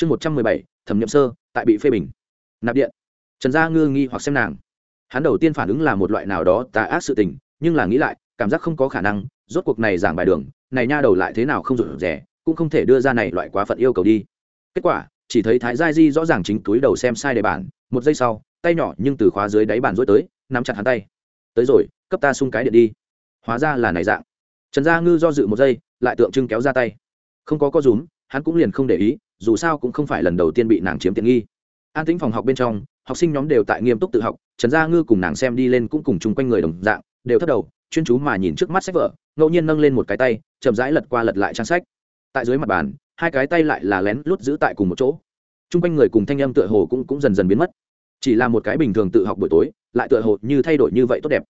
chương một trăm mười bảy, thẩm nhậm sơ, tại bị phê bình. Nạp điện. Trần gia ngư nghi hoặc xem nàng. Hắn đầu tiên phản ứng là một loại nào đó tà ác sự tình, nhưng là nghĩ lại, cảm giác không có khả năng, rốt cuộc này giảng bài đường, này nha đầu lại thế nào không rụt rẻ cũng không thể đưa ra này loại quá phận yêu cầu đi. Kết quả, chỉ thấy thái gia di rõ ràng chính túi đầu xem sai đề bản, một giây sau, tay nhỏ nhưng từ khóa dưới đáy bàn rối tới, nắm chặt hắn tay. Tới rồi, cấp ta sung cái điện đi. Hóa ra là này dạng. Trần gia ngư do dự một giây, lại tượng trưng kéo ra tay. Không có co rúm hắn cũng liền không để ý, dù sao cũng không phải lần đầu tiên bị nàng chiếm tiện nghi. An tính phòng học bên trong, học sinh nhóm đều tại nghiêm túc tự học, trần gia ngư cùng nàng xem đi lên cũng cùng chung quanh người đồng dạng, đều thất đầu, chuyên chú mà nhìn trước mắt sách vở, ngẫu nhiên nâng lên một cái tay, chậm rãi lật qua lật lại trang sách. Tại dưới mặt bàn, hai cái tay lại là lén lút giữ tại cùng một chỗ. Chung quanh người cùng thanh âm tựa hồ cũng cũng dần dần biến mất. Chỉ là một cái bình thường tự học buổi tối, lại tựa hồ như thay đổi như vậy tốt đẹp.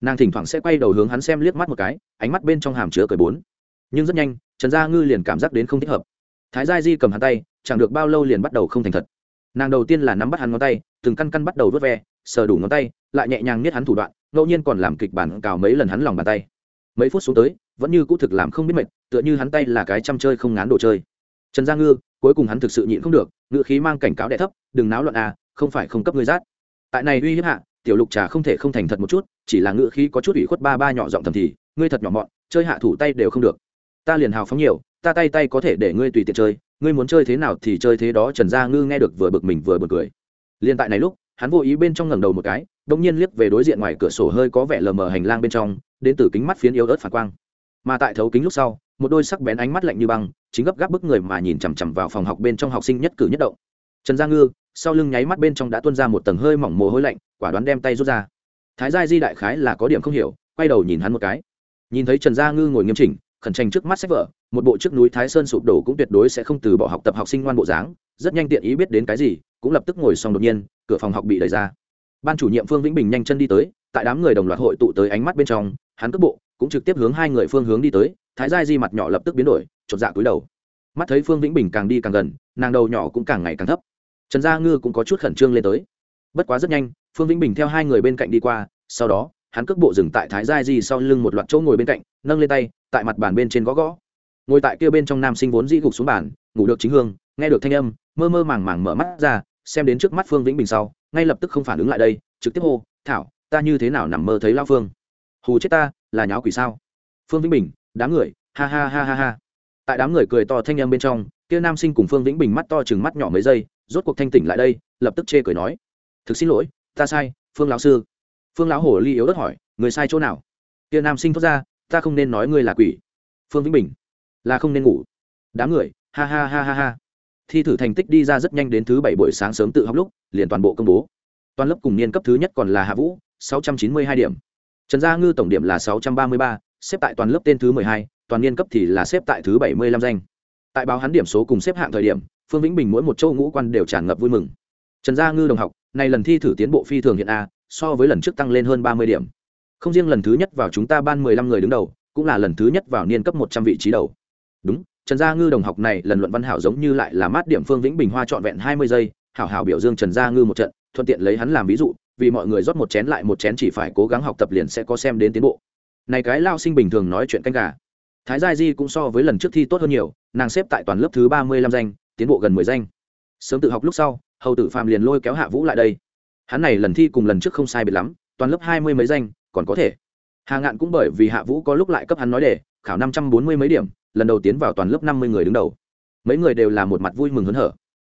Nàng thỉnh thoảng sẽ quay đầu hướng hắn xem liếc mắt một cái, ánh mắt bên trong hàm chứa cởi bốn. Nhưng rất nhanh, trần gia ngư liền cảm giác đến không thích hợp thái gia di cầm hắn tay, chẳng được bao lâu liền bắt đầu không thành thật. Nàng đầu tiên là nắm bắt hắn ngón tay, từng căn căn bắt đầu vớt ve, sờ đủ ngón tay, lại nhẹ nhàng niết hắn thủ đoạn, ngẫu nhiên còn làm kịch bản cào mấy lần hắn lòng bàn tay. Mấy phút xuống tới, vẫn như cũ thực làm không biết mệt, tựa như hắn tay là cái chăm chơi không ngán đồ chơi. Trần gia ngư, cuối cùng hắn thực sự nhịn không được ngự khí mang cảnh cáo đẻ thấp, đừng náo loạn à không phải không cấp ngươi rát. Tại này uy hiếp hạ, tiểu lục trà không thể không thành thật một chút, chỉ là ngự khí có chút ủy khuất ba ba nhỏ giọng thầm thì, ngươi thật nhỏ mọn, chơi hạ thủ tay đều không được. Ta liền hào phóng nhiều ta tay tay có thể để ngươi tùy tiện chơi, ngươi muốn chơi thế nào thì chơi thế đó. Trần gia ngư nghe được vừa bực mình vừa bực cười. Liên tại này lúc, hắn vô ý bên trong ngẩng đầu một cái đông nhiên liếc về đối diện ngoài cửa sổ hơi có vẻ lờ mờ hành lang bên trong, đến từ kính mắt phiến yếu ớt phản quang. Mà tại thấu kính lúc sau, một đôi sắc bén ánh mắt lạnh như băng, chính gấp gáp bức người mà nhìn chằm chằm vào phòng học bên trong học sinh nhất cử nhất động. Trần gia ngư, sau lưng nháy mắt bên trong đã tuôn ra một tầng hơi mỏng mồ hôi lạnh, quả đoán đem tay rút ra. Thái gia di đại khái là có điểm không hiểu, quay đầu nhìn hắn một cái. Nhìn thấy trần gia ngư ngồi nghiêm chỉnh khẩn tranh trước mắt sách vở, một bộ trước núi thái sơn sụp đổ cũng tuyệt đối sẽ không từ bỏ học tập học sinh ngoan bộ dáng, rất nhanh tiện ý biết đến cái gì, cũng lập tức ngồi xong đột nhiên, cửa phòng học bị đẩy ra. Ban chủ nhiệm phương vĩnh bình nhanh chân đi tới, tại đám người đồng loạt hội tụ tới ánh mắt bên trong, hắn cước bộ cũng trực tiếp hướng hai người phương hướng đi tới, thái giai di mặt nhỏ lập tức biến đổi, chột dạ cúi đầu. Mắt thấy phương vĩnh bình càng đi càng gần, nàng đầu nhỏ cũng càng ngày càng thấp. Trần gia ngư cũng có chút khẩn trương lên tới. Bất quá rất nhanh, phương vĩnh bình theo hai người bên cạnh đi qua, sau đó, hắn cước bộ dừng tại thái giai di sau lưng một loạt chỗ ngồi bên cạnh, nâng lên tay tại mặt bàn bên trên gõ gõ. Ngồi tại kia bên trong nam sinh vốn dĩ gục xuống bàn, ngủ được chính hương, nghe được thanh âm, mơ mơ màng màng mở mắt ra, xem đến trước mắt phương vĩnh bình sau, ngay lập tức không phản ứng lại đây, trực tiếp hô, thảo, ta như thế nào nằm mơ thấy lao phương? Hù chết ta, là nháo quỷ sao? Phương vĩnh bình, đám người, ha ha ha ha ha. Tại đám người cười to thanh âm bên trong, kia nam sinh cùng phương vĩnh bình mắt to chừng mắt nhỏ mấy giây, rốt cuộc thanh tỉnh lại đây, lập tức chê cười nói, thực xin lỗi, ta sai, phương lão sư. Phương lão hổ ly yếu đất hỏi, người sai chỗ nào? Kia nam sinh thốt ra ta không nên nói ngươi là quỷ. Phương vĩnh bình, là không nên ngủ. Đám người, ha ha ha ha ha. Thi thử thành tích đi ra rất nhanh đến thứ bảy buổi sáng sớm tự học lúc, liền toàn bộ công bố. Toàn lớp cùng niên cấp thứ nhất còn là hạ vũ, sáu trăm chín mươi hai điểm. Trần gia ngư tổng điểm là sáu trăm ba mươi ba, xếp tại toàn lớp tên thứ mười hai, toàn niên cấp thì là xếp tại thứ bảy mươi lăm danh. Tại báo hắn điểm số cùng xếp hạng thời điểm, phương vĩnh bình mỗi một châu ngũ quan đều tràn ngập vui mừng. Trần gia ngư đồng học này lần thi thử tiến bộ phi thường hiện a, so với lần trước tăng lên hơn ba mươi điểm không riêng lần thứ nhất vào chúng ta ban mười lăm người đứng đầu, cũng là lần thứ nhất vào niên cấp một trăm vị trí đầu. Đúng, trần gia ngư đồng học này lần luận văn hảo giống như lại là mát điểm phương vĩnh bình hoa trọn vẹn hai mươi giây, hảo hảo biểu dương trần gia ngư một trận, thuận tiện lấy hắn làm ví dụ, vì mọi người rót một chén lại một chén chỉ phải cố gắng học tập liền sẽ có xem đến tiến bộ. Này cái lao sinh bình thường nói chuyện canh gà. Thái gia di cũng so với lần trước thi tốt hơn nhiều, nàng xếp tại toàn lớp thứ ba mươi lăm danh, tiến bộ gần mười danh. Sớm tự học lúc sau, hầu tử phạm liền lôi kéo hạ vũ lại đây. Hắn này lần thi cùng lần trước không sai biệt lắm, toàn lớp hai mươi mấy danh còn có thể. Hà ngạn cũng bởi vì hạ vũ có lúc lại cấp hắn nói đề, khảo năm trăm bốn mươi mấy điểm, lần đầu tiến vào toàn lớp năm mươi người đứng đầu. Mấy người đều là một mặt vui mừng hớn hở.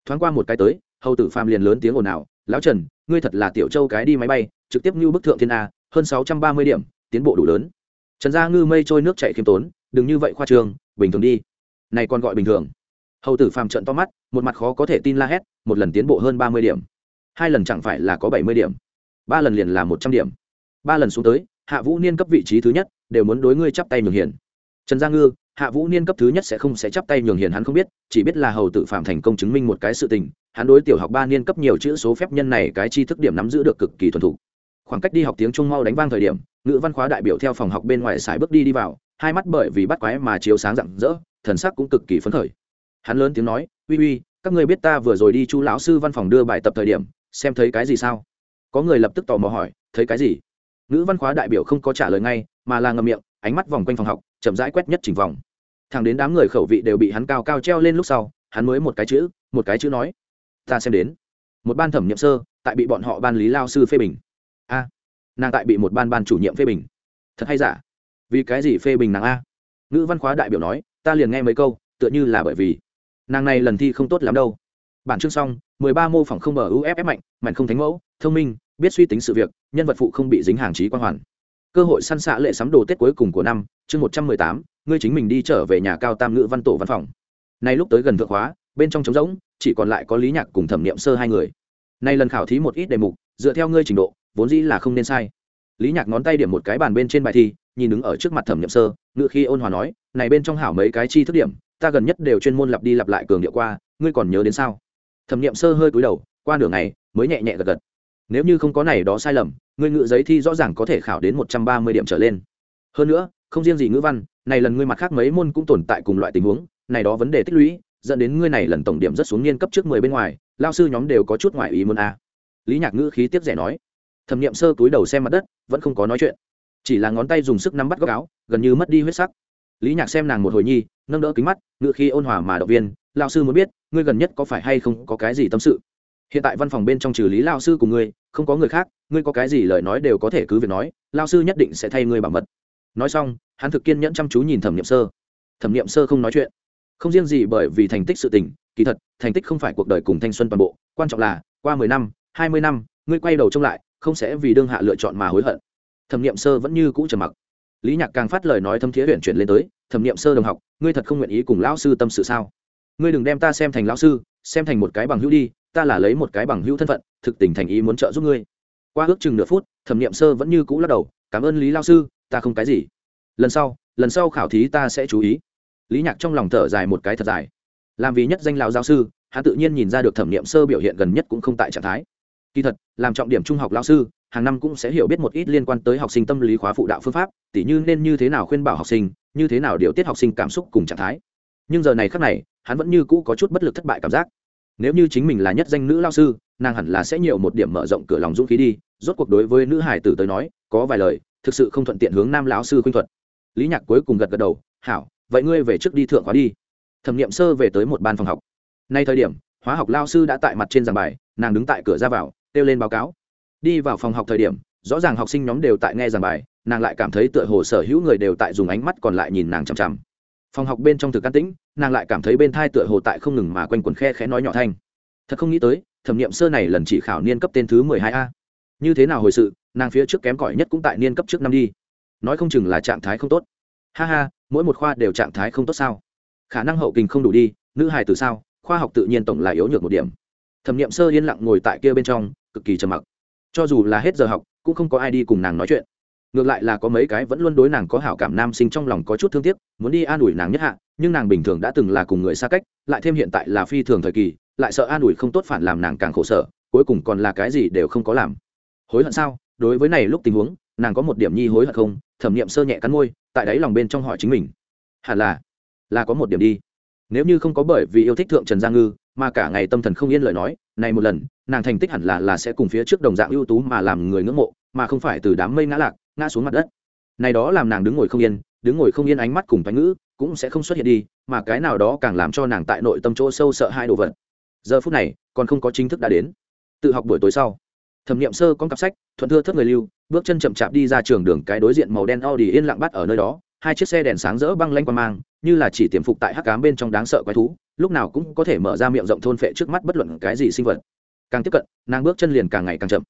Thoáng qua một cái tới, hầu tử phàm liền lớn tiếng ồn ào, lão trần, ngươi thật là tiểu châu cái đi máy bay, trực tiếp như bức thượng thiên a, hơn sáu trăm ba mươi điểm, tiến bộ đủ lớn. Trần gia ngư mây trôi nước chạy khiêm tốn, đừng như vậy khoa trường, bình thường đi. Này còn gọi bình thường. Hầu tử phàm trận to mắt, một mặt khó có thể tin la hét, một lần tiến bộ hơn ba mươi điểm. Hai lần chẳng phải là có bảy mươi điểm. Ba lần liền là một trăm điểm ba lần xuống tới, hạ vũ niên cấp vị trí thứ nhất, đều muốn đối ngươi chắp tay nhường hiền. Trần gia ngư, hạ vũ niên cấp thứ nhất sẽ không sẽ chắp tay nhường hiền, hắn không biết, chỉ biết là hầu tự phạm thành công chứng minh một cái sự tình, hắn đối tiểu học ba niên cấp nhiều chữ số phép nhân này cái chi thức điểm nắm giữ được cực kỳ thuần thục. Khoảng cách đi học tiếng trung mau đánh vang thời điểm, ngữ văn khóa đại biểu theo phòng học bên ngoài xài bước đi đi vào, hai mắt bởi vì bắt quái mà chiếu sáng rạng rỡ, thần sắc cũng cực kỳ phấn khởi. Hắn lớn tiếng nói, uy uy, các người biết ta vừa rồi đi chu lão sư văn phòng đưa bài tập thời điểm, xem thấy cái gì sao? Có người lập tức tò mò hỏi, thấy cái gì? Ngữ văn khóa đại biểu không có trả lời ngay, mà là ngầm miệng, ánh mắt vòng quanh phòng học, chậm rãi quét nhất chỉnh vòng. Thằng đến đám người khẩu vị đều bị hắn cao cao treo lên lúc sau, hắn mới một cái chữ, một cái chữ nói, ta xem đến. Một ban thẩm nhiệm sơ, tại bị bọn họ ban lý lao sư phê bình. A, nàng tại bị một ban ban chủ nhiệm phê bình. Thật hay giả? Vì cái gì phê bình nàng a? Ngữ văn khóa đại biểu nói, ta liền nghe mấy câu, tựa như là bởi vì nàng này lần thi không tốt lắm đâu. Bản chương xong, mười ba mô phỏng không mở uff mạnh mạnh không thánh mẫu, thông minh biết suy tính sự việc, nhân vật phụ không bị dính hàng trí quan hoàn. Cơ hội săn xạ lệ sắm đồ tết cuối cùng của năm, chương một trăm mười tám, ngươi chính mình đi trở về nhà cao tam ngữ văn tổ văn phòng. Nay lúc tới gần thượng hóa bên trong trống rỗng, chỉ còn lại có lý nhạc cùng thẩm niệm sơ hai người. Nay lần khảo thí một ít đề mục, dựa theo ngươi trình độ, vốn dĩ là không nên sai. Lý nhạc ngón tay điểm một cái bàn bên trên bài thi, nhìn đứng ở trước mặt thẩm niệm sơ, ngựa khi ôn hòa nói, này bên trong hảo mấy cái chi thức điểm, ta gần nhất đều chuyên môn lặp đi lặp lại cường điệu qua, ngươi còn nhớ đến sao? Thẩm niệm sơ hơi cúi đầu, qua nửa ngày, mới nhẹ nhẹ gật gật nếu như không có này đó sai lầm, ngươi ngự giấy thi rõ ràng có thể khảo đến một trăm ba mươi điểm trở lên. Hơn nữa, không riêng gì ngữ văn, này lần ngươi mặt khác mấy môn cũng tồn tại cùng loại tình huống, này đó vấn đề tích lũy, dẫn đến ngươi này lần tổng điểm rất xuống niên cấp trước mười bên ngoài, lao sư nhóm đều có chút ngoại ý muốn a. Lý nhạc ngữ khí tiếp rẻ nói. Thẩm nghiệm sơ túi đầu xem mặt đất, vẫn không có nói chuyện. Chỉ là ngón tay dùng sức nắm bắt góc áo, gần như mất đi huyết sắc. Lý nhạc xem nàng một hồi nhi, nâng đỡ kính mắt ngự khi ôn hòa mà động viên lao sư muốn biết, ngươi gần nhất có phải hay không có cái gì tâm sự? Hiện tại văn phòng bên trong trừ lý lao sư cùng ngươi, không có người khác, ngươi có cái gì lời nói đều có thể cứ việc nói, lao sư nhất định sẽ thay ngươi bảo mật. Nói xong, hắn thực kiên nhẫn chăm chú nhìn thẩm n i ệ m sơ. Thẩm n i ệ m sơ không nói chuyện. Không riêng gì bởi vì thành tích sự tình, kỳ thật, thành tích không phải cuộc đời cùng thanh xuân toàn bộ, quan trọng là, qua mười năm, hai mươi năm, ngươi quay đầu trông lại, không sẽ vì đương hạ lựa chọn mà hối hận. Thẩm n i ệ m sơ vẫn như cũ trầm mặc. Lý nhạc càng phát lời nói thâm thiế huyện chuyển lên tới, thẩm n i ệ m sơ đồng học, ngươi thật không nguyện ý cùng lão sư tâm sự sao? Ngươi đừng đem ta xem thành lão sư, xem thành một cái bằng hữu đi ta là lấy một cái bằng hữu thân phận, thực tình thành ý muốn trợ giúp ngươi. Qua ước chừng nửa phút, thẩm nghiệm sơ vẫn như cũ lắc đầu, cảm ơn lý lao sư, ta không cái gì. Lần sau lần sau khảo thí ta sẽ chú ý. Lý nhạc trong lòng thở dài một cái thật dài. Làm vì nhất danh lão giáo sư, hắn tự nhiên nhìn ra được thẩm nghiệm sơ biểu hiện gần nhất cũng không tại trạng thái. Kỳ thật, làm trọng điểm trung học lao sư, hàng năm cũng sẽ hiểu biết một ít liên quan tới học sinh tâm lý khóa phụ đạo phương pháp, tỉ như nên như thế nào khuyên bảo học sinh, như thế nào điều tiết học sinh cảm xúc cùng trạng thái. Nhưng giờ này khác này, hắn vẫn như cũ có chút bất lực thất bại cảm giác nếu như chính mình là nhất danh nữ lao sư, nàng hẳn là sẽ nhiều một điểm mở rộng cửa lòng dũng khí đi. Rốt cuộc đối với nữ hải tử tới nói, có vài lời, thực sự không thuận tiện hướng nam lão sư khuynh thuật. Lý nhạc cuối cùng gật gật đầu, hảo, vậy ngươi về trước đi thượng khóa đi. Thẩm nghiệm sơ về tới một ban phòng học. Nay thời điểm, hóa học lao sư đã tại mặt trên giảng bài, nàng đứng tại cửa ra vào, kêu lên báo cáo. Đi vào phòng học thời điểm, rõ ràng học sinh nhóm đều tại nghe giảng bài, nàng lại cảm thấy tựa hồ sở hữu người đều tại dùng ánh mắt còn lại nhìn nàng chằm chằm phòng học bên trong thực can tĩnh, nàng lại cảm thấy bên thai tựa hồ tại không ngừng mà quanh quần khe khẽ nói nhỏ thanh. Thật không nghĩ tới, thẩm nghiệm sơ này lần chỉ khảo niên cấp tên thứ mười hai a. Như thế nào hồi sự, nàng phía trước kém cỏi nhất cũng tại niên cấp trước năm đi. Nói không chừng là trạng thái không tốt. Ha ha, mỗi một khoa đều trạng thái không tốt sao? Khả năng hậu kình không đủ đi, nữ hài từ sao? Khoa học tự nhiên tổng là yếu nhược một điểm. Thẩm nghiệm sơ yên lặng ngồi tại kia bên trong, cực kỳ trầm mặc. Cho dù là hết giờ học, cũng không có ai đi cùng nàng nói chuyện ngược lại là có mấy cái vẫn luôn đối nàng có hảo cảm nam sinh trong lòng có chút thương tiếc, muốn đi an ủi nàng nhất hạ, nhưng nàng bình thường đã từng là cùng người xa cách, lại thêm hiện tại là phi thường thời kỳ, lại sợ an ủi không tốt phản làm nàng càng khổ sở, cuối cùng còn là cái gì đều không có làm. Hối hận sao? Đối với này lúc tình huống, nàng có một điểm nhi hối hận không? Thẩm nghiệm sơ nhẹ cắn môi, tại đáy lòng bên trong hỏi chính mình. Hẳn là là có một điểm đi. Nếu như không có bởi vì yêu thích thượng trần gia ngư, mà cả ngày tâm thần không yên lời nói, này một lần, nàng thành tích hẳn là là sẽ cùng phía trước đồng dạng ưu tú mà làm người ngưỡng mộ, mà không phải từ đám mây ngã lạc ngã xuống mặt đất. Này đó làm nàng đứng ngồi không yên, đứng ngồi không yên ánh mắt cùng toán ngữ cũng sẽ không xuất hiện đi, mà cái nào đó càng làm cho nàng tại nội tâm chỗ sâu sợ hai đồ vật. Giờ phút này, còn không có chính thức đã đến. Tự học buổi tối sau, thẩm nghiệm sơ con cặp sách, thuận thưa thất người lưu, bước chân chậm chạp đi ra trường đường cái đối diện màu đen audi yên lặng bắt ở nơi đó, hai chiếc xe đèn sáng rỡ băng lanh qua mang, như là chỉ tiềm phục tại hắc cám bên trong đáng sợ quái thú, lúc nào cũng có thể mở ra miệng rộng thôn phệ trước mắt bất luận cái gì sinh vật. Càng tiếp cận, nàng bước chân liền càng ngày càng chậm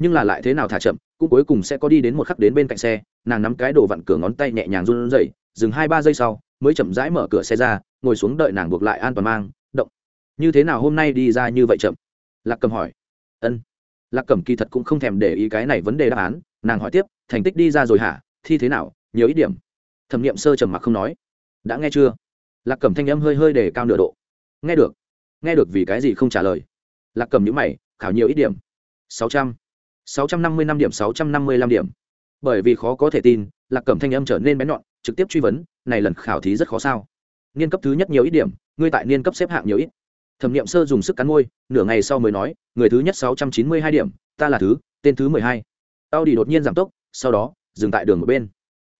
nhưng là lại thế nào thả chậm, cũng cuối cùng sẽ có đi đến một khắc đến bên cạnh xe, nàng nắm cái đồ vặn cửa ngón tay nhẹ nhàng run rẩy, dừng hai ba giây sau, mới chậm rãi mở cửa xe ra, ngồi xuống đợi nàng buộc lại an toàn mang, động. Như thế nào hôm nay đi ra như vậy chậm? Lạc cầm hỏi. Ân. Lạc cẩm kỳ thật cũng không thèm để ý cái này vấn đề đáp án, nàng hỏi tiếp, thành tích đi ra rồi hả? Thi thế nào? Nhiều ít điểm. Thẩm nghiệm sơ trầm mặc không nói. Đã nghe chưa? Lạc cẩm thanh âm hơi hơi để cao nửa độ. Nghe được. Nghe được vì cái gì không trả lời. Lạc cẩm nhữ mày, khảo nhiều ít điểm. Sáu trăm sáu trăm năm mươi năm điểm, sáu trăm năm mươi lăm điểm. Bởi vì khó có thể tin, lạc cẩm thanh âm trở nên bén nhọn, trực tiếp truy vấn, này lần khảo thí rất khó sao? Niên cấp thứ nhất nhiều ít điểm, ngươi tại niên cấp xếp hạng nhiều ít. Thẩm nghiệm sơ dùng sức cắn môi, nửa ngày sau mới nói, người thứ nhất sáu trăm chín mươi hai điểm, ta là thứ, tên thứ mười hai. Tao đi đột nhiên giảm tốc, sau đó, dừng tại đường một bên.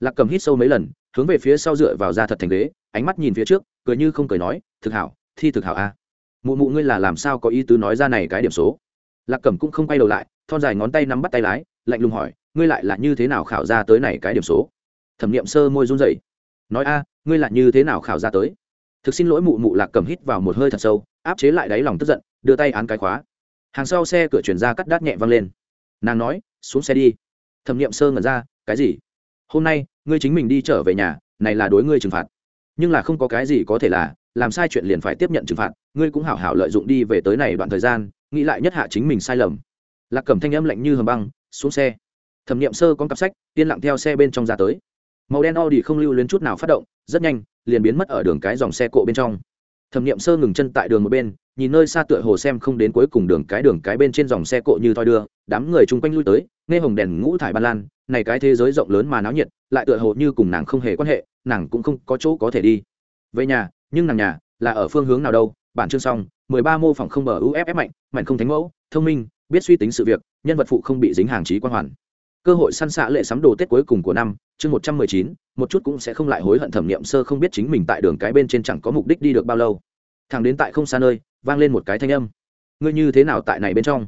Lạc cầm hít sâu mấy lần, hướng về phía sau dựa vào ra thật thành ghế, ánh mắt nhìn phía trước, cười như không cười nói, thực hảo, thi thực hảo a. Mụ mụ ngươi là làm sao có ý tứ nói ra này cái điểm số? Lạc cẩm cũng không quay đầu lại thon dài ngón tay nắm bắt tay lái, lạnh lùng hỏi, ngươi lại là như thế nào khảo ra tới này cái điểm số? Thẩm nghiệm sơ môi run rẩy, nói, a, ngươi là như thế nào khảo ra tới? Thực xin lỗi mụ mụ lạc cầm hít vào một hơi thật sâu, áp chế lại đáy lòng tức giận, đưa tay án cái khóa. Hàng sau xe cửa chuyển ra cắt đát nhẹ văng lên. Nàng nói, xuống xe đi. Thẩm nghiệm sơ ngẩn ra, cái gì? Hôm nay, ngươi chính mình đi trở về nhà, này là đối ngươi trừng phạt. Nhưng là không có cái gì có thể là, làm sai chuyện liền phải tiếp nhận trừng phạt. Ngươi cũng hảo hảo lợi dụng đi về tới này đoạn thời gian, nghĩ lại nhất hạ chính mình sai lầm lạc cẩm thanh âm lạnh như hầm băng, xuống xe. Thẩm nghiệm sơ con cặp sách, yên lặng theo xe bên trong ra tới. Màu đen Audi không lưu luyến chút nào phát động, rất nhanh, liền biến mất ở đường cái dòng xe cộ bên trong. Thẩm nghiệm sơ ngừng chân tại đường một bên, nhìn nơi xa tựa hồ xem không đến cuối cùng đường cái đường cái bên trên dòng xe cộ như thoi đưa, đám người chung quanh lui tới, nghe hồng đèn ngũ thải ban lan, này cái thế giới rộng lớn mà náo nhiệt, lại tựa hồ như cùng nàng không hề quan hệ, nàng cũng không có chỗ có thể đi. Về nhà, nhưng nàng nhà là ở phương hướng nào đâu, bản chương xong, mười ba mô phỏng không bờ uff mạnh mạnh không thánh mẫu, thông minh biết suy tính sự việc, nhân vật phụ không bị dính hàng trí quan hoàn. Cơ hội săn xạ lệ sắm đồ tết cuối cùng của năm, chương một trăm mười chín, một chút cũng sẽ không lại hối hận thẩm niệm sơ không biết chính mình tại đường cái bên trên chẳng có mục đích đi được bao lâu. Thằng đến tại không xa nơi, vang lên một cái thanh âm. Ngươi như thế nào tại này bên trong?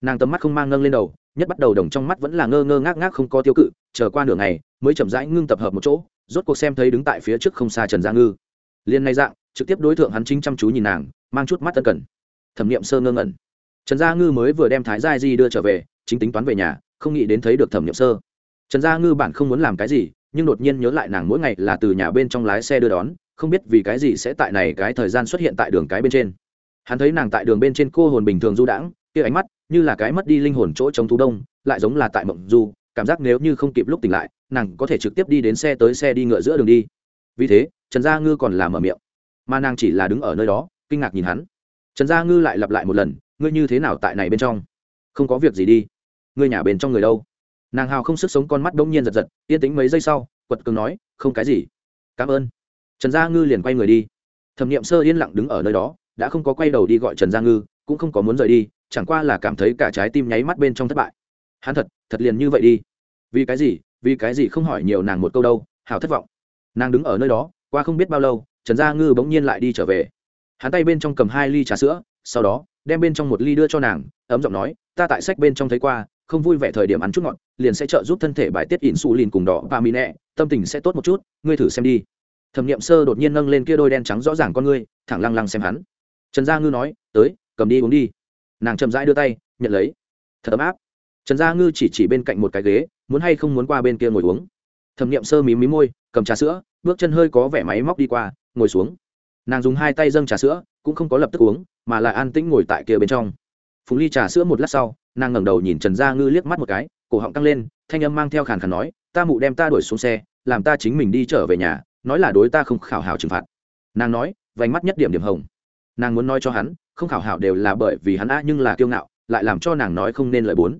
Nàng tầm mắt không mang ngâng lên đầu, nhất bắt đầu đồng trong mắt vẫn là ngơ ngơ ngác ngác không có tiêu cự, chờ qua nửa ngày, mới chậm rãi ngưng tập hợp một chỗ, rốt cuộc xem thấy đứng tại phía trước không xa trần gia ngư. Liên nay dạng, trực tiếp đối tượng hắn chính chăm chú nhìn nàng, mang chút mắt tân cần. Thẩm niệm sơ ngơ ngẩn trần gia ngư mới vừa đem thái gia di đưa trở về, chính tính toán về nhà, không nghĩ đến thấy được thẩm nhậm sơ. Trần gia ngư bản không muốn làm cái gì, nhưng đột nhiên nhớ lại nàng mỗi ngày là từ nhà bên trong lái xe đưa đón, không biết vì cái gì sẽ tại này cái thời gian xuất hiện tại đường cái bên trên. Hắn thấy nàng tại đường bên trên cô hồn bình thường du đãng, kia ánh mắt như là cái mất đi linh hồn chỗ trong thú đông, lại giống là tại mộng du, cảm giác nếu như không kịp lúc tỉnh lại, nàng có thể trực tiếp đi đến xe tới xe đi ngựa giữa đường đi. Vì thế, trần gia ngư còn làm ở miệng. Mà nàng chỉ là đứng ở nơi đó, kinh ngạc nhìn hắn. Trần gia ngư lại lặp lại một lần ngươi như thế nào tại này bên trong? Không có việc gì đi. Ngươi nhà bên trong người đâu? Nàng hào không sức sống con mắt đông nhiên giật giật, yên tĩnh mấy giây sau, quật cường nói, không cái gì. Cảm ơn. Trần gia ngư liền quay người đi. Thẩm n i ệ m sơ yên lặng đứng ở nơi đó, đã không có quay đầu đi gọi trần gia ngư, cũng không có muốn rời đi, chẳng qua là cảm thấy cả trái tim nháy mắt bên trong thất bại. Hắn thật thật liền như vậy đi. Vì cái gì, vì cái gì không hỏi nhiều nàng một câu đâu hào thất vọng. Nàng đứng ở nơi đó, qua không biết bao lâu, trần gia ngư bỗng nhiên lại đi trở về. Hắn tay bên trong cầm hai ly trà sữa, sau đó đem bên trong một ly đưa cho nàng, ấm giọng nói, ta tại sách bên trong thấy qua, không vui vẻ thời điểm ăn chút ngọt, liền sẽ trợ giúp thân thể bài tiết ỉn xù lìn cùng đỏ và mì nẹ, tâm tình sẽ tốt một chút, ngươi thử xem đi. Thẩm nghiệm sơ đột nhiên nâng lên kia đôi đen trắng rõ ràng con ngươi, thẳng lăng lăng xem hắn. Trần gia ngư nói, tới, cầm đi uống đi. Nàng chậm rãi đưa tay, nhận lấy. Thật ấm áp. Trần gia ngư chỉ chỉ bên cạnh một cái ghế, muốn hay không muốn qua bên kia ngồi uống. Thẩm nghiệm sơ mí mí môi, cầm trà sữa, bước chân hơi có vẻ máy móc đi qua, ngồi xuống. Nàng dùng hai tay dâng trà sữa cũng không có lập tức uống, mà lại an tĩnh ngồi tại kia bên trong. Phùng ly trà sữa một lát sau, nàng ngẩng đầu nhìn trần gia ngư liếc mắt một cái, cổ họng căng lên, thanh âm mang theo khàn khàn nói, ta mụ đem ta đuổi xuống xe, làm ta chính mình đi trở về nhà, nói là đối ta không khảo hảo trừng phạt. Nàng nói, vành mắt nhất điểm điểm hồng. Nàng muốn nói cho hắn, không khảo hảo đều là bởi vì hắn a nhưng là kiêu ngạo, lại làm cho nàng nói không nên lời bốn.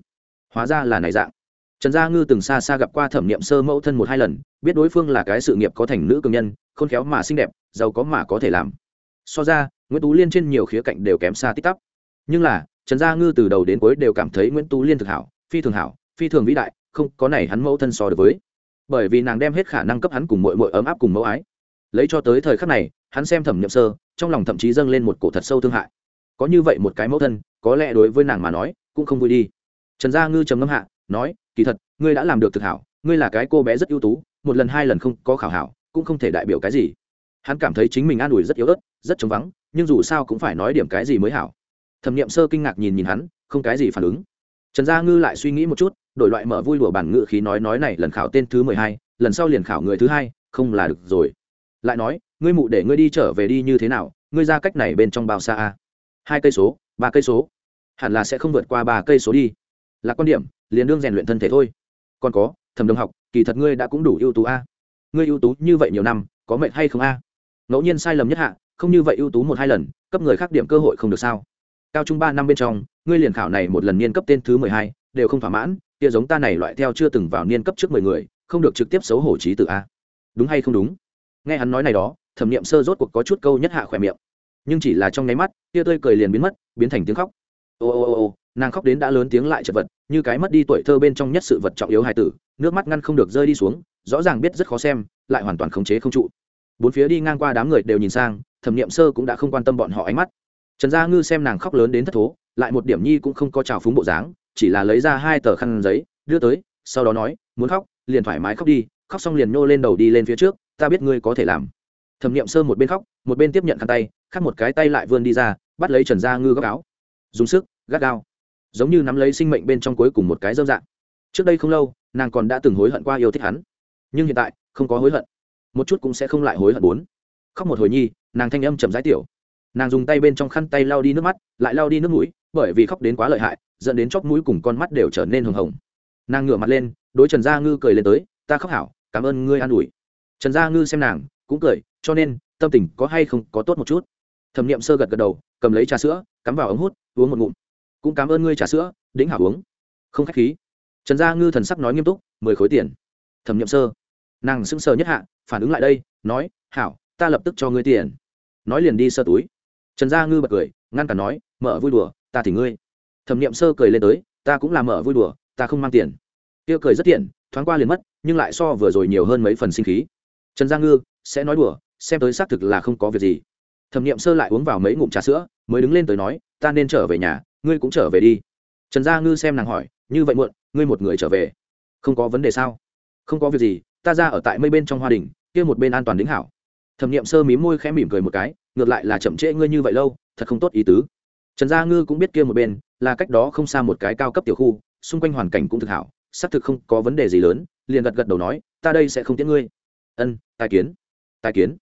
Hóa ra là này dạng. Trần gia ngư từng xa xa gặp qua thẩm nghiệm sơ mẫu thân một hai lần, biết đối phương là cái sự nghiệp có thành nữ cường nhân, khôn khéo mà xinh đẹp, giàu có mà có thể làm so ra, nguyễn tú liên trên nhiều khía cạnh đều kém xa tích tắp nhưng là, trần gia ngư từ đầu đến cuối đều cảm thấy nguyễn tú liên thực hảo, phi thường hảo, phi thường vĩ đại, không có này hắn mẫu thân so được với. Bởi vì nàng đem hết khả năng cấp hắn cùng mội mội ấm áp cùng mẫu ái. Lấy cho tới thời khắc này, hắn xem thẩm nhậm sơ, trong lòng thậm chí dâng lên một cổ thật sâu thương hại. Có như vậy một cái mẫu thân, có lẽ đối với nàng mà nói, cũng không vui đi. Trần gia ngư trầm ngâm hạ, nói, kỳ thật, ngươi đã làm được thực hảo, ngươi là cái cô bé rất ưu tú, một lần hai lần không có khảo hảo, cũng không thể đại biểu cái gì. Hắn cảm thấy chính mình an ủi rất yếu ớt rất trống vắng, nhưng dù sao cũng phải nói điểm cái gì mới hảo. Thẩm nghiệm sơ kinh ngạc nhìn nhìn hắn, không cái gì phản ứng. Trần gia ngư lại suy nghĩ một chút, đổi loại mở vui đùa bản ngự khí nói nói này lần khảo tên thứ mười hai, lần sau liền khảo người thứ hai, không là được rồi. Lại nói, ngươi mụ để ngươi đi trở về đi như thế nào, ngươi ra cách này bên trong bao xa a? Hai cây số, ba cây số. Hẳn là sẽ không vượt qua ba cây số đi. Là quan điểm, liền đương rèn luyện thân thể thôi. Còn có, thẩm đồng học, kỳ thật ngươi đã cũng đủ ưu tú a. Ngươi ưu tú như vậy nhiều năm, có mệnh hay không a? Ngẫu nhiên sai lầm nhất hạ không như vậy ưu tú một hai lần, cấp người khác điểm cơ hội không được sao? Cao trung ba năm bên trong, ngươi liền khảo này một lần niên cấp tên thứ mười hai, đều không thỏa mãn, kia giống ta này loại theo chưa từng vào niên cấp trước mười người, không được trực tiếp xấu hổ trí tự a. Đúng hay không đúng? Nghe hắn nói này đó, thẩm nghiệm sơ rốt cuộc có chút câu nhất hạ khỏe miệng. Nhưng chỉ là trong nháy mắt kia tươi cười liền biến mất, biến thành tiếng khóc. Ô ô ô ô, nàng khóc đến đã lớn tiếng lại chật vật, như cái mất đi tuổi thơ bên trong nhất sự vật trọng yếu hài tử, nước mắt ngăn không được rơi đi xuống, rõ ràng biết rất khó xem, lại hoàn toàn khống chế không trụ. Bốn phía đi ngang qua đám người đều nhìn sang thẩm nghiệm sơ cũng đã không quan tâm bọn họ ánh mắt. Trần gia ngư xem nàng khóc lớn đến thất thố, lại một điểm nhi cũng không có trào phúng bộ dáng, chỉ là lấy ra hai tờ khăn giấy, đưa tới, sau đó nói, muốn khóc, liền thoải mái khóc đi, khóc xong liền nhô lên đầu đi lên phía trước, ta biết ngươi có thể làm. Thẩm nghiệm sơ một bên khóc, một bên tiếp nhận khăn tay khắc một cái tay lại vươn đi ra, bắt lấy trần gia ngư góc áo. Dùng sức, gắt gao. Giống như nắm lấy sinh mệnh bên trong cuối cùng một cái dâm dạng. Trước đây không lâu, nàng còn đã từng hối hận qua yêu thích hắn. Nhưng hiện tại, không có hối hận. Một chút cũng sẽ không lại hối hận bốn. Khóc một hồi nhi nàng thanh âm chậm rãi tiểu. Nàng dùng tay bên trong khăn tay lau đi nước mắt, lại lau đi nước mũi, bởi vì khóc đến quá lợi hại, dẫn đến chóp mũi cùng con mắt đều trở nên hồng hồng. Nàng ngửa mặt lên, đối trần gia ngư cười lên tới, ta khóc hảo, cảm ơn ngươi an ủi. Trần gia ngư xem nàng, cũng cười, cho nên, tâm tình có hay không có tốt một chút. Thẩm nghiệm sơ gật gật đầu, cầm lấy trà sữa, cắm vào ống hút, uống một ngụm. Cũng cảm ơn ngươi trà sữa đĩnh hảo uống. Không khách khí. Trần gia ngư thần sắc nói nghiêm túc, mười khối tiền. Thẩm nghiệm sơ, nàng sững sờ nhất hạ, phản ứng lại đây, nói, hảo, ta lập tức cho ngươi tiền nói liền đi sơ túi. Trần gia ngư bật cười, ngăn cản nói, mở vui đùa, ta thì ngươi. Thẩm nghiệm sơ cười lên tới, ta cũng làm mở vui đùa, ta không mang tiền. Kia cười rất tiện, thoáng qua liền mất, nhưng lại so vừa rồi nhiều hơn mấy phần sinh khí. Trần gia ngư, sẽ nói đùa, xem tới xác thực là không có việc gì. Thẩm nghiệm sơ lại uống vào mấy ngụm trà sữa, mới đứng lên tới nói, ta nên trở về nhà, ngươi cũng trở về đi. Trần gia ngư xem nàng hỏi, như vậy muộn, ngươi một người trở về? Không có vấn đề sao? Không có việc gì, ta ra ở tại mây bên trong hoa đình kia một bên an toàn đính hảo thẩm Niệm sơ mí môi khẽ mỉm cười một cái, ngược lại là chậm trễ ngươi như vậy lâu, thật không tốt ý tứ. Trần gia ngư cũng biết kia một bên, là cách đó không xa một cái cao cấp tiểu khu, xung quanh hoàn cảnh cũng thực hảo, xác thực không có vấn đề gì lớn, liền gật gật đầu nói, ta đây sẽ không tiễn ngươi. Ân, tài kiến tài kiến.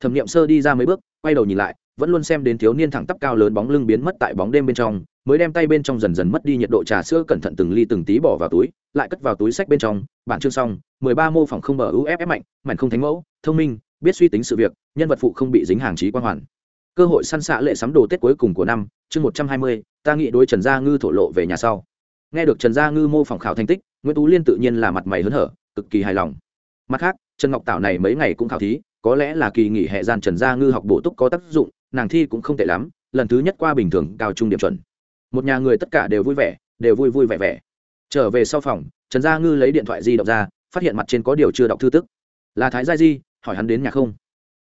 Thẩm Niệm sơ đi ra mấy bước, quay đầu nhìn lại, vẫn luôn xem đến thiếu niên thẳng tắp cao lớn bóng lưng biến mất tại bóng đêm bên trong, mới đem tay bên trong dần dần mất đi nhiệt độ trà sữa cẩn thận từng ly từng tí bỏ vào túi, lại cất vào túi sách bên trong bản chương xong, mười ba mô phỏng không bờ uff mạnh mạnh không thánh mẫu, thông minh biết suy tính sự việc, nhân vật phụ không bị dính hàng trí quan hoàn. Cơ hội săn xạ lệ sắm đồ tết cuối cùng của năm, chương một trăm hai mươi, ta nghĩ đối trần gia ngư thổ lộ về nhà sau. Nghe được trần gia ngư mô phỏng khảo thành tích, nguyễn tú liên tự nhiên là mặt mày hớn hở, cực kỳ hài lòng. Mặt khác, trần ngọc tạo này mấy ngày cũng khảo thí, có lẽ là kỳ nghỉ hè gian trần gia ngư học bổ túc có tác dụng, nàng thi cũng không tệ lắm, lần thứ nhất qua bình thường cao trung điểm chuẩn. Một nhà người tất cả đều vui vẻ, đều vui vui vẻ vẻ. Trở về sau phòng, trần gia ngư lấy điện thoại di động ra, phát hiện mặt trên có điều chưa đọc thư tức. Là thái gia di hỏi hắn đến nhà không?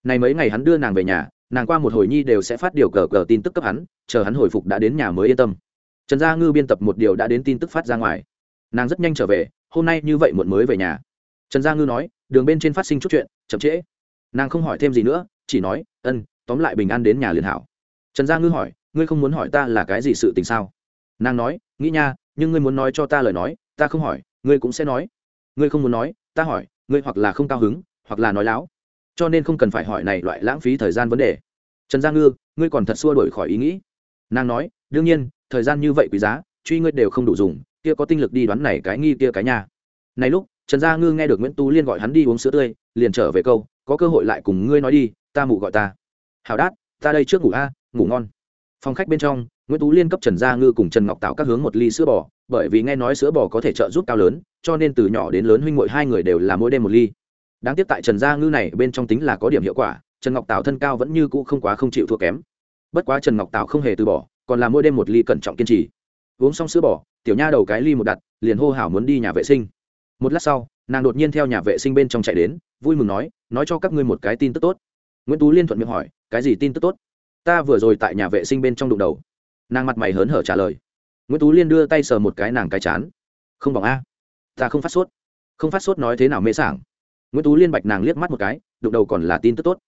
Này mấy ngày hắn đưa nàng về nhà, nàng qua một hồi nhi đều sẽ phát điều cờ cờ tin tức cấp hắn, chờ hắn hồi phục đã đến nhà mới yên tâm. Trần gia ngư biên tập một điều đã đến tin tức phát ra ngoài. Nàng rất nhanh trở về, hôm nay như vậy muộn mới về nhà. Trần gia ngư nói, đường bên trên phát sinh chút chuyện, chậm trễ. Nàng không hỏi thêm gì nữa, chỉ nói, ân, tóm lại bình an đến nhà liền hảo. Trần gia ngư hỏi, ngươi không muốn hỏi ta là cái gì sự tình sao? Nàng nói, nghĩ nha, nhưng ngươi muốn nói cho ta lời nói, ta không hỏi, ngươi cũng sẽ nói. Ngươi không muốn nói, ta hỏi, ngươi hoặc là không cao hứng, hoặc là nói láo cho nên không cần phải hỏi này loại lãng phí thời gian vấn đề. Trần gia ngư, ngươi còn thật xua đổi khỏi ý nghĩ. Nàng nói, đương nhiên, thời gian như vậy quý giá, truy ngươi đều không đủ dùng, kia có tinh lực đi đoán này cái nghi kia cái nhà. Này lúc, trần gia ngư nghe được nguyễn tú liên gọi hắn đi uống sữa tươi, liền trở về câu, có cơ hội lại cùng ngươi nói đi, ta mụ gọi ta. Hào đát, ta đây trước ngủ a, ngủ ngon. Phòng khách bên trong, nguyễn tú liên cấp trần gia ngư cùng trần ngọc tạo các hướng một ly sữa bò, bởi vì nghe nói sữa bò có thể trợ giúp cao lớn, cho nên từ nhỏ đến lớn huynh mội hai người đều là mỗi đêm một ly đáng tiếc tại trần gia ngư này bên trong tính là có điểm hiệu quả, trần ngọc tạo thân cao vẫn như cũ không quá không chịu thua kém. Bất quá trần ngọc tạo không hề từ bỏ, còn là mỗi đêm một ly cẩn trọng kiên trì. Uống xong sữa bỏ tiểu nha đầu cái ly một đặt, liền hô hào muốn đi nhà vệ sinh. Một lát sau, nàng đột nhiên theo nhà vệ sinh bên trong chạy đến, vui mừng nói nói cho các ngươi một cái tin tức tốt. Nguyễn tú liên thuận miệng hỏi, cái gì tin tức tốt? Ta vừa rồi tại nhà vệ sinh bên trong đụng đầu. Nàng mặt mày hớn hở trả lời. Nguyễn tú liên đưa tay sờ một cái nàng cái chán. Không bỏng a, ta không phát sốt. Không phát sốt nói thế nào mê sảng? Nguyễn tú liên bạch nàng liếc mắt một cái, đụng đầu còn là tin tức tốt.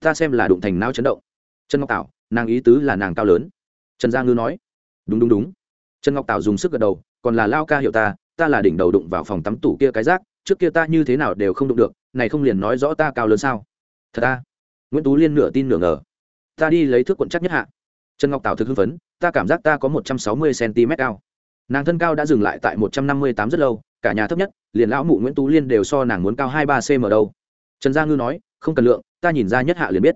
Ta xem là đụng thành nao chấn động. Trần ngọc tảo, nàng ý tứ là nàng cao lớn. Trần gia ngư nói. Đúng đúng đúng. Trần ngọc tảo dùng sức gật đầu, còn là lao ca hiệu ta ta là đỉnh đầu đụng vào phòng tắm tủ kia cái rác, trước kia ta như thế nào đều không đụng được, này không liền nói rõ ta cao lớn sao? Thật ta. Nguyễn tú liên nửa tin nửa ngờ. Ta đi lấy thước quận chắc nhất hạ. Trần ngọc tảo thực hưng phấn, ta cảm giác ta có một trăm sáu mươi cm cao. Nàng thân cao đã dừng lại tại một trăm năm mươi tám rất lâu cả nhà thấp nhất, liền lão mụ nguyễn tú liên đều so nàng muốn cao hai ba cm đâu. Trần gia ngư nói, không cần lượng, ta nhìn ra nhất hạ liền biết.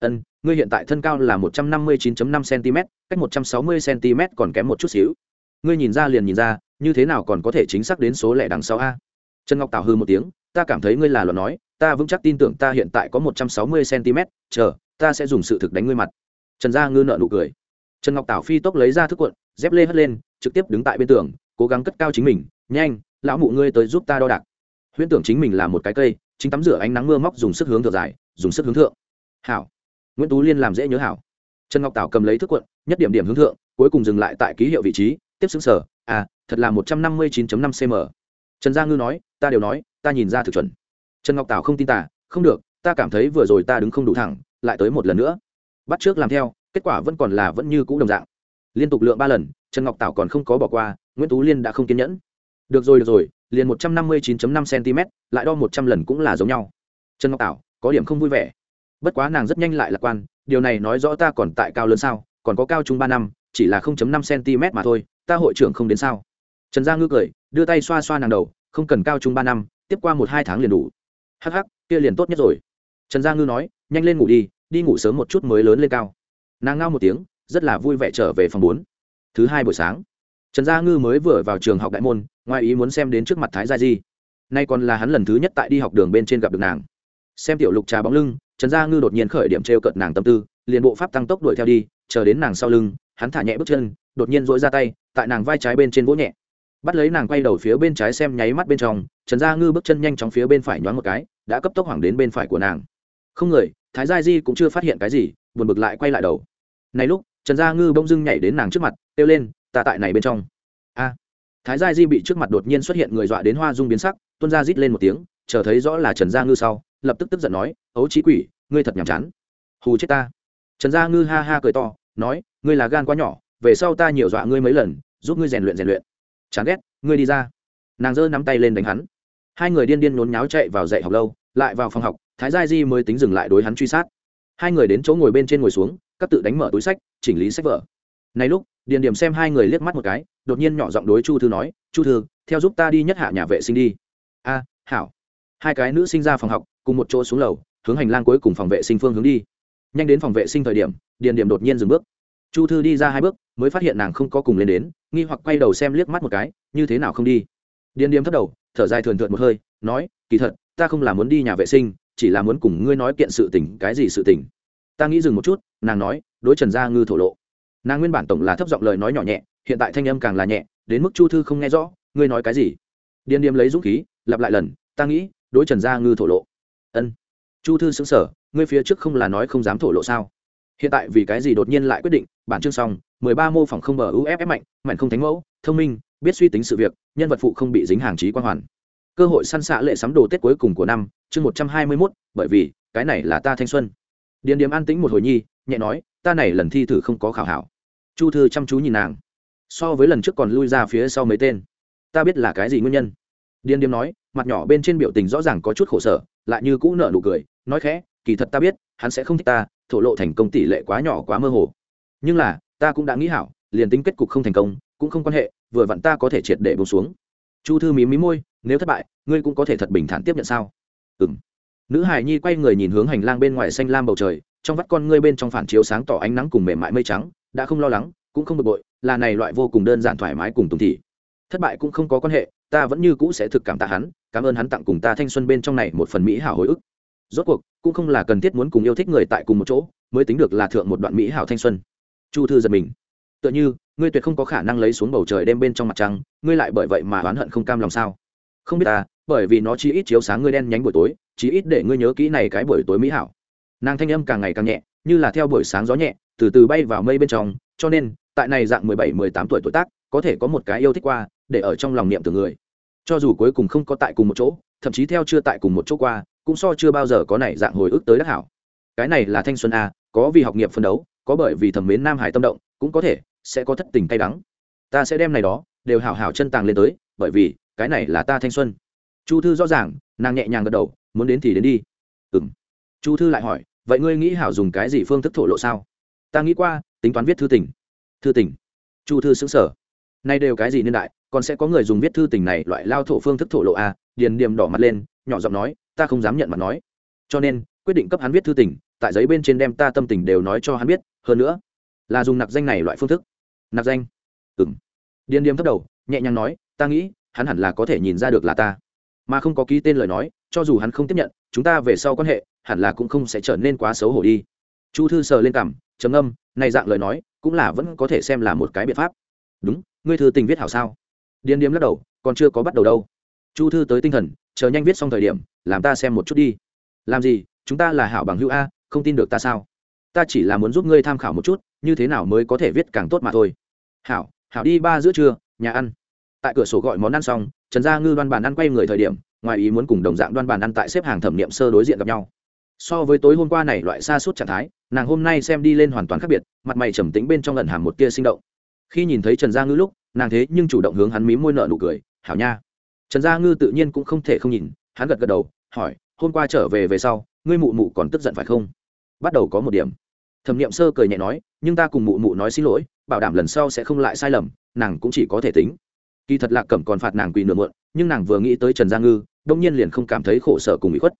Ân, ngươi hiện tại thân cao là một trăm năm mươi chín năm cm cách một trăm sáu mươi cm còn kém một chút xíu. Ngươi nhìn ra liền nhìn ra, như thế nào còn có thể chính xác đến số lẻ đằng sau a? Trần ngọc tảo hư một tiếng, ta cảm thấy ngươi là lo nói, ta vững chắc tin tưởng ta hiện tại có một trăm sáu mươi cm chờ, ta sẽ dùng sự thực đánh ngươi mặt. Trần gia ngư nợ nụ cười. Trần ngọc tảo phi tốc lấy ra thức cuộn, dép lê hất lên, trực tiếp đứng tại bên tường, cố gắng cất cao chính mình, nhanh lão mụ ngươi tới giúp ta đo đạc. Huyễn tưởng chính mình là một cái cây, chính tắm rửa ánh nắng mưa móc dùng sức hướng thượng dài, dùng sức hướng thượng. Hảo. Nguyễn tú liên làm dễ nhớ hảo. Trần ngọc tảo cầm lấy thức quận, nhất điểm điểm hướng thượng, cuối cùng dừng lại tại ký hiệu vị trí, tiếp xứng sở. À thật là một trăm năm mươi chín năm cm trần gia ngư nói, ta đều nói, ta nhìn ra thực chuẩn. Trần ngọc tảo không tin tả không được, ta cảm thấy vừa rồi ta đứng không đủ thẳng, lại tới một lần nữa. Bắt trước làm theo, kết quả vẫn còn là vẫn như cũ đồng dạng. Liên tục lượng ba lần, trần ngọc tảo còn không có bỏ qua, nguyễn tú liên đã không kiên nhẫn được rồi được rồi, liền một trăm năm mươi chín năm cm lại đo một trăm lần cũng là giống nhau. Trần ngọc tảo, có điểm không vui vẻ. Bất quá nàng rất nhanh lại lạc quan, điều này nói rõ ta còn tại cao lớn sao, còn có cao trung ba năm, chỉ là năm cm mà thôi, ta hội trưởng không đến sao? Trần gia ngư cười, đưa tay xoa xoa nàng đầu, không cần cao trung ba năm, tiếp qua một hai tháng liền đủ. Hắc hắc, kia liền tốt nhất rồi. Trần gia ngư nói, nhanh lên ngủ đi đi ngủ sớm một chút mới lớn lên cao. Nàng ngao một tiếng, rất là vui vẻ trở về phòng bốn. Thứ hai buổi sáng trần gia ngư mới vừa vào trường học đại môn, ngoài ý muốn xem đến trước mặt thái gia di. Nay còn là hắn lần thứ nhất tại đi học đường bên trên gặp được nàng. Xem tiểu lục trà bóng lưng, trần gia ngư đột nhiên khởi điểm t r e o cợt nàng tâm tư, liền bộ pháp tăng tốc đuổi theo đi, chờ đến nàng sau lưng, hắn thả nhẹ bước chân, đột nhiên dỗi ra tay, tại nàng vai trái bên trên vỗ nhẹ. Bắt lấy nàng quay đầu phía bên trái xem nháy mắt bên trong, trần gia ngư bước chân nhanh chóng phía bên phải nhoáng một cái, đã cấp tốc hoảng đến bên phải của nàng. Không người thái gia di cũng chưa phát hiện cái gì, buồn bực lại quay lại đầu. Này lúc, trần gia ngư bỗng dưng nhảy đến nàng trước mặt, kêu lên ta tại này bên trong. A. Thái gia di bị trước mặt đột nhiên xuất hiện người dọa đến hoa dung biến sắc tuân ra rít lên một tiếng, chờ thấy rõ là trần gia ngư sau, lập tức tức giận nói, ấu trí quỷ, ngươi thật nhàm chán. Hù chết ta. Trần gia ngư ha ha cười to, nói, ngươi là gan quá nhỏ, về sau ta nhiều dọa ngươi mấy lần, giúp ngươi rèn luyện rèn luyện. Chán ghét, ngươi đi ra. Nàng giơ nắm tay lên đánh hắn. Hai người điên điên nhốn nháo chạy vào dạy học lâu, lại vào phòng học, thái gia di mới tính dừng lại đối hắn truy sát. Hai người đến chỗ ngồi bên trên ngồi xuống, các tự đánh mở túi sách, chỉnh lý sách vở. Này lúc điền điểm xem hai người liếc mắt một cái, đột nhiên nhỏ giọng đối chu thư nói, chu thư, theo giúp ta đi nhất hạ nhà vệ sinh đi. A, hảo. Hai cái nữ sinh ra phòng học, cùng một chỗ xuống lầu, hướng hành lang cuối cùng phòng vệ sinh phương hướng đi. Nhanh đến phòng vệ sinh thời điểm, điền điểm đột nhiên dừng bước. Chu thư đi ra hai bước, mới phát hiện nàng không có cùng lên đến, nghi hoặc quay đầu xem liếc mắt một cái, như thế nào không đi? Điền điểm thất đầu, thở dài thường thượt một hơi, nói, kỳ thật, ta không là muốn đi nhà vệ sinh, chỉ là muốn cùng ngươi nói kiện sự tình, cái gì sự tình? Ta nghĩ dừng một chút, nàng nói, đối trần gia ngư thổ lộ nàng nguyên bản tổng là thấp giọng lời nói nhỏ nhẹ, hiện tại thanh âm càng là nhẹ, đến mức chu thư không nghe rõ, ngươi nói cái gì? Điên điếm lấy dũng khí, lặp lại lần, ta nghĩ, đối trần gia ngư thổ lộ. Ân. Chu thư xứng sở ngươi phía trước không là nói không dám thổ lộ sao? Hiện tại vì cái gì đột nhiên lại quyết định, bản chương xong, mười ba mô phỏng không bờ uff mạnh mạnh không thánh mẫu, thông minh, biết suy tính sự việc, nhân vật phụ không bị dính hàng trí quan hoàn. Cơ hội săn xạ lệ sắm đồ tết cuối cùng của năm, chương một trăm hai mươi mốt, bởi vì, cái này là ta thanh xuân. Điền điếm an tĩnh một hồi nhi, nhẹ nói, ta này lần thi thử không có khảo hảo chu thư chăm chú nhìn nàng. So với lần trước còn lui ra phía sau mấy tên. Ta biết là cái gì nguyên nhân. Điên điếm nói, mặt nhỏ bên trên biểu tình rõ ràng có chút khổ sở, lại như cũ nợ nụ cười, nói khẽ, kỳ thật ta biết, hắn sẽ không thích ta, thổ lộ thành công tỷ lệ quá nhỏ quá mơ hồ. Nhưng là, ta cũng đã nghĩ hảo, liền tính kết cục không thành công, cũng không quan hệ, vừa vặn ta có thể triệt để bông xuống. Chu thư mí mí môi, nếu thất bại, ngươi cũng có thể thật bình thản tiếp nhận sao? Ừ m nữ hải nhi quay người nhìn hướng hành lang bên ngoài xanh lam bầu trời, trong vắt con ngươi bên trong phản chiếu sáng tỏ ánh nắng cùng mềm mại mây trắng đã không lo lắng, cũng không bực bội, là này loại vô cùng đơn giản thoải mái cùng tùng thị. Thất bại cũng không có quan hệ, ta vẫn như cũ sẽ thực cảm tạ hắn, cảm ơn hắn tặng cùng ta thanh xuân bên trong này một phần mỹ hảo hồi ức. Rốt cuộc, cũng không là cần thiết muốn cùng yêu thích người tại cùng một chỗ, mới tính được là thượng một đoạn mỹ hảo thanh xuân. Chu thư giật mình. Tựa như, ngươi tuyệt không có khả năng lấy xuống bầu trời đem bên trong mặt trăng, ngươi lại bởi vậy mà oán hận không cam lòng sao? Không biết ta, bởi vì nó chỉ ít chiếu sáng ngươi đen nhánh buổi tối chỉ ít để ngươi nhớ kỹ này cái buổi tối mỹ hảo. Nàng thanh âm càng ngày càng nhẹ, như là theo buổi sáng gió nhẹ từ từ bay vào mây bên trong, cho nên, tại này dạng mười bảy, mười tám tuổi tuổi tác, có thể có một cái yêu thích qua, để ở trong lòng niệm từ người. Cho dù cuối cùng không có tại cùng một chỗ, thậm chí theo chưa tại cùng một chỗ qua, cũng so chưa bao giờ có này dạng hồi ức tới đắc hảo. Cái này là thanh xuân a, có vì học nghiệp phân đấu, có bởi vì thẩm mến nam hải tâm động, cũng có thể sẽ có thất tình cay đắng. Ta sẽ đem này đó đều hảo hảo chân tàng lên tới, bởi vì cái này là ta thanh xuân. Chu thư rõ ràng, nàng nhẹ nhàng gật đầu, muốn đến thì đến đi. Ừ m chu thư lại hỏi, vậy ngươi nghĩ hảo dùng cái gì phương thức thổ lộ sao? Ta nghĩ qua, tính toán viết thư tình. Thư tình? Chu thư xứng sở nay đều cái gì niên đại, còn sẽ có người dùng viết thư tình này loại lao thổ phương thức thổ lộ a điền điềm đỏ mặt lên, nhỏ giọng nói, ta không dám nhận mặt nói. Cho nên, quyết định cấp hắn viết thư tình, tại giấy bên trên đem ta tâm tình đều nói cho hắn biết, hơn nữa, là dùng nặc danh này loại phương thức. Nặc danh? Ừng điền điềm thấp đầu, nhẹ nhàng nói, ta nghĩ, hắn hẳn là có thể nhìn ra được là ta. Mà không có ký tên lời nói, cho dù hắn không tiếp nhận, chúng ta về sau quan hệ, hẳn là cũng không sẽ trở nên quá xấu hổ đi. Chu thư sờ lên cảm trầm âm này dạng lời nói, cũng là vẫn có thể xem là một cái biện pháp. Đúng, ngươi thư tình viết hảo sao? Điền điếm lắc đầu, còn chưa có bắt đầu đâu. Chu thư tới tinh thần, chờ nhanh viết xong thời điểm, làm ta xem một chút đi. Làm gì, chúng ta là hảo bằng hữu a, không tin được ta sao? Ta chỉ là muốn giúp ngươi tham khảo một chút, như thế nào mới có thể viết càng tốt mà thôi. Hảo hảo đi ba giữa trưa, nhà ăn. Tại cửa sổ gọi món ăn xong, trần gia ngư đoan bàn ăn quay người thời điểm, ngoài ý muốn cùng đồng dạng đoan bàn ăn tại xếp hàng thẩm nghiệm sơ đối diện gặp nhau so với tối hôm qua này loại xa suốt trạng thái, nàng hôm nay xem đi lên hoàn toàn khác biệt, mặt mày trầm tính bên trong lần hàm một tia sinh động. Khi nhìn thấy trần gia ngư lúc, nàng thế nhưng chủ động hướng hắn mí môi nợ nụ cười, hảo nha. Trần gia ngư tự nhiên cũng không thể không nhìn, hắn gật gật đầu, hỏi, hôm qua trở về về sau, ngươi mụ mụ còn tức giận phải không? Bắt đầu có một điểm. Thẩm nghiệm sơ cười nhẹ nói, nhưng ta cùng mụ mụ nói xin lỗi, bảo đảm lần sau sẽ không lại sai lầm, nàng cũng chỉ có thể tính. Kỳ thật lạc cẩm còn phạt nàng quỳ nửa muộn, nhưng nàng vừa nghĩ tới trần gia ngư, đông nhiên liền không cảm thấy khổ sở cùng bị khuất.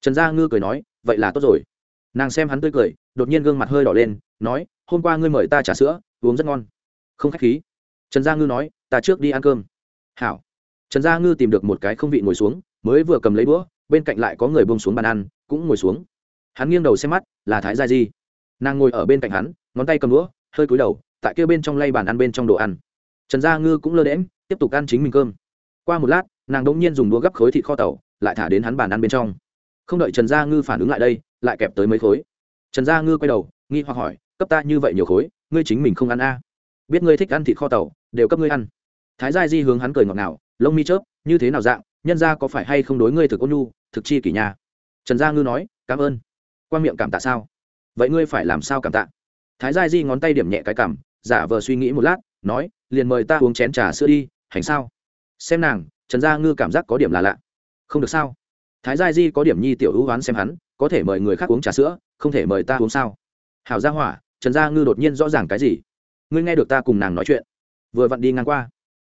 Trần gia ngư cười nói vậy là tốt rồi. Nàng xem hắn tươi cười, đột nhiên gương mặt hơi đỏ lên, nói, hôm qua ngươi mời ta trà sữa, uống rất ngon. Không k h á c h khí. Trần gia ngư nói, ta trước đi ăn cơm. Hảo. Trần gia ngư tìm được một cái không vị ngồi xuống, mới vừa cầm lấy đũa, bên cạnh lại có người bông xuống bàn ăn, cũng ngồi xuống. Hắn nghiêng đầu xem mắt, là thái gia di. Nàng ngồi ở bên cạnh hắn, ngón tay cầm đũa, hơi cúi đầu, tại kia bên trong lay bàn ăn bên trong đồ ăn. Trần gia ngư cũng lơ đễm tiếp tục ăn chính mình cơm. Qua một lát, nàng đ ỗ n g nhiên dùng đũa gắp khối thịt kho tàu, lại thả đến hắn bàn ăn bên trong không đợi trần gia ngư phản ứng lại đây, lại kẹp tới mấy khối. Trần gia ngư quay đầu, nghi hoặc hỏi, cấp ta như vậy nhiều khối, ngươi chính mình không ăn a biết ngươi thích ăn thịt kho tàu, đều cấp ngươi ăn. Thái gia di hướng hắn cười ngọt ngào, lông mi chớp, như thế nào dạng, nhân ra có phải hay không đối ngươi thực ôn nhu, thực chi kỷ nhà? Trần gia ngư nói, cảm ơn. Quan miệng cảm tạ sao? Vậy ngươi phải làm sao cảm tạ? Thái gia di ngón tay điểm nhẹ cái cảm, giả vờ suy nghĩ một lát, nói, liền mời ta uống chén trà sữa đi, hành sao? Xem nàng, trần gia ngư cảm giác có điểm là lạ. Không được sao? Thái gia di có điểm nhi tiểu hữu oán xem hắn, có thể mời người khác uống trà sữa, không thể mời ta uống sao? Hảo gia hỏa, trần gia ngư đột nhiên rõ ràng cái gì? Ngươi nghe được ta cùng nàng nói chuyện. Vừa vặn đi ngang qua.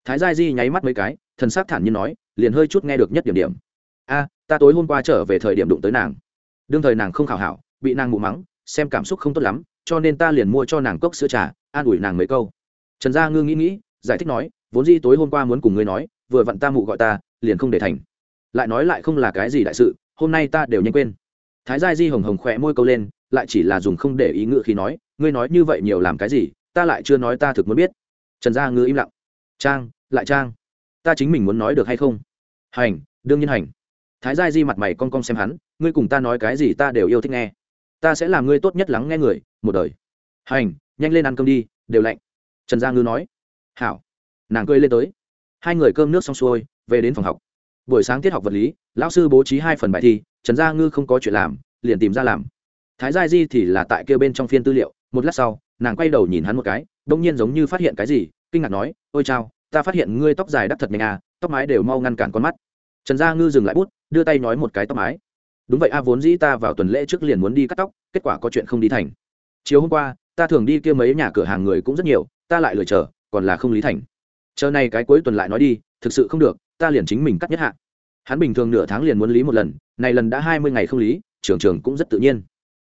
Thái gia di nháy mắt mấy cái, thần s á c thản nhiên nói, liền hơi chút nghe được nhất điểm điểm. A, ta tối hôm qua trở về thời điểm đụng tới nàng. Đương thời nàng không khảo hảo, bị nàng mụ mắng, xem cảm xúc không tốt lắm, cho nên ta liền mua cho nàng cốc sữa trà, an ủi nàng mấy câu. Trần gia ngư nghĩ nghĩ, giải thích nói, vốn di tối hôm qua muốn cùng ngươi nói, vừa vặn ta mụ gọi ta, liền không để thành lại nói lại không là cái gì đại sự, hôm nay ta đều nhanh quên. Thái gia di hồng hồng khỏe môi câu lên, lại chỉ là dùng không để ý ngự khi nói, ngươi nói như vậy nhiều làm cái gì, ta lại chưa nói ta thực muốn biết. Trần gia ngư im lặng. Trang, lại trang, ta chính mình muốn nói được hay không? Hành, đương nhiên hành. Thái gia di mặt mày con con xem hắn, ngươi cùng ta nói cái gì ta đều yêu thích nghe. Ta sẽ làm ngươi tốt nhất lắng nghe người, một đời. Hành, nhanh lên ăn cơm đi, đều lạnh. Trần gia ngư nói. Hảo. Nàng cười lên tới. Hai người cơm nước xong xuôi, về đến phòng học buổi sáng tiết học vật lý, lão sư bố trí hai phần bài thi, trần gia ngư không có chuyện làm, liền tìm ra làm. Thái gia di thì là tại kêu bên trong phiên tư liệu, một lát sau, nàng quay đầu nhìn hắn một cái, đông nhiên giống như phát hiện cái gì, kinh ngạc nói, ôi chao, ta phát hiện ngươi tóc dài đắt thật nhanh à tóc mái đều mau ngăn cản con mắt. Trần gia ngư dừng lại bút, đưa tay nói một cái tóc mái. Đúng vậy a, vốn dĩ ta vào tuần lễ trước liền muốn đi cắt tóc, kết quả có chuyện không đi thành. Chiều hôm qua, ta thường đi kia mấy nhà cửa hàng người cũng rất nhiều, ta lại lười chờ, còn là không lý thành. Chờ này cái cuối tuần lại nói đi, thực sự không được ta liền chính mình cắt nhất hạ. Hắn bình thường nửa tháng liền muốn lý một lần, này lần đã hai mươi ngày không lý trường trường cũng rất tự nhiên.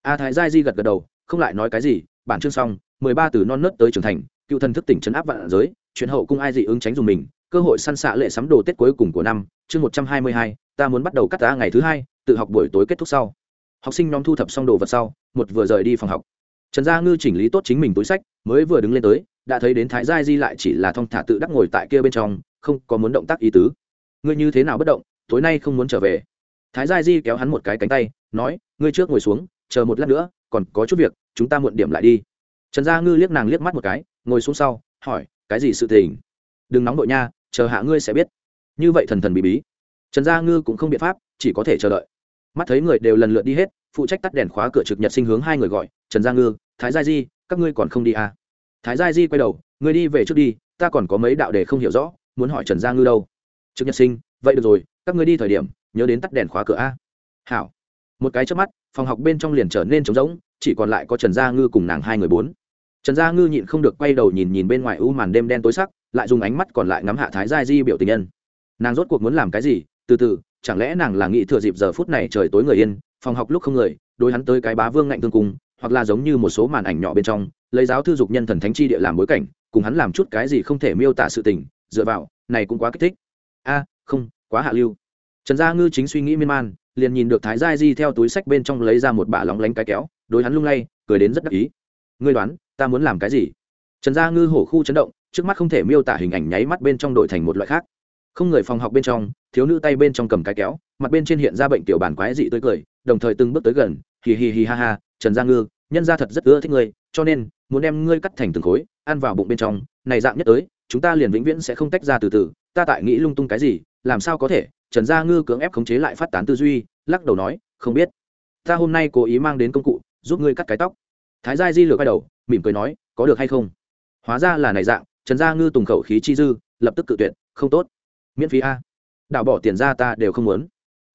A thái giai di gật gật đầu, không lại nói cái gì, bản chương xong, mười ba từ non nớt tới trưởng thành, cựu thần thức tỉnh chấn áp vạn giới, chuyện hậu cung ai dị ứng tránh dùng mình, cơ hội săn xạ lệ sắm đồ tết cuối cùng của năm, chương một trăm hai mươi hai, ta muốn bắt đầu cắt ta ngày thứ hai, tự học buổi tối kết thúc sau. Học sinh nhóm thu thập xong đồ vật sau, một vừa rời đi phòng học. Trần gia ngư chỉnh lý tốt chính mình túi sách, mới vừa đứng lên tới, đã thấy đến thái gia di lại chỉ là thong thả tự đắc ngồi tại kia bên trong, không có muốn động tác ý tứ ngươi như thế nào bất động, tối nay không muốn trở về. Thái gia di kéo hắn một cái cánh tay, nói, ngươi trước ngồi xuống, chờ một lát nữa, còn có chút việc, chúng ta muộn điểm lại đi. Trần gia ngư liếc nàng liếc mắt một cái, ngồi xuống sau, hỏi, cái gì sự tình? Đừng nóng đội nha, chờ hạ ngươi sẽ biết. Như vậy thần thần bí bí. Trần gia ngư cũng không biện pháp, chỉ có thể chờ đợi. Mắt thấy người đều lần lượt đi hết, phụ trách tắt đèn khóa cửa trực nhật sinh hướng hai người gọi, trần gia ngư, thái gia di, các ngươi còn không đi à. thái gia di quay đầu người đi về trước đi, ta còn có mấy đạo để không hiểu rõ, muốn hỏi trần gia ngư đâu trực nhật sinh, vậy được rồi, các ngươi đi thời điểm, nhớ đến tắt đèn khóa cửa a. Hảo. Một cái trước mắt, phòng học bên trong liền trở nên trống rỗng, chỉ còn lại có trần gia ngư cùng nàng hai người bốn. Trần gia ngư nhịn không được quay đầu nhìn nhìn bên ngoài u màn đêm đen tối sắc, lại dùng ánh mắt còn lại ngắm hạ thái gia di biểu tình nhân. Nàng rốt cuộc muốn làm cái gì? Từ từ, chẳng lẽ nàng là nghĩ thừa dịp giờ phút này trời tối người yên, phòng học lúc không người, đối hắn tới cái bá vương ngạnh tương cung hoặc là giống như một số màn ảnh nhỏ bên trong, lấy giáo thư dục nhân thần thánh chi địa làm bối cảnh, cùng hắn làm chút cái gì không thể miêu tả sự tình, dựa vào, này cũng quá kích thích a, không, quá hạ lưu. Trần gia ngư chính suy nghĩ miên man, liền nhìn được thái gia di theo túi sách bên trong lấy ra một bả lóng lánh cái kéo, đối hắn lung lay, cười đến rất đắc ý. Ngươi đoán, ta muốn làm cái gì? Trần gia ngư hổ khu chấn động, trước mắt không thể miêu tả hình ảnh nháy mắt bên trong đổi thành một loại khác. Không người phòng học bên trong, thiếu nữ tay bên trong cầm cái kéo, mặt bên trên hiện ra bệnh tiểu bản quái dị tươi cười, đồng thời từng bước tới gần, hì hì hì ha ha, trần gia ngư, nhân gia thật rất ưa thích ngươi, cho nên, muốn đem ngươi cắt thành từng khối, ăn vào bụng bên trong, này dạng nhất tới, chúng ta liền vĩnh viễn sẽ không tách ra từ từ ta tại nghĩ lung tung cái gì, làm sao có thể, trần gia ngư cưỡng ép khống chế lại phát tán tư duy, lắc đầu nói, không biết. Ta hôm nay cố ý mang đến công cụ, giúp ngươi cắt cái tóc. Thái gia di lược quay đầu, mỉm cười nói, có được hay không? Hóa ra là này dạng, trần gia ngư tùng khẩu khí chi dư, lập tức cự tuyệt, không tốt. Miễn phí a. Đảo bỏ tiền ra ta đều không muốn.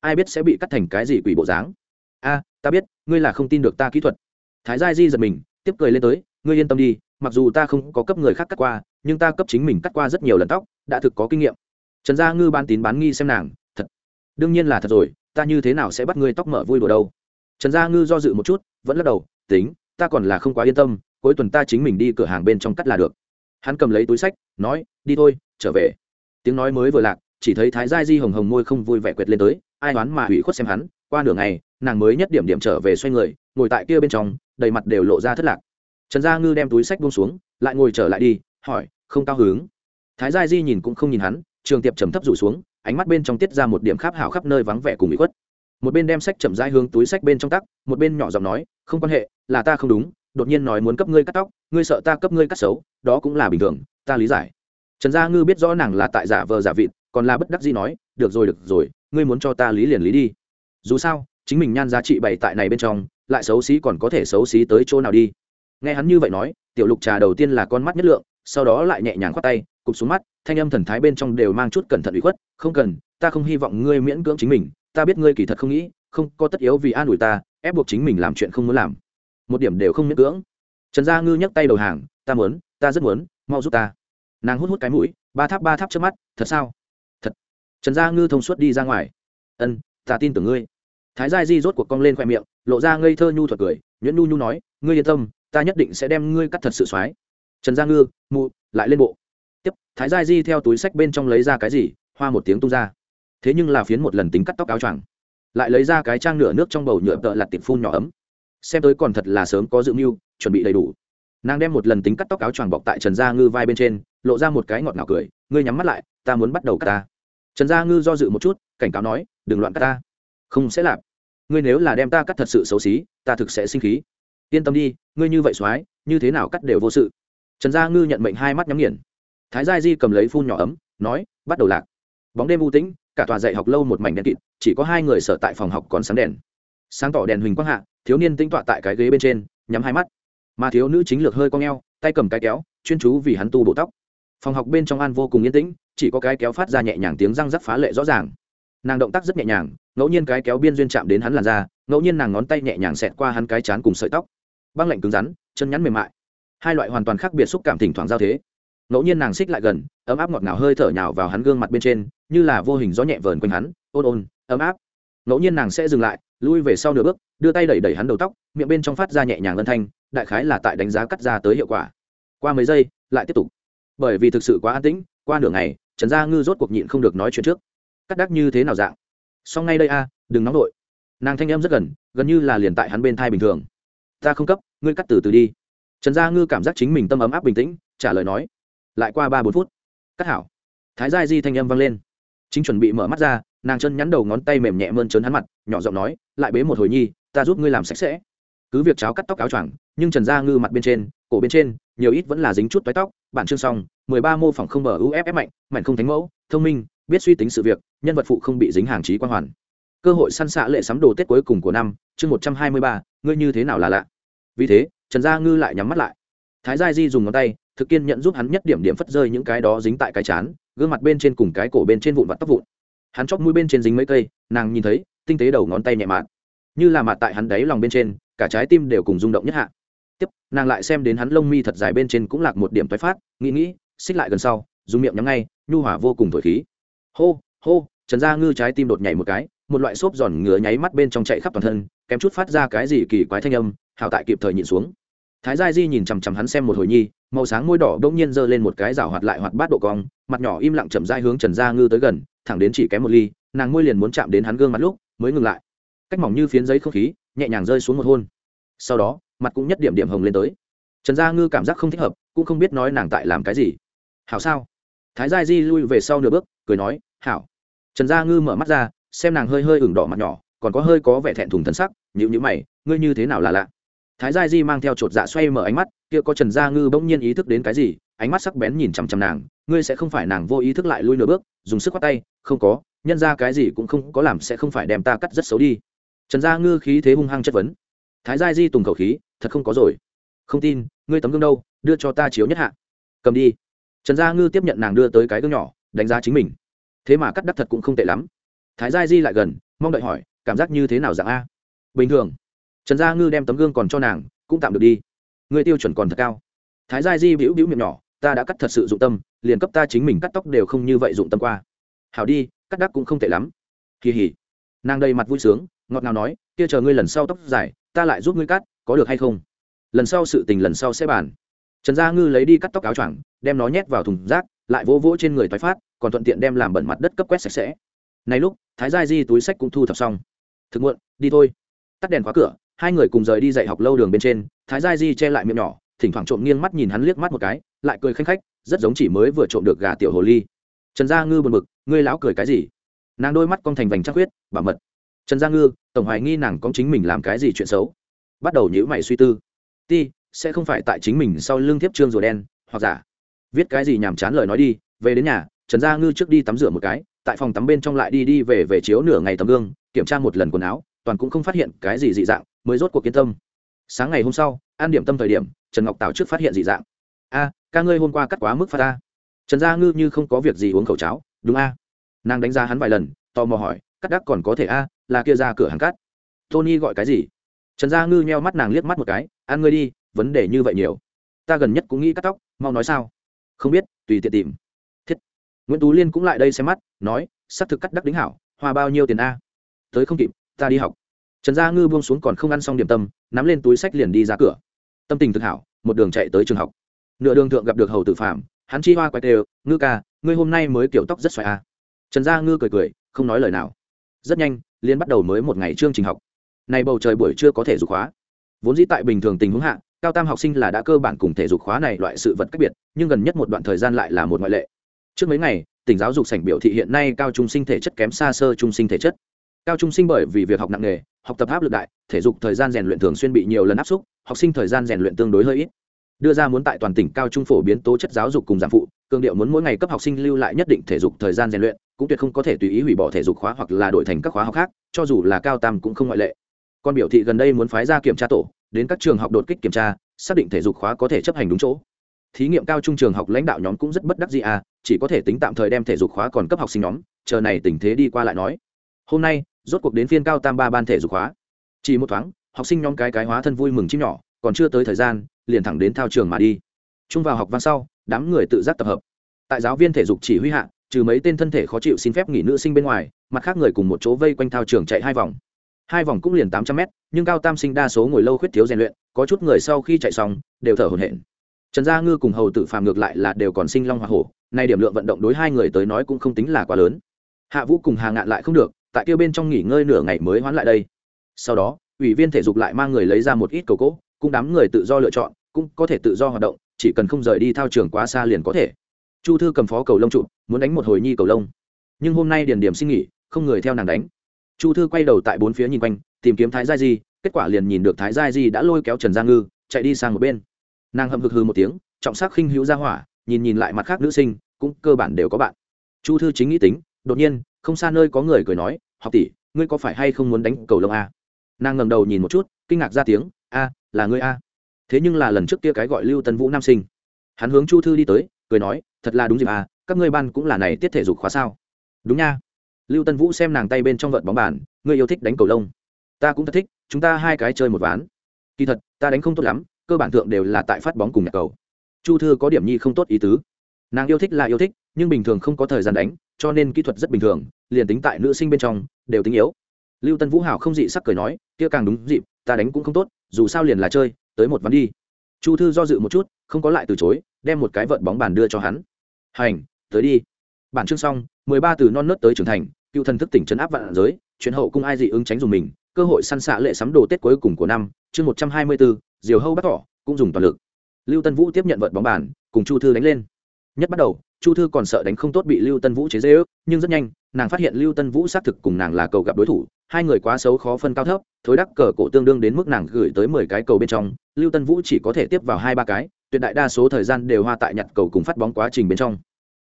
Ai biết sẽ bị cắt thành cái gì quỷ bộ dáng. A, ta biết, ngươi là không tin được ta kỹ thuật. Thái gia di giật mình, tiếp cười lên tới, ngươi yên tâm đi, mặc dù ta không có cấp người khác cắt qua nhưng ta cấp chính mình cắt qua rất nhiều lần tóc, đã thực có kinh nghiệm. Trần gia ngư ban tín bán nghi xem nàng, thật. Đương nhiên là thật rồi, ta như thế nào sẽ bắt ngươi tóc mở vui đùa đâu? Trần gia ngư do dự một chút, vẫn lắc đầu, tính, ta còn là không quá yên tâm, cuối tuần ta chính mình đi cửa hàng bên trong cắt là được. Hắn cầm lấy túi sách, nói, đi thôi, trở về. Tiếng nói mới vừa lạc, chỉ thấy thái gia di hồng hồng môi không vui vẻ quệt lên tới, ai đoán mà hủy khuất xem hắn, qua nửa ngày, nàng mới nhất điểm điểm trở về xoay người, ngồi tại kia bên trong, đầy mặt đều lộ ra thất lạc. Trần gia ngư đem túi sách buông xuống, lại ngồi trở lại đi, hỏi không cao hứng. Thái gia di nhìn cũng không nhìn hắn, trường tiệp trầm thấp rủ xuống, ánh mắt bên trong tiết ra một điểm kháp hảo khắp nơi vắng vẻ cùng bị khuất. Một bên đem sách chậm rãi hướng túi sách bên trong tắc, một bên nhỏ giọng nói, không quan hệ, là ta không đúng, đột nhiên nói muốn cấp ngươi cắt tóc, ngươi sợ ta cấp ngươi cắt xấu, đó cũng là bình thường, ta lý giải. Trần gia ngư biết rõ nàng là tại giả vờ giả vịt, còn là bất đắc gì nói, được rồi được rồi, ngươi muốn cho ta lý liền lý đi. Dù sao, chính mình nhan giá trị bày tại này bên trong, lại xấu xí còn có thể xấu xí tới chỗ nào đi. Nghe hắn như vậy nói, tiểu lục trà đầu tiên là con mắt nhất lượng sau đó lại nhẹ nhàng khoát tay, cụp xuống mắt, thanh âm thần thái bên trong đều mang chút cẩn thận ủy khuất, không cần, ta không hy vọng ngươi miễn cưỡng chính mình, ta biết ngươi kỳ thật không nghĩ, không có tất yếu vì an ủi ta, ép buộc chính mình làm chuyện không muốn làm. Một điểm đều không miễn cưỡng. Trần gia ngư nhấc tay đầu hàng, ta muốn, ta rất muốn, mau giúp ta. Nàng hút hút cái mũi, ba tháp ba tháp trước mắt, thật sao? Thật. Trần gia ngư thông suốt đi ra ngoài. Ân, ta tin tưởng ngươi. Thái gia di rốt cuộc cong lên khoe miệng, lộ ra ngây thơ nhu thuật cười, nhuyễn nhu nhu nói, ngươi yên tâm, ta nhất định sẽ đem ngươi cắt thật sự soái trần gia ngư, mụ, lại lên bộ. Tiếp, thái gia di theo túi sách bên trong lấy ra cái gì, hoa một tiếng tung ra. Thế nhưng là phiến một lần tính cắt tóc áo choàng. Lại lấy ra cái trang nửa nước trong bầu nhựa tợ lặt tiệp phun nhỏ ấm. Xem tới còn thật là sớm có dự mưu, chuẩn bị đầy đủ. Nàng đem một lần tính cắt tóc áo choàng bọc tại trần gia ngư vai bên trên, lộ ra một cái ngọt ngào cười, ngươi nhắm mắt lại, ta muốn bắt đầu cắt ta. Trần gia ngư do dự một chút, cảnh cáo nói, đừng loạn cắt ta. Không sẽ lạp ngươi nếu là đem ta cắt thật sự xấu xí, ta thực sẽ sinh khí. Yên tâm đi, ngươi như vậy soái, như thế nào cắt đều vô sự trần gia ngư nhận mệnh hai mắt nhắm nghiền. Thái gia di cầm lấy phun nhỏ ấm, nói, bắt đầu lạc. Bóng đêm u tĩnh, cả tòa dạy học lâu một mảnh đen kịt, chỉ có hai người sở tại phòng học còn sáng đèn. Sáng tỏ đèn huỳnh quang hạ, thiếu niên tinh tọa tại cái ghế bên trên, nhắm hai mắt. Mà thiếu nữ chính lược hơi cong eo, tay cầm cái kéo, chuyên chú vì hắn tu bộ tóc. Phòng học bên trong an vô cùng yên tĩnh, chỉ có cái kéo phát ra nhẹ nhàng tiếng răng rắc phá lệ rõ ràng. Nàng động tác rất nhẹ nhàng, ngẫu nhiên cái kéo biên duyên chạm đến hắn làn da, ngẫu nhiên nàng ngón tay nhẹ nhàng xẹt qua hắn cái chán cùng sợi tóc. Băng lạnh cứng rắn, chân nhắn mềm mại hai loại hoàn toàn khác biệt xúc cảm thỉnh thoảng giao thế. Ngẫu nhiên nàng xích lại gần, ấm áp ngọt ngào hơi thở nhào vào hắn gương mặt bên trên, như là vô hình gió nhẹ vờn quanh hắn, ôn ôn, ấm áp. Ngẫu nhiên nàng sẽ dừng lại, lui về sau nửa bước, đưa tay đẩy đẩy hắn đầu tóc, miệng bên trong phát ra nhẹ nhàng ân thanh, đại khái là tại đánh giá cắt ra tới hiệu quả. Qua mấy giây, lại tiếp tục. Bởi vì thực sự quá an tĩnh, qua nửa ngày, trần gia ngư rốt cuộc nhịn không được nói chuyện trước. Cắt đắc như thế nào dạng? Xong ngay đây a, đừng nóng vội. Nàng thanh em rất gần gần như là liền tại hắn bên thai bình thường. Ta không cấp, ngươi cắt từ từ đi trần gia ngư cảm giác chính mình tâm ấm áp bình tĩnh, trả lời nói, lại qua ba bốn phút, cắt hảo. Thái gia di thanh âm vang lên. Chính chuẩn bị mở mắt ra, nàng chân nhắn đầu ngón tay mềm nhẹ mơn trớn hắn mặt, nhỏ giọng nói, lại bế một hồi nhi, ta giúp ngươi làm sạch sẽ. Cứ việc cháo cắt tóc áo choàng, nhưng trần gia ngư mặt bên trên, cổ bên trên, nhiều ít vẫn là dính chút toái tóc, bản chương xong, mười ba mô phỏng không bờ uff mạnh mạnh không thánh mẫu, thông minh, biết suy tính sự việc, nhân vật phụ không bị dính hàng trí quan hoàn. Cơ hội săn xạ lệ sắm đồ tết cuối cùng của năm, chương một trăm hai mươi ba, ngươi như thế nào là lạ? Vì thế trần gia ngư lại nhắm mắt lại. Thái gia di dùng ngón tay, thực kiên nhận giúp hắn nhất điểm điểm phất rơi những cái đó dính tại cái chán, gương mặt bên trên cùng cái cổ bên trên vụn vặt tóc vụn. Hắn chóc mũi bên trên dính mấy cây, nàng nhìn thấy, tinh tế đầu ngón tay nhẹ mạt như là mặt tại hắn đáy lòng bên trên, cả trái tim đều cùng rung động nhất hạ. Tiếp, nàng lại xem đến hắn lông mi thật dài bên trên cũng lạc một điểm tái phát, nghĩ nghĩ, xích lại gần sau, dùng miệng nhắm ngay, nhu hỏa vô cùng thổi khí. Hô hô, trần gia ngư trái tim đột nhảy một cái, một loại xốp giòn ngứa nháy mắt bên trong chạy khắp toàn thân, kém chút phát ra cái gì kỳ quái thanh âm hảo tại kịp thời nhìn xuống. Thái gia di nhìn chằm chằm hắn xem một hồi nhi, màu sáng môi đỏ bỗng nhiên giơ lên một cái rào hoạt lại hoạt bát độ cong, mặt nhỏ im lặng chậm dai hướng trần gia ngư tới gần, thẳng đến chỉ kém một ly, nàng môi liền muốn chạm đến hắn gương mặt lúc, mới ngừng lại. Cách mỏng như phiến giấy không khí, nhẹ nhàng rơi xuống một hôn. Sau đó, mặt cũng nhất điểm điểm hồng lên tới. Trần gia ngư cảm giác không thích hợp, cũng không biết nói nàng tại làm cái gì. Hảo sao? Thái gia di lui về sau nửa bước, cười nói, hảo. Trần gia ngư mở mắt ra, xem nàng hơi hơi ửng đỏ mặt nhỏ, còn có hơi có vẻ thẹn thùng thân sắc nhữ nhữ mày, ngươi như thế nào là lạ? Thái gia di mang theo chột dạ xoay mở ánh mắt, kia có trần gia ngư bỗng nhiên ý thức đến cái gì, ánh mắt sắc bén nhìn chằm chằm nàng, ngươi sẽ không phải nàng vô ý thức lại lui nửa bước, dùng sức khoát tay, không có, nhân ra cái gì cũng không có làm sẽ không phải đem ta cắt rất xấu đi. Trần gia ngư khí thế hung hăng chất vấn. Thái gia di tùng khẩu khí, thật không có rồi. Không tin, ngươi tấm gương đâu, đưa cho ta chiếu nhất hạ. Cầm đi. Trần gia ngư tiếp nhận nàng đưa tới cái gương nhỏ, đánh giá chính mình. Thế mà cắt đắc thật cũng không tệ lắm. Thái gia di lại gần, mong đợi hỏi, cảm giác như thế nào dạng a? Bình thường trần gia ngư đem tấm gương còn cho nàng, cũng tạm được đi. Người tiêu chuẩn còn thật cao. Thái gia di bĩu bĩu miệng nhỏ, ta đã cắt thật sự dụng tâm, liền cấp ta chính mình cắt tóc đều không như vậy dụng tâm qua. Hảo đi, cắt đắc cũng không tệ lắm. Kỳ hỉ. Nàng đầy mặt vui sướng, ngọt ngào nói, kia chờ ngươi lần sau tóc dài, ta lại giúp ngươi cắt, có được hay không? Lần sau sự tình lần sau sẽ bàn. Trần gia ngư lấy đi cắt tóc áo choàng, đem nó nhét vào thùng rác, lại vỗ vỗ trên người thoái phát, còn thuận tiện đem làm bẩn mặt đất cấp quét sạch sẽ. Này lúc, thái gia di túi sách cũng thu thập xong. Thực muộn, đi thôi. Tắt đèn khóa cửa hai người cùng rời đi dạy học lâu đường bên trên, thái gia di che lại miệng nhỏ, thỉnh thoảng trộm nghiêng mắt nhìn hắn liếc mắt một cái, lại cười khanh khách, rất giống chỉ mới vừa trộm được gà tiểu hồ ly. Trần gia ngư buồn bực, ngươi lão cười cái gì? Nàng đôi mắt cong thành vành trắc huyết bảo mật. Trần gia ngư, tổng hoài nghi nàng có chính mình làm cái gì chuyện xấu. Bắt đầu nhữ mày suy tư. Ti, sẽ không phải tại chính mình sau lưng thiếp trương rùa đen, hoặc giả. Viết cái gì nhàm chán lời nói đi, về đến nhà, trần gia ngư trước đi tắm rửa một cái, tại phòng tắm bên trong lại đi đi về về chiếu nửa ngày tấm gương, kiểm tra một lần quần áo, toàn cũng không phát hiện cái gì dị dạng mới rốt cuộc kiên tâm. Sáng ngày hôm sau, an điểm tâm thời điểm, trần ngọc tào trước phát hiện dị dạng. A, ca ngươi hôm qua cắt quá mức pha ta. Trần gia ngư như không có việc gì uống khẩu cháo, đúng a. Nàng đánh giá hắn vài lần, tò mò hỏi, cắt đắc còn có thể a, là kia ra cửa hàng cắt. Tony gọi cái gì? Trần gia ngư nheo mắt nàng liếc mắt một cái, ăn ngươi đi, vấn đề như vậy nhiều. Ta gần nhất cũng nghĩ cắt tóc, mau nói sao? Không biết, tùy tiện tìm. Thiết. Nguyễn tú liên cũng lại đây xem mắt, nói, xác thực cắt đắc đính hảo, hoa bao nhiêu tiền a? Tới không kịp, ta đi học trần gia ngư buông xuống còn không ăn xong điểm tâm, nắm lên túi sách liền đi ra cửa. Tâm tình thực hảo, một đường chạy tới trường học. Nửa đường thượng gặp được hầu tử phạm hắn chi hoa quay tê ngư ca, ngươi hôm nay mới kiểu tóc rất xoài a trần gia ngư cười cười, không nói lời nào. Rất nhanh liên bắt đầu mới một ngày chương trình học. Này bầu trời buổi chưa có thể dục khóa. Vốn dĩ tại bình thường tình huống hạ, cao tam học sinh là đã cơ bản cùng thể dục khóa này loại sự vật cách biệt, nhưng gần nhất một đoạn thời gian lại là một ngoại lệ. Trước mấy ngày, tỉnh giáo dục sảnh biểu thị hiện nay cao trung sinh thể chất kém xa sơ trung sinh thể chất cao trung sinh bởi vì việc học nặng nghề, học tập áp lực đại, thể dục thời gian rèn luyện thường xuyên bị nhiều lần áp xúc, học sinh thời gian rèn luyện tương đối hơi ít. Đưa ra muốn tại toàn tỉnh cao trung phổ biến tố chất giáo dục cùng giảm phụ, cường điệu muốn mỗi ngày cấp học sinh lưu lại nhất định thể dục thời gian rèn luyện, cũng tuyệt không có thể tùy ý hủy bỏ thể dục khóa hoặc là đổi thành các khóa học khác, cho dù là cao tam cũng không ngoại lệ. Còn biểu thị gần đây muốn phái ra kiểm tra tổ, đến các trường học đột kích kiểm tra, xác định thể dục khóa có thể chấp hành đúng chỗ. Thí nghiệm cao trung trường học lãnh đạo nhóm cũng rất bất đắc gì à chỉ có thể tính tạm thời đem thể dục khóa còn cấp học sinh nhóm, chờ này tình thế đi qua lại nói. Hôm nay rốt cuộc đến phiên cao tam ba ban thể dục khóa chỉ một thoáng, học sinh nhóm cái cái hóa thân vui mừng chim nhỏ, còn chưa tới thời gian, liền thẳng đến thao trường mà đi. Trung vào học văn sau, đám người tự giác tập hợp. Tại giáo viên thể dục chỉ huy hạ, trừ mấy tên thân thể khó chịu xin phép nghỉ nữ sinh bên ngoài, mặt khác người cùng một chỗ vây quanh thao trường chạy hai vòng. Hai vòng cũng liền tám trăm mét, nhưng cao tam sinh đa số ngồi lâu khuyết thiếu rèn luyện, có chút người sau khi chạy xong, đều thở hổn hển. Trần gia ngư cùng hầu tử phàm ngược lại là đều còn sinh long hoa hổ, nay điểm lượng vận động đối hai người tới nói cũng không tính là quá lớn. Hạ vũ cùng hà ngạn lại không được tại kia bên trong nghỉ ngơi nửa ngày mới hoán lại đây. Sau đó, ủy viên thể dục lại mang người lấy ra một ít cầu cỗ cũng đám người tự do lựa chọn, cũng có thể tự do hoạt động, chỉ cần không rời đi thao trường quá xa liền có thể. Chu thư cầm phó cầu lông trụ, muốn đánh một hồi nhi cầu lông. Nhưng hôm nay điền điểm xin nghỉ, không người theo nàng đánh. Chu thư quay đầu tại bốn phía nhìn quanh, tìm kiếm thái gia di, kết quả liền nhìn được thái gia di đã lôi kéo trần gia ngư, chạy đi sang một bên. Nàng hậm hực hư một tiếng, trọng sắc khinh hữu ra hỏa, nhìn nhìn lại mặt khác nữ sinh, cũng cơ bản đều có bạn. Chu thư chính nghĩ tính, đột nhiên không xa nơi có người cười nói, học tỷ, ngươi có phải hay không muốn đánh cầu lông a? Nàng ngẩng đầu nhìn một chút, kinh ngạc ra tiếng, a, là ngươi a. Thế nhưng là lần trước kia cái gọi lưu tân vũ nam sinh, hắn hướng chu thư đi tới, cười nói, thật là đúng dịp a, các ngươi ban cũng là này tiết thể dục khóa sao? Đúng nha. Lưu tân vũ xem nàng tay bên trong vợt bóng bàn, ngươi yêu thích đánh cầu lông. Ta cũng thật thích, chúng ta hai cái chơi một ván. Kỳ thật, ta đánh không tốt lắm, cơ bản thượng đều là tại phát bóng cùng nhạc cầu. Chu thư có điểm nhi không tốt ý tứ. Nàng yêu thích là yêu thích nhưng bình thường không có thời gian đánh, cho nên kỹ thuật rất bình thường, liền tính tại nữ sinh bên trong, đều tính yếu. Lưu tân vũ hảo không dị sắc cười nói, kia càng đúng dịp, ta đánh cũng không tốt, dù sao liền là chơi, tới một ván đi. Chu thư do dự một chút, không có lại từ chối, đem một cái vợt bóng bàn đưa cho hắn. Hành, tới đi. Bản chương xong, mười ba từ non nớt tới trưởng thành, cựu thần thức tỉnh chấn áp vạn giới chuyện hậu cung ai dị ứng tránh dùng mình, cơ hội săn xạ lệ sắm đồ tết cuối cùng của năm, chương một trăm hai mươi bốn, diều hâu bắt thỏ cũng dùng toàn lực. Lưu tân vũ tiếp nhận vợt bóng bàn, cùng chu thư đánh lên. Nhất bắt đầu chu thư còn sợ đánh không tốt bị lưu tân vũ chế dễ ước nhưng rất nhanh, nàng phát hiện lưu tân vũ xác thực cùng nàng là cầu gặp đối thủ, hai người quá xấu khó phân cao thấp, thối đắc cờ cổ tương đương đến mức nàng gửi tới mười cái cầu bên trong, lưu tân vũ chỉ có thể tiếp vào hai ba cái, tuyệt đại đa số thời gian đều hoa tại nhặt cầu cùng phát bóng quá trình bên trong.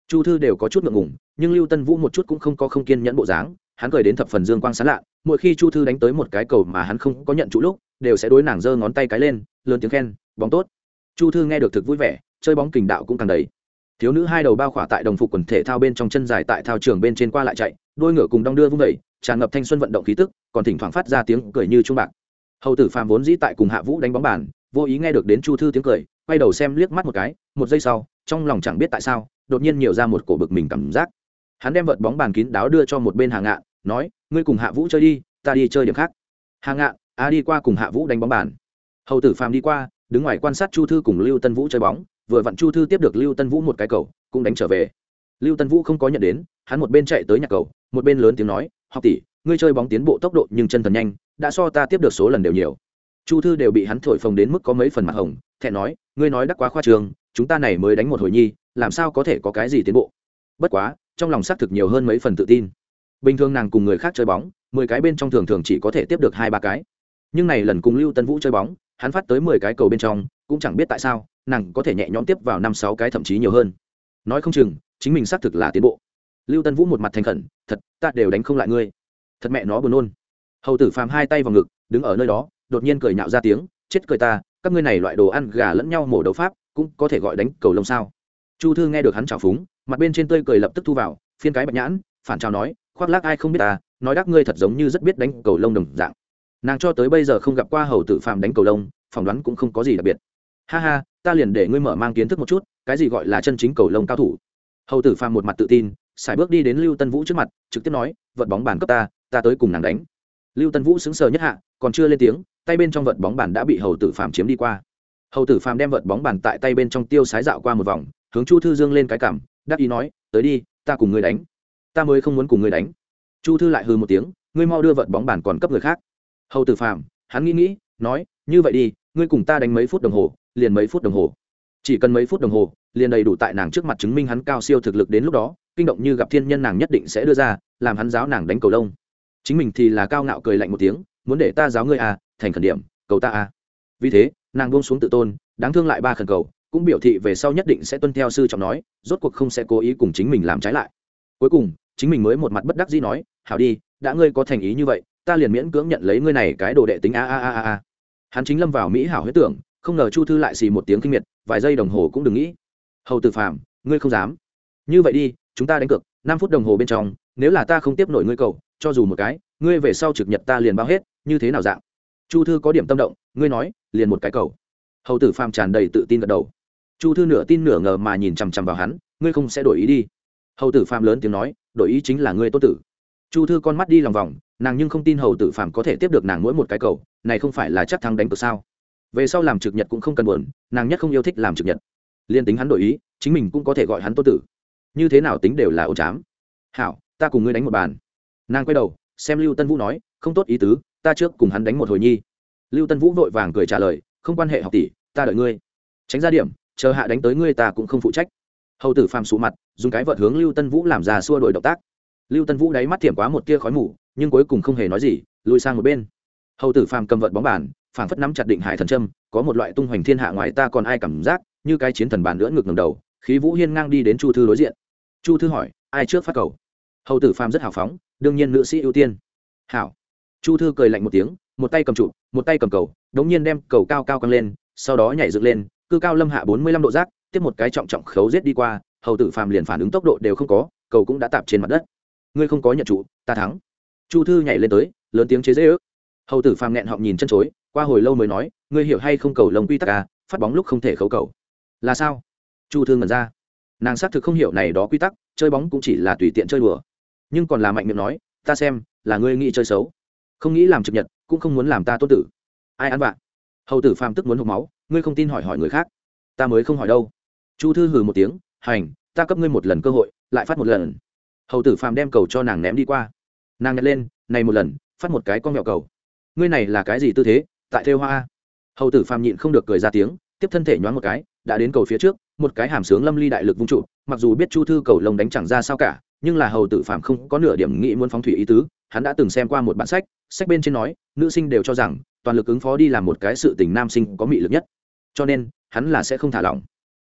Chu thư đều có chút ngượng ngùng, nhưng lưu tân vũ một chút cũng không có không kiên nhẫn bộ dáng, hắn cười đến thập phần dương quang sán lạ, mỗi khi chu thư đánh tới một cái cầu mà hắn không có nhận trụ lúc, đều sẽ đối nàng giơ ngón tay cái lên, lớn tiếng khen, bóng tốt. Chu thư nghe được thực vui vẻ, chơi bóng kình đạo cũng càng đầy thiếu nữ hai đầu bao khỏa tại đồng phục quần thể thao bên trong chân dài tại thao trường bên trên qua lại chạy, đôi ngựa cùng đong đưa vung vẩy tràn ngập thanh xuân vận động khí tức, còn thỉnh thoảng phát ra tiếng cười như trung bạc. Hầu tử phàm vốn dĩ tại cùng hạ vũ đánh bóng bàn, vô ý nghe được đến chu thư tiếng cười, quay đầu xem liếc mắt một cái, một giây sau, trong lòng chẳng biết tại sao, đột nhiên nhiều ra một cổ bực mình cảm giác. Hắn đem vợt bóng bàn kín đáo đưa cho một bên hàng ngạn, nói, ngươi cùng hạ vũ chơi đi, ta đi chơi điểm khác. Hàng ngạn, a đi qua cùng hạ vũ đánh bóng bàn. Hầu tử phàm đi qua, đứng ngoài quan sát chu thư cùng lưu tân vũ chơi bóng vừa vặn chu thư tiếp được lưu tân vũ một cái cầu, cũng đánh trở về. Lưu tân vũ không có nhận đến, hắn một bên chạy tới nhà cầu, một bên lớn tiếng nói, học tỷ, ngươi chơi bóng tiến bộ tốc độ nhưng chân thần nhanh, đã so ta tiếp được số lần đều nhiều. Chu thư đều bị hắn thổi phồng đến mức có mấy phần mặt hồng, thẹn nói, ngươi nói đắc quá khoa trường, chúng ta này mới đánh một hồi nhi, làm sao có thể có cái gì tiến bộ? Bất quá, trong lòng xác thực nhiều hơn mấy phần tự tin. Bình thường nàng cùng người khác chơi bóng, mười cái bên trong thường thường chỉ có thể tiếp được hai ba cái. Nhưng này lần cùng lưu tân vũ chơi bóng, hắn phát tới mười cái cầu bên trong, cũng chẳng biết tại sao nàng có thể nhẹ nhõm tiếp vào năm sáu cái thậm chí nhiều hơn. Nói không chừng, chính mình xác thực là tiến bộ. Lưu tân vũ một mặt thành khẩn, thật, ta đều đánh không lại ngươi. Thật mẹ nó buồn nôn. Hầu tử phàm hai tay vào ngực, đứng ở nơi đó, đột nhiên cười nhạo ra tiếng, chết cười ta, các ngươi này loại đồ ăn gà lẫn nhau mổ đấu pháp, cũng có thể gọi đánh cầu lông sao? Chu thư nghe được hắn trào phúng, mặt bên trên tươi cười lập tức thu vào, phiên cái bạch nhãn, phản trào nói, khoác lác ai không biết ta, nói đắc ngươi thật giống như rất biết đánh cầu lông đồng dạng. Nàng cho tới bây giờ không gặp qua hầu tử phàm đánh cầu lông, phỏng đoán cũng không có gì đặc biệt ha ha, ta liền để ngươi mở mang kiến thức một chút, cái gì gọi là chân chính cầu lông cao thủ. Hầu tử phàm một mặt tự tin, sải bước đi đến lưu tân vũ trước mặt, trực tiếp nói vật bóng bàn cấp ta ta tới cùng nàng đánh. Lưu tân vũ sững sờ nhất hạ, còn chưa lên tiếng, tay bên trong vật bóng bàn đã bị hầu tử phàm chiếm đi qua. Hầu tử phàm đem vật bóng bàn tại tay bên trong tiêu sái dạo qua một vòng, hướng chu thư dương lên cái cảm đắc ý nói, tới đi, ta cùng ngươi đánh. Ta mới không muốn cùng ngươi đánh. Chu thư lại hư một tiếng, ngươi mau đưa vật bóng bàn còn cấp người khác. Hầu tử phàm, hắn nghĩ nghĩ, nói, như vậy đi, ngươi cùng ta đánh mấy phút đồng hồ liền mấy phút đồng hồ. Chỉ cần mấy phút đồng hồ, liền đầy đủ tại nàng trước mặt chứng minh hắn cao siêu thực lực đến lúc đó, kinh động như gặp thiên nhân nàng nhất định sẽ đưa ra, làm hắn giáo nàng đánh cầu lông. Chính mình thì là cao ngạo cười lạnh một tiếng, muốn để ta giáo ngươi à thành khẩn điểm, cầu ta à. Vì thế, nàng buông xuống tự tôn, đáng thương lại ba khẩn cầu, cũng biểu thị về sau nhất định sẽ tuân theo sư trọng nói, rốt cuộc không sẽ cố ý cùng chính mình làm trái lại. Cuối cùng, chính mình mới một mặt bất đắc dĩ nói, hảo đi, đã ngươi có thành ý như vậy, ta liền miễn cưỡng nhận lấy ngươi này cái đồ đệ tính a a a a hắn chính lâm vào mỹ hảo huyết tưởng không ngờ chu thư lại xì một tiếng kinh miệt, vài giây đồng hồ cũng đừng nghĩ. Hầu tử phàm, ngươi không dám. Như vậy đi, chúng ta đánh cược, năm phút đồng hồ bên trong, nếu là ta không tiếp nổi ngươi cầu, cho dù một cái, ngươi về sau trực nhật ta liền bao hết, như thế nào dạng? Chu thư có điểm tâm động, ngươi nói, liền một cái cầu. Hầu tử phàm tràn đầy tự tin gật đầu. Chu thư nửa tin nửa ngờ mà nhìn chằm chằm vào hắn, ngươi không sẽ đổi ý đi. Hầu tử phàm lớn tiếng nói, đổi ý chính là ngươi tốt tử. Chu thư con mắt đi lòng vòng, nàng nhưng không tin hầu tử phàm có thể tiếp được nàng mỗi một cái cầu, này không phải là chắc thắng đánh cược sao? Về sau làm trực nhật cũng không cần buồn, nàng nhất không yêu thích làm trực nhật. Liên tính hắn đổi ý, chính mình cũng có thể gọi hắn tô tử. Như thế nào tính đều là ô chám. Hảo, ta cùng ngươi đánh một bàn. Nàng quay đầu, xem lưu tân vũ nói, không tốt ý tứ, ta trước cùng hắn đánh một hồi nhi. Lưu tân vũ vội vàng cười trả lời, không quan hệ học tỷ, ta đợi ngươi. Tránh ra điểm, chờ hạ đánh tới ngươi ta cũng không phụ trách. Hầu tử phàm sụ mặt, dùng cái vợt hướng lưu tân vũ làm ra xua đổi động tác. Lưu tân vũ đáy mắt thiểm quá một tia khói mù, nhưng cuối cùng không hề nói gì, lùi sang một bên. Hầu tử phàm cầm vợt bóng bàn phảng phất nắm chặt định hải thần trâm có một loại tung hoành thiên hạ ngoài ta còn ai cảm giác, như cái chiến thần bàn nữa ngược ngầm đầu, khí vũ hiên ngang đi đến chu thư đối diện. Chu thư hỏi, ai trước phát cầu? Hầu tử phàm rất hào phóng, đương nhiên nữ sĩ ưu tiên. Hảo. Chu thư cười lạnh một tiếng, một tay cầm trụ, một tay cầm cầu, đống nhiên đem cầu cao cao căng lên, sau đó nhảy dựng lên, cư cao lâm hạ bốn mươi lăm độ rác, tiếp một cái trọng trọng khấu giết đi qua, hầu tử phàm liền phản ứng tốc độ đều không có, cầu cũng đã tạp trên mặt đất. Ngươi không có nhận trụ, ta thắng. Chu thư nhảy lên tới, lớn tiếng chế dễ ước hầu tử phàm nghẹn họng nhìn chân chối, qua hồi lâu mới nói, ngươi hiểu hay không cầu lồng quy tắc à phát bóng lúc không thể khấu cầu. Là sao? Chu thương ngẩn ra. Nàng xác thực không hiểu này đó quy tắc, chơi bóng cũng chỉ là tùy tiện chơi đùa. Nhưng còn là mạnh miệng nói, ta xem, là ngươi nghĩ chơi xấu. Không nghĩ làm trực nhật, cũng không muốn làm ta tốt tử. Ai ăn vạ? Hầu tử phàm tức muốn hộp máu, ngươi không tin hỏi hỏi người khác. Ta mới không hỏi đâu. Chu thư hừ một tiếng, hành, ta cấp ngươi một lần cơ hội, lại phát một lần. Hầu tử phàm đem cầu cho nàng ném đi qua. Nàng nhặt lên, này một lần, phát một cái con mẹo cầu ngươi này là cái gì tư thế, tại thêu hoa hầu tử phàm nhịn không được cười ra tiếng, tiếp thân thể nhoáng một cái, đã đến cầu phía trước, một cái hàm sướng lâm ly đại lực vung trụ, mặc dù biết chu thư cầu lông đánh chẳng ra sao cả, nhưng là hầu tử phàm không có nửa điểm nghĩ muốn phóng thủy ý tứ, hắn đã từng xem qua một bản sách sách bên trên nói, nữ sinh đều cho rằng, toàn lực ứng phó đi làm một cái sự tình nam sinh có mị lực nhất. Cho nên, hắn là sẽ không thả lỏng.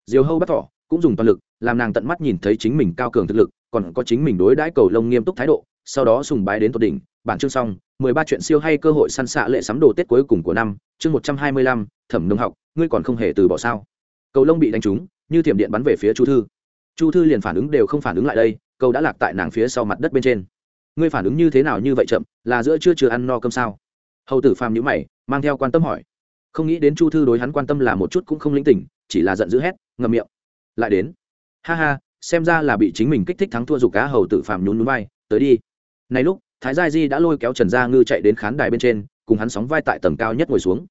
Diều hâu bắt thỏ, cũng dùng toàn lực, làm nàng tận mắt nhìn thấy chính mình cao cường thực lực, còn có chính mình đối đãi cầu lông nghiêm túc thái độ sau đó sùng bái đến tột đỉnh, bản chương xong, mười ba chuyện siêu hay cơ hội săn xạ lệ sắm đồ tết cuối cùng của năm, chương một trăm hai mươi lăm, thẩm nông học, ngươi còn không hề từ bỏ sao? Cầu lông bị đánh trúng, như thiểm điện bắn về phía chu thư. Chu thư liền phản ứng đều không phản ứng lại đây, cầu đã lạc tại nàng phía sau mặt đất bên trên. Ngươi phản ứng như thế nào như vậy chậm, là giữa chưa chưa ăn no cơm sao? Hầu tử phàm nhữ mày, mang theo quan tâm hỏi. Không nghĩ đến chu thư đối hắn quan tâm là một chút cũng không linh tỉnh, chỉ là giận dữ hét, ngậm miệng. Lại đến. Ha ha, xem ra là bị chính mình kích thích thắng thua dục cá hầu tử phàm nhún núi vai, tới đi này lúc, thái gia di đã lôi kéo trần gia ngư chạy đến khán đài bên trên, cùng hắn sóng vai tại tầng cao nhất ngồi xuống.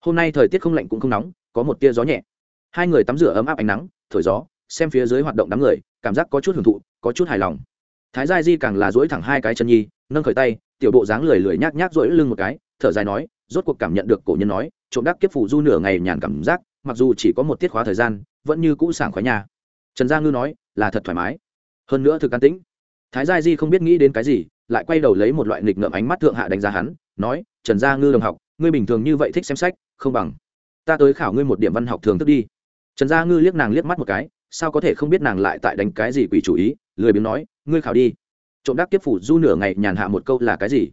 Hôm nay thời tiết không lạnh cũng không nóng, có một tia gió nhẹ. Hai người tắm rửa ấm áp ánh nắng, thổi gió, xem phía dưới hoạt động đám người, cảm giác có chút hưởng thụ, có chút hài lòng. Thái gia di càng là dỗi thẳng hai cái chân nhi, nâng khởi tay, tiểu bộ dáng lười lười nhác nhác dỗi lưng một cái, thở dài nói, rốt cuộc cảm nhận được cổ nhân nói, trộm đắc kiếp phủ du nửa ngày nhàn cảm giác, mặc dù chỉ có một tiết khóa thời gian, vẫn như cũ sảng khoái nhà trần gia ngư nói, là thật thoải mái. Hơn nữa thực an tĩnh. Thái gia di không biết nghĩ đến cái gì lại quay đầu lấy một loại nghịch ngợm ánh mắt thượng hạ đánh giá hắn, nói, trần gia ngư đồng học, ngươi bình thường như vậy thích xem sách, không bằng ta tới khảo ngươi một điểm văn học thường thức đi. Trần gia ngư liếc nàng liếc mắt một cái, sao có thể không biết nàng lại tại đánh cái gì quỷ chủ ý, lười biếng nói, ngươi khảo đi. Trộm đắc kiếp phủ du nửa ngày nhàn hạ một câu là cái gì?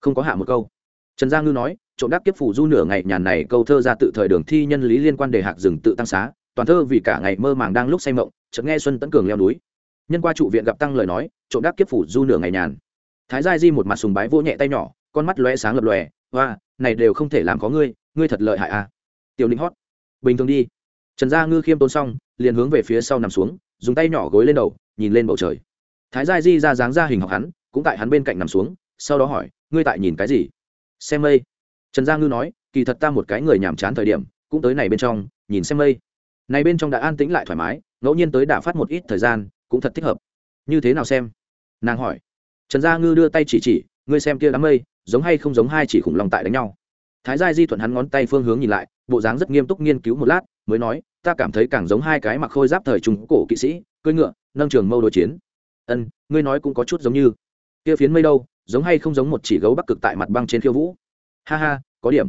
Không có hạ một câu. Trần gia ngư nói, trộm đắc kiếp phủ du nửa ngày nhàn này câu thơ ra tự thời đường thi nhân lý liên quan đề hạc rừng tự tăng xá, toàn thơ vì cả ngày mơ màng đang lúc say mộng, chợt nghe xuân tấn cường leo núi. Nhân qua trụ viện gặp tăng lời nói, trộm đắc kiếp phủ du nửa ngày nhàn thái gia di một mặt sùng bái vỗ nhẹ tay nhỏ, con mắt lóe sáng lập lòe hoa này đều không thể làm có ngươi ngươi thật lợi hại à. Tiểu ninh hót, bình thường đi. Trần gia ngư khiêm tốn xong, liền hướng về phía sau nằm xuống, dùng tay nhỏ gối lên đầu, nhìn lên bầu trời. Thái gia di ra dáng ra hình học hắn, cũng tại hắn bên cạnh nằm xuống, sau đó hỏi, ngươi tại nhìn cái gì? Xem mây. Trần gia ngư nói, kỳ thật ta một cái người nhàm chán thời điểm, cũng tới này bên trong, nhìn xem mây. Này bên trong đã an tĩnh lại thoải mái, ngẫu nhiên tới đả phát một ít thời gian, cũng thật thích hợp. Như thế nào xem? Nàng hỏi trần gia ngư đưa tay chỉ chỉ, ngươi xem kia đám mây, giống hay không giống hai chỉ khủng long tại đánh nhau. Thái gia di thuận hắn ngón tay phương hướng nhìn lại, bộ dáng rất nghiêm túc nghiên cứu một lát, mới nói, ta cảm thấy càng giống hai cái mặc khôi giáp thời trung cổ kỵ sĩ, cưỡi ngựa, nâng trường mâu đối chiến. Ân, ngươi nói cũng có chút giống như. Kia phiến mây đâu, giống hay không giống một chỉ gấu bắc cực tại mặt băng trên khiêu vũ. Ha ha, có điểm.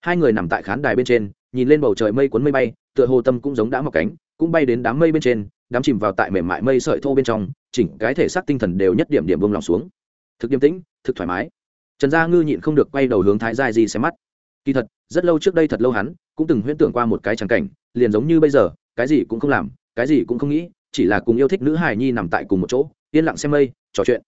Hai người nằm tại khán đài bên trên, nhìn lên bầu trời mây cuốn mây bay, tựa hồ tâm cũng giống đã mọc cánh, cũng bay đến đám mây bên trên đám chìm vào tại mềm mại mây sợi thô bên trong, chỉnh cái thể xác tinh thần đều nhất điểm điểm bông lòng xuống. Thực điềm tĩnh, thực thoải mái. Trần gia ngư nhịn không được quay đầu hướng thái gia di xem mắt. Kỳ thật, rất lâu trước đây thật lâu hắn cũng từng huyễn tưởng qua một cái trắng cảnh, liền giống như bây giờ, cái gì cũng không làm, cái gì cũng không nghĩ, chỉ là cùng yêu thích nữ hài nhi nằm tại cùng một chỗ, yên lặng xem mây, trò chuyện.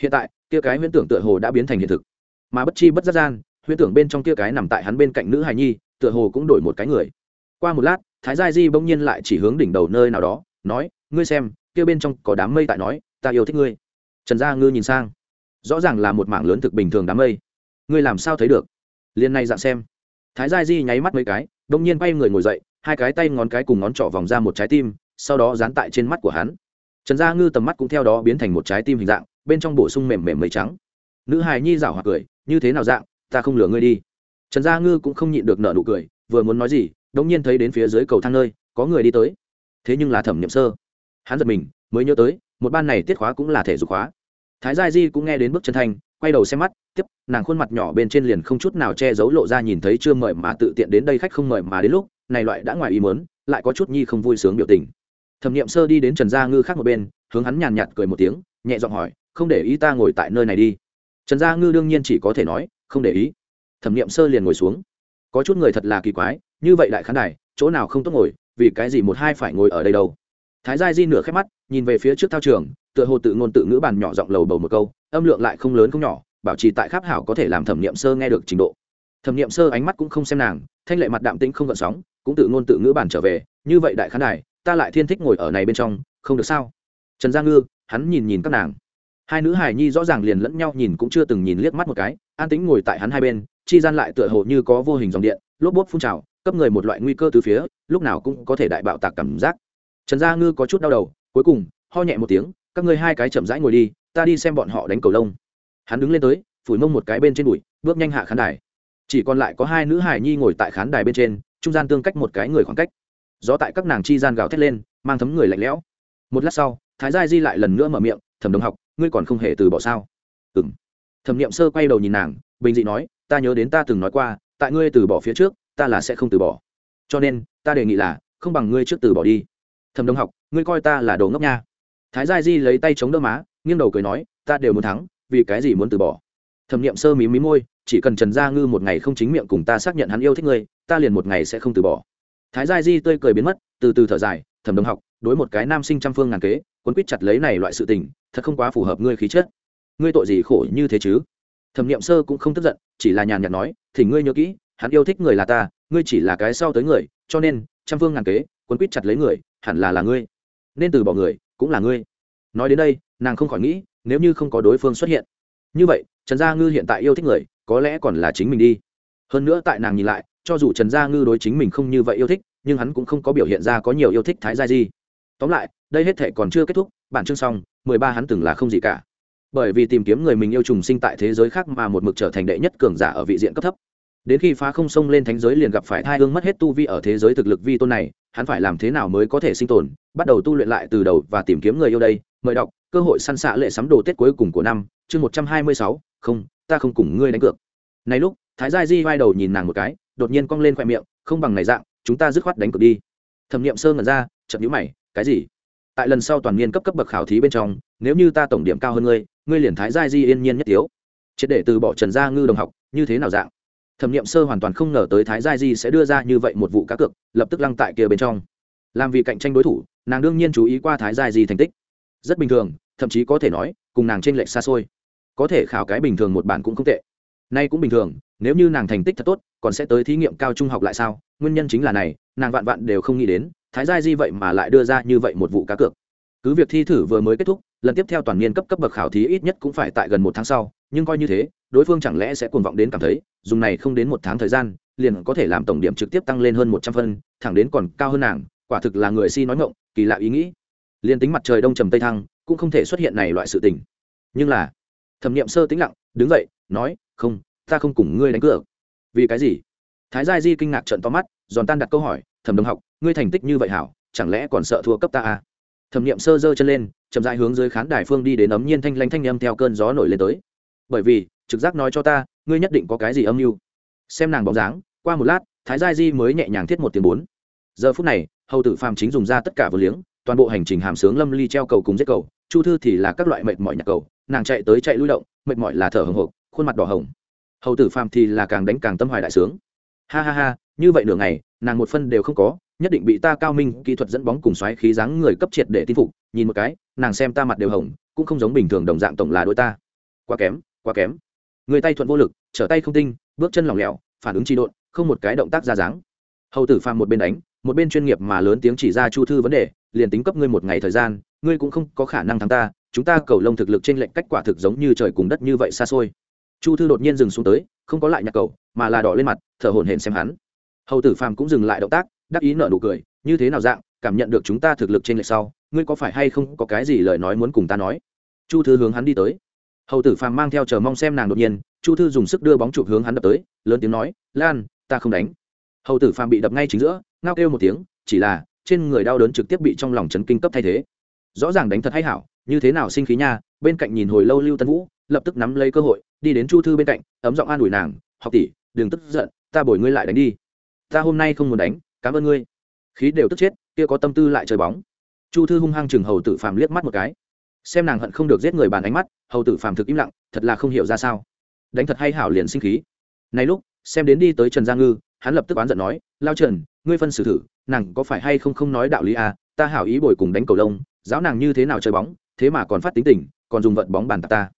Hiện tại, kia cái huyễn tưởng tựa hồ đã biến thành hiện thực. Mà bất chi bất giác gian, huyễn tưởng bên trong kia cái nằm tại hắn bên cạnh nữ hài nhi, tựa hồ cũng đổi một cái người. Qua một lát, thái gia di bỗng nhiên lại chỉ hướng đỉnh đầu nơi nào đó nói, ngươi xem, kia bên trong có đám mây tại nói, ta yêu thích ngươi. Trần gia ngư nhìn sang. Rõ ràng là một mảng lớn thực bình thường đám mây. Ngươi làm sao thấy được? Liền này dạng xem. Thái gia di nháy mắt mấy cái đông nhiên bay người ngồi dậy, hai cái tay ngón cái cùng ngón trỏ vòng ra một trái tim, sau đó dán tại trên mắt của hắn. Trần gia ngư tầm mắt cũng theo đó biến thành một trái tim hình dạng, bên trong bổ sung mềm mềm mây trắng. Nữ hài nhi rảo hoặc cười, như thế nào dạng, ta không lừa ngươi đi. Trần gia ngư cũng không nhịn được nợ nụ cười, vừa muốn nói gì đông nhiên thấy đến phía dưới cầu thang nơi, có người đi tới thế nhưng là thẩm nhậm sơ. Hắn giật mình, mới nhớ tới, một ban này tiết khóa cũng là thể dục khóa. Thái gia di cũng nghe đến bước chân thanh, quay đầu xem mắt, tiếp, nàng khuôn mặt nhỏ bên trên liền không chút nào che giấu lộ ra nhìn thấy chưa mời mà tự tiện đến đây khách không mời mà đến lúc, này loại đã ngoài ý mớn lại có chút nhi không vui sướng biểu tình. Thẩm n i ệ m sơ đi đến trần gia ngư khác một bên, hướng hắn nhàn nhạt cười một tiếng, nhẹ giọng hỏi, không để ý ta ngồi tại nơi này đi. Trần gia ngư đương nhiên chỉ có thể nói, không để ý. Thẩm n i ệ m sơ liền ngồi xuống. Có chút người thật là kỳ quái, như vậy đại khán đài, chỗ nào không tốt ngồi vì cái gì một hai phải ngồi ở đây đâu? Thái gia di nửa khép mắt, nhìn về phía trước thao trường, tựa hồ tự ngôn tự ngữ bàn nhỏ giọng lầu bầu một câu, âm lượng lại không lớn không nhỏ, bảo trì tại kháp hảo có thể làm thẩm n i ệ m sơ nghe được trình độ. Thẩm n i ệ m sơ ánh mắt cũng không xem nàng, thanh lệ mặt đạm tĩnh không gợn sóng, cũng tự ngôn tự ngữ bàn trở về, như vậy đại khán đài, ta lại thiên thích ngồi ở này bên trong, không được sao? Trần gia ngư, hắn nhìn nhìn các nàng. Hai nữ hài nhi rõ ràng liền lẫn nhau nhìn cũng chưa từng nhìn liếc mắt một cái, an tĩnh ngồi tại hắn hai bên, chi gian lại tựa hồ như có vô hình dòng điện, lốp bốt phun trào cấp người một loại nguy cơ từ phía, lúc nào cũng có thể đại bạo tạc cảm giác. Trần gia ngư có chút đau đầu, cuối cùng, ho nhẹ một tiếng, các ngươi hai cái chậm rãi ngồi đi, ta đi xem bọn họ đánh cầu lông. Hắn đứng lên tới, phủi mông một cái bên trên bụi, bước nhanh hạ khán đài. Chỉ còn lại có hai nữ hài nhi ngồi tại khán đài bên trên, trung gian tương cách một cái người khoảng cách. Gió tại các nàng chi gian gào thét lên, mang thấm người lạnh lẽo. Một lát sau, thái gia di lại lần nữa mở miệng, thẩm đồng học, ngươi còn không hề từ bỏ sao? Ừng thẩm nghiệm sơ quay đầu nhìn nàng, bình dị nói, ta nhớ đến ta từng nói qua, tại ngươi từ bỏ phía trước ta là sẽ không từ bỏ. Cho nên, ta đề nghị là, không bằng ngươi trước từ bỏ đi. Thẩm đông học, ngươi coi ta là đồ ngốc nha. Thái gia di lấy tay chống đỡ má, nghiêng đầu cười nói, ta đều muốn thắng, vì cái gì muốn từ bỏ? Thẩm nghiệm sơ mí mí môi, chỉ cần trần gia ngư một ngày không chính miệng cùng ta xác nhận hắn yêu thích ngươi, ta liền một ngày sẽ không từ bỏ. Thái gia di tươi cười biến mất, từ từ thở dài, thẩm đồng học, đối một cái nam sinh trăm phương ngàn kế, quấn quýt chặt lấy này loại sự tình, thật không quá phù hợp ngươi khí chất. Ngươi tội gì khổ như thế chứ? Thẩm nghiệm sơ cũng không tức giận, chỉ là nhàn nhạt nói thì ngươi nhớ kỹ hắn yêu thích người là ta, ngươi chỉ là cái sau tới người, cho nên, trăm phương ngàn kế, quấn quýt chặt lấy người, hẳn là là ngươi. Nên từ bỏ người, cũng là ngươi. Nói đến đây, nàng không khỏi nghĩ, nếu như không có đối phương xuất hiện. Như vậy, trần gia ngư hiện tại yêu thích người, có lẽ còn là chính mình đi. Hơn nữa tại nàng nhìn lại, cho dù trần gia ngư đối chính mình không như vậy yêu thích, nhưng hắn cũng không có biểu hiện ra có nhiều yêu thích thái gia di tóm lại, đây hết thể còn chưa kết thúc, bản chương xong, mười ba hắn từng là không gì cả. Bởi vì tìm kiếm người mình yêu trùng sinh tại thế giới khác mà một mực trở thành đệ nhất cường giả ở vị diện cấp thấp đến khi phá không sông lên thánh giới liền gặp phải thai hương mất hết tu vi ở thế giới thực lực vi tôn này, hắn phải làm thế nào mới có thể sinh tồn, bắt đầu tu luyện lại từ đầu và tìm kiếm người yêu đây. Mời đọc, cơ hội săn xạ lệ sắm đồ tết cuối cùng của năm, chương một trăm hai mươi sáu, không, ta không cùng ngươi đánh cược. Này lúc, thái gia di vai đầu nhìn nàng một cái, đột nhiên cong lên khoe miệng, không bằng này dạng, chúng ta dứt khoát đánh cược đi. Thẩm nghiệm sơ ngẩn ra chậm nhũ mày, cái gì? Tại lần sau toàn niên cấp cấp bậc khảo thí bên trong, nếu như ta tổng điểm cao hơn ngươi ngươi liền thái gia di yên nhiên nhất tiếu. Triệt để từ bỏ trần gia ngư đồng học, như thế nào dạng? Thẩm nghiệm sơ hoàn toàn không ngờ tới thái gia di sẽ đưa ra như vậy một vụ cá cược, lập tức lăng tại kia bên trong. Làm vì cạnh tranh đối thủ, nàng đương nhiên chú ý qua thái gia di thành tích. Rất bình thường, thậm chí có thể nói, cùng nàng trên lệch xa xôi. Có thể khảo cái bình thường một bản cũng không tệ. Nay cũng bình thường, nếu như nàng thành tích thật tốt, còn sẽ tới thí nghiệm cao trung học lại sao? Nguyên nhân chính là này, nàng vạn vạn đều không nghĩ đến, thái gia di vậy mà lại đưa ra như vậy một vụ cá cược cứ việc thi thử vừa mới kết thúc, lần tiếp theo toàn niên cấp cấp bậc khảo thí ít nhất cũng phải tại gần một tháng sau, nhưng coi như thế, đối phương chẳng lẽ sẽ cuồng vọng đến cảm thấy, dùng này không đến một tháng thời gian, liền có thể làm tổng điểm trực tiếp tăng lên hơn một trăm phân, thẳng đến còn cao hơn nàng, quả thực là người si nói ngộng kỳ lạ ý nghĩ. Liền tính mặt trời đông trầm tây thăng, cũng không thể xuất hiện này loại sự tình. Nhưng là, thẩm nghiệm sơ tĩnh lặng, đứng dậy, nói, không, ta không cùng ngươi đánh cược. Vì cái gì? Thái gia di kinh ngạc trận to mắt, giòn tan đặt câu hỏi, thẩm đồng học, ngươi thành tích như vậy hảo, chẳng lẽ còn sợ thua cấp ta à? Thẩm nghiệm sơ dơ chân lên, chậm dại hướng dưới khán đài phương đi đến ấm nhiên thanh lanh thanh âm theo cơn gió nổi lên tới. Bởi vì, trực giác nói cho ta, ngươi nhất định có cái gì âm mưu. Xem nàng bóng dáng, qua một lát, thái gia di mới nhẹ nhàng thiết một tiếng bốn. Giờ phút này, hầu tử phàm chính dùng ra tất cả vừa liếng, toàn bộ hành trình hàm sướng lâm ly treo cầu cùng giết cầu, chu thư thì là các loại mệt mỏi nhạc cầu, nàng chạy tới chạy lui động, mệt mỏi là thở hồng hộc, khuôn mặt đỏ hồng. Hầu tử phàm thì là càng đánh càng tâm hoài đại sướng. Ha ha ha, như vậy nửa ngày, nàng một phân đều không có nhất định bị ta cao minh, kỹ thuật dẫn bóng cùng xoáy khí dáng người cấp triệt để tin phục, nhìn một cái, nàng xem ta mặt đều hồng, cũng không giống bình thường đồng dạng tổng là đôi ta. Quá kém quá kém. Người tay thuận vô lực, trở tay không tinh, bước chân lỏng lẻo, phản ứng trị độn, không một cái động tác ra dáng. Hầu tử phàm một bên đánh, một bên chuyên nghiệp mà lớn tiếng chỉ ra chu thư vấn đề, liền tính cấp ngươi một ngày thời gian, ngươi cũng không có khả năng thắng ta, chúng ta cầu lông thực lực trên lệnh cách quả thực giống như trời cùng đất như vậy xa xôi. Chu thư đột nhiên dừng xuống tới, không có lại nhạc cầu, mà là đỏ lên mặt, thở hổn hển xem hắn. Hầu tử phàm cũng dừng lại động tác đắc ý nợ nụ cười, như thế nào dạng, cảm nhận được chúng ta thực lực trên lệch sau, ngươi có phải hay không có cái gì lời nói muốn cùng ta nói? Chu thư hướng hắn đi tới. Hầu tử phàm mang theo chờ mong xem nàng đột nhiên, chu thư dùng sức đưa bóng chụp hướng hắn đập tới, lớn tiếng nói, lan, ta không đánh. Hầu tử phàm bị đập ngay chính giữa, ngao kêu một tiếng, chỉ là, trên người đau đớn trực tiếp bị trong lòng chấn kinh cấp thay thế. Rõ ràng đánh thật hay hảo, như thế nào sinh khí nha, bên cạnh nhìn hồi lâu lưu tân vũ, lập tức nắm lấy cơ hội, đi đến chu thư bên cạnh, ấm giọng an ủi nàng, học tỷ, đừng tức giận, ta bồi ngươi lại đánh đi. Ta hôm nay không muốn đánh cảm ơn ngươi. Khí đều tức chết, kia có tâm tư lại chơi bóng. Chu thư hung hăng chừng hầu tử phàm liếc mắt một cái. Xem nàng hận không được giết người bàn ánh mắt, hầu tử phàm thực im lặng, thật là không hiểu ra sao. Đánh thật hay hảo liền sinh khí. Này lúc, xem đến đi tới trần gia ngư, hắn lập tức oán giận nói, lao trần, ngươi phân xử thử, nàng có phải hay không không nói đạo lý à ta hảo ý bồi cùng đánh cầu lông, giáo nàng như thế nào chơi bóng, thế mà còn phát tính tình, còn dùng vận bóng bàn tạp ta.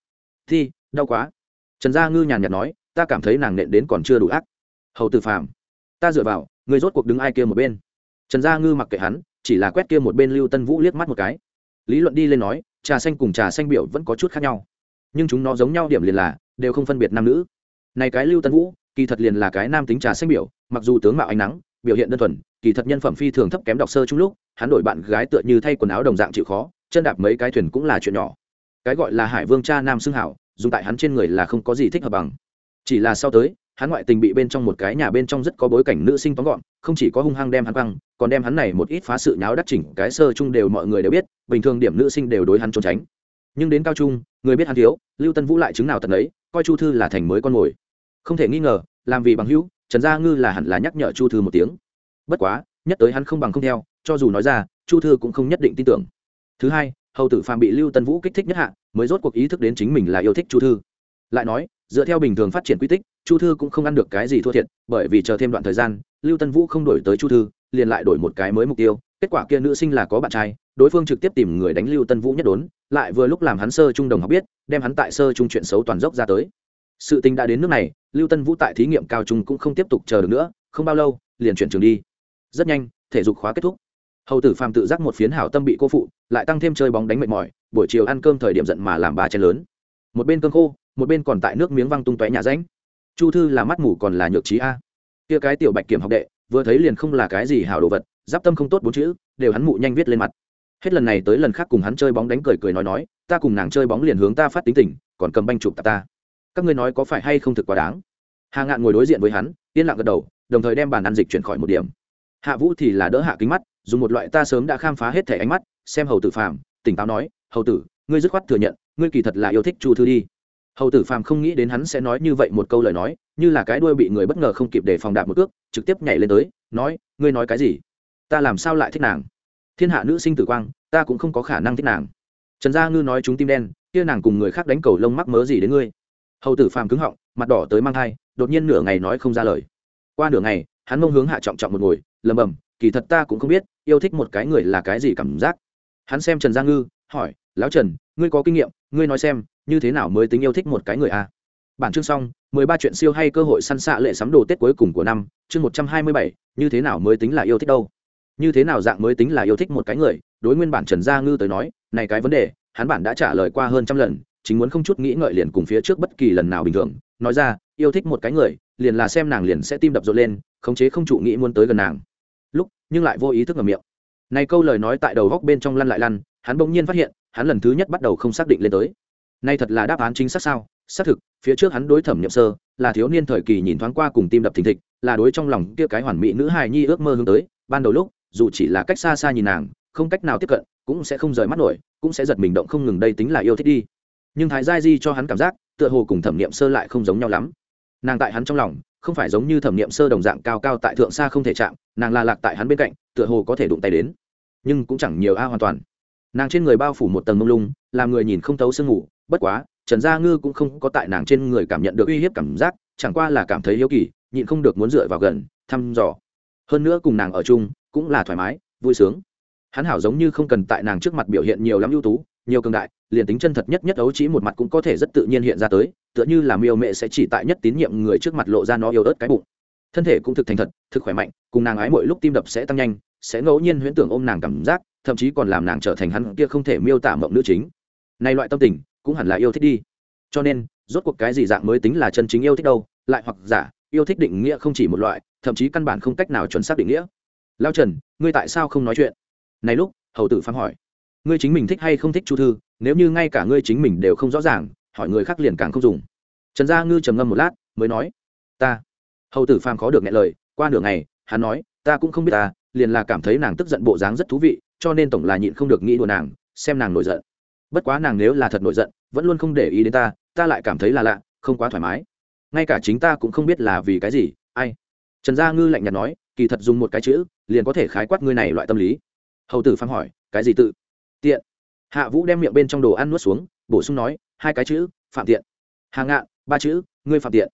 Thi, đau quá. Trần gia ngư nhàn nhạt nói, ta cảm thấy nàng nện đến còn chưa đủ ác. Hầu tử phàm, ta dựa vào ngươi rốt cuộc đứng ai kia một bên? Trần gia ngư mặc kệ hắn, chỉ là quét kia một bên lưu tân vũ liếc mắt một cái. Lý luận đi lên nói, trà xanh cùng trà xanh biểu vẫn có chút khác nhau. Nhưng chúng nó giống nhau điểm liền là, đều không phân biệt nam nữ. Này cái lưu tân vũ, kỳ thật liền là cái nam tính trà xanh biểu, mặc dù tướng mạo ánh nắng, biểu hiện đơn thuần, kỳ thật nhân phẩm phi thường thấp kém đọc sơ chung lúc, hắn đổi bạn gái tựa như thay quần áo đồng dạng chịu khó, chân đạp mấy cái thuyền cũng là chuyện nhỏ. Cái gọi là hải vương cha nam xưng hảo, dùng tại hắn trên người là không có gì thích hợp bằng. Chỉ là sau tới hắn ngoại tình bị bên trong một cái nhà bên trong rất có bối cảnh nữ sinh tóm gọn, không chỉ có hung hăng đem hắn băng còn đem hắn này một ít phá sự nháo đắc chỉnh cái sơ chung đều mọi người đều biết, bình thường điểm nữ sinh đều đối hắn trốn tránh. Nhưng đến cao trung, người biết hắn thiếu, lưu tân vũ lại chứng nào tận ấy coi chu thư là thành mới con mồi. Không thể nghi ngờ, làm vì bằng hữu, trần gia ngư là hẳn là nhắc nhở chu thư một tiếng. Bất quá, nhất tới hắn không bằng không theo, cho dù nói ra, chu thư cũng không nhất định tin tưởng. Thứ hai, hầu tử phàm bị lưu tân vũ kích thích nhất hạ, mới rốt cuộc ý thức đến chính mình là yêu thích chu thư. Lại nói, dựa theo bình thường phát triển quy tích chu thư cũng không ăn được cái gì thua thiệt, bởi vì chờ thêm đoạn thời gian, lưu tân vũ không đổi tới chu thư, liền lại đổi một cái mới mục tiêu. Kết quả kia nữ sinh là có bạn trai, đối phương trực tiếp tìm người đánh lưu tân vũ nhất đốn, lại vừa lúc làm hắn sơ trung đồng học biết, đem hắn tại sơ trung chuyện xấu toàn dốc ra tới. Sự tình đã đến nước này, lưu tân vũ tại thí nghiệm cao trung cũng không tiếp tục chờ được nữa, không bao lâu, liền chuyển trường đi. Rất nhanh, thể dục khóa kết thúc. Hầu tử phàm tự giác một phiến hảo tâm bị cô phụ, lại tăng thêm chơi bóng đánh mệt mỏi, buổi chiều ăn cơm thời điểm giận mà làm ba chén lớn. Một bên cơm khô, một bên còn tại nước miếng văng tung tóe nhà ránh chu thư là mắt mù còn là nhược trí a. Kia cái tiểu bạch kiểm học đệ, vừa thấy liền không là cái gì hảo đồ vật, giáp tâm không tốt bốn chữ, đều hắn mụ nhanh viết lên mặt. Hết lần này tới lần khác cùng hắn chơi bóng đánh cười cười nói nói, ta cùng nàng chơi bóng liền hướng ta phát tính tình, còn cầm banh chụp ta. Các ngươi nói có phải hay không thực quá đáng? Hà ngạn ngồi đối diện với hắn, yên lặng gật đầu, đồng thời đem bàn ăn dịch chuyển khỏi một điểm. Hạ vũ thì là đỡ hạ kính mắt, dùng một loại ta sớm đã khám phá hết thẻ ánh mắt, xem hầu tử phàm, tỉnh táo nói, hầu tử, ngươi dứt khoát thừa nhận, ngươi kỳ thật là yêu thích chu thư đi hầu tử phàm không nghĩ đến hắn sẽ nói như vậy một câu lời nói, như là cái đuôi bị người bất ngờ không kịp để phòng đạp một cước, trực tiếp nhảy lên tới, nói, ngươi nói cái gì? Ta làm sao lại thích nàng? Thiên hạ nữ sinh tử quang, ta cũng không có khả năng thích nàng. Trần gia ngư nói chúng tim đen, kia nàng cùng người khác đánh cầu lông mắc mớ gì đến ngươi? Hầu tử phàm cứng họng, mặt đỏ tới mang thai, đột nhiên nửa ngày nói không ra lời. Qua nửa ngày, hắn mông hướng hạ trọng trọng một ngồi, lầm bầm, kỳ thật ta cũng không biết, yêu thích một cái người là cái gì cảm giác. Hắn xem trần gia ngư, hỏi, lão trần, ngươi có kinh nghiệm, ngươi nói xem như thế nào mới tính yêu thích một cái người a? Bản chương xong, mười ba chuyện siêu hay cơ hội săn xạ lệ sắm đồ tết cuối cùng của năm, chương một trăm hai mươi bảy, như thế nào mới tính là yêu thích đâu? Như thế nào dạng mới tính là yêu thích một cái người? Đối nguyên bản trần gia ngư tới nói, này cái vấn đề, hắn bản đã trả lời qua hơn trăm lần, chính muốn không chút nghĩ ngợi liền cùng phía trước bất kỳ lần nào bình thường, nói ra, yêu thích một cái người, liền là xem nàng liền sẽ tim đập rộn lên, khống chế không trụ nghĩ muốn tới gần nàng. Lúc, nhưng lại vô ý thức ngầm miệng. Này câu lời nói tại đầu góc bên trong lăn lại lăn, hắn bỗng nhiên phát hiện, hắn lần thứ nhất bắt đầu không xác định lên tới nay thật là đáp án chính xác sao? Xác thực, phía trước hắn đối thẩm nhậm sơ là thiếu niên thời kỳ nhìn thoáng qua cùng tim đập thình thịch, là đối trong lòng kia cái hoàn mỹ nữ hài nhi ước mơ hướng tới. Ban đầu lúc, dù chỉ là cách xa xa nhìn nàng, không cách nào tiếp cận, cũng sẽ không rời mắt nổi, cũng sẽ giật mình động không ngừng đây tính là yêu thích đi. Nhưng thái gia di cho hắn cảm giác, tựa hồ cùng thẩm niệm sơ lại không giống nhau lắm. Nàng tại hắn trong lòng, không phải giống như thẩm niệm sơ đồng dạng cao cao tại thượng xa không thể chạm, nàng là lạc tại hắn bên cạnh, tựa hồ có thể đụng tay đến. Nhưng cũng chẳng nhiều a hoàn toàn. Nàng trên người bao phủ một tầng mông lung, làm người nhìn không thấu sương ngủ bất quá, trần gia ngư cũng không có tại nàng trên người cảm nhận được uy hiếp cảm giác, chẳng qua là cảm thấy hiếu kỳ, nhịn không được muốn dựa vào gần, thăm dò. Hơn nữa cùng nàng ở chung, cũng là thoải mái, vui sướng. Hắn hảo giống như không cần tại nàng trước mặt biểu hiện nhiều lắm ưu tú, nhiều cường đại, liền tính chân thật nhất nhất ấu chỉ một mặt cũng có thể rất tự nhiên hiện ra tới, tựa như là miêu mẹ sẽ chỉ tại nhất tín nhiệm người trước mặt lộ ra nó yêu ớt cái bụng. Thân thể cũng thực thành thật, thực khỏe mạnh, cùng nàng ái mỗi lúc tim đập sẽ tăng nhanh, sẽ ngẫu nhiên huyễn tưởng ôm nàng cảm giác, thậm chí còn làm nàng trở thành hắn kia không thể miêu tả mộng nữ chính. Này loại tâm tình cũng hẳn là yêu thích đi. Cho nên, rốt cuộc cái gì dạng mới tính là chân chính yêu thích đâu, lại hoặc giả, yêu thích định nghĩa không chỉ một loại, thậm chí căn bản không cách nào chuẩn xác định nghĩa. Lao trần, ngươi tại sao không nói chuyện? Này lúc, hầu tử phán hỏi. Ngươi chính mình thích hay không thích chu thư, nếu như ngay cả ngươi chính mình đều không rõ ràng, hỏi người khác liền càng không dùng. Trần gia ngư trầm ngâm một lát, mới nói. Ta. Hầu tử phàm khó được nghe lời, qua nửa ngày, hắn nói, ta cũng không biết ta, liền là cảm thấy nàng tức giận bộ dáng rất thú vị, cho nên tổng là nhịn không được nghĩ đùa nàng, xem nàng nổi giận bất quá nàng nếu là thật nổi giận, vẫn luôn không để ý đến ta ta lại cảm thấy là lạ, không quá thoải mái. Ngay cả chính ta cũng không biết là vì cái gì, ai? Trần gia ngư lạnh nhạt nói, kỳ thật dùng một cái chữ, liền có thể khái quát ngươi này loại tâm lý. Hầu tử phán hỏi, cái gì tự? Tiện. Hạ vũ đem miệng bên trong đồ ăn nuốt xuống, bổ sung nói, hai cái chữ, phạm tiện. Hà ngạn, ba chữ, ngươi phạm tiện.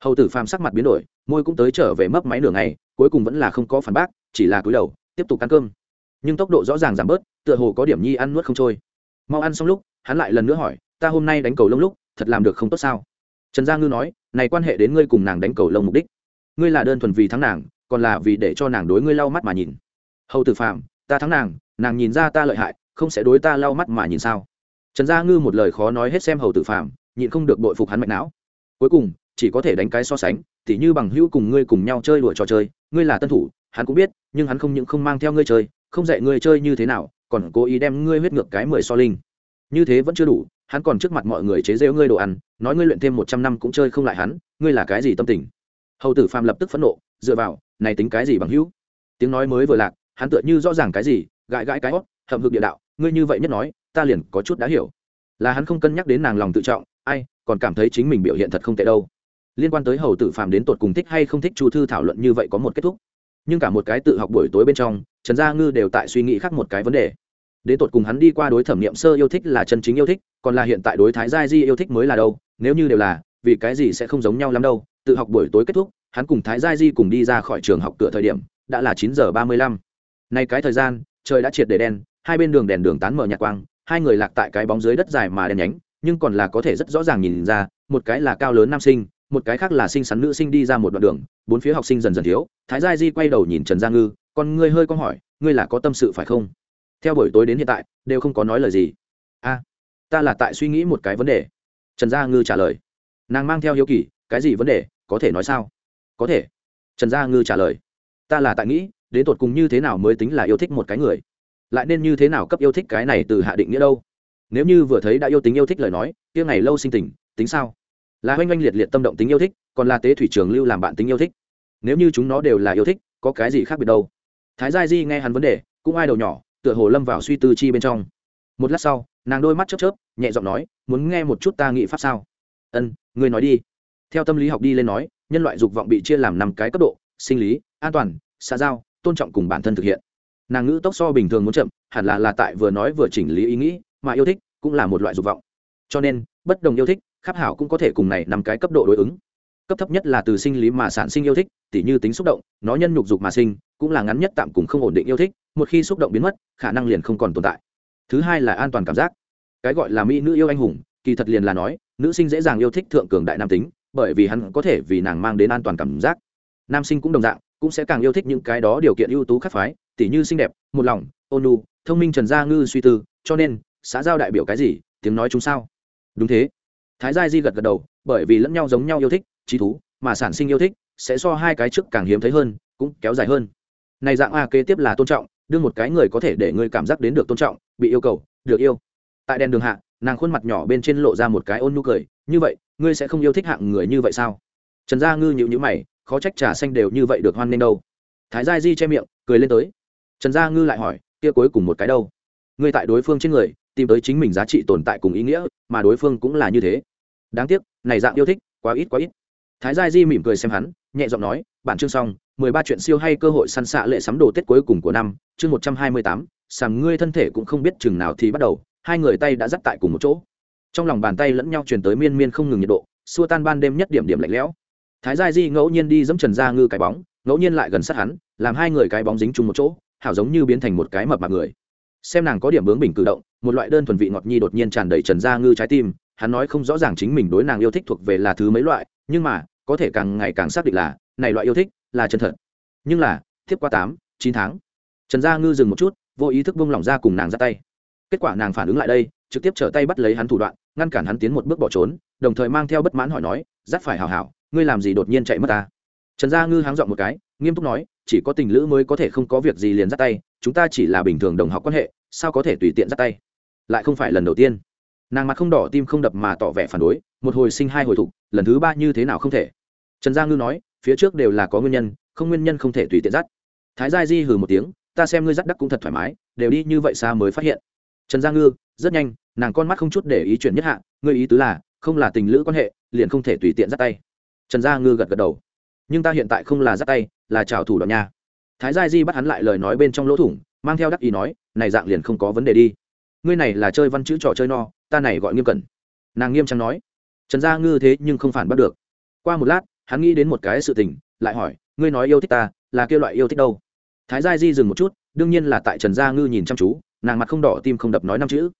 Hầu tử phàm sắc mặt biến đổi, môi cũng tới trở về mấp máy nửa ngày, cuối cùng vẫn là không có phản bác, chỉ là cúi đầu, tiếp tục ăn cơm. Nhưng tốc độ rõ ràng giảm bớt, tựa hồ có điểm nhi ăn nuốt không trôi mau ăn xong lúc, hắn lại lần nữa hỏi, ta hôm nay đánh cầu lông lúc, thật làm được không tốt sao? Trần gia ngư nói, này quan hệ đến ngươi cùng nàng đánh cầu lông mục đích. Ngươi là đơn thuần vì thắng nàng, còn là vì để cho nàng đối ngươi lau mắt mà nhìn. Hầu tử phạm ta thắng nàng nàng nhìn ra ta lợi hại, không sẽ đối ta lau mắt mà nhìn sao? Trần gia ngư một lời khó nói hết xem hầu tử phạm nhịn không được bội phục hắn mạch não. Cuối cùng, chỉ có thể đánh cái so sánh, tỉ như bằng hữu cùng ngươi cùng nhau chơi đùa trò chơi, ngươi là tân thủ, hắn cũng biết, nhưng hắn không những không mang theo ngươi chơi, không dạy ngươi chơi như thế nào còn cố ý đem ngươi huyết ngược cái mười so linh. Như thế vẫn chưa đủ, hắn còn trước mặt mọi người chế giễu ngươi đồ ăn, nói ngươi luyện thêm một trăm năm cũng chơi không lại hắn, ngươi là cái gì tâm tình? Hầu tử phàm lập tức phẫn nộ, dựa vào, này tính cái gì bằng hữu? Tiếng nói mới vừa lạc, hắn tựa như rõ ràng cái gì, gãi gãi cái hót, hậm hực địa đạo, ngươi như vậy nhất nói, ta liền có chút đã hiểu. Là hắn không cân nhắc đến nàng lòng tự trọng, ai, còn cảm thấy chính mình biểu hiện thật không tệ đâu. Liên quan tới hầu tử phàm đến tột cùng thích hay không thích chu thư thảo luận như vậy có một kết thúc nhưng cả một cái tự học buổi tối bên trong, trần gia ngư đều tại suy nghĩ khác một cái vấn đề. Đến tột cùng hắn đi qua đối thẩm nghiệm sơ yêu thích là chân chính yêu thích, còn là hiện tại đối thái gia di yêu thích mới là đâu, nếu như đều là, vì cái gì sẽ không giống nhau lắm đâu. Tự học buổi tối kết thúc, hắn cùng thái gia di cùng đi ra khỏi trường học cửa thời điểm, đã là chín giờ ba mươi lăm. Nay cái thời gian, trời đã triệt để đen, hai bên đường đèn đường tán mở nhạc quang, hai người lạc tại cái bóng dưới đất dài mà đen nhánh, nhưng còn là có thể rất rõ ràng nhìn ra, một cái là cao lớn nam sinh một cái khác là sinh xắn nữ sinh đi ra một đoạn đường, bốn phía học sinh dần dần thiếu. Thái gia di quay đầu nhìn trần gia ngư còn ngươi hơi có hỏi, ngươi là có tâm sự phải không? Theo buổi tối đến hiện tại, đều không có nói lời gì. A, ta là tại suy nghĩ một cái vấn đề. Trần gia ngư trả lời. Nàng mang theo hiếu kỳ, cái gì vấn đề, có thể nói sao? Có thể. Trần gia ngư trả lời. Ta là tại nghĩ, đến tột cùng như thế nào mới tính là yêu thích một cái người? Lại nên như thế nào cấp yêu thích cái này từ hạ định nghĩa đâu? Nếu như vừa thấy đã yêu tính yêu thích lời nói, kia ngày lâu sinh tình, tính sao? Là oanh oanh liệt liệt tâm động tính yêu thích, còn là tế thủy trường lưu làm bạn tính yêu thích. Nếu như chúng nó đều là yêu thích, có cái gì khác biệt đâu? Thái gia di nghe hắn vấn đề, cũng ai đầu nhỏ, tựa hồ lâm vào suy tư chi bên trong. Một lát sau, nàng đôi mắt chớp chớp, nhẹ giọng nói, muốn nghe một chút ta nghĩ pháp sao? Ân, ngươi nói đi. Theo tâm lý học đi lên nói, nhân loại dục vọng bị chia làm năm cái cấp độ, sinh lý, an toàn, xã giao, tôn trọng cùng bản thân thực hiện. Nàng ngữ tốc so bình thường muốn chậm, hẳn là là tại vừa nói vừa chỉnh lý ý nghĩ, mà yêu thích cũng là một loại dục vọng. Cho nên, bất đồng yêu thích Khắp hảo cũng có thể cùng này nằm cái cấp độ đối ứng. Cấp thấp nhất là từ sinh lý mà sản sinh yêu thích, tỉ như tính xúc động, nó nhân nhục dục mà sinh, cũng là ngắn nhất tạm cùng không ổn định yêu thích, một khi xúc động biến mất, khả năng liền không còn tồn tại. Thứ hai là an toàn cảm giác. Cái gọi là mỹ nữ yêu anh hùng, kỳ thật liền là nói, nữ sinh dễ dàng yêu thích thượng cường đại nam tính, bởi vì hắn có thể vì nàng mang đến an toàn cảm giác. Nam sinh cũng đồng dạng, cũng sẽ càng yêu thích những cái đó điều kiện ưu tú khắc phái, tỉ như xinh đẹp, một lòng, ôn nu thông minh trần gia ngư suy tư, cho nên, xã giao đại biểu cái gì, tiếng nói chúng sao? Đúng thế thái gia di gật gật đầu, bởi vì lẫn nhau giống nhau yêu thích, trí thú, mà sản sinh yêu thích, sẽ so hai cái trước càng hiếm thấy hơn, cũng kéo dài hơn. Này dạng a kế tiếp là tôn trọng, đương một cái người có thể để ngươi cảm giác đến được tôn trọng, bị yêu cầu, được yêu. Tại đèn đường hạ, nàng khuôn mặt nhỏ bên trên lộ ra một cái ôn nhu cười, như vậy, ngươi sẽ không yêu thích hạng người như vậy sao? Trần gia ngư nhịu nhữ mày, khó trách trà xanh đều như vậy được hoan nghênh đâu. Thái gia di che miệng, cười lên tới. Trần gia ngư lại hỏi, kia cuối cùng một cái đâu? Ngươi tại đối phương trên người, tìm tới chính mình giá trị tồn tại cùng ý nghĩa, mà đối phương cũng là như thế đáng tiếc, này dạng yêu thích, quá ít quá ít. Thái gia di mỉm cười xem hắn, nhẹ giọng nói, bản chương xong, mười ba chuyện siêu hay cơ hội săn xạ lệ sắm đồ tết cuối cùng của năm, chương một trăm hai mươi tám, sàm ngươi thân thể cũng không biết chừng nào thì bắt đầu, hai người tay đã dắt tại cùng một chỗ. Trong lòng bàn tay lẫn nhau truyền tới miên miên không ngừng nhiệt độ, xua tan ban đêm nhất điểm điểm lạnh lẽo. Thái gia di ngẫu nhiên đi dẫm trần gia ngư cái bóng, ngẫu nhiên lại gần sát hắn, làm hai người cái bóng dính chung một chỗ, hảo giống như biến thành một cái mập mạp người. Xem nàng có điểm bướng bình cử động, một loại đơn thuần vị ngọt nhi đột nhiên tràn đầy trần gia ngư trái tim hắn nói không rõ ràng chính mình đối nàng yêu thích thuộc về là thứ mấy loại, nhưng mà, có thể càng ngày càng xác định là, này loại yêu thích, là chân thật. Nhưng là tiếp qua tám, chín tháng. Trần gia ngư dừng một chút, vô ý thức buông lỏng ra cùng nàng ra tay. Kết quả nàng phản ứng lại đây, trực tiếp trở tay bắt lấy hắn thủ đoạn, ngăn cản hắn tiến một bước bỏ trốn, đồng thời mang theo bất mãn hỏi nói dắt phải hào hảo, ngươi làm gì đột nhiên chạy mất ta? Trần gia ngư háng dọn một cái, nghiêm túc nói, chỉ có tình lữ mới có thể không có việc gì liền dắt tay, chúng ta chỉ là bình thường đồng học quan hệ, sao có thể tùy tiện dắt tay? Lại không phải lần đầu tiên nàng mặt không đỏ tim không đập mà tỏ vẻ phản đối, một hồi sinh hai hồi thục, lần thứ ba như thế nào không thể. Trần gia ngư nói, phía trước đều là có nguyên nhân, không nguyên nhân không thể tùy tiện dắt. Thái gia di hừ một tiếng, ta xem ngươi dắt đắc cũng thật thoải mái, đều đi như vậy xa mới phát hiện. Trần gia ngư, rất nhanh, nàng con mắt không chút để ý chuyển nhất hạ, ngươi ý tứ là, không là tình lữ quan hệ, liền không thể tùy tiện dắt tay. Trần gia ngư gật gật đầu. Nhưng ta hiện tại không là dắt tay, là trào thủ đoạn nha. Thái gia di bắt hắn lại lời nói bên trong lỗ thủng, mang theo đắc ý nói, này dạng liền không có vấn đề đi. Ngươi này là chơi văn chữ trò chơi no ta này gọi nghiêm cẩn. Nàng nghiêm trang nói. Trần gia ngư thế nhưng không phản bắt được. Qua một lát, hắn nghĩ đến một cái sự tình, lại hỏi, ngươi nói yêu thích ta, là kêu loại yêu thích đâu? Thái gia di dừng một chút, đương nhiên là tại trần gia ngư nhìn chăm chú, nàng mặt không đỏ tim không đập nói năm chữ.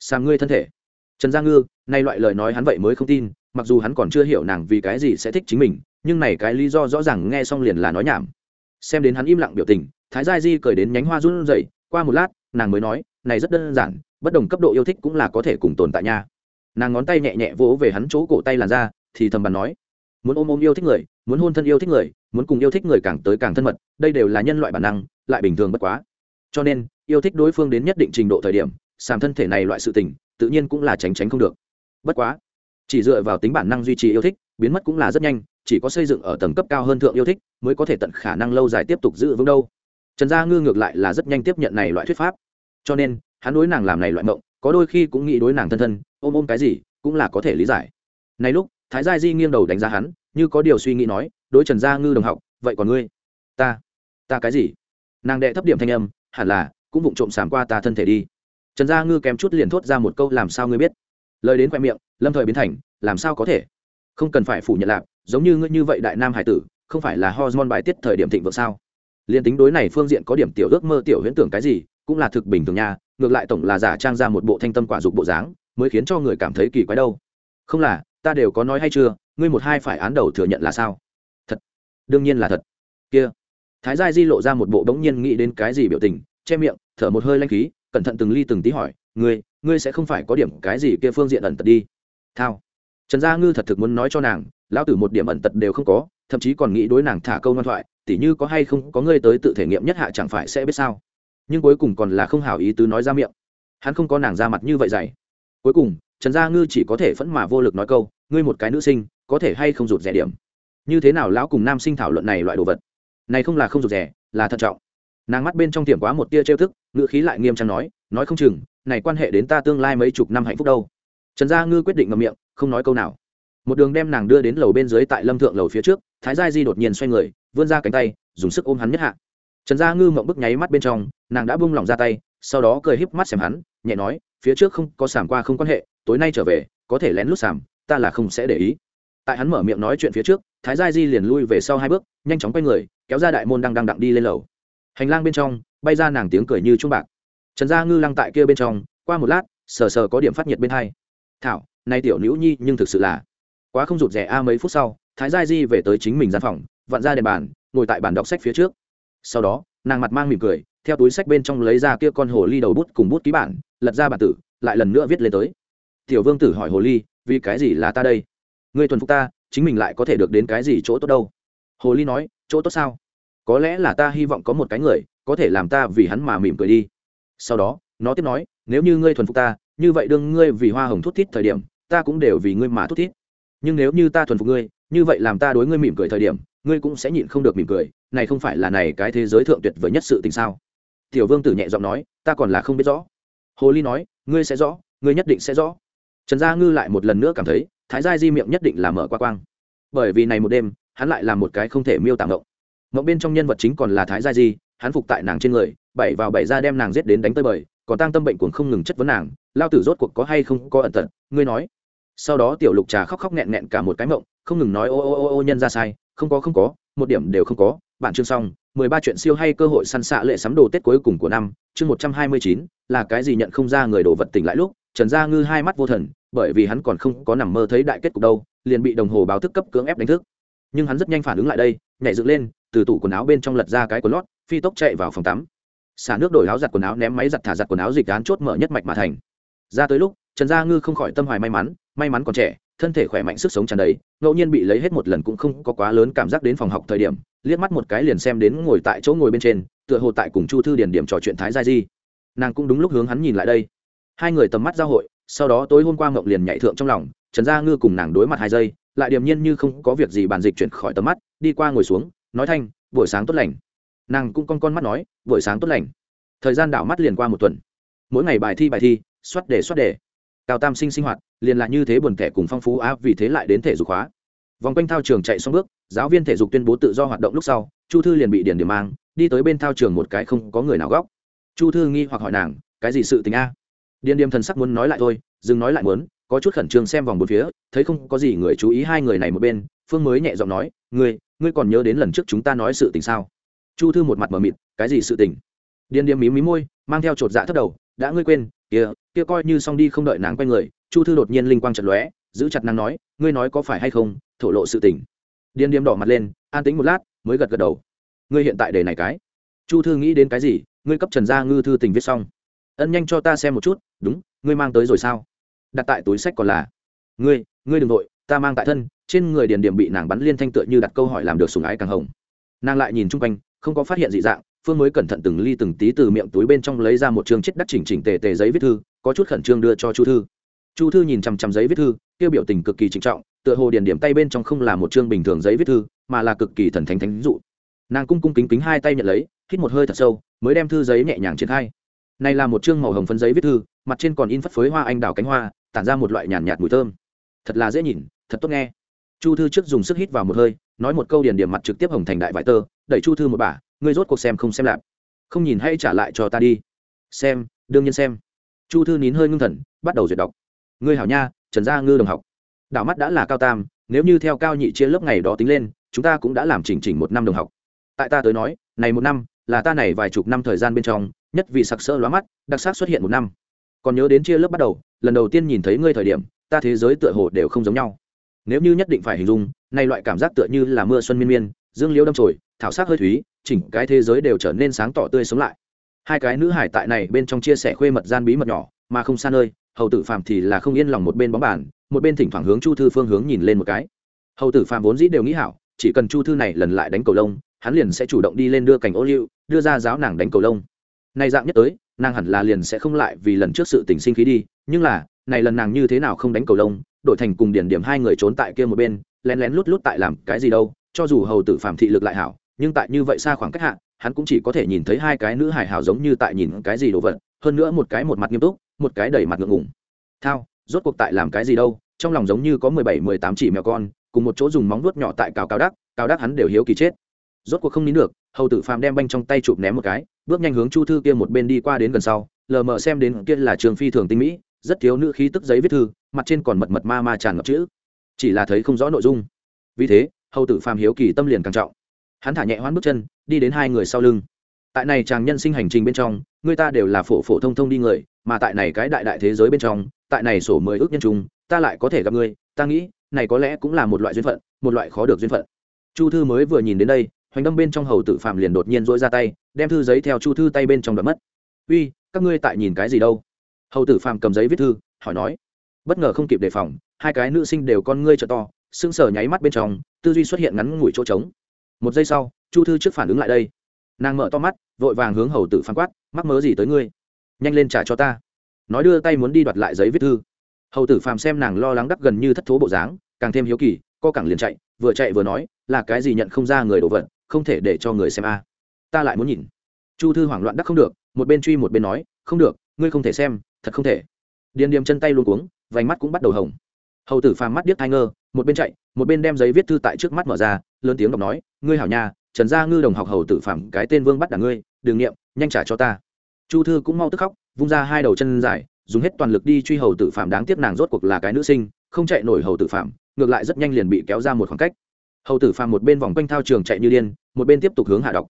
Sang ngươi thân thể. Trần gia ngư, nay loại lời nói hắn vậy mới không tin, mặc dù hắn còn chưa hiểu nàng vì cái gì sẽ thích chính mình, nhưng này cái lý do rõ ràng nghe xong liền là nói nhảm. Xem đến hắn im lặng biểu tình, thái gia di cười đến nhánh hoa run rẩy, qua một lát, nàng mới nói này rất đơn giản, bất đồng cấp độ yêu thích cũng là có thể cùng tồn tại nha. Nàng ngón tay nhẹ nhẹ vỗ về hắn chỗ cổ tay làn ra thì thầm bàn nói, muốn ôm ôm yêu thích người, muốn hôn thân yêu thích người, muốn cùng yêu thích người càng tới càng thân mật, đây đều là nhân loại bản năng, lại bình thường bất quá. Cho nên, yêu thích đối phương đến nhất định trình độ thời điểm, sàm thân thể này loại sự tình, tự nhiên cũng là tránh tránh không được. Bất quá, chỉ dựa vào tính bản năng duy trì yêu thích, biến mất cũng là rất nhanh, chỉ có xây dựng ở tầng cấp cao hơn thượng yêu thích, mới có thể tận khả năng lâu dài tiếp tục giữ vững đâu. Trần gia ngư ngược lại là rất nhanh tiếp nhận này loại thuyết pháp cho nên hắn đối nàng làm này loại mộng, có đôi khi cũng nghĩ đối nàng thân thân, ôm ôm cái gì cũng là có thể lý giải. Này lúc, thái gia di nghiêng đầu đánh giá hắn, như có điều suy nghĩ nói, đối trần gia ngư đồng học, vậy còn ngươi? Ta ta cái gì? Nàng đệ thấp điểm thanh âm, hẳn là, cũng vụng trộm sàm qua ta thân thể đi. Trần gia ngư kém chút liền thốt ra một câu, làm sao ngươi biết? Lời đến khoe miệng, lâm thời biến thành, làm sao có thể? Không cần phải phủ nhận lạc, giống như ngươi như vậy đại nam hải tử, không phải là hormone bài tiết thời điểm thịnh vượng sao? Liên tính đối này phương diện có điểm tiểu ước mơ, tiểu huyễn tưởng cái gì cũng là thực bình thường nha, ngược lại tổng là giả trang ra một bộ thanh tâm quả dục bộ dáng, mới khiến cho người cảm thấy kỳ quái đâu. Không là, ta đều có nói hay chưa, ngươi một hai phải án đầu thừa nhận là sao? Thật. Đương nhiên là thật. Kia. Thái gia di lộ ra một bộ bỗng nhiên nghĩ đến cái gì biểu tình, che miệng, thở một hơi lanh khí, cẩn thận từng ly từng tí hỏi, ngươi ngươi sẽ không phải có điểm cái gì kia phương diện ẩn tật đi? Thao. Trần gia ngư thật thực muốn nói cho nàng, lão tử một điểm ẩn tật đều không có, thậm chí còn nghĩ đối nàng thả câu ngoan thoại, tỉ như có hay không có ngươi tới tự thể nghiệm nhất hạ chẳng phải sẽ biết sao? Nhưng cuối cùng còn là không hảo ý tứ nói ra miệng. Hắn không có nàng ra mặt như vậy dày cuối cùng, trần gia ngư chỉ có thể phẫn mà vô lực nói câu, ngươi một cái nữ sinh, có thể hay không rụt rẻ điểm? Như thế nào lão cùng nam sinh thảo luận này loại đồ vật? Này không là không rụt rẻ là thận trọng. Nàng mắt bên trong tiềm quá một tia trêu thức, ngữ khí lại nghiêm trang nói nói không chừng, này quan hệ đến ta tương lai mấy chục năm hạnh phúc đâu. Trần gia ngư quyết định ngậm miệng, không nói câu nào. Một đường đem nàng đưa đến lầu bên dưới tại lâm thượng lầu phía trước, thái gia di đột nhiên xoay người, vươn ra cánh tay, dùng sức ôm hắn nhất hạ. Trần gia ngư mộng bức nháy mắt bên trong nàng đã bung lỏng ra tay, sau đó cười híp mắt xem hắn, nhẹ nói, phía trước không có sảm qua không quan hệ, tối nay trở về, có thể lén lút sảm ta là không sẽ để ý. Tại hắn mở miệng nói chuyện phía trước, thái gia di liền lui về sau hai bước, nhanh chóng quay người, kéo ra đại môn đang đang đặng đi lên lầu. Hành lang bên trong, bay ra nàng tiếng cười như trung bạc. Trần gia ngư lăng tại kia bên trong, qua một lát, sờ sờ có điểm phát nhiệt bên hai. Thảo, nay tiểu nữ nhi nhưng thực sự là quá không rụt rẻ a. Mấy phút sau, thái gia di về tới chính mình gian phòng, vặn ra đèn bàn, ngồi tại bàn đọc sách phía trước. Sau đó, nàng mặt mang mỉm cười theo túi sách bên trong lấy ra kia con hồ ly đầu bút cùng bút ký bản, lật ra bản tử, lại lần nữa viết lên tới. Tiểu vương tử hỏi hồ ly, vì cái gì là ta đây? Ngươi thuần phục ta, chính mình lại có thể được đến cái gì chỗ tốt đâu? Hồ ly nói, chỗ tốt sao? Có lẽ là ta hy vọng có một cái người, có thể làm ta vì hắn mà mỉm cười đi. Sau đó, nó tiếp nói, nếu như ngươi thuần phục ta, như vậy đương ngươi vì hoa hồng thút thít thời điểm, ta cũng đều vì ngươi mà thút thít. Nhưng nếu như ta thuần phục ngươi, như vậy làm ta đối ngươi mỉm cười thời điểm, ngươi cũng sẽ nhịn không được mỉm cười. Này không phải là này cái thế giới thượng tuyệt vời nhất sự tình sao? Tiểu vương tử nhẹ giọng nói, ta còn là không biết rõ. Hồ ly nói, ngươi sẽ rõ, ngươi nhất định sẽ rõ. Trần gia ngư lại một lần nữa cảm thấy, thái gia di miệng nhất định là mở qua quang. Bởi vì này một đêm, hắn lại làm một cái không thể miêu tả ngộng. Ngộng bên trong nhân vật chính còn là thái gia di, hắn phục tại nàng trên người, bảy vào bảy ra đem nàng giết đến đánh tơi bời, còn tăng tâm bệnh cuồng không ngừng chất vấn nàng, lao tử rốt cuộc có hay không có ẩn tật? Ngươi nói. Sau đó tiểu lục trà khóc khóc nghẹn nghẹn cả một cái mộng, không ngừng nói, ô ô ô ô, nhân ra sai, không có không có, một điểm đều không có, bạn chương xong mười ba chuyện siêu hay cơ hội săn xạ lệ sắm đồ tết cuối cùng của năm, chương một trăm hai mươi chín, là cái gì nhận không ra người đồ vật tỉnh lại lúc, trần gia ngư hai mắt vô thần, bởi vì hắn còn không có nằm mơ thấy đại kết cục đâu, liền bị đồng hồ báo thức cấp cưỡng ép đánh thức. Nhưng hắn rất nhanh phản ứng lại đây, nhảy dựng lên, từ tủ quần áo bên trong lật ra cái quần lót, phi tốc chạy vào phòng tắm. Xả nước đổi áo giặt quần áo, ném máy giặt thả giặt quần áo dịch án chốt mở nhất mạch mà thành. Ra tới lúc, trần gia ngư không khỏi tâm hoài may mắn may mắn còn trẻ thân thể khỏe mạnh sức sống tràn đầy, ngẫu nhiên bị lấy hết một lần cũng không có quá lớn cảm giác đến phòng học thời điểm, liếc mắt một cái liền xem đến ngồi tại chỗ ngồi bên trên, tựa hồ tại cùng chu thư điển điểm trò chuyện thái gia di. Nàng cũng đúng lúc hướng hắn nhìn lại đây. Hai người tầm mắt giao hội, sau đó tối hôm qua ngộng liền nhảy thượng trong lòng, trần gia ngư cùng nàng đối mặt hai giây, lại điềm nhiên như không có việc gì bàn dịch chuyển khỏi tầm mắt, đi qua ngồi xuống, nói thanh, buổi sáng tốt lành. Nàng cũng con con mắt nói, buổi sáng tốt lành. Thời gian đảo mắt liền qua một tuần. Mỗi ngày bài thi bài thi, soát đề soát đề cao tam sinh sinh hoạt, liền là như thế buồn kẻ cùng phong phú á, vì thế lại đến thể dục hóa. Vòng quanh thao trường chạy xong bước, giáo viên thể dục tuyên bố tự do hoạt động lúc sau, chu thư liền bị điền điểm mang, đi tới bên thao trường một cái không có người nào góc. Chu thư nghi hoặc hỏi nàng, cái gì sự tình a? Điền điểm thần sắc muốn nói lại thôi, dừng nói lại muốn, có chút khẩn trương xem vòng một phía, thấy không có gì người chú ý hai người này một bên, phương mới nhẹ giọng nói, ngươi ngươi còn nhớ đến lần trước chúng ta nói sự tình sao? Chu thư một mặt mờ mịt, cái gì sự tình? Điền điểm mí mí môi, mang theo chột dạ thất đầu đã ngươi quên, kia kia coi như xong đi không đợi nàng quay người. Chu thư đột nhiên linh quang chật lóe, giữ chặt nàng nói, ngươi nói có phải hay không? Thổ lộ sự tình. Điên điếm đỏ mặt lên, an tính một lát, mới gật gật đầu. Ngươi hiện tại để này cái. Chu thư nghĩ đến cái gì, ngươi cấp trần gia ngư thư tình viết xong. Ân nhanh cho ta xem một chút, đúng, ngươi mang tới rồi sao? Đặt tại túi sách còn là, ngươi ngươi đừng nội ta mang tại thân, trên người điền điểm bị nàng bắn liên thanh tựa như đặt câu hỏi làm được sùng ái càng hồng. Nàng lại nhìn chung quanh, không có phát hiện dị dạng phương mới cẩn thận từng ly từng tí từ miệng túi bên trong lấy ra một chương chết đắt chỉnh chỉnh tề tề giấy viết thư có chút khẩn trương đưa cho chu thư. Chu thư nhìn chằm chằm giấy viết thư tiêu biểu tình cực kỳ trịnh trọng tựa hồ điền điểm tay bên trong không là một chương bình thường giấy viết thư mà là cực kỳ thần thánh thánh dụ. Nàng cung cung kính kính hai tay nhận lấy hít một hơi thật sâu mới đem thư giấy nhẹ nhàng triển khai. Này là một chương màu hồng phấn giấy viết thư mặt trên còn in phất phới hoa anh đào cánh hoa tản ra một loại nhàn nhạt, nhạt mùi thơm. Thật là dễ nhìn thật tốt nghe. Chu thư trước dùng sức hít vào một hơi nói một câu điền điểm mặt trực tiếp hồng thành đại vải tơ đẩy chu thư một bả ngươi rốt cuộc xem không xem lạp. Không nhìn hay trả lại cho ta đi. Xem, đương nhiên xem. Chu thư nín hơi ngưng thần, bắt đầu duyệt đọc. Ngươi hảo nha, trần gia ngư đồng học. Đảo mắt đã là cao tam, nếu như theo cao nhị chia lớp ngày đó tính lên, chúng ta cũng đã làm chỉnh chỉnh một năm đồng học. Tại ta tới nói, này một năm, là ta này vài chục năm thời gian bên trong, nhất vì sặc sỡ lóa mắt, đặc sắc xuất hiện một năm. Còn nhớ đến chia lớp bắt đầu, lần đầu tiên nhìn thấy ngươi thời điểm, ta thế giới tựa hồ đều không giống nhau. Nếu như nhất định phải hình dung, nay loại cảm giác tựa như là mưa xuân miên miên, dương liễu đâm trồi thảo sắc hơi thúy chỉnh cái thế giới đều trở nên sáng tỏ tươi sống lại. Hai cái nữ hải tại này bên trong chia sẻ khuê mật gian bí mật nhỏ, mà không xa nơi, hầu tử phàm thì là không yên lòng một bên bóng bàn, một bên thỉnh thoảng hướng chu thư phương hướng nhìn lên một cái. Hầu tử phàm vốn dĩ đều nghĩ hảo, chỉ cần chu thư này lần lại đánh cầu lông, hắn liền sẽ chủ động đi lên đưa cảnh ô liu, đưa ra giáo nàng đánh cầu lông. Nay dạng nhất tới, nàng hẳn là liền sẽ không lại vì lần trước sự tình sinh khí đi, nhưng là, này lần nàng như thế nào không đánh cầu lông, đổi thành cùng điển điểm hai người trốn tại kia một bên, lén lén lút lút tại làm cái gì đâu, cho dù hầu tử phạm thị lực lại hảo nhưng tại như vậy xa khoảng cách hạ, hắn cũng chỉ có thể nhìn thấy hai cái nữ hài hào giống như tại nhìn cái gì đồ vật, hơn nữa một cái một mặt nghiêm túc, một cái đầy mặt ngượng ngùng. Thao, rốt cuộc tại làm cái gì đâu, trong lòng giống như có mười bảy, mười tám chỉ mèo con, cùng một chỗ dùng móng vuốt nhỏ tại cào cao đắc cao đắc hắn đều hiếu kỳ chết. Rốt cuộc không nín được, hầu tử phàm đem banh trong tay chụp ném một cái, bước nhanh hướng chu thư kia một bên đi qua đến gần sau, lờ mờ xem đến kia là trường phi thường tinh mỹ, rất thiếu nữ khí tức giấy viết thư, mặt trên còn mật mật ma ma tràn ngập chữ. Chỉ là thấy không rõ nội dung. Vì thế, hầu tử phàm hiếu kỳ tâm liền càng trọng hắn thả nhẹ hoán bước chân, đi đến hai người sau lưng. Tại này chàng nhân sinh hành trình bên trong, người ta đều là phổ phổ thông thông đi người, mà tại này cái đại đại thế giới bên trong, tại này sổ mười ước nhân trung, ta lại có thể gặp ngươi ta nghĩ, này có lẽ cũng là một loại duyên phận, một loại khó được duyên phận. Chu thư mới vừa nhìn đến đây, hoành đâm bên trong hầu tử phạm liền đột nhiên dỗi ra tay, đem thư giấy theo chu thư tay bên trong đoạn mất. Uy, các ngươi tại nhìn cái gì đâu? Hầu tử phạm cầm giấy viết thư, hỏi nói. Bất ngờ không kịp đề phòng, hai cái nữ sinh đều con ngươi t to sưng sờ nháy mắt bên trong, tư duy xuất hiện ngắn ngủi chỗ trống một giây sau, chu thư trước phản ứng lại đây. Nàng mở to mắt, vội vàng hướng hầu tử phán quát, mắc mớ gì tới ngươi? Nhanh lên trả cho ta. Nói đưa tay muốn đi đoạt lại giấy viết thư. Hầu tử phàm xem nàng lo lắng đắp gần như thất thố bộ dáng, càng thêm hiếu kỳ, co cẳng liền chạy, vừa chạy vừa nói, là cái gì nhận không ra người đồ vật, không thể để cho người xem a. Ta lại muốn nhìn. Chu thư hoảng loạn đắc không được, một bên truy một bên nói, không được, ngươi không thể xem, thật không thể. Điền điềm chân tay luôn cuống, vành mắt cũng bắt đầu hồng. Hầu tử phàm mắt điếc thai ngơ một bên chạy, một bên đem giấy viết thư tại trước mắt mở ra, lớn tiếng đọc nói, ngươi hảo nha, trần gia ngư đồng học hầu tử phàm cái tên vương bắt đảng ngươi đường nghiệm nhanh trả cho ta. Chu thư cũng mau tức khóc, vung ra hai đầu chân dài, dùng hết toàn lực đi truy hầu tử phạm, đáng tiếc nàng rốt cuộc là cái nữ sinh, không chạy nổi hầu tử phạm, ngược lại rất nhanh liền bị kéo ra một khoảng cách. Hầu tử phạm một bên vòng quanh thao trường chạy như điên, một bên tiếp tục hướng hạ đọc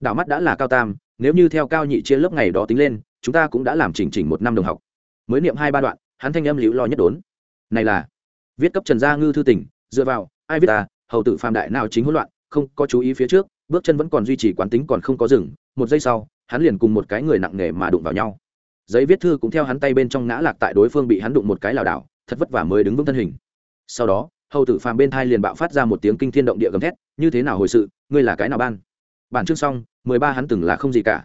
đảo mắt đã là cao tam, nếu như theo cao nhị chia lớp ngày đó tính lên, chúng ta cũng đã làm chỉnh chỉnh một năm đồng học. Mới niệm hai ba đoạn, hắn thanh âm liễu lo nhất đốn. Này là viết cấp trần gia ngư thư tỉnh dựa vào, ai viết ta, hầu tử phạm đại nào chính hỗn loạn, không có chú ý phía trước, bước chân vẫn còn duy trì quán tính còn không có dừng, một giây sau, hắn liền cùng một cái người nặng nề mà đụng vào nhau. Giấy viết thư cũng theo hắn tay bên trong ngã lạc tại đối phương bị hắn đụng một cái lảo đảo, thật vất vả mới đứng vững thân hình. Sau đó, hầu tử phàm bên thai liền bạo phát ra một tiếng kinh thiên động địa gầm thét, như thế nào hồi sự, ngươi là cái nào ban? Bản chương xong, mười ba hắn từng là không gì cả.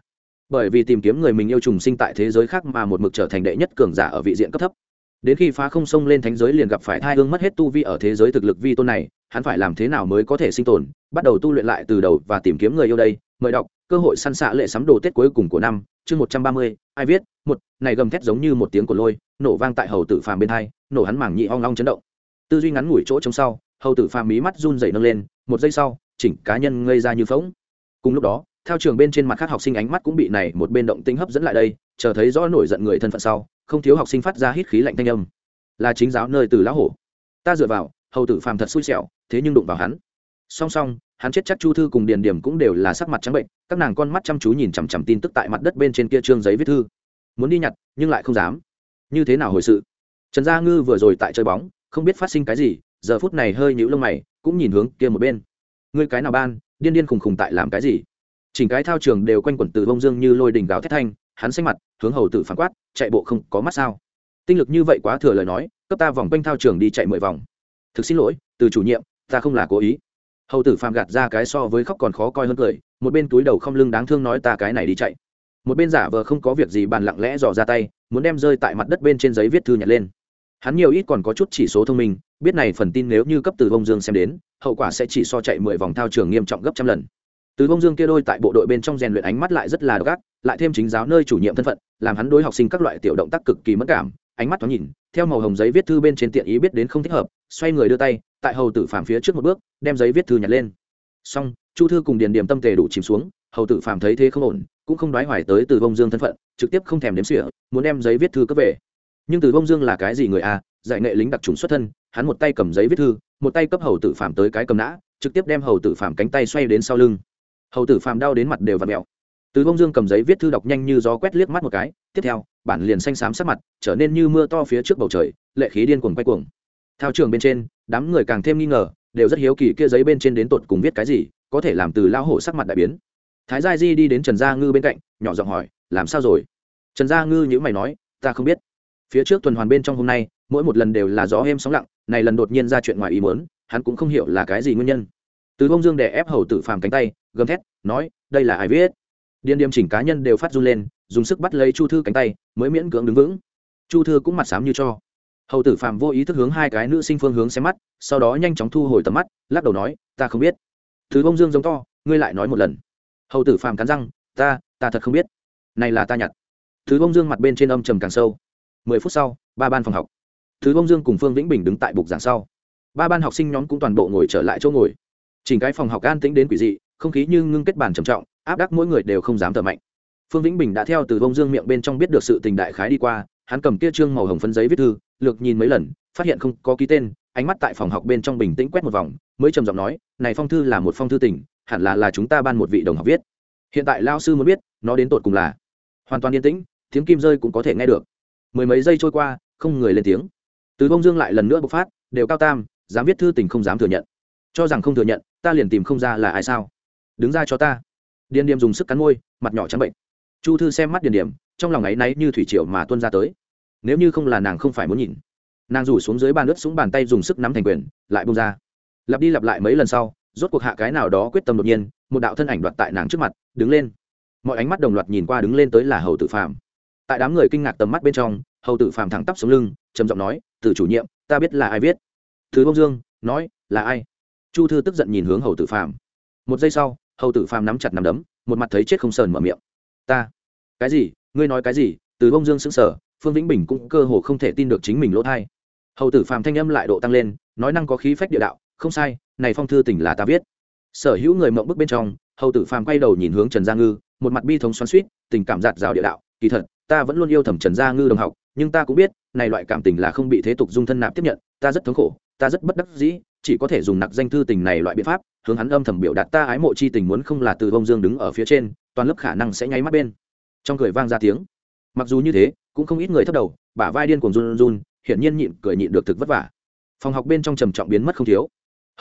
Bởi vì tìm kiếm người mình yêu trùng sinh tại thế giới khác mà một mực trở thành đệ nhất cường giả ở vị diện cấp thấp đến khi phá không sông lên thánh giới liền gặp phải thai hương mất hết tu vi ở thế giới thực lực vi tôn này, hắn phải làm thế nào mới có thể sinh tồn, bắt đầu tu luyện lại từ đầu và tìm kiếm người yêu đây. Mời đọc, cơ hội săn xạ lệ sắm đồ tết cuối cùng của năm, chương một trăm ba mươi, ai viết? Một, này gầm thét giống như một tiếng của lôi, nổ vang tại hầu tử phàm bên hai, nổ hắn mảng nhị hoang long chấn động. Tư duy ngắn ngủi chỗ trong sau, hầu tử phàm mí mắt run dày nâng lên, một giây sau, chỉnh cá nhân ngây ra như phóng cùng lúc đó, theo trường bên trên mặt khác học sinh ánh mắt cũng bị này một bên động tinh hấp dẫn lại đây, chờ thấy rõ nổi giận người thân phận sau không thiếu học sinh phát ra hít khí lạnh thanh âm. Là chính giáo nơi từ lão hổ. Ta dựa vào, hầu tử phàm thật xui xẻo, thế nhưng đụng vào hắn. Song song, hắn chết chắc chu thư cùng điền điểm cũng đều là sắc mặt trắng bệnh, các nàng con mắt chăm chú nhìn chằm chằm tin tức tại mặt đất bên trên kia trương giấy viết thư. Muốn đi nhặt, nhưng lại không dám. Như thế nào hồi sự? Trần gia ngư vừa rồi tại chơi bóng, không biết phát sinh cái gì, giờ phút này hơi nhũ lông mày, cũng nhìn hướng kia một bên. Ngươi cái nào ban, điên điên khùng khùng tại làm cái gì? Chỉnh cái thao trường đều quanh quẩn từ bông dương như lôi đỉnh gào thét thanh hắn xanh mặt, hướng hầu tử phản quát, chạy bộ không có mắt sao? Tinh lực như vậy quá thừa lời nói, cấp ta vòng quanh thao trường đi chạy mười vòng. Thực xin lỗi, từ chủ nhiệm, ta không là cố ý. Hầu tử phàm gạt ra cái so với khóc còn khó coi hơn cười, một bên túi đầu không lưng đáng thương nói ta cái này đi chạy. Một bên giả vờ không có việc gì bàn lặng lẽ dò ra tay, muốn đem rơi tại mặt đất bên trên giấy viết thư nhặt lên. Hắn nhiều ít còn có chút chỉ số thông minh, biết này phần tin nếu như cấp từ bông dương xem đến, hậu quả sẽ chỉ so chạy mười vòng thao trường nghiêm trọng gấp trăm lần từ bông dương kia đôi tại bộ đội bên trong rèn luyện ánh mắt lại rất là độc ác, lại thêm chính giáo nơi chủ nhiệm thân phận, làm hắn đối học sinh các loại tiểu động tác cực kỳ mất cảm, ánh mắt thoáng nhìn, theo màu hồng giấy viết thư bên trên tiện ý biết đến không thích hợp, xoay người đưa tay, tại hầu tử phàm phía trước một bước, đem giấy viết thư nhặt lên. Xong, chu thư cùng điền điểm tâm tề đủ chìm xuống, hầu tử phàm thấy thế không ổn, cũng không đoái hoài tới từ bông dương thân phận, trực tiếp không thèm đếm xỉa, muốn đem giấy viết thư cấp về. Nhưng từ bông dương là cái gì người a dạy nghệ lính đặc trùng xuất thân, hắn một tay cầm giấy viết thư, một tay cấp hầu tử phàm tới cái cầm nã, trực tiếp đem hầu tử phàm cánh tay xoay đến sau lưng hầu tử phàm đau đến mặt đều và mẹo. Từ bông dương cầm giấy viết thư đọc nhanh như gió quét liếc mắt một cái, tiếp theo, bản liền xanh xám sắc mặt, trở nên như mưa to phía trước bầu trời, lệ khí điên cuồng quay cuồng. Thao trường bên trên, đám người càng thêm nghi ngờ, đều rất hiếu kỳ kia giấy bên trên đến tột cùng viết cái gì, có thể làm từ lao hổ sắc mặt đại biến. Thái gia di đi đến trần gia ngư bên cạnh, nhỏ giọng hỏi, làm sao rồi? Trần gia ngư nhữ mày nói, ta không biết. Phía trước tuần hoàn bên trong hôm nay, mỗi một lần đều là gió êm sóng lặng, này lần đột nhiên ra chuyện ngoài ý muốn, hắn cũng không hiểu là cái gì nguyên nhân từ bông dương đè ép hầu tử phàm cánh tay, gầm thét, nói, đây là ai viết? Điên điềm chỉnh cá nhân đều phát run lên, dùng sức bắt lấy chu thư cánh tay, mới miễn cưỡng đứng vững. Chu thư cũng mặt sám như cho. Hầu tử phàm vô ý thức hướng hai cái nữ sinh phương hướng xem mắt, sau đó nhanh chóng thu hồi tầm mắt, lắc đầu nói, ta không biết. Thứ bông dương giống to, ngươi lại nói một lần. Hầu tử phàm cắn răng, ta ta thật không biết. Này là ta nhặt. Thứ bông dương mặt bên trên âm trầm càng sâu. Mười phút sau, ba ban phòng học. Thứ bông dương cùng phương vĩnh bình đứng tại bục giảng sau. Ba ban học sinh nhóm cũng toàn bộ ngồi trở lại chỗ ngồi chỉnh cái phòng học an tĩnh đến quỷ dị, không khí như ngưng kết bàn trầm trọng, áp đắc mỗi người đều không dám thở mạnh. Phương vĩnh bình đã theo từ bông dương miệng bên trong biết được sự tình đại khái đi qua, hắn cầm kia trương màu hồng phấn giấy viết thư, lược nhìn mấy lần, phát hiện không có ký tên, ánh mắt tại phòng học bên trong bình tĩnh quét một vòng, mới trầm giọng nói, này phong thư là một phong thư tình, hẳn là là chúng ta ban một vị đồng học viết. Hiện tại lao sư muốn biết, nó đến tột cùng là hoàn toàn yên tĩnh, tiếng kim rơi cũng có thể nghe được. Mười mấy giây trôi qua, không người lên tiếng. Từ bông dương lại lần nữa bộc phát, đều cao tam, dám viết thư tình không dám thừa nhận cho rằng không thừa nhận, ta liền tìm không ra là ai sao? Đứng ra cho ta. Điền điểm dùng sức cắn môi, mặt nhỏ trắng bệnh. Chu thư xem mắt điền điểm trong lòng áy náy như thủy triều mà tuân ra tới. Nếu như không là nàng không phải muốn nhìn. Nàng rủ xuống dưới bàn lướt xuống bàn tay dùng sức nắm thành quyền, lại bung ra. Lặp đi lặp lại mấy lần sau, rốt cuộc hạ cái nào đó quyết tâm đột nhiên, một đạo thân ảnh đoạt tại nàng trước mặt, đứng lên. Mọi ánh mắt đồng loạt nhìn qua đứng lên tới là hầu tử phạm tại đám người kinh ngạc tầm mắt bên trong, hầu tử phạm thẳng tắp xuống lưng, trầm giọng nói từ chủ nhiệm, ta biết là ai viết. Thứ bông dương nói, là ai? Chu thư tức giận nhìn hướng hầu tử phạm một giây sau, hầu tử phạm nắm chặt nắm đấm, một mặt thấy chết không sờn mở miệng. Ta? Cái gì? Ngươi nói cái gì? Từ bông dương sững sờ, phương vĩnh bình cũng cơ hồ không thể tin được chính mình lỗ thai. Hầu tử phạm thanh âm lại độ tăng lên, nói năng có khí phách địa đạo, không sai, này phong thư tỉnh là ta viết. Sở hữu người mộng bức bên trong, hầu tử phàm quay đầu nhìn hướng trần gia ngư, một mặt bi thống xoắn suýt tình cảm giạt rào địa đạo, kỳ thật, ta vẫn luôn yêu thầm trần gia ngư đồng học, nhưng ta cũng biết, này loại cảm tình là không bị thế tục dung thân nạp tiếp nhận, ta rất thống khổ, ta rất bất đắc dĩ chỉ có thể dùng nặc danh thư tình này loại biện pháp, hướng hắn âm thầm biểu đạt ta ái mộ chi tình muốn không là từ bông dương đứng ở phía trên, toàn lớp khả năng sẽ nháy mắt bên. Trong cười vang ra tiếng. Mặc dù như thế, cũng không ít người thất đầu, bả vai điên cuồng run run hiển nhiên nhịn cười nhịn được thực vất vả. Phòng học bên trong trầm trọng biến mất không thiếu.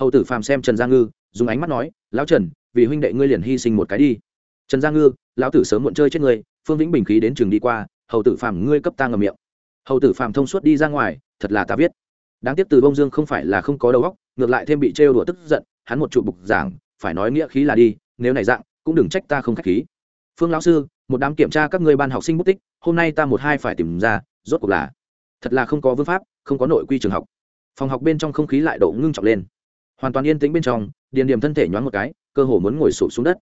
Hầu tử phàm xem trần gia ngư, dùng ánh mắt nói, lão trần, vì huynh đệ ngươi liền hy sinh một cái đi. Trần gia ngư, lão tử sớm muộn chơi chết ngươi, phương vĩnh bình khí đến trường đi qua, hầu tử phàm ngươi cấp ta ngầm miệng. Hầu tử phàm thông suốt đi ra ngoài, thật là ta viết đáng tiếc từ bông dương không phải là không có đầu óc, ngược lại thêm bị trêu đùa tức giận, hắn một trụ bục giảng, phải nói nghĩa khí là đi, nếu này dạng, cũng đừng trách ta không khách khí. Phương lão sư, một đám kiểm tra các ngươi ban học sinh bút tích, hôm nay ta một hai phải tìm ra, rốt cuộc là, thật là không có vương pháp, không có nội quy trường học. Phòng học bên trong không khí lại độ ngưng trọng lên. Hoàn toàn yên tĩnh bên trong, điền điểm thân thể nhoáng một cái, cơ hồ muốn ngồi sụp xuống đất.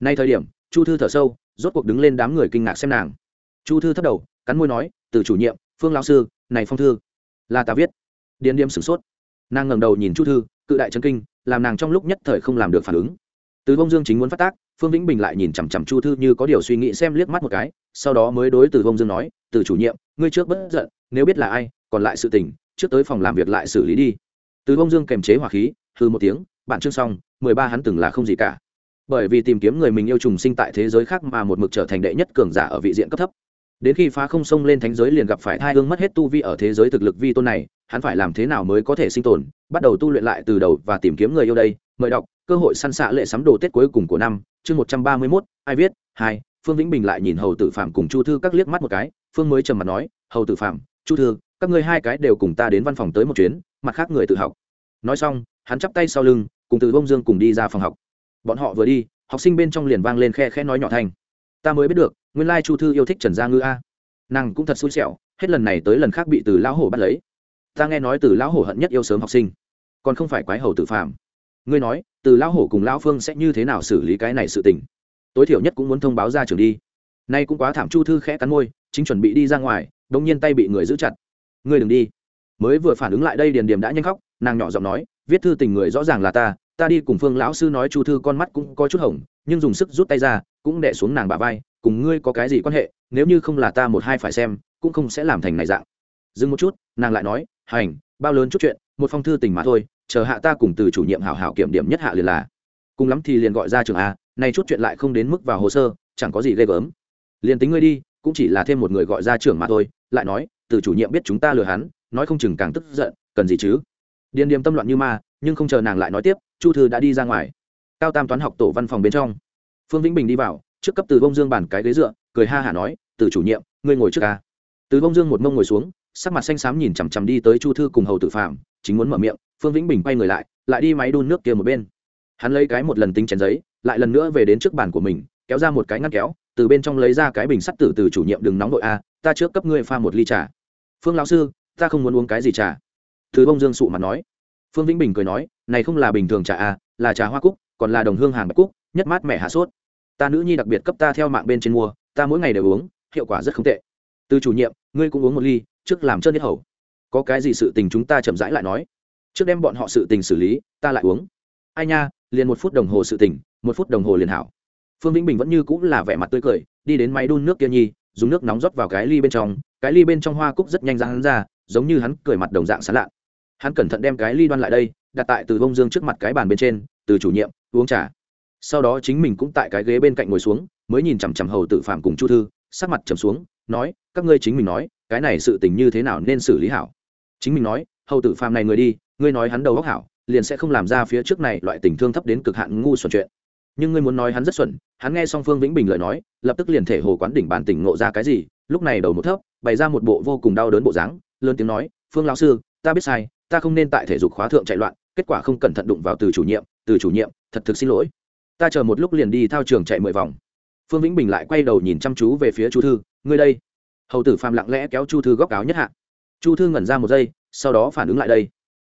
Nay thời điểm, chu thư thở sâu, rốt cuộc đứng lên đám người kinh ngạc xem nàng. Chu thư thất đầu, cắn môi nói, từ chủ nhiệm, phương lão sư, này phong thư, là ta viết điền điểm sửng sốt. Nàng ngẩng đầu nhìn chu thư, cự đại chân kinh, làm nàng trong lúc nhất thời không làm được phản ứng. Từ bông dương chính muốn phát tác, phương vĩnh bình lại nhìn chằm chằm chu thư như có điều suy nghĩ xem liếc mắt một cái, sau đó mới đối từ bông dương nói, từ chủ nhiệm, ngươi trước bất giận, nếu biết là ai, còn lại sự tình, trước tới phòng làm việc lại xử lý đi. Từ bông dương kềm chế hỏa khí hư một tiếng, bạn chương xong, mười ba hắn từng là không gì cả. Bởi vì tìm kiếm người mình yêu trùng sinh tại thế giới khác mà một mực trở thành đệ nhất cường giả ở vị diện cấp thấp. Đến khi phá không sông lên thánh giới liền gặp phải thai hương mất hết tu vi ở thế giới thực lực vi tôn này hắn phải làm thế nào mới có thể sinh tồn, bắt đầu tu luyện lại từ đầu và tìm kiếm người yêu đây. Mời đọc, cơ hội săn xạ lệ sắm đồ tết cuối cùng của năm, chương một trăm ba mươi mốt, ai viết? Hai, phương vĩnh bình lại nhìn hầu tử phạm cùng chu thư các liếc mắt một cái, phương mới trầm mặt nói, hầu tử phạm chu thư, các ngươi hai cái đều cùng ta đến văn phòng tới một chuyến, mặt khác người tự học. Nói xong, hắn chắp tay sau lưng, cùng từ bông dương cùng đi ra phòng học. Bọn họ vừa đi, học sinh bên trong liền vang lên khe khe nói nhỏ thanh. Ta mới biết được, nguyên lai chu thư yêu thích trần gia ngư a. Nàng cũng thật xui xẻo, hết lần này tới lần khác bị từ lão hổ bắt lấy ta nghe nói từ lão hổ hận nhất yêu sớm học sinh, còn không phải quái hầu tự phạm ngươi nói, từ lão hổ cùng lão phương sẽ như thế nào xử lý cái này sự tình? Tối thiểu nhất cũng muốn thông báo ra trường đi. Nay cũng quá thảm, chu thư khẽ cắn môi, chính chuẩn bị đi ra ngoài đ ỗ n g nhiên tay bị người giữ chặt. Ngươi đừng đi. Mới vừa phản ứng lại đây điền điểm đã nhanh khóc, nàng nhỏ giọng nói, viết thư tình người rõ ràng là ta ta đi cùng phương lão sư nói chu thư con mắt cũng có chút hỏng nhưng dùng sức rút tay ra, cũng đẻ xuống nàng bà vai, cùng ngươi có cái gì quan hệ, nếu như không là ta một hai phải xem, cũng không sẽ làm thành này dạng. Dừng một chút, nàng lại nói hành, bao lớn chút chuyện, một phong thư tình mà thôi, chờ hạ ta cùng từ chủ nhiệm hảo hảo kiểm điểm nhất hạ liền là. Cùng lắm thì liền gọi ra trường a này chút chuyện lại không đến mức vào hồ sơ, chẳng có gì ghê gớm. Liền tính ngươi đi, cũng chỉ là thêm một người gọi ra trưởng mà thôi, lại nói, từ chủ nhiệm biết chúng ta lừa hắn, nói không chừng càng tức giận, cần gì chứ? Điền điềm tâm loạn như ma, nhưng không chờ nàng lại nói tiếp, chu thư đã đi ra ngoài. Cao tam toán học tổ văn phòng bên trong. Phương vĩnh bình đi vào, trước cấp từ bông dương bàn cái ghế dựa, cười ha hả nói, từ chủ nhiệm, ngươi ngồi trước ca từ bông dương một mông ngồi xuống sắc mặt xanh xám nhìn chằm chằm đi tới chu thư cùng hầu tử phạm chính muốn mở miệng, phương vĩnh bình quay người lại lại đi máy đun nước kia một bên. Hắn lấy cái một lần tính chén giấy, lại lần nữa về đến trước bàn của mình, kéo ra một cái ngăn kéo, từ bên trong lấy ra cái bình sắt tử từ chủ nhiệm đừng nóng đội a, ta trước cấp ngươi pha một ly trà. Phương lão sư, ta không muốn uống cái gì trà. Thứ bông dương sụ mặt nói. Phương vĩnh bình cười nói, này không là bình thường trà a, là trà hoa cúc, còn là đồng hương hàng bạch cúc, nhất mát mẻ hạ sốt. Ta nữ nhi đặc biệt cấp ta theo mạng bên trên mua, ta mỗi ngày đều uống, hiệu quả rất không tệ. Từ chủ nhiệm, ngươi cũng uống một ly trước làm trơn nhất hầu. Có cái gì sự tình chúng ta chậm rãi lại nói. Trước đem bọn họ sự tình xử lý, ta lại uống. Ai nha, liền một phút đồng hồ sự tình, một phút đồng hồ liền hảo. Phương vĩnh bình vẫn như cũng là vẻ mặt tươi cười, đi đến máy đun nước kia nhi, dùng nước nóng rót vào cái ly bên trong, cái ly bên trong hoa cúc rất nhanh ra hắn ra, giống như hắn cười mặt đồng dạng sán lạ hắn cẩn thận đem cái ly đoan lại đây, đặt tại từ bông dương trước mặt cái bàn bên trên, từ chủ nhiệm, uống trà. Sau đó chính mình cũng tại cái ghế bên cạnh ngồi xuống, mới nhìn chằm chằm hầu tự phạm cùng chu thư, sắc mặt trầm xuống, nói, các ngươi chính mình nói cái này sự tình như thế nào nên xử lý hảo? Chính mình nói, hầu tử phàm này người đi, ngươi nói hắn đầu góc hảo, liền sẽ không làm ra phía trước này loại tình thương thấp đến cực hạn ngu xuẩn chuyện. Nhưng ngươi muốn nói hắn rất xuẩn, hắn nghe song phương vĩnh bình lời nói, lập tức liền thể hồ quán đỉnh bản tỉnh ngộ ra cái gì, lúc này đầu một thấp, bày ra một bộ vô cùng đau đớn bộ dáng, lớn tiếng nói, phương lão sư, ta biết sai, ta không nên tại thể dục khóa thượng chạy loạn, kết quả không cẩn thận đụng vào từ chủ nhiệm, từ chủ nhiệm, thật thực xin lỗi. Ta chờ một lúc liền đi thao trường chạy mười vòng. Phương vĩnh bình lại quay đầu nhìn chăm chú về phía chú thư, ngươi đây hầu tử phàm lặng lẽ kéo chu thư góc áo nhất hạ chu thư ngẩn ra một giây, sau đó phản ứng lại đây.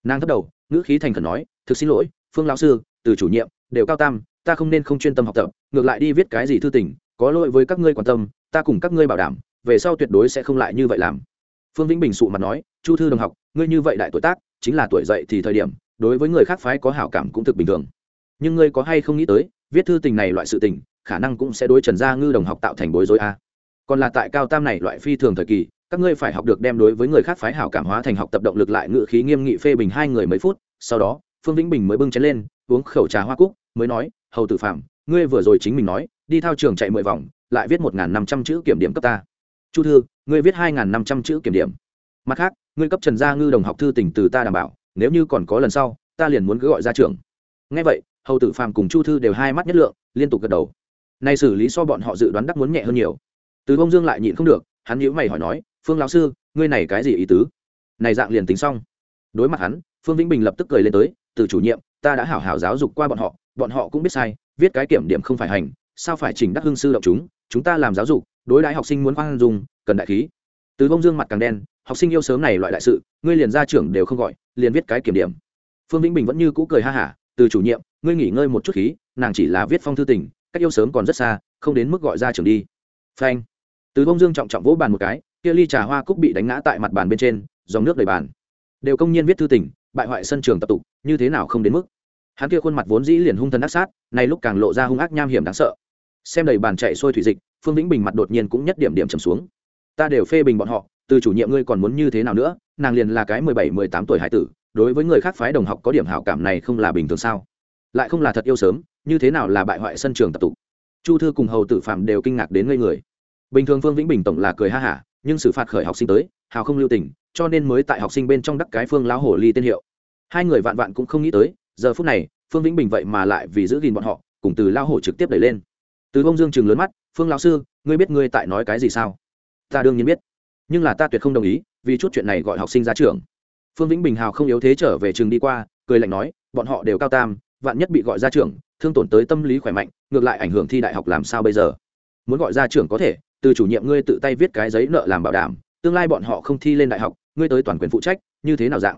nàng thất đầu, ngữ khí thành khẩn nói, thực xin lỗi, phương lão sư, từ chủ nhiệm, đều cao tam, ta không nên không chuyên tâm học tập, ngược lại đi viết cái gì thư tình, có lỗi với các ngươi quan tâm, ta cùng các ngươi bảo đảm, về sau tuyệt đối sẽ không lại như vậy làm. Phương vĩnh bình sụ mặt nói, chu thư đồng học, ngươi như vậy đại tuổi tác, chính là tuổi dậy thì thời điểm, đối với người khác phái có hảo cảm cũng thực bình thường. Nhưng ngươi có hay không nghĩ tới, viết thư tình này loại sự tình, khả năng cũng sẽ đối trần gia ngư đồng học tạo thành bối rối a còn là tại cao tam này loại phi thường thời kỳ, các ngươi phải học được đem đối với người khác phái hảo cảm hóa thành học tập động lực lại ngự khí nghiêm nghị phê bình hai người mấy phút, sau đó, phương vĩnh bình mới bưng chén lên, uống khẩu trà hoa cúc, mới nói, hầu tử phạm, ngươi vừa rồi chính mình nói, đi thao trường chạy mười vòng, lại viết một năm trăm chữ kiểm điểm cấp ta. Chu thư, ngươi viết hai năm trăm chữ kiểm điểm. Mặt khác, ngươi cấp trần gia ngư đồng học thư tình từ ta đảm bảo, nếu như còn có lần sau, ta liền muốn cứ gọi ra trường. Ngay vậy, hầu tử phàm cùng chu thư đều hai mắt nhất lượng, liên tục gật đầu. Nay xử lý so bọn họ dự đoán đắc muốn nhẹ hơn nhiều từ bông dương lại nhịn không được, hắn nhữ mày hỏi nói, phương lão sư, ngươi này cái gì ý tứ? Này dạng liền tính xong. Đối mặt hắn, phương vĩnh bình lập tức cười lên tới, từ chủ nhiệm, ta đã hảo hảo giáo dục qua bọn họ bọn họ cũng biết sai, viết cái kiểm điểm không phải hành, sao phải chỉnh đắc hương sư động chúng chúng ta làm giáo dục, đối đãi học sinh muốn khoan dung, cần đại khí. Từ bông dương mặt càng đen, học sinh yêu sớm này loại đại sự, ngươi liền ra trưởng đều không gọi, liền viết cái kiểm điểm. Phương vĩnh bình vẫn như cũ cười ha hả, từ chủ nhiệm, ngươi nghỉ ngơi một chút khí, nàng chỉ là viết phong thư tình, cách yêu sớm còn rất xa, không đến mức gọi ra trường đi. Phanh từ bông dương trọng trọng vỗ bàn một cái, kia ly trà hoa cúc bị đánh ngã tại mặt bàn bên trên, dòng nước đầy bàn. Đều công nhiên viết thư tình, bại hoại sân trường tập tục, như thế nào không đến mức. Hắn kia khuôn mặt vốn dĩ liền hung thần ác sát, nay lúc càng lộ ra hung ác nham hiểm đáng sợ. Xem đầy bàn chạy sôi thủy dịch, phương vĩnh bình mặt đột nhiên cũng nhất điểm điểm trầm xuống. Ta đều phê bình bọn họ, từ chủ nhiệm ngươi còn muốn như thế nào nữa, nàng liền là cái mười bảy, mười tám tuổi hải tử, đối với người khác phái đồng học có điểm hảo cảm này không là bình thường sao? Lại không là thật yêu sớm, như thế nào là bại hoại sân trường tập tục? Chu thư cùng hầu tử phạm đều kinh ngạc đến ngây người bình thường phương vĩnh bình tổng là cười ha hả, nhưng xử phạt khởi học sinh tới, hào không lưu tình, cho nên mới tại học sinh bên trong đắc cái phương lão hổ ly tên hiệu. Hai người vạn vạn cũng không nghĩ tới, giờ phút này, phương vĩnh bình vậy mà lại vì giữ gìn bọn họ, cùng từ lao hổ trực tiếp đẩy lên. Từ bông dương chừng lớn mắt, phương lão sư, ngươi biết ngươi tại nói cái gì sao? Ta đương nhiên biết, nhưng là ta tuyệt không đồng ý, vì chút chuyện này gọi học sinh ra trường. Phương vĩnh bình hào không yếu thế trở về trường đi qua, cười lạnh nói, bọn họ đều cao tam, vạn nhất bị gọi ra trường, thương tổn tới tâm lý khỏe mạnh, ngược lại ảnh hưởng thi đại học làm sao bây giờ? Muốn gọi ra trường có thể từ chủ nhiệm ngươi tự tay viết cái giấy nợ làm bảo đảm, tương lai bọn họ không thi lên đại học, ngươi tới toàn quyền phụ trách, như thế nào dạng?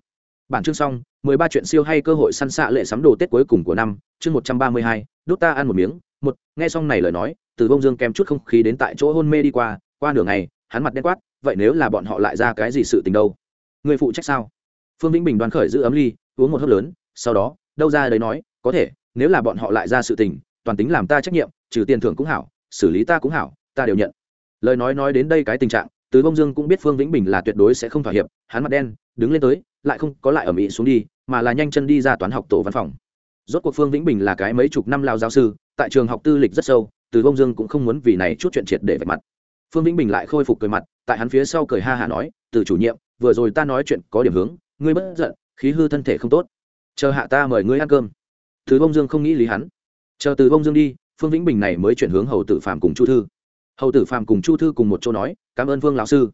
Bản chương xong, mười ba chuyện siêu hay cơ hội săn xạ lệ sắm đồ tết cuối cùng của năm, chương một trăm ba mươi hai, đốt ta ăn một miếng. Một, nghe xong này lời nói, từ bông dương kèm chút không khí đến tại chỗ hôn mê đi qua qua nửa ngày, hắn mặt đen quát, vậy nếu là bọn họ lại ra cái gì sự tình đâu? Người phụ trách sao? Phương vĩnh bình đoán khởi giữ ấm ly, uống một hớp lớn, sau đó, đâu ra đấy nói, có thể, nếu là bọn họ lại ra sự tình, toàn tính làm ta trách nhiệm, trừ tiền thưởng cũng hảo, xử lý ta cũng hảo, ta đều nhận lời nói nói đến đây cái tình trạng từ bông dương cũng biết phương vĩnh bình là tuyệt đối sẽ không thỏa hiệp, hắn mặt đen, đứng lên tới, lại không có lại ở mỹ xuống đi, mà là nhanh chân đi ra toán học tổ văn phòng. Rốt cuộc phương vĩnh bình là cái mấy chục năm lao giáo sư, tại trường học tư lịch rất sâu từ bông dương cũng không muốn vì này chút chuyện triệt để vạch mặt. Phương vĩnh bình lại khôi phục cười mặt, tại hắn phía sau cười ha hả nói, từ chủ nhiệm, vừa rồi ta nói chuyện có điểm hướng, ngươi bất giận, khí hư thân thể không tốt. Chờ hạ ta mời ngươi ăn cơm. Từ bông dương không nghĩ lý hắn. Chờ từ bông dương đi, phương vĩnh bình này mới chuyển hướng hầu tử phạm cùng chu thư hầu tử phàm cùng chu thư cùng một chỗ nói, cảm ơn Vương lão sư.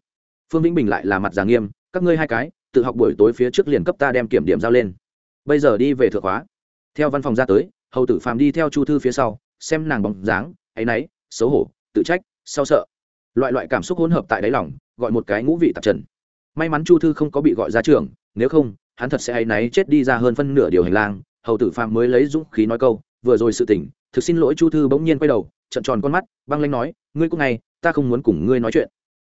Phương vĩnh bình lại là mặt già nghiêm, các ngươi hai cái, tự học buổi tối phía trước liền cấp ta đem kiểm điểm giao lên. Bây giờ đi về thượng hóa theo văn phòng ra tới, hầu tử phàm đi theo chu thư phía sau, xem nàng bóng dáng, áy náy, xấu hổ, tự trách, sau sợ. Loại loại cảm xúc hỗn hợp tại đáy lòng, gọi một cái ngũ vị tạp trần. May mắn chu thư không có bị gọi ra trường, nếu không, hắn thật sẽ áy náy chết đi ra hơn phân nửa điều hành lang. Hầu tử phàm mới lấy dũng khí nói câu, vừa rồi sự tỉnh thực xin lỗi chu thư bỗng nhiên quay đầu trận tròn con mắt, băng lanh nói, ngươi cũng ngay, ta không muốn cùng ngươi nói chuyện.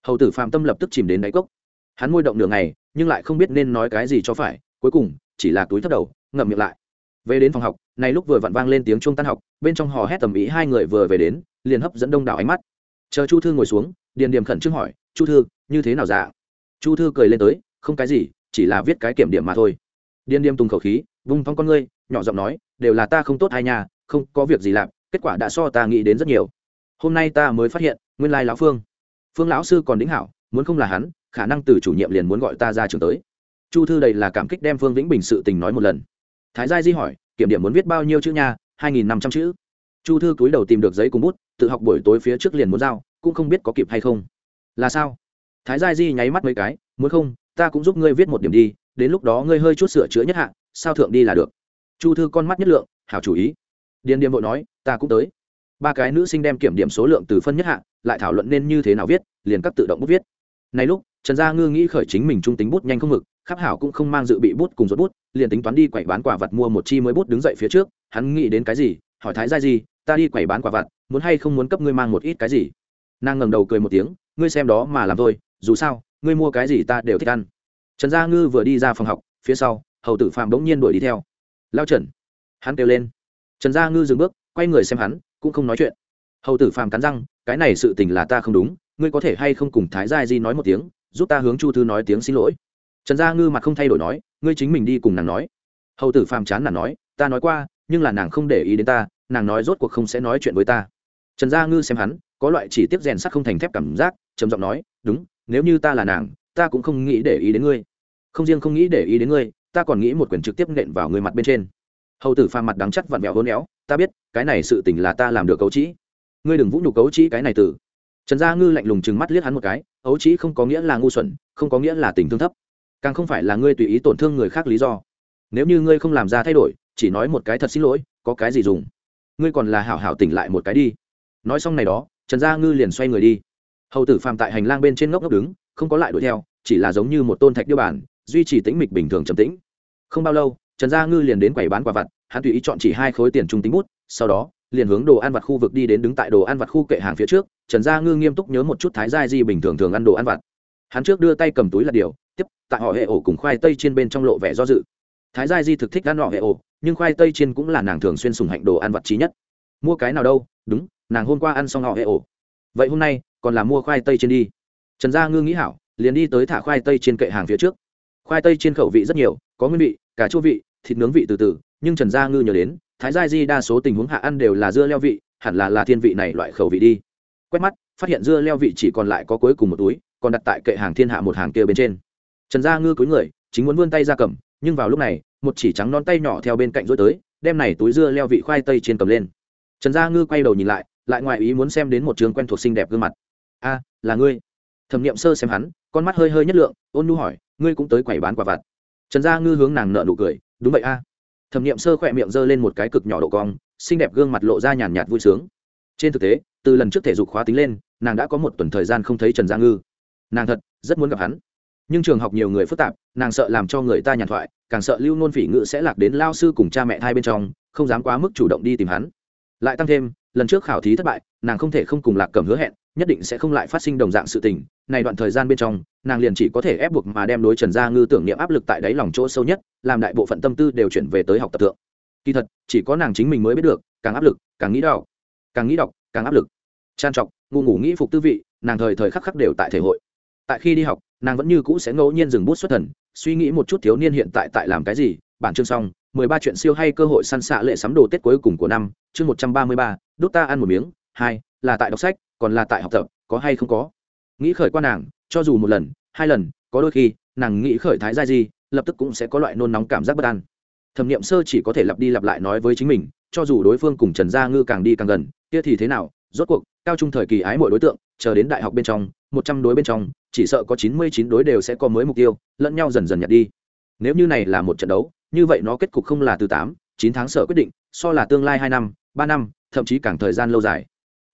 Hầu tử phạm tâm lập tức chìm đến đáy cốc. Hắn môi động nửa ngày, nhưng lại không biết nên nói cái gì cho phải, cuối cùng, chỉ là túi thấp đầu, ngậm miệng lại. Về đến phòng học, này lúc vừa vặn vang lên tiếng chuông tan học, bên trong hò hét tầm ý hai người vừa về đến, liền hấp dẫn đông đảo ánh mắt. Chờ chu thư ngồi xuống, điền điềm khẩn trương hỏi, chu thư, như thế nào dạ? Chu thư cười lên tới, không cái gì, chỉ là viết cái kiểm điểm mà thôi. Điền điềm tùng khẩu khí, vung thong con ngươi, nhỏ giọng nói, đều là ta không tốt hai nhà không có việc gì làm kết quả đã so ta nghĩ đến rất nhiều. Hôm nay ta mới phát hiện, nguyên lai lão phương phương lão sư còn đính hảo, muốn không là hắn, khả năng từ chủ nhiệm liền muốn gọi ta ra trường tới. Chu thư đây là cảm kích đem phương vĩnh bình sự tình nói một lần. Thái gia di hỏi, kiểm điểm muốn viết bao nhiêu chữ nha? Hai nghìn năm trăm chữ. Chu thư cúi đầu tìm được giấy cùng bút, tự học buổi tối phía trước liền muốn giao, cũng không biết có kịp hay không. Là sao? Thái gia di nháy mắt mấy cái, muốn không, ta cũng giúp ngươi viết một điểm đi, đến lúc đó ngươi hơi chút sửa chữa nhất hạ, sao thượng đi là được? Chu thư con mắt nhất lượng, hảo chủ ý điền điềm vội nói, ta cũng tới. Ba cái nữ sinh đem kiểm điểm số lượng từ phân nhất hạ, lại thảo luận nên như thế nào viết, liền cắt tự động bút viết. Này lúc, trần gia ngư nghĩ khởi chính mình trung tính bút nhanh không mực khắc hảo cũng không mang dự bị bút cùng rốt bút, liền tính toán đi quẩy bán quả vật mua một chi mới bút đứng dậy phía trước, hắn nghĩ đến cái gì, hỏi thái gia gì, ta đi quẩy bán quả vật muốn hay không muốn cấp ngươi mang một ít cái gì? Nàng ngẩng đầu cười một tiếng, ngươi xem đó mà làm thôi, dù sao, ngươi mua cái gì ta đều thích ăn. Trần gia ngư vừa đi ra phòng học, phía sau, hầu tử phạm bỗng nhiên đuổi đi theo. Lao trần. Hắn kêu lên trần gia ngư dừng bước, quay người xem hắn, cũng không nói chuyện. Hầu tử phàm cắn răng, cái này sự tình là ta không đúng, ngươi có thể hay không cùng thái gia di nói một tiếng, giúp ta hướng chu thư nói tiếng xin lỗi. Trần gia ngư mặt không thay đổi nói, ngươi chính mình đi cùng nàng nói. Hầu tử phàm chán là nói, ta nói qua, nhưng là nàng không để ý đến ta, nàng nói rốt cuộc không sẽ nói chuyện với ta. Trần gia ngư xem hắn, có loại chỉ tiếp rèn sắt không thành thép cảm giác, trầm giọng nói, đúng, nếu như ta là nàng, ta cũng không nghĩ để ý đến ngươi. Không riêng không nghĩ để ý đến ngươi, ta còn nghĩ một quyền trực tiếp nện vào người mặt bên trên hầu tử phàm mặt đắng chắc vặn vẹo hôn éo ta biết, cái này sự tình là ta làm được cấu trĩ. Ngươi đừng vũ nhục cấu trĩ cái này tử. trần gia ngư lạnh lùng chừng mắt liếc hắn một cái ấu trĩ không có nghĩa là ngu xuẩn, không có nghĩa là tình thương thấp. Càng không phải là ngươi tùy ý tổn thương người khác lý do. Nếu như ngươi không làm ra thay đổi, chỉ nói một cái thật xin lỗi, có cái gì dùng? Ngươi còn là hảo hảo tỉnh lại một cái đi. Nói xong này đó, trần gia ngư liền xoay người đi. Hầu tử phàm tại hành lang bên trên ngốc ngốc đứng, không có lại đuổi theo, chỉ là giống như một tôn thạch điêu bản duy trì tĩnh mịch bình thường trầm tĩnh. Không bao lâu trần gia ngư liền đến quầy bán quả vặt, hắn tùy ý chọn chỉ hai khối tiền trung tính bút, sau đó, liền hướng đồ ăn vặt khu vực đi đến đứng tại đồ ăn vặt khu kệ hàng phía trước. Trần gia ngư nghiêm túc nhớ một chút thái gia di bình thường thường ăn đồ ăn vặt. Hắn trước đưa tay cầm túi là điều, tiếp tại họ hệ ổ cùng khoai tây trên bên trong lộ vẻ do dự. Thái gia di thực thích ăn họ hệ ổ, nhưng khoai tây trên cũng là nàng thường xuyên sùng hạnh đồ ăn vặt trí nhất. Mua cái nào đâu? Đúng, nàng hôm qua ăn xong họ hệ ổ. Vậy hôm nay, còn là mua khoai tây trên đi. Trần gia ngư nghĩ hảo, liền đi tới thả khoai tây trên kệ hàng phía trước. Khoai tây trên khẩu vị rất nhiều, có nguyên vị cả chua vị, thịt nướng vị từ từ, nhưng trần gia ngư nhớ đến, thái gia di đa số tình huống hạ ăn đều là dưa leo vị, hẳn là là thiên vị này loại khẩu vị đi. Quét mắt, phát hiện dưa leo vị chỉ còn lại có cuối cùng một túi, còn đặt tại kệ hàng thiên hạ một hàng kia bên trên. Trần gia ngư cúi người, chính muốn vươn tay ra cầm, nhưng vào lúc này, một chỉ trắng non tay nhỏ theo bên cạnh rối tới, đem này túi dưa leo vị khoai tây trên cầm lên. Trần gia ngư quay đầu nhìn lại lại ngoài ý muốn xem đến một trường quen thuộc xinh đẹp gương mặt. A, là ngươi. Thẩm nghiệm sơ xem hắn, con mắt hơi hơi nhất lượng, ôn nu hỏi, ngươi cũng tới quầy bán quả vặt? Trần gia ngư hướng nàng nợ nụ cười, đúng vậy a. Thẩm nghiệm sơ khỏe miệng giơ lên một cái cực nhỏ độ cong, xinh đẹp gương mặt lộ ra nhàn nhạt vui sướng. Trên thực tế, từ lần trước thể dục khóa tính lên, nàng đã có một tuần thời gian không thấy trần gia ngư. Nàng thật, rất muốn gặp hắn. Nhưng trường học nhiều người phức tạp, nàng sợ làm cho người ta nhàn thoại, càng sợ lưu nôn phỉ ngự sẽ lạc đến lao sư cùng cha mẹ hai bên trong, không dám quá mức chủ động đi tìm hắn. Lại tăng thêm, lần trước khảo thí thất bại, nàng không thể không cùng lạc cầm hứa hẹn, nhất định sẽ không lại phát sinh đồng dạng sự tình. Này đoạn thời gian bên trong nàng liền chỉ có thể ép buộc mà đem đối trần gia ngư tưởng niệm áp lực tại đáy lòng chỗ sâu nhất, làm đại bộ phận tâm tư đều chuyển về tới học tập tượng kỳ thật, chỉ có nàng chính mình mới biết được, càng áp lực, càng nghĩ đọc càng nghĩ đọc, càng áp lực. Trang trọc ngủ ngủ nghĩ phục tư vị, nàng thời thời khắc khắc đều tại thể hội. Tại khi đi học, nàng vẫn như cũ sẽ ngẫu nhiên dừng bút xuất thần, suy nghĩ một chút thiếu niên hiện tại tại làm cái gì. Bản chương xong, mười ba chuyện siêu hay cơ hội săn xạ lệ sắm đồ tết cuối cùng của năm, chương một trăm ba mươi ba đốt ta ăn một miếng, hai, là tại đọc sách, còn là tại học tập, có hay không có? Nghĩ khởi qua nàng cho dù một lần, hai lần, có đôi khi, nàng nghĩ khởi thái gia di, lập tức cũng sẽ có loại nôn nóng cảm giác bất an. Thẩm nghiệm sơ chỉ có thể lặp đi lặp lại nói với chính mình, cho dù đối phương cùng trần gia ngư càng đi càng gần, kia thì thế nào, rốt cuộc, cao trung thời kỳ ái mọi đối tượng, chờ đến đại học bên trong, một trăm đối bên trong, chỉ sợ có chín mươi chín đối đều sẽ có mới mục tiêu, lẫn nhau dần dần nhặt đi. Nếu như này là một trận đấu, như vậy nó kết cục không là từ tám, chín tháng sở quyết định, so là tương lai hai năm, ba năm, thậm chí càng thời gian lâu dài.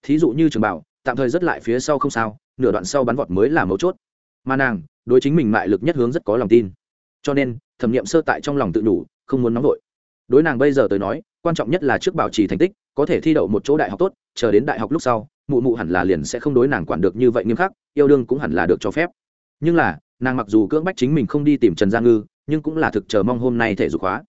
Thí dụ như trường bảo tạm thời rất lại phía sau không sao, nửa đoạn sau bắn vọt mới là mấu chốt. Mà nàng, đối chính mình mại lực nhất hướng rất có lòng tin. Cho nên, thẩm nghiệm sơ tại trong lòng tự đủ, không muốn nóng vội. Đối nàng bây giờ tới nói, quan trọng nhất là trước bảo trì thành tích, có thể thi đậu một chỗ đại học tốt, chờ đến đại học lúc sau, mụ mụ hẳn là liền sẽ không đối nàng quản được như vậy nghiêm khắc, yêu đương cũng hẳn là được cho phép. Nhưng là, nàng mặc dù cưỡng bách chính mình không đi tìm trần gia ngư, nhưng cũng là thực chờ mong hôm nay thể dục hóa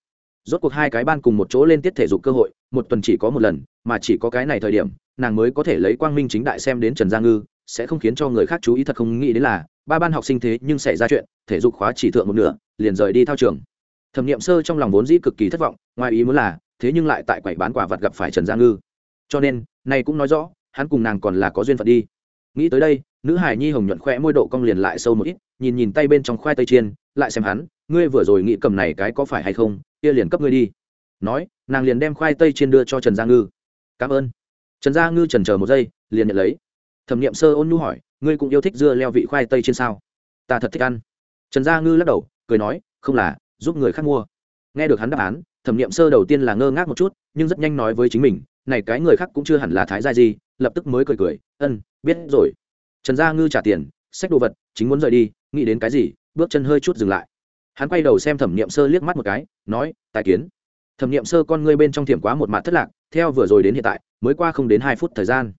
rốt cuộc hai cái ban cùng một chỗ lên tiết thể dục cơ hội, một tuần chỉ có một lần, mà chỉ có cái này thời điểm, nàng mới có thể lấy quang minh chính đại xem đến trần gia ngư, sẽ không khiến cho người khác chú ý thật không nghĩ đến là, ba ban học sinh thế nhưng xảy ra chuyện, thể dục khóa chỉ thượng một nửa, liền rời đi thao trường. Thẩm nghiệm sơ trong lòng vốn dĩ cực kỳ thất vọng, ngoài ý muốn là, thế nhưng lại tại quầy bán quả vật gặp phải trần gia ngư. Cho nên, này cũng nói rõ, hắn cùng nàng còn là có duyên phận đi. Nghĩ tới đây, nữ hải nhi hồng nhuận khoe môi độ cong liền lại sâu một ít, nhìn nhìn tay bên trong khoai tây chiên, lại xem hắn, ngươi vừa rồi nghĩ cầm này cái có phải hay không? Kia liền cấp ngươi đi. Nói, nàng liền đem khoai tây trên đưa cho trần gia ngư. Cảm ơn. Trần gia ngư trần chờ một giây, liền nhận lấy. Thẩm n i ệ m sơ ôn nhu hỏi, ngươi cũng yêu thích dưa leo vị khoai tây trên sao? Ta thật thích ăn. Trần gia ngư lắc đầu, cười nói, không là, giúp người khác mua. Nghe được hắn đáp án, thẩm n i ệ m sơ đầu tiên là ngơ ngác một chút, nhưng rất nhanh nói với chính mình, này cái người khác cũng chưa hẳn là thái gia gì, lập tức mới cười cười, ân, biết rồi. Trần gia ngư trả tiền, xách đồ vật, chính muốn rời đi, nghĩ đến cái gì, bước chân hơi chút dừng lại hắn quay đầu xem thẩm n i ệ m sơ liếc mắt một cái, nói, tài kiến. Thẩm n i ệ m sơ con ngươi bên trong thiểm quá một mặt thất lạc, theo vừa rồi đến hiện tại, mới qua không đến hai phút thời gian.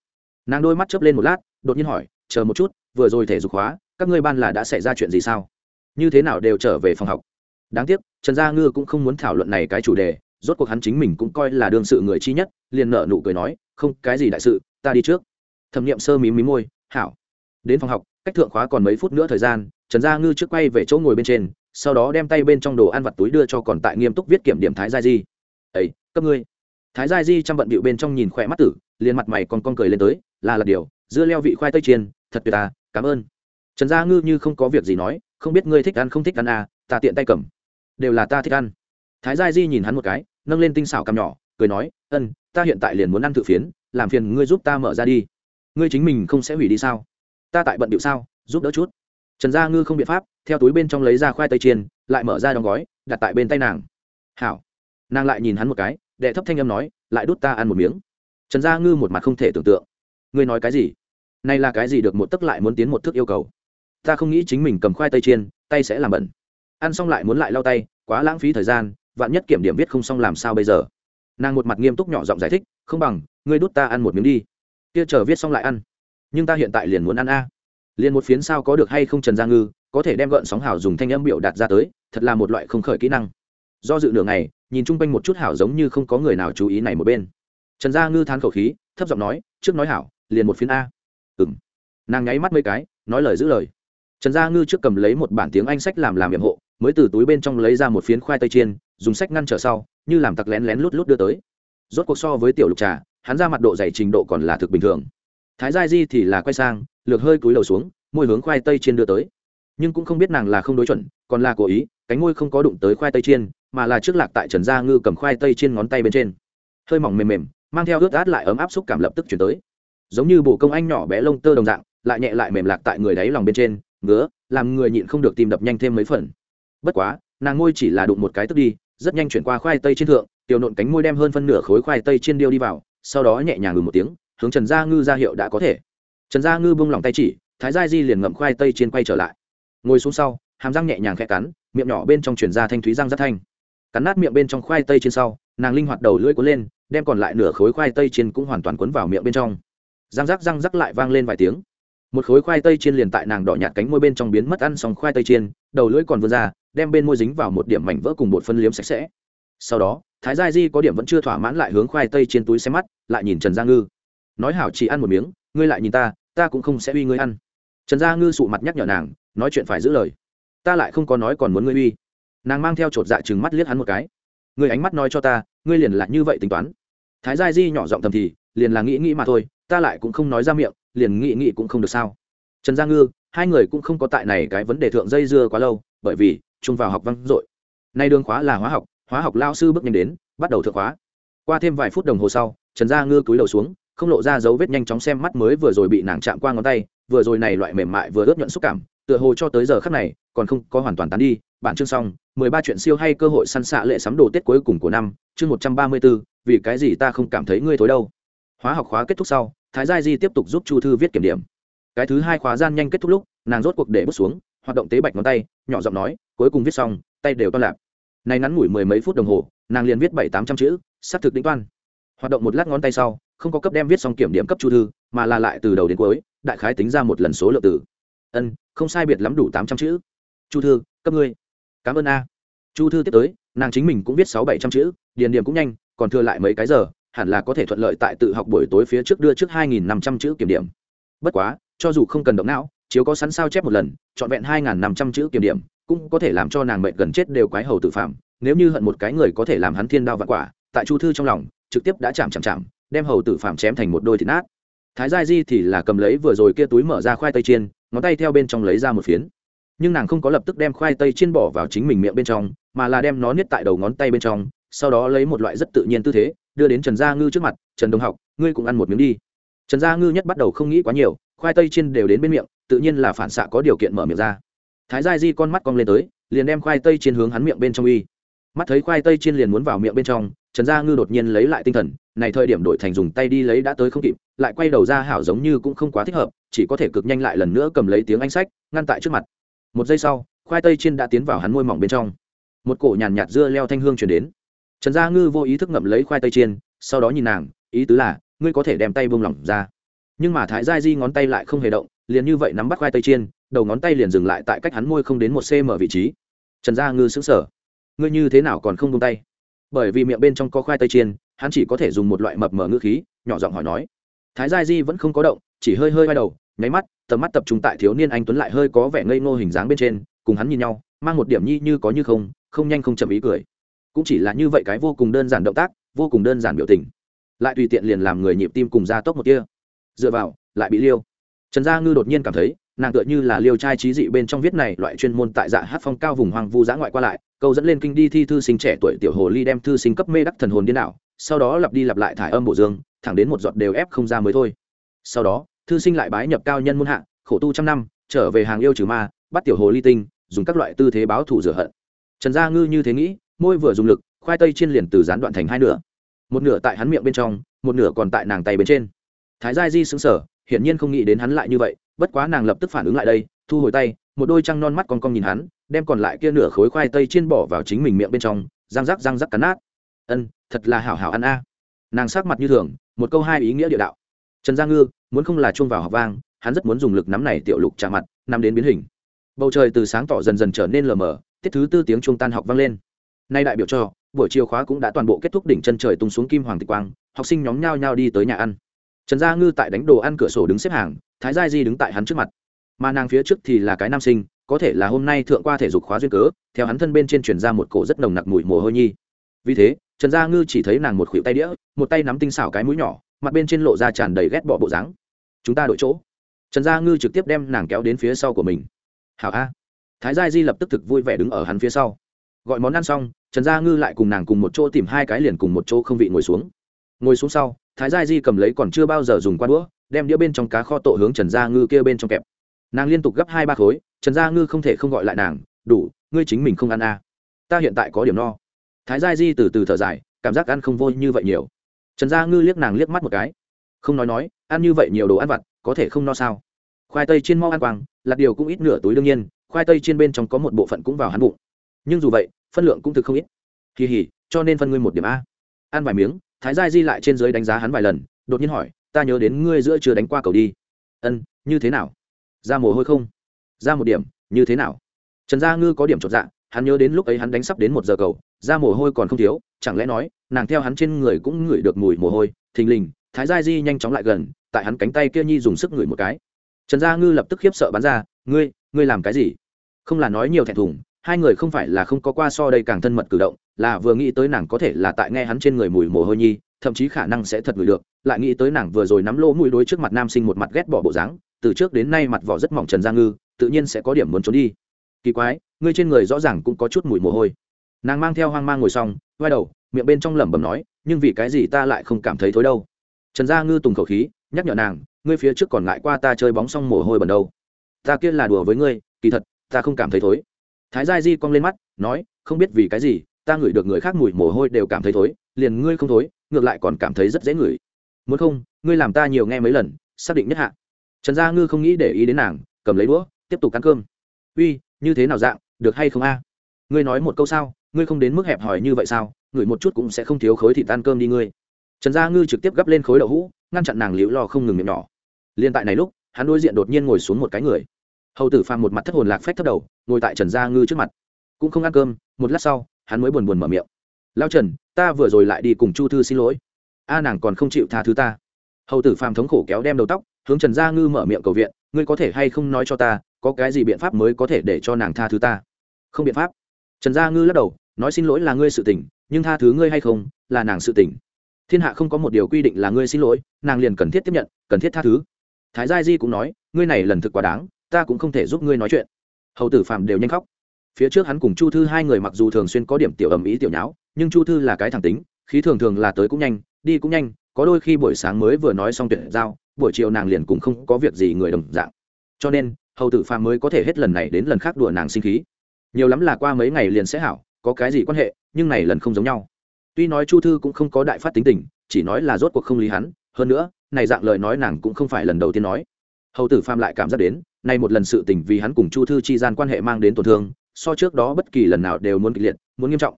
Nàng đôi mắt chớp lên một lát, đột nhiên hỏi, chờ một chút, vừa rồi thể dục hóa, các ngươi ban là đã xảy ra chuyện gì sao? Như thế nào đều trở về phòng học? Đáng tiếc, trần gia ngư cũng không muốn thảo luận này cái chủ đề, rốt cuộc hắn chính mình cũng coi là đương sự người chi nhất, liền nợ nụ cười nói, không, cái gì đại sự, ta đi trước. Thẩm nghiệm sơ mí mí môi, hảo. Đến phòng học, cách thượng khóa còn mấy phút nữa thời gian, trần gia ngư trước quay về chỗ ngồi bên trên sau đó đem tay bên trong đồ ăn vặt túi đưa cho còn tại nghiêm túc viết kiểm điểm thái gia di. Ấy cấp ngươi. Thái gia di chăm bận bịu bên trong nhìn khỏe mắt tử, liền mặt mày còn con cười lên tới, là là điều, dưa leo vị khoai tây chiên, thật tuyệt ta, cảm ơn. Trần gia ngư như không có việc gì nói, không biết ngươi thích ăn không thích ăn à ta tiện tay cầm. Đều là ta thích ăn. Thái gia di nhìn hắn một cái, nâng lên tinh xảo cằm nhỏ, cười nói, ân, ta hiện tại liền muốn ăn thử phiến, làm phiền ngươi giúp ta mở ra đi. Ngươi chính mình không sẽ hủy đi sao? Ta tại bận điệu sao, giúp đỡ chút. Trần gia ngư không biện pháp theo túi bên trong lấy ra khoai tây chiên, lại mở ra đóng gói, đặt tại bên tay nàng. Hảo. Nàng lại nhìn hắn một cái, đệ thấp thanh âm nói, lại đút ta ăn một miếng. Trần gia ngư một mặt không thể tưởng tượng. Ngươi nói cái gì? Này là cái gì được một tấc lại muốn tiến một thước yêu cầu? Ta không nghĩ chính mình cầm khoai tây chiên, tay sẽ làm bẩn. Ăn xong lại muốn lại lau tay, quá lãng phí thời gian, vạn nhất kiểm điểm viết không xong làm sao bây giờ? Nàng một mặt nghiêm túc nhỏ giọng giải thích, không bằng, ngươi đút ta ăn một miếng đi. Kia chờ viết xong lại ăn. Nhưng ta hiện tại liền muốn ăn a. Liền một phiến sao có được hay không trần gia ngư có thể đem gợn sóng hào dùng thanh âm biểu đạt ra tới, thật là một loại không khởi kỹ năng. Do dự nửa ngày, nhìn chung quanh một chút hảo giống như không có người nào chú ý này một bên. Trần gia ngư thán khẩu khí, thấp giọng nói, trước nói hảo, liền một phiến a. Ừ m nàng nháy mắt mấy cái, nói lời giữ lời. Trần gia ngư trước cầm lấy một bản tiếng anh sách làm làm nhiệm hộ, mới từ túi bên trong lấy ra một phiến khoai tây chiên, dùng sách ngăn trở sau, như làm tặc lén lén lút lút đưa tới. Rốt cuộc so với tiểu lục trà, hắn ra mặt độ dày trình độ còn là thực bình thường. Thái gia di thì là quay sang, lược hơi cúi đầu xuống, môi hướng khoai tây chiên đưa tới nhưng cũng không biết nàng là không đối chuẩn, còn là cố ý, cánh môi không có đụng tới khoai tây chiên, mà là trước lạc tại trần gia ngư cầm khoai tây trên ngón tay bên trên. Hơi mỏng mềm mềm, mang theo ướt át lại ấm áp xúc cảm lập tức chuyển tới. Giống như bồ công anh nhỏ bé lông tơ đồng dạng, lại nhẹ lại mềm lạc tại người đáy lòng bên trên, ngứa, làm người nhịn không được tìm đập nhanh thêm mấy phần. Bất quá, nàng ngôi chỉ là đụng một cái tức đi, rất nhanh chuyển qua khoai tây trên thượng, tiểu nộn cánh môi đem hơn phân nửa khối khoai tây trên điêu đi vào, sau đó nhẹ nhàng ngừ một tiếng, hướng trần gia ngư ra hiệu đã có thể. Trần gia ngư bung lòng tay chỉ, thái gia di liền ngậm khoai tây trên quay trở lại ngồi xuống sau, hàm răng nhẹ nhàng khẽ cắn, miệng nhỏ bên trong chuyển ra thanh thúy răng rất thanh. Cắn nát miệng bên trong khoai tây trên sau, nàng linh hoạt đầu lưỡi cuốn lên, đem còn lại nửa khối khoai tây trên cũng hoàn toàn cuốn vào miệng bên trong. Răng rắc răng rắc lại vang lên vài tiếng. Một khối khoai tây chiên liền tại nàng đỏ nhạt cánh môi bên trong biến mất, ăn xong khoai tây chiên, đầu lưỡi còn vươn ra, đem bên môi dính vào một điểm mảnh vỡ cùng bột phân liếm sạch sẽ. Sau đó, thái gia di có điểm vẫn chưa thỏa mãn lại hướng khoai tây trên túi xe mắt, lại nhìn trần gia ngư. Nói hảo chỉ ăn một miếng, ngươi lại nhìn ta ta cũng không sẽ uy ngươi ăn. Trần gia ngư sụ mặt nhắc nhở nàng nói chuyện phải giữ lời. Ta lại không có nói còn muốn ngươi uy. Nàng mang theo chột dạ chừng mắt liếc hắn một cái. Ngươi ánh mắt nói cho ta, ngươi liền là như vậy tính toán. Thái gia di nhỏ giọng thầm thì, liền là nghĩ nghĩ mà thôi, ta lại cũng không nói ra miệng, liền nghĩ nghĩ cũng không được sao. Trần gia ngư, hai người cũng không có tại này cái vấn đề thượng dây dưa quá lâu, bởi vì, chung vào học văn dội nay đường khóa là hóa học hóa học lao sư bước nhanh đến, bắt đầu thượng khóa. Qua thêm vài phút đồng hồ sau, trần gia ngư cúi đầu xuống, không lộ ra dấu vết nhanh chóng xem mắt mới vừa rồi bị nàng chạm qua ngón tay, vừa rồi này loại mềm mại vừa ướt nhuận xúc cảm tựa hồ cho tới giờ khắc này, còn không có hoàn toàn tán đi. Bản chương xong, mười ba chuyện siêu hay cơ hội săn xạ lệ sắm đồ tết cuối cùng của năm, chương một trăm ba mươi bốn, vì cái gì ta không cảm thấy ngươi thối đâu? Hóa học khóa kết thúc sau, thái gia di tiếp tục giúp chu thư viết kiểm điểm. Cái thứ hai khóa gian nhanh kết thúc lúc, nàng rốt cuộc để bước xuống, hoạt động tế bạch ngón tay, nhỏ giọng nói, cuối cùng viết xong, tay đều to lạp. Này ngắn ngủi mười mấy phút đồng hồ, nàng liền viết bảy tám trăm chữ xác thực đính toan. Hoạt động một lát ngón tay sau, không có cấp đem viết xong kiểm điểm cấp chu thư, mà là lại từ đầu đến cuối, đại khái tính ra một lần số lượng tử ân, không sai biệt lắm đủ tám trăm chữ. Chu thư, cấp ngươi. Cảm ơn a. Chu thư tiếp tới, nàng chính mình cũng viết sáu bảy trăm chữ, điền điểm cũng nhanh, còn thừa lại mấy cái giờ, hẳn là có thể thuận lợi tại tự học buổi tối phía trước đưa trước hai nghìn năm trăm chữ kiểm điểm. Bất quá, cho dù không cần động não, chiếu có sẵn sao chép một lần, trọn vẹn hai nghìn năm trăm chữ kiểm điểm, cũng có thể làm cho nàng mệnh gần chết đều quái hầu tự phạm. Nếu như hận một cái người có thể làm hắn thiên đao vạn quả, tại chu thư trong lòng, trực tiếp đã chạm chạm chạm, đem hầu tử phạm chém thành một đôi thịt nát. Thái gia di thì là cầm lấy vừa rồi kia túi mở ra khoai tây chiên ngón tay theo bên trong lấy ra một phiến. Nhưng nàng không có lập tức đem khoai tây chiên bỏ vào chính mình miệng bên trong, mà là đem nó niết tại đầu ngón tay bên trong, sau đó lấy một loại rất tự nhiên tư thế, đưa đến trần gia ngư trước mặt, trần đông học, ngươi cũng ăn một miếng đi. Trần gia ngư nhất bắt đầu không nghĩ quá nhiều, khoai tây chiên đều đến bên miệng, tự nhiên là phản xạ có điều kiện mở miệng ra. Thái gia di con mắt cong lên tới, liền đem khoai tây chiên hướng hắn miệng bên trong uy. Mắt thấy khoai tây chiên liền muốn vào miệng bên trong, trần gia ngư đột nhiên lấy lại tinh thần này thời điểm đổi thành dùng tay đi lấy đã tới không kịp, lại quay đầu ra hảo giống như cũng không quá thích hợp, chỉ có thể cực nhanh lại lần nữa cầm lấy tiếng anh sách, ngăn tại trước mặt. Một giây sau, khoai tây chiên đã tiến vào hắn môi mỏng bên trong. Một cổ nhàn nhạt dưa leo thanh hương chuyển đến. Trần gia ngư vô ý thức ngậm lấy khoai tây chiên, sau đó nhìn nàng, ý tứ là, ngươi có thể đem tay buông lỏng ra. Nhưng mà thái gia di ngón tay lại không hề động, liền như vậy nắm bắt khoai tây chiên, đầu ngón tay liền dừng lại tại cách hắn môi không đến một cm vị trí. Trần gia ngư xứng sở ngươi như thế nào còn không buông tay? Bởi vì miệng bên trong có khoai tây chiên hắn chỉ có thể dùng một loại mập mờ ngữ khí, nhỏ giọng hỏi nói. Thái gia di vẫn không có động, chỉ hơi hơi vai đầu, nháy mắt, tầm mắt tập trung tại thiếu niên anh tuấn lại hơi có vẻ ngây ngô hình dáng bên trên, cùng hắn nhìn nhau, mang một điểm nhi như có như không không nhanh không chậm ý cười. Cũng chỉ là như vậy cái vô cùng đơn giản động tác, vô cùng đơn giản biểu tình. Lại tùy tiện liền làm người nhịp tim cùng ra tốc một kia dựa vào, lại bị liêu. Trần gia ngư đột nhiên cảm thấy, nàng tựa như là liêu trai trí dị bên trong viết này loại chuyên môn tại dạ hát phong cao vùng hoang vu giã ngoại qua lại, câu dẫn lên kinh đi thi thư sinh trẻ tuổi tiểu hồ ly đem thư sinh cấp mê đắc thần hồn điên đảo sau đó lặp đi lặp lại thải âm bổ dương, thẳng đến một giọt đều ép không ra mới thôi. Sau đó, thư sinh lại bái nhập cao nhân muôn hạ, khổ tu trăm năm, trở về hàng yêu trừ ma, bắt tiểu hồ ly tinh, dùng các loại tư thế báo thủ rửa hận. Trần gia ngư như thế nghĩ, môi vừa dùng lực, khoai tây chiên liền từ gián đoạn thành hai nửa. Một nửa tại hắn miệng bên trong, một nửa còn tại nàng tay bên trên. Thái gia di xứng sở hiển nhiên không nghĩ đến hắn lại như vậy, bất quá nàng lập tức phản ứng lại đây, thu hồi tay, một đôi trăng non mắt con con nhìn hắn, đem còn lại kia nửa khối khoai tây chiên bỏ vào chính mình miệng bên trong, răng rắc răng rắc cắn nát ân, thật là hảo hảo ăn a. Nàng sát mặt như thường, một câu hai ý nghĩa địa đạo. Trần gia ngư, muốn không là chuông vào học vang, hắn rất muốn dùng lực nắm này tiểu lục trả mặt nằm đến biến hình. Bầu trời từ sáng tỏ dần dần trở nên lờ mờ, tiết thứ tư tiếng chuông tan học vang lên. Nay đại biểu cho, buổi chiều khóa cũng đã toàn bộ kết thúc đỉnh chân trời tung xuống kim hoàng tịch quang, học sinh nhóm nhao nhao đi tới nhà ăn. Trần gia ngư tại đánh đồ ăn cửa sổ đứng xếp hàng, thái gia di đứng tại hắn trước mặt. Mà nàng phía trước thì là cái nam sinh, có thể là hôm nay thượng qua thể dục khóa duyên cớ, theo hắn thân bên trên chuyển ra một cổ rất nồng nặc mùi mồ hôi nhi. Vì thế trần gia ngư chỉ thấy nàng một khuỷu tay đĩa, một tay nắm tinh xảo cái mũi nhỏ, mặt bên trên lộ ra tràn đầy ghét bỏ bộ dáng. Chúng ta đổi chỗ. Trần gia ngư trực tiếp đem nàng kéo đến phía sau của mình. Hảo a. Thái gia di lập tức thực vui vẻ đứng ở hắn phía sau. Gọi món ăn xong, trần gia ngư lại cùng nàng cùng một chỗ tìm hai cái liền cùng một chỗ không vị ngồi xuống. Ngồi xuống sau, thái gia di cầm lấy còn chưa bao giờ dùng qua đũa, đem đĩa bên trong cá kho tổ hướng trần gia ngư kia bên trong kẹp. Nàng liên tục gấp hai ba khối, trần gia ngư không thể không gọi lại nàng, đủ, ngươi chính mình không ăn a. Ta hiện tại có điểm no thái gia di từ từ thở dài, cảm giác ăn không vô như vậy nhiều. Trần gia ngư liếc nàng liếc mắt một cái. Không nói nói, ăn như vậy nhiều đồ ăn vặt, có thể không no sao? Khoai tây chiên mau ăn quang lạt điều cũng ít nửa túi đương nhiên, khoai tây chiên bên trong có một bộ phận cũng vào hắn bụng. Nhưng dù vậy, phân lượng cũng thực không ít. Kỳ hỉ, cho nên phân ngươi một điểm a. Ăn vài miếng, thái gia di lại trên dưới đánh giá hắn vài lần, đột nhiên hỏi, ta nhớ đến ngươi giữa chưa đánh qua cầu đi. Ân, như thế nào? Ra mồ hôi không? Ra một điểm, như thế nào? Trần gia ngư có điểm chột dạ hắn nhớ đến lúc ấy hắn đánh sắp đến một giờ cầu ra mồ hôi còn không thiếu, chẳng lẽ nói, nàng theo hắn trên người cũng ngửi được mùi mồ hôi, thình lình, thái gia di nhanh chóng lại gần, tại hắn cánh tay kia nhi dùng sức ngửi một cái. Trần gia ngư lập tức khiếp sợ bắn ra, ngươi ngươi làm cái gì? Không là nói nhiều thẹn thùng, hai người không phải là không có qua so đây càng thân mật cử động, là vừa nghĩ tới nàng có thể là tại nghe hắn trên người mùi mồ hôi nhi, thậm chí khả năng sẽ thật ngửi được, lại nghĩ tới nàng vừa rồi nắm lỗ mũi đối trước mặt nam sinh một mặt ghét bỏ bộ dáng, từ trước đến nay mặt vỏ rất mỏng trần gia ngư, tự nhiên sẽ có điểm muốn trốn đi kỳ quái, ngươi trên người rõ ràng cũng có chút mùi mồ hôi. Nàng mang theo hoang mang ngồi xong, vai đầu, miệng bên trong lẩm bẩm nói, nhưng vì cái gì ta lại không cảm thấy thối đâu? Trần gia ngư tùng khẩu khí, nhắc nhở nàng, ngươi phía trước còn ngại qua ta chơi bóng xong mồ hôi bẩn đâu. Ta kia là đùa với ngươi, kỳ thật, ta không cảm thấy thối. Thái gia di cong lên mắt, nói, không biết vì cái gì, ta ngửi được người khác mùi mồ hôi đều cảm thấy thối, liền ngươi không thối, ngược lại còn cảm thấy rất dễ ngửi. Muốn không, ngươi làm ta nhiều nghe mấy lần, xác định nhất hạ. Trần gia ngư không nghĩ để ý đến nàng, cầm lấy đũa, tiếp tục ăn cơm. Uy như thế nào dạng, được hay không a? Ngươi nói một câu sao, ngươi không đến mức hẹp hòi như vậy sao ngửi một chút cũng sẽ không thiếu khối thịt tan cơm đi ngươi. Trần gia ngư trực tiếp gắp lên khối đậu hũ, ngăn chặn nàng liễu lo không ngừng miệng nhỏ. Liên tại này lúc, hắn đối diện đột nhiên ngồi xuống một cái người. Hầu tử phàm một mặt thất hồn lạc phách thất đầu, ngồi tại trần gia ngư trước mặt. Cũng không ăn cơm, một lát sau, hắn mới buồn buồn mở miệng. Lao trần, ta vừa rồi lại đi cùng chu thư xin lỗi. A nàng còn không chịu tha thứ ta. Hầu tử phàm thống khổ kéo đem đầu tóc, hướng trần gia ngư mở miệng cầu viện, ngươi có thể hay không nói cho ta có cái gì biện pháp mới có thể để cho nàng tha thứ ta? Không biện pháp. Trần gia ngư lắc đầu, nói xin lỗi là ngươi sự tình, nhưng tha thứ ngươi hay không, là nàng sự tình. Thiên hạ không có một điều quy định là ngươi xin lỗi, nàng liền cần thiết tiếp nhận, cần thiết tha thứ. Thái gia di cũng nói, ngươi này lần thực quá đáng, ta cũng không thể giúp ngươi nói chuyện. Hầu tử Phạm đều nhanh khóc. Phía trước hắn cùng chu thư hai người mặc dù thường xuyên có điểm tiểu ầm ý tiểu nháo, nhưng chu thư là cái thẳng tính, khí thường thường là tới cũng nhanh, đi cũng nhanh, có đôi khi buổi sáng mới vừa nói xong tuyển giao, buổi chiều nàng liền cũng không có việc gì người đồng dạng. Cho nên hầu tử phàm mới có thể hết lần này đến lần khác đùa nàng sinh khí. Nhiều lắm là qua mấy ngày liền sẽ hảo, có cái gì quan hệ, nhưng này lần không giống nhau. Tuy nói chu thư cũng không có đại phát tính tình, chỉ nói là rốt cuộc không lý hắn, hơn nữa, này dạng lời nói nàng cũng không phải lần đầu tiên nói. Hầu tử phàm lại cảm giác đến, nay một lần sự tình vì hắn cùng chu thư chi gian quan hệ mang đến tổn thương, so trước đó bất kỳ lần nào đều muốn kịch liệt, muốn nghiêm trọng.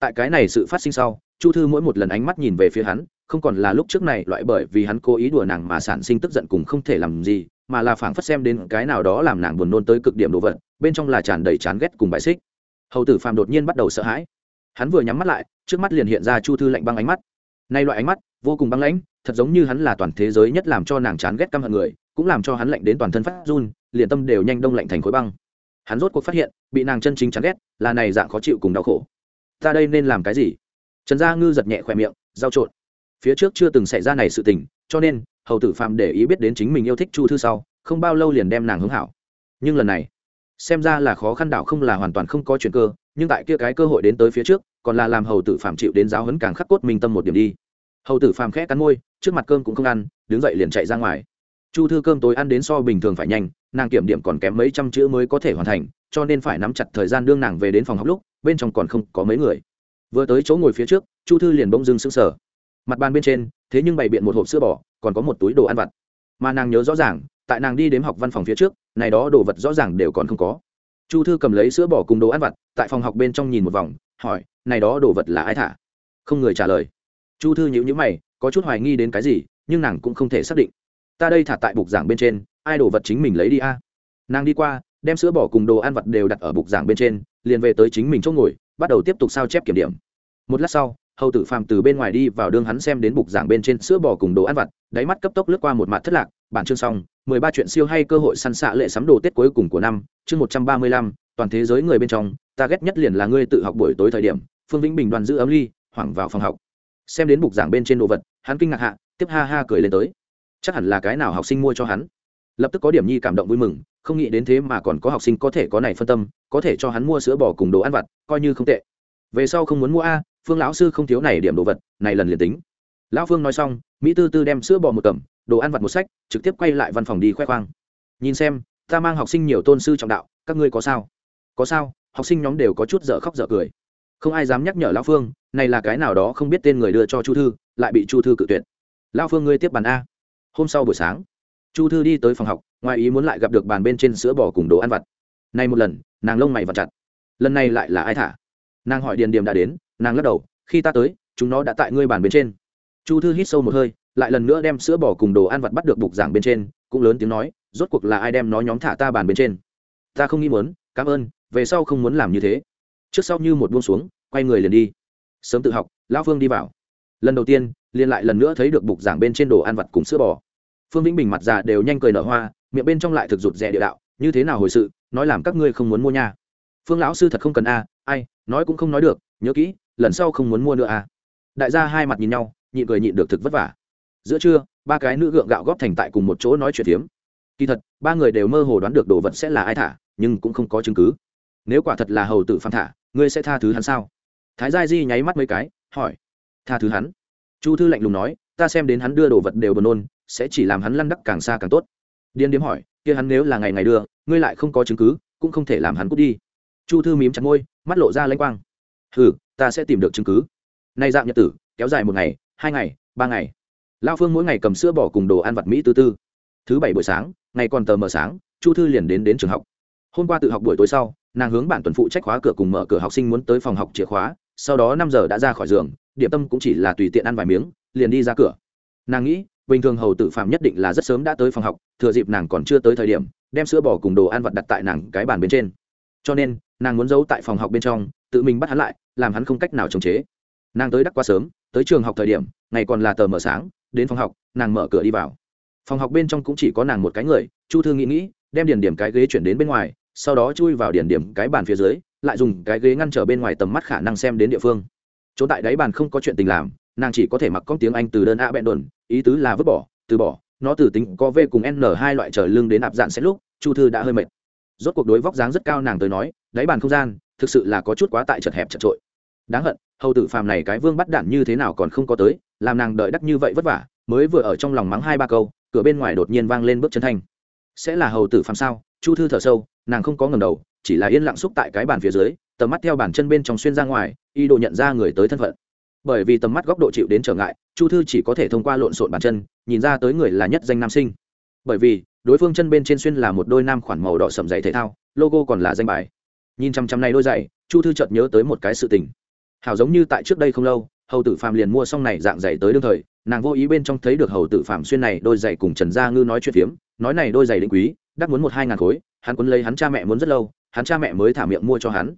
Tại cái này sự phát sinh sau, chu thư mỗi một lần ánh mắt nhìn về phía hắn, không còn là lúc trước này, loại bởi vì hắn cố ý đùa nàng mà sản sinh tức giận cùng không thể làm gì mà là phảng phất xem đến cái nào đó làm nàng buồn nôn tới cực điểm đồ vật, bên trong là tràn đầy chán ghét cùng bài xích. Hầu tử phàm đột nhiên bắt đầu sợ hãi. Hắn vừa nhắm mắt lại, trước mắt liền hiện ra chu thư lạnh băng ánh mắt. Nay loại ánh mắt, vô cùng băng lãnh, thật giống như hắn là toàn thế giới nhất làm cho nàng chán ghét căm hận người, cũng làm cho hắn lạnh đến toàn thân phát run, liền tâm đều nhanh đông lạnh thành khối băng. Hắn rốt cuộc phát hiện, bị nàng chân chính chán ghét, là này dạng khó chịu cùng đau khổ. Ta đây nên làm cái gì? Trần gia ngư giật nhẹ khỏe miệng giao trộn. Phía trước chưa từng xảy ra này sự tình, cho nên hầu tử phạm để ý biết đến chính mình yêu thích chu thư sau, không bao lâu liền đem nàng hướng hảo. Nhưng lần này, xem ra là khó khăn đảo không là hoàn toàn không có chuyện cơ, nhưng tại kia cái cơ hội đến tới phía trước, còn là làm hầu tử phạm chịu đến giáo hấn càng khắc cốt minh tâm một điểm đi. Hầu tử phạm khẽ cắn môi, trước mặt cơm cũng không ăn, đứng dậy liền chạy ra ngoài. Chu thư cơm tối ăn đến so bình thường phải nhanh, nàng kiểm điểm còn kém mấy trăm chữ mới có thể hoàn thành, cho nên phải nắm chặt thời gian đương nàng về đến phòng học lúc, bên trong còn không có mấy người. Vừa tới chỗ ngồi phía trước, chu thư liền bỗng dưng sững sờ. Mặt bàn bên trên, thế nhưng bày biện một hộp sữa bò còn có một túi đồ ăn vặt. Mà nàng nhớ rõ ràng, tại nàng đi đếm học văn phòng phía trước, này đó đồ vật rõ ràng đều còn không có. Chu thư cầm lấy sữa bỏ cùng đồ ăn vặt, tại phòng học bên trong nhìn một vòng, hỏi, này đó đồ vật là ai thả? Không người trả lời. Chu thư nhữ nhữ mày, có chút hoài nghi đến cái gì, nhưng nàng cũng không thể xác định. Ta đây thả tại bục giảng bên trên, ai đồ vật chính mình lấy đi a? Nàng đi qua, đem sữa bỏ cùng đồ ăn vặt đều đặt ở bục giảng bên trên, liền về tới chính mình chỗ ngồi, bắt đầu tiếp tục sao chép kiểm điểm. Một lát sau hầu tử phàm từ bên ngoài đi vào đương hắn xem đến bục giảng bên trên sữa bò cùng đồ ăn vặt, đáy mắt cấp tốc lướt qua một mặt thất lạc. Bản chương xong, mười ba chuyện siêu hay cơ hội săn xạ lệ sắm đồ tết cuối cùng của năm, chương một trăm ba mươi lăm, toàn thế giới người bên trong, ta ghét nhất liền là ngươi tự học buổi tối thời điểm, phương vĩnh bình đoàn giữ ấm ly, hoảng vào phòng học. Xem đến bục giảng bên trên đồ vật, hắn kinh ngạc hạ, tiếp ha ha cười lên tới. Chắc hẳn là cái nào học sinh mua cho hắn. Lập tức có điểm nhi cảm động vui mừng, không nghĩ đến thế mà còn có học sinh có thể có này phân tâm, có thể cho hắn mua sữa bò cùng đồ ăn vặt, coi như không tệ. Về sau không muốn mua a phương lão sư không thiếu này điểm đồ vật, này lần liền tính. Lão phương nói xong, mỹ tư tư đem sữa bò một cầm, đồ ăn vặt một sách, trực tiếp quay lại văn phòng đi khoe khoang. Nhìn xem, ta mang học sinh nhiều tôn sư trọng đạo, các ngươi có sao? Có sao, học sinh nhóm đều có chút dở khóc dở cười. Không ai dám nhắc nhở lão phương, này là cái nào đó không biết tên người đưa cho chu thư, lại bị chu thư cự tuyệt. Lão phương ngươi tiếp bàn a. Hôm sau buổi sáng, chu thư đi tới phòng học, ngoài ý muốn lại gặp được bàn bên trên sữa bò cùng đồ ăn vặt. Nay một lần, nàng lông mày vặt chặt. Lần này lại là ai thả? Nàng hỏi điền điềm đã đến nàng lắc đầu, khi ta tới, chúng nó đã tại ngươi bàn bên trên. Chu thư hít sâu một hơi, lại lần nữa đem sữa bò cùng đồ ăn vặt bắt được bục giảng bên trên, cũng lớn tiếng nói, rốt cuộc là ai đem nó nhóm thả ta bàn bên trên? Ta không nghĩ muốn, cảm ơn, về sau không muốn làm như thế. Trước sau như một buông xuống, quay người liền đi. Sớm tự học, lão phương đi vào. Lần đầu tiên, liền lại lần nữa thấy được bục giảng bên trên đồ ăn vặt cùng sữa bò. Phương vĩnh bình mặt già đều nhanh cười nở hoa, miệng bên trong lại thực rụt rè địa đạo, như thế nào hồi sự, nói làm các ngươi không muốn mua nha. Phương lão sư thật không cần a, ai, nói cũng không nói được, nhớ kỹ lần sau không muốn mua nữa à? đại gia hai mặt nhìn nhau, nhịn cười nhịn được thực vất vả. Giữa trưa, ba cái nữ gượng gạo góp thành tại cùng một chỗ nói chuyện phiếm. Kỳ thật, ba người đều mơ hồ đoán được đồ vật sẽ là ai thả, nhưng cũng không có chứng cứ. Nếu quả thật là hầu tử phan thả, ngươi sẽ tha thứ hắn sao? Thái gia di nháy mắt mấy cái, hỏi. Tha thứ hắn? Chu thư lạnh lùng nói, ta xem đến hắn đưa đồ vật đều buồn nôn, sẽ chỉ làm hắn lăn đắc càng xa càng tốt. Điên điếm hỏi, kia hắn nếu là ngày ngày đưa, ngươi lại không có chứng cứ, cũng không thể làm hắn cút đi. Chu thư mím chặt môi, mắt lộ ra lãnh quang hừ, ta sẽ tìm được chứng cứ. Nay dạng nhật tử, kéo dài một ngày, hai ngày, ba ngày. Lao phương mỗi ngày cầm sữa bỏ cùng đồ ăn vặt mỹ tư tư. Thứ bảy buổi sáng, ngày còn tờ mờ sáng, chu thư liền đến đến trường học. Hôm qua tự học buổi tối sau, nàng hướng bản tuần phụ trách khóa cửa cùng mở cửa học sinh muốn tới phòng học chìa khóa, sau đó năm giờ đã ra khỏi giường, điểm tâm cũng chỉ là tùy tiện ăn vài miếng, liền đi ra cửa. Nàng nghĩ, bình thường hầu tử phạm nhất định là rất sớm đã tới phòng học, thừa dịp nàng còn chưa tới thời điểm, đem sữa bò cùng đồ ăn vặt đặt tại nàng cái bàn bên trên. Cho nên, nàng muốn giấu tại phòng học bên trong tự mình bắt hắn lại, làm hắn không cách nào chống chế. Nàng tới đắc quá sớm, tới trường học thời điểm, ngày còn là tờ mờ sáng, đến phòng học, nàng mở cửa đi vào. Phòng học bên trong cũng chỉ có nàng một cái người, chu thư nghĩ nghĩ, đem điển điểm cái ghế chuyển đến bên ngoài, sau đó chui vào điển điểm cái bàn phía dưới, lại dùng cái ghế ngăn trở bên ngoài tầm mắt khả năng xem đến địa phương. Chỗ tại đáy bàn không có chuyện tình làm, nàng chỉ có thể mặc con tiếng anh từ đơn a bẹn đồn, ý tứ là vứt bỏ, từ bỏ, nó từ tính có v cùng n hai loại trở lưng đến ạp dạn xét lúc, chu thư đã hơi mệt. Rốt cuộc đối vóc dáng rất cao nàng tới nói, đáy bàn không gian thực sự là có chút quá tại chật hẹp chật trội. Đáng hận, hầu tử phàm này cái vương bắt đản như thế nào còn không có tới, làm nàng đợi đắc như vậy vất vả, mới vừa ở trong lòng mắng hai ba câu, cửa bên ngoài đột nhiên vang lên bước chân thanh. Sẽ là hầu tử phàm sao? Chu thư thở sâu, nàng không có ngầm đầu, chỉ là yên lặng xúc tại cái bàn phía dưới, tầm mắt theo bàn chân bên trong xuyên ra ngoài y đồ nhận ra người tới thân phận. Bởi vì tầm mắt góc độ chịu đến trở ngại, chu thư chỉ có thể thông qua lộn xộn bàn chân, nhìn ra tới người là nhất danh nam sinh. Bởi vì, đối phương chân bên trên xuyên là một đôi nam khoản màu đỏ sầm dày thể thao, logo còn là danh bài nhìn chằm chằm này đôi giày, chu thư chợt nhớ tới một cái sự tình. Hảo giống như tại trước đây không lâu, hầu tử phàm liền mua xong này dạng giày tới đương thời, nàng vô ý bên trong thấy được hầu tử phàm xuyên này đôi giày cùng trần gia ngư nói chuyện phiếm, nói này đôi giày định quý, đắt muốn một hai ngàn khối, hắn quấn lấy hắn cha mẹ muốn rất lâu, hắn cha mẹ mới thả miệng mua cho hắn.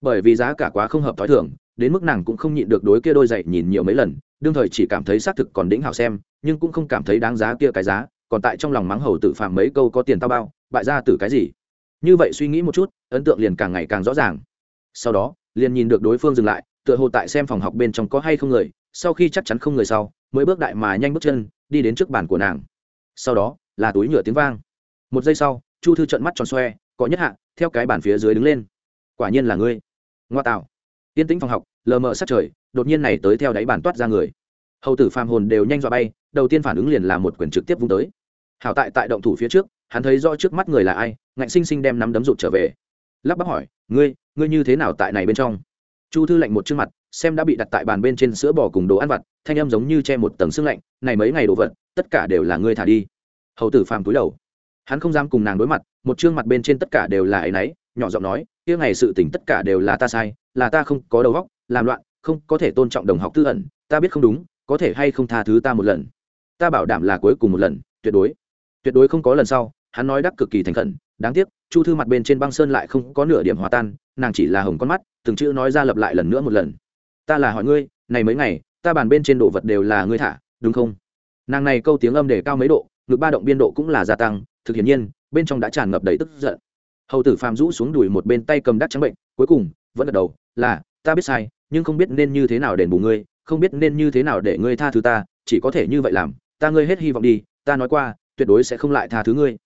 Bởi vì giá cả quá không hợp t h o i thưởng đến mức nàng cũng không nhịn được đối kia đôi giày nhìn nhiều mấy lần, đương thời chỉ cảm thấy xác thực còn đĩnh hảo xem, nhưng cũng không cảm thấy đáng giá kia cái giá, còn tại trong lòng mắng hầu tử phàm mấy câu có tiền tao bao, bại ra từ cái gì như vậy suy nghĩ một chút, ấn tượng liền càng ngày càng rõ ràng. Sau đó, liền nhìn được đối phương dừng lại, tựa hồ tại xem phòng học bên trong có hay không người, sau khi chắc chắn không người sau, mới bước đại mà nhanh bước chân, đi đến trước bàn của nàng. Sau đó, là túi nhựa tiếng vang. Một giây sau, chu thư trận mắt tròn xoe, có nhất hạ, theo cái bàn phía dưới đứng lên. Quả nhiên là ngươi. Ngoa tạo. Yên tĩnh phòng học, lờ mờ sát trời, đột nhiên này tới theo đáy bàn toát ra người. Hầu tử phàm hồn đều nhanh dọa bay, đầu tiên phản ứng liền là một quyển trực tiếp vung tới hảo tại tại động thủ phía trước, hắn thấy rõ trước mắt người là ai, ngạnh sinh sinh đem nắm đấm rụt trở về. Lắp bắp hỏi, ngươi ngươi như thế nào tại này bên trong? Chu thư lạnh một chương mặt, xem đã bị đặt tại bàn bên trên sữa bò cùng đồ ăn vặt, thanh âm giống như che một tầng xương lạnh, này mấy ngày đồ vật, tất cả đều là ngươi thả đi. Hầu tử phàm túi đầu. Hắn không dám cùng nàng đối mặt, một chương mặt bên trên tất cả đều là ấy nấy, nhỏ giọng nói, kia ngày sự tình tất cả đều là ta sai, là ta không có đầu óc, làm loạn, không có thể tôn trọng đồng học tư ẩn, ta biết không đúng, có thể hay không tha thứ ta một lần. Ta bảo đảm là cuối cùng một lần, tuyệt đối tuyệt đối không có lần sau, hắn nói đắc cực kỳ thành khẩn, đáng tiếc, chu thư mặt bên trên băng sơn lại không có nửa điểm hòa tan, nàng chỉ là hồng con mắt, từng chữ nói ra lập lại lần nữa một lần. Ta là hỏi ngươi, này mấy ngày, ta bàn bên trên đồ vật đều là ngươi thả, đúng không? Nàng này câu tiếng âm để cao mấy độ, ngực ba động biên độ cũng là gia tăng, thực hiện nhiên, bên trong đã tràn ngập đầy tức giận. Hầu tử phàm rũ xuống đùi một bên tay cầm đắc trắng bệnh, cuối cùng, vẫn gật đầu, là, ta biết sai, nhưng không biết nên như thế nào đền bù ngươi, không biết nên như thế nào để ngươi tha thứ ta, chỉ có thể như vậy làm, ta ngươi hết hy vọng đi, ta nói qua tuyệt đối sẽ không lại tha thứ ngươi.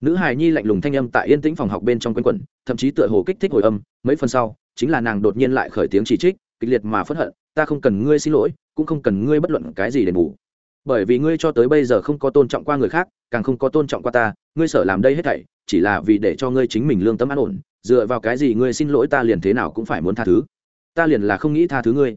Nữ hài nhi lạnh lùng thanh âm tại yên tĩnh phòng học bên trong quanh quẩn, thậm chí tựa hồ kích thích hồi âm, mấy phần sau, chính là nàng đột nhiên lại khởi tiếng chỉ trích, kịch liệt mà phẫn hận, ta không cần ngươi xin lỗi, cũng không cần ngươi bất luận cái gì đền bù. Bởi vì ngươi cho tới bây giờ không có tôn trọng qua người khác, càng không có tôn trọng qua ta, ngươi sợ làm đây hết thảy, chỉ là vì để cho ngươi chính mình lương tâm an ổn, dựa vào cái gì ngươi xin lỗi ta liền thế nào cũng phải muốn tha thứ. Ta liền là không nghĩ tha thứ ngươi.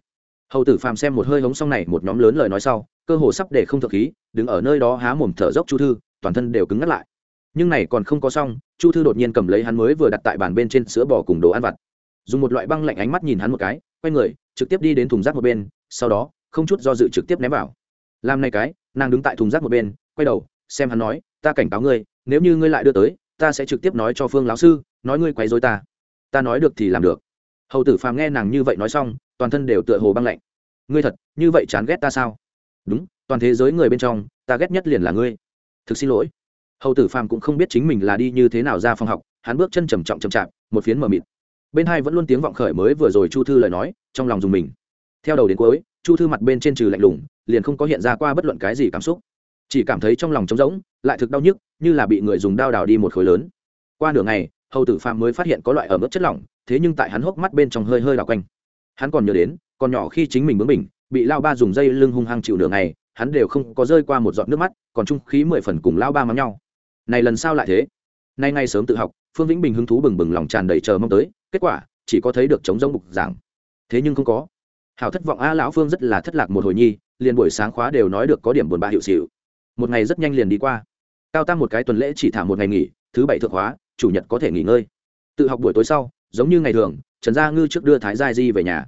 Hầu tử phàm xem một hơi hống xong này, một nhóm lớn lời nói sau cơ hồ sắp để không thực khí, đứng ở nơi đó há mồm thở dốc chu thư, toàn thân đều cứng ngắt lại. Nhưng này còn không có xong, chu thư đột nhiên cầm lấy hắn mới vừa đặt tại bàn bên trên sữa bò cùng đồ ăn vặt. Dùng một loại băng lạnh ánh mắt nhìn hắn một cái, quay người, trực tiếp đi đến thùng rác một bên, sau đó, không chút do dự trực tiếp ném vào. Làm này cái, nàng đứng tại thùng rác một bên, quay đầu, xem hắn nói, ta cảnh cáo ngươi, nếu như ngươi lại đưa tới, ta sẽ trực tiếp nói cho phương lão sư, nói ngươi quấy dối ta. Ta nói được thì làm được. Hầu tử phàm nghe nàng như vậy nói xong, toàn thân đều tựa hồ băng lạnh. Ngươi thật, như vậy chán ghét ta sao? Đúng, toàn thế giới người bên trong, ta ghét nhất liền là ngươi. Thực xin lỗi. Hầu tử phàm cũng không biết chính mình là đi như thế nào ra phòng học, hắn bước chân trầm trọng chậm chạp, một phiến mờ mịt. Bên hai vẫn luôn tiếng vọng khởi mới vừa rồi chu thư lời nói, trong lòng dùng mình. Theo đầu đến cuối, chu thư mặt bên trên trừ lạnh lùng, liền không có hiện ra qua bất luận cái gì cảm xúc. Chỉ cảm thấy trong lòng trống rỗng, lại thực đau nhức, như là bị người dùng đao đào đi một khối lớn. Qua nửa ngày, hầu tử phàm mới phát hiện có loại ở mức chất lỏng, thế nhưng tại hắn hốc mắt bên trong hơi hơi đào quanh. Hắn còn nhớ đến còn nhỏ khi chính mình bướng mình bị lao ba dùng dây lưng hung hăng chịu nửa ngày, hắn đều không có rơi qua một giọt nước mắt, còn trung khí mười phần cùng lao ba mắm nhau. Này lần sau lại thế? Nay ngay sớm tự học, phương vĩnh bình hứng thú bừng bừng lòng tràn đầy chờ mong tới, kết quả, chỉ có thấy được chống giống bục giảng thế nhưng không có. Hảo thất vọng a lão phương rất là thất lạc một hồi nhi, liền buổi sáng khóa đều nói được có điểm buồn bã hiệu xịu. Một ngày rất nhanh liền đi qua. Cao tăng một cái tuần lễ chỉ thả một ngày nghỉ, thứ bảy thượng hóa chủ nhật có thể nghỉ ngơi. Tự học buổi tối sau, giống như ngày thường, trần gia ngư trước đưa thái gia di về nhà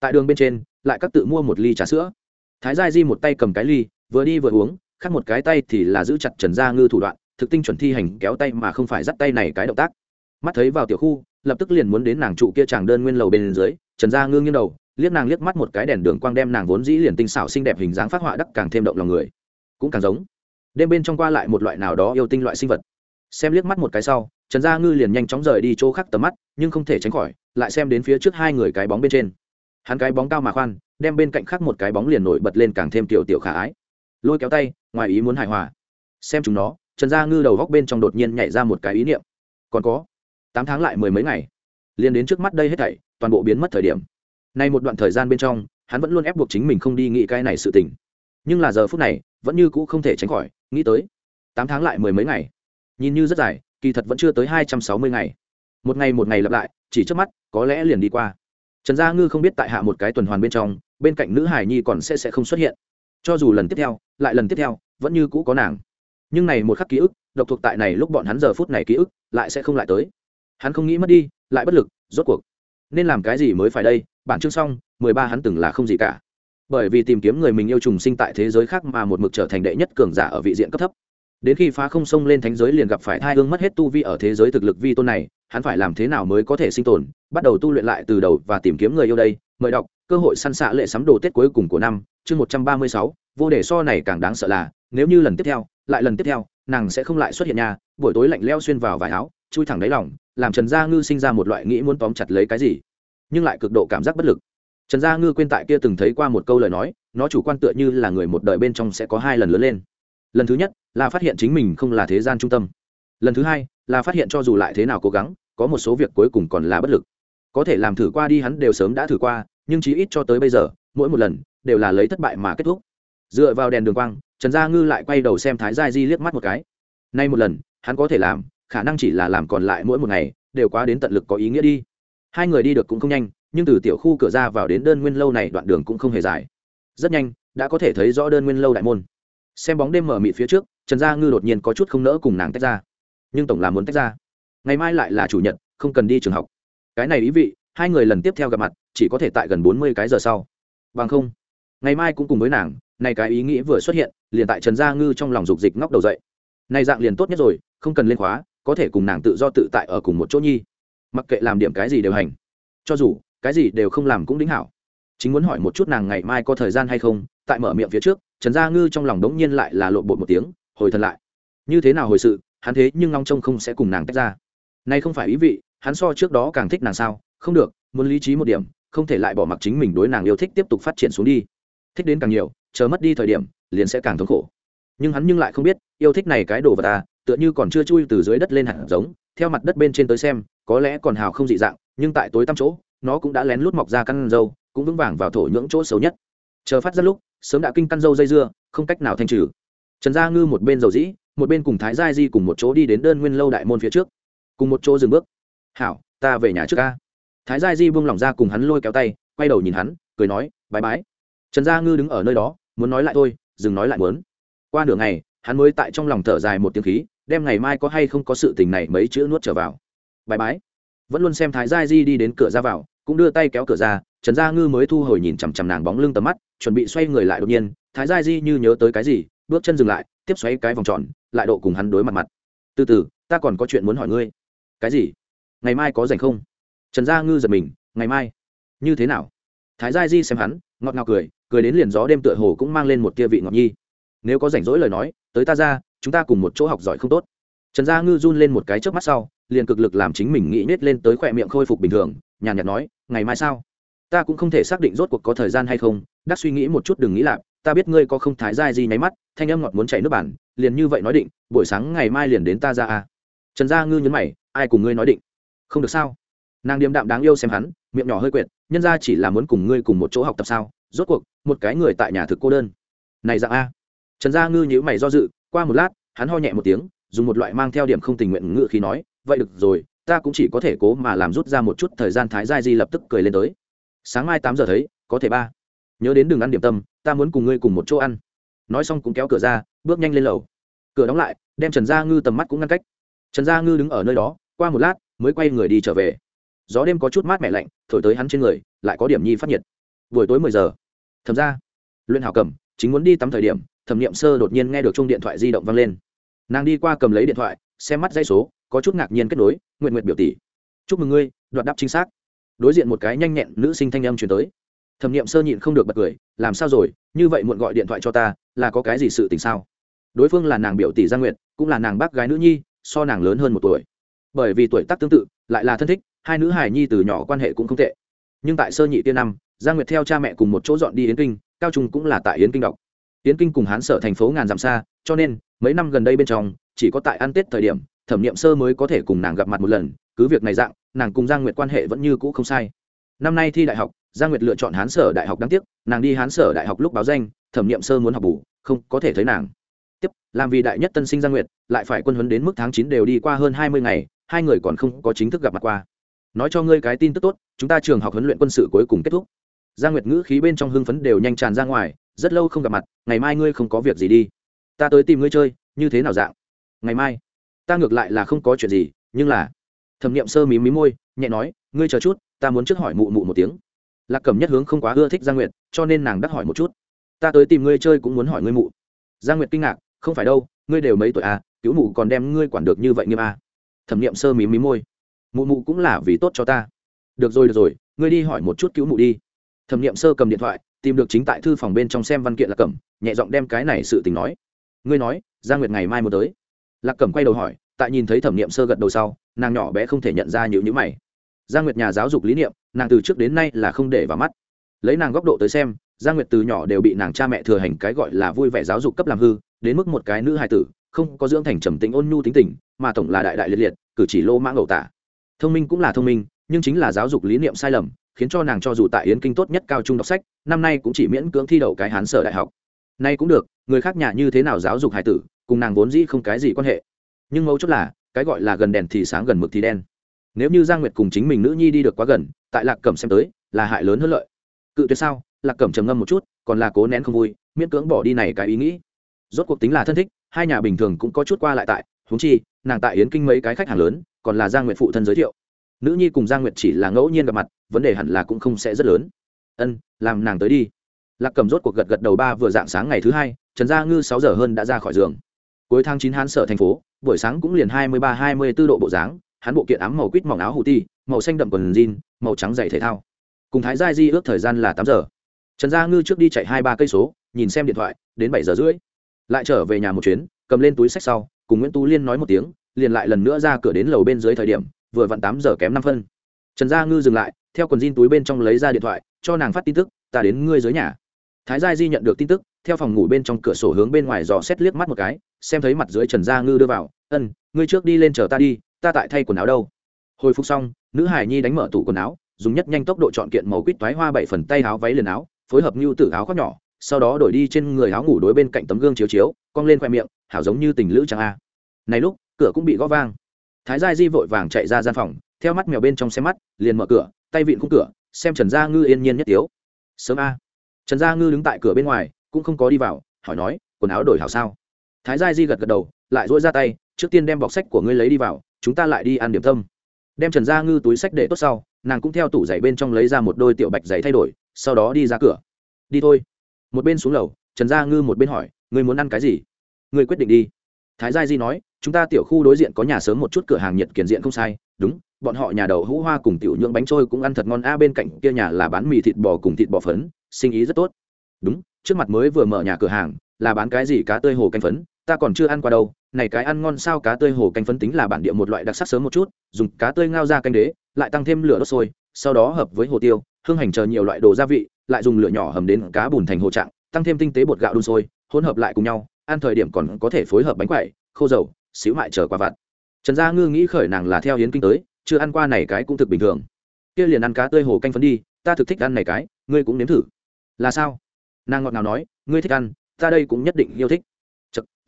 tại đường bên trên, lại các tự mua một ly trà sữa. Thái gia di một tay cầm cái ly, vừa đi vừa uống, khác một cái tay thì là giữ chặt trần gia ngư thủ đoạn, thực tinh chuẩn thi hành kéo tay mà không phải dắt tay này cái động tác. Mắt thấy vào tiểu khu, lập tức liền muốn đến nàng trụ kia chàng đơn nguyên lầu bên dưới, trần gia ngư nghiêng đầu, liếc nàng liếc mắt một cái đèn đường quang đem nàng vốn dĩ liền tinh xảo xinh đẹp hình dáng phát họa đắc càng thêm động lòng người. Cũng càng giống. Đêm bên trong qua lại một loại nào đó yêu tinh loại sinh vật. Xem liếc mắt một cái sau, trần gia ngư liền nhanh chóng rời đi chỗ khác tầm mắt, nhưng không thể tránh khỏi, lại xem đến phía trước hai người cái bóng bên trên hắn cái bóng cao mà khoan, đem bên cạnh khác một cái bóng liền nổi bật lên càng thêm tiểu tiểu khả ái. Lôi kéo tay, ngoài ý muốn hài hòa. Xem chúng nó, trần gia ngư đầu góc bên trong đột nhiên nhảy ra một cái ý niệm. Còn có, tám tháng lại mười mấy ngày. Liền đến trước mắt đây hết thảy, toàn bộ biến mất thời điểm. Nay một đoạn thời gian bên trong, hắn vẫn luôn ép buộc chính mình không đi nghĩ cái này sự tình. Nhưng là giờ phút này, vẫn như cũ không thể tránh khỏi, nghĩ tới, tám tháng lại mười mấy ngày. Nhìn như rất dài, kỳ thật vẫn chưa tới hai trăm sáu mươi ngày. Một ngày một ngày lặp lại, chỉ trước mắt, có lẽ liền đi qua trần gia ngư không biết tại hạ một cái tuần hoàn bên trong, bên cạnh nữ hải nhi còn sẽ sẽ không xuất hiện. Cho dù lần tiếp theo, lại lần tiếp theo, vẫn như cũ có nàng. Nhưng này một khắc ký ức, độc thuộc tại này lúc bọn hắn giờ phút này ký ức, lại sẽ không lại tới. Hắn không nghĩ mất đi, lại bất lực, rốt cuộc. Nên làm cái gì mới phải đây? Bản chương xong, mười ba hắn từng là không gì cả. Bởi vì tìm kiếm người mình yêu trùng sinh tại thế giới khác mà một mực trở thành đệ nhất cường giả ở vị diện cấp thấp đến khi phá không sông lên thánh giới liền gặp phải thai hương mất hết tu vi ở thế giới thực lực vi tôn này, hắn phải làm thế nào mới có thể sinh tồn, bắt đầu tu luyện lại từ đầu và tìm kiếm người yêu đây. Mời đọc, cơ hội săn xạ lệ sắm đồ tết cuối cùng của năm, chương một trăm ba mươi sáu, vô đề so này càng đáng sợ là, nếu như lần tiếp theo, lại lần tiếp theo, nàng sẽ không lại xuất hiện nhà buổi tối lạnh leo xuyên vào vải áo, chui thẳng đáy lòng, làm trần gia ngư sinh ra một loại nghĩ muốn tóm chặt lấy cái gì, nhưng lại cực độ cảm giác bất lực. Trần gia ngư quên tại kia từng thấy qua một câu lời nói, nó chủ quan tựa như là người một đời bên trong sẽ có hai lần lớn lên. Lần thứ nhất là phát hiện chính mình không là thế gian trung tâm. Lần thứ hai, là phát hiện cho dù lại thế nào cố gắng, có một số việc cuối cùng còn là bất lực. Có thể làm thử qua đi hắn đều sớm đã thử qua, nhưng chí ít cho tới bây giờ, mỗi một lần đều là lấy thất bại mà kết thúc. Dựa vào đèn đường quang, trần gia ngư lại quay đầu xem thái gia di liếc mắt một cái. Nay một lần, hắn có thể làm, khả năng chỉ là làm còn lại mỗi một ngày, đều quá đến tận lực có ý nghĩa đi. Hai người đi được cũng không nhanh, nhưng từ tiểu khu cửa ra vào đến đơn nguyên lâu này đoạn đường cũng không hề dài. Rất nhanh, đã có thể thấy rõ đơn nguyên lâu đại môn. Xem bóng đêm mở mịt phía trước trần gia ngư đột nhiên có chút không nỡ cùng nàng tách ra. Nhưng tổng là muốn tách ra. Ngày mai lại là chủ nhật, không cần đi trường học. Cái này ý vị, hai người lần tiếp theo gặp mặt, chỉ có thể tại gần bốn mươi cái giờ sau. Bằng không, ngày mai cũng cùng với nàng, này cái ý nghĩ vừa xuất hiện, liền tại trần gia ngư trong lòng dục dịch ngóc đầu dậy. Này dạng liền tốt nhất rồi, không cần lên khóa, có thể cùng nàng tự do tự tại ở cùng một chỗ nhi. Mặc kệ làm điểm cái gì đều hành. Cho dù, cái gì đều không làm cũng đính hảo. Chính muốn hỏi một chút nàng ngày mai có thời gian hay không, tại mở miệng phía trước, trần gia ngư trong lòng đống nhiên lại là lộn bột một tiếng hồi thần lại. Như thế nào hồi sự, hắn thế nhưng long trông không sẽ cùng nàng tách ra. Nay không phải ý vị, hắn so trước đó càng thích nàng sao? Không được, muốn lý trí một điểm, không thể lại bỏ mặc chính mình đối nàng yêu thích tiếp tục phát triển xuống đi. Thích đến càng nhiều, chờ mất đi thời điểm, liền sẽ càng thống khổ. Nhưng hắn nhưng lại không biết, yêu thích này cái đồ vật ta tựa như còn chưa chui từ dưới đất lên hạt giống, theo mặt đất bên trên tới xem, có lẽ còn hào không dị dạng, nhưng tại tối tăm chỗ, nó cũng đã lén lút mọc ra căn dâu, cũng vững vàng vào thổ nhưỡng chỗ xấu nhất. Chờ phát ra lúc, sớm đã kinh căn dâu dây dưa, không cách nào thanh trừ trần gia ngư một bên dầu dĩ, một bên cùng thái gia di cùng một chỗ đi đến đơn nguyên lâu đại môn phía trước. Cùng một chỗ dừng bước. Hảo, ta về nhà trước ca thái gia di buông lỏng ra cùng hắn lôi kéo tay, quay đầu nhìn hắn, cười nói, bái bái. Trần gia ngư đứng ở nơi đó, muốn nói lại thôi, dừng nói lại muốn. Qua nửa ngày, hắn mới tại trong lòng thở dài một tiếng khí đem ngày mai có hay không có sự tình này mấy chữ nuốt trở vào. Bái bái. Vẫn luôn xem thái gia di đi đến cửa ra vào, cũng đưa tay kéo cửa ra, trần gia ngư mới thu hồi nhìn chằm chằm nàng bóng lưng tầm mắt, chuẩn bị xoay người lại đột nhiên, thái gia di như nhớ tới cái gì? Bước chân dừng lại, tiếp xoáy cái vòng tròn, lại độ cùng hắn đối mặt mặt. Từ từ, ta còn có chuyện muốn hỏi ngươi. Cái gì? Ngày mai có rảnh không? Trần gia ngư giật mình, ngày mai? Như thế nào? Thái gia di xem hắn, ngọt ngào cười cười đến liền gió đêm tựa hồ cũng mang lên một tia vị ngọt nhi. Nếu có rảnh rỗi lời nói, tới ta ra, chúng ta cùng một chỗ học giỏi không tốt. Trần gia ngư run lên một cái trước mắt sau, liền cực lực làm chính mình nghĩ nết lên tới khỏe miệng khôi phục bình thường, nhàn nhạt nói, ngày mai sao? Ta cũng không thể xác định rốt cuộc có thời gian hay không, đắc suy nghĩ một chút đừng nghĩ lạp ta biết ngươi có không thái giai gì nháy mắt, thanh âm ngọt muốn chảy nước bản liền như vậy nói định, buổi sáng ngày mai liền đến ta ra à trần gia ngư nhấn mày, ai cùng ngươi nói định? Không được sao? Nàng điềm đạm đáng yêu xem hắn, miệng nhỏ hơi quyệt, nhân ra chỉ là muốn cùng ngươi cùng một chỗ học tập sao? Rốt cuộc, một cái người tại nhà thực cô đơn. Này dạng a. Trần gia ngư nhữ mày do dự, qua một lát, hắn ho nhẹ một tiếng, dùng một loại mang theo điểm không tình nguyện ngự khí nói, vậy được rồi, ta cũng chỉ có thể cố mà làm rút ra một chút thời gian thái giai di lập tức cười lên tới. Sáng mai tám giờ thấy, có thể ba nhớ đến đường ăn điểm tâm, ta muốn cùng ngươi cùng một chỗ ăn. Nói xong cũng kéo cửa ra, bước nhanh lên lầu. Cửa đóng lại, đem trần gia ngư tầm mắt cũng ngăn cách. Trần gia ngư đứng ở nơi đó, qua một lát, mới quay người đi trở về. Gió đêm có chút mát mẻ lạnh, thổi tới hắn trên người, lại có điểm nhi phát nhiệt. Buổi tối mười giờ, thầm ra, luyện hảo cầm, chính muốn đi tắm thời điểm, thẩm nghiệm sơ đột nhiên nghe được chung điện thoại di động vang lên. Nàng đi qua cầm lấy điện thoại, xem mắt dây số, có chút ngạc nhiên kết nối, nguyện nguyện biểu tỷ. Chúc mừng ngươi đoạt đáp chính xác. Đối diện một cái nhanh nhẹn nữ sinh thanh âm chuyển tới thẩm nghiệm sơ nhịn không được bật cười, làm sao rồi? Như vậy muộn gọi điện thoại cho ta, là có cái gì sự tình sao? Đối phương là nàng biểu tỷ gia nguyệt, cũng là nàng bác gái nữ nhi, so nàng lớn hơn một tuổi. Bởi vì tuổi tác tương tự, lại là thân thích, hai nữ hài nhi từ nhỏ quan hệ cũng không tệ. Nhưng tại sơ nhị tiên năm gia nguyệt theo cha mẹ cùng một chỗ dọn đi yến kinh, cao trung cũng là tại yến kinh đọc. Yến kinh cùng hán sở thành phố ngàn dặm xa, cho nên, mấy năm gần đây bên trong, chỉ có tại ăn tết thời điểm, thẩm nghiệm sơ mới có thể cùng nàng gặp mặt một lần, cứ việc này dạng, nàng cùng giang nguyệt quan hệ vẫn như cũ không sai. Năm nay thi đại học giang nguyệt lựa chọn hán sở đại học đáng tiếc, nàng đi hán sở đại học lúc báo danh, thẩm nghiệm sơ muốn học bù, không có thể thấy nàng. Tiếp, làm vì đại nhất tân sinh giang nguyệt, lại phải quân huấn đến mức tháng chín đều đi qua hơn hai mươi ngày, hai người còn không có chính thức gặp mặt qua. Nói cho ngươi cái tin tức tốt, chúng ta trường học huấn luyện quân sự cuối cùng kết thúc. Giang nguyệt ngữ khí bên trong hưng phấn đều nhanh tràn ra ngoài, rất lâu không gặp mặt, ngày mai ngươi không có việc gì đi. Ta tới tìm ngươi chơi, như thế nào dạng? Ngày mai, ta ngược lại là không có chuyện gì, nhưng là, thẩm nghiệm sơ mí mí môi, nhẹ nói, ngươi chờ chút, ta muốn trước hỏi mụ mụ một tiếng lạc cẩm nhất hướng không quá ưa thích giang nguyệt, cho nên nàng đắc hỏi một chút. Ta tới tìm ngươi chơi cũng muốn hỏi ngươi mụ. Giang nguyệt kinh ngạc, không phải đâu, ngươi đều mấy tuổi à cứu mụ còn đem ngươi quản được như vậy nghiêm à. thẩm nghiệm sơ mí mí môi. Mụ mụ cũng là vì tốt cho ta. Được rồi được rồi, ngươi đi hỏi một chút cứu mụ đi. Thẩm nghiệm sơ cầm điện thoại, tìm được chính tại thư phòng bên trong xem văn kiện lạc cẩm, nhẹ giọng đem cái này sự tình nói. Ngươi nói, giang nguyệt ngày mai muốn tới. Lạc cẩm quay đầu hỏi, tại nhìn thấy thẩm nghiệm sơ gật đầu sau, nàng nhỏ bé không thể nhận ra nhữ nhữ mày. Giang nguyệt nhà giáo dục lý niệm nàng từ trước đến nay là không để vào mắt. Lấy nàng góc độ tới xem, giang nguyệt từ nhỏ đều bị nàng cha mẹ thừa hành cái gọi là vui vẻ giáo dục cấp làm hư, đến mức một cái nữ hài tử, không có dưỡng thành trầm tính ôn nhu tính tình, mà tổng là đại đại liệt liệt, cử chỉ lô mãng ẩu tả. Thông minh cũng là thông minh, nhưng chính là giáo dục lý niệm sai lầm, khiến cho nàng cho dù tại yến kinh tốt nhất cao trung đọc sách, năm nay cũng chỉ miễn cưỡng thi đậu cái hán sở đại học. Nay cũng được, người khác nhà như thế nào giáo dục hài tử, cùng nàng vốn dĩ không cái gì quan hệ. Nhưng mấu chốt là, cái gọi là gần đèn thì sáng gần mực thì đen nếu như giang nguyệt cùng chính mình nữ nhi đi được quá gần, tại lạc cẩm xem tới, là hại lớn hơn lợi. Cự tuyệt sao? Lạc cẩm trầm ngâm một chút, còn là cố nén không vui, miễn cưỡng bỏ đi này cái ý nghĩ. Rốt cuộc tính là thân thích, hai nhà bình thường cũng có chút qua lại tại húng chi, nàng tại yến kinh mấy cái khách hàng lớn, còn là giang nguyệt phụ thân giới thiệu. Nữ nhi cùng giang nguyệt chỉ là ngẫu nhiên gặp mặt, vấn đề hẳn là cũng không sẽ rất lớn. Ân, làm nàng tới đi. Lạc cầm rốt cuộc gật gật đầu ba vừa dạng sáng ngày thứ hai, trần gia ngư sáu giờ hơn đã ra khỏi giường. Cuối tháng chín hắn sở thành phố, buổi sáng cũng liền hai mươi ba, hai mươi b ố độ bộ dáng hắn bộ kiện ám màu quýt mỏng áo hủ ti, màu xanh đậm quần jean, màu trắng dày thể thao. Cùng thái gia di ước thời gian là tám giờ. Trần gia ngư trước đi chạy hai ba cây số, nhìn xem điện thoại, đến bảy giờ rưỡi. Lại trở về nhà một chuyến, cầm lên túi sách sau, cùng nguyễn tú liên nói một tiếng, liền lại lần nữa ra cửa đến lầu bên dưới thời điểm, vừa vặn tám giờ kém năm phân. Trần gia ngư dừng lại, theo quần jean túi bên trong lấy ra điện thoại, cho nàng phát tin tức, ta đến ngươi dưới nhà. Thái gia di nhận được tin tức, theo phòng ngủ bên trong cửa sổ hướng bên ngoài dò xét liếc mắt một cái, xem thấy mặt dưới trần gia ngư đưa vào, ân, ngươi trước đi lên chờ ta đi ta tại thay quần áo đâu? Hồi phục xong, nữ hải nhi đánh mở tủ quần áo, dùng nhất nhanh tốc độ chọn kiện màu quýt toái hoa bảy phần tay áo váy liền áo, phối hợp như tử áo khoác nhỏ, sau đó đổi đi trên người áo ngủ đối bên cạnh tấm gương chiếu chiếu, cong lên khoe miệng, hảo giống như tình lữ chàng a. Này lúc, cửa cũng bị gõ vang. Thái gia di vội vàng chạy ra gian phòng, theo mắt mèo bên trong xem mắt, liền mở cửa, tay vịn khung cửa, xem trần gia ngư yên nhiên nhất tiếu. Sớm a. Trần gia ngư đứng tại cửa bên ngoài, cũng không có đi vào, hỏi nói, quần áo đổi hảo sao? Thái gia di gật gật đầu, lại dỗi ra tay, trước tiên đem bọc sách của ngươi lấy đi vào chúng ta lại đi ăn điểm tâm. Đem trần gia ngư túi sách để tốt sau, nàng cũng theo tủ giày bên trong lấy ra một đôi tiểu bạch giày thay đổi, sau đó đi ra cửa. Đi thôi. Một bên xuống lầu, trần gia ngư một bên hỏi, ngươi muốn ăn cái gì? Ngươi quyết định đi. Thái gia di nói, chúng ta tiểu khu đối diện có nhà sớm một chút cửa hàng nhiệt kiển diện không sai. Đúng, bọn họ nhà đầu hũ hoa cùng tiểu nhưỡng bánh trôi cũng ăn thật ngon. A, bên cạnh kia nhà là bán mì thịt bò cùng thịt bò phấn, sinh ý rất tốt. Đúng, trước mặt mới vừa mở nhà cửa hàng, là bán cái gì cá tươi hồ canh phấn ta còn chưa ăn qua đâu, này cái ăn ngon sao cá tươi hồ canh phấn tính là bản địa một loại đặc sắc sớm một chút, dùng cá tươi ngao ra canh đế, lại tăng thêm lửa đốt sôi, sau đó hợp với hồ tiêu, hương hành chờ nhiều loại đồ gia vị, lại dùng lửa nhỏ hầm đến cá bùn thành hồ trạng, tăng thêm tinh tế bột gạo đun sôi, hỗn hợp lại cùng nhau, ăn thời điểm còn có thể phối hợp bánh quẩy, khô dầu, xíu mại chờ qua vặt. Trần gia ngư nghĩ khởi nàng là theo hiến kinh tới, chưa ăn qua này cái cũng thực bình thường. Kia liền ăn cá tươi hồ canh phấn đi, ta thực thích ăn này cái, ngươi cũng nếm thử. Là sao? Nàng ngọt nào nói, ngươi thích ăn, ta đây cũng nhất định yêu thích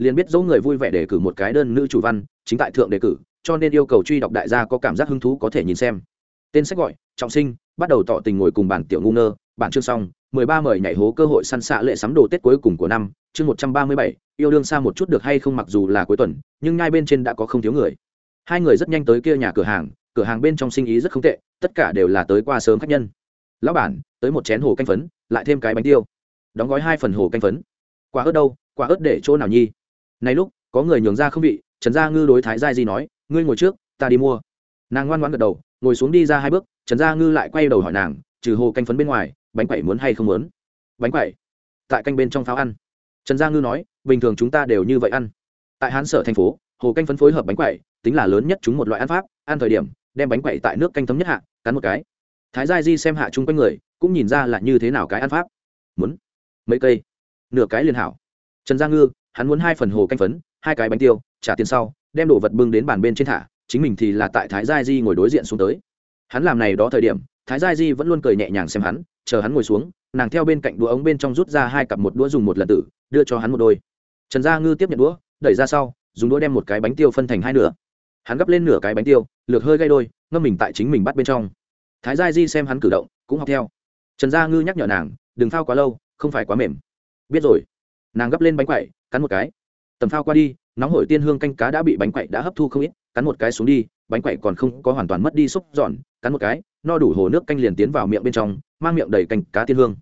liền biết dấu người vui vẻ để cử một cái đơn nữ chủ văn, chính tại thượng đề cử, cho nên yêu cầu truy đọc đại gia có cảm giác hứng thú có thể nhìn xem. Tên sách gọi, trọng sinh, bắt đầu tỏ tình ngồi cùng bản tiểu ngu ngơ. Bản chương xong, mười ba mời nhảy hố cơ hội săn xạ lệ sắm đồ tết cuối cùng của năm, chương một trăm ba mươi bảy, yêu đương xa một chút được hay không mặc dù là cuối tuần, nhưng ngay bên trên đã có không thiếu người. Hai người rất nhanh tới kia nhà cửa hàng cửa hàng bên trong sinh ý rất không tệ, tất cả đều là tới qua sớm khách nhân. Lão bản, tới một chén hồ canh phấn, lại thêm cái bánh tiêu. Đóng gói hai phần hồ canh phấn. Quả ớt đâu, quả ớt để chỗ nào nhi? Này lúc, có người nhường ra không vị, trần gia ngư đối thái Gia di nói, ngươi ngồi trước, ta đi mua. Nàng ngoan ngoãn gật đầu, ngồi xuống đi ra hai bước, trần gia ngư lại quay đầu hỏi nàng, trừ hồ canh phấn bên ngoài, bánh quẩy muốn hay không muốn? Bánh quẩy? Tại canh bên trong pháo ăn. Trần gia ngư nói, bình thường chúng ta đều như vậy ăn. Tại hán sở thành phố, hồ canh phấn phối hợp bánh quẩy, tính là lớn nhất chúng một loại ăn pháp, ăn thời điểm, đem bánh quẩy tại nước canh thấm nhất hạ, cắn một cái. Thái gia di xem hạ chung quanh người, cũng nhìn ra là như thế nào cái ăn pháp. Muốn. Mấy cây. Nửa cái liền hảo. Trần gia ngư hắn muốn hai phần hồ canh phấn, hai cái bánh tiêu, trả tiền sau, đem đồ vật bưng đến bàn bên trên thả, chính mình thì là tại thái gia di ngồi đối diện xuống tới. Hắn làm này đó thời điểm, thái gia di vẫn luôn cười nhẹ nhàng xem hắn, chờ hắn ngồi xuống, nàng theo bên cạnh đũa ống bên trong rút ra hai cặp một đũa dùng một lần tử, đưa cho hắn một đôi. Trần gia ngư tiếp nhận đũa, đẩy ra sau, dùng đũa đem một cái bánh tiêu phân thành hai nửa. Hắn gấp lên nửa cái bánh tiêu, lược hơi gây đôi, ngâm mình tại chính mình bắt bên trong. Thái gia di xem hắn cử động, cũng học theo. Trần gia ngư nhắc nhở nàng, đừng phao quá lâu, không phải quá mềm. Biết rồi. Nàng gấp lên bánh quậy cắn một cái. Tầm phao qua đi, nóng hổi tiên hương canh cá đã bị bánh quậy đã hấp thu không ít, cắn một cái xuống đi, bánh quậy còn không có hoàn toàn mất đi xúc giòn, cắn một cái, no đủ hồ nước canh liền tiến vào miệng bên trong, mang miệng đầy canh cá tiên hương.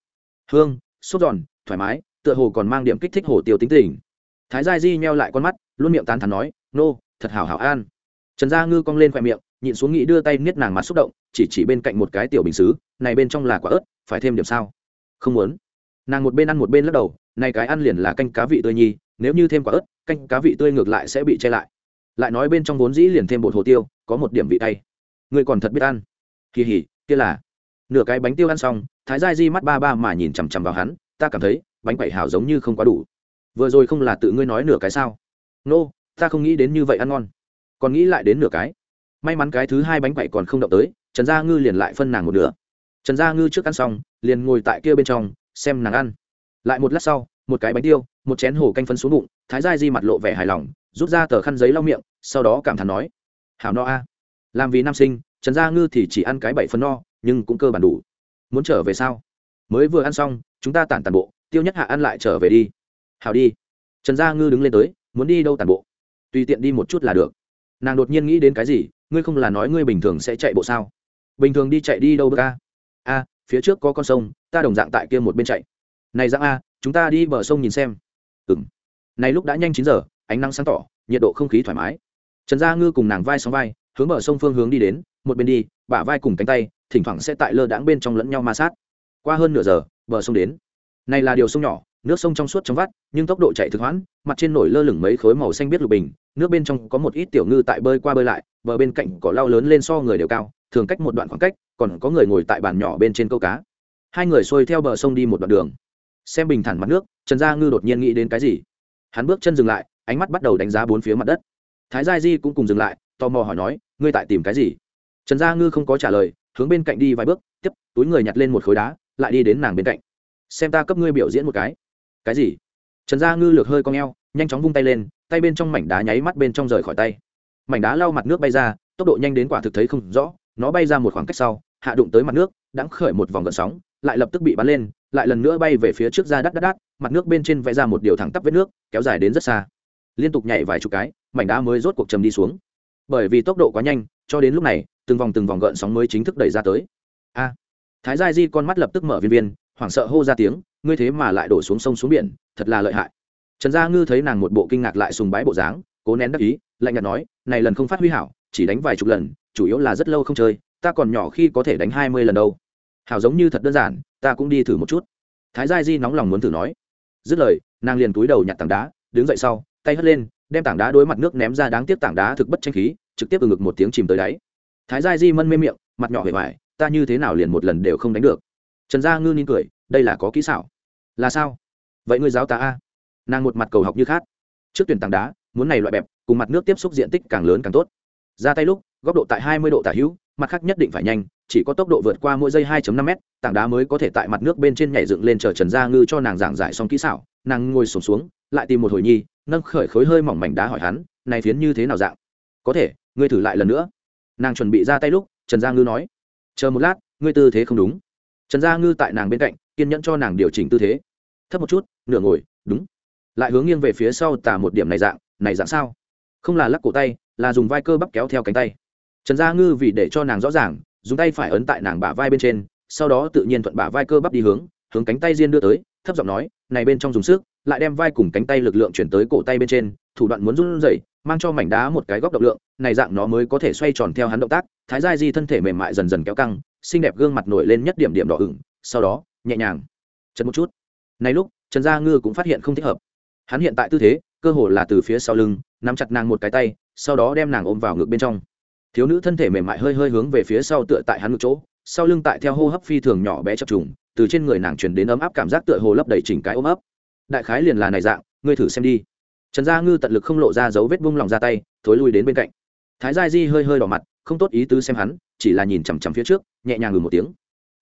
Hương, xúc giòn, thoải mái, tựa hồ còn mang điểm kích thích hồ tiêu tính tình. Thái gia di nheo lại con mắt, luôn miệng tán thắn nói, nô, thật hảo hảo an. Trần gia ngư cong lên khoe miệng, nhịn xuống nghĩ đưa tay niết nàng mặt xúc động, chỉ chỉ bên cạnh một cái tiểu bình xứ, này bên trong là quả ớt, phải thêm điểm sao? Không muốn. Nàng một bên ăn một bên lắc đầu này cái ăn liền là canh cá vị tươi nhi nếu như thêm quả ớt canh cá vị tươi ngược lại sẽ bị che lại. Lại nói bên trong vốn dĩ liền thêm bột hồ tiêu có một điểm vị tay. Người còn thật biết ăn. Kỳ hỉ kia là. Nửa cái bánh tiêu ăn xong thái gia di mắt ba ba mà nhìn chằm chằm vào hắn ta cảm thấy bánh quẩy hảo giống như không quá đủ. Vừa rồi không là tự ngươi nói nửa cái sao? Nô、no, ta không nghĩ đến như vậy ăn ngon. Còn nghĩ lại đến nửa cái. May mắn cái thứ hai bánh quậy còn không động tới trần gia ngư liền lại phân nàng một nửa. Trần gia ngư trước ăn xong liền ngồi tại kia bên trong xem nàng ăn lại một lát sau, một cái bánh tiêu, một chén hồ canh phấn xuống bụng, thái gia di mặt lộ vẻ hài lòng, rút ra tờ khăn giấy lau miệng, sau đó cảm thán nói, hảo no a. Làm vì nam sinh, trần gia ngư thì chỉ ăn cái bảy phần no, nhưng cũng cơ bản đủ. Muốn trở về sao? Mới vừa ăn xong, chúng ta tản tàn bộ, tiêu nhất hạ ăn lại trở về đi. Hảo đi. Trần gia ngư đứng lên tới, muốn đi đâu tàn bộ? Tùy tiện đi một chút là được. Nàng đột nhiên nghĩ đến cái gì, ngươi không là nói ngươi bình thường sẽ chạy bộ sao? Bình thường đi chạy đi đâu bơ a? A, phía trước có con sông, ta đồng dạng tại kia một bên chạy này dạng a, chúng ta đi bờ sông nhìn xem. Ừng này lúc đã nhanh chín giờ, ánh nắng sáng tỏ, nhiệt độ không khí thoải mái. Trần gia ngư cùng nàng vai sóng vai, hướng bờ sông phương hướng đi đến, một bên đi, bả vai cùng cánh tay, thỉnh thoảng sẽ tại lơ đãng bên trong lẫn nhau ma sát. Qua hơn nửa giờ, bờ sông đến. Này là điều sông nhỏ, nước sông trong suốt trong vắt, nhưng tốc độ chạy thực hoãn, mặt trên nổi lơ lửng mấy khối màu xanh biết lục bình, nước bên trong có một ít tiểu ngư tại bơi qua bơi lại, bờ bên cạnh có lao lớn lên so người đều cao, thường cách một đoạn khoảng cách, còn có người ngồi tại bàn nhỏ bên trên câu cá. Hai người xuôi theo bờ sông đi một đoạn đường xem bình thản mặt nước, trần gia ngư đột nhiên nghĩ đến cái gì? Hắn bước chân dừng lại, ánh mắt bắt đầu đánh giá bốn phía mặt đất. Thái gia di cũng cùng dừng lại, tò mò hỏi nói, ngươi tại tìm cái gì? Trần gia ngư không có trả lời, hướng bên cạnh đi vài bước, tiếp, túi người nhặt lên một khối đá, lại đi đến nàng bên cạnh. Xem ta cấp ngươi biểu diễn một cái. Cái gì? Trần gia ngư lược hơi cong e o nhanh chóng vung tay lên, tay bên trong mảnh đá nháy mắt bên trong rời khỏi tay. Mảnh đá lau mặt nước bay ra, tốc độ nhanh đến quả thực thấy không rõ, nó bay ra một khoảng cách sau, hạ đụng tới mặt nước đãng khởi một vòng gợn sóng, lại lập tức bị bắn lên lại lần nữa bay về phía trước ra đắt đắt đắt, mặt nước bên trên vẽ ra một điều thẳng tắp vết nước, kéo dài đến rất xa. Liên tục nhảy vài chục cái, mảnh đá mới rốt cuộc chầm đi xuống. Bởi vì tốc độ quá nhanh, cho đến lúc này, từng vòng từng vòng gợn sóng mới chính thức đẩy ra tới. A! Thái gia di con mắt lập tức mở viên viên, hoảng sợ hô ra tiếng, ngươi thế mà lại đổ xuống sông xuống biển, thật là lợi hại. Trần gia ngư thấy nàng một bộ kinh ngạc lại sùng bái bộ dáng, cố nén đắc ý, lạnh nhạt nói, này lần không phát huy hảo, chỉ đánh vài chục lần, chủ yếu là rất lâu không chơi, ta còn nhỏ khi có thể đánh hai mươi lần đâu hảo giống như thật đơn giản, ta cũng đi thử một chút. Thái gia di nóng lòng muốn thử nói. Dứt lời, nàng liền túi đầu nhặt tảng đá, đứng dậy sau, tay hất lên, đem tảng đá đối mặt nước ném ra đáng tiếc tảng đá thực bất tranh khí, trực tiếp từ ngực một tiếng chìm tới đáy. Thái gia di mân mê miệng, mặt nhỏ hề vải ta như thế nào liền một lần đều không đánh được. Trần gia ngư nín cười, đây là có kỹ xảo. Là sao? Vậy ngươi giáo ta a. Nàng một mặt cầu học như khác. Trước tuyển tảng đá, muốn này loại bẹp, cùng mặt nước tiếp xúc diện tích càng lớn càng tốt. Ra tay lúc, góc độ tại hai mươi độ tả hữu, mặt khác nhất định phải nhanh chỉ có tốc độ vượt qua mỗi giây 2 năm m tảng đá mới có thể tại mặt nước bên trên nhảy dựng lên chờ trần gia ngư cho nàng giảng giải xong kỹ xảo. Nàng ngồi sổm xuống, xuống lại tìm một hồi nhi nâng khởi khối hơi mỏng mảnh đá hỏi hắn này phiến như thế nào dạng? Có thể ngươi thử lại lần nữa. Nàng chuẩn bị ra tay lúc trần gia ngư nói chờ một lát ngươi tư thế không đúng. Trần gia ngư tại nàng bên cạnh kiên nhẫn cho nàng điều chỉnh tư thế. Thấp một chút nửa ngồi đúng. Lại hướng nghiêng về phía sau tả một điểm này dạng này dạng sao? Không là lắc cổ tay là dùng vai cơ bắp kéo theo cánh tay. Trần gia ngư vì để cho nàng rõ ràng dùng tay phải ấn tại nàng bả vai bên trên, sau đó tự nhiên thuận bả vai cơ bắp đi hướng hướng cánh tay riêng đưa tới, thấp giọng nói, này bên trong dùng sức, lại đem vai cùng cánh tay lực lượng chuyển tới cổ tay bên trên, thủ đoạn muốn run rẩy, mang cho mảnh đá một cái góc động lượng, này dạng nó mới có thể xoay tròn theo hắn động tác, thái giai di thân thể mềm mại dần dần kéo căng, xinh đẹp gương mặt nổi lên nhất điểm điểm đỏ ửng, sau đó, nhẹ nhàng, chật một chút. Này lúc, trần gia ngư cũng phát hiện không thích hợp. Hắn hiện tại tư thế, cơ hồ là từ phía sau lưng, nắm chặt nàng một cái tay, sau đó đem nàng ôm vào ngực bên trong thiếu nữ thân thể mềm mại hơi hơi hướng về phía sau tựa tại hắn ngực chỗ, sau lưng tại theo hô hấp phi thường nhỏ bé chập trùng, từ trên người nàng truyền đến ấm áp cảm giác tựa hồ lấp đầy chỉnh cái ôm ấp. Đại khái liền là này dạng, ngươi thử xem đi. Trần gia ngư tận lực không lộ ra dấu vết vung lòng ra tay, thối lui đến bên cạnh. Thái gia di hơi hơi đỏ mặt, không tốt ý tứ xem hắn, chỉ là nhìn chằm chằm phía trước, nhẹ nhàng ngừ một tiếng.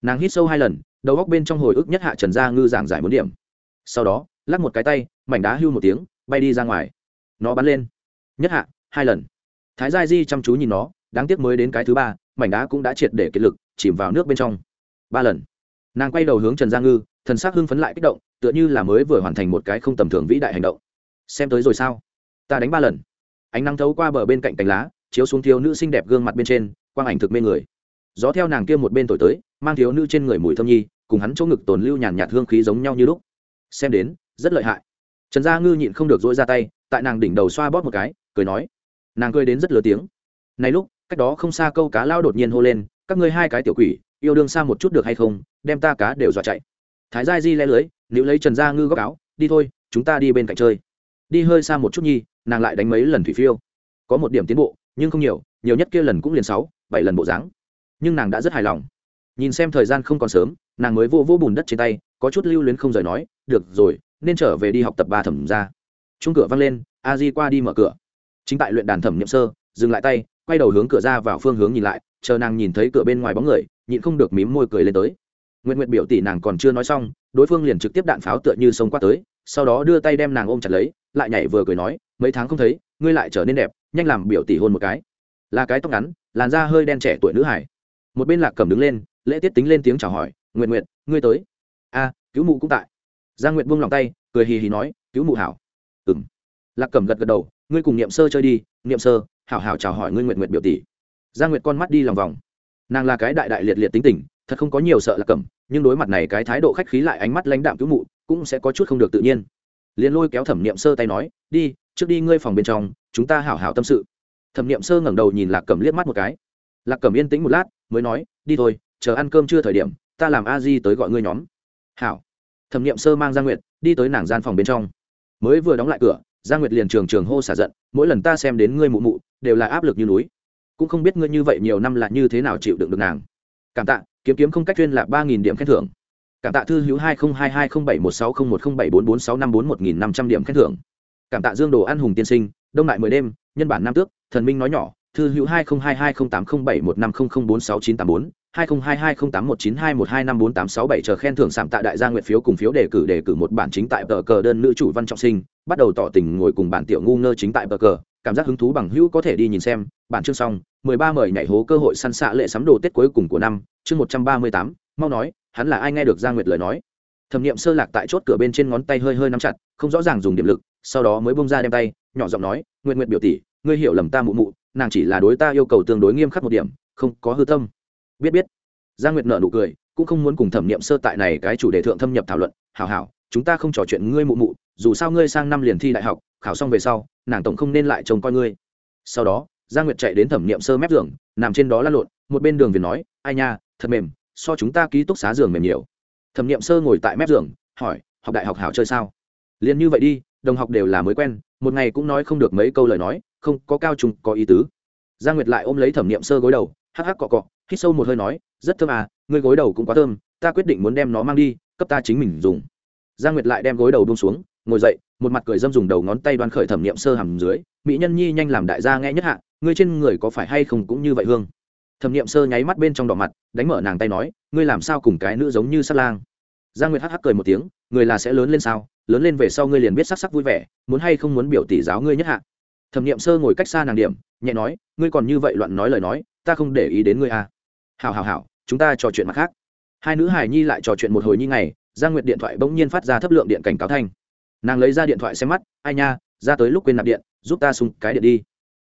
Nàng hít sâu hai lần, đầu góc bên trong hồi ức nhất hạ trần gia ngư giảng giải muốn điểm. Sau đó, lắc một cái tay, mảnh đá hưu một tiếng, bay đi ra ngoài. Nó bắn lên. Nhất hạ, hai lần. Thái gia di chăm chú nhìn nó đáng tiếc mới đến cái thứ ba, mảnh đá cũng đã triệt để kiệt lực, chìm vào nước bên trong. Ba lần, nàng quay đầu hướng trần gia ngư, thần s ắ c hưng phấn lại kích động, tựa như là mới vừa hoàn thành một cái không tầm thường vĩ đại hành động. Xem tới rồi sao? Ta đánh ba lần. Ánh nắng thấu qua bờ bên cạnh cánh lá, chiếu xuống thiếu nữ xinh đẹp gương mặt bên trên, quang ảnh thực mê người. Gió theo nàng kia một bên thổi tới, mang thiếu nữ trên người mùi thơm nhi, cùng hắn chỗ ngực tồn lưu nhàn nhạt hương khí giống nhau như lúc. Xem đến, rất lợi hại. Trần gia ngư nhịn không được dỗi ra tay, tại nàng đỉnh đầu xoa bóp một cái, cười nói. Nàng cười đến rất lớn tiếng. Này lúc cách đó không xa câu cá lao đột nhiên hô lên, các ngươi hai cái tiểu quỷ, yêu đương xa một chút được hay không, đem ta cá đều dọa chạy. Thái gia di le lưới nếu lấy trần gia ngư góc áo, đi thôi, chúng ta đi bên cạnh chơi. Đi hơi xa một chút nhi, nàng lại đánh mấy lần thủy phiêu. Có một điểm tiến bộ, nhưng không nhiều nhiều nhất kia lần cũng liền sáu, bảy lần bộ dáng. Nhưng nàng đã rất hài lòng. Nhìn xem thời gian không còn sớm, nàng mới vô vô bùn đất trên tay, có chút lưu luyến không rời nói, được rồi, nên trở về đi học tập ba thẩm ra chung cửa văng lên, a di qua đi mở cửa. Chính tại luyện đàn thẩm nhậm sơ, dừng lại tay quay đầu hướng cửa ra vào phương hướng nhìn lại, chờ nàng nhìn thấy cửa bên ngoài bóng người, nhịn không được mím môi cười lên tới. Nguyện nguyện biểu tỷ nàng còn chưa nói xong, đối phương liền trực tiếp đạn pháo tựa như sông qua tới, sau đó đưa tay đem nàng ôm chặt lấy, lại nhảy vừa cười nói, mấy tháng không thấy, ngươi lại trở nên đẹp, nhanh làm biểu tỷ hôn một cái. Là cái tóc ngắn, làn da hơi đen trẻ tuổi nữ hải. Một bên lạc cầm đứng lên, lễ tiết tính lên tiếng chào hỏi nguyện nguyện ngươi tới. A, cứu mụ cũng tại. Giang nguyện buông lòng tay, cười hì hì nói, cứu mụ hảo. Ừng lạc cầm gật gật đầu, ngươi cùng niệm sơ chơi đi, niệm sơ hảo hảo chào hỏi ngươi nguyện nguyện biểu tỷ. Giang nguyệt con mắt đi lòng vòng. Nàng là cái đại đại liệt liệt tính tình, thật không có nhiều sợ lạc cầm, nhưng đối mặt này cái thái độ khách khí lại ánh mắt lãnh đạm cứu mụ, cũng sẽ có chút không được tự nhiên. Liền lôi kéo thẩm niệm sơ tay nói, đi, trước đi ngươi phòng bên trong, chúng ta hảo hảo tâm sự. Thẩm niệm sơ ngẩng đầu nhìn lạc cẩm liếc mắt một cái. Lạc cẩm yên tĩnh một lát, mới nói, đi thôi, chờ ăn cơm chưa thời điểm, ta làm a di tới gọi ngươi nhóm. Hảo. Thẩm niệm sơ mang gia nguyệt, đi tới nàng gian phòng bên trong. Mới vừa đóng lại cửa gia nguyệt liền trường trường hô xả giận, mỗi lần ta xem đến ngươi mụ mụ, đều là áp lực như núi. Cũng không biết ngươi như vậy nhiều năm là như thế nào chịu đựng được nàng. Cảm tạ, kiếm kiếm không cách chuyên là ba nghìn điểm khen thưởng. Cảm tạ thư hữu hai nghìn hai hai không bảy một sáu không một không bảy bốn bốn sáu năm bốn một nghìn năm trăm điểm khen thưởng. Cảm tạ dương đồ an hùng tiên sinh, đông lại mười đêm, nhân bản nam tước, thần minh nói nhỏ, thư hữu hai nghìn hai hai không tám không bảy một năm không không bốn sáu chín tám bốn hai nghìn hai hai không tám một chín hai một hai năm bốn tám sáu bảy, chờ khen thưởng sạm tạ đại gia nguyện phiếu cùng phiếu đề cử đề cử một bản chính tại tờ cờ đơn nữ chủ văn trọng sinh, bắt đầu tỏ tình ngồi cùng bản tiểu ngu ngơ chính tại tờ cờ, cảm giác hứng thú bằng hữu có thể đi nhìn xem. Bản chương xong, mười ba mời nhảy hố cơ hội săn xạ lệ sắm đồ tết cuối cùng của năm, chương một trăm ba mươi tám, mau nói, hắn là ai nghe được gia nguyệt lời nói? Thẩm nghiệm sơ lạc tại chốt cửa bên trên ngón tay hơi hơi nắm chặt, không rõ ràng dùng điểm lực, sau đó mới buông ra đem tay, nhỏ giọng nói, Nguyệt Nguyệt biểu tỷ, ngươi hiểu lầm ta mụ mụ, nàng chỉ là đối ta yêu cầu tương đối nghiêm khắc một điểm, không có hư tâm biết biết. Gia nguyệt nợ nụ cười, cũng không muốn cùng thẩm nghiệm sơ tại này cái chủ đề thượng thâm nhập thảo luận. Hảo hảo, chúng ta không trò chuyện ngươi mụ mụ, dù sao ngươi sang năm liền thi đại học, khảo xong về sau, nàng tổng không nên lại trông coi ngươi. Sau đó gia nguyệt chạy đến thẩm nghiệm sơ mép giường, nằm trên đó lăn lộn, một bên đường viền nói, ai nha, thật mềm, so chúng ta ký túc xá giường mềm nhiều. Thẩm nghiệm sơ ngồi tại mép giường, hỏi, học đại học hảo chơi sao? Liền như vậy đi, đồng học đều là mới quen, một ngày cũng nói không được mấy câu lời nói, không có cao trùng có ý tứ. Gia nguyệt lại ôm lấy thẩm nghiệm sơ gối đầu hắc hắc cọ cọ, hít sâu một hơi nói, rất thơm à ngươi gối đầu cũng quá thơm, ta quyết định muốn đem nó mang đi, cấp ta chính mình dùng. Giang nguyệt lại đem gối đầu buông xuống, ngồi dậy, một mặt cười dâm dùng đầu ngón tay đoan khởi thẩm nghiệm sơ hầm dưới, mỹ nhân nhi nhanh làm đại gia nghe nhất hạ, ngươi trên người có phải hay không cũng như vậy hương? Thẩm nghiệm sơ nháy mắt bên trong đỏ mặt, đánh mở nàng tay nói, ngươi làm sao cùng cái nữ giống như sát lang? Giang nguyệt hắc hắc cười một tiếng, người là sẽ lớn lên sao? Lớn lên về sau ngươi liền biết sắc sắc vui vẻ, muốn hay không muốn biểu tỷ giáo ngươi nhất hạ? Thẩm nghiệm sơ ngồi cách xa nàng điểm, nhẹ nói, ngươi còn như vậy loạn nói lời nói ta không để ý đến ngươi à. hào hào hào chúng ta trò chuyện mặt khác. Hai nữ hài nhi lại trò chuyện một hồi nhi ngày, giang nguyệt điện thoại bỗng nhiên phát ra thấp lượng điện cảnh cáo thanh. Nàng lấy ra điện thoại xem mắt, ai nha, ra tới lúc quên nạp điện, giúp ta sung cái điện đi.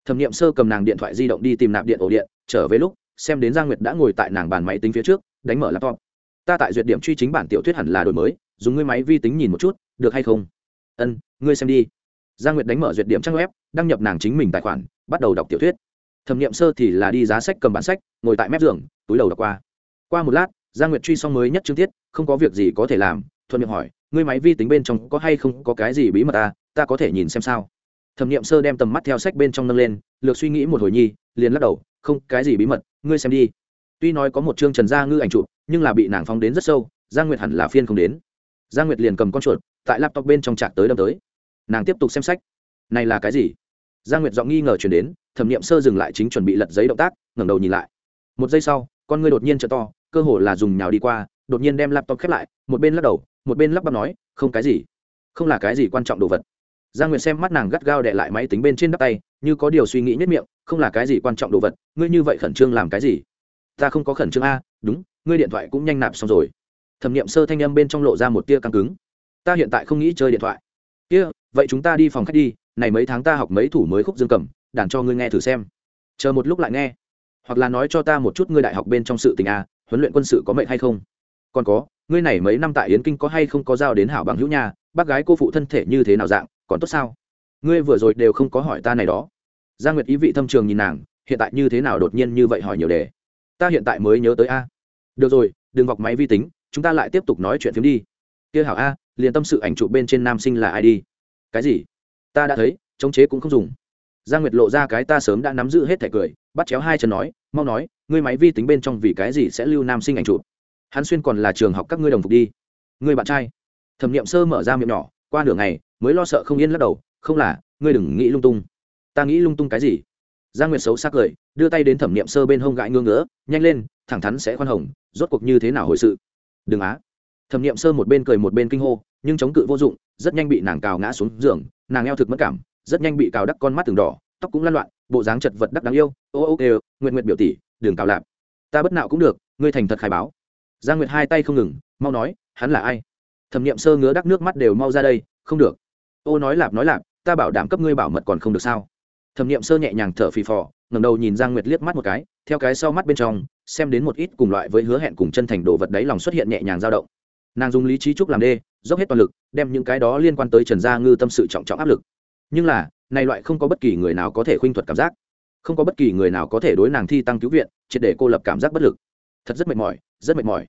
Thẩm n i ệ m sơ cầm nàng điện thoại di động đi tìm nạp điện ổ điện, trở về lúc, xem đến giang nguyệt đã ngồi tại nàng bàn máy tính phía trước, đánh mở laptop. Ta tại duyệt điểm truy chính bản tiểu thuyết hẳn là đổi mới, dùng ngươi máy vi tính nhìn một chút, được hay không? Ân, ngươi xem đi. Giang nguyệt đánh mở duyệt điểm trang web, đăng nhập nàng chính mình tài khoản, bắt đầu đọc tiểu thuyết thẩm nghiệm sơ thì là đi giá sách cầm bản sách, ngồi tại mép giường, túi đầu đọc qua. Qua một lát, giang nguyệt truy xong mới nhất chương tiết, không có việc gì có thể làm, thuận miệng hỏi, ngươi máy vi tính bên trong có hay không có cái gì bí mật ta ta có thể nhìn xem sao? Thẩm nghiệm sơ đem tầm mắt theo sách bên trong nâng lên, lược suy nghĩ một hồi nhi, liền lắc đầu, không, cái gì bí mật? Ngươi xem đi. Tuy nói có một chương trần gia ngư ảnh chụp, nhưng là bị nàng phóng đến rất sâu, giang nguyệt hẳn là phiên không đến. Giang nguyệt liền cầm con chuột, tại laptop bên trong trạc tới đâm tới. Nàng tiếp tục xem sách. Này là cái gì? Giang nguyệt giọng nghi ngờ chuyển đến, thẩm Niệm sơ dừng lại chính chuẩn bị lật giấy động tác, ngẩng đầu nhìn lại. Một giây sau, con ngươi đột nhiên t to, cơ hồ là dùng nhào đi qua, đột nhiên đem laptop khép lại, một bên lắc đầu, một bên lắp bắp nói, không cái gì, không là cái gì quan trọng đồ vật. Giang nguyệt xem mắt nàng gắt gao đệ lại máy tính bên trên đắp tay, như có điều suy nghĩ nhất miệng, không là cái gì quan trọng đồ vật, ngươi như vậy khẩn trương làm cái gì? Ta không có khẩn trương a, đúng, ngươi điện thoại cũng nhanh nạp xong rồi. Thẩm Niệm sơ thanh âm bên trong lộ ra một tia căng cứng. Ta hiện tại không nghĩ chơi điện thoại. Kia, vậy chúng ta đi phòng khách đi này mấy tháng ta học mấy thủ mới khúc dương cầm, đàn cho ngươi nghe thử xem. Chờ một lúc lại nghe. Hoặc là nói cho ta một chút ngươi đại học bên trong sự tình a, huấn luyện quân sự có mệnh hay không? Còn có, ngươi này mấy năm tại yến kinh có hay không có giao đến hảo bằng hữu nhà bác gái cô phụ thân thể như thế nào dạng, còn tốt sao? Ngươi vừa rồi đều không có hỏi ta này đó. Gia nguyệt ý vị thâm trường nhìn nàng, hiện tại như thế nào đột nhiên như vậy hỏi nhiều đề. Ta hiện tại mới nhớ tới a. Được rồi, đừng vọc máy vi tính, chúng ta lại tiếp tục nói chuyện phim đi. Kia hảo a, liền tâm sự ảnh chụp bên trên nam sinh là ai đi? Cái gì? Ta đã thấy, chống chế cũng không dùng. Giang nguyệt lộ ra cái ta sớm đã nắm giữ hết thẻ cười, bắt chéo hai chân nói, mau nói, ngươi máy vi tính bên trong vì cái gì sẽ lưu nam sinh ảnh chụp? Hắn xuyên còn là trường học các ngươi đồng phục đi. Người bạn trai. Thẩm Niệm sơ mở ra miệng nhỏ, qua nửa ngày, mới lo sợ không yên lắc đầu, không là, ngươi đừng nghĩ lung tung. Ta nghĩ lung tung cái gì? Giang nguyệt xấu xác cười, đưa tay đến thẩm Niệm sơ bên hông gãi ngưỡng ngỡ nhanh lên, thẳng thắn sẽ khoan hồng, rốt cuộc như thế nào hồi sự? Đừng á. Thẩm Niệm sơ một bên cười một bên kinh hô, nhưng chống cự vô dụng, rất nhanh bị nàng cào ngã xuống giường nàng eo thực mất cảm, rất nhanh bị cào đắc con mắt từng đỏ, tóc cũng lăn loạn, bộ dáng chật vật đắc đáng yêu, ô ô kêu nguyện nguyện biểu tỷ đường cào lạp. Ta bất nạo cũng được, ngươi thành thật khai báo. Giang nguyệt hai tay không ngừng, mau nói, hắn là ai? Thẩm nghiệm sơ ngứa đắc nước mắt đều mau ra đây, không được. Ô nói lạp nói lạp, ta bảo đảm cấp ngươi bảo mật còn không được sao? Thẩm nghiệm sơ nhẹ nhàng thở phì phò ngầm đầu nhìn giang nguyệt liếc mắt một cái, theo cái sau mắt bên trong, xem đến một ít cùng loại với hứa hẹn cùng chân thành đồ vật đấy lòng xuất hiện nhẹ nhàng dao động. Nàng dùng lý trí trúc làm đê dốc hết toàn lực, đem những cái đó liên quan tới trần gia ngư tâm sự trọng trọng áp lực. Nhưng là, này loại không có bất kỳ người nào có thể khuynh thuật cảm giác. Không có bất kỳ người nào có thể đối nàng thi tăng cứu viện, triệt để cô lập cảm giác bất lực. Thật rất mệt mỏi, rất mệt mỏi.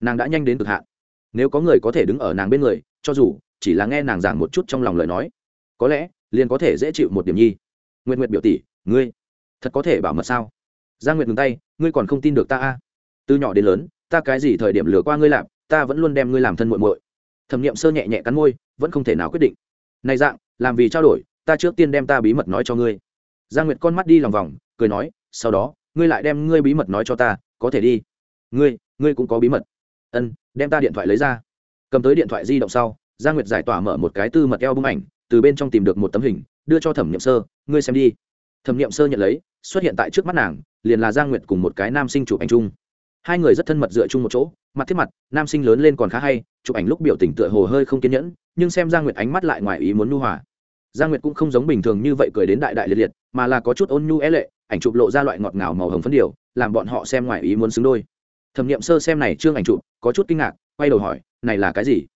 Nàng đã nhanh đến cực hạn. Nếu có người có thể đứng ở nàng bên người, cho dù chỉ là nghe nàng giảng một chút trong lòng lời nói, có lẽ liền có thể dễ chịu một điểm nhi. Nguyện nguyện biểu tỷ, ngươi thật có thể bảo mật sao? Giang nguyệt ngừng tay, ngươi còn không tin được ta a? À? từ nhỏ đến lớn, ta cái gì thời điểm lừa qua ngươi làm, ta vẫn luôn đem ngươi làm thân muội muội thẩm nghiệm sơ nhẹ nhẹ cắn môi, vẫn không thể nào quyết định. Này dạng, làm vì trao đổi, ta trước tiên đem ta bí mật nói cho ngươi. Giang nguyệt con mắt đi lòng vòng, cười nói, sau đó, ngươi lại đem ngươi bí mật nói cho ta, có thể đi. Ngươi ngươi cũng có bí mật. Ân, đem ta điện thoại lấy ra. Cầm tới điện thoại di động sau, Giang nguyệt giải tỏa mở một cái tư mật eo bung ảnh, từ bên trong tìm được một tấm hình, đưa cho thẩm n i ệ m sơ, ngươi xem đi. Thẩm n i ệ m sơ nhận lấy, xuất hiện tại trước mắt nàng, liền là Giang nguyệt cùng một cái nam sinh chụp ảnh chung hai người rất thân mật dựa chung một chỗ, mặt thiết mặt, nam sinh lớn lên còn khá hay, chụp ảnh lúc biểu tình tựa hồ hơi không kiên nhẫn, nhưng xem Giang nguyệt ánh mắt lại ngoài ý muốn nu hòa. Giang nguyệt cũng không giống bình thường như vậy cười đến đại đại liệt liệt, mà là có chút ôn nhu é lệ, ảnh chụp lộ ra loại ngọt ngào màu hồng phấn điều làm bọn họ xem ngoài ý muốn xứng đôi. Thẩm nghiệm sơ xem này trương ảnh chụp, có chút kinh ngạc, quay đầu hỏi, này là cái gì?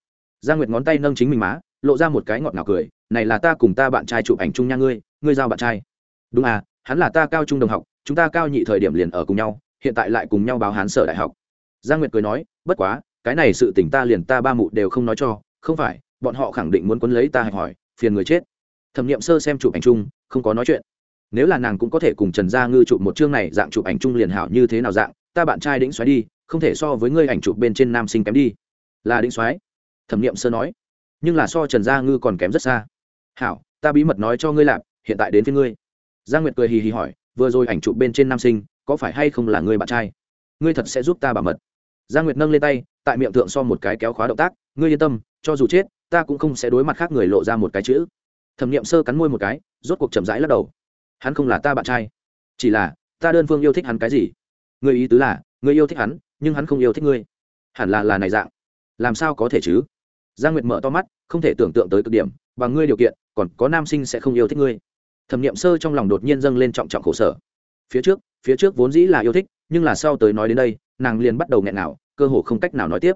Giang nguyệt ngón tay nâng chính mình má, lộ ra một cái ngọt ngào cười, này là ta cùng ta bạn trai chụp ảnh chung nha ngươi ngươi giao bạn trai. Đúng à hắn là ta cao trung đồng học, chúng ta cao nhị thời điểm liền ở cùng nhau hiện tại lại cùng nhau báo hán sở đại học. Giang nguyệt cười nói, bất quá, cái này sự tỉnh ta liền ta ba mụ đều không nói cho, không phải, bọn họ khẳng định muốn quấn lấy ta hạch hỏi, phiền người chết. Thẩm n i ệ m sơ xem chụp ảnh chung, không có nói chuyện. Nếu là nàng cũng có thể cùng trần gia ngư chụp một chương này, dạng chụp ảnh chung liền hảo như thế nào dạng, ta bạn trai đĩnh xoáy đi, không thể so với ngươi ảnh chụp bên trên nam sinh kém đi. Là đĩnh xoáy. Thẩm n i ệ m sơ nói. Nhưng là so trần gia ngư còn kém rất xa. Hảo, ta bí mật nói cho ngươi lạp hiện tại đến phía ngươi. Giang nguyệt cười hì hì hỏi, vừa rồi ảnh chụp bên trên nam sinh có phải hay không là người bạn trai? Ngươi thật sẽ giúp ta bảo mật. Giang nguyệt nâng lên tay, tại miệng thượng so một cái kéo khóa động tác, ngươi yên tâm, cho dù chết, ta cũng không sẽ đối mặt khác người lộ ra một cái chữ. Thẩm nghiệm sơ cắn môi một cái, rốt cuộc chậm rãi lắc đầu. Hắn không là ta bạn trai, chỉ là, ta đơn phương yêu thích hắn cái gì? Người ý tứ là người yêu thích hắn, nhưng hắn không yêu thích ngươi. Hẳn là là này dạng. Làm sao có thể chứ? Giang nguyệt mở to mắt, không thể tưởng tượng tới cực điểm, bằng ngươi điều kiện, còn có nam sinh sẽ không yêu thích ngươi. Thẩm nghiệm sơ trong lòng đột nhiên dâng lên trọng trọng khổ sở phía trước phía trước vốn dĩ là yêu thích, nhưng là sau tới nói đến đây, nàng liền bắt đầu nghẹn nào cơ hồ không cách nào nói tiếp.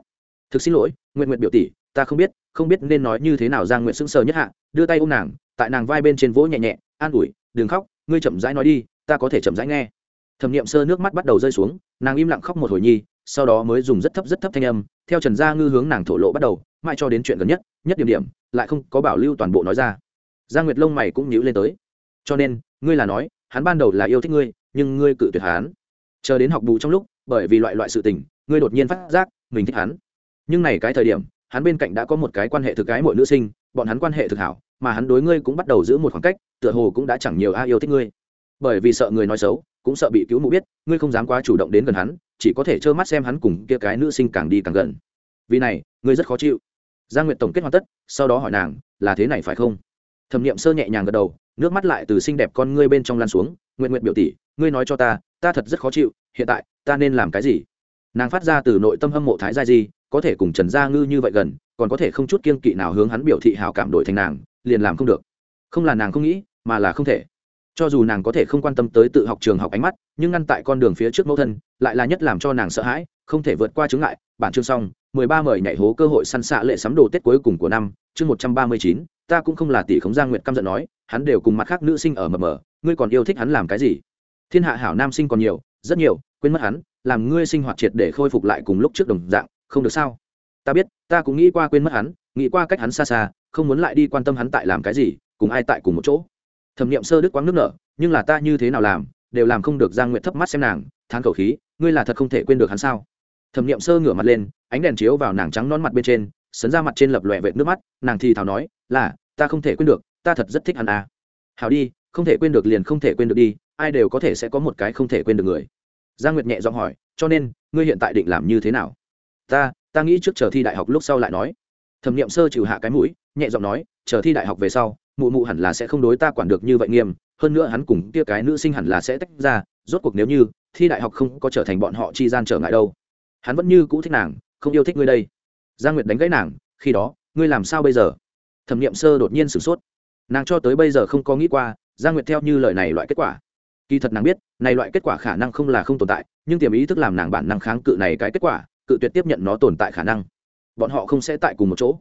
Thực xin lỗi nguyện nguyện biểu tỷ, ta không biết không biết nên nói như thế nào giang nguyện sững sờ nhất hạ, đưa tay ôm nàng, tại nàng vai bên trên vỗ nhẹ nhẹ, an ủi, đừng khóc, ngươi chậm rãi nói đi, ta có thể chậm rãi nghe. Thẩm nghiệm sơ nước mắt bắt đầu rơi xuống, nàng im lặng khóc một hồi nhi, sau đó mới dùng rất thấp rất thấp thanh âm, theo trần gia ngư hướng nàng thổ lộ bắt đầu, mãi cho đến chuyện gần nhất nhất điểm điểm, lại không có bảo lưu toàn bộ nói ra. Giang nguyệt lông mày cũng nhíu lên tới. Cho nên, ngươi là nói hắn ban đầu là yêu thích ngươi, nhưng ngươi cự tuyệt hắn. Chờ đến học bù trong lúc, bởi vì loại loại sự tình, ngươi đột nhiên phát giác, mình thích hắn. Nhưng này cái thời điểm, hắn bên cạnh đã có một cái quan hệ thực cái mỗi nữ sinh, bọn hắn quan hệ thực hảo, mà hắn đối ngươi cũng bắt đầu giữ một khoảng cách, tựa hồ cũng đã chẳng nhiều a yêu thích ngươi. Bởi vì sợ người nói xấu, cũng sợ bị cứu mụ biết, ngươi không dám quá chủ động đến gần hắn, chỉ có thể trơ mắt xem hắn cùng kia cái nữ sinh càng đi càng gần. Vì này, ngươi rất khó chịu. Giang nguyện tổng kết hoàn tất, sau đó hỏi nàng, là thế này phải không? Thẩm nghiệm sơ nhẹ nhàng gật đầu nước mắt lại từ xinh đẹp con ngươi bên trong lan xuống nguyện nguyện biểu tỷ, ngươi nói cho ta ta thật rất khó chịu, hiện tại, ta nên làm cái gì? Nàng phát ra từ nội tâm hâm mộ thái gia di, có thể cùng trần gia ngư như vậy gần, còn có thể không chút kiên kỵ nào hướng hắn biểu thị hào cảm đổi thành nàng, liền làm không được. Không là nàng không nghĩ, mà là không thể. Cho dù nàng có thể không quan tâm tới tự học trường học ánh mắt, nhưng ngăn tại con đường phía trước mẫu thân, lại là nhất làm cho nàng sợ hãi, không thể vượt qua chứng ngại. Bản chương xong, mười ba mời nhảy hố cơ hội săn xạ lệ sắm đồ tết cuối cùng của năm, chương một trăm ba mươi chín ta cũng không là tỷ khống giang Nguyệt căm giận nói, hắn đều cùng mặt khác nữ sinh ở mờ mờ, ngươi còn yêu thích hắn làm cái gì? Thiên hạ hảo nam sinh còn nhiều, rất nhiều, quên mất hắn, làm ngươi sinh hoạt triệt để khôi phục lại cùng lúc trước đồng dạng, không được sao? Ta biết, ta cũng nghĩ qua quên mất hắn, nghĩ qua cách hắn xa xa, không muốn lại đi quan tâm hắn tại làm cái gì, cùng ai tại cùng một chỗ. Thẩm n i ệ m sơ đức quáng nước nở, nhưng là ta như thế nào làm, đều làm không được giang Nguyệt thấp mắt xem nàng, thán khẩu khí, ngươi là thật không thể quên được hắn sao? Thẩm n i ệ m sơ ngửa mặt lên, ánh đèn chiếu vào nàng trắng non mặt bên trên sấn ra mặt trên lập lòe vệt nước mắt, nàng thì thào nói, là, ta không thể quên được, ta thật rất thích hắn à. hào đi, không thể quên được liền không thể quên được đi, ai đều có thể sẽ có một cái không thể quên được người. Giang nguyệt nhẹ giọng hỏi, cho nên, ngươi hiện tại định làm như thế nào? Ta ta nghĩ trước chờ thi đại học lúc sau lại nói. Thẩm nghiệm sơ chịu hạ cái mũi, nhẹ giọng nói, chờ thi đại học về sau, mụ mụ hẳn là sẽ không đối ta quản được như vậy nghiêm, hơn nữa hắn cùng kia cái nữ sinh hẳn là sẽ tách ra, rốt cuộc nếu như thi đại học không có trở thành bọn họ chi gian trở ngại đâu. Hắn vẫn như cũ thích nàng, không yêu thích ngươi đây giang nguyệt đánh gãy nàng, khi đó, ngươi làm sao bây giờ? Thẩm Niệm sơ đột nhiên sửng sốt. Nàng cho tới bây giờ không có nghĩ qua, giang nguyệt theo như lời này loại kết quả. Kỳ thật nàng biết, này loại kết quả khả năng không là không tồn tại, nhưng tiềm ý thức làm nàng bản năng kháng cự này cái kết quả, cự tuyệt tiếp nhận nó tồn tại khả năng. Bọn họ không sẽ tại cùng một chỗ.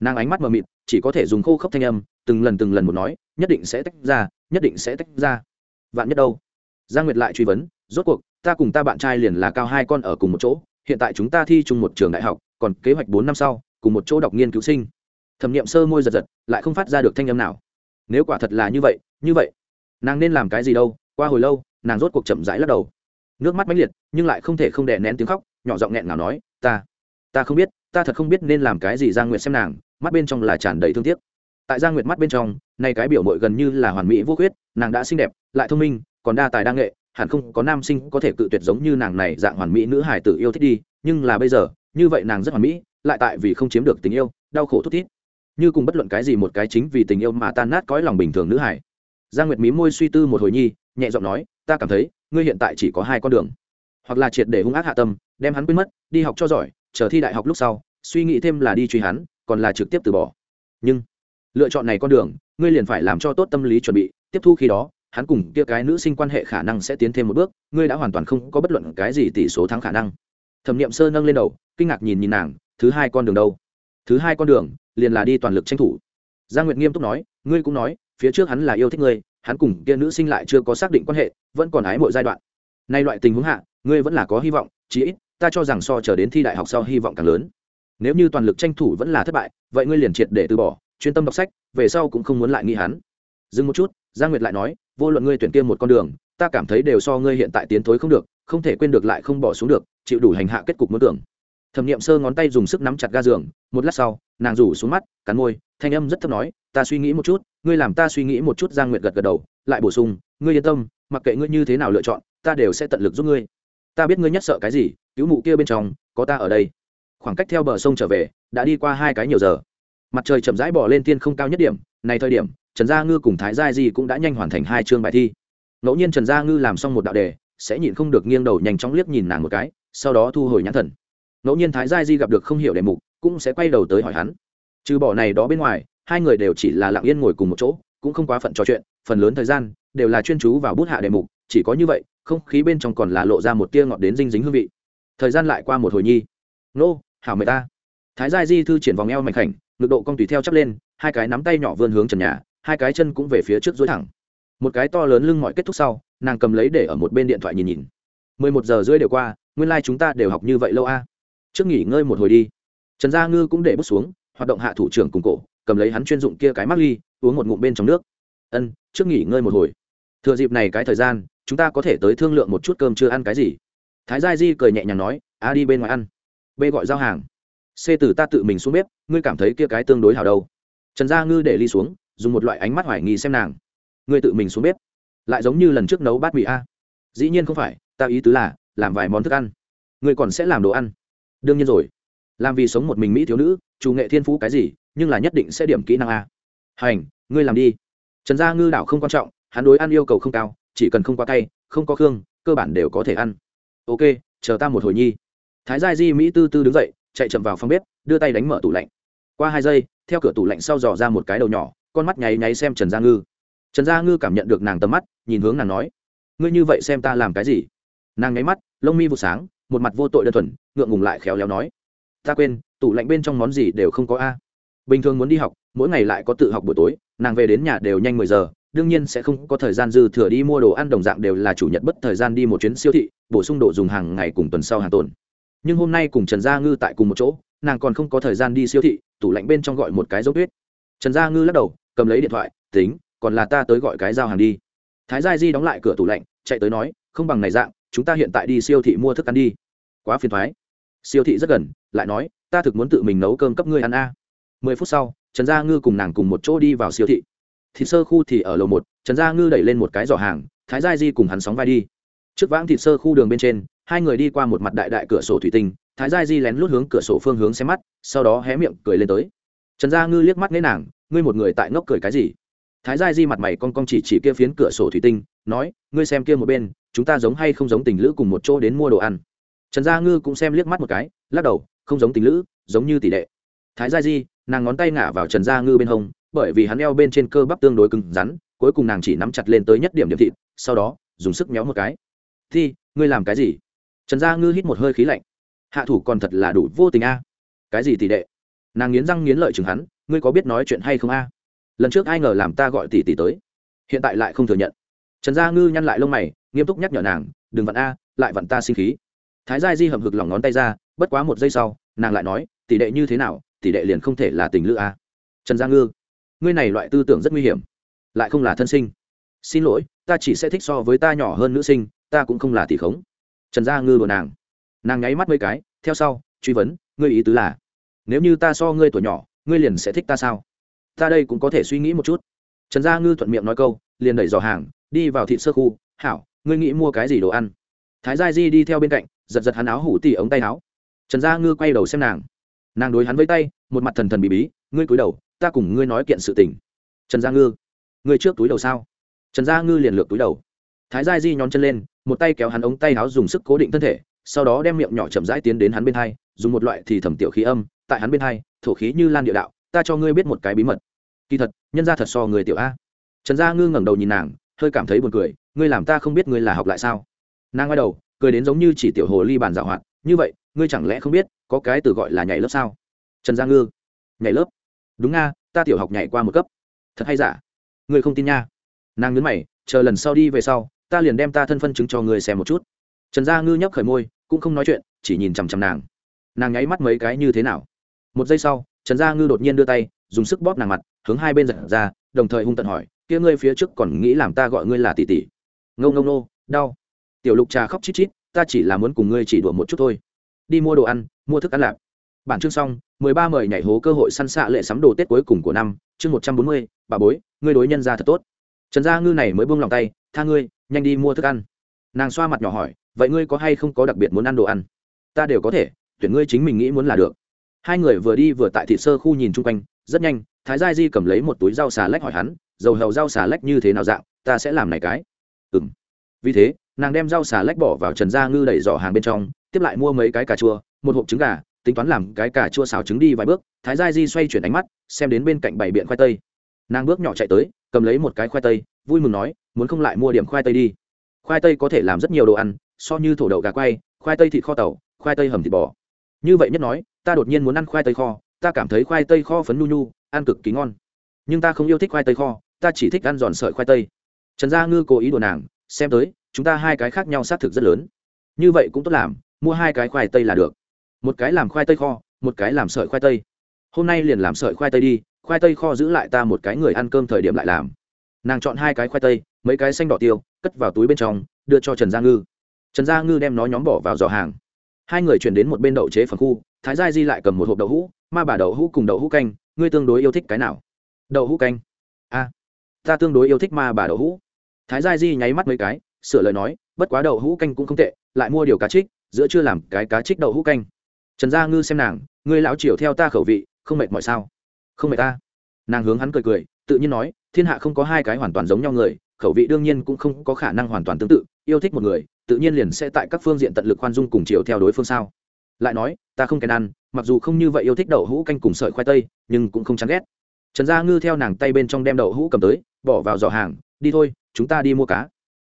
Nàng ánh mắt mờ mịt, chỉ có thể dùng khô khốc thanh âm, từng lần từng lần một nói, nhất định sẽ tách ra, nhất định sẽ tách ra. Vạn nhất đâu? Giang nguyệt lại truy vấn, rốt cuộc, ta cùng ta bạn trai liền là cao hai con ở cùng một chỗ, hiện tại chúng ta thi chung một trường đại học còn kế hoạch bốn năm sau, cùng một chỗ đọc nghiên cứu sinh. Thẩm nghiệm sơ môi giật giật, lại không phát ra được thanh âm nào. Nếu quả thật là như vậy như vậy, nàng nên làm cái gì đâu? Qua hồi lâu, nàng rốt cuộc chậm rãi lắc đầu. Nước mắt mãnh liệt, nhưng lại không thể không đè nén tiếng khóc, nhỏ giọng nghẹn nào nói, ta ta không biết, ta thật không biết nên làm cái gì. Giang nguyệt xem nàng, mắt bên trong là tràn đầy thương tiếc. Tại giang nguyệt mắt bên trong, nay cái biểu mội gần như là hoàn mỹ vô khuyết, nàng đã xinh đẹp, lại thông minh, còn đa tài đa nghệ, hẳn không có nam sinh có thể cự tuyệt giống như nàng này dạng hoàn mỹ nữ hải tử yêu thích đi, nhưng là bây giờ như vậy nàng rất hoàn mỹ, lại tại vì không chiếm được tình yêu, đau khổ thút thít. Như cùng bất luận cái gì một cái chính vì tình yêu mà tan nát cõi lòng bình thường nữ hải. Giang nguyệt mí môi suy tư một hồi nhi, nhẹ giọng nói, ta cảm thấy, ngươi hiện tại chỉ có hai con đường. Hoặc là triệt để hung ác hạ tâm, đem hắn quên mất, đi học cho giỏi, chờ thi đại học lúc sau, suy nghĩ thêm là đi truy hắn, còn là trực tiếp từ bỏ. Nhưng, lựa chọn này con đường, ngươi liền phải làm cho tốt tâm lý chuẩn bị, tiếp thu khi đó, hắn cùng kia cái nữ sinh quan hệ khả năng sẽ tiến thêm một bước, ngươi đã hoàn toàn không có bất luận cái gì tỷ số thắng khả năng thẩm nghiệm sơ nâng lên đầu, kinh ngạc nhìn nhìn nàng, thứ hai con đường đâu? Thứ hai con đường, liền là đi toàn lực tranh thủ. Gia nguyệt nghiêm túc nói, ngươi cũng nói, phía trước hắn là yêu thích ngươi, hắn cùng kia nữ sinh lại chưa có xác định quan hệ, vẫn còn ái mọi giai đoạn. Nay loại tình huống hạ, ngươi vẫn là có hy vọng, chí ít, ta cho rằng so chờ đến thi đại học sau hy vọng càng lớn. Nếu như toàn lực tranh thủ vẫn là thất bại, vậy ngươi liền triệt để từ bỏ, chuyên tâm đọc sách, về sau cũng không muốn lại nghĩ hắn. Dừng một chút gia nguyệt lại nói, vô luận ngươi tuyển kia một con đường, ta cảm thấy đều so ngươi hiện tại tiến thối không được, không thể quên được lại không bỏ xuống được chịu đủ hành hạ kết cục muốn tưởng. Thẩm nghiệm sơ ngón tay dùng sức nắm chặt ga giường, một lát sau, nàng rủ xuống mắt, cắn môi, thanh âm rất thấp nói, ta suy nghĩ một chút, ngươi làm ta suy nghĩ một chút. Giang nguyệt gật gật đầu, lại bổ sung, ngươi yên tâm, mặc kệ ngươi như thế nào lựa chọn, ta đều sẽ tận lực giúp ngươi. Ta biết ngươi nhất sợ cái gì, cứu mụ kia bên trong, có ta ở đây. Khoảng cách theo bờ sông trở về, đã đi qua hai cái nhiều giờ. Mặt trời chậm rãi bỏ lên tiên không cao nhất điểm, này thời điểm, trần gia ngư cùng thái gia di cũng đã nhanh hoàn thành hai chương bài thi. Ngẫu nhiên trần gia ngư làm xong một đạo đề, sẽ nhịn không được nghiêng đầu nhanh chóng liếc nhìn nàng một cái sau đó thu hồi nhãn thần. Ngẫu nhiên thái gia di gặp được không hiểu đề mục, cũng sẽ quay đầu tới hỏi hắn. Trừ bỏ này đó bên ngoài, hai người đều chỉ là lặng yên ngồi cùng một chỗ, cũng không quá phận trò chuyện, phần lớn thời gian, đều là chuyên chú vào bút hạ đề mục, chỉ có như vậy, không khí bên trong còn là lộ ra một tia ngọt đến dinh dính hương vị. Thời gian lại qua một hồi nhi. Nô, hảo mời ta. Thái gia di thư triển vòng eo mạnh khảnh, ngực độ cong tùy theo chắp lên, hai cái nắm tay nhỏ vươn hướng trần nhà, hai cái chân cũng về phía trước dối thẳng. Một cái to lớn lưng mọi kết thúc sau, nàng cầm lấy để ở một bên điện thoại nhìn nhìn. Mười một giờ rưỡi đều qua nguyên lai、like、chúng ta đều học như vậy lâu a. Trước nghỉ ngơi một hồi đi. Trần gia ngư cũng để bút xuống, hoạt động hạ thủ trưởng cùng cổ, cầm lấy hắn chuyên dụng kia cái mắc ly, uống một ngụm bên trong nước. Ân, trước nghỉ ngơi một hồi. Thừa dịp này cái thời gian, chúng ta có thể tới thương lượng một chút cơm chưa ăn cái gì. Thái gia di cười nhẹ nhàng nói, a, đi bên ngoài ăn. B gọi giao hàng. C từ ta tự mình xuống bếp, ngươi cảm thấy kia cái tương đối hào đâu. Trần gia ngư để ly xuống, dùng một loại ánh mắt hoài nghi xem nàng. Ngươi tự mình xuống bếp? Lại giống như lần trước nấu bát mì a? Dĩ nhiên không phải, ta ý tứ là làm vài món thức ăn. Ngươi còn sẽ làm đồ ăn. Đương nhiên rồi. Làm vì sống một mình mỹ thiếu nữ, chủ nghệ thiên phú cái gì, nhưng là nhất định sẽ điểm kỹ năng a. Hành, ngươi làm đi. Trần gia ngư đảo không quan trọng, hắn đối ăn yêu cầu không cao, chỉ cần không quá cay, không có khương, cơ bản đều có thể ăn. Ok, chờ ta một hồi nhi. Thái gia di mỹ tư tư đứng dậy, chạy chậm vào phòng bếp, đưa tay đánh mở tủ lạnh. Qua hai giây, theo cửa tủ lạnh sau dò ra một cái đầu nhỏ, con mắt nháy nháy xem trần gia ngư. Trần gia ngư cảm nhận được nàng tầm mắt, nhìn hướng nàng nói, ngươi như vậy xem ta làm cái gì? Nàng nháy mắt, lông mi vụ sáng, một mặt vô tội đơn thuần, ngượng ngùng lại khéo léo nói. Ta quên, tủ lạnh bên trong món gì đều không có a. Bình thường muốn đi học, mỗi ngày lại có tự học buổi tối, nàng về đến nhà đều nhanh mười giờ, đương nhiên sẽ không có thời gian dư thừa đi mua đồ ăn, đồng dạng đều là chủ nhật bất thời gian đi một chuyến siêu thị, bổ sung đồ dùng hàng ngày cùng tuần sau hàng tồn. Nhưng hôm nay cùng trần gia ngư tại cùng một chỗ, nàng còn không có thời gian đi siêu thị, tủ lạnh bên trong gọi một cái dấu tuyết. Trần gia ngư lắc đầu, cầm lấy điện thoại, tính, còn là ta tới gọi cái giao hàng đi. Thái gia di đóng lại cửa tủ lạnh, chạy tới nói, không bằng này dạng chúng ta hiện tại đi siêu thị mua thức ăn đi. Quá phiền thoái. Siêu thị rất gần, lại nói, ta thực muốn tự mình nấu cơm cấp ngươi ăn a. Mười phút sau, trần gia ngư cùng nàng cùng một chỗ đi vào siêu thị. Thịt sơ khu thì ở lầu một, trần gia ngư đẩy lên một cái giỏ hàng, thái gia di cùng hắn sóng vai đi. Trước vãng thịt sơ khu đường bên trên, hai người đi qua một mặt đại đại cửa sổ thủy tinh, thái gia di lén lút hướng cửa sổ phương hướng xem mắt, sau đó hé miệng cười lên tới. Trần gia ngư liếc mắt lấy nàng, ngươi một người tại ngốc cười cái gì? Thái Giai di mặt mày con con chỉ chỉ kia phiến cửa sổ thủy tinh, nói, ngươi xem kia một bên, chúng ta giống hay không giống tình lữ cùng một chỗ đến mua đồ ăn? Trần gia ngư cũng xem liếc mắt một cái, lắc đầu, không giống tình lữ, giống như tỷ lệ. Thái Giai di, nàng ngón tay ngả vào trần gia ngư bên hông, bởi vì hắn eo bên trên cơ bắp tương đối cứng rắn, cuối cùng nàng chỉ nắm chặt lên tới nhất điểm điểm thịt, sau đó, dùng sức méo một cái. Thi, ngươi làm cái gì? Trần gia ngư hít một hơi khí lạnh. Hạ thủ còn thật là đủ vô tình a. Cái gì tỷ lệ? nàng nghiến răng nghiến lợi chừng hắn, ngươi có biết nói chuyện hay không a? Lần trước ai ngờ làm ta gọi tỷ tỷ tới. Hiện tại lại không thừa nhận. Trần gia ngư nhăn lại lông mày, nghiêm túc nhắc nhở nàng, đừng vặn a, lại vặn ta sinh khí. Thái gia di hầm hực lòng ngón tay ra, bất quá một giây sau, nàng lại nói, tỷ đệ như thế nào, tỷ đệ liền không thể là tình lữ a. Trần gia ngư, ngươi này loại tư tưởng rất nguy hiểm, lại không là thân sinh. Xin lỗi, ta chỉ sẽ thích so với ta nhỏ hơn nữ sinh, ta cũng không là tỷ khống. Trần gia ngư đùa nàng. Nàng nháy mắt mấy cái, theo sau, truy vấn, ngươi ý tứ là, nếu như ta so ngươi tuổi nhỏ, ngươi liền sẽ thích ta sao? Ta đây cũng có thể suy nghĩ một chút. Trần gia ngư thuận miệng nói câu, liền đẩy dò hàng, đi vào thị sơ khu. Hảo, ngươi nghĩ mua cái gì đồ ăn? Thái gia di đi theo bên cạnh, giật giật hắn áo hủ tỉ ống tay áo. Trần gia ngư quay đầu xem nàng. Nàng đối hắn với tay, một mặt thần thần bì bí, ngươi cúi đầu, ta cùng ngươi nói kiện sự tình. Trần gia ngư, ngươi trước túi đầu sao? Trần gia ngư liền lược túi đầu. Thái gia di nhón chân lên, một tay kéo hắn ống tay áo dùng sức cố định thân thể, sau đó đem miệng nhỏ chậm rãi tiến đến hắn bên hai, dùng một loại thì thẩm tiểu khí âm, tại hắn bên hai, thổ khí như lan địa đạo ta cho ngươi biết một cái bí mật. Kỳ thật, nhân ra thật so người tiểu a. Trần gia ngư ngẩng đầu nhìn nàng, hơi cảm thấy buồn cười, ngươi làm ta không biết ngươi là học lại sao? Nàng ngoái đầu, cười đến giống như chỉ tiểu hồ ly bàn dạo hoạt, như vậy, ngươi chẳng lẽ không biết, có cái từ gọi là nhảy lớp sao? Trần gia ngư, nhảy lớp? Đúng nga ta tiểu học nhảy qua một cấp. Thật hay giả? Ngươi không tin nha. Nàng nhấn mày, chờ lần sau đi về sau, ta liền đem ta thân phân chứng cho ngươi xem một chút. Trần gia ngư nhấp khởi môi, cũng không nói chuyện, chỉ nhìn chằm chằm nàng. Nàng nháy mắt mấy cái như thế nào? Một giây sau trần gia ngư đột nhiên đưa tay, dùng sức bóp nàng mặt, hướng hai bên giật ra, đồng thời hung tận hỏi, kia ngươi phía trước còn nghĩ làm ta gọi ngươi là tỷ tỷ? Ngâu ngâu nô đau. Tiểu lục trà khóc chít chít, ta chỉ là muốn cùng ngươi chỉ đùa một chút thôi. Đi mua đồ ăn, mua thức ăn lạp. Bản chương xong, mười ba mời nhảy hố cơ hội săn xạ lệ sắm đồ tết cuối cùng của năm, chương một trăm bốn mươi, bà bối, ngươi đối nhân ra thật tốt. Trần gia ngư này mới buông lòng tay, tha ngươi, nhanh đi mua thức ăn. Nàng xoa mặt nhỏ hỏi, vậy ngươi có hay không có đặc biệt muốn ăn đồ ăn? Ta đều có thể, tuyển ngươi chính mình nghĩ muốn là được hai người vừa đi vừa tại thị sơ khu nhìn chung quanh, rất nhanh, thái gia di cầm lấy một túi rau xà lách hỏi hắn, dầu hầu rau xà lách như thế nào dạng, ta sẽ làm này cái. Ừ m vì thế, nàng đem rau xà lách bỏ vào trần gia ngư đẩy giỏ hàng bên trong, tiếp lại mua mấy cái cà chua, một hộp trứng gà, tính toán làm cái cà chua xào trứng đi vài bước, thái gia di xoay chuyển ánh mắt, xem đến bên cạnh bảy biện khoai tây. Nàng bước nhỏ chạy tới, cầm lấy một cái khoai tây, vui mừng nói, muốn không lại mua điểm khoai tây đi. Khoai tây có thể làm rất nhiều đồ ăn, so như thổ đậu gà quay, khoai tây thịt kho tàu, khoai tây hầm thịt bò như vậy nhất nói, ta đột nhiên muốn ăn khoai tây kho, ta cảm thấy khoai tây kho phấn nhu nhu, ăn cực kỳ ngon. Nhưng ta không yêu thích khoai tây kho, ta chỉ thích ăn giòn sợi khoai tây. Trần gia ngư cố ý đồ nàng, xem tới, chúng ta hai cái khác nhau xác thực rất lớn. Như vậy cũng tốt làm, mua hai cái khoai tây là được. Một cái làm khoai tây kho, một cái làm sợi khoai tây. Hôm nay liền làm sợi khoai tây đi, khoai tây kho giữ lại ta một cái người ăn cơm thời điểm lại làm. Nàng chọn hai cái khoai tây, mấy cái xanh đỏ tiêu, cất vào túi bên trong, đưa cho trần gia ngư. Trần gia ngư đem nó nhóm bỏ vào giỏ hàng hai người chuyển đến một bên đậu chế phần khu, thái gia di lại cầm một hộp đậu hũ, ma bà đậu hũ cùng đậu hũ canh, ngươi tương đối yêu thích cái nào? Đậu hũ canh. A, ta tương đối yêu thích ma bà đậu hũ. Thái gia di nháy mắt mấy cái, sửa lời nói, bất quá đậu hũ canh cũng không tệ, lại mua điều cá trích, giữa chưa làm cái cá trích đậu hũ canh. Trần gia ngư xem nàng, ngươi lão chiều theo ta khẩu vị, không mệt mọi sao? Không mệt ta. Nàng hướng hắn cười cười, tự nhiên nói, thiên hạ không có hai cái hoàn toàn giống nhau người, khẩu vị đương nhiên cũng không có khả năng hoàn toàn tương tự, yêu thích một người tự nhiên liền sẽ tại các phương diện tận lực khoan dung cùng chiều theo đối phương sao? Lại nói, ta không kèn ăn, mặc dù không như vậy yêu thích đậu hũ canh cùng sợi khoai tây, nhưng cũng không chán ghét. Trần gia ngư theo nàng tay bên trong đem đậu hũ cầm tới, bỏ vào giỏ hàng, đi thôi, chúng ta đi mua cá.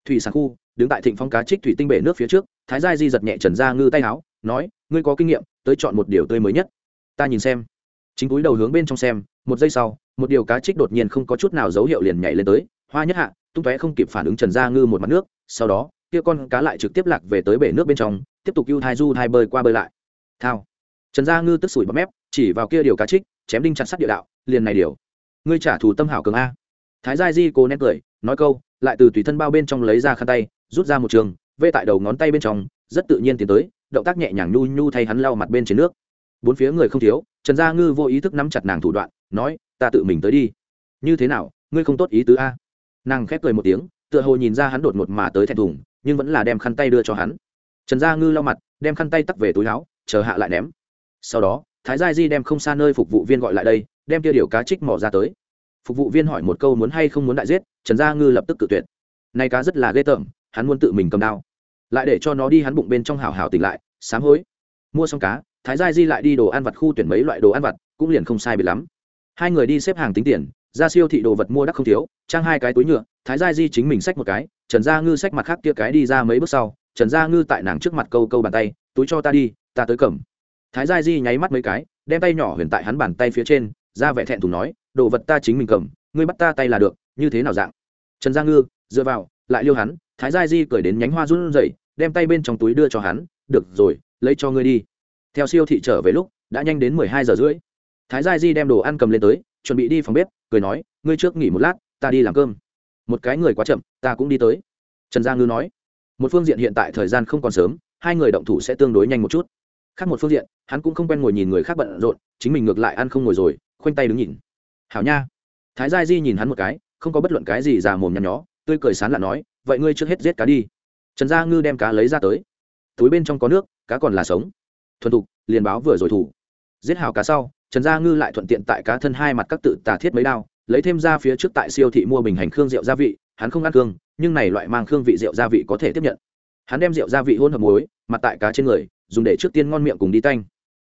Thủy sản khu, đứng tại thịnh phong cá trích thủy tinh bể nước phía trước, thái gia di giật nhẹ trần gia ngư tay áo, nói, ngươi có kinh nghiệm, tới chọn một điều tươi mới nhất. Ta nhìn xem. Chính túi đầu hướng bên trong xem, một giây sau, một điều cá trích đột nhiên không có chút nào dấu hiệu liền nhảy lên tới, hoa nhất hạ, tung tóe không kịp phản ứng trần gia ngư một mặt nước, sau đó kia con cá lại trực tiếp lạc về tới bể nước bên trong, tiếp tục ưu thai du thai bơi qua bơi lại. Thao. Trần gia ngư tức sủi bọt mép, chỉ vào kia điều cá trích, chém đinh chặt sắt địa đạo, liền này điều. Ngươi trả thù tâm hảo cường a. Thái gia di cố nét cười, nói câu, lại từ tùy thân bao bên trong lấy ra khăn tay, rút ra một trường, vê tại đầu ngón tay bên trong, rất tự nhiên tiến tới, động tác nhẹ nhàng nhu nhu thay hắn lau mặt bên trên nước. Bốn phía người không thiếu, trần gia ngư vô ý thức nắm chặt nàng thủ đoạn, nói, ta tự mình tới đi. Như thế nào? Ngươi không tốt ý tứ a. Nàng khép cười một tiếng, tựa hồ nhìn ra hắn đột ngột mà tới thẹn thùng nhưng vẫn là đem khăn tay đưa cho hắn. Trần gia ngư lau mặt, đem khăn tay tắc về túi áo, chờ hạ lại ném. Sau đó, thái gia di đem không xa nơi phục vụ viên gọi lại đây, đem tia điều cá trích mỏ ra tới. Phục vụ viên hỏi một câu muốn hay không muốn đại giết, trần gia ngư lập tức cự tuyệt. Nay cá rất là ghê tởm, hắn muốn tự mình cầm đao. Lại để cho nó đi hắn bụng bên trong hào hào tỉnh lại, sám hối. Mua xong cá, thái gia di lại đi đồ ăn vặt khu tuyển mấy loại đồ ăn vặt, cũng liền không sai bị lắm. Hai người đi xếp hàng tính tiền, ra siêu thị đồ vật mua đắt không thiếu, trang hai cái túi nhựa, thái gia di chính mình xách một cái trần gia ngư xách mặt khác kia cái đi ra mấy bước sau, trần gia ngư tại nàng trước mặt câu câu bàn tay, túi cho ta đi, ta tới cầm. Thái gia di nháy mắt mấy cái, đem tay nhỏ huyền tại hắn bàn tay phía trên, ra vẻ thẹn thùng nói, đồ vật ta chính mình cầm, ngươi bắt ta tay là được, như thế nào dạng? Trần gia ngư dựa vào, lại liêu hắn, thái gia di cười đến nhánh hoa run rẩy, đem tay bên trong túi đưa cho hắn, được rồi, lấy cho ngươi đi. Theo siêu thị trở về lúc, đã nhanh đến mười hai giờ rưỡi. Thái gia di đem đồ ăn cầm lên tới, chuẩn bị đi phòng bếp, cười nói, ngươi trước nghỉ một lát, ta đi làm cơm một cái người quá chậm, ta cũng đi tới. Trần gia ngư nói, một phương diện hiện tại thời gian không còn sớm, hai người động thủ sẽ tương đối nhanh một chút. Khác một phương diện, hắn cũng không quen ngồi nhìn người khác bận rộn, chính mình ngược lại ăn không ngồi rồi, khoanh tay đứng nhìn. Hảo nha. Thái gia di nhìn hắn một cái, không có bất luận cái gì già mồm nhăn nhó, tươi cười sán lạ nói, vậy ngươi trước hết giết cá đi. Trần gia ngư đem cá lấy ra tới. Túi bên trong có nước, cá còn là sống. Thuần thục, liền báo vừa rồi thủ. Giết hào cá sau, trần gia ngư lại thuận tiện tại cá thân hai mặt các tự tà thiết mấy đao lấy thêm ra phía trước tại siêu thị mua bình hành khương rượu gia vị, hắn không ăn cương, nhưng này loại mang khương vị rượu gia vị có thể tiếp nhận. Hắn đem rượu gia vị hôn hợp muối, mặt tại cá trên người, dùng để trước tiên ngon miệng cùng đi tanh.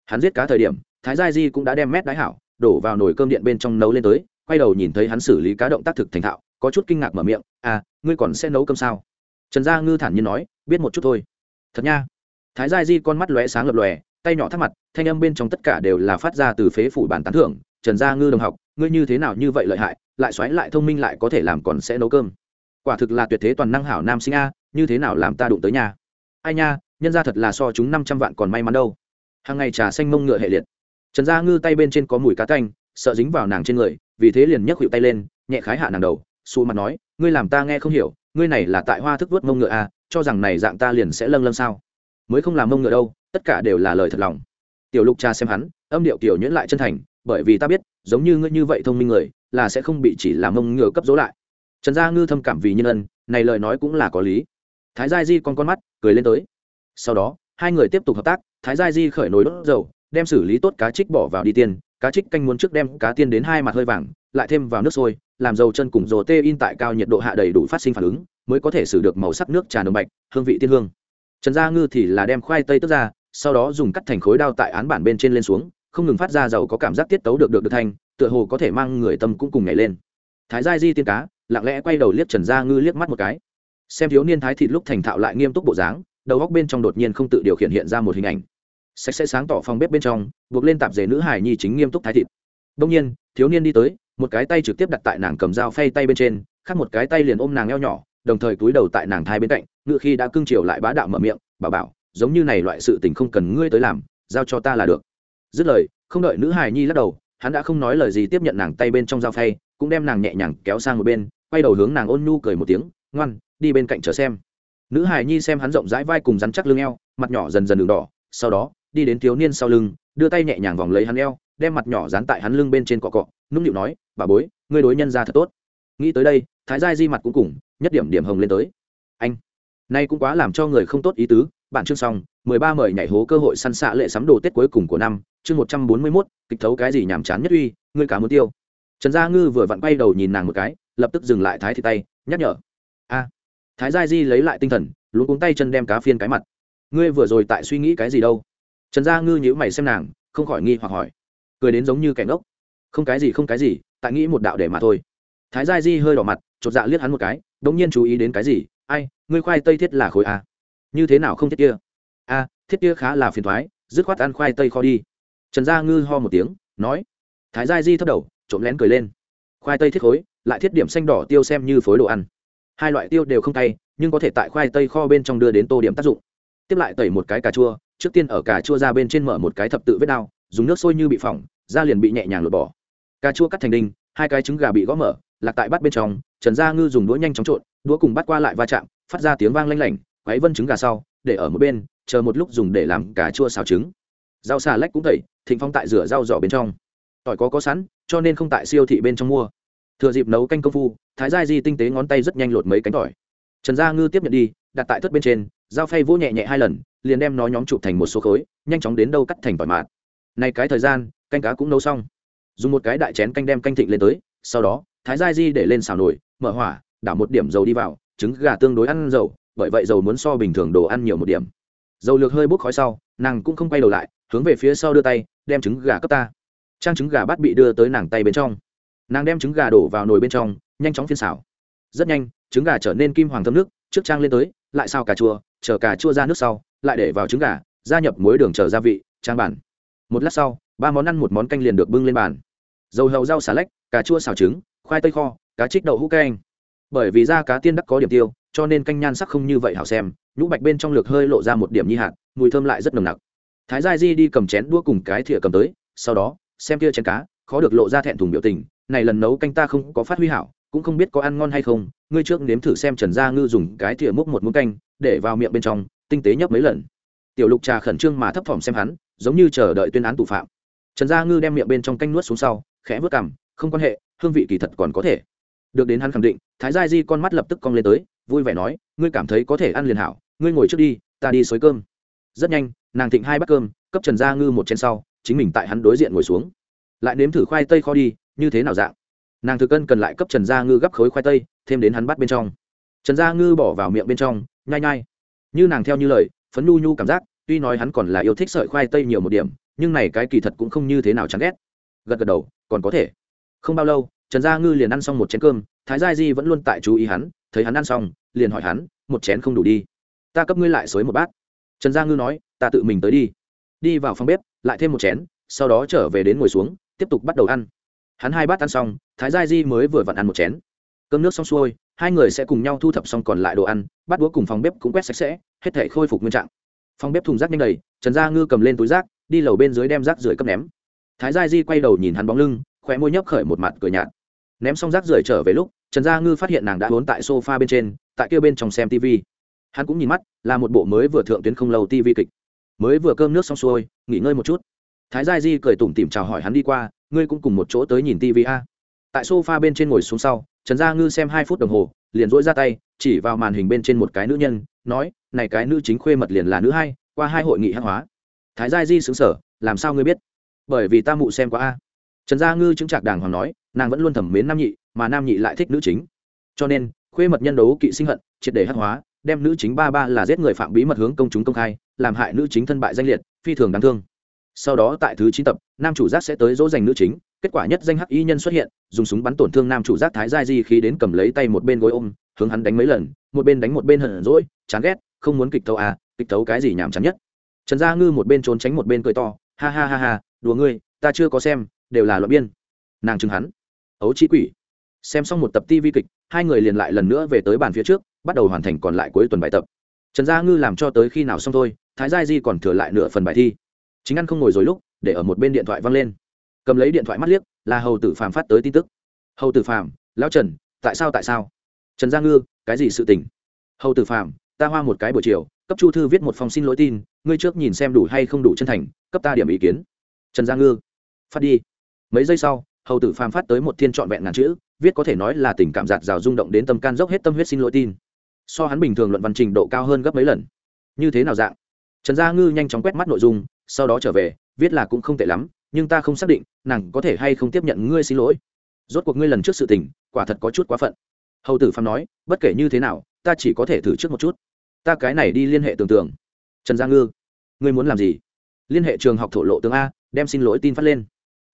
Hắn giết cá thời điểm, thái gia di cũng đã đem mét đái hảo, đổ vào nồi cơm điện bên trong nấu lên tới, quay đầu nhìn thấy hắn xử lý cá động tác thực thành thạo, có chút kinh ngạc mở miệng à ngươi còn sẽ nấu cơm sao? Trần gia ngư thản nhiên nói, biết một chút thôi. Thật nha. Thái gia di con mắt lóe sáng lập lòe, tay nhỏ thắt mặt, thanh âm bên trong tất cả đều là phát ra từ phế phủ bản tán thưởng, trần gia ngư đồng học ngươi như thế nào như vậy lợi hại, lại xoáy lại thông minh lại có thể làm còn sẽ nấu cơm. Quả thực là tuyệt thế toàn năng hảo nam sinh a, như thế nào làm ta đụng tới nhà? Ai nha, nhân ra thật là so chúng năm trăm vạn còn may mắn đâu. Hàng ngày trà xanh mông ngựa hệ liệt. Trần gia ngư tay bên trên có mùi cá tanh, sợ dính vào nàng trên người, vì thế liền nhấc hiệu tay lên, nhẹ khái hạ nàng đầu xù mặt nói, ngươi làm ta nghe không hiểu, ngươi này là tại hoa thức vớt mông ngựa à cho rằng này dạng ta liền sẽ lâng lâng sao? Mới không làm mông ngựa đâu, tất cả đều là lời thật lòng. Tiểu lục cha xem hắn, âm điệu kiểu nhuyễn lại chân thành bởi vì ta biết, giống như ngươi như vậy thông minh người, là sẽ không bị chỉ làm mông ngựa cấp dỗ lại. Trần gia ngư thâm cảm vì nhân ân, này lời nói cũng là có lý. Thái gia di con con mắt, cười lên tới. Sau đó, hai người tiếp tục hợp tác, thái gia di khởi nồi đốt dầu, đem xử lý tốt cá trích bỏ vào đi tiên, cá trích canh muốn trước đem cá tiên đến hai mặt hơi vàng, lại thêm vào nước sôi, làm dầu chân cùng dầu tê in tại cao nhiệt độ hạ đầy đủ phát sinh phản ứng, mới có thể xử được màu sắc nước trà nồng bạch, hương vị tiên hương. Trần gia ngư thì là đem khoai tây tức ra, sau đó dùng cắt thành khối đao tại án bản bên trên lên xuống không ngừng phát ra dầu có cảm giác tiết tấu được được được thanh tựa hồ có thể mang người tâm cũng cùng nhảy lên. Thái gia di tiên cá, lặng lẽ quay đầu liếc trần gia ngư liếc mắt một cái. Xem thiếu niên thái thịt lúc thành thạo lại nghiêm túc bộ dáng, đầu góc bên trong đột nhiên không tự điều khiển hiện ra một hình ảnh. Sạch sẽ sáng tỏ phòng bếp bên trong, buộc lên tạp dề nữ hải nhi chính nghiêm túc thái thịt. Đông nhiên, thiếu niên đi tới, một cái tay trực tiếp đặt tại nàng cầm dao phay tay bên trên, khác một cái tay liền ôm nàng eo nhỏ, đồng thời túi đầu tại nàng thai bên cạnh ngự khi đã cưng chiều lại bá đạo mở miệng, bảo bảo, giống như này loại sự tình không cần ngươi tới làm, giao cho ta là được dứt lời, không đợi nữ hài nhi lắc đầu, hắn đã không nói lời gì tiếp nhận nàng tay bên trong dao phay, cũng đem nàng nhẹ nhàng kéo sang một bên, quay đầu hướng nàng ôn nhu cười một tiếng, ngoan, đi bên cạnh chờ xem. Nữ hài nhi xem hắn rộng rãi vai cùng rắn chắc lưng eo, mặt nhỏ dần dần đường đỏ, sau đó, đi đến thiếu niên sau lưng, đưa tay nhẹ nhàng vòng lấy hắn eo, đem mặt nhỏ dán tại hắn lưng bên trên cọ cọ, nũng nịu nói, bà bối, ngươi đối nhân ra thật tốt. Nghĩ tới đây, thái giai di mặt cũng cùng, nhất điểm điểm hồng lên tới. Anh, nay cũng quá làm cho người không tốt ý tứ bản chương xong, mười ba mời nhảy hố cơ hội săn xạ lệ sắm đồ tết cuối cùng của năm, chương một trăm bốn mươi mốt, kịch thấu cái gì nhàm chán nhất uy, ngươi cá muốn tiêu. Trần gia ngư vừa vặn quay đầu nhìn nàng một cái, lập tức dừng lại thái thị tay, nhắc nhở. A. Thái gia di lấy lại tinh thần luôn cuống tay chân đem cá phiên cái mặt. Ngươi vừa rồi tại suy nghĩ cái gì đâu? Trần gia ngư nhíu mày xem nàng, không khỏi nghi hoặc hỏi. Cười đến giống như kẻ ngốc. Không cái gì, không cái gì, tại nghĩ một đạo để mà thôi. Thái gia di hơi đỏ mặt, chột dạ liếc hắn một cái đ ỗ n g nhiên chú ý đến cái gì? Ai, ngươi khoai tây thiết là khối a như thế nào không thiết kia? A, thiết kia khá là phiền thoái, dứt khoát ăn khoai tây kho đi. Trần gia ngư ho một tiếng, nói. Thái gia di thấp đầu, trộm lén cười lên. Khoai tây thiết khối, lại thiết điểm xanh đỏ tiêu xem như phối đồ ăn. Hai loại tiêu đều không tay nhưng có thể tại khoai tây kho bên trong đưa đến tô điểm tác dụng. Tiếp lại tẩy một cái cà chua, trước tiên ở cà chua ra bên trên mở một cái thập tự vết đao, dùng nước sôi như bị phỏng, da liền bị nhẹ nhàng lột bỏ. Cà chua cắt thành đinh, hai cái trứng gà bị gõ mở, lạc tại bát bên trong, trần gia ngư dùng đũa nhanh chóng trộn, đũa cùng bắt qua lại va chạm, phát ra tiếng vang lanh lảnh quấy vân trứng gà sau, để ở một bên, chờ một lúc dùng để làm cà chua xào trứng. Rau xà lách cũng tẩy, thịnh phong tại rửa rau giỏ bên trong. Tỏi có có sẵn, cho nên không tại siêu thị bên trong mua. Thừa dịp nấu canh công phu, thái gia di tinh tế ngón tay rất nhanh lột mấy cánh tỏi. Trần gia ngư tiếp nhận đi, đặt tại thất bên trên, dao phay vỗ nhẹ nhẹ hai lần, liền đem nó nhóm chụp thành một số khối, nhanh chóng đến đâu cắt thành tỏi mạt. Này cái thời gian, canh cá cũng nấu xong. Dùng một cái đại chén canh đem canh thịnh lên tới, sau đó, thái gia di để lên xào nồi, mở hỏa, đảo một điểm dầu đi vào, trứng gà tương đối ăn dầu bởi vậy dầu muốn so bình thường đồ ăn nhiều một điểm. Dầu lược hơi bốc khói sau, nàng cũng không quay đầu lại, hướng về phía sau đưa tay, đem trứng gà cấp ta. Trang trứng gà bắt bị đưa tới nàng tay bên trong. Nàng đem trứng gà đổ vào nồi bên trong, nhanh chóng phiên xào. Rất nhanh, trứng gà trở nên kim hoàng thơm nước, trước trang lên tới, lại xào cà chua, chờ cà chua ra nước sau, lại để vào trứng gà, gia nhập muối đường chờ gia vị, trang bản. Một lát sau, ba món ăn một món canh liền được bưng lên bàn. Dầu hầu rau xà lách, cà chua xào trứng, khoai tây kho, cá trích đậu hũ canh. Bởi vì da cá tiên đắc có điểm tiêu cho nên canh nhan sắc không như vậy hảo xem, nhũ bạch bên trong lược hơi lộ ra một điểm nhi hạt, mùi thơm lại rất nồng nặc. Thái gia di đi cầm chén đua cùng cái thìa cầm tới, sau đó, xem kia chén cá, khó được lộ ra thẹn thùng biểu tình, này lần nấu canh ta không có phát huy hảo, cũng không biết có ăn ngon hay không, ngươi trước nếm thử xem trần gia ngư dùng cái thìa múc một muỗng canh, để vào miệng bên trong, tinh tế nhấp mấy lần. Tiểu lục trà khẩn trương mà thấp thỏm xem hắn, giống như chờ đợi tuyên án tù phạm. Trần gia ngư đem miệng bên trong canh nuốt xuống sau, khẽ vớt cằm, không quan hệ, hương vị kỳ thật còn có thể. Được đến hắn khẳng định, thái gia di con mắt lập tức cong lên tới vui vẻ nói, ngươi cảm thấy có thể ăn liền hảo, ngươi ngồi trước đi, ta đi xới cơm. Rất nhanh, nàng thịnh hai bát cơm, cấp trần gia ngư một chén sau, chính mình tại hắn đối diện ngồi xuống. Lại nếm thử khoai tây kho đi, như thế nào dạng? Nàng thực cân cần lại cấp trần gia ngư gấp khối khoai tây, thêm đến hắn bắt bên trong. Trần gia ngư bỏ vào miệng bên trong, nhai nhai. Như nàng theo như lời, phấn nhu nhu cảm giác, tuy nói hắn còn là yêu thích sợi khoai tây nhiều một điểm, nhưng này cái kỳ thật cũng không như thế nào chán ghét. Gật gật đầu, còn có thể. Không bao lâu, trần gia ngư liền ăn xong một chén cơm thái gia di vẫn luôn tại chú ý hắn, thấy hắn ăn xong, liền hỏi hắn, một chén không đủ đi, ta cấp ngươi lại xới một bát. Trần gia ngư nói, ta tự mình tới đi. Đi vào phòng bếp, lại thêm một chén, sau đó trở về đến ngồi xuống, tiếp tục bắt đầu ăn. Hắn hai bát ăn xong, thái gia di mới vừa vặn ăn một chén. Cơm nước xong xuôi, hai người sẽ cùng nhau thu thập xong còn lại đồ ăn bắt đũa cùng phòng bếp cũng quét sạch sẽ, hết thể khôi phục nguyên trạng. Phòng bếp thùng rác nhanh đầy, trần gia ngư cầm lên túi rác, đi lầu bên dưới đem rác rưởi cấp ném. Thái gia di quay đầu nhìn hắn bóng lưng, khóe môi nhấp khởi một mặt cười nhạt. Ném xong rác rưởi trở về lúc trần gia ngư phát hiện nàng đã vốn tại sofa bên trên, tại kia bên trong xem tv hắn cũng nhìn mắt, là một bộ mới vừa thượng tuyến không lâu tv kịch. Mới vừa cơm nước xong xuôi, nghỉ ngơi một chút. Thái gia di cười tủm tỉm chào hỏi hắn đi qua, ngươi cũng cùng một chỗ tới nhìn tv a? Tại sofa bên trên ngồi xuống sau, trần gia ngư xem hai phút đồng hồ, liền dỗi ra tay, chỉ vào màn hình bên trên một cái nữ nhân, nói, này cái nữ chính khuê mật liền là nữ hai, qua hai hội nghị hát hóa. Thái gia di xứng sở làm sao ngươi biết? Bởi vì ta mụ xem qua a. Trần gia ngư chứng trạc đàng hoàng nói, nàng vẫn luôn thẩm mến nam nhị mà nam nhị lại thích nữ chính. Cho nên, khuê mật nhân đấu kỵ sinh hận, triệt để hắc hóa, đem nữ chính ba ba là giết người phạm bí mật hướng công chúng công khai, làm hại nữ chính thân bại danh liệt, phi thường đáng thương. Sau đó tại thứ chín tập, nam chủ giác sẽ tới dỗ dành nữ chính, kết quả nhất danh hắc y nhân xuất hiện, dùng súng bắn tổn thương nam chủ giác thái gia di khi đến cầm lấy tay một bên gối ôm, hướng hắn đánh mấy lần, một bên đánh một bên hận rỗi chán ghét, không muốn kịch tấu à kịch tấu cái gì nhảm chán nhất. Trần gia ngư một bên trốn tránh một bên cười to, ha ha ha ha, đùa ngươi, ta chưa có xem, đều là loại biên. Nàng chừng hắn, ấu trí quỷ xem xong một tập ti vi kịch, hai người liền lại lần nữa về tới bàn phía trước, bắt đầu hoàn thành còn lại cuối tuần bài tập. Trần gia ngư làm cho tới khi nào xong thôi, thái gia di còn thừa lại nửa phần bài thi. Chính ăn không ngồi rồi lúc, để ở một bên điện thoại văng lên. Cầm lấy điện thoại mắt liếc, là hầu tử phàm phát tới tin tức. Hầu tử phàm, lão trần, tại sao tại sao? Trần gia ngư, cái gì sự tình? Hầu tử phàm, ta hoa một cái buổi chiều, cấp chu thư viết một phòng xin lỗi tin, ngươi trước nhìn xem đủ hay không đủ chân thành, cấp ta điểm ý kiến. Trần gia ngư, phát đi. Mấy giây sau, hầu tử phàm phát tới một thiên trọn vẹn ngàn chữ viết có thể nói là tình cảm giạt rào rung động đến tâm can dốc hết tâm huyết xin lỗi tin. So hắn bình thường luận văn trình độ cao hơn gấp mấy lần. Như thế nào dạng? Trần gia ngư nhanh chóng quét mắt nội dung, sau đó trở về, viết là cũng không tệ lắm, nhưng ta không xác định, nàng có thể hay không tiếp nhận ngươi xin lỗi. Rốt cuộc ngươi lần trước sự tình, quả thật có chút quá phận. Hầu tử phạm nói, bất kể như thế nào, ta chỉ có thể thử trước một chút. Ta cái này đi liên hệ tưởng tượng. Trần gia ngư, ngươi muốn làm gì? Liên hệ trường học thổ lộ tướng a, đem xin lỗi tin phát lên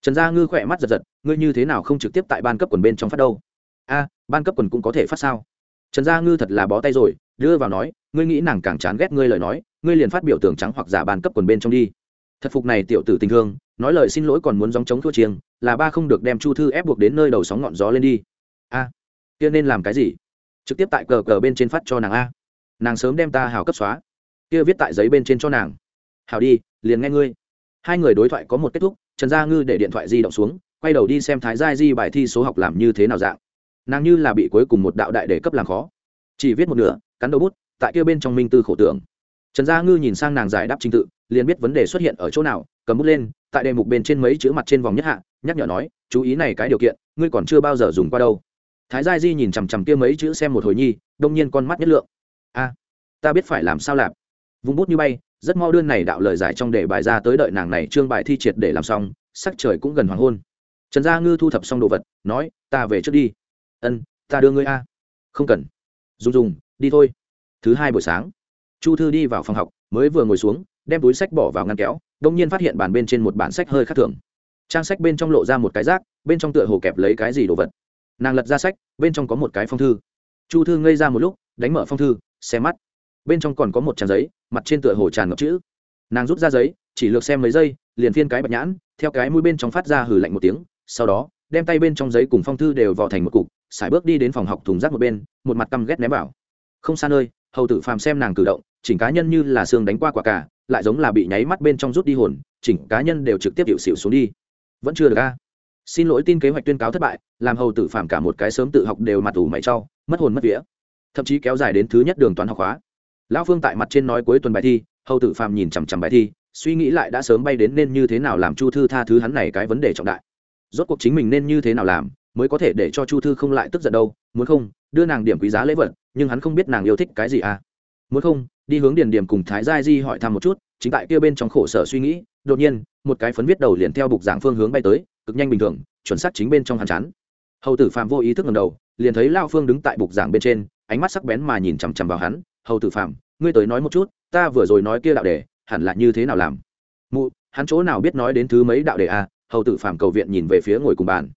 trần gia ngư khỏe mắt giật giật, ngươi như thế nào không trực tiếp tại ban cấp quần bên trong phát đâu? A, ban cấp quần cũng có thể phát sao? Trần gia ngư thật là bó tay rồi, đưa vào nói, ngươi nghĩ nàng càng chán ghét ngươi lời nói, ngươi liền phát biểu tưởng trắng hoặc giả ban cấp quần bên trong đi. Thật phục này tiểu tử tình thương, nói lời xin lỗi còn muốn dòng chống thua chiêng, là ba không được đem chu thư ép buộc đến nơi đầu sóng ngọn gió lên đi. A, kia nên làm cái gì? Trực tiếp tại cờ cờ bên trên phát cho nàng a. Nàng sớm đem ta hào cấp xóa. Kia viết tại giấy bên trên cho nàng. Hào đi, liền nghe ngươi. Hai người đối thoại có một kết thúc trần gia ngư để điện thoại di động xuống, quay đầu đi xem thái gia di bài thi số học làm như thế nào dạng. Nàng như là bị cuối cùng một đạo đại để cấp làm khó. Chỉ viết một nửa, cắn đầu bút, tại kia bên trong minh tư khổ tưởng. Trần gia ngư nhìn sang nàng giải đáp trình tự, liền biết vấn đề xuất hiện ở chỗ nào, cầm bút lên, tại đề mục bên trên mấy chữ mặt trên vòng nhất hạ, nhắc nhở nói, chú ý này cái điều kiện, ngươi còn chưa bao giờ dùng qua đâu. Thái gia di nhìn chằm chằm kia mấy chữ xem một hồi nhi, đông nhiên con mắt nhất lượng. A, ta biết phải làm sao lạp vung bút như bay rất mau đơn này đạo lời giải trong đề bài ra tới đợi nàng này trương bài thi triệt để làm xong, sắc trời cũng gần hoàng hôn. Trần gia ngư thu thập xong đồ vật, nói, ta về trước đi. Ân, ta đưa ngươi a. Không cần. Dùng dùng, đi thôi. Thứ hai buổi sáng, chu thư đi vào phòng học, mới vừa ngồi xuống, đem túi sách bỏ vào ngăn kéo, đông nhiên phát hiện bàn bên trên một bản sách hơi khác thường. Trang sách bên trong lộ ra một cái rác, bên trong tựa hồ kẹp lấy cái gì đồ vật. Nàng lật ra sách, bên trong có một cái phong thư. Chu thư ngây ra một lúc, đánh mở phong thư xe mắt bên trong còn có một tràn giấy, mặt trên tựa hồ tràn ngập chữ. Nàng rút ra giấy, chỉ lược xem mấy giây, liền phiên cái bạch nhãn, theo cái mũi bên trong phát ra hử lạnh một tiếng, sau đó, đem tay bên trong giấy cùng phong thư đều vò thành một cục sải bước đi đến phòng học thùng rác một bên, một mặt căm ghét ném vào. Không xa nơi, hầu tử phàm xem nàng cử động, chỉnh cá nhân như là xương đánh qua quả cả lại giống là bị nháy mắt bên trong rút đi hồn, chỉnh cá nhân đều trực tiếp hiệu xịu xuống đi. Vẫn chưa được a. Xin lỗi tin kế hoạch tuyên cáo thất bại, làm hầu tử phàm cả một cái sớm tự học đều mặt ủ mày trau mất hồn mất vía. Thậm chí kéo dài đến thứ nhất đường toán học hóa lão phương tại mặt trên nói cuối tuần bài thi, hầu tử phàm nhìn chằm chằm bài thi, suy nghĩ lại đã sớm bay đến nên như thế nào làm chu thư tha thứ hắn này cái vấn đề trọng đại. Rốt cuộc chính mình nên như thế nào làm, mới có thể để cho chu thư không lại tức giận đâu, muốn không, đưa nàng điểm quý giá lễ vật, nhưng hắn không biết nàng yêu thích cái gì à. Muốn không, đi hướng điền điểm cùng thái gia di hỏi thăm một chút, chính tại kia bên trong khổ sở suy nghĩ, đột nhiên, một cái phấn viết đầu liền theo bục giảng phương hướng bay tới, cực nhanh bình thường, chuẩn xác chính bên trong hàn chán. Hầu tử phạm vô ý thức ngầm đầu, liền thấy lao phương đứng tại bục giảng bên trên, ánh mắt sắc bén mà nhìn chằm chằm vào hắn hầu tử phạm ngươi tới nói một chút, ta vừa rồi nói kia đạo đề, hẳn là như thế nào làm? Mụ, hắn chỗ nào biết nói đến thứ mấy đạo đề à? Hầu tử phạm cầu viện nhìn về phía ngồi cùng bàn.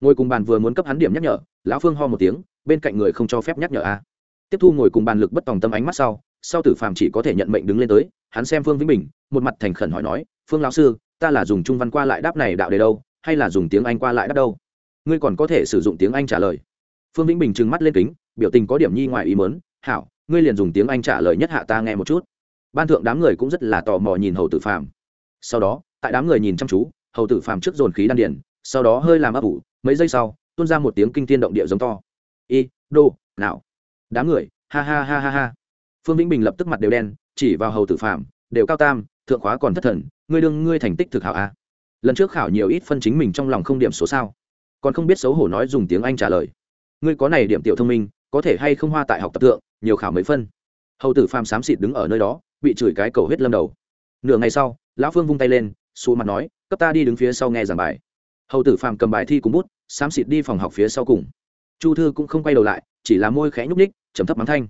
Ngồi cùng bàn vừa muốn cấp hắn điểm nhắc nhở, lão phương ho một tiếng, bên cạnh người không cho phép nhắc nhở à? Tiếp thu ngồi cùng bàn lực bất tòng tâm ánh mắt sau sau tử phàm chỉ có thể nhận mệnh đứng lên tới, hắn xem phương vĩnh bình, một mặt thành khẩn hỏi nói, phương lão sư, ta là dùng trung văn qua lại đáp này đạo đề đâu, hay là dùng tiếng anh qua lại đáp đâu? Ngươi còn có thể sử dụng tiếng anh trả lời. Phương vĩnh bình trừng mắt lên kính, biểu tình có điểm nhi ngoài ý mớn hảo ngươi liền dùng tiếng anh trả lời nhất hạ ta nghe một chút. Ban thượng đám người cũng rất là tò mò nhìn hầu tử phàm. Sau đó, tại đám người nhìn chăm chú, hầu tử phàm trước dồn khí đan điền, sau đó hơi làm ấp ủ, mấy giây sau, tuôn ra một tiếng kinh thiên động địa giống to. Y, đô nào đám người, ha ha ha ha ha. Phương vĩnh bình lập tức mặt đều đen, chỉ vào hầu tử phàm, đều cao tam, thượng khóa còn thất thần, ngươi đương ngươi thành tích thực hảo a à. lần trước khảo nhiều ít phân chính mình trong lòng không điểm số sao. Còn không biết xấu hổ nói dùng tiếng anh trả lời. Ngươi có này điểm tiểu thông minh có thể hay không hoa tại học tập tượng nhiều khảo mấy phân. Hầu tử phàm xám xịt đứng ở nơi đó, bị chửi cái cầu hết lâm đầu. Nửa ngày sau, lão phương vung tay lên, xù mặt nói, cấp ta đi đứng phía sau nghe giảng bài. Hầu tử phàm cầm bài thi cùng bút, xám xịt đi phòng học phía sau cùng. Chu thư cũng không quay đầu lại, chỉ là môi khẽ nhúc ních chấm thấp mắng thanh.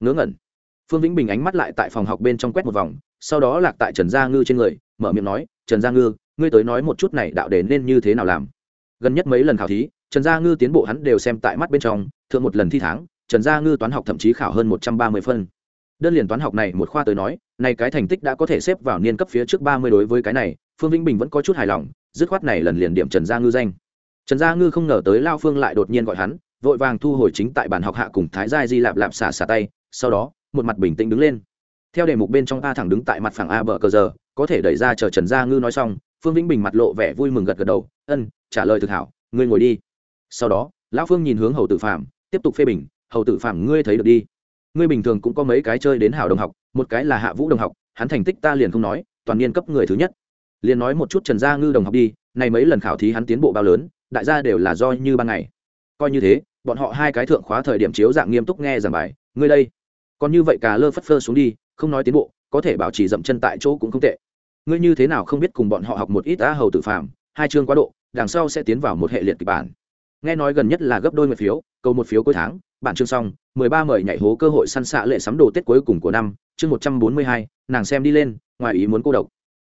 Ngớ ngẩn. Phương vĩnh bình ánh mắt lại tại phòng học bên trong quét một vòng, sau đó lạc tại trần gia ngư trên người, mở miệng nói, trần gia ngư, ngươi tới nói một chút này đạo đề nên như thế nào làm? Gần nhất mấy lần khảo thí, trần gia ngư tiến bộ hắn đều xem tại mắt bên trong thượng một lần thi tháng, trần gia ngư toán học thậm chí khảo hơn một trăm ba mươi phân. Đơn liền toán học này một khoa tới nói, này cái thành tích đã có thể xếp vào niên cấp phía trước ba mươi đối với cái này, phương vĩnh bình vẫn có chút hài lòng, dứt khoát này lần liền điểm trần gia ngư danh. Trần gia ngư không ngờ tới lao phương lại đột nhiên gọi hắn, vội vàng thu hồi chính tại bàn học hạ cùng thái gia di lạp lạp xả xả tay, sau đó, một mặt bình tĩnh đứng lên. Theo đề mục bên trong a thẳng đứng tại mặt phẳng a bờ cờ giờ, có thể đẩy ra chờ trần gia ngư nói xong, phương vĩnh bình mặt lộ vẻ vui mừng gật gật đầu, ân, trả lời thực hảo, ngươi ngồi đi. Sau đó lão phương nhìn hướng hầu tử phạm tiếp tục phê bình, hầu tử phạm ngươi thấy được đi. Ngươi bình thường cũng có mấy cái chơi đến hảo đồng học, một cái là hạ vũ đồng học, hắn thành tích ta liền không nói, toàn niên cấp người thứ nhất. Liền nói một chút trần gia ngư đồng học đi, này mấy lần khảo thí hắn tiến bộ bao lớn, đại gia đều là do như ban ngày. Coi như thế, bọn họ hai cái thượng khóa thời điểm chiếu dạng nghiêm túc nghe giảng bài, ngươi đây. Còn như vậy cả lơ phất phơ xuống đi, không nói tiến bộ, có thể bảo trì dậm chân tại chỗ cũng không tệ. Ngươi như thế nào không biết cùng bọn họ học một ít á hầu tử phạm hai chương quá độ, đằng sau sẽ tiến vào một hệ liệt kịch bản nghe nói gần nhất là gấp đôi một phiếu câu một phiếu cuối tháng bản chương xong, mười ba mời nhảy hố cơ hội săn xạ lệ sắm đồ tết cuối cùng của năm, chương một trăm bốn mươi hai, nàng xem đi lên, ngoài ý muốn cô độc.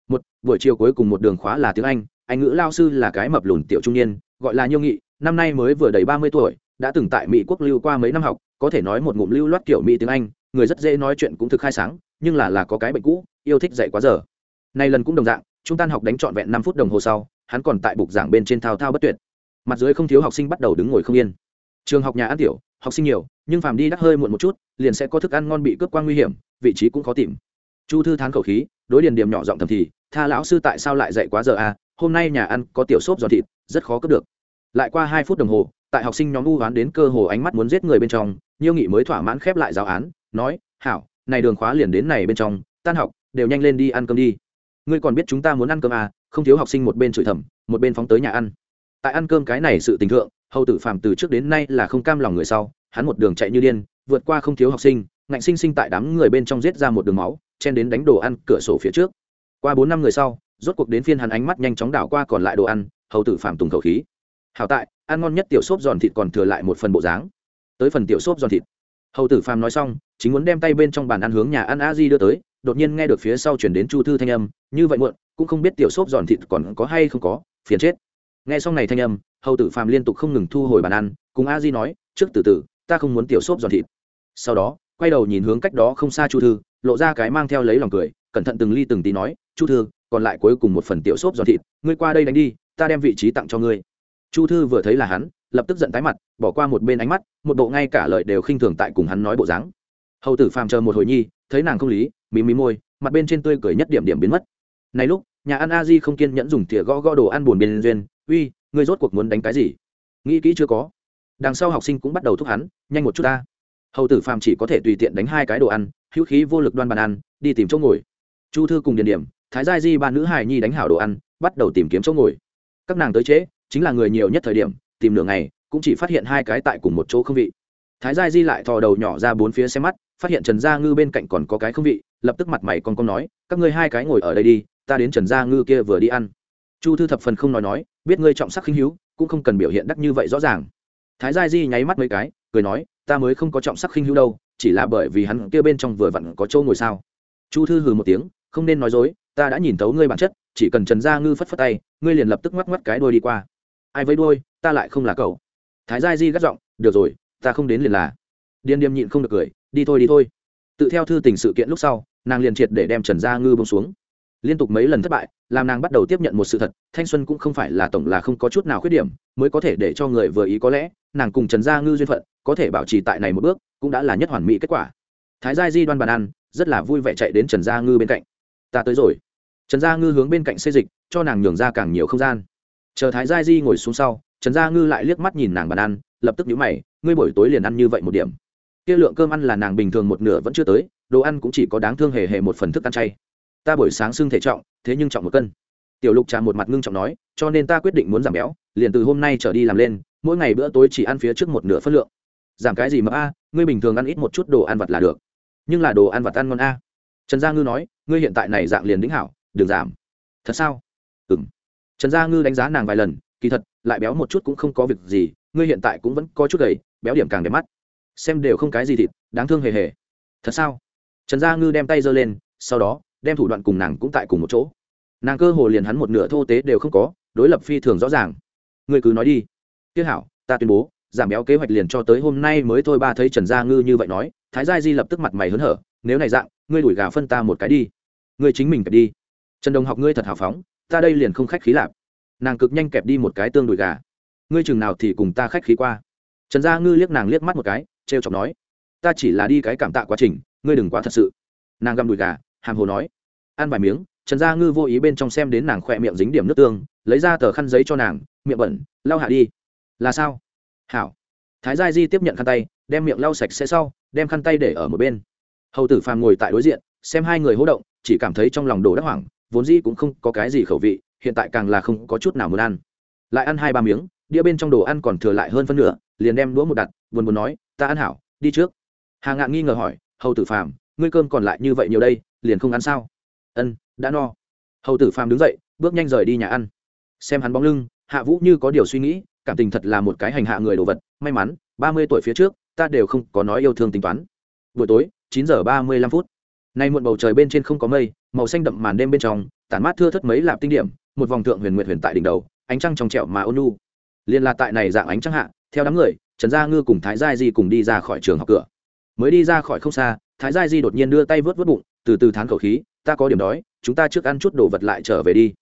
Một, buổi chiều cuối cùng một đường khóa là tiếng anh anh ngữ lao sư là cái mập lùn tiểu trung niên, gọi là nhiêu nghị, năm nay mới vừa đầy ba mươi tuổi, đã từng tại mỹ quốc lưu qua mấy năm học, có thể nói một ngụm lưu loát kiểu mỹ tiếng anh, người rất dễ nói chuyện cũng thực khai sáng, nhưng là là có cái bệnh cũ, yêu thích dạy quá giờ nay lần cũng đồng dạng chúng tan học đánh trọn vẹn năm phút đồng hồ sau, hắn còn tại bục giảng bên trên thao thao bất tuyệt mặt dưới không thiếu học sinh bắt đầu đứng ngồi không yên. Trường học nhà ăn tiểu, học sinh nhiều, nhưng phàm đi đắt hơi muộn một chút, liền sẽ có thức ăn ngon bị cướp quan nguy hiểm, vị trí cũng khó tìm. Chu thư thán khẩu khí, đối điền điểm nhỏ giọng thầm thì, tha lão sư tại sao lại dậy quá giờ à? Hôm nay nhà ăn có tiểu xốp giòn thịt, rất khó cướp được. Lại qua hai phút đồng hồ, tại học sinh nhóm u oán đến cơ hồ ánh mắt muốn giết người bên trong, nhiêu nghị mới thỏa mãn khép lại giáo án, nói, hảo, này đường khóa liền đến này bên trong, tan học, đều nhanh lên đi ăn cơm đi. Ngươi còn biết chúng ta muốn ăn cơm à? Không thiếu học sinh một bên chửi thầm, một bên phóng tới nhà ăn tại ăn cơm cái này sự tình thượng, hầu tử phạm từ trước đến nay là không cam lòng người sau, hắn một đường chạy như điên, vượt qua không thiếu học sinh, ngạnh sinh sinh tại đám người bên trong giết ra một đường máu, chen đến đánh đồ ăn cửa sổ phía trước. Qua bốn năm người sau, rốt cuộc đến phiên hắn ánh mắt nhanh chóng đảo qua còn lại đồ ăn, hầu tử phạm tùng khẩu khí. Hảo tại, ăn ngon nhất tiểu xốp giòn thịt còn thừa lại một phần bộ dáng. Tới phần tiểu xốp giòn thịt. Hầu tử phàm nói xong, chính muốn đem tay bên trong bàn ăn hướng nhà ăn a di đưa tới, đột nhiên nghe được phía sau chuyển đến chu thư thanh âm, như vậy muộn, cũng không biết tiểu xốp giòn thịt còn có hay không có, phiền chết nghe xong này thanh âm, hầu tử phàm liên tục không ngừng thu hồi bàn ăn, cùng a di nói, trước từ từ, ta không muốn tiểu xốp giòn thịt. Sau đó, quay đầu nhìn hướng cách đó không xa chu thư, lộ ra cái mang theo lấy lòng cười, cẩn thận từng ly từng tí nói, chu thư, còn lại cuối cùng một phần tiểu xốp giòn thịt, ngươi qua đây đánh đi, ta đem vị trí tặng cho ngươi. Chu thư vừa thấy là hắn, lập tức giận tái mặt, bỏ qua một bên ánh mắt, một bộ ngay cả lời đều khinh thường tại cùng hắn nói bộ dáng. Hầu tử phàm chờ một hồi nhi, thấy nàng không lý, mí mí môi, mặt bên trên tươi cười nhất điểm điểm biến mất. Này lúc, nhà ăn a di không kiên nhẫn dùng thìa gõ gõ đồ ăn buồn bên duyên uy, ngươi rốt cuộc muốn đánh cái gì? Nghĩ kỹ chưa có. Đằng sau học sinh cũng bắt đầu thúc hắn, nhanh một chút ta. Hầu tử phàm chỉ có thể tùy tiện đánh hai cái đồ ăn, hữu khí vô lực đoan bàn ăn, đi tìm chỗ ngồi. Chu thư cùng điền điểm, thái gia di ba nữ hài nhi đánh hảo đồ ăn, bắt đầu tìm kiếm chỗ ngồi. Các nàng tới trễ, chính là người nhiều nhất thời điểm, tìm nửa ngày, cũng chỉ phát hiện hai cái tại cùng một chỗ không vị. Thái gia di lại thò đầu nhỏ ra bốn phía xem mắt, phát hiện trần gia ngư bên cạnh còn có cái không vị, lập tức mặt mày con con nói, các ngươi hai cái ngồi ở đây đi, ta đến trần gia ngư kia vừa đi ăn. Chu thư thập phần không nói nói biết ngươi trọng sắc khinh hữu, cũng không cần biểu hiện đắc như vậy rõ ràng. Thái gia di nháy mắt mấy cái, cười nói, ta mới không có trọng sắc khinh hữu đâu, chỉ là bởi vì hắn kia bên trong vừa vặn có Châu ngồi sao. Chu thư hừ một tiếng, không nên nói dối, ta đã nhìn thấu ngươi bản chất, chỉ cần trần gia ngư phất phất tay, ngươi liền lập tức ngoắc ngoắc cái đôi đi qua. Ai với đôi ta lại không là cậu. Thái gia di gắt giọng, được rồi, ta không đến liền là. Điên điềm nhịn không được cười, đi thôi đi thôi. Tự theo thư tình sự kiện lúc sau, nàng liền triệt để đem trần gia ngư bông xuống liên tục mấy lần thất bại, làm nàng bắt đầu tiếp nhận một sự thật, thanh xuân cũng không phải là tổng là không có chút nào khuyết điểm, mới có thể để cho người vừa ý có lẽ, nàng cùng trần gia ngư duyên phận, có thể bảo trì tại này một bước, cũng đã là nhất hoàn mỹ kết quả. Thái gia di đoan bàn ăn, rất là vui vẻ chạy đến trần gia ngư bên cạnh. Ta tới rồi. Trần gia ngư hướng bên cạnh xây dịch, cho nàng nhường ra càng nhiều không gian. Chờ thái gia di ngồi xuống sau, trần gia ngư lại liếc mắt nhìn nàng bàn ăn, lập tức nhíu mày, ngươi buổi tối liền ăn như vậy một điểm. Kia lượng cơm ăn là nàng bình thường một nửa vẫn chưa tới, đồ ăn cũng chỉ có đáng thương hề hề một phần thức ăn chay ta buổi sáng xưng thể trọng, thế nhưng trọng một cân. Tiểu lục trà một mặt ngưng trọng nói, cho nên ta quyết định muốn giảm béo, liền từ hôm nay trở đi làm lên, mỗi ngày bữa tối chỉ ăn phía trước một nửa phân lượng. Giảm cái gì mà a, ngươi bình thường ăn ít một chút đồ ăn vặt là được. Nhưng là đồ ăn vặt ăn ngon a. Trần gia ngư nói, ngươi hiện tại này dạng liền đính hảo, đừng giảm. Thật sao? Ừ m trần gia ngư đánh giá nàng vài lần, kỳ thật, lại béo một chút cũng không có việc gì, ngươi hiện tại cũng vẫn có chút gầy, béo điểm càng đẹp mắt. Xem đều không cái gì thịt, đáng thương hề hề. Thật sao? Trần gia ngư đem tay giơ lên, sau đó đem thủ đoạn cùng nàng cũng tại cùng một chỗ. Nàng cơ hồ liền hắn một nửa thô tế đều không có, đối lập phi thường rõ ràng. Ngươi cứ nói đi. Tiếc hảo, ta tuyên bố, giảm béo kế hoạch liền cho tới hôm nay mới thôi ba thấy trần gia ngư như vậy nói, thái gia di lập tức mặt mày hớn hở, nếu này dạng, ngươi đuổi gà phân ta một cái đi. Ngươi chính mình kẹp đi. Trần đồng học ngươi thật hào phóng, ta đây liền không khách khí lạp nàng cực nhanh kẹp đi một cái tương đùi gà. Ngươi chừng nào thì cùng ta khách khí qua. Trần gia ngư liếc nàng liếc mắt một cái t r e o chọc nói, ta chỉ là đi cái cảm tạ quá trình, ngươi đừng quá thật sự. Nàng găm đùi gà hàm hồ nói. Ăn vài miếng, trần gia ngư vô ý bên trong xem đến nàng khỏe miệng dính điểm nước tương, lấy ra tờ khăn giấy cho nàng, miệng bẩn, lau hạ đi. Là sao? Hảo. Thái gia di tiếp nhận khăn tay, đem miệng lau sạch sẽ sau, đem khăn tay để ở một bên. Hầu tử phàm ngồi tại đối diện, xem hai người hỗ động, chỉ cảm thấy trong lòng đồ đắc hoảng, vốn dĩ cũng không có cái gì khẩu vị, hiện tại càng là không có chút nào muốn ăn. Lại ăn hai ba miếng, đĩa bên trong đồ ăn còn thừa lại hơn phân nửa, liền đem đũa một đặt, buồn buồn nói, ta ăn hảo, đi trước. Hà ngạn nghi ngờ hỏi, hầu tử phàm ngươi cơm còn lại như vậy nhiều đây, liền không ăn sao? Ân, đã no. Hầu tử phàm đứng dậy, bước nhanh rời đi nhà ăn. Xem hắn bóng lưng, hạ vũ như có điều suy nghĩ, cảm tình thật là một cái hành hạ người đồ vật. May mắn, ba mươi tuổi phía trước, ta đều không có nói yêu thương tính toán. Buổi tối, chín giờ ba mươi lăm phút. Nay muộn bầu trời bên trên không có mây, màu xanh đậm màn đêm bên trong, tản mát thưa thất mấy lạp tinh điểm, một vòng thượng huyền nguyệt huyền tại đỉnh đầu, ánh trăng trong trẹo mà ôn nu liên là tại này dạng ánh trăng hạ, theo đám người, trần gia ngư cùng thái gia di cùng đi ra khỏi trường học cửa mới đi ra khỏi không xa, thái gia di đột nhiên đưa tay vớt vớt bụng, từ từ thán khẩu khí, ta có điểm đói, chúng ta trước ăn chút đồ vật lại trở về đi.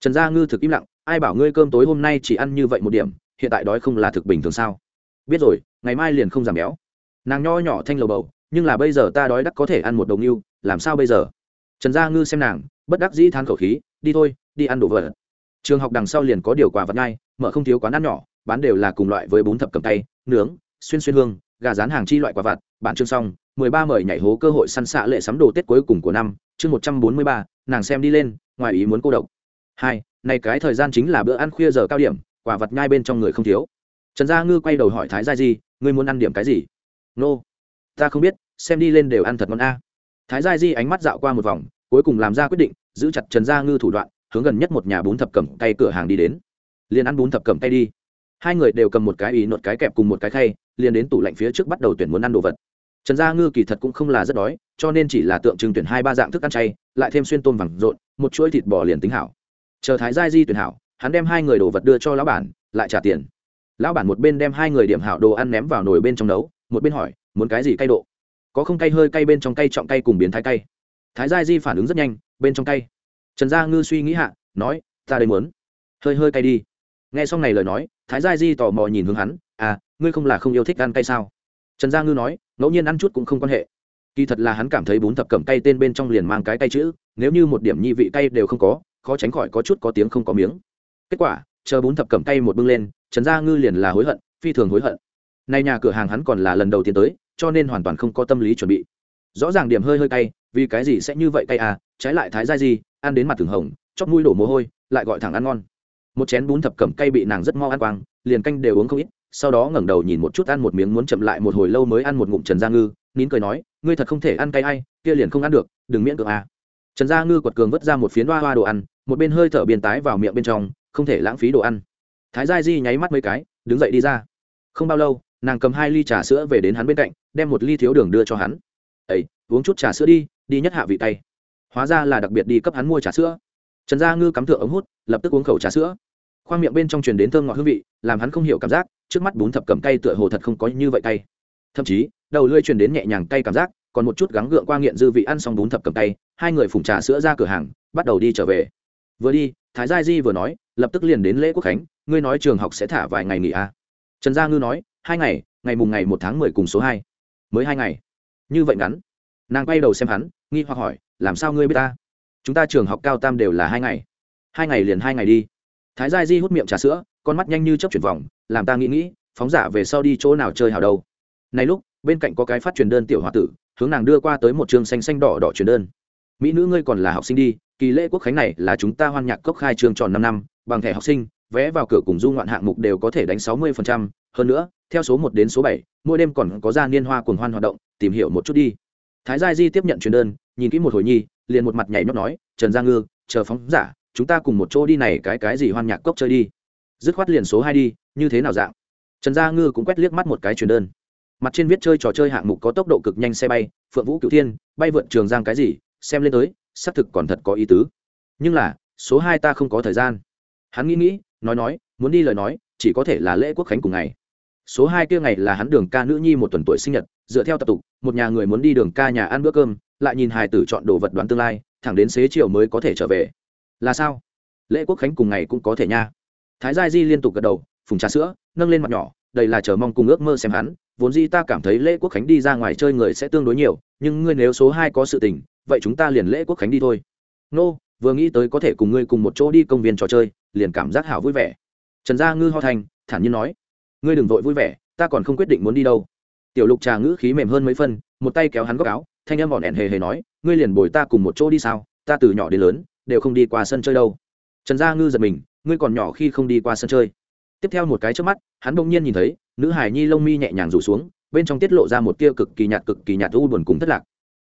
Trần gia ngư thực im lặng, ai bảo ngươi cơm tối hôm nay chỉ ăn như vậy một điểm, hiện tại đói không là thực bình thường sao? Biết rồi, ngày mai liền không giảm béo. Nàng nho nhỏ thanh lầu bầu, nhưng là bây giờ ta đói đắc có thể ăn một đồng yêu làm sao bây giờ? Trần gia ngư xem nàng, bất đắc dĩ than khẩu khí, đi thôi, đi ăn đồ vật. Trường học đằng sau liền có điều quà vật ngay, mở không thiếu quán ăn nhỏ, bán đều là cùng loại với bún thập cầm tay, nướng, xuyên xuyên hương gà rán hàng chi loại quả vặt bản chương xong, mười ba mời nhảy hố cơ hội săn xạ lệ sắm đồ tết cuối cùng của năm, chương một trăm bốn mươi ba, nàng xem đi lên, ngoài ý muốn cô độc. Hai, này cái thời gian chính là bữa ăn khuya giờ cao điểm, quả vật nhai bên trong người không thiếu. Trần gia ngư quay đầu hỏi thái gia di, ngươi muốn ăn điểm cái gì? Nô、no. ta không biết, xem đi lên đều ăn thật ngon a. Thái gia di ánh mắt dạo qua một vòng, cuối cùng làm ra quyết định, giữ chặt trần gia ngư thủ đoạn, hướng gần nhất một nhà bún thập cẩm tay cửa hàng đi đến. Liền ăn bún thập cẩm tay đi. Hai người đều cầm một cái ý nột cái kẹp cùng một cái khay liền đến tủ lạnh phía trước bắt đầu tuyển muốn ăn đồ vật. Trần gia ngư kỳ thật cũng không là rất đói, cho nên chỉ là tượng trưng tuyển hai ba dạng thức ăn chay, lại thêm xuyên tôm vàng rộn, một chuỗi thịt bò liền tính hảo. Chờ thái gia di tuyển hảo, hắn đem hai người đồ vật đưa cho lão bản, lại trả tiền. Lão bản một bên đem hai người điểm hảo đồ ăn ném vào nồi bên trong nấu, một bên hỏi, muốn cái gì cay độ? Có không cay hơi cay bên trong cay, trọng cay cùng biến thái cay. Thái gia di phản ứng rất nhanh, bên trong cay. Trần gia ngư suy nghĩ hạ, nói, ta đây muốn. Hơi hơi cay đi. Nghe xong này lời nói, thái gia di tò mò nhìn hướng hắn à ngươi không là không yêu thích ăn cay sao? Trần gia ngư nói, ngẫu nhiên ăn chút cũng không quan hệ. Kỳ thật là hắn cảm thấy bún thập cẩm cay tên bên trong liền mang cái cay chữ, nếu như một điểm nhi vị cay đều không có, khó tránh khỏi có chút có tiếng không có miếng. Kết quả, chờ bún thập cẩm cay một bưng lên, trần gia ngư liền là hối hận, phi thường hối hận. Nay nhà cửa hàng hắn còn là lần đầu tiên tới, cho nên hoàn toàn không có tâm lý chuẩn bị. Rõ ràng điểm hơi hơi cay, vì cái gì sẽ như vậy cay à trái lại thái gia gì ăn đến mặt thường hồng, chóp mũi đổ mồ hôi, lại gọi thẳng ăn ngon. Một chén bún thập cẩm cay bị nàng rất mau ăn quang, liền canh đều uống không ít sau đó ngẩng đầu nhìn một chút ăn một miếng muốn chậm lại một hồi lâu mới ăn một ngụm trần gia ngư, nín cười nói, ngươi thật không thể ăn cay ai, kia liền không ăn được, đừng miễn cưỡng à. trần gia ngư quật cường vứt ra một phiến hoa hoa đồ ăn, một bên hơi thở biên tái vào miệng bên trong, không thể lãng phí đồ ăn. Thái gia di nháy mắt mấy cái, đứng dậy đi ra. Không bao lâu, nàng cầm hai ly trà sữa về đến hắn bên cạnh, đem một ly thiếu đường đưa cho hắn. Ấy uống chút trà sữa đi đi nhất hạ vị tay. Hóa ra là đặc biệt đi cấp hắn mua trà sữa. Trần gia ngư cắm thượng ống hút, lập tức uống khẩu trà sữa khoang miệng bên trong truyền đến thơm ngọt hương vị, làm hắn không hiểu cảm giác, trước mắt bún thập cầm cay tựa hồ thật không có như vậy cay. Thậm chí, đầu lưỡi truyền đến nhẹ nhàng cay cảm giác, còn một chút gắng gượng qua nghiện dư vị ăn xong bún thập cầm cay. hai người phùng trà sữa ra cửa hàng, bắt đầu đi trở về. Vừa đi, thái gia di vừa nói, lập tức liền đến lễ quốc khánh, ngươi nói trường học sẽ thả vài ngày nghỉ à. trần gia ngư nói, hai ngày ngày mùng ngày một tháng mười cùng số hai. Mới hai ngày. Như vậy ngắn. Nàng quay đầu xem hắn, nghi hoặc hỏi, làm sao ngươi biết ta? Chúng ta trường học cao tam đều là hai ngày. Hai ngày liền hai ngày đi thái gia di hút miệng trà sữa, con mắt nhanh như chấp chuyển vòng, làm ta nghĩ nghĩ, phóng giả về sau đi chỗ nào chơi hào đâu. Này lúc, bên cạnh có cái phát truyền đơn tiểu h o a tử, hướng nàng đưa qua tới một trường xanh xanh đỏ đỏ truyền đơn. Mỹ nữ ngươi còn là học sinh đi, kỳ lễ quốc khánh này là chúng ta hoan nhạc cốc khai trường tròn năm năm, bằng thẻ học sinh, vé vào cửa cùng du ngoạn hạng mục đều có thể đánh sáu mươi hơn nữa, theo số một đến số bảy, mỗi đêm còn có ra niên hoa cuồng hoan hoạt động, tìm hiểu một chút đi. Thái gia di tiếp nhận truyền đơn, nhìn kỹ một hồi nhi, liền một mặt nhảy nhót nói, trần gia ngư, chờ phóng giả chúng ta cùng một chỗ đi này cái cái gì hoan nhạc cốc chơi đi. Dứt khoát liền số hai đi, như thế nào dạng? Trần gia ngư cũng quét liếc mắt một cái truyền đơn. Mặt trên viết chơi trò chơi hạng mục có tốc độ cực nhanh xe bay, phượng vũ cựu thiên, bay vượt trường giang cái gì, xem lên tới, xác thực còn thật có ý tứ. Nhưng là, số hai ta không có thời gian. Hắn nghĩ nghĩ, nói nói, muốn đi lời nói, chỉ có thể là lễ quốc khánh cùng ngày. Số hai kia ngày là hắn đường ca nữ nhi một tuần tuổi sinh nhật, dựa theo tập tục, một nhà người muốn đi đường ca nhà ăn bữa cơm, lại nhìn hài tử chọn đồ vật đoán tương lai, thẳng đến xế chiều mới có thể trở về là sao? Lễ quốc khánh cùng ngày cũng có thể nha. Thái gia di liên tục gật đầu, phùng trà sữa, nâng lên mặt nhỏ đây là chờ mong cùng ước mơ xem hắn, vốn di ta cảm thấy lễ quốc khánh đi ra ngoài chơi người sẽ tương đối nhiều, nhưng ngươi nếu số hai có sự tình, vậy chúng ta liền lễ quốc khánh đi thôi. Nô, vừa nghĩ tới có thể cùng ngươi cùng một chỗ đi công viên trò chơi, liền cảm giác hảo vui vẻ. Trần gia ngư ho thành, thản nhiên nói, ngươi đừng vội vui vẻ, ta còn không quyết định muốn đi đâu. Tiểu lục trà ngữ khí mềm hơn mấy phân một tay kéo hắn góc áo, thanh em bọn ẻn hề hề nói, ngươi liền bồi ta cùng một chỗ đi sao? Ta từ nhỏ đến lớn đều không đi qua sân chơi đâu. Trần gia ngư giật mình, ngươi còn nhỏ khi không đi qua sân chơi. Tiếp theo một cái trước mắt, hắn bỗng nhiên nhìn thấy, nữ hải nhi lông mi nhẹ nhàng rủ xuống, bên trong tiết lộ ra một tia cực kỳ nhạt cực kỳ nhạt u buồn cùng thất lạc.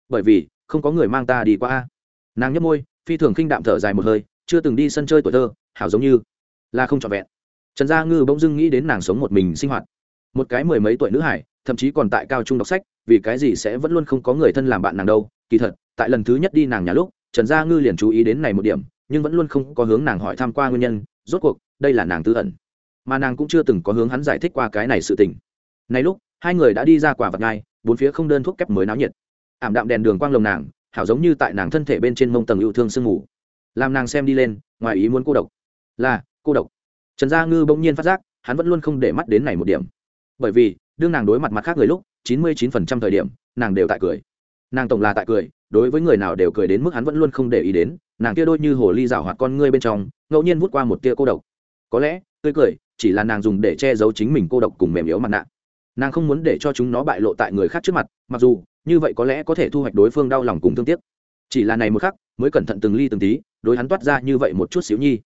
Bởi vì, không có người mang ta đi qua nàng nhấp môi, phi thường khinh đạm thở dài một hơi, chưa từng đi sân chơi tuổi thơ, hảo giống như là không trọn vẹn. Trần gia ngư bỗng dưng nghĩ đến nàng sống một mình sinh hoạt. Một cái mười mấy tuổi nữ hải thậm chí còn tại cao trung đọc sách, vì cái gì sẽ vẫn luôn không có người thân làm bạn nàng đâu. Kỳ thật, tại lần thứ nhất đi nàng nhà lúc trần gia ngư liền chú ý đến này một điểm, nhưng vẫn luôn không có hướng nàng hỏi tham q u a nguyên nhân, rốt cuộc, đây là nàng tư ẩn. Mà nàng cũng chưa từng có hướng hắn giải thích qua cái này sự tình. Này lúc, hai người đã đi ra quả vật ngai bốn phía không đơn thuốc kép mới náo nhiệt. Ảm đạm đèn đường quang lồng nàng, hảo giống như tại nàng thân thể bên trên mông tầng yêu thương sương mù. Làm nàng xem đi lên, ngoài ý muốn cô độc. Là, cô độc. Trần gia ngư bỗng nhiên phát giác, hắn vẫn luôn không để mắt đến này một điểm. Bởi vì, đương nàng đối mặt mặt khác người lúc, chín mươi chín phần trăm thời điểm, nàng đều tại cười. Nàng tổng là tại cười đối với người nào đều cười đến mức hắn vẫn luôn không để ý đến, nàng kia đôi như hồ ly rào hoạt con ngươi bên trong, ngẫu nhiên vút qua một tia cô độc. Có lẽ, tươi cười, chỉ là nàng dùng để che giấu chính mình cô độc cùng mềm yếu mặt nạ. Nàng không muốn để cho chúng nó bại lộ tại người khác trước mặt, mặc dù, như vậy có lẽ có thể thu hoạch đối phương đau lòng cùng thương tiếc. Chỉ là này một khắc, mới cẩn thận từng ly từng tí, đối hắn toát ra như vậy một chút xíu nhi.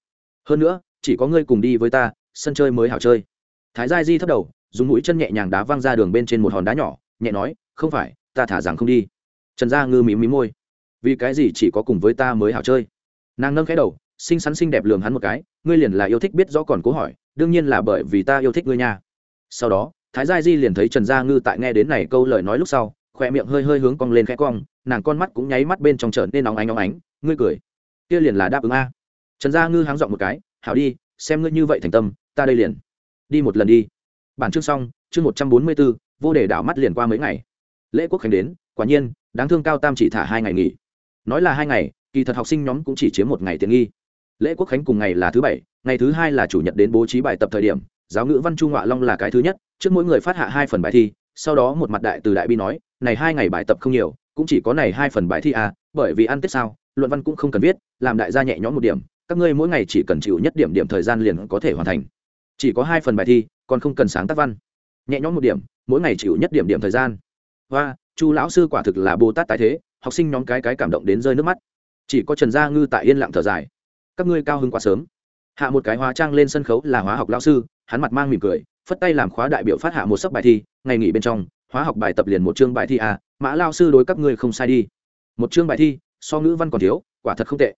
Hơn nữa, chỉ có ngươi cùng đi với ta, sân chơi mới hảo chơi. Thái gia di thấp đầu, dùng mũi chân nhẹ nhàng đá văng ra đường bên trên một hòn đá nhỏ, nhẹ nói, không phải, ta thả rằng không đi trần gia ngư mí mí môi. Vì cái gì chỉ có cùng với ta mới hảo chơi? Nàng nâng khẽ đầu, xinh xắn xinh đẹp lường hắn một cái, ngươi liền là yêu thích biết rõ còn cố hỏi, đương nhiên là bởi vì ta yêu thích ngươi nha. Sau đó, thái gia di liền thấy trần gia ngư tại nghe đến này câu lời nói lúc sau khoe miệng hơi hơi hướng cong lên khẽ cong, nàng con mắt cũng nháy mắt bên trong trở nên nóng ánh nóng ánh, ngươi cười. Kia liền là đáp ứng a. Trần gia ngư háng dọn một cái, hảo đi, xem ngươi như vậy thành tâm, ta đây liền đi một lần đi. Bản chương xong, chương một trăm bốn mươi bốn vô đề đảo mắt liền qua mấy ngày. Lễ quốc khánh đến, quả nhiên đáng thương cao tam chỉ thả hai ngày nghỉ. Nói là hai ngày, kỳ thật học sinh nhóm cũng chỉ chiếm một ngày tiện nghi. Lễ quốc khánh cùng ngày là thứ bảy, ngày thứ hai là chủ nhật đến bố trí bài tập thời điểm, giáo ngữ văn trung họa long là cái thứ nhất, trước mỗi người phát hạ hai phần bài thi, sau đó một mặt đại từ đại bi nói, này hai ngày bài tập không nhiều, cũng chỉ có này hai phần bài thi à bởi vì ăn tết sao, luận văn cũng không cần viết, làm đại gia nhẹ nhõm một điểm, các ngươi mỗi ngày chỉ cần chịu nhất điểm điểm thời gian liền có thể hoàn thành. Chỉ có hai phần bài thi, còn không cần sáng tác văn. Nhẹ nhõm một điểm, mỗi ngày chịu nhất điểm điểm thời gian. Và chu lão sư quả thực là bồ tát tái thế, học sinh nhóm cái cái cảm động đến rơi nước mắt. Chỉ có trần gia ngư tại yên lặng thở dài. Các ngươi cao hứng quá sớm. Hạ một cái hóa trang lên sân khấu là hóa học lão sư, hắn mặt mang mỉm cười, phất tay làm khóa đại biểu phát hạ một sấp bài thi, ngày nghỉ bên trong, hóa học bài tập liền một chương bài thi à mã lao sư đối các ngươi không sai đi. Một chương bài thi, so ngữ văn còn thiếu, quả thật không tệ.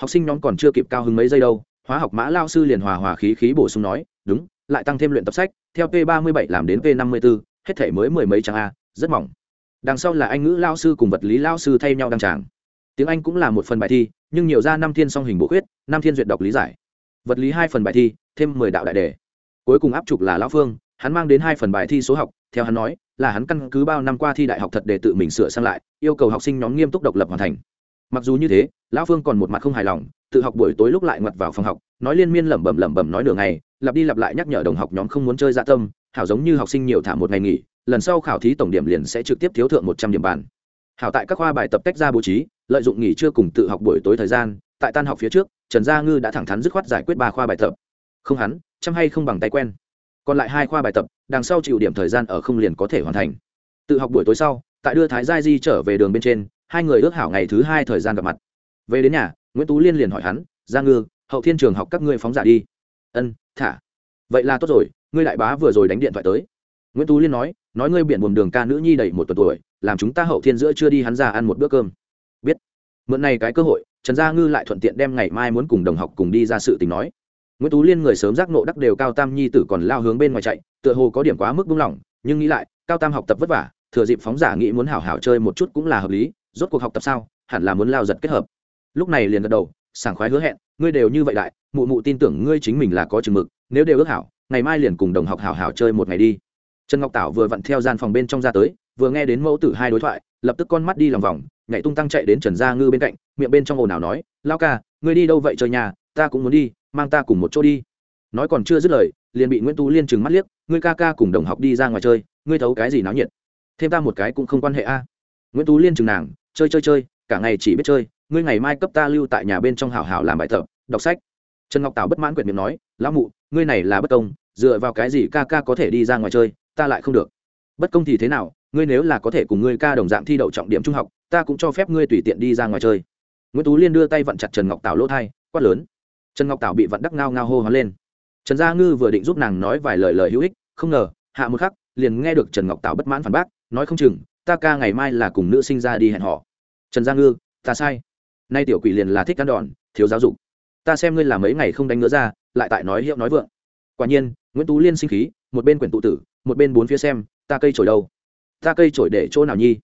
Học sinh nhóm còn chưa kịp cao hứng mấy giây đâu, hóa học mã lao sư liền hòa hòa khí khí bổ sung nói, đúng, lại tăng thêm luyện tập sách, theo p ba mươi bảy làm đến p năm mươi b ố hết thể mới mười mấy trang a, rất mỏng đằng sau là anh ngữ lao sư cùng vật lý lao sư thay nhau đăng tràng. Tiếng anh cũng là một phần bài thi, nhưng nhiều ra năm thiên song hình bộ khuyết, năm thiên duyệt đọc lý giải. Vật lý hai phần bài thi, thêm mười đạo đại đề. Cuối cùng áp trục là lão phương, hắn mang đến hai phần bài thi số học, theo hắn nói, là hắn căn cứ bao năm qua thi đại học thật để tự mình sửa sang lại, yêu cầu học sinh nhóm nghiêm túc độc lập hoàn thành. Mặc dù như thế, lão phương còn một mặt không hài lòng, tự học buổi tối lúc lại ngoặt vào phòng học, nói liên miên lẩm bẩm lẩm bẩm nói nửa ngày, lặp đi lặp lại nhắc nhở đồng học nhóm không muốn chơi dạ tâm, hảo giống như học sinh nhiều thả một ngày nghỉ lần sau khảo thí tổng điểm liền sẽ trực tiếp thiếu thượng một trăm điểm bàn. Hảo tại các khoa bài tập tách ra bố trí, lợi dụng nghỉ trưa cùng tự học buổi tối thời gian, tại tan học phía trước, trần gia ngư đã thẳng thắn dứt khoát giải quyết ba khoa bài tập. Không hắn, chăm hay không bằng tay quen. Còn lại hai khoa bài tập, đằng sau chịu điểm thời gian ở không liền có thể hoàn thành. Tự học buổi tối sau, tại đưa thái gia di trở về đường bên trên, hai người ước hảo ngày thứ hai thời gian gặp mặt. Về đến nhà, nguyễn tú liên liền hỏi hắn, gia ngư, hậu thiên trường học các ngươi phóng giả đi. Ân, thả. Vậy là tốt rồi, ngươi đại bá vừa rồi đánh điện thoại tới. Nguyễn tú liên nói nói ngươi biển buồm đường ca nữ nhi đầy một tuần tuổi, làm chúng ta hậu thiên giữa chưa đi hắn ra ăn một bữa cơm. Biết. Mượn này cái cơ hội, trần gia ngư lại thuận tiện đem ngày mai muốn cùng đồng học cùng đi ra sự tình nói. Nguyễn tú liên người sớm giác nộ đắc đều cao tam nhi tử còn lao hướng bên ngoài chạy, tựa hồ có điểm quá mức buông lỏng, nhưng nghĩ lại, cao tam học tập vất vả, thừa dịp phóng giả nghĩ muốn hảo hảo chơi một chút cũng là hợp lý, rốt cuộc học tập sao, hẳn là muốn lao giật kết hợp. Lúc này liền gật đầu, sảng khoái hứa hẹn, ngươi đều như vậy đại, mụ mụ tin tưởng ngươi chính mình là có chừng mực, nếu đều ước hảo, ngày mai liền cùng đồng học hảo hảo chơi một ngày đi trần ngọc tảo vừa vặn theo gian phòng bên trong ra tới, vừa nghe đến mẫu tử hai đối thoại, lập tức con mắt đi lòng vòng, nhảy tung tăng chạy đến trần gia ngư bên cạnh, miệng bên trong ồn ào nói lao ca, ngươi đi đâu vậy chơi nhà, ta cũng muốn đi, mang ta cùng một chỗ đi. Nói còn chưa dứt lời, liền bị nguyễn tú liên trừng mắt liếc, ngươi ca ca cùng đồng học đi ra ngoài chơi, ngươi thấu cái gì náo nhiệt? Thêm ta một cái cũng không quan hệ a. Nguyễn tú liên trừng nàng, chơi chơi chơi, cả ngày chỉ biết chơi, ngươi ngày mai cấp ta lưu tại nhà bên trong hào hào làm bài tập, đọc sách. Trần ngọc tảo bất mãn quyệt miệng nói, lão mụ, ngươi này là bất công, dựa vào cái gì ca ca có thể đi ra ngoài chơi? Ta lại không được. Bất công thì thế nào, ngươi nếu là có thể cùng ngươi ca đồng dạng thi đậu trọng điểm trung học, ta cũng cho phép ngươi tùy tiện đi ra ngoài chơi. Nguyễn tú liên đưa tay vặn chặt trần ngọc tảo lỗ thai, quát lớn. Trần ngọc tảo bị vặn đắc ngao ngao hô hoán lên. Trần gia ngư vừa định giúp nàng nói vài lời lời hữu ích, không ngờ, hạ một khắc, liền nghe được trần ngọc tảo bất mãn phản bác, nói không chừng, ta ca ngày mai là cùng nữ sinh ra đi hẹn họ trần gia ngư, ta sai. Nay tiểu quỷ liền là thích ăn đòn, thiếu giáo dục. Ta xem ngươi là mấy ngày không đánh nữa ra, lại tại nói hiệu nói vượng. Quả nhiên, nguyễn tú liên sinh khí, một bên quyển tụ tử một bên bốn phía xem, ta cây trổi đâu? Ta cây trổi để chỗ nào nhi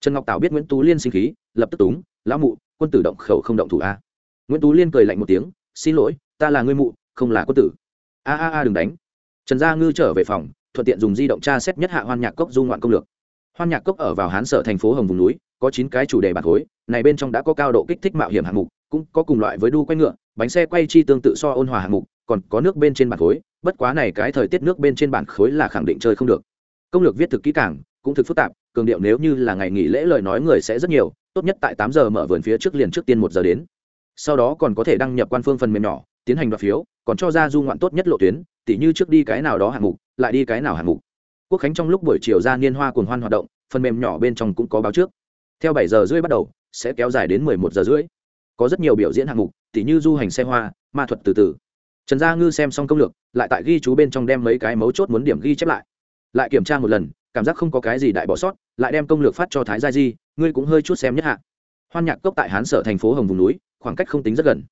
trần ngọc tảo biết nguyễn tú liên sinh khí, lập tức túng, lão mụ, quân tử động khẩu không động thủ a. Nguyễn tú liên cười lạnh một tiếng, xin lỗi, ta là ngươi mụ, không là quân tử. A a a, đừng đánh. Trần gia ngư trở về phòng, thuận tiện dùng di động tra xét nhất hạ hoan nhạc cốc du ngoạn công lược. Hoan nhạc cốc ở vào hán sở thành phố hồng vùng núi, có chín cái chủ đề bản khối này bên trong đã có cao độ kích thích mạo hiểm hạng mục, cũng có cùng loại với đu quay ngựa, bánh xe quay chi tương tự so ôn hòa hạng mục còn có nước bên trên bản khối, bất quá này cái thời tiết nước bên trên bản khối là khẳng định chơi không được. Công lược viết thực kỹ càng, cũng thực phức tạp, cường điệu nếu như là ngày nghỉ lễ lời nói người sẽ rất nhiều, tốt nhất tại tám giờ mở vườn phía trước liền trước tiên một giờ đến. Sau đó còn có thể đăng nhập quan phương phần mềm nhỏ, tiến hành đoạt phiếu, còn cho ra du ngoạn tốt nhất lộ tuyến, tỉ như trước đi cái nào đó hạng mục, lại đi cái nào hạng mục. Quốc khánh trong lúc buổi chiều ra niên hoa cuồng hoan hoạt động, phần mềm nhỏ bên trong cũng có báo trước. Theo bảy giờ rưỡi bắt đầu, sẽ kéo dài đến mười một giờ rưỡi. Có rất nhiều biểu diễn hạng mục, tỉ như du hành xe hoa, ma thuật từ từ trần gia ngư xem xong công lược, lại tại ghi chú bên trong đem mấy cái mấu chốt muốn điểm ghi chép lại. Lại kiểm tra một lần, cảm giác không có cái gì đại bỏ sót, lại đem công lược phát cho thái gia di, ngươi cũng hơi chút xem nhất hạ. Hoan nhạc cốc tại hán sở thành phố hồng vùng núi, khoảng cách không tính rất gần.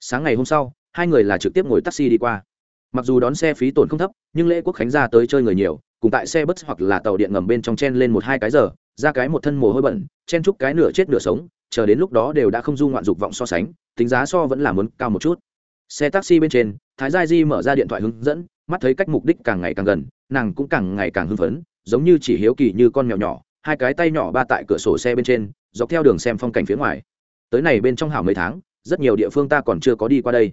Sáng ngày hôm sau, hai người là trực tiếp ngồi taxi đi qua. Mặc dù đón xe phí tổn không thấp, nhưng lễ quốc khánh ra tới chơi người nhiều, cùng tại xe bus hoặc là tàu điện ngầm bên trong chen lên một hai cái giờ, ra cái một thân mồ hôi bẩn, chen chúc cái nửa chết nửa sống, chờ đến lúc đó đều đã không du ngoạn dục vọng so sánh, tính giá so vẫn là muốn cao một chút xe taxi bên trên, thái gia di mở ra điện thoại hướng dẫn, mắt thấy cách mục đích càng ngày càng gần, nàng cũng càng ngày càng hưng phấn, giống như chỉ hiếu kỳ như con mèo nhỏ, hai cái tay nhỏ ba tại cửa sổ xe bên trên, dọc theo đường xem phong cảnh phía ngoài. Tới này bên trong hảo mấy tháng, rất nhiều địa phương ta còn chưa có đi qua đây.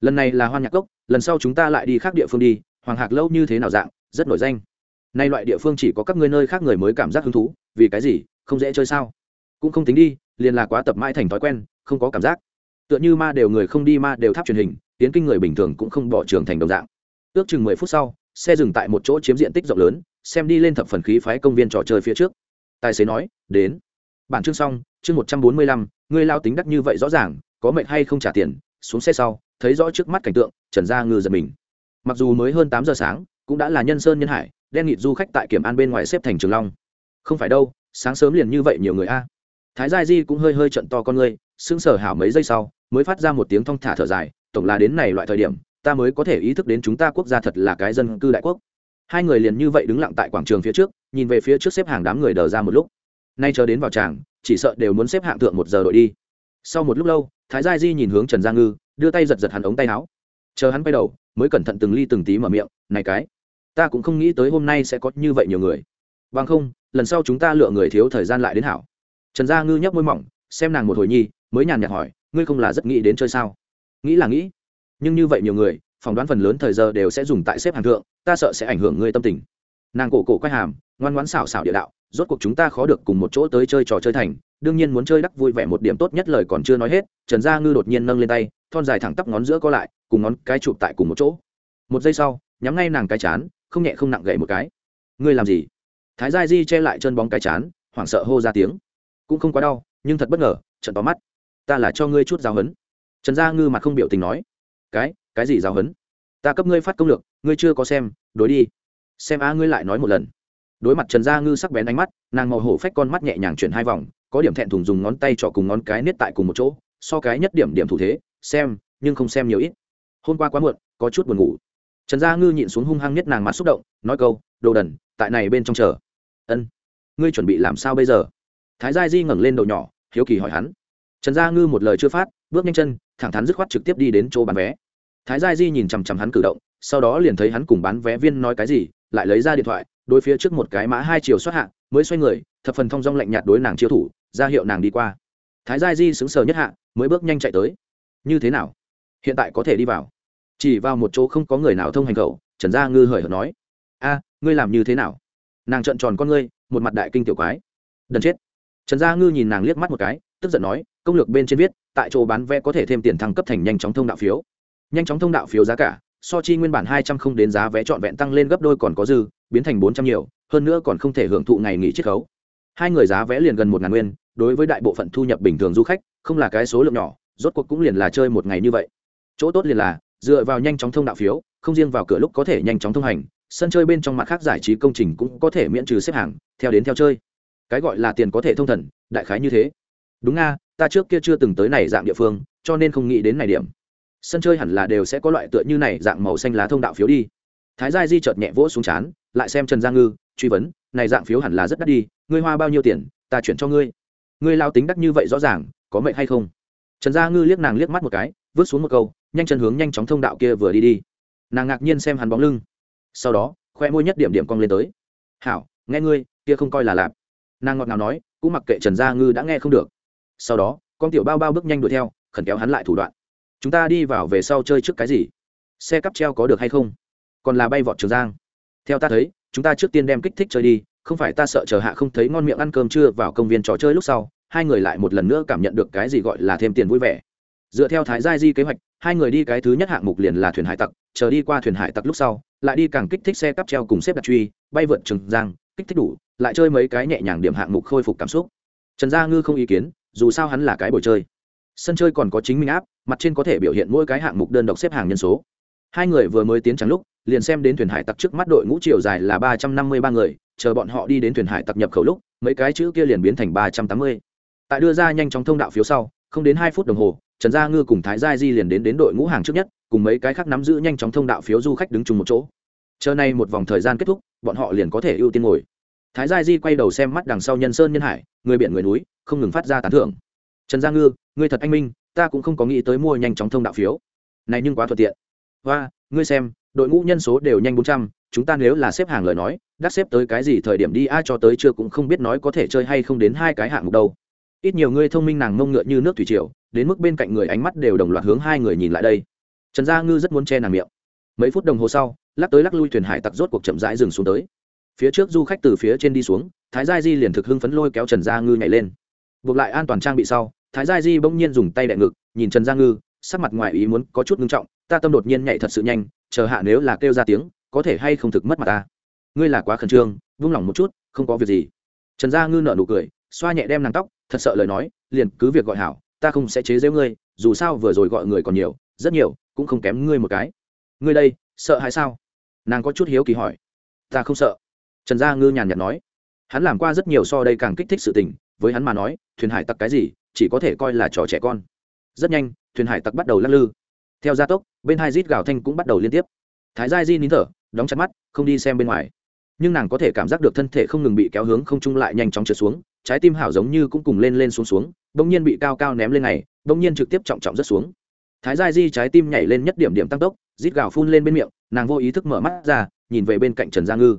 Lần này là hoan nhạc cốc, lần sau chúng ta lại đi khác địa phương đi, hoàng hạc lâu như thế nào dạng, rất nổi danh. Nay loại địa phương chỉ có các ngươi nơi khác người mới cảm giác hứng thú, vì cái gì, không dễ chơi sao? Cũng không tính đi, liền là quá tập mãi thành thói quen, không có cảm giác tựa như ma đều người không đi ma đều tháp truyền hình, tiến kinh người bình thường cũng không bỏ trường thành đồng dạng. Ước chừng mười phút sau, xe dừng tại một chỗ chiếm diện tích rộng lớn, xem đi lên thập phần khí phái công viên trò chơi phía trước. Tài xế nói, đến. Bản chương xong, chương một trăm bốn mươi lăm, ngươi lao tính đắc như vậy rõ ràng, có mệnh hay không trả tiền, xuống xe sau, thấy rõ trước mắt cảnh tượng, trần gia ngừ giật mình. Mặc dù mới hơn tám giờ sáng, cũng đã là nhân sơn nhân hải, đen nghịt du khách tại kiểm an bên ngoài xếp thành trường long. Không phải đâu, sáng sớm liền như vậy nhiều người a. Thái gia di cũng hơi hơi trận to con ngươi, sững sờ hảo mấy giây sau mới phát ra một tiếng thong thả thở dài, tổng là đến này loại thời điểm, ta mới có thể ý thức đến chúng ta quốc gia thật là cái dân cư đại quốc. Hai người liền như vậy đứng lặng tại quảng trường phía trước, nhìn về phía trước xếp hàng đám người đờ ra một lúc. Nay chờ đến vào tràng, chỉ sợ đều muốn xếp hạng thượng một giờ đội đi. Sau một lúc lâu, thái gia di nhìn hướng trần gia ngư, đưa tay giật giật hắn ống tay áo. Chờ hắn quay đầu, mới cẩn thận từng ly từng tí mở miệng, này cái, ta cũng không nghĩ tới hôm nay sẽ có như vậy nhiều người. Bằng không, lần sau chúng ta lựa người thiếu thời gian lại đến hảo. Trần gia ngư nhấp môi mỏng, xem nàng một hồi nhi mới nhàn nhạt hỏi, ngươi không là rất nghĩ đến chơi sao? Nghĩ là nghĩ, nhưng như vậy nhiều người, phỏng đoán phần lớn thời giờ đều sẽ dùng tại xếp hàng thượng, ta sợ sẽ ảnh hưởng ngươi tâm tình. Nàng cổ cổ quay hàm, ngoan ngoãn xảo xảo địa đạo, rốt cuộc chúng ta khó được cùng một chỗ tới chơi trò chơi thành, đương nhiên muốn chơi đắc vui vẻ một điểm tốt nhất lời còn chưa nói hết, trần gia ngư đột nhiên nâng lên tay, thon dài thẳng tắp ngón giữa co lại, cùng ngón cái chụp tại cùng một chỗ. Một giây sau, nhắm ngay nàng cái chán, không nhẹ không nặng gậy một cái. Ngươi làm gì? Thái gia di che lại chân bóng cái chán, hoảng sợ hô ra tiếng. Cũng không quá đau, nhưng thật bất ngờ, trận tóm mắt ta là cho ngươi chút giáo hấn trần gia ngư mặt không biểu tình nói, cái cái gì giáo hấn ta cấp ngươi phát công lược, ngươi chưa có xem, đối đi. Xem a ngươi lại nói một lần. Đối mặt trần gia ngư sắc bén ánh mắt, nàng màu hổ phách con mắt nhẹ nhàng chuyển hai vòng, có điểm thẹn thùng dùng ngón tay trỏ cùng ngón cái niết tại cùng một chỗ, so cái nhất điểm điểm thủ thế, xem, nhưng không xem nhiều ít. Hôm qua quá muộn, có chút buồn ngủ. Trần gia ngư nhịn xuống hung hăng nhất nàng mặt xúc động, nói câu, đồ đần, tại này bên trong chờ. Ân, ngươi chuẩn bị làm sao bây giờ? Thái gia di ngẩng lên đầu nhỏ, hiếu kỳ hỏi hắn trần gia ngư một lời chưa phát, bước nhanh chân, thẳng thắn dứt khoát trực tiếp đi đến chỗ bán vé. Thái gia di nhìn chằm chằm hắn cử động, sau đó liền thấy hắn cùng bán vé viên nói cái gì, lại lấy ra điện thoại, đối phía trước một cái mã hai chiều xuất hạ, mới xoay người, thập phần thong dong lạnh nhạt đối nàng chiêu thủ, ra hiệu nàng đi qua. Thái gia di sững sờ nhất hạ, mới bước nhanh chạy tới. Như thế nào? Hiện tại có thể đi vào. Chỉ vào một chỗ không có người nào thông hành khẩu, trần gia ngư hời hợt nói, a, ngươi làm như thế nào? Nàng trợn tròn con ngươi, một mặt đại kinh tiểu quái. Đần chết. Trần gia ngư nhìn nàng liếc mắt một cái, tức giận nói công lược bên trên viết, tại chỗ bán vé có thể thêm tiền thăng cấp thành nhanh chóng thông đạo phiếu. Nhanh chóng thông đạo phiếu giá cả, so chi nguyên bản hai trăm không đến giá vé trọn vẹn tăng lên gấp đôi còn có dư, biến thành bốn trăm nhiều, hơn nữa còn không thể hưởng thụ ngày nghỉ chiết khấu. Hai người giá vé liền gần một ngàn nguyên, đối với đại bộ phận thu nhập bình thường du khách, không là cái số lượng nhỏ, rốt cuộc cũng liền là chơi một ngày như vậy. Chỗ tốt liền là, dựa vào nhanh chóng thông đạo phiếu, không riêng vào cửa lúc có thể nhanh chóng thông hành, sân chơi bên trong mặt khác giải trí công trình cũng có thể miễn trừ xếp hàng, theo đến theo chơi. Cái gọi là tiền có thể thông thần, đại khái như thế. Đúng nga ta trước kia chưa từng tới này dạng địa phương, cho nên không nghĩ đến này điểm. Sân chơi hẳn là đều sẽ có loại tựa như này dạng màu xanh lá thông đạo phiếu đi. Thái gia di chợt nhẹ vỗ xuống chán, lại xem trần gia ngư, truy vấn, này dạng phiếu hẳn là rất đắt đi, ngươi hoa bao nhiêu tiền, ta chuyển cho ngươi. Ngươi lao tính đắt như vậy rõ ràng, có mệnh hay không? Trần gia ngư liếc nàng liếc mắt một cái, vứt xuống một câu, nhanh chân hướng nhanh chóng thông đạo kia vừa đi đi. Nàng ngạc nhiên xem hắn bóng lưng. Sau đó, khoe môi nhất điểm điểm cong lên tới. Hảo, nghe ngươi, kia không coi là lạp. Nàng ngọt ngào nói, cũng mặc kệ trần gia ngư đã nghe không được sau đó, con tiểu bao bao bước nhanh đuổi theo, khẩn kéo hắn lại thủ đoạn. Chúng ta đi vào về sau chơi trước cái gì? Xe cắp treo có được hay không? Còn là bay vọt trường giang. Theo ta thấy, chúng ta trước tiên đem kích thích chơi đi, không phải ta sợ chờ hạ không thấy ngon miệng ăn cơm trưa vào công viên trò chơi lúc sau, hai người lại một lần nữa cảm nhận được cái gì gọi là thêm tiền vui vẻ. Dựa theo thái gia di kế hoạch, hai người đi cái thứ nhất hạng mục liền là thuyền hải tặc, chờ đi qua thuyền hải tặc lúc sau, lại đi càng kích thích xe cắp treo cùng xếp đặt truy, bay vượt trường giang, kích thích đủ, lại chơi mấy cái nhẹ nhàng điểm hạng mục khôi phục cảm xúc. Trần gia ngư không ý kiến dù sao hắn là cái bồi chơi. Sân chơi còn có chính mình áp, mặt trên có thể biểu hiện mỗi cái hạng mục đơn độc xếp hàng nhân số. Hai người vừa mới tiến trắng lúc, liền xem đến thuyền hải tặc trước mắt đội ngũ chiều dài là ba trăm năm mươi ba người, chờ bọn họ đi đến thuyền hải tặc nhập khẩu lúc, mấy cái chữ kia liền biến thành ba trăm tám mươi. Tại đưa ra nhanh chóng thông đạo phiếu sau, không đến hai phút đồng hồ, trần gia ngư cùng thái gia di liền đến đến đội ngũ hàng trước nhất, cùng mấy cái khác nắm giữ nhanh chóng thông đạo phiếu du khách đứng chung một chỗ. Chờ nay một vòng thời gian kết thúc, bọn họ liền có thể ưu tiên ngồi thái gia di quay đầu xem mắt đằng sau nhân sơn nhân hải, người biển người núi, không ngừng phát ra tán thưởng. Trần gia ngư, ngươi thật anh minh, ta cũng không có nghĩ tới mua nhanh chóng thông đạo phiếu. Này nhưng quá thuận tiện. Và ngươi xem, đội ngũ nhân số đều nhanh bốn trăm, chúng ta nếu là xếp hàng lời nói, đắt xếp tới cái gì thời điểm đi, a, cho tới chưa cũng không biết nói có thể chơi hay không đến hai cái hạng mục đâu. Ít nhiều ngươi thông minh nàng mông ngựa như nước thủy triều, đến mức bên cạnh người ánh mắt đều đồng loạt hướng hai người nhìn lại đây. Trần gia ngư rất muốn che nàng miệng. Mấy phút đồng hồ sau, lắc tới lắc lui thuyền hải tặc rốt cuộc chậm rãi dừng xuống tới phía trước du khách từ phía trên đi xuống, thái gia di liền thực hưng phấn lôi kéo trần gia ngư nhảy lên. Buộc lại an toàn trang bị sau, thái gia di bỗng nhiên dùng tay đại ngực, nhìn trần gia ngư, sắc mặt ngoài ý muốn có chút ngưng trọng, ta tâm đột nhiên nhảy thật sự nhanh, chờ hạ nếu là kêu ra tiếng, có thể hay không thực mất mặt ta? Ngươi là quá khẩn trương, vung lòng một chút, không có việc gì. Trần gia ngư nở nụ cười, xoa nhẹ đem nàng tóc, thật sợ lời nói, liền cứ việc gọi hảo, ta không sẽ chế giễu ngươi, dù sao vừa rồi gọi người còn nhiều, rất nhiều, cũng không kém ngươi một cái. Ngươi đây, sợ hay sao? Nàng có chút hiếu kỳ hỏi. Ta không sợ trần gia ngư nhàn nhạt nói, hắn làm qua rất nhiều so đây càng kích thích sự tình, với hắn mà nói, thuyền hải tặc cái gì, chỉ có thể coi là trò trẻ con. Rất nhanh, thuyền hải tặc bắt đầu lắc lư. Theo gia tốc, bên hai rít gào thanh cũng bắt đầu liên tiếp. Thái gia di nín thở, đóng chặt mắt, không đi xem bên ngoài. Nhưng nàng có thể cảm giác được thân thể không ngừng bị kéo hướng không trung lại nhanh chóng trượt xuống, trái tim hảo giống như cũng cùng lên lên xuống xuống, bỗng nhiên bị cao cao ném lên này, bỗng nhiên trực tiếp trọng trọng rất xuống. Thái gia di trái tim nhảy lên nhất điểm điểm tăng tốc rít gào phun lên bên miệng, nàng vô ý thức mở mắt ra, nhìn về bên cạnh trần gia ngư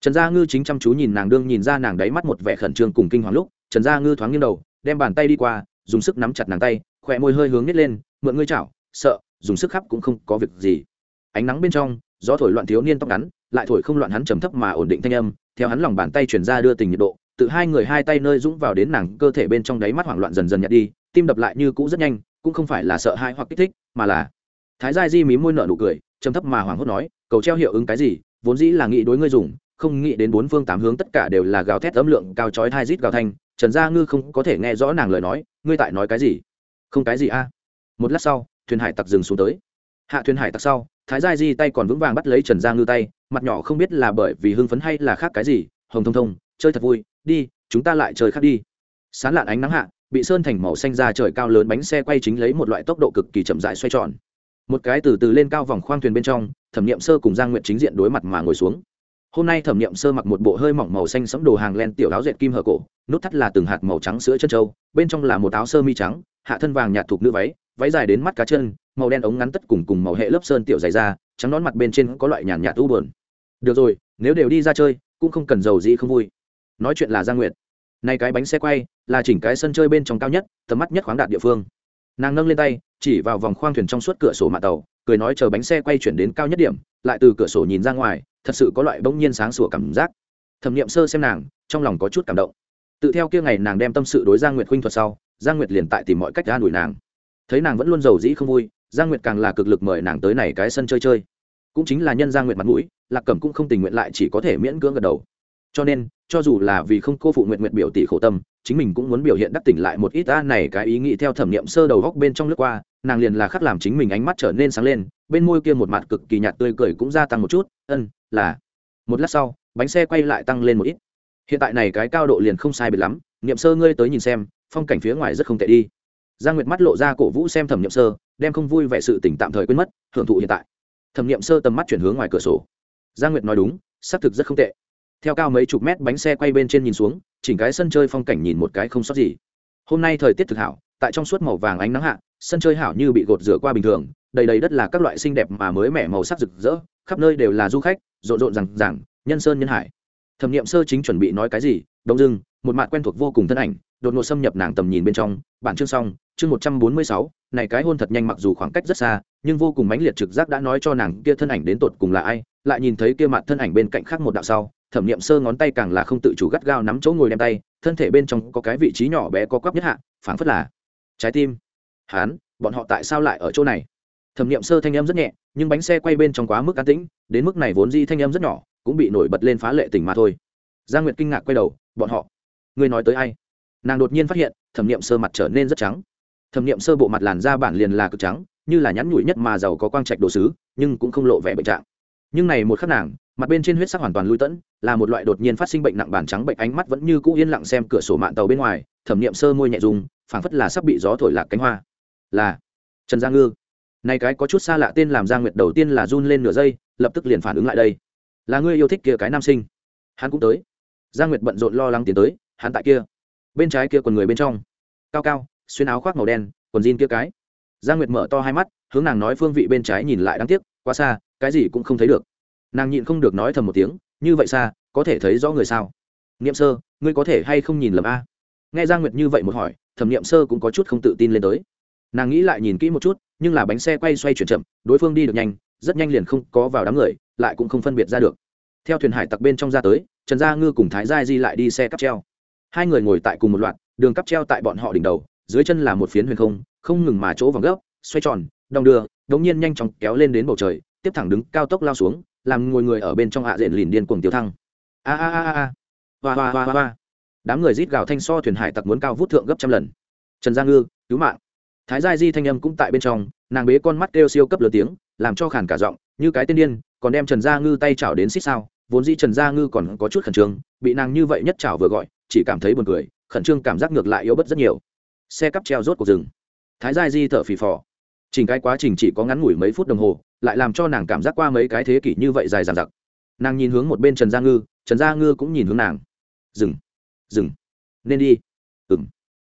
trần gia ngư chính chăm chú nhìn nàng đương nhìn ra nàng đáy mắt một vẻ khẩn trương cùng kinh hoàng lúc, trần gia ngư thoáng nghiêng đầu, đem bàn tay đi qua, dùng sức nắm chặt nàng tay, khỏe môi hơi hướng nít lên, mượn ngươi chảo, sợ, dùng sức khắp cũng không có việc gì. Ánh nắng bên trong, gió thổi loạn thiếu niên tóc ngắn, lại thổi không loạn hắn trầm thấp mà ổn định thanh âm, theo hắn lòng bàn tay chuyển ra đưa tình nhiệt độ, tự hai người hai tay nơi dũng vào đến nàng cơ thể bên trong đáy mắt hoảng loạn dần dần nhạt đi, tim đập lại như cũ rất nhanh, cũng không phải là sợ hãi hoặc kích thích, mà là thái gia di mí môi nở nụ cười, trầm thấp mà hoảng hốt nói, cầu treo hiệu ứng cái gì, vốn dĩ là nghĩ đối ngươi dùng không nghĩ đến bốn phương tám hướng tất cả đều là gào thét âm lượng cao chói thai rít gào thanh, trần gia ngư không có thể nghe rõ nàng lời nói, ngươi tại nói cái gì? Không cái gì a. Một lát sau, thuyền hải tặc dừng xuống tới. Hạ thuyền hải tặc sau, thái gia di tay còn vững vàng bắt lấy trần gia ngư tay, mặt nhỏ không biết là bởi vì hưng phấn hay là khác cái gì, hồng thông thông, chơi thật vui, đi, chúng ta lại chơi khác đi. Sán lạn ánh nắng hạ, bị sơn thành màu xanh ra trời cao lớn bánh xe quay chính lấy một loại tốc độ cực kỳ chậm dại xoay tròn. Một cái từ từ lên cao vòng khoang thuyền bên trong, thẩm nghiệm sơ cùng giang nguyện chính diện đối mặt mà ngồi xuống hôm nay thẩm nghiệm sơ mặc một bộ hơi mỏng màu xanh sẫm đồ hàng len tiểu áo dệt kim hở cổ, nút thắt là từng hạt màu trắng sữa chân trâu, bên trong là một áo sơ mi trắng, hạ thân vàng nhạt thục nữ váy váy dài đến mắt cá chân, màu đen ống ngắn tất cùng cùng màu hệ lớp sơn tiểu dày da trắng nón mặt bên trên có loại nhàn nhạt u bờn được rồi, nếu đều đi ra chơi, cũng không cần giàu gì không vui. Nói chuyện là giang nguyệt. Nay cái bánh xe quay, là chỉnh cái sân chơi bên trong cao nhất, tầm mắt nhất khoáng đạt địa phương. Nàng nâng lên tay, chỉ vào vòng khoang thuyền trong suốt cửa sổ mạng tàu, cười nói chờ bánh xe quay chuyển đến cao nhất điểm, lại từ cửa sổ nhìn ra ngoài thật sự có loại bỗng nhiên sáng sủa cảm giác. Thẩm nghiệm sơ xem nàng, trong lòng có chút cảm động. Tự theo kia ngày nàng đem tâm sự đối giang nguyệt khuynh thuật sau, giang nguyệt liền tại tìm mọi cách an ủi nàng. Thấy nàng vẫn luôn giàu dĩ không vui, giang nguyệt càng là cực lực mời nàng tới này cái sân chơi chơi. Cũng chính là nhân giang nguyệt mặt mũi, lạc cẩm cũng không tình nguyện lại chỉ có thể miễn cưỡng gật đầu. Cho nên, cho dù là vì không cô phụ nguyện nguyện biểu tỷ khổ tâm, chính mình cũng muốn biểu hiện đắc tỉnh lại một ít ta này cái ý nghĩ theo thẩm nghiệm sơ đầu góc bên trong lướt qua, nàng liền là khắc làm chính mình ánh mắt trở nên sáng lên, bên môi kia một mặt cực kỳ nhạt tươi cười cũng gia tăng một chút, ân là, một lát sau, bánh xe quay lại tăng lên một ít. Hiện tại này cái cao độ liền không sai biệt lắm nghiệm sơ ngươi tới nhìn xem, phong cảnh phía ngoài rất không tệ đi. Giang nguyệt mắt lộ ra cổ vũ xem thẩm nghiệm sơ, đem không vui vẻ sự tỉnh tạm thời quên mất, hưởng thụ hiện tại. Thẩm nghiệm sơ tầm mắt chuyển hướng ngoài cửa sổ. Giang nguyệt nói đúng, xác thực rất không tệ. Theo cao mấy chục mét bánh xe quay bên trên nhìn xuống, chỉnh cái sân chơi phong cảnh nhìn một cái không sót gì. Hôm nay thời tiết thực hảo, tại trong suốt màu vàng ánh nắng hạ, sân chơi hảo như bị gột rửa qua bình thường đầy đầy đất là các loại xinh đẹp mà mới mẻ màu sắc rực rỡ, khắp nơi đều là du khách, rộn rộn rằng rằng nhân sơn nhân hải. Thẩm nghiệm sơ chính chuẩn bị nói cái gì? Đông dưng một mặt quen thuộc vô cùng thân ảnh, đột ngột xâm nhập nàng tầm nhìn bên trong. Bản chương xong, chương một trăm bốn mươi sáu, này cái hôn thật nhanh mặc dù khoảng cách rất xa, nhưng vô cùng mãnh liệt trực giác đã nói cho nàng kia thân ảnh đến tột cùng là ai. Lại nhìn thấy kia mặt thân ảnh bên cạnh khác một đạo sau, thẩm nghiệm sơ ngón tay càng là không tự chủ gắt gao nắm chỗ ngồi đem tay, thân thể bên trong có cái vị trí nhỏ bé có quắp nhất hạ, phảng phất là trái tim. Hán, bọn họ tại sao lại ở chỗ này? Thẩm nghiệm sơ thanh em rất nhẹ, nhưng bánh xe quay bên trong quá mức cá tĩnh, đến mức này vốn di thanh em rất nhỏ, cũng bị nổi bật lên phá lệ tỉnh mà thôi. Gia nguyệt kinh ngạc quay đầu, bọn họ, ngươi nói tới ai? Nàng đột nhiên phát hiện, thẩm nghiệm sơ mặt trở nên rất trắng. Thẩm nghiệm sơ bộ mặt làn da bản liền là cực trắng, như là nhắn nhủi nhất mà giàu có quang trạch đồ sứ, nhưng cũng không lộ vẻ bệnh trạng. Nhưng này một khắc nàng, mặt bên trên huyết sắc hoàn toàn lui tẫn, là một loại đột nhiên phát sinh bệnh nặng bản trắng bệnh ánh mắt vẫn như cũ yên lặng xem cửa sổ mạng tàu bên ngoài, thẩm nghiệm sơ môi nhẹ dùng phảng phất là sắp bị gió thổi lạc cánh hoa. Là, trần gia ngư này cái có chút xa lạ tên làm giang nguyệt đầu tiên là run lên nửa giây, lập tức liền phản ứng lại đây. Là ngươi yêu thích kia cái nam sinh. Hắn cũng tới. Giang nguyệt bận rộn lo lắng tiến tới, hắn tại kia. Bên trái kia quần người bên trong. Cao cao, xuyên áo khoác màu đen, quần jean kia cái. Giang nguyệt mở to hai mắt, hướng nàng nói phương vị bên trái nhìn lại đáng tiếc, quá xa, cái gì cũng không thấy được. Nàng nhịn không được nói thầm một tiếng, như vậy xa, có thể thấy rõ người sao? Nghiệm sơ, ngươi có thể hay không nhìn lầm a? Nghe giang nguyệt như vậy một hỏi, thẩm nghiệm sơ cũng có chút không tự tin lên tới nàng nghĩ lại nhìn kỹ một chút nhưng là bánh xe quay xoay chuyển chậm đối phương đi được nhanh rất nhanh liền không có vào đám người lại cũng không phân biệt ra được theo thuyền hải tặc bên trong ra tới trần gia ngư cùng thái gia di lại đi xe cắp treo hai người ngồi tại cùng một loạt đường cắp treo tại bọn họ đỉnh đầu dưới chân là một phiến huyền không không ngừng mà chỗ vòng gấp xoay tròn đong đưa đống nhiên nhanh chóng kéo lên đến bầu trời tiếp thẳng đứng cao tốc lao xuống làm ngồi người ở bên trong hạ diện lìn điên cuồng tiêu thăng a a a a va va va va, đám người rít gào thanh so thuyền hải tặc muốn cao vút thượng gấp trăm lần trần gia ngư cứu mạng thái gia di thanh âm cũng tại bên trong, nàng bế con mắt kêu siêu cấp lớn tiếng, làm cho khản cả giọng, như cái tên điên, còn đem trần gia ngư tay chảo đến xích sao? Vốn dĩ trần gia ngư còn có chút khẩn trương, bị nàng như vậy nhất chảo vừa gọi, chỉ cảm thấy buồn cười, khẩn trương cảm giác ngược lại yếu bất rất nhiều. Xe cắp treo rốt cuộc rừng thái gia di thở phì phò. Chỉnh cái quá trình chỉ có ngắn ngủi mấy phút đồng hồ, lại làm cho nàng cảm giác qua mấy cái thế kỷ như vậy dài dằng dặc. Nàng nhìn hướng một bên trần gia ngư, trần gia ngư cũng nhìn hướng nàng. Dừng dừng, nên đi. Ừng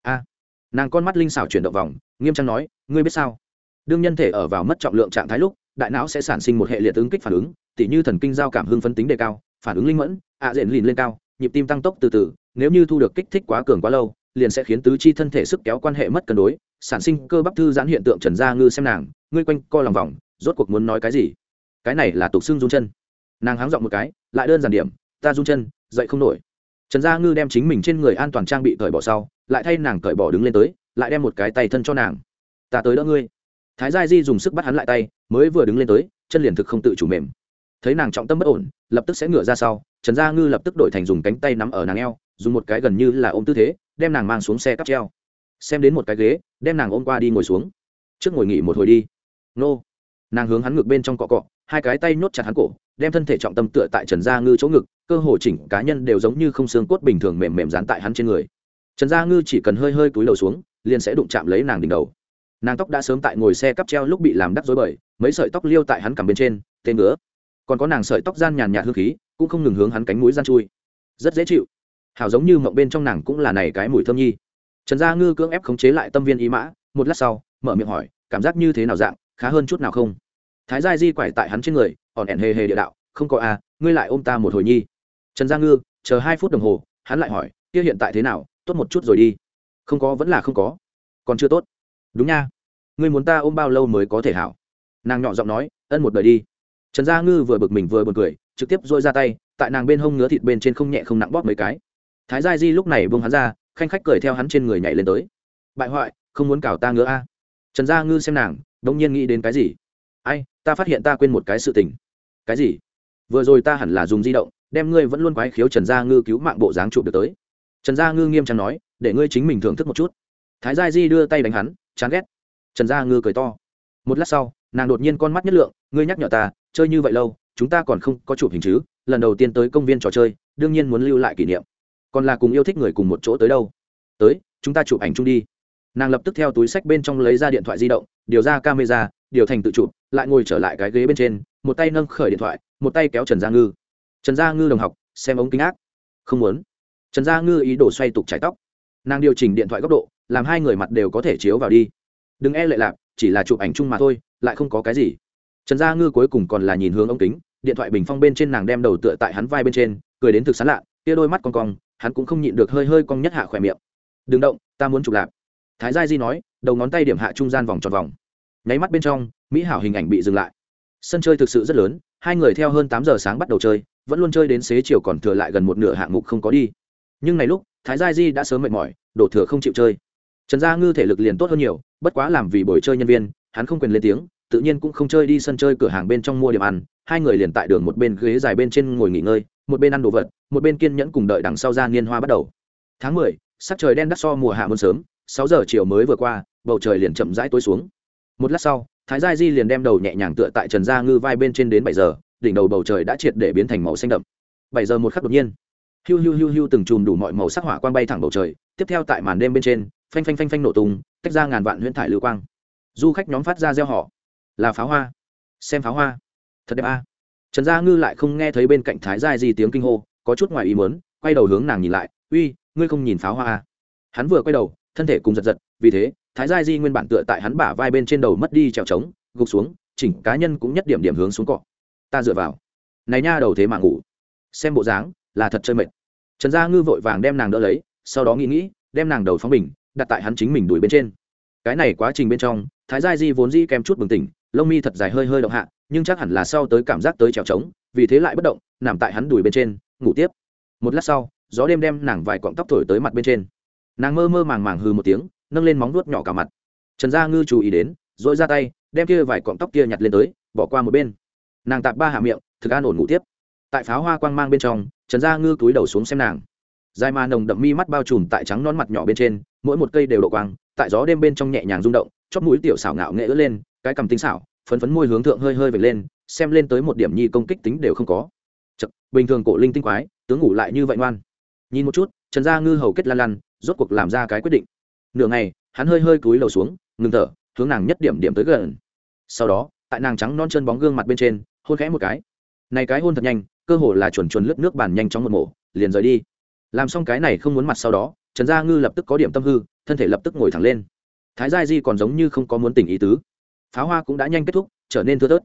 a. Nàng con mắt linh xảo chuyển động vòng nghiêm trang nói, ngươi biết sao? Đương nhân thể ở vào mất trọng lượng trạng thái lúc, đại não sẽ sản sinh một hệ liệt ứng kích phản ứng, tỉ như thần kinh giao cảm hưng phấn tính đề cao, phản ứng linh mẫn, ạ diện lìn lên cao, nhịp tim tăng tốc từ từ, nếu như thu được kích thích quá cường quá lâu, liền sẽ khiến tứ chi thân thể sức kéo quan hệ mất cân đối, sản sinh cơ bắp thư giãn hiện tượng trần gia ngư xem nàng, ngươi quanh co lòng vòng, rốt cuộc muốn nói cái gì? Cái này là tục xương run chân. Nàng háng dọn một cái, lại đơn giản điểm, ta run chân, dậy không nổi. Trần gia ngư đem chính mình trên người an toàn trang bị cởi bỏ sau, lại thay nàng cởi bỏ đứng lên tới lại đem một cái tay thân cho nàng. Ta tới đỡ ngươi. Thái gia di dùng sức bắt hắn lại tay, mới vừa đứng lên tới, chân liền thực không tự chủ mềm. Thấy nàng trọng tâm bất ổn, lập tức sẽ ngửa ra sau, trần gia ngư lập tức đổi thành dùng cánh tay nắm ở nàng eo, dùng một cái gần như là ôm tư thế, đem nàng mang xuống xe cắp treo. Xem đến một cái ghế, đem nàng ôm qua đi ngồi xuống. Trước ngồi nghỉ một hồi đi. Nô. Nàng hướng hắn ngực bên trong cọ cọ, hai cái tay nhốt chặt hắn cổ, đem thân thể trọng tâm tựa tại trần gia ngư chỗ ngực, cơ hồ chỉnh cá nhân đều giống như không xương cốt bình thường mềm mềm dán tại hắn trên người. Trần gia ngư chỉ cần hơi hơi cúi đầu xuống liền sẽ đụng chạm lấy nàng đỉnh đầu. Nàng tóc đã sớm tại ngồi xe cắp treo lúc bị làm đắc dối bời, mấy sợi tóc liêu tại hắn cằm bên trên tên ngứa. Còn có nàng sợi tóc gian nhàn nhạt hương khí, cũng không ngừng hướng hắn cánh mũi gian chui. Rất dễ chịu. Hảo giống như mộng bên trong nàng cũng là này cái mùi thơm nhi. Trần gia ngư cưỡng ép khống chế lại tâm viên ý mã, một lát sau, mở miệng hỏi, cảm giác như thế nào dạng, khá hơn chút nào không? Thái gia di quải tại hắn trên người ỏn ẻn hề hề địa đạo, không có à ngươi lại ôm ta một hồi nhi. Trần gia ngư, chờ hai phút đồng hồ, hắn lại hỏi, kia hiện tại thế nào? Tốt một chút rồi đi không có vẫn là không có. Còn chưa tốt. Đúng nha. Ngươi muốn ta ôm bao lâu mới có thể hảo? Nàng nhỏ giọng nói, ân một đời đi. Trần gia ngư vừa bực mình vừa b u ồ n cười, trực tiếp dôi ra tay, tại nàng bên hông ngứa thịt bên trên không nhẹ không nặng bóp mấy cái. Thái gia di lúc này buông hắn ra, khanh khách cười theo hắn trên người nhảy lên tới. Bại hoại, không muốn cào ta ngứa a. Trần gia ngư xem nàng đ ỗ n g nhiên nghĩ đến cái gì? Ai, ta phát hiện ta quên một cái sự tình. Cái gì? Vừa rồi ta hẳn là dùng di động, đem ngươi vẫn luôn quái khiếu trần gia ngư cứu mạng bộ dáng chụp được tới trần gia ngư nghiêm trang nói, để ngươi chính mình thưởng thức một chút. Thái gia di đưa tay đánh hắn, chán ghét. Trần gia ngư cười to. Một lát sau, nàng đột nhiên con mắt nhất lượng, ngươi nhắc nhở ta, chơi như vậy lâu, chúng ta còn không có chụp hình chứ, lần đầu tiên tới công viên trò chơi, đương nhiên muốn lưu lại kỷ niệm. Còn là cùng yêu thích người cùng một chỗ tới đâu? Tới, chúng ta chụp ảnh chung đi. Nàng lập tức theo túi sách bên trong lấy ra điện thoại di động, điều ra camera, điều thành tự chụp, lại ngồi trở lại cái ghế bên trên, một tay nâng khởi điện thoại, một tay kéo trần gia ngư. Trần gia ngư đồng học, xem ống kính ác. Không muốn trần gia ngư ý đồ xoay tục trái tóc. Nàng điều chỉnh điện thoại góc độ, làm hai người mặt đều có thể chiếu vào đi. Đừng e lệ lạc, chỉ là chụp ảnh chung mà thôi, lại không có cái gì. Trần gia ngư cuối cùng còn là nhìn hướng ống kính, điện thoại bình phong bên trên nàng đem đầu tựa tại hắn vai bên trên, cười đến thực sán lạ, tia đôi mắt con cong, hắn cũng không nhịn được hơi hơi cong nhất hạ khỏe miệng. Đừng động, ta muốn chụp lạp thái gia di nói, đầu ngón tay điểm hạ trung gian vòng tròn vòng. Nháy mắt bên trong, mỹ hảo hình ảnh bị dừng lại. Sân chơi thực sự rất lớn, hai người theo hơn tám giờ sáng bắt đầu chơi, vẫn luôn chơi đến xế chiều còn thừa lại gần một nửa hạng mục không có đi nhưng này lúc, thái gia di đã sớm mệt mỏi, đổ thừa không chịu chơi. Trần gia ngư thể lực liền tốt hơn nhiều, bất quá làm vì buổi chơi nhân viên, hắn không quyền lên tiếng, tự nhiên cũng không chơi đi sân chơi cửa hàng bên trong mua điểm ăn, hai người liền tại đường một bên ghế dài bên trên ngồi nghỉ ngơi, một bên ăn đồ vật, một bên kiên nhẫn cùng đợi đằng sau ra niên hoa bắt đầu. Tháng mười, sắc trời đen đắt so mùa hạ muôn sớm, sáu giờ chiều mới vừa qua, bầu trời liền chậm rãi tối xuống. Một lát sau, thái gia di liền đem đầu nhẹ nhàng tựa tại trần gia ngư vai bên trên đến bảy giờ, đỉnh đầu bầu trời đã triệt để biến thành màu xanh đậm. Bảy giờ một khắc đột nhiên hiu hiu hiu hiu từng chùm đủ mọi màu sắc hỏa quang bay thẳng bầu trời, tiếp theo tại màn đêm bên trên, phanh phanh phanh phanh nổ tung, tách ra ngàn vạn huyễn thải lưu quang. Du khách nhóm phát ra gieo họ là pháo hoa. Xem pháo hoa. Thật đẹp a. Trần gia ngư lại không nghe thấy bên cạnh thái gia di tiếng kinh hô, có chút ngoài ý mớn quay đầu hướng nàng nhìn lại, uy, ngươi không nhìn pháo hoa a? Hắn vừa quay đầu, thân thể cùng giật giật, vì thế, thái gia di nguyên bản tựa tại hắn bả vai bên trên đầu mất đi trèo trống, gục xuống, chỉnh cá nhân cũng nhất điểm điểm hướng xuống cọ. Ta dựa vào. Này nha, đầu thế mà ngủ. Xem bộ dáng, là thật chơi mệt trần gia ngư vội vàng đem nàng đỡ lấy, sau đó nghĩ nghĩ, đem nàng đầu phóng bình, đặt tại hắn chính mình đuổi bên trên. Cái này quá trình bên trong, thái gia di vốn dĩ kèm chút bừng tỉnh, lông mi thật dài hơi hơi động hạ, nhưng chắc hẳn là sau tới cảm giác tới trèo trống, vì thế lại bất động, nằm tại hắn đùi bên trên, ngủ tiếp. Một lát sau, gió đêm đem nàng vài cọng tóc thổi tới mặt bên trên. Nàng mơ mơ màng màng hư một tiếng, nâng lên móng nuốt nhỏ cả mặt. Trần gia ngư chú ý đến dội ra tay, đem kia vài cọng tóc kia nhặt lên tới, bỏ qua một bên. Nàng tạp ba hạ miệng, thực an ổn ngủ tiếp. Tại pháo hoa quang mang bên trong trần gia ngư túi đầu xuống xem nàng. Dài mà nồng đậm mi mắt bao trùm tại trắng non mặt nhỏ bên trên mỗi một cây đều độ quang tại gió đêm bên trong nhẹ nhàng rung động chóp mũi tiểu xảo ngạo nghệ ướt lên cái cầm tinh xảo phấn phấn môi hướng thượng hơi hơi vệt lên xem lên tới một điểm nhi công kích tính đều không có. Chật, bình thường cổ linh tinh quái tướng ngủ lại như vậy ngoan. Nhìn một chút trần gia ngư hầu kết lan lăn rốt cuộc làm ra cái quyết định. Nửa ngày hắn hơi hơi cúi đầu xuống ngừng thở hướng nàng nhất điểm điểm tới gần. Sau đó tại nàng trắng non chân bóng gương mặt bên trên hôn khẽ một cái. Này cái hôn thật nhanh cơ hồ là chuẩn chuẩn lướt nước bàn nhanh chóng một mổ, liền rời đi. Làm xong cái này không muốn mặt sau đó, trần gia ngư lập tức có điểm tâm hư, thân thể lập tức ngồi thẳng lên. Thái gia di còn giống như không có muốn tỉnh ý tứ. Pháo hoa cũng đã nhanh kết thúc, trở nên thưa thớt.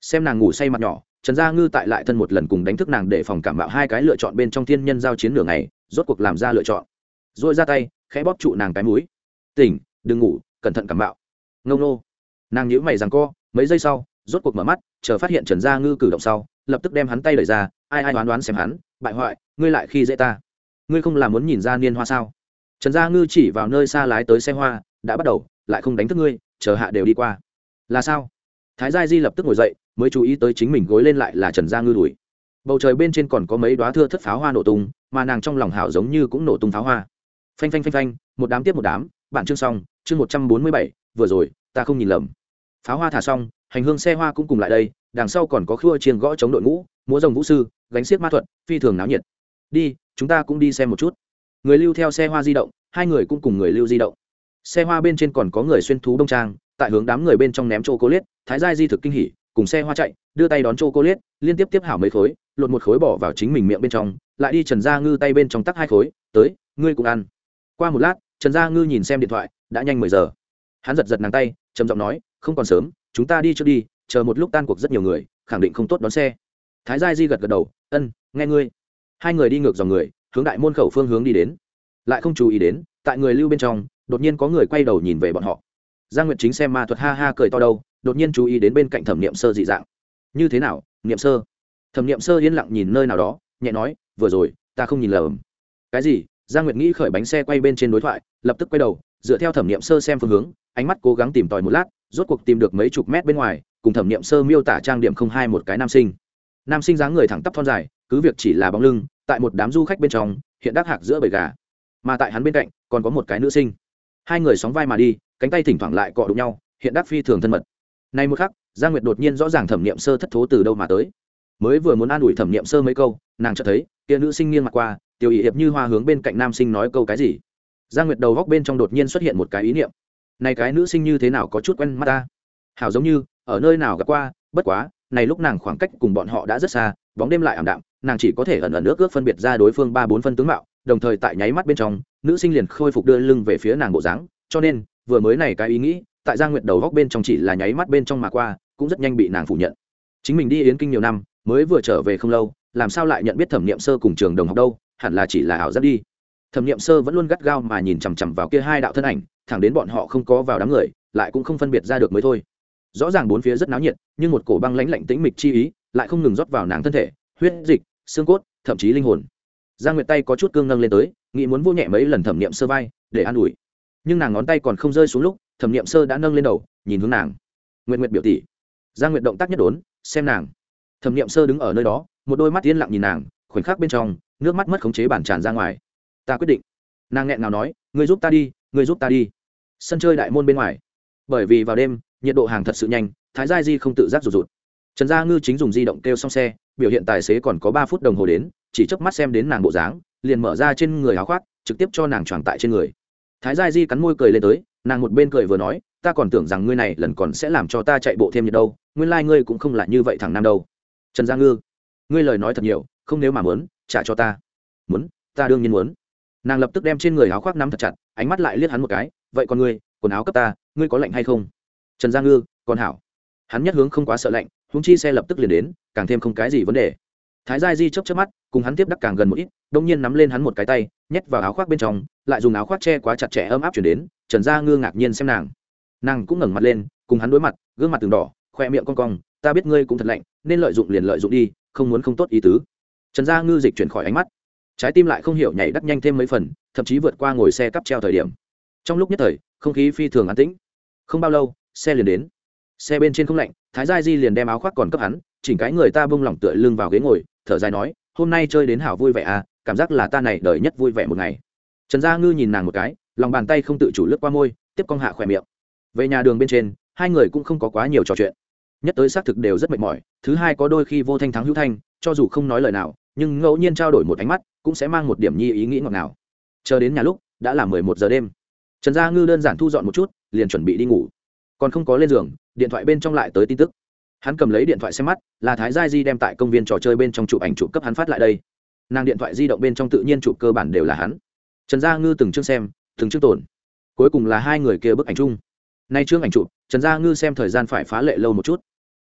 Xem nàng ngủ say mặt nhỏ, trần gia ngư tại lại thân một lần cùng đánh thức nàng để phòng cảm bạo hai cái lựa chọn bên trong thiên nhân giao chiến nửa ngày, rốt cuộc làm ra lựa chọn. Rồi ra tay, khẽ bóp trụ nàng cái mũi. Tỉnh, đừng ngủ, cẩn thận cảm bạo ngông nô. Nàng nhíu mày rằng co, mấy giây sau rốt cuộc mở mắt, chờ phát hiện trần gia ngư cử động sau, lập tức đem hắn tay đẩy ra, ai ai đoán đoán xem hắn, bại hoại, ngươi lại khi dễ ta. Ngươi không làm muốn nhìn ra niên hoa sao? Trần gia ngư chỉ vào nơi xa lái tới xe hoa, đã bắt đầu, lại không đánh thức ngươi, chờ hạ đều đi qua. Là sao? Thái gia di lập tức ngồi dậy, mới chú ý tới chính mình gối lên lại là trần gia ngư đuổi. Bầu trời bên trên còn có mấy đoá thưa thất pháo hoa nổ tung, mà nàng trong lòng hảo giống như cũng nổ tung pháo hoa. Phanh phanh phanh phanh, một đám tiếp một đám, bạn chương xong, chương một trăm bốn mươi bảy, vừa rồi, ta không nhìn lầm pháo hoa thả xong, hành hương xe hoa cũng cùng lại đây, đằng sau còn có khua chiên gõ chống đội ngũ, múa rồng vũ sư, gánh xiết ma thuật, phi thường náo nhiệt. Đi, chúng ta cũng đi xem một chút. Người lưu theo xe hoa di động, hai người cũng cùng người lưu di động. Xe hoa bên trên còn có người xuyên thú đông trang, tại hướng đám người bên trong ném chô cô liết thái giai di thực kinh hỉ, cùng xe hoa chạy, đưa tay đón chô cô liết liên tiếp tiếp hảo mấy khối, lột một khối bỏ vào chính mình miệng bên trong, lại đi trần gia ngư tay bên trong tắc hai khối, tới, ngươi cũng ăn. Qua một lát, trần gia ngư nhìn xem điện thoại, đã nhanh mười giờ. Hắn giật giật nàng tay, trầm giọng nói không còn sớm, chúng ta đi trước đi, chờ một lúc tan cuộc rất nhiều người, khẳng định không tốt đón xe. Thái gia di gật gật đầu, ân, nghe ngươi. Hai người đi ngược dòng người, hướng đại môn khẩu phương hướng đi đến. Lại không chú ý đến, tại người lưu bên trong, đột nhiên có người quay đầu nhìn về bọn họ. Giang nguyệt chính xem ma thuật ha ha cười to đâu, đột nhiên chú ý đến bên cạnh thẩm niệm sơ dị dạng. Như thế nào, niệm sơ? Thẩm niệm sơ yên lặng nhìn nơi nào đó, nhẹ nói, vừa rồi, ta không nhìn lầm. Cái gì? Giang nguyệt nghĩ khởi bánh xe quay bên trên đối thoại, lập tức quay đầu dựa theo thẩm niệm sơ xem phương hướng, ánh mắt cố gắng tìm tòi một lát, rốt cuộc tìm được mấy chục mét bên ngoài, cùng thẩm niệm sơ miêu tả trang điểm không hai một cái nam sinh. Nam sinh dáng người thẳng tắp thon dài, cứ việc chỉ là bóng lưng, tại một đám du khách bên trong, hiện đắc hạc giữa bầy gà. Mà tại hắn bên cạnh, còn có một cái nữ sinh. Hai người sóng vai mà đi, cánh tay thỉnh thoảng lại cọ đụng nhau, hiện đắc phi thường thân mật. Nay một khắc gia nguyệt đột nhiên rõ ràng thẩm niệm sơ thất thố từ đâu mà tới. Mới vừa muốn an ủi thẩm niệm sơ mấy câu, nàng chợt thấy, kia nữ sinh nghiêng mặt qua, tiểu ý hiệp như hoa hướng bên cạnh nam sinh nói câu cái gì gia nguyệt đầu góc bên trong đột nhiên xuất hiện một cái ý niệm. Này cái nữ sinh như thế nào có chút quen mắt ta? Hảo giống như, ở nơi nào gặp qua, bất quá, này lúc nàng khoảng cách cùng bọn họ đã rất xa, bóng đêm lại ảm đạm, nàng chỉ có thể ẩn ẩn ước ước phân biệt ra đối phương ba bốn phân tướng mạo, đồng thời tại nháy mắt bên trong, nữ sinh liền khôi phục đưa lưng về phía nàng bộ dáng, cho nên, vừa mới này cái ý nghĩ, tại gia nguyệt đầu góc bên trong chỉ là nháy mắt bên trong mà qua, cũng rất nhanh bị nàng phủ nhận. Chính mình đi yến kinh nhiều năm, mới vừa trở về không lâu, làm sao lại nhận biết thẩm nghiệm sơ cùng trường đồng học đâu, hẳn là chỉ là ảo giác đi thẩm nghiệm sơ vẫn luôn gắt gao mà nhìn chằm chằm vào kia hai đạo thân ảnh, thẳng đến bọn họ không có vào đám người, lại cũng không phân biệt ra được mới thôi. Rõ ràng bốn phía rất náo nhiệt, nhưng một cổ băng lãnh lạnh tĩnh mịch chi ý lại không ngừng rót vào nàng thân thể, huyết, dịch, xương cốt, thậm chí linh hồn. Giang nguyệt tay có chút cương nâng lên tới, nghĩ muốn vô nhẹ mấy lần thẩm nghiệm sơ vai, để an ủi. Nhưng nàng ngón tay còn không rơi xuống lúc, thẩm nghiệm sơ đã nâng lên đầu, nhìn hướng nàng. Nguyện nguyện biểu tỷ. Giang nguyệt động tác nhất đốn, xem nàng. Thẩm nghiệm sơ đứng ở nơi đó, một đôi mắt yên lặng nhìn nàng, khoảnh khắc bên trong, nước mắt mất khống chế bản tràn ra ngoài ta quyết định. Nàng nghẹn nào nói người giúp ta đi người giúp ta đi. Sân chơi đại môn bên ngoài. Bởi vì vào đêm, nhiệt độ hàng thật sự nhanh, thái gia di không tự giác rụt rụt. Trần gia ngư chính dùng di động kêu xong xe, biểu hiện tài xế còn có ba phút đồng hồ đến, chỉ chớp mắt xem đến nàng bộ dáng, liền mở ra trên người áo khoác, trực tiếp cho nàng tròn tại trên người. Thái gia di cắn môi cười lên tới, nàng một bên cười vừa nói, ta còn tưởng rằng ngươi này lần còn sẽ làm cho ta chạy bộ thêm nhiệt đâu, nguyên lai、like、ngươi cũng không là như vậy thằng nam đâu. Trần gia ngư, ngươi lời nói thật nhiều, không nếu mà muốn, trả cho ta. Muốn, ta đương nhiên muốn nàng lập tức đem trên người áo khoác nắm thật chặt, ánh mắt lại liếc hắn một cái, vậy còn ngươi, quần áo cấp ta, ngươi có lạnh hay không? Trần gia ngư, còn hảo. Hắn nhất hướng không quá sợ lạnh húng chi xe lập tức liền đến, càng thêm không cái gì vấn đề. Thái gia di chấp chấp mắt, cùng hắn tiếp đắc càng gần một ít, đông nhiên nắm lên hắn một cái tay, nhét vào áo khoác bên trong, lại dùng áo khoác che quá chặt chẽ ấm áp chuyển đến, trần gia ngư ngạc nhiên xem nàng. Nàng cũng ngẩng mặt lên, cùng hắn đối mặt, gương mặt từng đỏ, khoe miệng con cong, ta biết ngươi cũng thật lạnh, nên lợi dụng liền lợi dụng đi, không muốn không tốt ý tứ. Trần gia ngư dịch chuyển khỏi ánh mắt trái tim lại không hiểu nhảy đắt nhanh thêm mấy phần, thậm chí vượt qua ngồi xe cắp treo thời điểm. Trong lúc nhất thời, không khí phi thường an tĩnh. Không bao lâu, xe liền đến. Xe bên trên không lạnh, thái gia di liền đem áo khoác còn cấp hắn, chỉnh cái người ta bông lỏng tựa lưng vào ghế ngồi, thở dài nói, hôm nay chơi đến hảo vui vẻ à cảm giác là ta này đời nhất vui vẻ một ngày. Trần gia ngư nhìn nàng một cái, lòng bàn tay không tự chủ lướt qua môi, tiếp con hạ khỏe miệng. Về nhà đường bên trên, hai người cũng không có quá nhiều trò chuyện. Nhất tới xác thực đều rất mệt mỏi, thứ hai có đôi khi vô thanh thắng hữu thanh, cho dù không nói lời nào, nhưng ngẫu nhiên trao đổi một ánh mắt cũng sẽ mang một điểm nhi ý nghĩ ngọt nào chờ đến nhà lúc, đã là mười một giờ đêm. Trần gia ngư đơn giản thu dọn một chút, liền chuẩn bị đi ngủ. Còn không có lên giường, điện thoại bên trong lại tới tin tức. Hắn cầm lấy điện thoại xem mắt, là thái gia di đem tại công viên trò chơi bên trong chụp ảnh chụp cấp hắn phát lại đây. Nàng điện thoại di động bên trong tự nhiên chụp cơ bản đều là hắn. Trần gia ngư từng chương xem, từng chương tổn cuối cùng là hai người kia bức ảnh chung. Nay chương ảnh chụp, trần gia ngư xem thời gian phải phá lệ lâu một chút.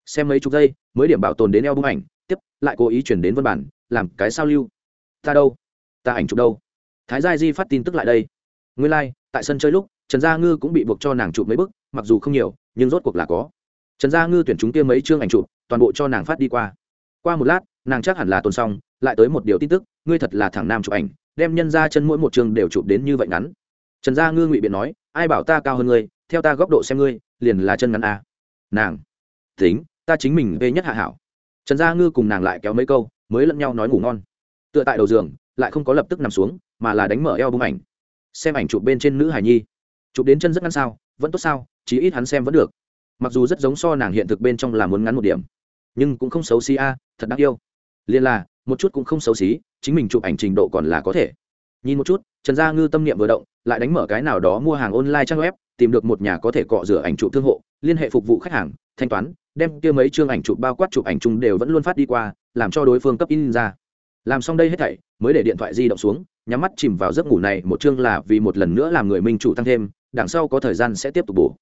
Xem mấy chục giây, mới điểm bảo tồn đến eo bức ảnh, tiếp, lại cố ý chuyển đến văn bản, làm cái sao lưu ta đâu? Ta ảnh chụp đâu? Thái gia di phát tin tức lại đây. Nguyên lai、like, tại sân chơi lúc trần gia ngư cũng bị buộc cho nàng chụp mấy bức mặc dù không nhiều nhưng rốt cuộc là có. Trần gia ngư tuyển chúng kia mấy chương ảnh chụp toàn bộ cho nàng phát đi qua. Qua một lát nàng chắc hẳn là tồn xong lại tới một điều tin tức ngươi thật là thằng nam chụp ảnh đem nhân ra chân mỗi một chương đều chụp đến như vậy ngắn. Trần gia ngư ngụy biện nói ai bảo ta cao hơn ngươi theo ta góc độ xem ngươi liền là chân ngắn a nàng tính ta chính mình về nhất hạ hảo. Trần gia ngư cùng nàng lại kéo mấy câu mới lẫn nhau nói ngủ ngon tựa tại đầu giường, lại không có lập tức nằm xuống, mà là đánh mở eo bung ảnh. Xem ảnh chụp bên trên nữ hải nhi. Chụp đến chân rất ngắn sao, vẫn tốt sao, chí ít hắn xem vẫn được. Mặc dù rất giống so nàng hiện thực bên trong là muốn ngắn một điểm, nhưng cũng không xấu xí a, thật đáng yêu. Liên là, một chút cũng không xấu xí, chính mình chụp ảnh trình độ còn là có thể. Nhìn một chút, trần gia ngư tâm niệm vừa động, lại đánh mở cái nào đó mua hàng online trang web, tìm được một nhà có thể cọ rửa ảnh chụp thương hộ, liên hệ phục vụ khách hàng, thanh toán, đem kia mấy chương ảnh chụp bao quát chụp ảnh chung đều vẫn luôn phát đi qua, làm cho đối phương cấp in ra làm xong đây hết thảy mới để điện thoại di động xuống nhắm mắt chìm vào giấc ngủ này một chương là vì một lần nữa làm người minh chủ tăng thêm đằng sau có thời gian sẽ tiếp tục bổ.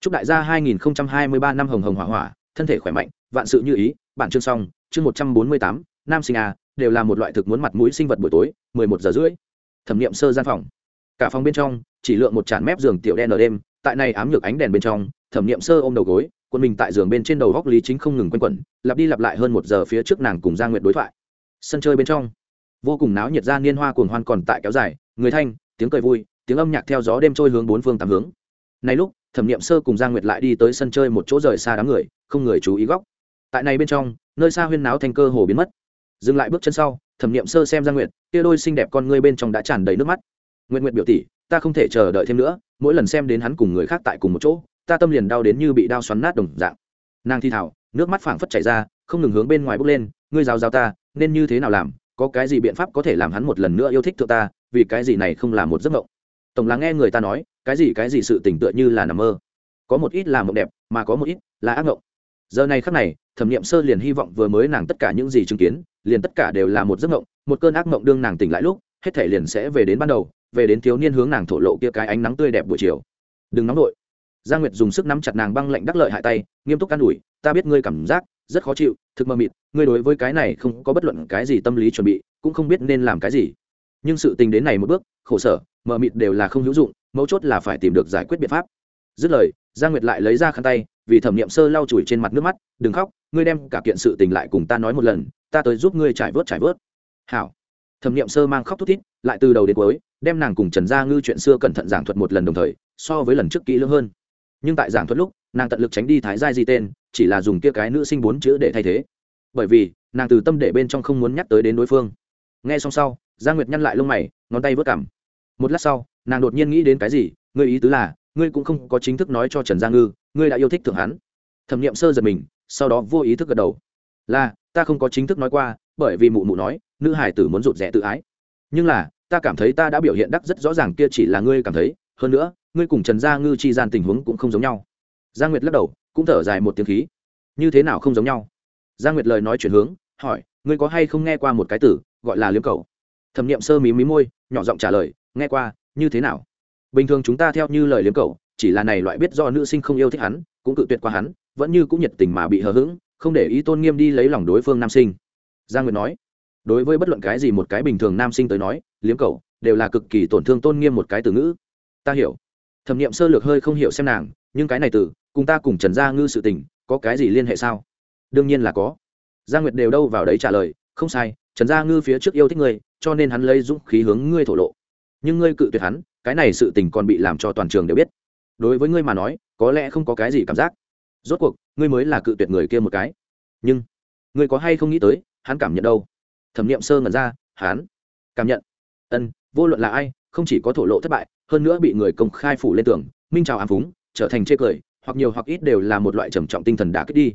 Chúc đại gia 2023 năm hồng hồng hỏa hỏa thân thể khỏe mạnh vạn sự như ý bản chương xong chương 148, nam sinh a đều là một loại thực muốn mặt mũi sinh vật buổi tối 11 giờ rưỡi. Thẩm nghiệm sơ gian phòng. Cả phòng bên trong chỉ lượng một tràn mép giường tiểu đen ở đêm tại này ám nhược ánh đèn bên trong thẩm nghiệm sơ ôm đầu gối quân mình tại giường bên trên đầu góc lý chính không ngừng quanh quẩn lặp đi lặp lại hơn một giờ phía trước nàng cùng gia nguyện đối thoại sân chơi bên trong. Vô cùng náo nhiệt ra niên hoa cuồng hoan còn tại kéo dài, người thanh, tiếng cười vui, tiếng âm nhạc theo gió đêm trôi hướng bốn phương tám hướng. Này lúc, thẩm nghiệm sơ cùng gia nguyệt lại đi tới sân chơi một chỗ rời xa đám người, không người chú ý góc. Tại này bên trong, nơi xa huyên náo thành cơ hồ biến mất. Dừng lại bước chân sau, thẩm nghiệm sơ xem gia nguyệt, kia đôi xinh đẹp con ngươi bên trong đã tràn đầy nước mắt. Nguyện nguyện biểu tỷ, ta không thể chờ đợi thêm nữa, mỗi lần xem đến hắn cùng người khác tại cùng một chỗ, ta tâm liền đau đến như bị đau xoắn nát đồng dạng. Nàng thi thảo, nước mắt phảng phất chảy ra, không ngừng hướng bên ngoài bốc lên, ngươi rào rào ta nên như thế nào làm, có cái gì biện pháp có thể làm hắn một lần nữa yêu thích thượng ta, vì cái gì này không là một giấc mộng. Tổng là nghe người ta nói, cái gì cái gì sự tỉnh tựa như là nằm mơ. Có một ít là mộng đẹp, mà có một ít là ác mộng. Giờ này khắc này, thẩm nghiệm sơ liền hy vọng vừa mới nàng tất cả những gì chứng kiến, liền tất cả đều là một giấc mộng, một cơn ác mộng đương nàng tỉnh lại lúc, hết thể liền sẽ về đến ban đầu, về đến thiếu niên hướng nàng thổ lộ kia cái ánh nắng tươi đẹp buổi chiều. Đừng nóng nổi Giang nguyệt dùng sức nắm chặt nàng băng lạnh đắc lợi hại tay, nghiêm túc can ủi, ta biết ngươi cảm giác rất khó chịu, thực mơ mịt, ngươi đối với cái này không có bất luận cái gì tâm lý chuẩn bị, cũng không biết nên làm cái gì. Nhưng sự tình đến này một bước, khổ sở, mờ mịt đều là không hữu dụng, mấu chốt là phải tìm được giải quyết biện pháp. Dứt lời, Giang nguyệt lại lấy ra khăn tay, vì thẩm nghiệm sơ lau chùi trên mặt nước mắt, đừng khóc, ngươi đem cả kiện sự tình lại cùng ta nói một lần, ta tới giúp ngươi trải vớt trải vớt. Hảo. Thẩm nghiệm sơ mang khóc thút thít, lại từ đầu đến cuối, đem nàng cùng trần gia ngư chuyện xưa cẩn thận giảng thuật một lần đồng thời, so với lần trước kỹ lưỡng hơn. Nhưng tại giảng thuật lúc nàng tận lực tránh đi thái giai di tên, chỉ là dùng kia cái nữ sinh bốn chữ để thay thế. Bởi vì, nàng từ tâm để bên trong không muốn nhắc tới đến đối phương. Nghe xong sau gia nguyệt nhăn lại lông mày, ngón tay vớt cảm một lát sau, nàng đột nhiên nghĩ đến cái gì, ngươi ý tứ là, ngươi cũng không có chính thức nói cho trần gia ngư, ngươi đã yêu thích thượng hắn. Thẩm n i ệ m sơ giật mình, sau đó vô ý thức gật đầu. Là, ta không có chính thức nói qua, bởi vì mụ mụ nói, nữ hải tử muốn rụt rẽ tự ái. Nhưng là, ta cảm thấy ta đã biểu hiện đắc rất rõ ràng kia chỉ là ngươi cảm thấy, hơn nữa, ngươi cùng trần gia ngư chi gian tình huống cũng không giống nhau gia nguyệt lắc đầu, cũng thở dài một tiếng khí. Như thế nào không giống nhau? Gia nguyệt lời nói chuyển hướng, hỏi, ngươi có hay không nghe qua một cái tử gọi là liếm cầu? Thẩm nghiệm sơ mí mí môi, nhỏ giọng trả lời, nghe qua, như thế nào? Bình thường chúng ta theo như lời liếm cầu, chỉ là này loại biết do nữ sinh không yêu thích hắn, cũng cự tuyệt qua hắn, vẫn như cũng nhiệt tình mà bị hờ hững, không để ý tôn nghiêm đi lấy lòng đối phương nam sinh. Gia nguyệt nói, đối với bất luận cái gì một cái bình thường nam sinh tới nói, liếm cầu đều là cực kỳ tổn thương tôn nghiêm một cái từ ngữ. Ta hiểu. Thẩm nghiệm sơ lược hơi không hiểu xem nàng, nhưng cái này từ cùng ta cùng trần gia ngư sự tình, có cái gì liên hệ sao? Đương nhiên là có. Gia nguyệt đều đâu vào đấy trả lời, không sai, trần gia ngư phía trước yêu thích ngươi, cho nên hắn lấy dũng khí hướng ngươi thổ lộ. Nhưng ngươi cự tuyệt hắn, cái này sự tình còn bị làm cho toàn trường đều biết. Đối với ngươi mà nói, có lẽ không có cái gì cảm giác. Rốt cuộc, ngươi mới là cự tuyệt người kia một cái. Nhưng, ngươi có hay không nghĩ tới, hắn cảm nhận đâu? Thẩm nghiệm sơ ngẩn ra, hắn cảm nhận. Ân, vô luận là ai, không chỉ có thổ lộ thất bại, hơn nữa bị người công khai phủ lên tường, minh trào ám phúng, trở thành chê cười hoặc nhiều hoặc ít đều là một loại trầm trọng tinh thần đã kích đi.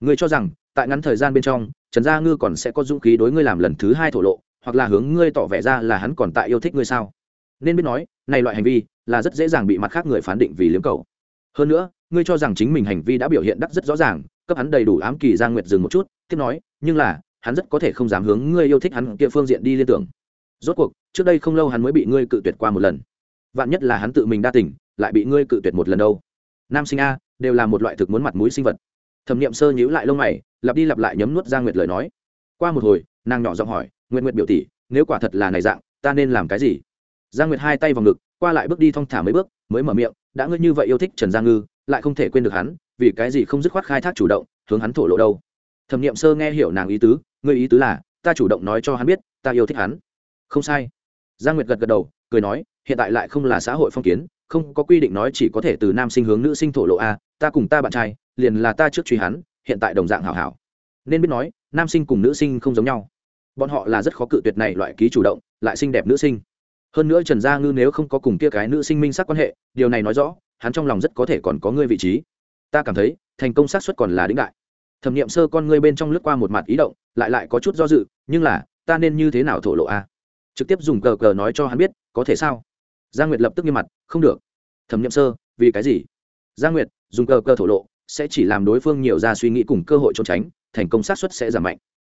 Ngươi cho rằng, tại ngắn thời gian bên trong, trần gia ngư còn sẽ có dũng khí đối ngươi làm lần thứ hai thổ lộ, hoặc là hướng ngươi tỏ vẻ ra là hắn còn tại yêu thích ngươi sao? Nên biết nói, này loại hành vi là rất dễ dàng bị mặt khác người phán định vì liếm cầu. Hơn nữa, ngươi cho rằng chính mình hành vi đã biểu hiện đắc rất rõ ràng, cấp hắn đầy đủ ám kỳ giang nguyệt dừng một chút, tiếp nói, nhưng là, hắn rất có thể không dám hướng ngươi yêu thích hắn kia phương diện đi liên tưởng. Rốt cuộc, trước đây không lâu hắn mới bị ngươi cự tuyệt qua một lần. Vạn nhất là hắn tự mình đa tỉnh lại bị ngươi cự tuyệt một lần đâu? Nam sinh a, đều là một loại thực muốn mặt mũi sinh vật. Thẩm n i ệ m sơ nhíu lại lông mày, lặp đi lặp lại nhấm nuốt ra nguyệt lời nói. Qua một hồi, nàng nhỏ giọng hỏi nguyện nguyện biểu tỷ, nếu quả thật là này dạng, ta nên làm cái gì? Giang nguyệt hai tay vào ngực, qua lại bước đi thong thả mấy bước, mới mở miệng, đã ngươi như vậy yêu thích trần gia ngư, lại không thể quên được hắn, vì cái gì không dứt khoát khai thác chủ động, hướng hắn thổ lộ đâu? Thẩm n i ệ m sơ nghe hiểu nàng ý tứ, ngươi ý tứ là, ta chủ động nói cho hắn biết, ta yêu thích hắn. Không sai. Giang nguyệt gật gật đầu, cười nói, hiện tại lại không là xã hội phong kiến không có quy định nói chỉ có thể từ nam sinh hướng nữ sinh thổ lộ a, ta cùng ta bạn trai, liền là ta trước truy hắn, hiện tại đồng dạng hảo hảo. Nên biết nói, nam sinh cùng nữ sinh không giống nhau. Bọn họ là rất khó cự tuyệt này loại ký chủ động, lại xinh đẹp nữ sinh. Hơn nữa trần gia ngư nếu không có cùng kia cái nữ sinh minh sắc quan hệ, điều này nói rõ, hắn trong lòng rất có thể còn có ngươi vị trí. Ta cảm thấy, thành công xác suất còn là đĩnh đại. Thẩm nghiệm sơ con ngươi bên trong lướt qua một mặt ý động, lại lại có chút do dự, nhưng là, ta nên như thế nào thổ lộ a? Trực tiếp dùng cờ cờ nói cho hắn biết, có thể sao? Gia nguyệt lập tức nghiêm mặt, không được. Thẩm Niệm sơ, vì cái gì? Gia nguyệt, dùng cờ cờ thổ lộ, sẽ chỉ làm đối phương nhiều ra suy nghĩ cùng cơ hội trốn tránh, thành công xác suất sẽ giảm mạnh.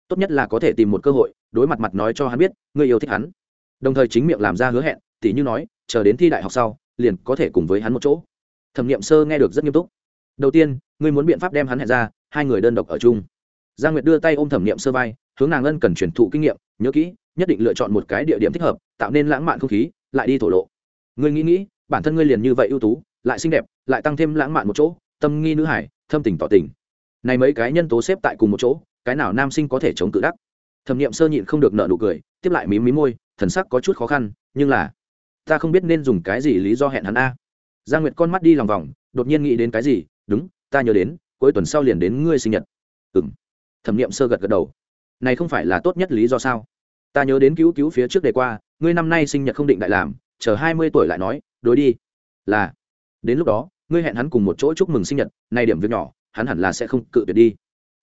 Tốt nhất là có thể tìm một cơ hội, đối mặt mặt nói cho hắn biết người yêu thích hắn. Đồng thời chính miệng làm ra hứa hẹn, tỉ như nói, chờ đến thi đại học sau, liền có thể cùng với hắn một chỗ. Thẩm nghiệm sơ nghe được rất nghiêm túc. Đầu tiên, ngươi muốn biện pháp đem hắn hẹn ra, hai người đơn độc ở chung. Giang nguyệt đưa tay ôm thẩm nghiệm sơ vai, hướng nàng ân cần truyền thụ kinh nghiệm, nhớ kỹ, nhất định lựa chọn một cái địa điểm thích hợp, tạo nên lãng mạn không khí, lại đi thổ lộ ngươi nghĩ nghĩ, bản thân ngươi liền như vậy ưu tú, lại xinh đẹp, lại tăng thêm lãng mạn một chỗ, tâm nghi nữ hải, thâm tình tỏ tình. Này mấy cái nhân tố xếp tại cùng một chỗ, cái nào nam sinh có thể chống cự đắc? Thẩm nghiệm sơ nhịn không được nợ nụ cười, tiếp lại mí mí môi, thần sắc có chút khó khăn, nhưng là, ta không biết nên dùng cái gì lý do hẹn hắn a. Giang nguyệt con mắt đi lòng vòng, đột nhiên nghĩ đến cái gì, đúng, ta nhớ đến, cuối tuần sau liền đến ngươi sinh nhật. Ừng thẩm nghiệm sơ gật gật đầu. Này không phải là tốt nhất lý do sao? Ta nhớ đến cứu cứu phía trước đề qua, ngươi năm nay sinh nhật không định đại làm chờ hai mươi tuổi lại nói, đối đi. Là, đến lúc đó, ngươi hẹn hắn cùng một chỗ chúc mừng sinh nhật, nay điểm việc nhỏ, hắn hẳn là sẽ không cự tuyệt đi.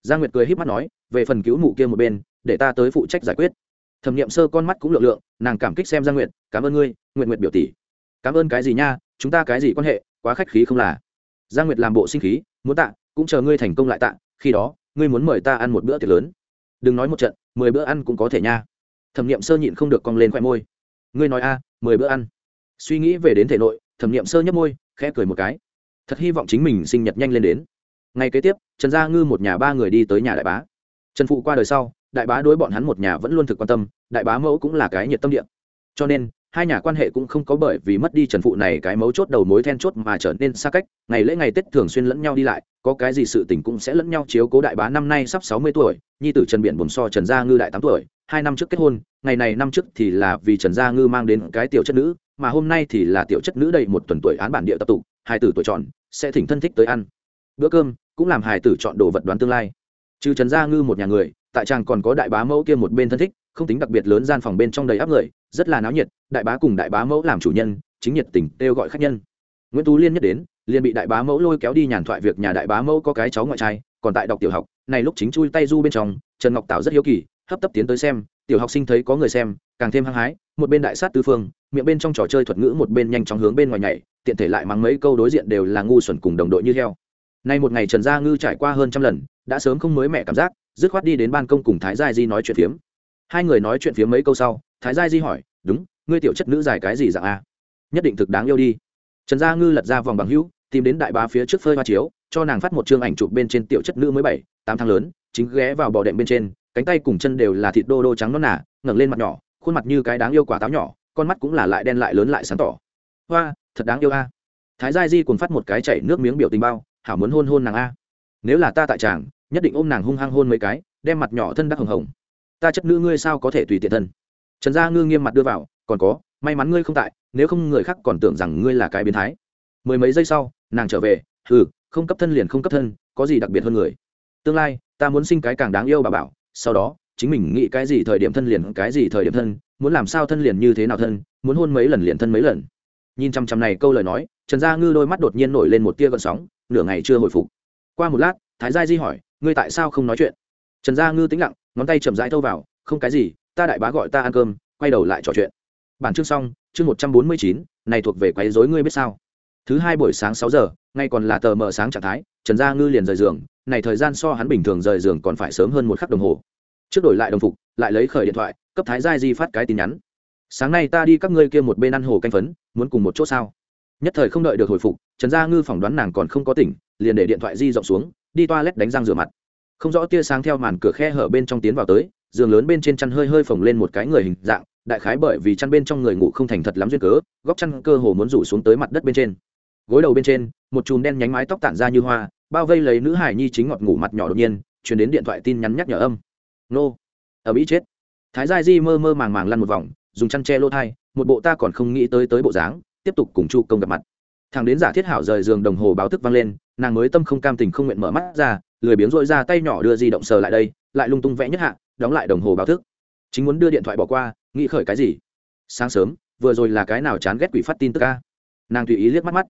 Giang nguyệt cười h í p mắt nói, về phần cứu mụ kia một bên, để ta tới phụ trách giải quyết. Thẩm n i ệ m sơ con mắt cũng lượng lượng, nàng cảm kích xem Giang nguyệt, cảm ơn ngươi nguyện nguyện biểu tỷ. Cảm ơn cái gì nha, chúng ta cái gì quan hệ, quá khách khí không là? Giang nguyệt làm bộ sinh khí, muốn tạ, cũng chờ ngươi thành công lại tạ, khi đó, ngươi muốn mời ta ăn một bữa tiệc lớn. Đừng nói một trận, mười bữa ăn cũng có thể nha. Thẩm n i ệ m sơ nhịn không được cong lên khoe môi. Ngươi nói a mười bữa ăn. Suy nghĩ về đến thể nội, thẩm nghiệm sơ nhấp môi, khẽ cười một cái. Thật hy vọng chính mình sinh nhật nhanh lên đến. Ngay kế tiếp, trần gia ngư một nhà ba người đi tới nhà đại bá. Trần phụ qua đời sau, đại bá đối bọn hắn một nhà vẫn luôn thực quan tâm, đại bá mẫu cũng là cái nhiệt tâm điện cho nên, hai nhà quan hệ cũng không có bởi vì mất đi trần phụ này cái mấu chốt đầu mối then chốt mà trở nên xa cách. Ngày lễ ngày tết thường xuyên lẫn nhau đi lại, có cái gì sự tình cũng sẽ lẫn nhau chiếu cố đại bá năm nay sắp sáu mươi tuổi, nhi tử trần biển buồn so trần gia ngư đại tám tuổi, hai năm trước kết hôn, ngày này năm trước thì là vì trần gia ngư mang đến cái tiểu chất nữ, mà hôm nay thì là tiểu chất nữ đầy một tuần tuổi án bản địa tập tụ hai tử tuổi chọn sẽ thỉnh thân thích tới ăn. Bữa cơm cũng làm hài tử chọn đồ vật đoán tương lai. Trừ trần gia ngư một nhà người, tại chàng còn có đại bá mẫu kia một bên thân thích không tính đặc biệt lớn gian phòng bên trong đầy áp người, rất là náo nhiệt, đại bá cùng đại bá mẫu làm chủ nhân, chính nhiệt tình kêu gọi khách nhân. Nguyễn tú liên nhất đến, liền bị đại bá mẫu lôi kéo đi nhàn thoại việc nhà đại bá mẫu có cái cháu ngoại trai, còn tại đọc tiểu học, này lúc chính chui tay du bên trong, trần ngọc tảo rất hiếu kỳ, hấp tấp tiến tới xem, tiểu học sinh thấy có người xem, càng thêm hăng hái, một bên đại sát tư phương, miệng bên trong trò chơi thuật ngữ một bên nhanh chóng hướng bên ngoài nhảy, tiện thể lại mắng mấy câu đối diện đều là ngu xuẩn cùng đồng đội như heo. Nay một ngày trần gia ngư trải qua hơn trăm lần, đã sớm không mới mẹ cảm giác, dứt khoát đi đến ban công cùng thái gia di nói chuyện phiếm hai người nói chuyện phía mấy câu sau, thái gia di hỏi, đúng, ngươi tiểu chất nữ dài cái gì dạng a? Nhất định thực đáng yêu đi. Trần gia ngư lật ra vòng bằng hữu, tìm đến đại bá phía trước phơi hoa chiếu, cho nàng phát một chương ảnh chụp bên trên tiểu chất nữ mới bảy, tám tháng lớn, chính ghé vào bò đệm bên trên, cánh tay cùng chân đều là thịt đô đô trắng non nả ngẩng lên mặt nhỏ, khuôn mặt như cái đáng yêu quả táo nhỏ, con mắt cũng là lại đen lại lớn lại sáng tỏ. Hoa, thật đáng yêu a. Thái gia di còn phát một cái chảy nước miếng biểu tình bao, hảo muốn hôn hôn nàng a. Nếu là ta tại tràng, nhất định ôm nàng hung hăng hôn mấy cái, đem mặt nhỏ thân đắc hồng hồng ta chất nữ ngươi sao có thể tùy tiện thân? Trần gia ngư nghiêm mặt đưa vào, còn có, may mắn ngươi không tại, nếu không người khác còn tưởng rằng ngươi là cái biến thái. Mười mấy giây sau, nàng trở về ừ không cấp thân liền không cấp thân, có gì đặc biệt hơn người? Tương lai, ta muốn sinh cái càng đáng yêu bà bảo, sau đó, chính mình nghĩ cái gì thời điểm thân liền cái gì thời điểm thân, muốn làm sao thân liền như thế nào thân, muốn hôn mấy lần liền thân mấy lần. Nhìn chăm chăm này câu lời nói, trần gia ngư đôi mắt đột nhiên nổi lên một tia gợn sóng, nửa ngày chưa hồi phục. Qua một lát, thái gia di hỏi, ngươi tại sao không nói chuyện? Trần gia ngư tĩnh lặng, ngón tay chậm rãi thâu vào, không cái gì, ta đại bá gọi ta ăn cơm, quay đầu lại trò chuyện. Bản chương xong, chương một trăm bốn mươi chín, này thuộc về quấy dối ngươi biết sao? Thứ hai buổi sáng sáu giờ, ngay còn là tờ mờ sáng trạng thái, trần gia ngư liền rời giường, này thời gian so hắn bình thường rời giường còn phải sớm hơn một khắc đồng hồ. Trước đổi lại đồng phục, lại lấy khởi điện thoại, cấp thái gia di phát cái tin nhắn. Sáng nay ta đi các ngươi kia một bên ăn hồ canh phấn, muốn cùng một chỗ sao? Nhất thời không đợi được hồi phục, trần gia ngư phỏng đoán nàng còn không có tỉnh, liền để điện thoại di rộng xuống, đi toilet đánh răng rửa mặt không rõ tia sáng theo màn cửa khe hở bên trong tiến vào tới, giường lớn bên trên chăn hơi hơi phồng lên một cái người hình dạng, đại khái bởi vì chăn bên trong người ngủ không thành thật lắm duyên cớ, góc chăn cơ hồ muốn rủ xuống tới mặt đất bên trên. Gối đầu bên trên, một chùm đen nhánh mái tóc tản ra như hoa, bao vây lấy nữ hải nhi chính ngọt ngủ mặt nhỏ đột nhiên chuyển đến điện thoại tin nhắn nhắc nhở âm. Nô, ở mỹ chết. Thái gia di mơ mơ màng màng lăn một vòng, dùng chăn tre lô thai, một bộ ta còn không nghĩ tới tới bộ dáng, tiếp tục cùng chu công gặp mặt. Thằng đến giả thiết hảo rời giường đồng hồ báo thức vang lên nàng mới tâm không cam tình không nguyện mở mắt ra, lười biếng dội ra tay nhỏ đưa di động sờ lại đây, lại lung tung vẽ nhất hạ, đóng lại đồng hồ báo thức. Chính muốn đưa điện thoại bỏ qua, nghĩ khởi cái gì? Sáng sớm, vừa rồi là cái nào chán ghét quỷ phát tin tức ca nàng tùy ý liếc mắt mắt.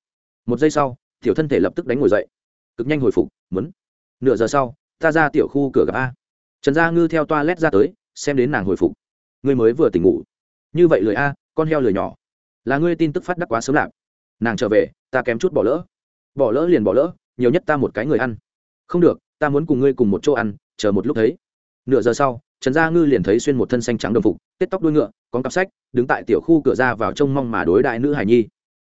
Một giây sau, tiểu thân thể lập tức đánh ngồi dậy. Cực nhanh hồi phục, muốn. Nửa giờ sau, ta ra tiểu khu cửa gặp a. Trần gia ngư theo toa lét ra tới, xem đến nàng hồi phục. Ngươi mới vừa tỉnh ngủ. Như vậy lười a, con heo lười nhỏ. Là ngươi tin tức phát đắc quá sớm lạp nàng trở về, ta kém chút bỏ lỡ bỏ lỡ liền bỏ lỡ, nhiều nhất ta một cái người ăn. Không được, ta muốn cùng ngươi cùng một chỗ ăn, chờ một lúc thấy. Nửa giờ sau, trần gia ngư liền thấy xuyên một thân xanh trắng đồng phục, tết tóc đuôi ngựa con cặp sách, đứng tại tiểu khu cửa ra vào trông mong mà đối đại nữ hải nhi.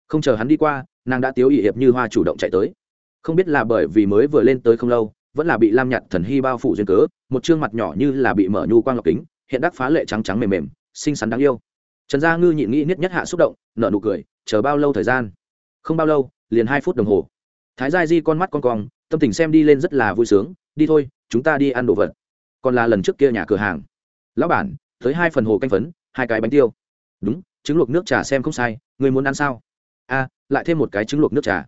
Không chờ hắn đi qua, nàng đã tiếu ỵ hiệp như hoa chủ động chạy tới. Không biết là bởi vì mới vừa lên tới không lâu, vẫn là bị lam nhặt thần hy bao phủ duyên cớ, một chương mặt nhỏ như là bị mở nhu quang ngọc kính, hiện đắc phá lệ trắng trắng mềm mềm, xinh xắn đáng yêu. Trần gia ngư nhịn nghĩ nhất nhất hạ xúc động, nở nụ cười, chờ bao lâu thời gian? Không bao lâu liền hai phút đồng hồ. Thái gia di con mắt con cong, tâm tình xem đi lên rất là vui sướng, đi thôi, chúng ta đi ăn đồ vật. Còn là lần trước kia nhà cửa hàng. Lão bản, tới hai phần hồ canh phấn, hai cái bánh tiêu. Đúng, trứng luộc nước trà xem không sai, người muốn ăn sao? A, lại thêm một cái trứng luộc nước trà.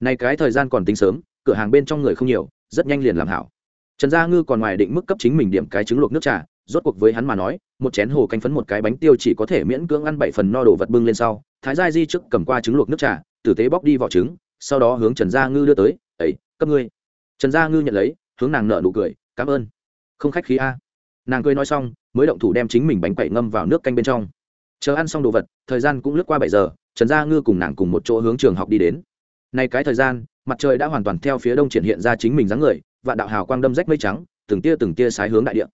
Này cái thời gian còn tính sớm, cửa hàng bên trong người không nhiều, rất nhanh liền làm hảo. Trần gia ngư còn ngoài định mức cấp chính mình điểm cái trứng luộc nước trà, rốt cuộc với hắn mà nói, một chén hồ canh phấn một cái bánh tiêu chỉ có thể miễn cưỡng ăn bảy phần no đồ vật bưng lên sau. Thái gia di trước cầm qua trứng luộc nước trà tử tế bóc đi vỏ trứng, sau đó hướng trần gia ngư đưa tới ấy cấp ngươi. Trần gia ngư nhận lấy, hướng nàng nợ nụ cười, cảm ơn. Không khách khí a. Nàng cười nói xong, mới động thủ đem chính mình bánh quậy ngâm vào nước canh bên trong. Chờ ăn xong đồ vật, thời gian cũng lướt qua bảy giờ, trần gia ngư cùng nàng cùng một chỗ hướng trường học đi đến. Nay cái thời gian, mặt trời đã hoàn toàn theo phía đông triển hiện ra chính mình dáng người và đạo hào quang đâm rách mây trắng, từng tia từng tia sái hướng đại địa.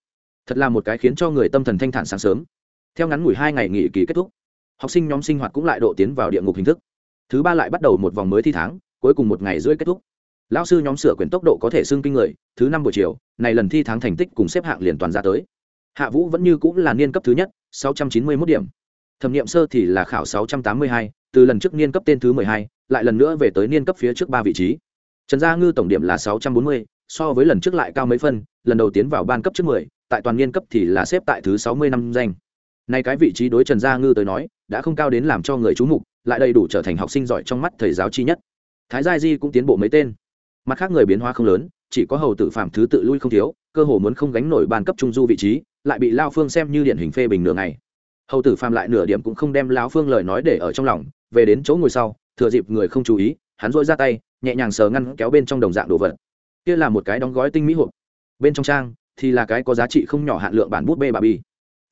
Thật là một cái khiến cho người tâm thần thanh thản sáng sớm. Theo ngắn ngủi hai ngày nghỉ kỳ kết thúc, học sinh nhóm sinh hoạt cũng lại độ tiến vào địa ngục hình thức thứ ba lại bắt đầu một vòng mới thi tháng, cuối cùng một ngày rưỡi kết thúc. Lao sư nhóm sửa quyển tốc độ có thể xưng kinh người, thứ năm buổi chiều, này lần thi tháng thành tích cùng xếp hạng liền toàn ra tới. Hạ vũ vẫn như cũng là niên cấp thứ nhất, sáu trăm chín mươi 691 điểm. Thẩm nghiệm sơ thì là khảo sáu trăm tám mươi hai, từ lần trước niên cấp tên thứ mười hai, lại lần nữa về tới niên cấp phía trước ba vị trí. Trần gia ngư tổng điểm là sáu trăm bốn mươi, so với lần trước lại cao mấy phân, lần đầu tiến vào ban cấp trước mười, tại toàn niên cấp thì là xếp tại thứ sáu mươi năm danh. Nay cái vị trí đối trần gia ngư tới nói đã không cao đến làm cho người chú mục, lại đầy đủ trở thành học sinh giỏi trong mắt thầy giáo chi nhất. Thái gia di cũng tiến bộ mấy tên. Mặt khác người biến hóa không lớn, chỉ có hầu tử phạm thứ tự lui không thiếu, cơ hồ muốn không gánh nổi ban cấp trung du vị trí, lại bị lao phương xem như điển hình phê bình nửa ngày. Hầu tử phạm lại nửa điểm cũng không đem lao phương lời nói để ở trong lòng, về đến chỗ ngồi sau, thừa dịp người không chú ý, hắn dội ra tay, nhẹ nhàng sờ ngăn kéo bên trong đồng dạng đồ vật. Kia là một cái đóng gói tinh mỹ hộp. Bên trong trang thì là cái có giá trị không nhỏ hạn lượng bản bút bê bà bi.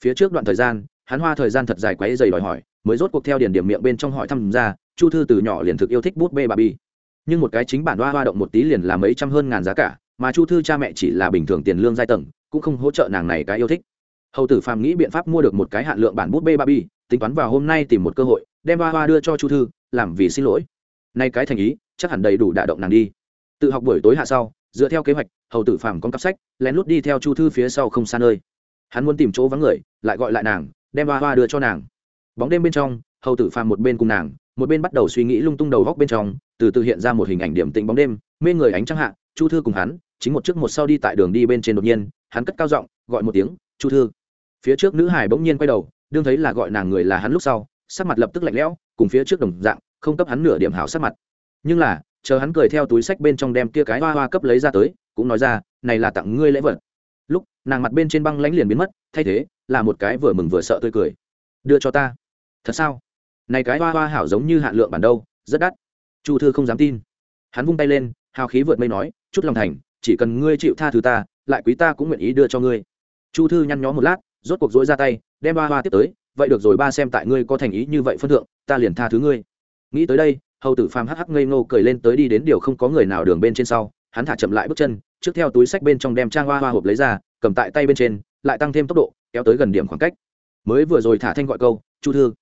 Phía trước đoạn thời gian hắn hoa thời gian thật dài quấy dày đòi hỏi mới rốt cuộc theo điển điểm miệng bên trong hỏi thăm ra chu thư từ nhỏ liền thực yêu thích bút bê bà bi. Nhưng một cái chính bản hoa hoa động một tí liền là mấy trăm hơn ngàn giá cả mà chu thư cha mẹ chỉ là bình thường tiền lương giai tầng cũng không hỗ trợ nàng này cái yêu thích. Hầu tử phàm nghĩ biện pháp mua được một cái hạn lượng bản bút bê Barbie, tính toán vào hôm nay tìm một cơ hội đem hoa hoa đưa cho chu thư làm vì xin lỗi. Nay cái thành ý chắc hẳn đầy đủ đả động nàng đi. Tự học buổi tối hạ sau dựa theo kế hoạch hầu tử phàm con cắp sách lén lút đi theo chu thư phía sau không xa nơi. Hắn muốn tìm chỗ vắng người lại gọi lại nàng đem hoa hoa đưa cho nàng. Bóng đêm bên trong, hầu tử phàm một bên cùng nàng, một bên bắt đầu suy nghĩ lung tung đầu góc bên trong, từ từ hiện ra một hình ảnh điểm tĩnh bóng đêm, mê người ánh trăng hạ, chu thư cùng hắn, chính một trước một sau đi tại đường đi bên trên đột nhiên, hắn cất cao giọng, gọi một tiếng, chu thư. Phía trước nữ hải bỗng nhiên quay đầu, đương thấy là gọi nàng người là hắn lúc sau, sắc mặt lập tức lạnh lẽo, cùng phía trước đồng dạng, không cấp hắn nửa điểm hảo sắc mặt. Nhưng là, chờ hắn cười theo túi sách bên trong đem kia cái hoa hoa cấp lấy ra tới, cũng nói ra, này là tặng ngươi lễ vật. Lúc, nàng mặt bên trên băng lãnh liền biến mất, thay thế là một cái vừa mừng vừa sợ tươi cười. Đưa cho ta. Thật sao? Này cái hoa hoa hảo giống như hạn lượng bản đâu, rất đắt. Chu thư không dám tin. Hắn vung tay lên, hào khí vượt mây nói, chút lòng thành, chỉ cần ngươi chịu tha thứ ta, lại quý ta cũng nguyện ý đưa cho ngươi. Chu thư nhăn nhó một lát, rốt cuộc dối ra tay, đem hoa hoa tiếp tới, vậy được rồi ba xem tại ngươi có thành ý như vậy phân thượng, ta liền tha thứ ngươi. Nghĩ tới đây, hầu tử phàm hắc hắc ngây ngô cười lên tới đi đến điều không có người nào đường bên trên sau, hắn thả chậm lại bước chân, trước theo túi sách bên trong đem trang hoa hoa hộp lấy ra, cầm tại tay bên trên lại tăng thêm tốc độ, kéo tới gần điểm khoảng cách. Mới vừa rồi thả thanh gọi câu, chu thư.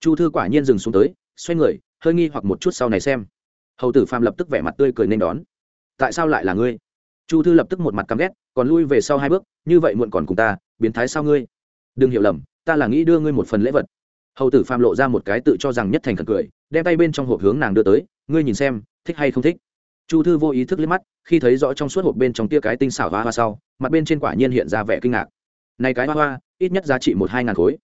Chu thư quả nhiên dừng xuống tới, xoay người, hơi nghi hoặc một chút sau này xem. Hầu tử phàm lập tức vẻ mặt tươi cười nên đón. Tại sao lại là ngươi? Chu thư lập tức một mặt căm ghét, còn lui về sau hai bước, như vậy muộn còn cùng ta, biến thái sao ngươi? Đừng hiểu lầm, ta là nghĩ đưa ngươi một phần lễ vật. Hầu tử phàm lộ ra một cái tự cho rằng nhất thành khẩn cười, đem tay bên trong hộp hướng nàng đưa tới, ngươi nhìn xem, thích hay không thích? Chu thư vô ý thức liếc mắt, khi thấy rõ trong suốt hộp bên trong tia cái tinh xảo hoa hoa sau, mặt bên trên quả nhiên hiện ra vẻ kinh ngạc này cái hoa hoa ít nhất giá trị một hai ngàn khối.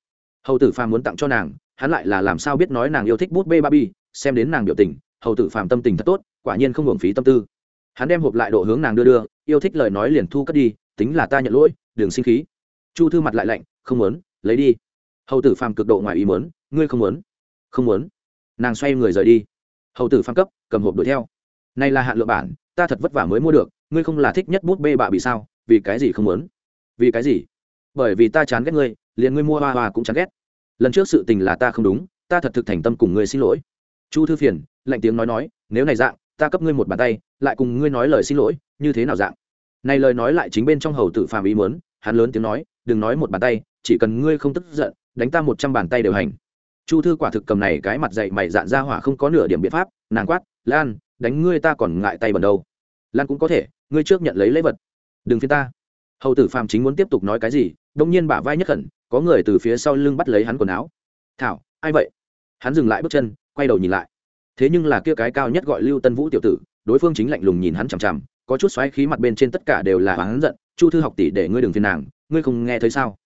Hầu tử phàm muốn tặng cho nàng hắn lại là làm sao biết nói nàng yêu thích bút bê Barbie, xem đến nàng biểu tình hầu tử phàm tâm tình thật tốt quả nhiên không hưởng phí tâm tư. Hắn đem hộp lại độ hướng nàng đưa đưa yêu thích lời nói liền thu cất đi tính là ta nhận lỗi đừng sinh khí. Chu thư mặt lại lạnh không muốn lấy đi. Hầu tử phàm cực độ ngoài ý muốn ngươi không muốn không muốn. Nàng xoay người rời đi. Hầu tử phàm cấp cầm hộp đuổi theo. Này là hạn lượng bản ta thật vất vả mới mua được ngươi không là thích nhất bút bê bạ bị sao vì cái gì không muốn? Vì cái gì? Bởi vì ta chán ghét ngươi, liền ngươi mua hoa hoa cũng chán ghét. Lần trước sự tình là ta không đúng, ta thật thực thành tâm cùng ngươi xin lỗi. Chu thư phiền, lạnh tiếng nói nói, nếu này dạng, ta cấp ngươi một bàn tay, lại cùng ngươi nói lời xin lỗi, như thế nào dạng? Này lời nói lại chính bên trong hầu tử phàm ý muốn, hắn lớn tiếng nói, đừng nói một bàn tay, chỉ cần ngươi không tức giận, đánh ta một trăm bàn tay đều hành. Chu thư quả thực cầm này cái mặt dậy mày dạn ra hỏa không có nửa điểm biện pháp, nàng quát, lan, đánh ngươi ta còn ngại tay bẩn đâu. Lan cũng có thể, ngươi trước nhận lấy lễ vật. Đừng phiên ta. Hầu tử phàm chính muốn tiếp tục nói cái gì đông nhiên bả vai nhất khẩn, có người từ phía sau lưng bắt lấy hắn quần áo. Thảo, ai vậy? Hắn dừng lại bước chân, quay đầu nhìn lại. Thế nhưng là kia cái cao nhất gọi lưu tân vũ tiểu tử, đối phương chính lạnh lùng nhìn hắn chằm chằm, có chút xoáy khí mặt bên trên tất cả đều là hắn giận, chu thư học tỷ để ngươi đừng phiền nàng, ngươi không nghe thấy sao?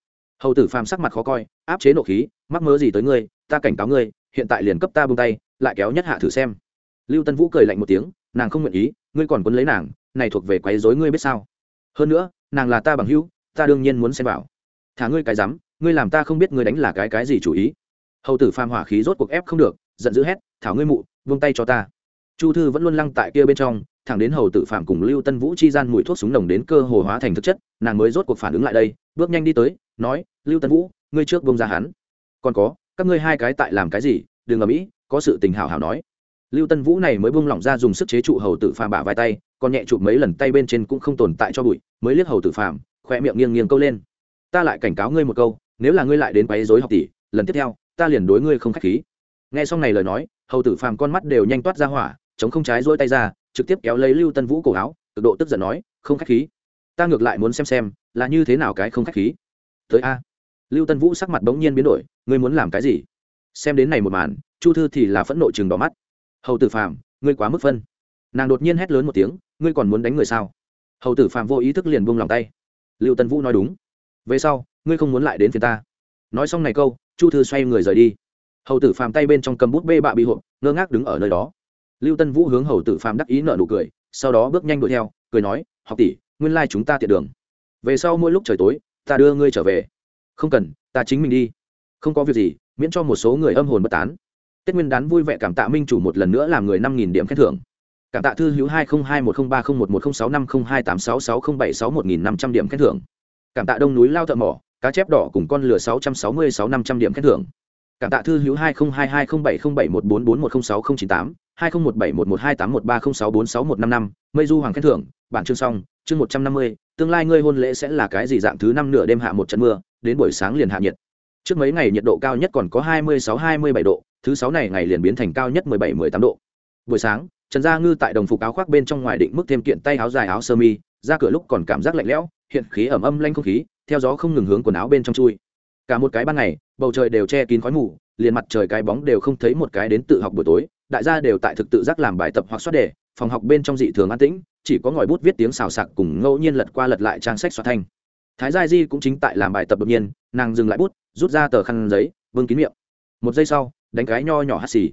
Hầu tử phàm sắc mặt khó coi, áp chế nộ khí, mắc mớ gì tới ngươi, ta cảnh cáo ngươi, hiện tại liền cấp ta buông tay, lại kéo nhất hạ thử xem. Lưu tân vũ cười lạnh một tiếng, nàng không nguyện ý, ngươi còn quấn lấy nàng, này thuộc về quấy rối ngươi biết sao? Hơn nữa, nàng là ta bằng hữu, ta đương nhiên muốn xem vào thả ngươi cái rắm, ngươi làm ta không biết ngươi đánh là cái cái gì chủ ý. Hầu tử phàm hỏa khí rốt cuộc ép không được, giận dữ hét, thảo ngươi mụ vung tay cho ta. Chu thư vẫn luôn lăng tại kia bên trong, thẳng đến hầu tử phạm cùng lưu tân vũ chi gian mùi thuốc súng nồng đến cơ hồ hóa thành thực chất, nàng mới rốt cuộc phản ứng lại đây, bước nhanh đi tới, nói, lưu tân vũ, ngươi trước bông ra hắn. Còn có, các ngươi hai cái tại làm cái gì? Đừng ở mỹ có sự tình hào hào nói. Lưu tân vũ này mới buông lỏng ra dùng sức chế trụ hầu tử phàm bả vai tay, còn nhẹ chụp mấy lần tay bên trên cũng không tồn tại cho bụi, mới liếc hầu tử phàm khoe miệng nghiêng nghiêng câu lên ta lại cảnh cáo ngươi một câu, nếu là ngươi lại đến quấy dối học tỷ, lần tiếp theo, ta liền đối ngươi không khách khí. Nghe xong này lời nói, hầu tử phàm con mắt đều nhanh toát ra hỏa, chống không trái dỗi tay ra, trực tiếp kéo lấy lưu tân vũ cổ áo, cực độ tức giận nói, không khách khí. Ta ngược lại muốn xem xem, là như thế nào cái không khách khí. Tới a. Lưu tân vũ sắc mặt bỗng nhiên biến đổi, ngươi muốn làm cái gì? Xem đến này một màn, chu thư thì là phẫn nộ chừng đỏ mắt. Hầu tử phàm, ngươi quá mức phân. Nàng đột nhiên hét lớn một tiếng, ngươi còn muốn đánh người sao? Hầu tử phàm vô ý thức liền buông lòng tay. Lưu tân vũ nói đúng về sau, ngươi không muốn lại đến phía ta. Nói xong này câu, chu thư xoay người rời đi. Hầu tử phàm tay bên trong cầm bút bê bạ bị hộp, ngơ ngác đứng ở nơi đó. Lưu tân vũ hướng hầu tử phàm đắc ý nợ nụ cười, sau đó bước nhanh đuổi theo, cười nói, học tỷ, nguyên lai、like、chúng ta tiện đường. Về sau mỗi lúc trời tối, ta đưa ngươi trở về. Không cần, ta chính mình đi. Không có việc gì, miễn cho một số người âm hồn bất tán. Tết nguyên đán vui vẻ cảm tạ minh chủ một lần nữa làm người năm nghìn điểm khen thưởng. Cảm tạ thư hữu hai nghìn hai một trăm ba mươi một một trăm sáu năm không hai tám sáu sáu không bảy sáu một nghìn năm trăm điểm khen thưởng cảm tạ đông núi lao thợ mỏ, cá chép đỏ cùng con lửa sáu trăm sáu mươi sáu năm trăm điểm khen thưởng. Cảm tạ thư hữu hai nghìn hai hai nghìn bảy trăm bảy một bốn bốn một trăm sáu không chín tám, hai nghìn một bảy một một hai tám một ba không sáu bốn sáu một năm năm, mây du hoàng khen thưởng, bản chương xong, chương một trăm năm mươi, tương lai ngươi hôn lễ sẽ là cái gì dạng thứ năm nửa đêm hạ một trận mưa, đến buổi sáng liền hạ nhiệt. Trước mấy ngày nhiệt độ cao nhất còn có hai mươi sáu hai mươi bảy độ, thứ sáu này ngày liền biến thành cao nhất mười bảy mười tám độ. Buổi sáng, trần gia ngư tại đồng phục áo khoác bên trong ngoài định mức thêm kiện tay áo dài áo sơ mi, ra cửa lúc còn cảm giác lạnh lẽo hiện khí ẩm âm lanh không khí, theo gió không ngừng hướng quần áo bên trong chui. Cả một cái ban ngày, bầu trời đều che kín khói mù, liền mặt trời cái bóng đều không thấy một cái đến tự học buổi tối, đại gia đều tại thực tự giác làm bài tập hoặc soát đề, phòng học bên trong dị thường an tĩnh, chỉ có ngòi bút viết tiếng xào sạc cùng ngẫu nhiên lật qua lật lại trang sách xoa thanh. Thái gia di cũng chính tại làm bài tập đột nhiên, nàng dừng lại bút, rút ra tờ khăn giấy vương kín miệng. Một giây sau, đánh cái nho nhỏ hắt xì.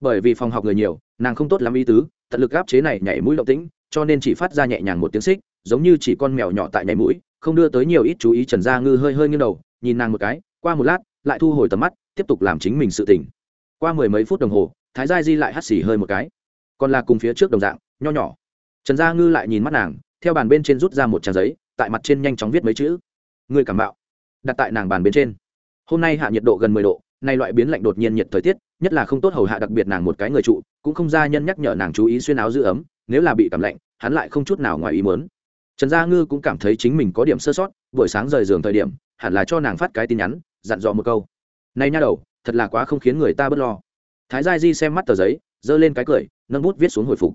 Bởi vì phòng học người nhiều, nàng không tốt lắm ý tứ, tận lực gáp chế này nhảy mũi động tĩnh, cho nên chỉ phát ra nhẹ nhàng một tiếng xích giống như chỉ con mèo nhỏ tại nhảy mũi, không đưa tới nhiều ít chú ý trần gia ngư hơi hơi nghiêng đầu, nhìn nàng một cái, qua một lát, lại thu hồi tầm mắt, tiếp tục làm chính mình sự tỉnh qua mười mấy phút đồng hồ, thái gia di lại hắt xì hơi một cái. Còn là cùng phía trước đồng dạng, nho nhỏ. Trần gia ngư lại nhìn mắt nàng, theo bàn bên trên rút ra một trang giấy, tại mặt trên nhanh chóng viết mấy chữ. Người cảm bạo. Đặt tại nàng bàn bên trên. Hôm nay hạ nhiệt độ gần mười độ, nay loại biến lạnh đột nhiên nhiệt thời tiết, nhất là không tốt hầu hạ đặc biệt nàng một cái người trụ, cũng không ra nhân nhắc nhở nàng chú ý xuyên áo giữ ấm, nếu là bị cảm lạnh, hắn lại không chút nào ngoài ý muốn trần gia ngư cũng cảm thấy chính mình có điểm sơ sót, buổi sáng rời giường thời điểm, hẳn là cho nàng phát cái tin nhắn, dặn dò một câu. Này nha đầu, thật là quá không khiến người ta bớt lo. Thái gia di xem mắt tờ giấy, giơ lên cái cười, nâng bút viết xuống hồi phục.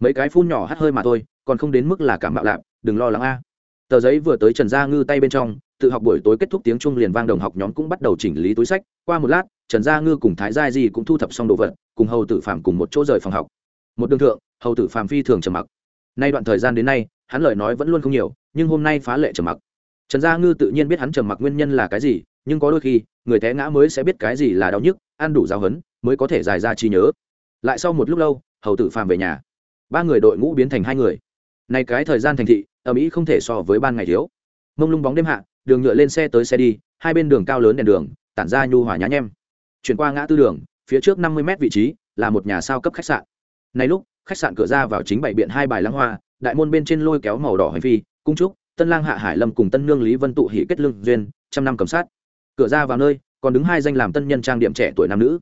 Mấy cái phun nhỏ hắt hơi mà thôi, còn không đến mức là cảm bạo lạp, đừng lo lắng a. Tờ giấy vừa tới trần gia ngư tay bên trong, tự học buổi tối kết thúc tiếng trung liền vang đồng học nhóm cũng bắt đầu chỉnh lý túi sách. Qua một lát, trần gia ngư cùng thái gia di cũng thu thập xong đồ vật, cùng hầu tử phạm cùng một chỗ rời phòng học. Một đường thượng, hầu tử phạm phi thường trầm mặc. Nay đoạn thời gian đến nay hắn lời nói vẫn luôn không nhiều, nhưng hôm nay phá lệ trầm mặc. Trần gia ngư tự nhiên biết hắn trầm mặc nguyên nhân là cái gì, nhưng có đôi khi, người té ngã mới sẽ biết cái gì là đau nhức, ăn đủ giáo hấn, mới có thể dài ra trí nhớ. Lại sau một lúc lâu, hầu tử phàm về nhà. Ba người đội ngũ biến thành hai người. Nay cái thời gian thành thị ở mỹ không thể so với ban ngày thiếu. Mông lung bóng đêm hạ, đường nhựa lên xe tới xe đi, hai bên đường cao lớn đèn đường, tản ra nhu hòa nhá nhem. Chuyển qua ngã tư đường, phía trước năm mươi mét vị trí, là một nhà sao cấp khách sạn. Này lúc, khách sạn cửa ra vào chính bảy biện hai bài lăng hoa đại môn bên trên lôi kéo màu đỏ hành phi, cung trúc, tân lang hạ hải lâm cùng tân nương lý vân tụ hỷ kết lương duyên, trăm năm cầm sát. Cửa ra vào nơi, còn đứng hai danh làm tân nhân trang điểm trẻ tuổi nam nữ.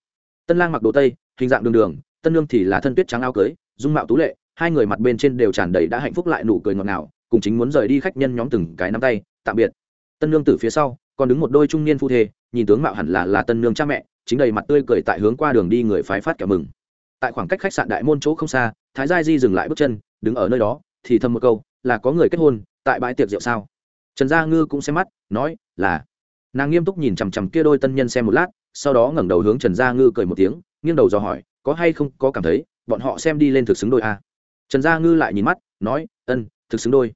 Tân lang mặc đồ tây, hình dạng đường đường, tân nương thì là thân tuyết trắng áo cưới, dung mạo tú lệ, hai người mặt bên trên đều tràn đầy đã hạnh phúc lại nụ cười ngọt ngào, cùng chính muốn rời đi khách nhân nhóm từng cái nắm tay, tạm biệt. Tân nương từ phía sau, còn đứng một đôi trung niên phu thê, nhìn tướng mạo hẳn là là tân nương cha mẹ, chính đầy mặt tươi cười tại hướng qua đường đi người phái phát kẻ mừng. Tại khoảng cách khách sạn đại môn chỗ không xa, thái gia di dừng lại bước chân, đứng ở nơi đó thì thầm một câu, là có người kết hôn, tại bãi tiệc rượu sao? Trần gia ngư cũng xem mắt, nói, là. Nàng nghiêm túc nhìn chằm chằm kia đôi tân nhân xem một lát, sau đó ngẩng đầu hướng trần gia ngư cười một tiếng, nghiêng đầu dò hỏi, có hay không có cảm thấy, bọn họ xem đi lên thực xứng đôi a à? trần gia ngư lại nhìn mắt, nói, ân, thực xứng đôi.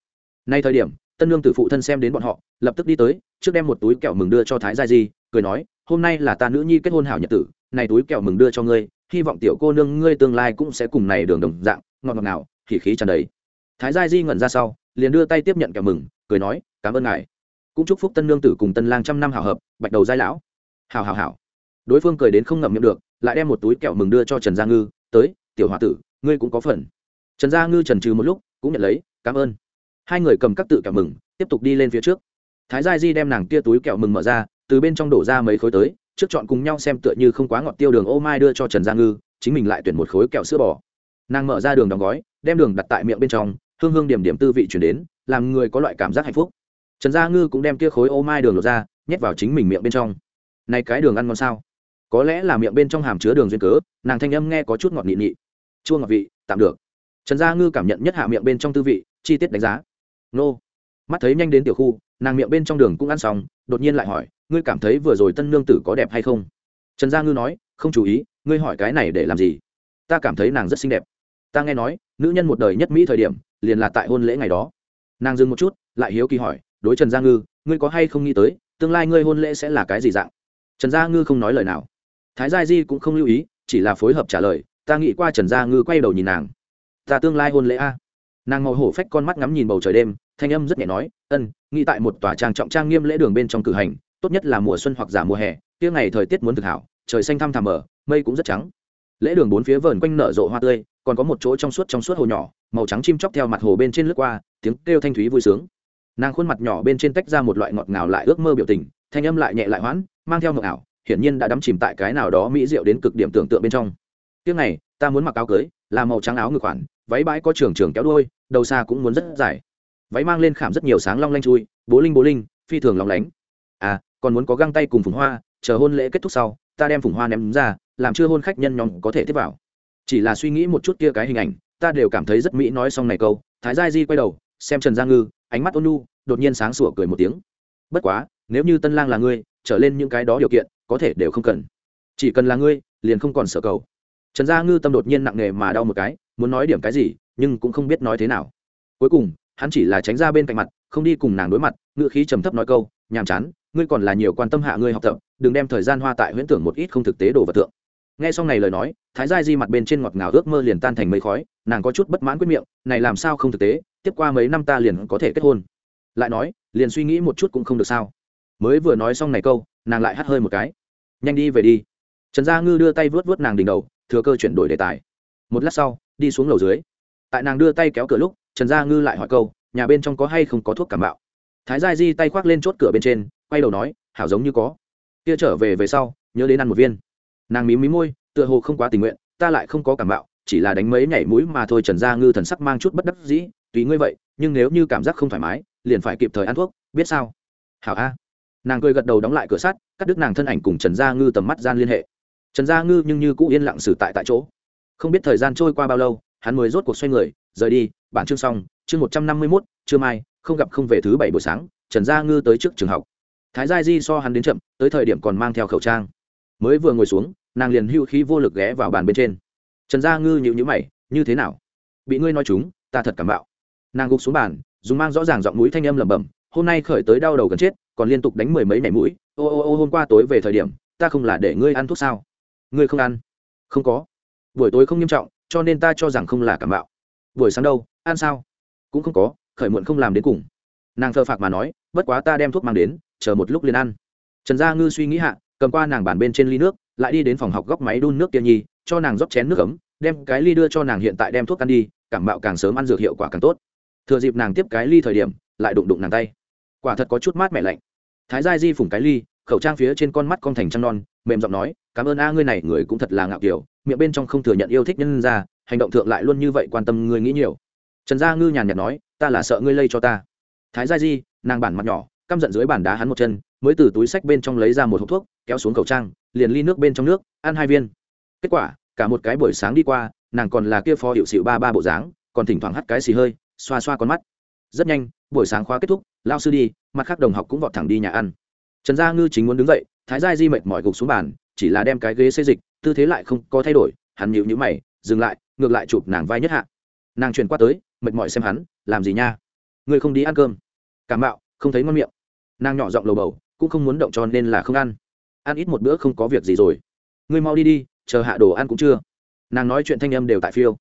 Nay thời điểm, tân lương tử phụ thân xem đến bọn họ, lập tức đi tới, trước đem một túi kẹo mừng đưa cho thái gia di, cười nói, hôm nay là ta nữ nhi kết hôn hảo nhật tử, này túi kẹo mừng đưa cho ngươi, hy vọng tiểu cô nương ngươi tương lai cũng sẽ cùng này đường đồng dạng, ngọt ngọt nào thì khí tràn đầy thái gia di ngẩn ra sau, liền đưa tay tiếp nhận kẹo mừng, cười nói, cảm ơn ngài. Cũng chúc phúc tân nương tử cùng tân lang trăm năm hảo hợp, bạch đầu giai lão. Hảo hảo hảo. Đối phương cười đến không ngậm miệng được, lại đem một túi kẹo mừng đưa cho trần gia ngư, tới, tiểu h tử, ngươi cũng có phần. Trần gia ngư trần trừ một lúc, cũng nhận lấy, cảm ơn. Hai người cầm các tự kẹo mừng, tiếp tục đi lên phía trước. Thái gia di đem nàng kia túi kẹo mừng mở ra, từ bên trong đổ ra mấy khối tới, trước chọn cùng nhau xem tựa như không quá ngọt tiêu đường ô mai đưa cho trần gia ngư, chính mình lại tuyển một khối kẹo sữa bò. Nàng mở ra đường đóng gói, đem đường đặt tại miệng bên trong hương hương điểm điểm tư vị chuyển đến, làm người có loại cảm giác hạnh phúc. Trần gia ngư cũng đem kia khối ô mai đường lột ra, nhét vào chính mình miệng bên trong. Này cái đường ăn ngon sao? Có lẽ là miệng bên trong hàm chứa đường duyên cớ, nàng thanh âm nghe có chút ngọt nị nị chua ngọt vị, tạm được. Trần gia ngư cảm nhận nhất hạ miệng bên trong tư vị, chi tiết đánh giá. Nô. Mắt thấy nhanh đến tiểu khu, nàng miệng bên trong đường cũng ăn xong, đột nhiên lại hỏi, ngươi cảm thấy vừa rồi tân nương tử có đẹp hay không? Trần gia ngư nói, không chú ý, ngươi hỏi cái này để làm gì? Ta cảm thấy nàng rất xinh đẹp. Ta nghe nói nữ nhân một đời nhất mỹ thời điểm, liền là tại hôn lễ ngày đó. Nàng dừng một chút, lại hiếu kỳ hỏi, đối trần gia ngư, ngươi có hay không nghĩ tới, tương lai ngươi hôn lễ sẽ là cái gì dạng? Trần gia ngư không nói lời nào. Thái gia di cũng không lưu ý, chỉ là phối hợp trả lời, ta nghĩ qua trần gia ngư quay đầu nhìn nàng. Ta tương lai hôn lễ a? Nàng màu hổ phách con mắt ngắm nhìn bầu trời đêm, thanh âm rất nhẹ nói, ân, nghĩ tại một tòa trang trọng trang nghiêm lễ đường bên trong cử hành, tốt nhất là mùa xuân hoặc giả mùa hè, kia ngày thời tiết muốn thực hảo, trời xanh thăm thảm mở mây cũng rất trắng. Lễ đường bốn phía vờn quanh nở rộ hoa tươi còn có một chỗ trong suốt trong suốt hồ nhỏ, màu trắng chim chóc theo mặt hồ bên trên lướt qua, tiếng kêu thanh thúy vui sướng. Nàng khuôn mặt nhỏ bên trên tách ra một loại ngọt ngào lại ước mơ biểu tình, thanh âm lại nhẹ lại hoãn, mang theo ngọc ảo, hiển nhiên đã đắm chìm tại cái nào đó mỹ diệu đến cực điểm tưởng tượng bên trong. Tiếng này, ta muốn mặc áo cưới, là màu trắng áo ngực khoản, váy bãi có trường trường kéo đôi đầu xa cũng muốn rất dài. Váy mang lên khảm rất nhiều sáng long lanh chui, bố linh bố linh, phi thường lòng lánh. À còn muốn có găng tay cùng phùng hoa, chờ hôn lễ kết thúc sau, ta đem phùng hoa ném ra, làm chưa hôn khách nhân nhóm có thể tiếp vào chỉ là suy nghĩ một chút kia cái hình ảnh, ta đều cảm thấy rất mỹ nói xong này câu, thái gia di quay đầu, xem trần gia ngư, ánh mắt ôn nu đột nhiên sáng sủa cười một tiếng. Bất quá, nếu như tân lang là ngươi, trở lên những cái đó điều kiện, có thể đều không cần. Chỉ cần là ngươi, liền không còn sợ cầu. Trần gia ngư tâm đột nhiên nặng nề mà đau một cái, muốn nói điểm cái gì, nhưng cũng không biết nói thế nào. Cuối cùng, hắn chỉ là tránh ra bên cạnh mặt, không đi cùng nàng đối mặt, ngựa khí trầm thấp nói câu, nhàm chán, ngươi còn là nhiều quan tâm hạ ngươi học tập, đừng đem thời gian hoa tại huyễn tưởng một ít không thực tế đồ vật tượng nghe xong này lời nói, thái gia di mặt bên trên ngọt ngào ước mơ liền tan thành mây khói, nàng có chút bất mãn quyết miệng, này làm sao không thực tế, tiếp qua mấy năm ta liền có thể kết hôn. Lại nói, liền suy nghĩ một chút cũng không được sao. Mới vừa nói xong này câu, nàng lại hắt hơi một cái. Nhanh đi về đi. Trần gia ngư đưa tay vớt vớt nàng đỉnh đầu, thừa cơ chuyển đổi đề tài. Một lát sau, đi xuống lầu dưới. Tại nàng đưa tay kéo cửa lúc, trần gia ngư lại hỏi câu, nhà bên trong có hay không có thuốc cảm bạo thái gia di tay khoác lên chốt cửa bên trên, quay đầu nói, hảo giống như có. Kia trở về về sau, nhớ đến ăn một viên nàng mí mí môi, tựa hồ không quá tình nguyện, ta lại không có cảm bạo chỉ là đánh mấy nhảy mũi mà thôi, trần gia ngư thần sắc mang chút bất đắc dĩ, tùy ngươi vậy, nhưng nếu như cảm giác không thoải mái, liền phải kịp thời ăn thuốc, biết sao? Hảo a. Nàng cười gật đầu đóng lại cửa sắt, cắt đứt nàng thân ảnh cùng trần gia ngư tầm mắt gian liên hệ. Trần gia ngư nhưng như cũ yên lặng xử tại tại chỗ. Không biết thời gian trôi qua bao lâu, hắn mới rốt cuộc xoay người, rời đi, bản chương xong, chương một trăm năm mươi mốt, trưa mai, không gặp không về thứ bảy buổi sáng, trần gia ngư tới trước trường học. Thái gia di so hắn đến chậm, tới thời điểm còn mang theo khẩu trang mới vừa ngồi xuống, nàng liền hưu khí vô lực ghé vào bàn bên trên. Trần gia ngư nhịu nhữ mày, như thế nào? Bị ngươi nói chúng, ta thật cảm bạo. Nàng gục xuống bàn, dùng mang rõ ràng giọng mũi thanh âm lẩm bẩm, hôm nay khởi tới đau đầu gần chết, còn liên tục đánh mười mấy mẻ mũi, ô ô ô hôm qua tối về thời điểm, ta không là để ngươi ăn thuốc sao? Ngươi không ăn? Không có. Buổi tối không nghiêm trọng, cho nên ta cho rằng không là cảm bạo. Buổi sáng đâu, ăn sao? Cũng không có, khởi muộn không làm đến cùng. Nàng thơ phạc mà nói, bất quá ta đem thuốc mang đến, chờ một lúc liền ăn. Trần gia ngư suy nghĩ hạ cầm qua nàng bàn bên trên ly nước, lại đi đến phòng học góc máy đun nước kia nhi, cho nàng rót chén nước ấm, đem cái ly đưa cho nàng hiện tại đem thuốc ăn đi, cảm bạo càng sớm ăn dược hiệu quả càng tốt. Thừa dịp nàng tiếp cái ly thời điểm, lại đụng đụng nàng tay. Quả thật có chút mát mẻ lạnh. Thái gia di phủng cái ly, khẩu trang phía trên con mắt con thành trăng non, mềm giọng nói, cảm ơn a, ngươi này người cũng thật là ngạo kiểu, miệng bên trong không thừa nhận yêu thích nhân ra, hành động thượng lại luôn như vậy quan tâm ngươi nghĩ nhiều. Trần gia ngư nhàn nhạt nói, ta là sợ ngươi lây cho ta. Thái gia di, nàng bản mặt nhỏ, căm giận dưới bàn đá hắn một chân mới từ túi sách bên trong lấy ra một hộp thuốc kéo xuống khẩu trang liền ly nước bên trong nước ăn hai viên. Kết quả cả một cái buổi sáng đi qua nàng còn là kia phó hiệu xịu ba ba bộ dáng còn thỉnh thoảng hắt cái xì hơi xoa xoa con mắt. Rất nhanh buổi sáng khóa kết thúc lao sư đi mặt khác đồng học cũng vọt thẳng đi nhà ăn. Trần gia ngư chính muốn đứng dậy thái gia di mệt mỏi gục xuống bàn chỉ là đem cái ghế xê dịch tư thế lại không có thay đổi hắn nhịu nhữ mày dừng lại ngược lại chụp nàng vai nhất hạ. Nàng chuyển qua tới mệt mỏi xem hắn làm gì nha? Người không đi ăn cơm? Cảm mạo, không thấy ngon miệng. Nàng nhỏ giọng lầu bầu cũng không muốn động cho nên là không ăn. Ăn ít một bữa không có việc gì rồi. Ngươi mau đi đi, chờ hạ đồ ăn cũng chưa. Nàng nói chuyện thanh âm đều tại phiêu.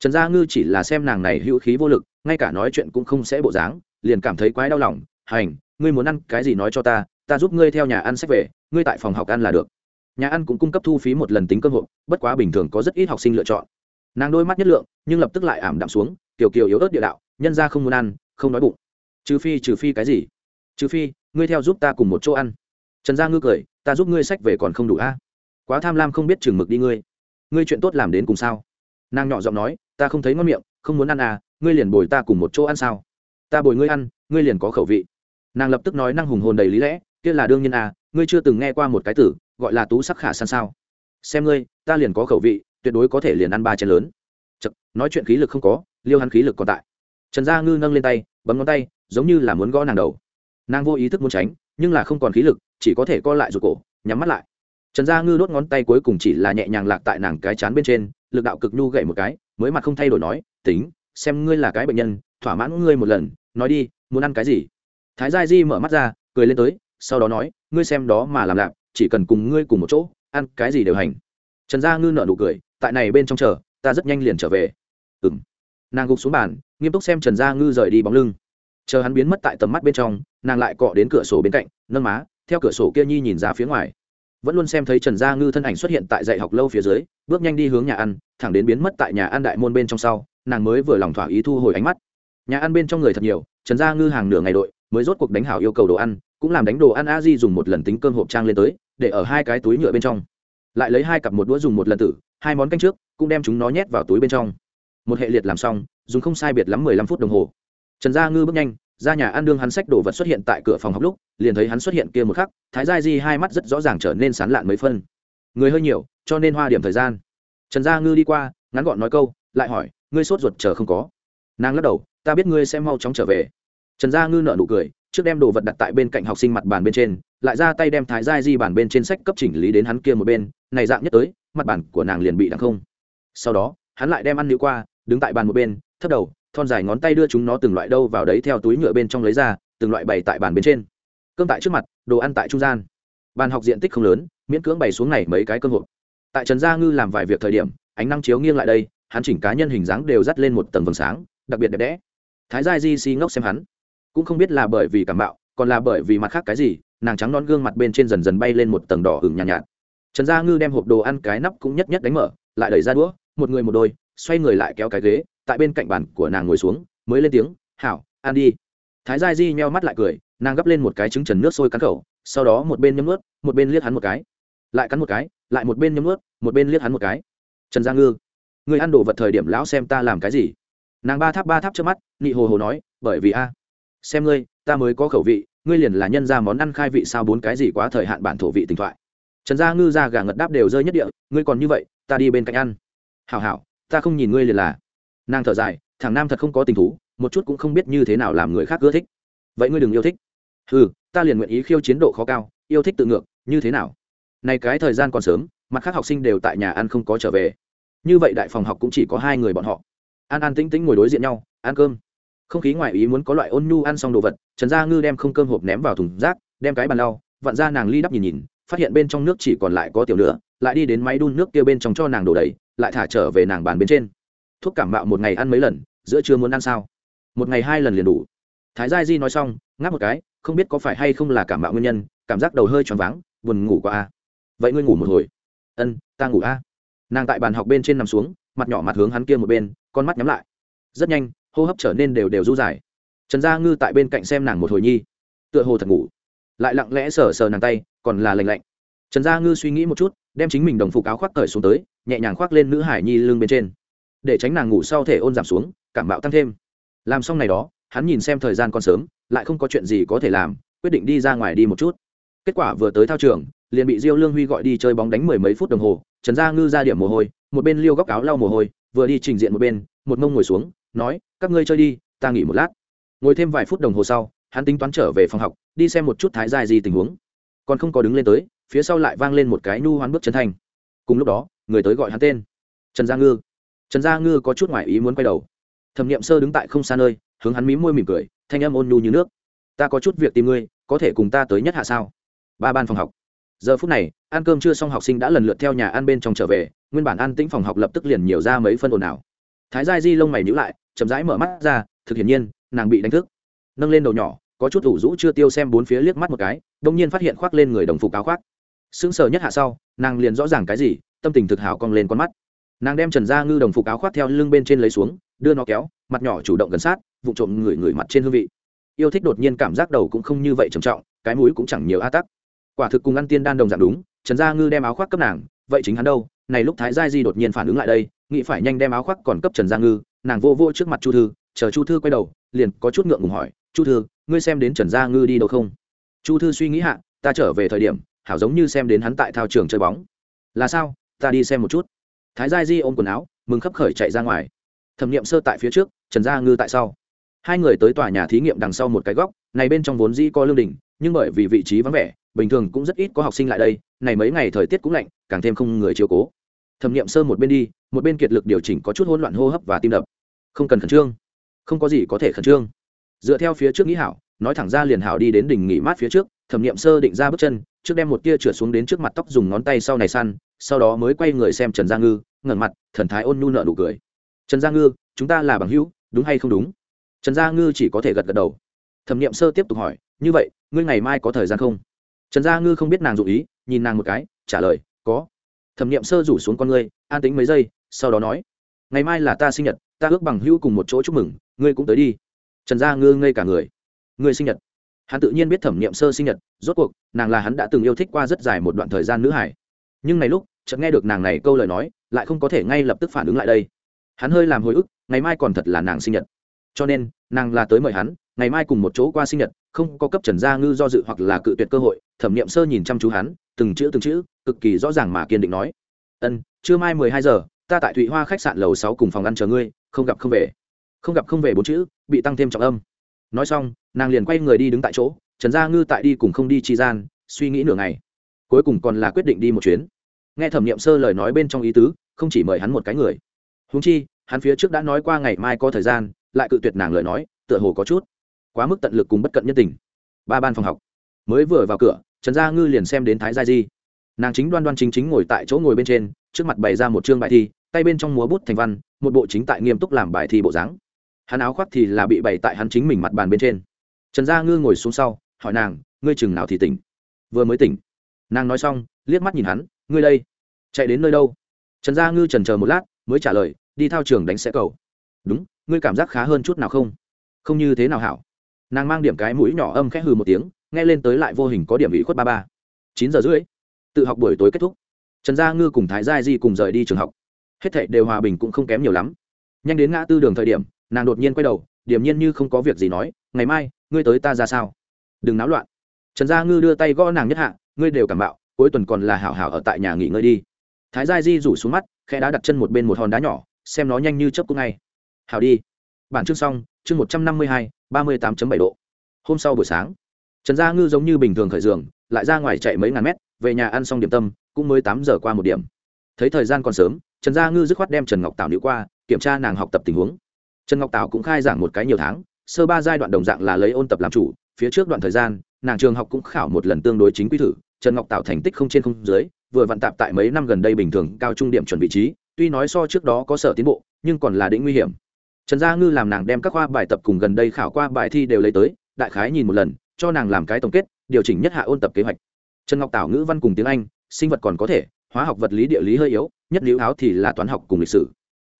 Trần gia ngư chỉ là xem nàng này hữu khí vô lực, ngay cả nói chuyện cũng không sẽ bộ dáng, liền cảm thấy quái đau lòng. Hành, ngươi muốn ăn cái gì nói cho ta ta giúp ngươi theo nhà ăn sách về, ngươi tại phòng học ăn là được. Nhà ăn cũng cung cấp thu phí một lần tính cơ hội bất quá bình thường có rất ít học sinh lựa chọn. Nàng đôi mắt nhất lượng, nhưng lập tức lại ảm đạm xuống kiều kiều yếu ớt địa đạo, nhân ra không muốn ăn, không nói bụng. Trừ phi trừ phi cái gì? Trừ phi ngươi theo giúp ta cùng một chỗ ăn. Trần gia ngư cười ta giúp ngươi sách về còn không đủ a. Quá tham lam không biết chừng mực đi ngươi. Ngươi chuyện tốt làm đến cùng sao? Nàng nhỏ giọng nói ta không thấy ngon miệng không muốn ăn à ngươi liền bồi ta cùng một chỗ ăn sao? Ta bồi ngươi ăn ngươi liền có khẩu vị. Nàng lập tức nói năng hùng hồn đầy lý lẽ kia là đương nhiên à ngươi chưa từng nghe qua một cái tử gọi là tú sắc khả san sao? Xem ngươi ta liền có khẩu vị tuyệt đối có thể liền ăn ba chén lớn. Chật, nói chuyện khí lực không có liêu hắn khí lực còn tại. Trần gia ngư nâng lên tay bấm ngón tay giống như là muốn gõ nàng đầu nàng vô ý thức muốn tránh, nhưng là không còn khí lực, chỉ có thể co lại rụt cổ, nhắm mắt lại. Trần gia ngư đốt ngón tay cuối cùng chỉ là nhẹ nhàng lạc tại nàng cái chán bên trên, lực đạo cực nhu gậy một cái, mới mặt không thay đổi nói, tính, xem ngươi là cái bệnh nhân, thỏa mãn ngươi một lần, nói đi, muốn ăn cái gì? Thái gia di mở mắt ra, cười lên tới, sau đó nói, ngươi xem đó mà làm lạp chỉ cần cùng ngươi cùng một chỗ, ăn cái gì đều hành. Trần gia ngư nợ nụ cười, tại này bên trong chờ, ta rất nhanh liền trở về. Ừ m nàng gục xuống bàn, nghiêm túc xem trần gia ngư rời đi bóng lưng chờ hắn biến mất tại tầm mắt bên trong, nàng lại cọ đến cửa sổ bên cạnh, nâng má, theo cửa sổ kia nhi nhìn ra phía ngoài. Vẫn luôn xem thấy trần gia ngư thân ảnh xuất hiện tại dạy học lâu phía dưới, bước nhanh đi hướng nhà ăn, thẳng đến biến mất tại nhà ăn đại môn bên trong sau, nàng mới vừa lòng thỏa ý thu hồi ánh mắt. Nhà ăn bên trong người thật nhiều, trần gia ngư hàng nửa ngày đội, mới rốt cuộc đánh hảo yêu cầu đồ ăn, cũng làm đánh đồ ăn a di dùng một lần tính cơm hộp trang lên tới, để ở hai cái túi nhựa bên trong. Lại lấy hai cặp một đũa dùng một lần tử, hai món canh trước, cũng đem chúng nó nhét vào túi bên trong. Một hệ liệt làm xong, dùng không sai biệt lắm mười lăm phút đồng hồ trần gia ngư bước nhanh, ra nhà ăn đương hắn sách đồ vật xuất hiện tại cửa phòng học lúc, liền thấy hắn xuất hiện kia một khắc, thái gia di hai mắt rất rõ ràng trở nên sán lạn mấy phân. Người hơi nhiều, cho nên hoa điểm thời gian. Trần gia ngư đi qua, ngắn gọn nói câu, lại hỏi, ngươi sốt ruột chờ không có? Nàng lắc đầu, ta biết ngươi sẽ mau chóng trở về. Trần gia ngư nợ nụ cười, trước đem đồ vật đặt tại bên cạnh học sinh mặt bàn bên trên, lại ra tay đem thái gia di bàn bên trên sách cấp chỉnh lý đến hắn kia một bên, này dạng nhất tới, mặt bàn của nàng liền bị đằng không. Sau đó, hắn lại đem ăn nữ qua, đứng tại bàn một bên, thấp đầu thon dài ngón tay đưa chúng nó từng loại đâu vào đấy theo túi nhựa bên trong lấy ra từng loại bày tại bàn bên trên. Cơm tại trước mặt đồ ăn tại trung gian. Bàn học diện tích không lớn miễn cưỡng bày xuống này mấy cái cơm hộp. Tại trần gia ngư làm vài việc thời điểm ánh năng chiếu nghiêng lại đây hắn chỉnh cá nhân hình dáng đều dắt lên một tầng vầng sáng đặc biệt đẹp đẽ. Thái gia di si ngốc xem hắn. Cũng không biết là bởi vì cảm bạo còn là bởi vì mặt khác cái gì nàng trắng non gương mặt bên trên dần dần bay lên một tầng đỏ hừng nhàn nhạt, nhạt. Trần gia ngư đem hộp đồ ăn cái nắp cũng nhất nhất đánh mở lại đẩy ra đũa một người một đôi xoay người lại kéo cái ghế tại bên cạnh bàn của nàng ngồi xuống, mới lên tiếng, hảo, ăn đi. Thái gia di nheo mắt lại cười, nàng gấp lên một cái trứng trần nước sôi cắn khẩu, sau đó một bên nhấm ướt một bên liếc hắn một cái. Lại cắn một cái, lại một bên nhấm ướt một bên liếc hắn một cái. Trần gia ngư, người ăn đồ vật thời điểm lão xem ta làm cái gì? Nàng ba tháp ba tháp trước mắt, nị hồ hồ nói, bởi vì a, xem ngươi, ta mới có khẩu vị, ngươi liền là nhân ra món ăn khai vị sao bốn cái gì quá thời hạn bản thổ vị tình thoại. Trần gia ngư ra gà ngật đáp đều rơi nhất địa, ngươi còn như vậy, ta đi bên cạnh ăn. Hảo hảo, ta không nhìn ngươi liền là nàng thở dài, thằng nam thật không có tình thú, một chút cũng không biết như thế nào làm người khác ưa thích. Vậy ngươi đừng yêu thích. Ừ ta liền nguyện ý khiêu chiến độ khó cao, yêu thích tự ngược, như thế nào? Này cái thời gian còn sớm, mặt khác học sinh đều tại nhà ăn không có trở về. Như vậy đại phòng học cũng chỉ có hai người bọn họ. An an tĩnh tĩnh ngồi đối diện nhau, ăn cơm. Không khí ngoài ý muốn có loại ôn nhu ăn xong đồ vật, trần gia ngư đem không cơm hộp ném vào thùng rác, đem cái bàn lau, vặn ra nàng ly đắp nhìn nhìn, phát hiện bên trong nước chỉ còn lại có tiểu nữa lại đi đến máy đun nước kia bên trong cho nàng đổ đầy, lại thả trở về nàng bàn bên trên thuốc cảm mạo một ngày ăn mấy lần, giữa trưa muốn ăn sao? Một ngày hai lần liền đủ. Thái gia di nói xong, ngáp một cái, không biết có phải hay không là cảm mạo nguyên nhân, cảm giác đầu hơi choáng váng, buồn ngủ qua a. Vậy ngươi ngủ một hồi. Ân, ta ngủ a. Nàng tại bàn học bên trên nằm xuống, mặt nhỏ mặt hướng hắn kia một bên, con mắt nhắm lại. Rất nhanh, hô hấp trở nên đều đều du dài. Trần gia ngư tại bên cạnh xem nàng một hồi nhi. Tựa hồ thật ngủ. Lại lặng lẽ sờ sờ nàng tay, còn là lành lạnh. Trần gia ngư suy nghĩ một chút, đem chính mình đồng phục áo khoác cởi xuống tới, nhẹ nhàng khoác lên nữ hải nhi lưng bên trên để tránh nàng ngủ sau thể ôn giảm xuống, cảm bạo tăng thêm. Làm xong này đó, hắn nhìn xem thời gian còn sớm, lại không có chuyện gì có thể làm, quyết định đi ra ngoài đi một chút. Kết quả vừa tới thao trường, liền bị diêu lương huy gọi đi chơi bóng đánh mười mấy phút đồng hồ, trần gia ngư ra điểm mồ hôi, một bên liêu góc áo lau mồ hôi, vừa đi trình diện một bên, một mông ngồi xuống, nói, các ngươi chơi đi, ta nghỉ một lát. Ngồi thêm vài phút đồng hồ sau, hắn tính toán trở về phòng học, đi xem một chút thái dài gì tình huống. Còn không có đứng lên tới, phía sau lại vang lên một cái nhu hoán bước chân thành. cùng lúc đó, người tới gọi hắn tên. Trần gia ngư trần gia ngư có chút ngoại ý muốn quay đầu. Thẩm nghiệm sơ đứng tại không xa nơi, hướng hắn mí môi mỉm cười, thanh âm ôn nhu như nước. Ta có chút việc tìm ngươi, có thể cùng ta tới nhất hạ sao? Ba ban phòng học. Giờ phút này, ăn cơm chưa xong học sinh đã lần lượt theo nhà ăn bên trong trở về, nguyên bản ăn tĩnh phòng học lập tức liền nhiều ra mấy phân ồn ào. Thái gia di lông mày nhữ lại, chậm rãi mở mắt ra, thực hiển nhiên, nàng bị đánh thức. Nâng lên đầu nhỏ, có chút ủ rũ chưa tiêu xem bốn phía liếc mắt một cái, đông nhiên phát hiện khoác lên người đồng phục áo khoác. Sững sờ nhất hạ sau, nàng liền rõ ràng cái gì, tâm tình thực hảo cong lên con mắt nàng đem trần gia ngư đồng phục áo khoác theo lưng bên trên lấy xuống, đưa nó kéo, mặt nhỏ chủ động gần sát vụ trộm người người mặt trên hương vị. Yêu thích đột nhiên cảm giác đầu cũng không như vậy trầm trọng, cái mũi cũng chẳng nhiều a tắc. Quả thực cùng ăn tiên đan đồng dạng đúng, trần gia ngư đem áo khoác cấp nàng, vậy chính hắn đâu? Này lúc thái gia di đột nhiên phản ứng lại đây, nghĩ phải nhanh đem áo khoác còn cấp trần gia ngư, nàng vô vô trước mặt chu thư, chờ chu thư quay đầu, liền có chút ngượng ngùng hỏi, chu thư, ngươi xem đến trần gia ngư đi đâu không? Chu thư suy nghĩ hạ, ta trở về thời điểm, hảo giống như xem đến hắn tại thao trường chơi bóng. Là sao? Ta đi xem một chút thái gia di ôm quần áo, mừng khấp khởi chạy ra ngoài. Thẩm nghiệm sơ tại phía trước, trần gia ngư tại sau. Hai người tới tòa nhà thí nghiệm đằng sau một cái góc, này bên trong vốn di có lương đình nhưng bởi vì vị trí vắng vẻ, bình thường cũng rất ít có học sinh lại đây, này mấy ngày thời tiết cũng lạnh, càng thêm không người chiều cố. Thẩm nghiệm sơ một bên đi, một bên kiệt lực điều chỉnh có chút hỗn loạn hô hấp và tim đập. Không cần khẩn trương. Không có gì có thể khẩn trương. Dựa theo phía trước nghĩ hảo, nói thẳng ra liền hảo đi đến đỉnh nghỉ mát phía trước, thẩm nghiệm sơ định ra bước chân, trước đem một tia trượt xuống đến trước mặt tóc dùng ngón tay sau này săn sau đó mới quay người xem trần gia ngư, ngẩng mặt, thần thái ôn nhu nợ nụ cười. Trần gia ngư, chúng ta là bằng hữu, đúng hay không đúng? Trần gia ngư chỉ có thể gật gật đầu. Thẩm nghiệm sơ tiếp tục hỏi, như vậy, ngươi ngày mai có thời gian không? Trần gia ngư không biết nàng dụ ý, nhìn nàng một cái, trả lời, có. Thẩm nghiệm sơ rủ xuống con ngươi, an tính mấy giây, sau đó nói, ngày mai là ta sinh nhật, ta ước bằng hữu cùng một chỗ chúc mừng, ngươi cũng tới đi. Trần gia ngư ngây cả người. Ngươi sinh nhật? Hắn tự nhiên biết thẩm nghiệm sơ sinh nhật, rốt cuộc, nàng là hắn đã từng yêu thích qua rất dài một đoạn thời gian nữ hải nhưng này lúc, chợt nghe được nàng này câu lời nói, lại không có thể ngay lập tức phản ứng lại đây. Hắn hơi làm hồi ức, ngày mai còn thật là nàng sinh nhật. Cho nên, nàng là tới mời hắn, ngày mai cùng một chỗ qua sinh nhật, không có cấp trần gia ngư do dự hoặc là cự tuyệt cơ hội, thẩm nghiệm sơ nhìn chăm chú hắn, từng chữ từng chữ, cực kỳ rõ ràng mà kiên định nói. Ân, trưa mai mười hai giờ, ta tại thụy hoa khách sạn lầu sáu cùng phòng ăn chờ ngươi, không gặp không về. Không gặp không về bốn chữ, bị tăng thêm trọng âm. Nói xong, nàng liền quay người đi đứng tại chỗ, trần gia ngư tại đi cùng không đi chi gian, suy nghĩ nửa ngày. Cuối cùng còn là quyết định đi một chuyến nghe thẩm nghiệm sơ lời nói bên trong ý tứ, không chỉ mời hắn một cái người. Húng chi, hắn phía trước đã nói qua ngày mai có thời gian, lại cự tuyệt nàng lời nói, tựa hồ có chút quá mức tận lực cùng bất cận nhân tình. Ba ban phòng học. Mới vừa vào cửa, trần gia ngư liền xem đến thái gia di. Nàng chính đoan đoan chính chính ngồi tại chỗ ngồi bên trên, trước mặt bày ra một chương bài thi, tay bên trong múa bút thành văn, một bộ chính tại nghiêm túc làm bài thi bộ dáng. Hắn áo khoác thì là bị bày tại hắn chính mình mặt bàn bên trên. Trần gia ngư ngồi xuống sau, hỏi nàng, ngươi chừng nào thì tỉnh? Vừa mới tỉnh. Nàng nói xong, liếc mắt nhìn hắn ngươi đây, chạy đến nơi đâu? Trần gia ngư trần chờ một lát, mới trả lời, đi thao trường đánh xe cầu. Đúng, ngươi cảm giác khá hơn chút nào không? Không như thế nào hảo. Nàng mang điểm cái mũi nhỏ âm khẽ hừ một tiếng, nghe lên tới lại vô hình có điểm ủy khuất ba ba. Chín giờ rưỡi, tự học buổi tối kết thúc. Trần gia ngư cùng thái gia di cùng rời đi trường học. Hết thệ đều hòa bình cũng không kém nhiều lắm. Nhanh đến ngã tư đường thời điểm, nàng đột nhiên quay đầu điểm nhiên như không có việc gì nói, ngày mai, ngươi tới ta ra sao? Đừng náo loạn. Trần gia ngư đưa tay gõ nàng nhất hạ, ngươi đều cảm bạo cuối tuần còn là hảo hảo ở tại nhà nghỉ ngơi đi. Thái gia di rủ xuống mắt, khe đá đặt chân một bên một hòn đá nhỏ, xem nó nhanh như chớp cũng ngay. Hảo đi. Bản chương xong, chương một trăm năm mươi hai, ba mươi tám bảy độ. Hôm sau buổi sáng, trần gia ngư giống như bình thường khởi giường, lại ra ngoài chạy mấy ngàn mét, về nhà ăn xong điểm tâm, cũng mới tám giờ qua một điểm. Thấy thời gian còn sớm, trần gia ngư dứt khoát đem trần ngọc tảo nữ qua, kiểm tra nàng học tập tình huống. Trần ngọc tảo cũng khai giảng một cái nhiều tháng, sơ ba giai đoạn đồng dạng là lấy ôn tập làm chủ, phía trước đoạn thời gian, nàng trường học cũng khảo một lần tương đối chính quy thử trần ngọc tạo thành tích không trên không dưới, vừa vận tạp tại mấy năm gần đây bình thường cao trung điểm chuẩn vị trí, tuy nói so trước đó có sở tiến bộ, nhưng còn là đỉnh nguy hiểm. Trần gia ngư làm nàng đem các khoa bài tập cùng gần đây khảo qua bài thi đều lấy tới, đại khái nhìn một lần, cho nàng làm cái tổng kết, điều chỉnh nhất hạ ôn tập kế hoạch. Trần ngọc tảo ngữ văn cùng tiếng anh, sinh vật còn có thể, hóa học vật lý địa lý hơi yếu, nhất liễu áo thì là toán học cùng lịch sử.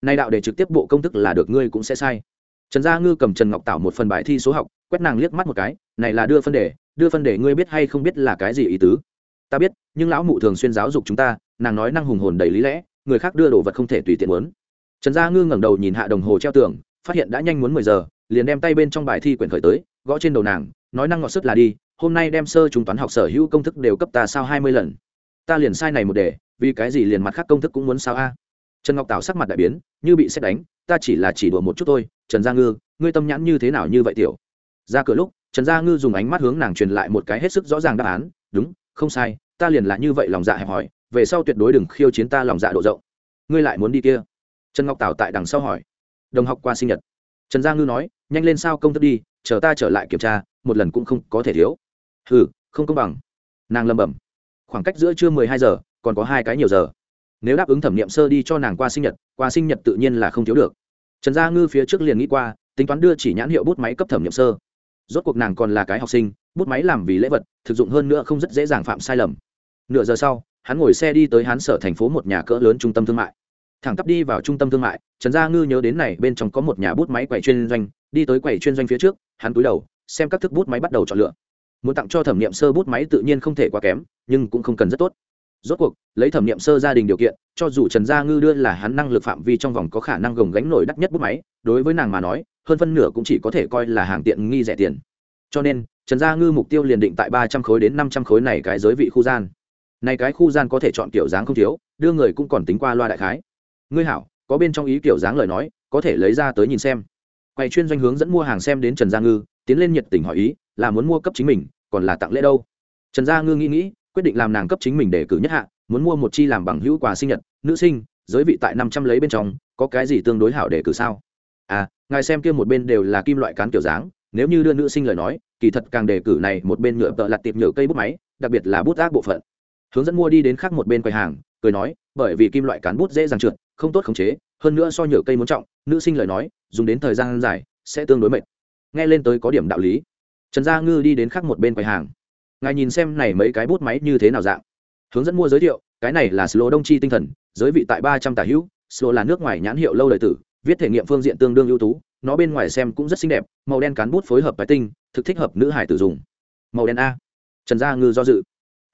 Nay đạo để trực tiếp bộ công thức là được ngươi cũng sẽ sai. Trần gia ngư cầm trần ngọc tảo một phần bài thi số học, quét nàng liếc mắt một cái, này là đưa phân đề, đưa phân đề ngươi biết hay không biết là cái gì ý tứ? Ta biết, nhưng lão mụ thường xuyên giáo dục chúng ta, nàng nói năng hùng hồn đầy lý lẽ, người khác đưa đồ vật không thể tùy tiện muốn. Trần gia ngư ngẩng đầu nhìn hạ đồng hồ treo tường, phát hiện đã nhanh muốn mười giờ, liền đem tay bên trong bài thi quyển khởi tới, gõ trên đầu nàng, nói năng ngọt sức là đi, hôm nay đem sơ chúng toán học sở hữu công thức đều cấp ta sao hai mươi lần. Ta liền sai này một đề, vì cái gì liền mặt khác công thức cũng muốn sao a? Trần ngọc tảo sắc mặt đại biến, như bị xét đánh, ta chỉ là chỉ đùa một chút thôi, trần gia ngư, ngươi tâm nhãn như thế nào như vậy tiểu? Ra cửa lúc, trần gia ngư dùng ánh mắt hướng nàng truyền lại một cái hết sức rõ ràng đáp án, đúng không sai, ta liền là như vậy lòng dạ hẹp hòi, về sau tuyệt đối đừng khiêu chiến ta lòng dạ độ rộng. Ngươi lại muốn đi kia? Trần ngọc tảo tại đằng sau hỏi. Đồng học qua sinh nhật. Trần gia ngư nói, nhanh lên sao công thức đi, chờ ta trở lại kiểm tra, một lần cũng không có thể thiếu. Ừ không công bằng. Nàng lâm bẩm. Khoảng cách giữa trưa mười hai giờ, còn có hai cái nhiều giờ. Nếu đáp ứng thẩm nghiệm sơ đi cho nàng qua sinh nhật, qua sinh nhật tự nhiên là không thiếu được. Trần gia ngư phía trước liền nghĩ qua, tính toán đưa chỉ nhãn hiệu bút máy cấp thẩm nghiệm sơ. Rốt cuộc nàng còn là cái học sinh bút máy làm vì lễ vật, thực dụng hơn nữa không rất dễ dàng phạm sai lầm. Nửa giờ sau, hắn ngồi xe đi tới hán sở thành phố một nhà cỡ lớn trung tâm thương mại. Thẳng tắp đi vào trung tâm thương mại, trần gia ngư nhớ đến này, bên trong có một nhà bút máy quầy chuyên doanh, đi tới quầy chuyên doanh phía trước, hắn cúi đầu, xem các thức bút máy bắt đầu chọn lựa. Muốn tặng cho thẩm nghiệm sơ bút máy tự nhiên không thể quá kém, nhưng cũng không cần rất tốt. Rốt cuộc, lấy thẩm nghiệm sơ gia đình điều kiện, cho dù trần gia ngư đưa là hắn năng lực phạm vi trong vòng có khả năng gồng gánh nổi đắt nhất bút máy, đối với nàng mà nói, hơn phân nửa cũng chỉ có thể coi là hàng tiện nghi rẻ tiền cho nên, trần gia ngư mục tiêu liền định tại ba trăm khối đến năm trăm khối này cái giới vị khu gian. Này cái khu gian có thể chọn kiểu dáng không thiếu, đưa người cũng còn tính qua loa đại khái. Ngươi hảo, có bên trong ý kiểu dáng lời nói, có thể lấy ra tới nhìn xem. Quay chuyên doanh hướng dẫn mua hàng xem đến trần gia ngư, tiến lên nhiệt tình hỏi ý, là muốn mua cấp chính mình, còn là tặng lễ đâu? Trần gia ngư nghĩ nghĩ, quyết định làm nàng cấp chính mình để cử nhất hạ, muốn mua một chi làm bằng hữu quà sinh nhật, nữ sinh, giới vị tại năm trăm lấy bên trong, có cái gì tương đối hảo để cử sao? À ngài xem kia một bên đều là kim loại cán kiểu dáng nếu như đưa nữ sinh lời nói, kỳ thật càng đề cử này một bên nhựa tợ lặt tiệp nhựa cây bút máy, đặc biệt là bút ác bộ phận. Hướng dẫn mua đi đến khác một bên quầy hàng, cười nói, bởi vì kim loại cán bút dễ dàng trượt, không tốt khống chế, hơn nữa so nhựa cây muốn trọng, nữ sinh lời nói, dùng đến thời gian dài, sẽ tương đối mệt. Nghe lên tới có điểm đạo lý. Trần gia ngư đi đến khác một bên quầy hàng. Ngài nhìn xem này mấy cái bút máy như thế nào dạng. Hướng dẫn mua giới thiệu, cái này là slo đông chi tinh thần, giới vị tại ba trăm tả hữu slo là nước ngoài nhãn hiệu lâu đời tử, viết thể nghiệm phương diện tương đương ưu tú nó bên ngoài xem cũng rất xinh đẹp, màu đen cán bút phối hợp bài tinh, thực thích hợp nữ hải tử dùng. Màu đen a. Trần gia ngư do dự.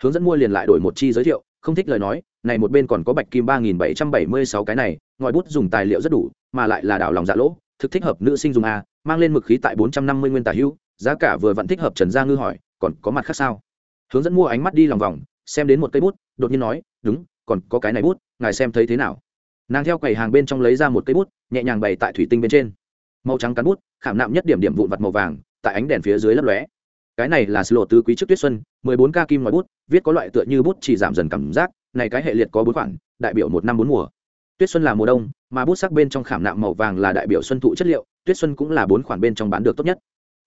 Hướng dẫn mua liền lại đổi một chi giới thiệu, không thích lời nói, này một bên còn có bạch kim ba nghìn bảy trăm bảy mươi sáu cái này, ngòi bút dùng tài liệu rất đủ, mà lại là đảo lòng dạ lỗ, thực thích hợp nữ sinh dùng a, mang lên mực khí tại bốn trăm năm mươi nguyên tả hữu, giá cả vừa vẫn thích hợp trần gia ngư hỏi, còn có mặt khác sao? Hướng dẫn mua ánh mắt đi lòng vòng, xem đến một cây bút, đột nhiên nói, đúng, còn có cái này bút, ngài xem thấy thế nào? Nàng theo quầy hàng bên trong lấy ra một cây bút, nhẹ nhàng bày tại thủy tinh bên trên màu trắng cán bút, khảm nạm nhất điểm điểm vụn vặt màu vàng, tại ánh đèn phía dưới lấp lóe. Cái này là slộ tứ quý trước tuyết xuân, mười bốn ca kim ngoài bút, viết có loại tựa như bút chỉ giảm dần cảm giác, này cái hệ liệt có bốn khoản, đại biểu một năm bốn mùa. Tuyết xuân là mùa đông, mà bút sắc bên trong khảm nạm màu vàng là đại biểu xuân thụ chất liệu, tuyết xuân cũng là bốn khoản bên trong bán được tốt nhất.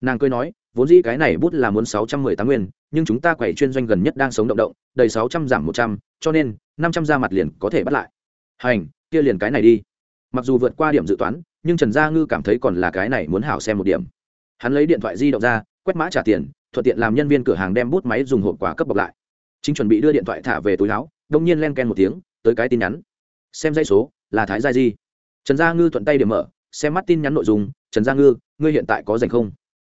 Nàng cười nói, vốn dĩ cái này bút là muốn sáu trăm mười tám nguyên, nhưng chúng ta quẩy chuyên doanh gần nhất đang sống động động, đầy sáu trăm giảm một trăm, cho nên năm trăm ra mặt liền có thể bắt lại. Hành, kia liền cái này đi mặc dù vượt qua điểm dự toán, nhưng trần gia ngư cảm thấy còn là cái này muốn hảo xem một điểm. Hắn lấy điện thoại di động ra, quét mã trả tiền, thuận tiện làm nhân viên cửa hàng đem bút máy dùng hộp quà cấp bọc lại. Chính chuẩn bị đưa điện thoại thả về túi áo, đông nhiên len ken một tiếng, tới cái tin nhắn. Xem dây số, là thái gia di. Trần gia ngư thuận tay điểm mở, xem mắt tin nhắn nội dung, trần gia ngư, ngươi hiện tại có dành không?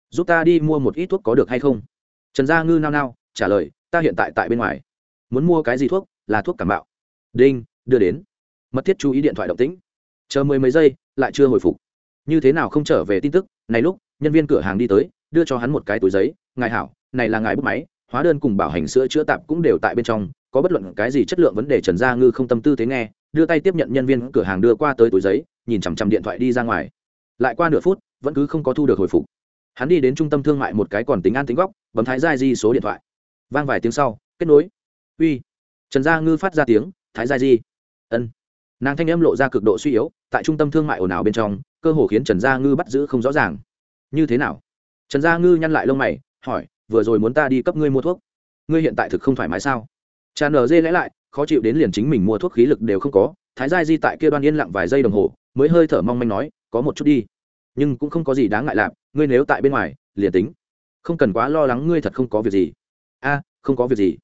Giúp ta đi mua một ít thuốc có được hay không? Trần gia ngư nao nao, trả lời, ta hiện tại tại bên ngoài. Muốn mua cái gì thuốc? Là thuốc cảm bạo đinh, đưa đến. Mất thiết chú ý điện thoại động tĩnh chờ mười mấy giây, lại chưa hồi phục. Như thế nào không trở về tin tức, này lúc, nhân viên cửa hàng đi tới, đưa cho hắn một cái túi giấy, ngài hảo, này là ngài bút máy, hóa đơn cùng bảo hành sữa chữa tạp cũng đều tại bên trong, có bất luận cái gì chất lượng vấn đề trần gia ngư không tâm tư thế nghe. Đưa tay tiếp nhận nhân viên cửa hàng đưa qua tới túi giấy, nhìn chằm chằm điện thoại đi ra ngoài. Lại qua nửa phút, vẫn cứ không có thu được hồi phục. Hắn đi đến trung tâm thương mại một cái còn tính an tính góc, bấm thái gia di số điện thoại. Vang vài tiếng sau, kết nối. Uy. Trần gia ngư phát ra tiếng, thái gia di. Ân nàng thanh âm lộ ra cực độ suy yếu, tại trung tâm thương mại ồn ào bên trong, cơ hồ khiến trần gia ngư bắt giữ không rõ ràng. Như thế nào? Trần gia ngư nhăn lại lông mày, hỏi, vừa rồi muốn ta đi cấp ngươi mua thuốc? Ngươi hiện tại thực không thoải mái sao? Trà nở dê lẽ lại, khó chịu đến liền chính mình mua thuốc khí lực đều không có, thái gia di tại kia đoan yên lặng vài giây đồng hồ, mới hơi thở mong manh nói, có một chút đi, nhưng cũng không có gì đáng ngại lạp ngươi nếu tại bên ngoài, liền tính. Không cần quá lo lắng ngươi thật không có việc gì. A, không có việc gì.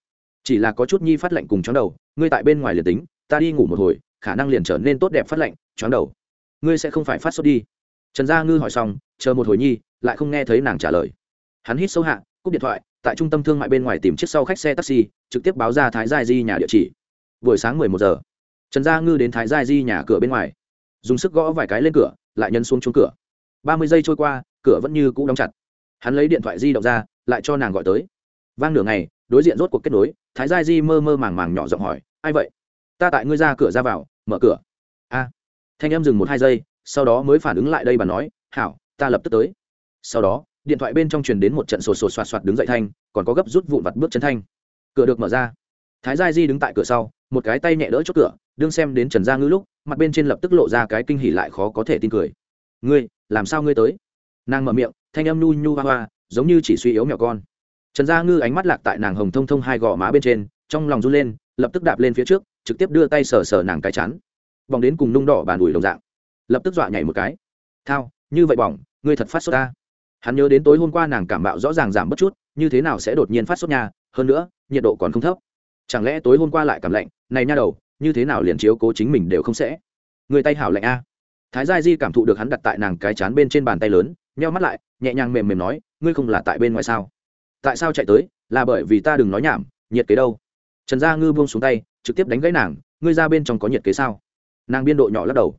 Chỉ là có chút nhi phát lệnh cùng chóng đầu, ngươi tại bên ngoài liền tính, ta đi ngủ một hồi khả năng liền trở nên tốt đẹp phát lệnh, choáng đầu. Ngươi sẽ không phải phát sốt đi. Trần gia ngư hỏi xong, chờ một hồi nhi, lại không nghe thấy nàng trả lời. Hắn hít sâu hạ, cúp điện thoại, tại trung tâm thương mại bên ngoài tìm chiếc sau khách xe taxi, trực tiếp báo ra thái gia di nhà địa chỉ. Buổi sáng mười một giờ, trần gia ngư đến thái gia di nhà cửa bên ngoài. Dùng sức gõ vài cái lên cửa, lại nhân xuống chuông cửa. Ba mươi giây trôi qua, cửa vẫn như cũ đóng chặt. Hắn lấy điện thoại di động ra, lại cho nàng gọi tới. Vang nửa ngày, đối diện rốt cuộc kết nối, thái gia di mơ mơ màng màng nhỏ giọng hỏi, ai vậy? Ta tại ngươi ra cửa ra vào, mở cửa. A. Thanh em dừng một hai giây, sau đó mới phản ứng lại đây bà nói, hảo, ta lập tức tới. Sau đó, điện thoại bên trong truyền đến một trận sột sột soạt soạt đứng dậy thanh, còn có gấp rút vụn vặt bước chân thanh. Cửa được mở ra. Thái gia di đứng tại cửa sau, một cái tay nhẹ đỡ chốt cửa, đương xem đến trần gia ngư lúc, mặt bên trên lập tức lộ ra cái kinh hỉ lại khó có thể tin cười. Ngươi, làm sao ngươi tới? Nàng mở miệng, thanh âm nu nhu hoa hoa, giống như chỉ suy yếu mèo con. Trần gia ngư ánh mắt lạc tại nàng hồng thông thông hai gò má bên trên, trong lòng run lên, lập tức đạp lên phía trước trực tiếp đưa tay sờ sờ nàng cái chán. Bỏng đến cùng nung đỏ bàn ủi đồng dạng. Lập tức dọa nhảy một cái. Thao, như vậy bỏng, ngươi thật phát sốt ta. Hắn nhớ đến tối hôm qua nàng cảm bạo rõ ràng giảm bất chút, như thế nào sẽ đột nhiên phát sốt nha, hơn nữa, nhiệt độ còn không thấp. Chẳng lẽ tối hôm qua lại cảm lạnh, này nha đầu, như thế nào liền chiếu cố chính mình đều không sẽ. Người tay hảo lạnh a. Thái gia di cảm thụ được hắn đặt tại nàng cái chán bên trên bàn tay lớn, nheo mắt lại, nhẹ nhàng mềm mềm nói, ngươi không là tại bên ngoài sao? Tại sao chạy tới? Là bởi vì ta đừng nói nhảm, nhiệt kế đâu? Trần gia ngư buông xuống tay trực tiếp đánh gãy nàng, ngươi ra bên trong có nhiệt kế sao? Nàng biên độ nhỏ lắc đầu.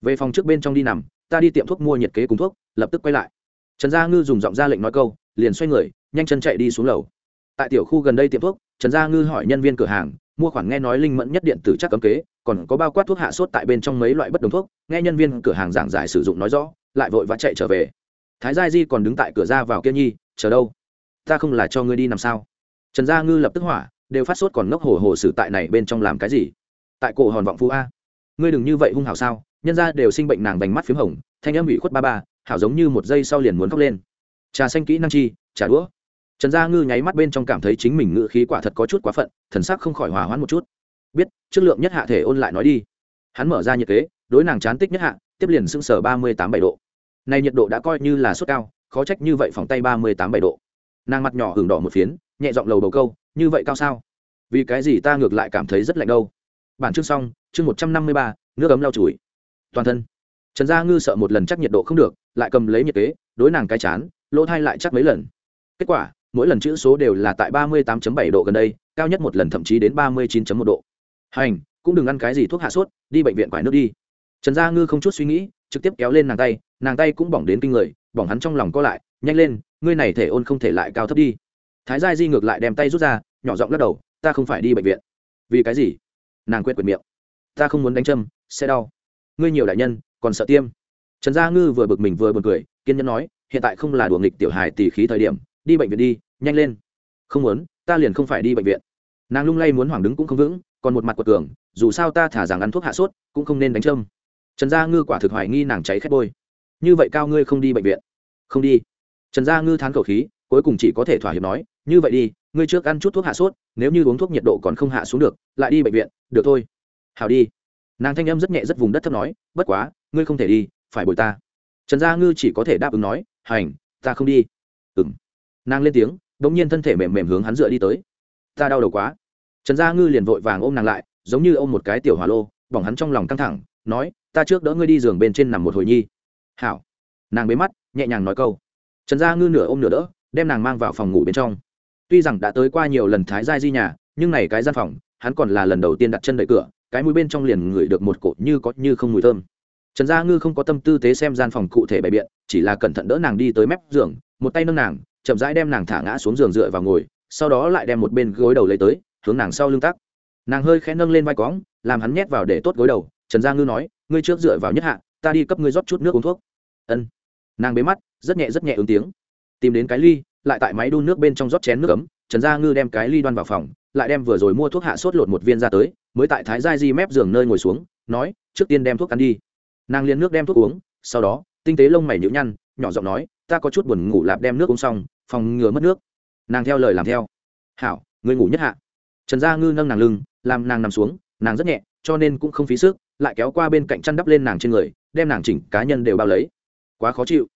Về phòng trước bên trong đi nằm, ta đi tiệm thuốc mua nhiệt kế cùng thuốc, lập tức quay lại. Trần gia ngư dùng giọng ra lệnh nói câu, liền xoay người, nhanh chân chạy đi xuống lầu. Tại tiểu khu gần đây tiệm thuốc, trần gia ngư hỏi nhân viên cửa hàng, mua khoản nghe nói linh mẫn nhất điện tử chắc cấm kế, còn có bao quát thuốc hạ sốt tại bên trong mấy loại bất đồng thuốc, nghe nhân viên cửa hàng giảng giải sử dụng nói rõ, lại vội vã chạy trở về. Thái gia di còn đứng tại cửa ra vào kia nhi, chờ đâu? Ta không là cho ngươi đi làm sao? Trần gia ngư lập tức hỏa đều phát sốt còn ngốc hồ hồ sử tại này bên trong làm cái gì? Tại cổ hòn vọng phú a. Ngươi đừng như vậy hung hảo sao? Nhân ra đều sinh bệnh nàng vành mắt p h í m hồng, thanh âm ủy khuất ba ba, hảo giống như một giây sau liền muốn khóc lên. Trà xanh kỹ năng chi, trà đũa. Trần gia ngư nháy mắt bên trong cảm thấy chính mình ngự khí quả thật có chút quá phận, thần sắc không khỏi hòa hoãn một chút. Biết, chất lượng nhất hạ thể ôn lại nói đi. Hắn mở ra nhiệt kế, đối nàng chán tích nhất hạ, tiếp liền sưng sở ba mươi tám bảy độ. Này nhiệt độ đã coi như là sốt cao, khó trách như vậy phòng tay ba mươi tám bảy độ. Nàng mặt nhỏ hưởng đỏ một phiến, nhẹ giọng lầu bầu câu như vậy cao sao? Vì cái gì ta ngược lại cảm thấy rất lạnh đâu? Bản chương xong, chương một trăm năm mươi ba, nước ấm lau chùi. Toàn thân. Trần gia ngư sợ một lần chắc nhiệt độ không được, lại cầm lấy nhiệt kế, đối nàng cái chán, lỗ thai lại chắc mấy lần. Kết quả, mỗi lần chữ số đều là tại ba mươi tám bảy độ gần đây, cao nhất một lần thậm chí đến ba mươi chín một độ. Hành, cũng đừng ăn cái gì thuốc hạ sốt, đi bệnh viện quải nước đi. Trần gia ngư không chút suy nghĩ, trực tiếp kéo lên nàng tay nàng tay cũng bỏng đến kinh người, bỏng hắn trong lòng co lại, nhanh lên, ngươi này thể ôn không thể lại cao thấp đi thái gia di ngược lại đem tay rút ra, nhỏ giọng lắc đầu, ta không phải đi bệnh viện. Vì cái gì? Nàng quyết quyệt miệng. Ta không muốn đánh châm, sẽ đau. Ngươi nhiều đại nhân, còn sợ tiêm. Trần gia ngư vừa bực mình vừa b u ồ n cười, kiên nhẫn nói, hiện tại không là đùa nghịch tiểu hài tỷ khí thời điểm, đi bệnh viện đi, nhanh lên. Không muốn, ta liền không phải đi bệnh viện. Nàng lung lay muốn hoảng đứng cũng không vững, còn một mặt quật cường, dù sao ta thả rằng ăn thuốc hạ sốt, cũng không nên đánh châm. Trần gia ngư quả thực hoài nghi nàng cháy khét bôi. Như vậy cao ngươi không đi bệnh viện. Không đi. Trần gia ngư thán khẩu khí, cuối cùng chỉ có thể thỏa hiệp nói như vậy đi, ngươi trước ăn chút thuốc hạ sốt, nếu như uống thuốc nhiệt độ còn không hạ xuống được, lại đi bệnh viện, được thôi. Hào đi. Nàng thanh âm rất nhẹ rất vùng đất thấp nói, bất quá, ngươi không thể đi, phải bồi ta. Trần gia ngư chỉ có thể đáp ứng nói, hành, ta không đi. Ừ m nàng lên tiếng đ ỗ n g nhiên thân thể mềm mềm hướng hắn dựa đi tới. Ta đau đầu quá. Trần gia ngư liền vội vàng ôm nàng lại, giống như ôm một cái tiểu hỏa lô, bỏng hắn trong lòng căng thẳng, nói, ta trước đỡ ngươi đi giường bên trên nằm một hồi nhi. Hảo. Nàng bế mắt, nhẹ nhàng nói câu. Trần gia ngư nửa ôm nửa đỡ, đem nàng mang vào phòng ngủ bên trong tuy rằng đã tới qua nhiều lần thái gia di nhà, nhưng này cái gian phòng, hắn còn là lần đầu tiên đặt chân đợi cửa, cái mũi bên trong liền ngửi được một cột như có như không mùi thơm. Trần gia ngư không có tâm tư tế xem gian phòng cụ thể bày biện, chỉ là cẩn thận đỡ nàng đi tới mép giường, một tay nâng nàng, chậm rãi đem nàng thả ngã xuống giường dựa vào ngồi, sau đó lại đem một bên gối đầu lấy tới, hướng nàng sau lưng tắc. Nàng hơi khẽ nâng lên vai cóng, làm hắn nhét vào để tốt gối đầu. Trần gia ngư nói, ngươi trước dựa vào nhất hạ, ta đi cấp ngươi rót chút nước uống thuốc. Ân. Nàng bế mắt, rất nhẹ rất nhẹ ứng tiếng. Tìm đến cái ly lại tại máy đun nước bên trong rót chén nước ấm, trần gia ngư đem cái ly đoan vào phòng, lại đem vừa rồi mua thuốc hạ sốt lột một viên ra tới, mới tại thái giai di mép giường nơi ngồi xuống, nói, trước tiên đem thuốc ăn đi. Nàng liền nước đem thuốc uống, sau đó, tinh tế lông mày nhũ nhăn, nhỏ giọng nói, ta có chút buồn ngủ lạp đem nước uống xong, phòng ngừa mất nước. Nàng theo lời làm theo. Hảo người ngủ nhất hạ. Trần gia ngư nâng nàng lưng, làm nàng nằm xuống, nàng rất nhẹ, cho nên cũng không phí sức, lại kéo qua bên cạnh chăn đắp lên nàng trên người, đem nàng chỉnh cá nhân đều bao lấy. Quá khó chịu.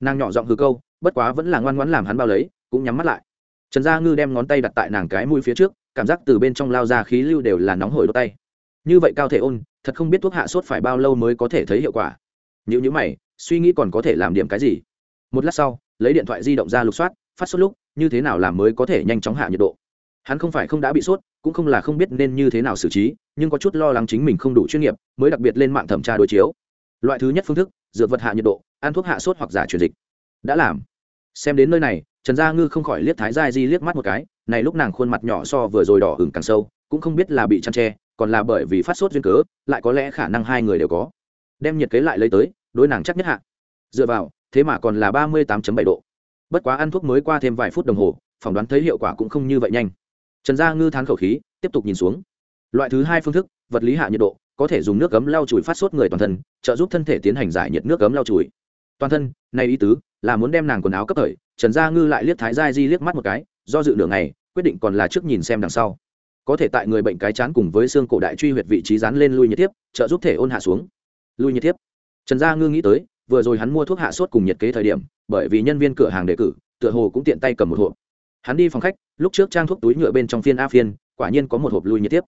Nàng nhỏ giọng hư câu bất quá vẫn là ngoan ngoãn làm hắn bao lấy, cũng nhắm mắt lại. Trần gia ngư đem ngón tay đặt tại nàng cái mũi phía trước, cảm giác từ bên trong lao ra khí lưu đều là nóng hổi đốt tay. Như vậy cao thể ôn, thật không biết thuốc hạ sốt phải bao lâu mới có thể thấy hiệu quả. Nếu như mày, suy nghĩ còn có thể làm điểm cái gì? Một lát sau, lấy điện thoại di động ra lục soát, phát sốt lúc, như thế nào làm mới có thể nhanh chóng hạ nhiệt độ? Hắn không phải không đã bị sốt, cũng không là không biết nên như thế nào xử trí, nhưng có chút lo lắng chính mình không đủ chuyên nghiệp, mới đặc biệt lên mạng thẩm tra đối chiếu. Loại thứ nhất phương thức, dược vật hạ nhiệt độ, ăn thuốc hạ sốt hoặc giả truyền dịch đã làm. Xem đến nơi này, trần gia ngư không khỏi liếc thái gia di liếc mắt một cái, này lúc nàng khuôn mặt nhỏ so vừa rồi đỏ hừng càng sâu, cũng không biết là bị chăn tre còn là bởi vì phát sốt duyên cớ, lại có lẽ khả năng hai người đều có. Đem nhiệt kế lại lấy tới, đối nàng chắc nhất hạ. Dựa vào, thế mà còn là ba mươi tám bảy độ. Bất quá ăn thuốc mới qua thêm vài phút đồng hồ, phỏng đoán thấy hiệu quả cũng không như vậy nhanh. Trần gia ngư thán khẩu khí, tiếp tục nhìn xuống. Loại thứ hai phương thức, vật lý hạ nhiệt độ, có thể dùng nước cấm lau chùi phát sốt người toàn thân, trợ giúp thân thể tiến hành giải nhiệt nước cấm lau chùi toàn thân, này ý tứ là muốn đem nàng quần áo cấp thời, trần gia ngư lại liếc thái gia di liếc mắt một cái, do dự nửa ngày, quyết định còn là trước nhìn xem đằng sau. Có thể tại người bệnh cái chán cùng với xương cổ đại truy huyệt vị trí dán lên lui nhiệt tiếp, trợ giúp thể ôn hạ xuống. Lui nhiệt tiếp. Trần gia ngư nghĩ tới, vừa rồi hắn mua thuốc hạ sốt cùng nhiệt kế thời điểm, bởi vì nhân viên cửa hàng đề cử, tựa hồ cũng tiện tay cầm một hộp. Hắn đi phòng khách, lúc trước trang thuốc túi nhựa bên trong phiên a phiên, quả nhiên có một hộp lui nhiệt tiếp.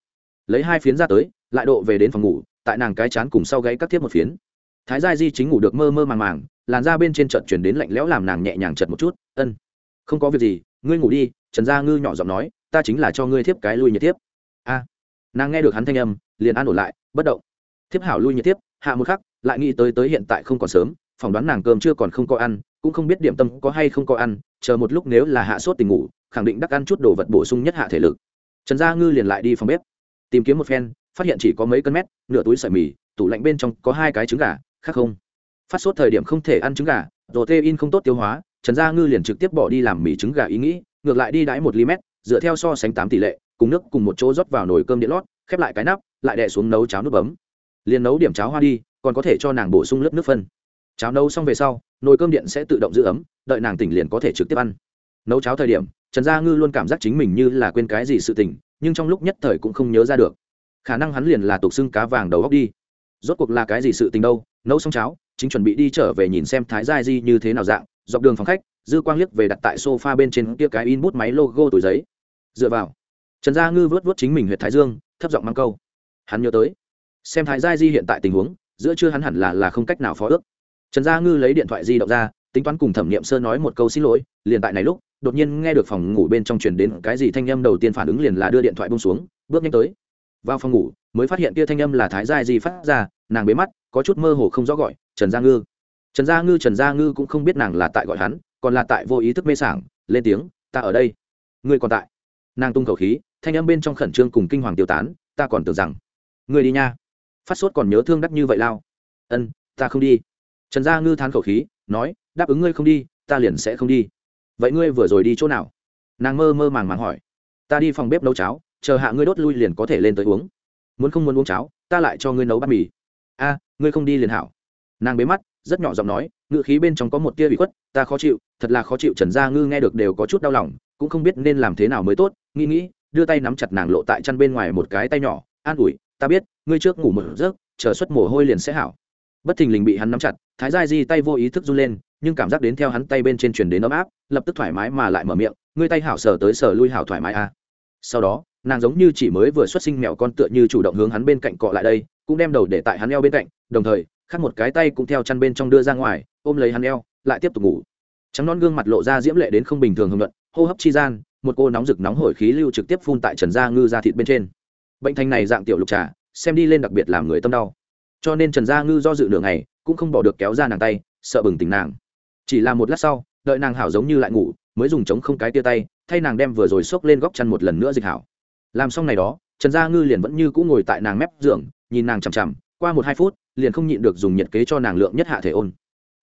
Lấy hai phiến ra tới, lại độ về đến phòng ngủ, tại nàng cái chán cùng sau gáy cắt tiếp một phiến. Thái gia di chính ngủ được mơ mơ màng màng làn da bên trên trận chuyển đến lạnh lẽo làm nàng nhẹ nhàng chật một chút, ân, không có việc gì, ngươi ngủ đi. Trần gia ngư nhỏ giọng nói, ta chính là cho ngươi thiếp cái lui nhiệt tiếp a, nàng nghe được hắn thanh âm, liền an ổn lại, bất động. Thiếp hảo lui nhiệt tiếp hạ một khắc, lại nghĩ tới tới hiện tại không còn sớm, phỏng đoán nàng cơm chưa còn không có ăn, cũng không biết điểm tâm có hay không có ăn, chờ một lúc nếu là hạ sốt tình ngủ, khẳng định đắc ăn chút đồ vật bổ sung nhất hạ thể lực. Trần gia ngư liền lại đi phòng bếp, tìm kiếm một phen, phát hiện chỉ có mấy cân mét, nửa túi sợi mì, tủ lạnh bên trong có hai cái trứng gà, khác không phát sốt thời điểm không thể ăn trứng gà rồi tê in không tốt tiêu hóa, trần gia ngư liền trực tiếp bỏ đi làm mì trứng gà ý nghĩ, ngược lại đi đãi một ly mét, dựa theo so sánh tám tỷ lệ, cùng nước cùng một chỗ rót vào nồi cơm điện lót, khép lại cái nắp, lại đè xuống nấu cháo nước bấm. Liền nấu điểm cháo hoa đi, còn có thể cho nàng bổ sung lớp nước phân. Cháo nấu xong về sau, nồi cơm điện sẽ tự động giữ ấm, đợi nàng tỉnh liền có thể trực tiếp ăn. Nấu cháo thời điểm, trần gia ngư luôn cảm giác chính mình như là quên cái gì sự tỉnh nhưng trong lúc nhất thời cũng không nhớ ra được. Khả năng hắn liền là tục xưng cá vàng đầu góc đi. Rốt cuộc là cái gì sự tình đâu, nấu xong cháo chính chuẩn bị đi trở về nhìn xem thái gia di như thế nào dạng, dọc đường phòng khách, dư quang liếc về đặt tại sofa bên trên kia cái in bút máy logo tuổi giấy. Dựa vào, trần gia ngư vớt vớt chính mình huyện thái dương, thấp giọng mang câu, hắn nhớ tới, xem thái gia di hiện tại tình huống, giữa chưa hắn hẳn là là không cách nào phó ước. Trần gia ngư lấy điện thoại di động ra, tính toán cùng thẩm nghiệm sơ nói một câu xin lỗi, liền tại này lúc, đột nhiên nghe được phòng ngủ bên trong truyền đến cái gì thanh âm đầu tiên phản ứng liền là đưa điện thoại bông xuống, bước nhanh tới. Vào phòng ngủ, mới phát hiện kia thanh âm là thái gia di phát ra, nàng bế mắt, có chút mơ hồ không rõ gọi trần gia ngư. Trần gia ngư, trần gia ngư cũng không biết nàng là tại gọi hắn, còn là tại vô ý thức mê sảng, lên tiếng, ta ở đây. Ngươi còn tại. Nàng tung khẩu khí, thanh âm bên trong khẩn trương cùng kinh hoàng tiêu tán, ta còn tưởng rằng ngươi đi nha. Phát sốt còn nhớ thương đắc như vậy lao. Ân, ta không đi. Trần gia ngư thán khẩu khí, nói, đáp ứng ngươi không đi, ta liền sẽ không đi. Vậy ngươi vừa rồi đi chỗ nào? Nàng mơ mơ màng màng hỏi. Ta đi phòng bếp nấu cháo, chờ hạ ngươi đốt lui liền có thể lên tới uống. Muốn không muốn uống cháo, ta lại cho ngươi nấu bát mì. A, ngươi không đi liền hảo nàng bế mắt, rất nhỏ giọng nói ngự khí bên trong có một tia bị khuất, ta khó chịu, thật là khó chịu, trần gia ngư nghe được đều có chút đau lòng, cũng không biết nên làm thế nào mới tốt, nghĩ nghĩ, đưa tay nắm chặt nàng lộ tại chăn bên ngoài một cái tay nhỏ, an ủi, ta biết, ngươi trước ngủ một giấc, chờ xuất mồ hôi liền sẽ hảo bất thình lình bị hắn nắm chặt, thái gia di tay vô ý thức run lên, nhưng cảm giác đến theo hắn tay bên trên truyền đến ấm áp, lập tức thoải mái mà lại mở miệng, ngươi tay hảo sờ tới sờ lui hảo thoải mái a à. sau đó, nàng giống như chỉ mới vừa xuất sinh mèo con tựa như chủ động hướng hắn bên cạnh cọ lại đây, cũng đem đầu để tại hắn eo bên cạnh, đồng thời khác một cái tay cũng theo chăn bên trong đưa ra ngoài, ôm lấy hắn eo, lại tiếp tục ngủ. Trắng non gương mặt lộ ra diễm lệ đến không bình thường hưng luận hô hấp chi gian, một cô nóng rực nóng hổi khí lưu trực tiếp phun tại trần gia ngư ra thịt bên trên. Bệnh thành này dạng tiểu lục trà, xem đi lên đặc biệt làm người tâm đau. Cho nên trần gia ngư do dự nửa ngày, cũng không bỏ được kéo ra nàng tay, sợ bừng tỉnh nàng. Chỉ là một lát sau, đợi nàng hảo giống như lại ngủ, mới dùng chống không cái tia tay, thay nàng đem vừa rồi xốc lên góc chăn một lần nữa dịch hảo. Làm xong này đó, trần gia ngư liền vẫn như cũ ngồi tại nàng mép giường, nhìn nàng chằm chằm, qua một hai phút liền không nhịn được dùng nhiệt kế cho nàng lượng nhất hạ thể ôn.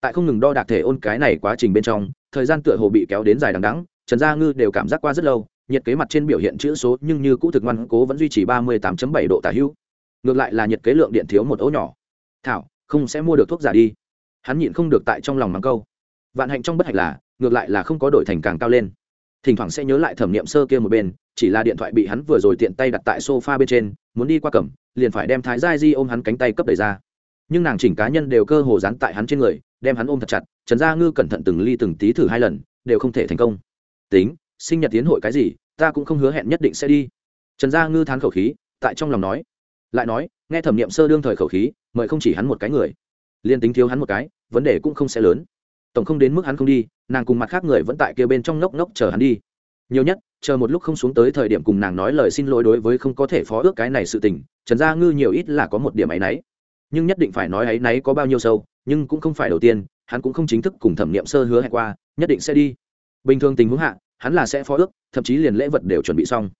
Tại không ngừng đo đạc thể ôn cái này quá trình bên trong, thời gian tựa hồ bị kéo đến dài đằng đắng trần gia ngư đều cảm giác qua rất lâu, nhiệt kế mặt trên biểu hiện chữ số nhưng như cũ thực ngoan cố vẫn duy trì ba mươi 38 bảy độ tả hữu. Ngược lại là nhiệt kế lượng điện thiếu một ấu nhỏ. Thảo, không sẽ mua được thuốc giả đi. Hắn nhịn không được tại trong lòng mắng câu. Vạn hạnh trong bất hạnh là, ngược lại là không có đổi thành càng cao lên. Thỉnh thoảng sẽ nhớ lại thẩm nghiệm sơ kia một bên, chỉ là điện thoại bị hắn vừa rồi tiện tay đặt tại sofa bên trên, muốn đi qua cầm, liền phải đem thái gia di ôm hắn cánh tay cấp đẩy ra nhưng nàng chỉnh cá nhân đều cơ hồ dán tại hắn trên người, đem hắn ôm thật chặt, trần gia ngư cẩn thận từng ly từng tí thử hai lần, đều không thể thành công. Tính, sinh nhật tiến hội cái gì, ta cũng không hứa hẹn nhất định sẽ đi. Trần gia ngư thán khẩu khí, tại trong lòng nói. Lại nói, nghe thẩm nghiệm sơ đương thời khẩu khí, mời không chỉ hắn một cái người, liên tính thiếu hắn một cái, vấn đề cũng không sẽ lớn. Tổng không đến mức hắn không đi, nàng cùng mặt khác người vẫn tại kia bên trong ngốc ngốc chờ hắn đi. Nhiều nhất, chờ một lúc không xuống tới thời điểm cùng nàng nói lời xin lỗi đối với không có thể phó ước cái này sự tình, trần gia ngư nhiều ít là có một điểm áy náy nhưng nhất định phải nói ấy náy có bao nhiêu sâu, nhưng cũng không phải đầu tiên, hắn cũng không chính thức cùng thẩm nghiệm sơ hứa hẹn qua, nhất định sẽ đi. Bình thường tình huống hạ, hắn là sẽ phó ước, thậm chí liền lễ vật đều chuẩn bị xong.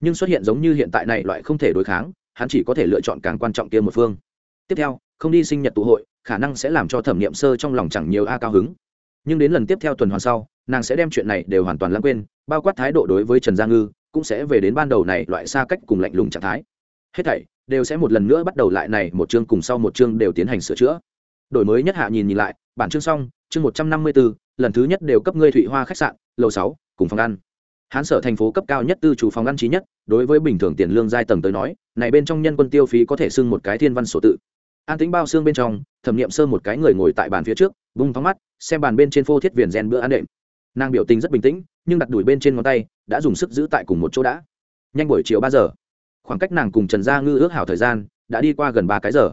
Nhưng xuất hiện giống như hiện tại này loại không thể đối kháng, hắn chỉ có thể lựa chọn càng quan trọng kia một phương. Tiếp theo, không đi sinh nhật tụ hội, khả năng sẽ làm cho thẩm nghiệm sơ trong lòng chẳng nhiều a cao hứng. Nhưng đến lần tiếp theo tuần hoàn sau, nàng sẽ đem chuyện này đều hoàn toàn lãng quên, bao quát thái độ đối với trần gia ngư, cũng sẽ về đến ban đầu này loại xa cách cùng lạnh lùng trạng thái. Hết thảy đều sẽ một lần nữa bắt đầu lại này một chương cùng sau một chương đều tiến hành sửa chữa. Đổi mới nhất hạ nhìn nhìn lại, bản chương xong, chương một trăm năm mươi bốn lần thứ nhất đều cấp ngươi thụy hoa khách sạn, lầu sáu, cùng phòng ăn. Hán sở thành phố cấp cao nhất tư chủ phòng ăn trí nhất, đối với bình thường tiền lương giai tầng tới nói, này bên trong nhân quân tiêu phí có thể xưng một cái thiên văn sổ tự. An tính bao xương bên trong, thẩm nghiệm sơ một cái người ngồi tại bàn phía trước, vung thóng mắt, xem bàn bên trên phô thiết viền rèn bữa ăn đệm. Nàng biểu tình rất bình tĩnh, nhưng đặt đuổi bên trên ngón tay, đã dùng sức giữ tại cùng một chỗ đã. Nhanh buổi chiều ba giờ khoảng cách nàng cùng trần gia ngư ước hảo thời gian đã đi qua gần ba cái giờ.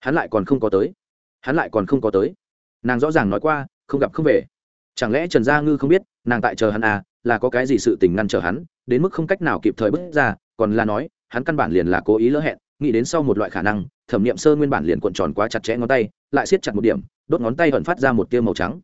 Hắn lại còn không có tới. Hắn lại còn không có tới. Nàng rõ ràng nói qua, không gặp không về. Chẳng lẽ trần gia ngư không biết, nàng tại chờ hắn à là có cái gì sự tình ngăn trở hắn, đến mức không cách nào kịp thời bước ra, còn là nói, hắn căn bản liền là cố ý lỡ hẹn, nghĩ đến sau một loại khả năng, thẩm nghiệm sơ nguyên bản liền cuộn tròn quá chặt chẽ ngón tay, lại siết chặt một điểm, đốt ngón tay vẫn phát ra một tia màu trắng.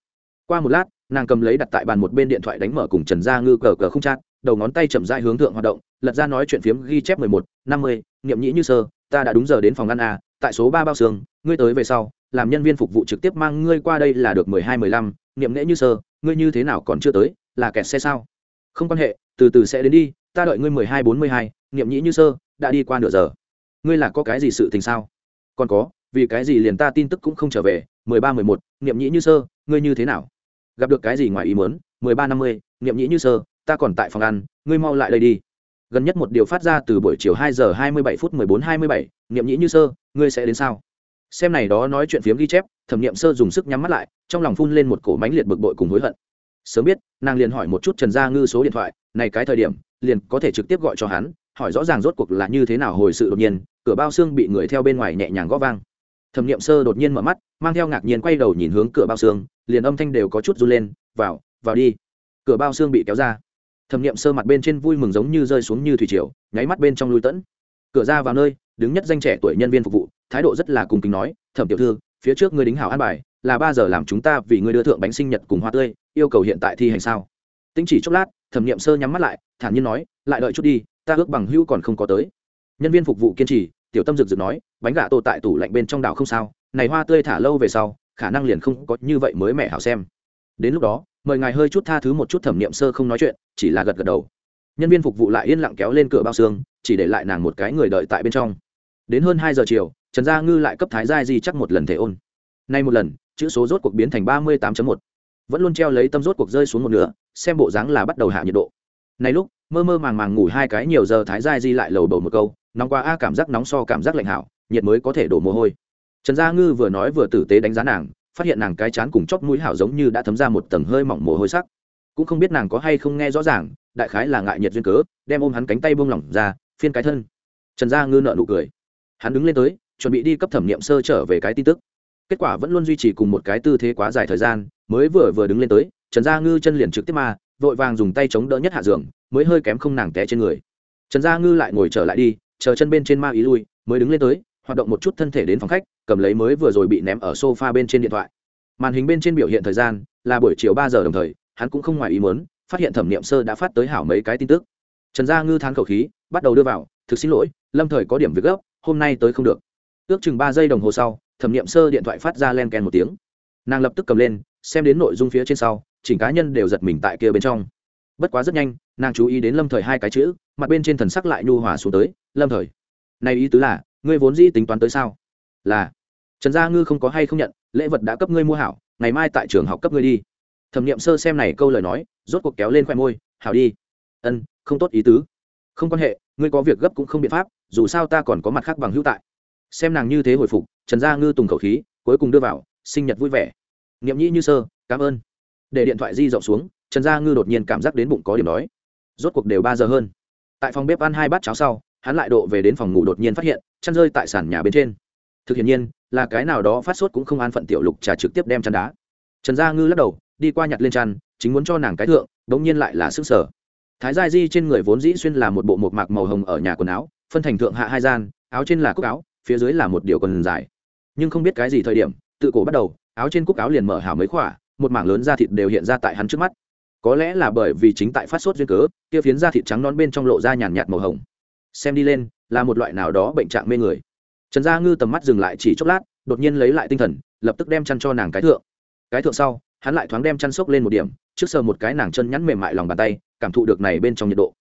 Qua một lát, nàng cầm lấy đặt tại bàn một bên điện thoại đánh mở cùng trần gia ngư cờ cờ không chát, đầu ngón tay chậm dai hướng thượng hoạt động lật ra nói chuyện phiếm ghi chép mười một, năm mươi nghiệm nhĩ như sơ, ta đã đúng giờ đến phòng ăn a tại số ba bao xương, ngươi tới về sau, làm nhân viên phục vụ trực tiếp mang ngươi qua đây là được mười hai, mười lăm nghiệm nghễ như sơ, ngươi như thế nào còn chưa tới, là kẹt xe sao? Không quan hệ, từ từ sẽ đến đi, ta đợi ngươi mười hai, bốn mươi hai nghiệm nhĩ như sơ, đã đi qua nửa giờ. Ngươi là có cái gì sự tình sao? Còn có, vì cái gì liền ta tin tức cũng không trở về, mười ba, mười một, niệm nhĩ như sơ, ngươi như thế nào? Gặp được cái gì ngoài ý muốn, mười ba, năm mươi, niệm nhĩ như sơ, ta còn tại phòng ăn, ngươi mau lại đây đi gần nhất một điều phát ra từ buổi chiều hai giờ hai mươi bảy phút mười bốn hai mươi bảy, niệm nhĩ như sơ, ngươi sẽ đến sao? Xem này đó nói chuyện phiếm ghi chép, thẩm niệm sơ dùng sức nhắm mắt lại, trong lòng phun lên một cổ mánh liệt bực bội cùng hối hận. Sớm biết, nàng liền hỏi một chút trần gia ngư số điện thoại, này cái thời điểm, liền có thể trực tiếp gọi cho hắn, hỏi rõ ràng rốt cuộc là như thế nào hồi sự đột nhiên, cửa bao xương bị người theo bên ngoài nhẹ nhàng gõ vang. Thẩm nghiệm sơ đột nhiên mở mắt, mang theo ngạc nhiên quay đầu nhìn hướng cửa bao xương, liền âm thanh đều có chút run lên, vào vào đi. Cửa bao xương bị kéo ra thẩm nghiệm sơ mặt bên trên vui mừng giống như rơi xuống như thủy triều, nháy mắt bên trong lui tẫn. Cửa ra vào nơi, đứng nhất danh trẻ tuổi nhân viên phục vụ, thái độ rất là cùng kính nói, thẩm tiểu thư, phía trước ngươi đính hảo an bài, là ba giờ làm chúng ta vì ngươi đưa thượng bánh sinh nhật cùng hoa tươi, yêu cầu hiện tại thi hành sao? Tính chỉ chốc lát, thẩm nghiệm sơ nhắm mắt lại, thản nhiên nói, lại đợi chút đi, ta ước bằng hữu còn không có tới. Nhân viên phục vụ kiên trì, tiểu tâm rực rực nói, bánh gà tô tại tủ lạnh bên trong đảo không sao, này hoa tươi thả lâu về sau, khả năng liền không có như vậy mới mẻ hảo xem. Đến lúc đó mời ngài hơi chút tha thứ một chút thẩm niệm sơ không nói chuyện, chỉ là gật gật đầu. Nhân viên phục vụ lại yên lặng kéo lên cửa bao xương, chỉ để lại nàng một cái người đợi tại bên trong. Đến hơn hai giờ chiều, trần gia ngư lại cấp thái giai di chắc một lần thể ôn. Nay một lần, chữ số rốt cuộc biến thành ba mươi tám một. Vẫn luôn treo lấy tâm rốt cuộc rơi xuống một nửa, xem bộ dáng là bắt đầu hạ nhiệt độ. Này lúc, mơ mơ màng màng ngủ hai cái nhiều giờ thái giai di lại lầu bầu một câu, nóng quá a, cảm giác nóng so cảm giác lạnh hảo, nhiệt mới có thể đổ mồ hôi. Trần gia ngư vừa nói vừa tử tế đánh giá nàng phát hiện nàng cái chán cùng chóp mũi hảo giống như đã thấm ra một tầng hơi mỏng mồ hôi sắc. Cũng không biết nàng có hay không nghe rõ ràng, đại khái là ngại nhiệt duyên cớ, đem ôm hắn cánh tay buông lỏng ra, phiên cái thân. Trần gia ngư nợ nụ cười. Hắn đứng lên tới, chuẩn bị đi cấp thẩm nghiệm sơ trở về cái tin tức. Kết quả vẫn luôn duy trì cùng một cái tư thế quá dài thời gian, mới vừa vừa đứng lên tới, trần gia ngư chân liền trực tiếp mà vội vàng dùng tay chống đỡ nhất hạ giường, mới hơi kém không nàng té trên người. Trần gia ngư lại ngồi trở lại đi, chờ chân bên trên ma ý lui, mới đứng lên tới, hoạt động một chút thân thể đến phòng khách cầm lấy mới vừa rồi bị ném ở sofa bên trên điện thoại. Màn hình bên trên biểu hiện thời gian là buổi chiều ba giờ đồng thời, hắn cũng không ngoài ý muốn, phát hiện thẩm niệm sơ đã phát tới hảo mấy cái tin tức. Trần gia ngư thán khẩu khí, bắt đầu đưa vào, thực xin lỗi, lâm thời có điểm việc gấp, hôm nay tới không được. Ước chừng ba giây đồng hồ sau, thẩm niệm sơ điện thoại phát ra len ken một tiếng. Nàng lập tức cầm lên, xem đến nội dung phía trên sau, chỉnh cá nhân đều giật mình tại kia bên trong. Bất quá rất nhanh, nàng chú ý đến lâm thời hai cái chữ, mặt bên trên thần sắc lại nhu hòa xuống tới, lâm thời, này ý tứ là, ngươi vốn dĩ tính toán tới sao? Là, trần gia ngư không có hay không nhận, lễ vật đã cấp ngươi mua hảo, ngày mai tại trường học cấp ngươi đi. Thẩm n i ệ m sơ xem này câu lời nói, rốt cuộc kéo lên khoe môi, hảo đi. Ân, không tốt ý tứ. Không quan hệ, ngươi có việc gấp cũng không biện pháp, dù sao ta còn có mặt khác bằng hữu tại. Xem nàng như thế hồi phục, trần gia ngư tùng khẩu khí, cuối cùng đưa vào, sinh nhật vui vẻ. N i ệ m nhĩ như sơ, cảm ơn. Để điện thoại di rộng xuống, trần gia ngư đột nhiên cảm giác đến bụng có điểm đói. Rốt cuộc đều ba giờ hơn. Tại phòng bếp ăn hai bát cháo sau, hắn lại độ về đến phòng ngủ đột nhiên phát hiện, chăn rơi tại sàn nhà bên trên thực hiện nhiên là cái nào đó phát sốt cũng không an phận tiểu lục trà trực tiếp đem chăn đá. Trần gia ngư lắc đầu, đi qua nhặt lên chăn, chính muốn cho nàng cái thượng đ ỗ n g nhiên lại là sức sở. Thái gia di trên người vốn dĩ xuyên là một bộ một mạc màu hồng ở nhà quần áo, phân thành thượng hạ hai gian, áo trên là cúc áo, phía dưới là một điều quần dài. Nhưng không biết cái gì thời điểm, tự cổ bắt đầu, áo trên cúc áo liền mở hảo mấy khỏa, một mảng lớn da thịt đều hiện ra tại hắn trước mắt. Có lẽ là bởi vì chính tại phát sốt duyên cớ, kia phiến da thịt trắng non bên trong lộ ra nhàn nhạt màu hồng. Xem đi lên, là một loại nào đó bệnh trạng mê người trần gia ngư tầm mắt dừng lại chỉ chốc lát, đột nhiên lấy lại tinh thần, lập tức đem chăn cho nàng cái thượng. Cái thượng sau, hắn lại thoáng đem chăn sốc lên một điểm, trước sờ một cái nàng chân nhắn mềm mại lòng bàn tay, cảm thụ được này bên trong nhiệt độ.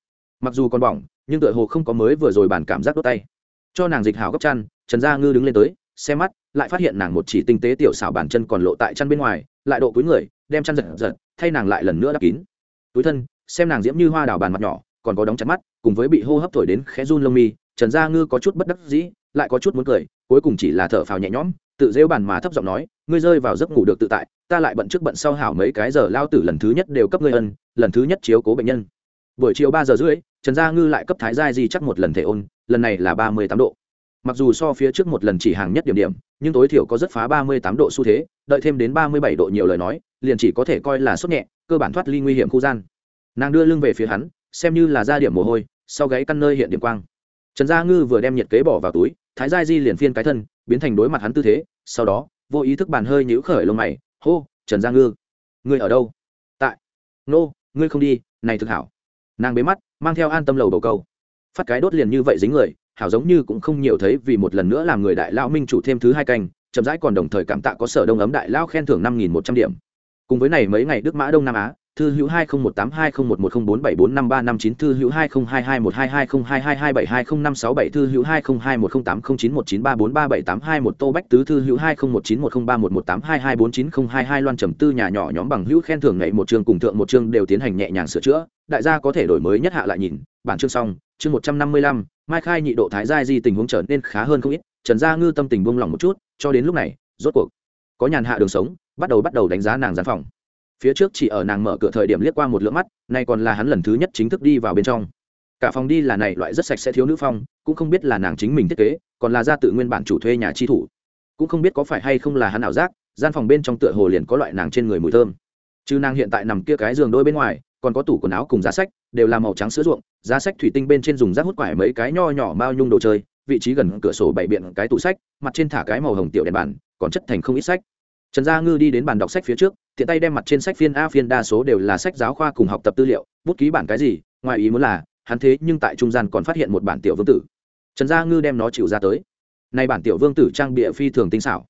Mặc dù còn bỏng, nhưng tựa hồ không có mới vừa rồi bàn cảm giác đốt tay. Cho nàng dịch hào gấp chăn, trần gia ngư đứng lên tới, xem mắt, lại phát hiện nàng một chỉ tinh tế tiểu xảo bàn chân còn lộ tại chăn bên ngoài, lại độ cuối người, đem chăn giật giật, thay nàng lại lần nữa đắp kín. Túi thân, xem nàng diễm như hoa đào bàn mặt nhỏ, còn có đóng chặt mắt, cùng với bị hô hấp thổi đến khẽ run lông mi, trần gia ngư có chút bất đắc dĩ lại có chút muốn cười, cuối cùng chỉ là thở phào nhẹ nhõm, tự rêu bàn mà thấp giọng nói, ngươi rơi vào giấc ngủ được tự tại, ta lại bận trước bận sau hảo mấy cái giờ lao tử lần thứ nhất đều cấp ngươi ân, lần thứ nhất chiếu cố bệnh nhân. Buổi chiều ba giờ rưỡi, trần gia ngư lại cấp thái giai di chắc một lần thể ôn, lần này là ba mươi tám độ. Mặc dù so phía trước một lần chỉ hàng nhất điểm điểm, nhưng tối thiểu có rất phá ba mươi tám độ xu thế, đợi thêm đến ba mươi bảy độ nhiều lời nói, liền chỉ có thể coi là sốt nhẹ, cơ bản thoát ly nguy hiểm khu gian. Nàng đưa lưng về phía hắn, xem như là ra điểm mồ hôi, sau gáy căn nơi hiện điểm quang. Trần gia ngư vừa đem nhiệt kế bỏ vào túi thái giai di liền phiên cái thân, biến thành đối mặt hắn tư thế, sau đó, vô ý thức bàn hơi nhũ khởi lông mày, hô, trần gia ngư, ngươi ở đâu? Tại. Nô, ngươi không đi, này thực hảo. Nàng bế mắt, mang theo an tâm lầu bầu câu. Phát cái đốt liền như vậy dính người, hảo giống như cũng không nhiều thấy vì một lần nữa làm người đại lao minh chủ thêm thứ hai canh, chậm rãi còn đồng thời cảm tạ có sở đông ấm đại lao khen thưởng năm nghìn một trăm điểm. Cùng với này mấy ngày đức mã đông nam á thư hữu hai không một tám hai không một một không bốn bảy bốn năm ba năm chín, thư hữu hai hai hai một hai hai hai hai hai bảy hai năm sáu bảy, thư hữu hai hai một tám chín một chín ba bốn ba bảy tám hai một, tô bách tứ, thư hữu hai không một chín một không ba một một tám hai hai bốn chín không hai hai, loan trầm tư nhà nhỏ nhóm bằng hữu khen thưởng ngày một chương cùng thượng một chương đều tiến hành nhẹ nhàng sửa chữa. Đại gia có thể đổi mới nhất hạ lại nhìn, bản chương xong, chương một trăm năm mươi lăm, mai khai nhị độ thái giai di tình huống trở nên khá hơn không ít, trần gia ngư tâm tình buông lỏng một chút, cho đến lúc này, rốt cuộc, có nhàn hạ đường sống, bắt đầu bắt đầu đánh giá nàng gián phòng phía trước chỉ ở nàng mở cửa thời điểm liếc qua một lượng mắt nay còn là hắn lần thứ nhất chính thức đi vào bên trong. Cả phòng đi là này loại rất sạch sẽ thiếu nữ phong cũng không biết là nàng chính mình thiết kế còn là ra tự nguyên bản chủ thuê nhà chi thủ. Cũng không biết có phải hay không là hắn ảo giác gian phòng bên trong tựa hồ liền có loại nàng trên người mùi thơm. Chứ nàng hiện tại nằm kia cái giường đôi bên ngoài còn có tủ quần áo cùng giá sách đều là màu trắng sữa ruộng giá sách thủy tinh bên trên dùng rác hút quải mấy cái nho nhỏ bao nhung đồ chơi vị trí gần cửa sổ bày biện cái tủ sách mặt trên thả cái màu hồng tiểu đèn bàn, còn chất thành không ít sách. Trần gia ngư đi đến bàn đọc sách phía trước tiện tay đem mặt trên sách phiên a, phiên đa số đều là sách giáo khoa cùng học tập tư liệu, bút ký bản cái gì, ngoài ý muốn là, hắn thế nhưng tại trung gian còn phát hiện một bản tiểu vương tử. Trần gia ngư đem nó chịu ra tới. Nay bản tiểu vương tử trang bịa phi thường tinh xảo.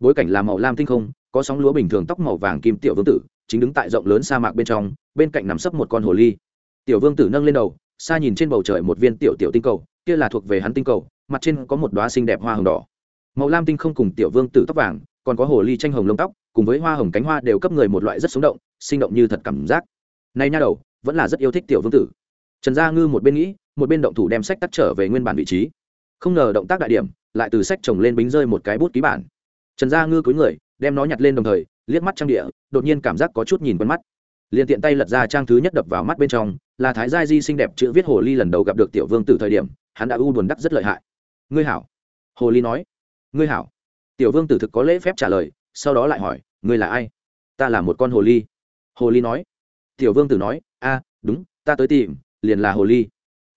Bối cảnh là màu lam tinh không, có sóng lúa bình thường tóc màu vàng kim tiểu vương tử, chính đứng tại rộng lớn sa mạc bên trong, bên cạnh nằm sấp một con hồ ly. Tiểu vương tử nâng lên đầu, xa nhìn trên bầu trời một viên tiểu tiểu tinh cầu, kia là thuộc về hắn tinh cầu, mặt trên có một đoá xinh đẹp hoa hồng đỏ. Màu lam tinh không cùng tiểu vương tử tóc vàng, còn có hồ ly tranh hồng lông tóc cùng với hoa hồng cánh hoa đều cấp người một loại rất sống động, sinh động như thật cảm giác. Nay nha đầu, vẫn là rất yêu thích tiểu vương tử. Trần gia ngư một bên nghĩ, một bên động thủ đem sách tắt trở về nguyên bản vị trí. Không ngờ động tác đại điểm, lại từ sách chồng lên bính rơi một cái bút ký bản. Trần gia ngư cúi người, đem nó nhặt lên đồng thời, liếc mắt trang địa, đột nhiên cảm giác có chút nhìn quen mắt. Liền tiện tay lật ra trang thứ nhất đập vào mắt bên trong, là thái gia di xinh đẹp chữ viết hồ ly lần đầu gặp được tiểu vương từ thời điểm, hắn đã u buồn đắc rất lợi hại. Ngươi hảo. Hồ ly nói. Ngươi hảo. Tiểu vương tử thực có lễ phép trả lời sau đó lại hỏi, ngươi là ai? Ta là một con hồ ly. Hồ ly nói. Tiểu vương tử nói, a, đúng, ta tới tìm, liền là hồ ly.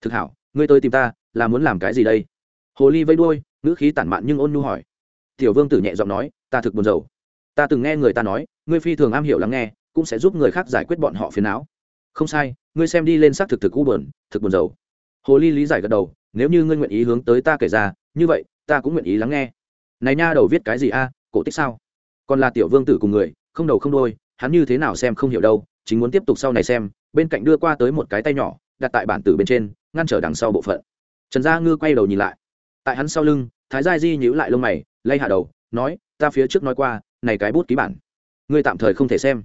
Thực hảo, ngươi tới tìm ta, là muốn làm cái gì đây? Hồ ly vây đuôi, ngữ khí tản mạn nhưng ôn nhu hỏi. Tiểu vương tử nhẹ giọng nói, ta thực buồn rầu. Ta từng nghe người ta nói, ngươi phi thường am hiểu lắng nghe, cũng sẽ giúp người khác giải quyết bọn họ phiền não. Không sai, ngươi xem đi lên xác thực thực u bờn thực buồn rầu. Hồ ly lý giải gật đầu, nếu như ngươi nguyện ý hướng tới ta kể ra, như vậy, ta cũng nguyện ý lắng nghe. Này nha, đầu viết cái gì a, cổ tích sao? Còn là tiểu vương tử cùng người, không đầu không đôi hắn như thế nào xem không hiểu đâu, chính muốn tiếp tục sau này xem, bên cạnh đưa qua tới một cái tay nhỏ, đặt tại bản tử bên trên, ngăn trở đằng sau bộ phận. Trần gia ngư quay đầu nhìn lại. Tại hắn sau lưng, thái gia di nhíu lại lông mày, lay hạ đầu, nói, ta phía trước nói qua, này cái bút ký bản, ngươi tạm thời không thể xem.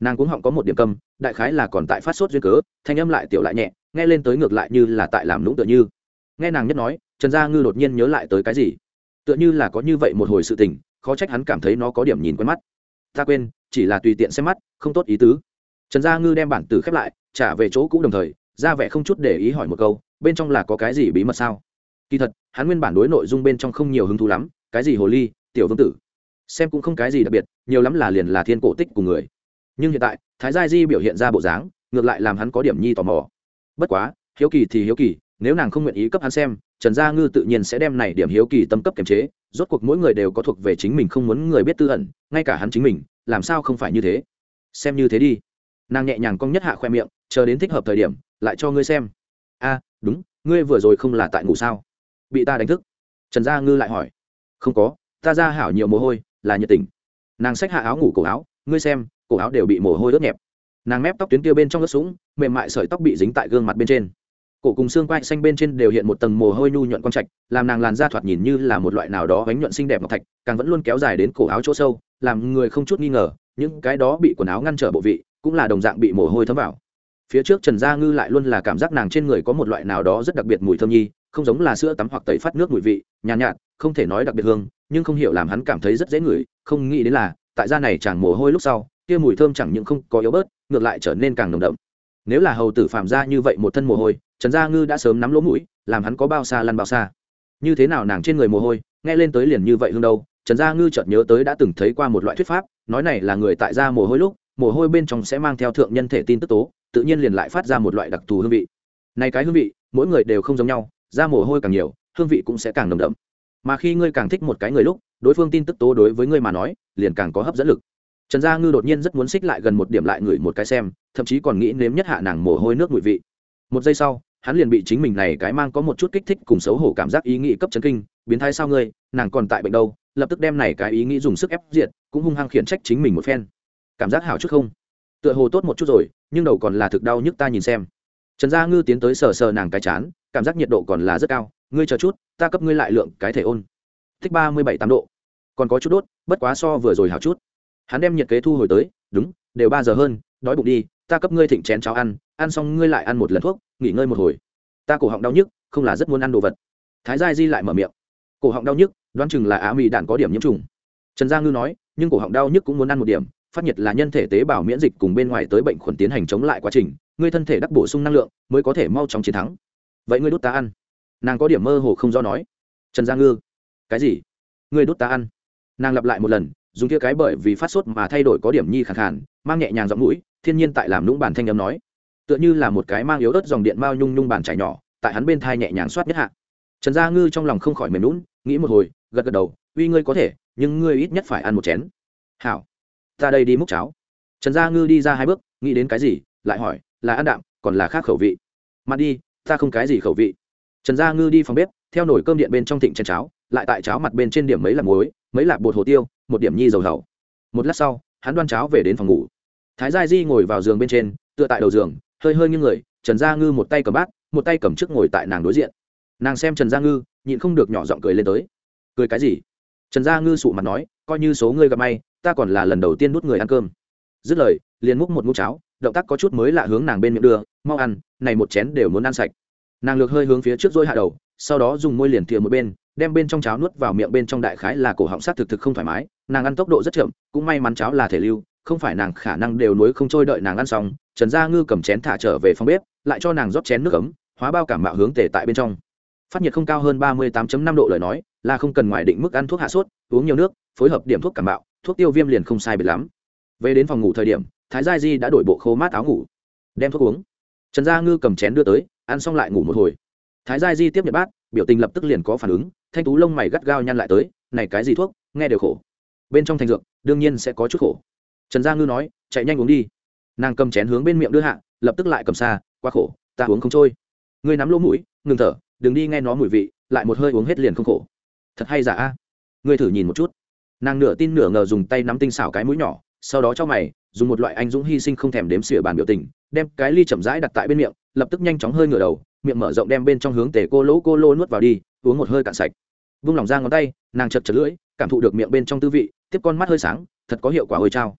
Nàng cũng họng có một điểm cầm đại khái là còn tại phát sốt duyên cớ, thanh âm lại tiểu lại nhẹ, nghe lên tới ngược lại như là tại làm lũng tựa như. Nghe nàng nhất nói, trần gia ngư đột nhiên nhớ lại tới cái gì? Tựa như là có như vậy một hồi sự tình khó trách hắn cảm thấy nó có điểm nhìn quen mắt. Ta quên, chỉ là tùy tiện xem mắt, không tốt ý tứ. Trần gia ngư đem bản tử khép lại, trả về chỗ cũ đồng thời, ra vẻ không chút để ý hỏi một câu, bên trong là có cái gì bí mật sao? Kỳ thật, hắn nguyên bản đối nội dung bên trong không nhiều hứng thú lắm, cái gì hồ ly, tiểu vương tử? Xem cũng không cái gì đặc biệt, nhiều lắm là liền là thiên cổ tích của người. Nhưng hiện tại, thái gia di biểu hiện ra bộ dáng, ngược lại làm hắn có điểm nhi tò mò. Bất quá, hiếu kỳ thì hiếu kỳ, nếu nàng không nguyện ý cấp hắn xem, trần gia ngư tự nhiên sẽ đem này điểm hiếu kỳ tâm cấp kiềm chế rốt cuộc mỗi người đều có thuộc về chính mình không muốn người biết tư ẩn, ngay cả hắn chính mình, làm sao không phải như thế? Xem như thế đi. Nàng nhẹ nhàng cong nhất hạ khoe miệng, chờ đến thích hợp thời điểm, lại cho ngươi xem. A, đúng, ngươi vừa rồi không là tại ngủ sao? Bị ta đánh thức. Trần gia ngư lại hỏi. Không có, ta ra hảo nhiều mồ hôi, là nhiệt tình. Nàng xách hạ áo ngủ cổ áo, ngươi xem, cổ áo đều bị mồ hôi ướt nhẹp. Nàng mép tóc tuyến kia bên trong ướt sũng, mềm mại sợi tóc bị dính tại gương mặt bên trên cổ cùng xương quai xanh bên trên đều hiện một tầng mồ hôi nhu nhuận quang trạch làm nàng làn da thoạt nhìn như là một loại nào đó bánh nhuận xinh đẹp ngọc thạch càng vẫn luôn kéo dài đến cổ áo chỗ sâu làm người không chút nghi ngờ những cái đó bị quần áo ngăn trở bộ vị cũng là đồng dạng bị mồ hôi thấm vào. Phía trước trần gia ngư lại luôn là cảm giác nàng trên người có một loại nào đó rất đặc biệt mùi thơm nhi không giống là sữa tắm hoặc tẩy phát nước mùi vị nhàn nhạt, nhạt không thể nói đặc biệt hương nhưng không hiểu làm hắn cảm thấy rất dễ ngửi không nghĩ đến là tại da này chẳng mồ hôi lúc sau kia mùi thơm chẳng những không có yếu bớt ngược lại trở nên càng nồng đậm. Nếu là hầu tử phạm ra như vậy một thân mồ hôi trần gia ngư đã sớm nắm lỗ mũi, làm hắn có bao xa lăn bao xa. Như thế nào nàng trên người mồ hôi, nghe lên tới liền như vậy hương đâu. Trần gia ngư chợt nhớ tới đã từng thấy qua một loại thuyết pháp, nói này là người tại gia mồ hôi lúc, mồ hôi bên trong sẽ mang theo thượng nhân thể tin tức tố, tự nhiên liền lại phát ra một loại đặc thù hương vị. Này cái hương vị, mỗi người đều không giống nhau da mồ hôi càng nhiều, hương vị cũng sẽ càng nồng đậm. Mà khi ngươi càng thích một cái người lúc, đối phương tin tức tố đối với ngươi mà nói, liền càng có hấp dẫn lực. Trần gia ngư đột nhiên rất muốn xích lại gần một điểm lại ngửi một cái xem, thậm chí còn nghĩ nếm nhất hạ nàng mồ hôi nước mùi vị. Một giây sau hắn liền bị chính mình này cái mang có một chút kích thích cùng xấu hổ cảm giác ý nghĩ cấp chấn kinh, biến thái sao ngươi, nàng còn tại bệnh đâu, lập tức đem này cái ý nghĩ dùng sức ép diệt, cũng hung hăng khiển trách chính mình một phen. Cảm giác hảo chút không? Tựa hồ tốt một chút rồi, nhưng đầu còn là thực đau nhức ta nhìn xem. Trần gia ngư tiến tới sờ sờ nàng cái chán, cảm giác nhiệt độ còn là rất cao, ngươi chờ chút, ta cấp ngươi lại lượng cái thể ôn. Thích ba mươi bảy tám độ. Còn có chút đốt, bất quá so vừa rồi hảo chút. Hắn đem nhiệt kế thu hồi tới, đúng, đều ba giờ hơn, đói bụng đi, ta cấp ngươi thịnh chén cháo ăn ăn xong ngươi lại ăn một lần thuốc nghỉ ngơi một hồi. Ta cổ họng đau nhức, không là rất muốn ăn đồ vật. Thái gia di lại mở miệng. Cổ họng đau nhức, đoán chừng là á mì đạn có điểm nhiễm trùng. Trần gia ngư nói, nhưng cổ họng đau nhức cũng muốn ăn một điểm, phát nhiệt là nhân thể tế bào miễn dịch cùng bên ngoài tới bệnh khuẩn tiến hành chống lại quá trình, ngươi thân thể đắc bổ sung năng lượng, mới có thể mau chóng chiến thắng. Vậy ngươi đút ta ăn. Nàng có điểm mơ hồ không do nói. Trần gia ngư, cái gì? Ngươi đút ta ăn. Nàng lặp lại một lần, dùng kia cái bởi vì phát sốt mà thay đổi có điểm nhi khẳng khàn, mang nhẹ nhàng giọng mũi, thiên nhiên tại làm lũng bàn thanh âm nói tựa như là một cái mang yếu ớt dòng điện mao nhung nhung bàn chảy nhỏ, tại hắn bên thai nhẹ nhàng soát nhất hạ. Trần gia ngư trong lòng không khỏi mềm lún nghĩ một hồi, gật gật đầu, uy ngươi có thể, nhưng ngươi ít nhất phải ăn một chén. Hảo, ta đây đi múc cháo. Trần gia ngư đi ra hai bước, nghĩ đến cái gì, lại hỏi, là ăn đạm, còn là khác khẩu vị? Mặt đi, ta không cái gì khẩu vị. Trần gia ngư đi phòng bếp, theo nồi cơm điện bên trong thịnh chén cháo, lại tại cháo mặt bên trên điểm mấy lạc muối, mấy lạc bột hồ tiêu, một điểm nhi dầu hầu. Một lát sau, hắn đoan cháo về đến phòng ngủ. Thái gia di ngồi vào giường bên trên, tựa tại đầu giường hơi hơi như người, trần gia ngư một tay cầm bát, một tay cầm trước ngồi tại nàng đối diện. Nàng xem trần gia ngư, nhịn không được nhỏ giọng cười lên tới. Cười cái gì? Trần gia ngư sụ mặt nói, coi như số ngươi gặp may, ta còn là lần đầu tiên đút người ăn cơm. Dứt lời, liền múc một múc cháo, động tác có chút mới lạ hướng nàng bên miệng đưa, mau ăn, này một chén đều muốn ăn sạch. Nàng lược hơi hướng phía trước dôi hạ đầu, sau đó dùng môi liền thìa một bên, đem bên trong cháo nuốt vào miệng bên trong đại khái là cổ họng sát thực thực không thoải mái, nàng ăn tốc độ rất chậm, cũng may mắn cháo là thể lưu không phải nàng khả năng đều nuối không trôi đợi nàng ăn xong, trần gia ngư cầm chén thả trở về phòng bếp, lại cho nàng rót chén nước ấm, hóa bao cảm mạo hướng tề tại bên trong. Phát nhiệt không cao hơn ba mươi 38 năm độ lời nói, là không cần ngoài định mức ăn thuốc hạ sốt, uống nhiều nước, phối hợp điểm thuốc cảm mạo, thuốc tiêu viêm liền không sai biệt lắm. Về đến phòng ngủ thời điểm, thái gia di đã đổi bộ khô mát áo ngủ, đem thuốc uống. Trần gia ngư cầm chén đưa tới, ăn xong lại ngủ một hồi. Thái gia di tiếp nhận bát, biểu tình lập tức liền có phản ứng, thanh tú lông mày gắt gao nhăn lại tới, này cái gì thuốc, nghe đều khổ. Bên trong thành dược, đương nhiên sẽ có chút khổ trần gia ngư nói, chạy nhanh uống đi. Nàng cầm chén hướng bên miệng đưa hạ, lập tức lại cầm xa, quá khổ, ta uống không trôi. Ngươi nắm lỗ mũi, ngừng thở, đừng đi nghe nó mùi vị, lại một hơi uống hết liền không khổ. Thật hay giả a? Ngươi thử nhìn một chút. Nàng nửa tin nửa ngờ dùng tay nắm tinh xảo cái mũi nhỏ, sau đó cho mày, dùng một loại anh dũng hy sinh không thèm đếm xỉa bàn biểu tình, đem cái ly chậm rãi đặt tại bên miệng, lập tức nhanh chóng hơi ngửa đầu, miệng mở rộng đem bên trong hướng tể cô lỗ cô lô nuốt vào đi, uống một hơi cạn sạch. Vung lòng ra ngón tay, nàng chật chật lưỡi, cảm thụ được miệng bên trong tư vị, tiếp con mắt hơi sáng, thật có hiệu quả hơi trao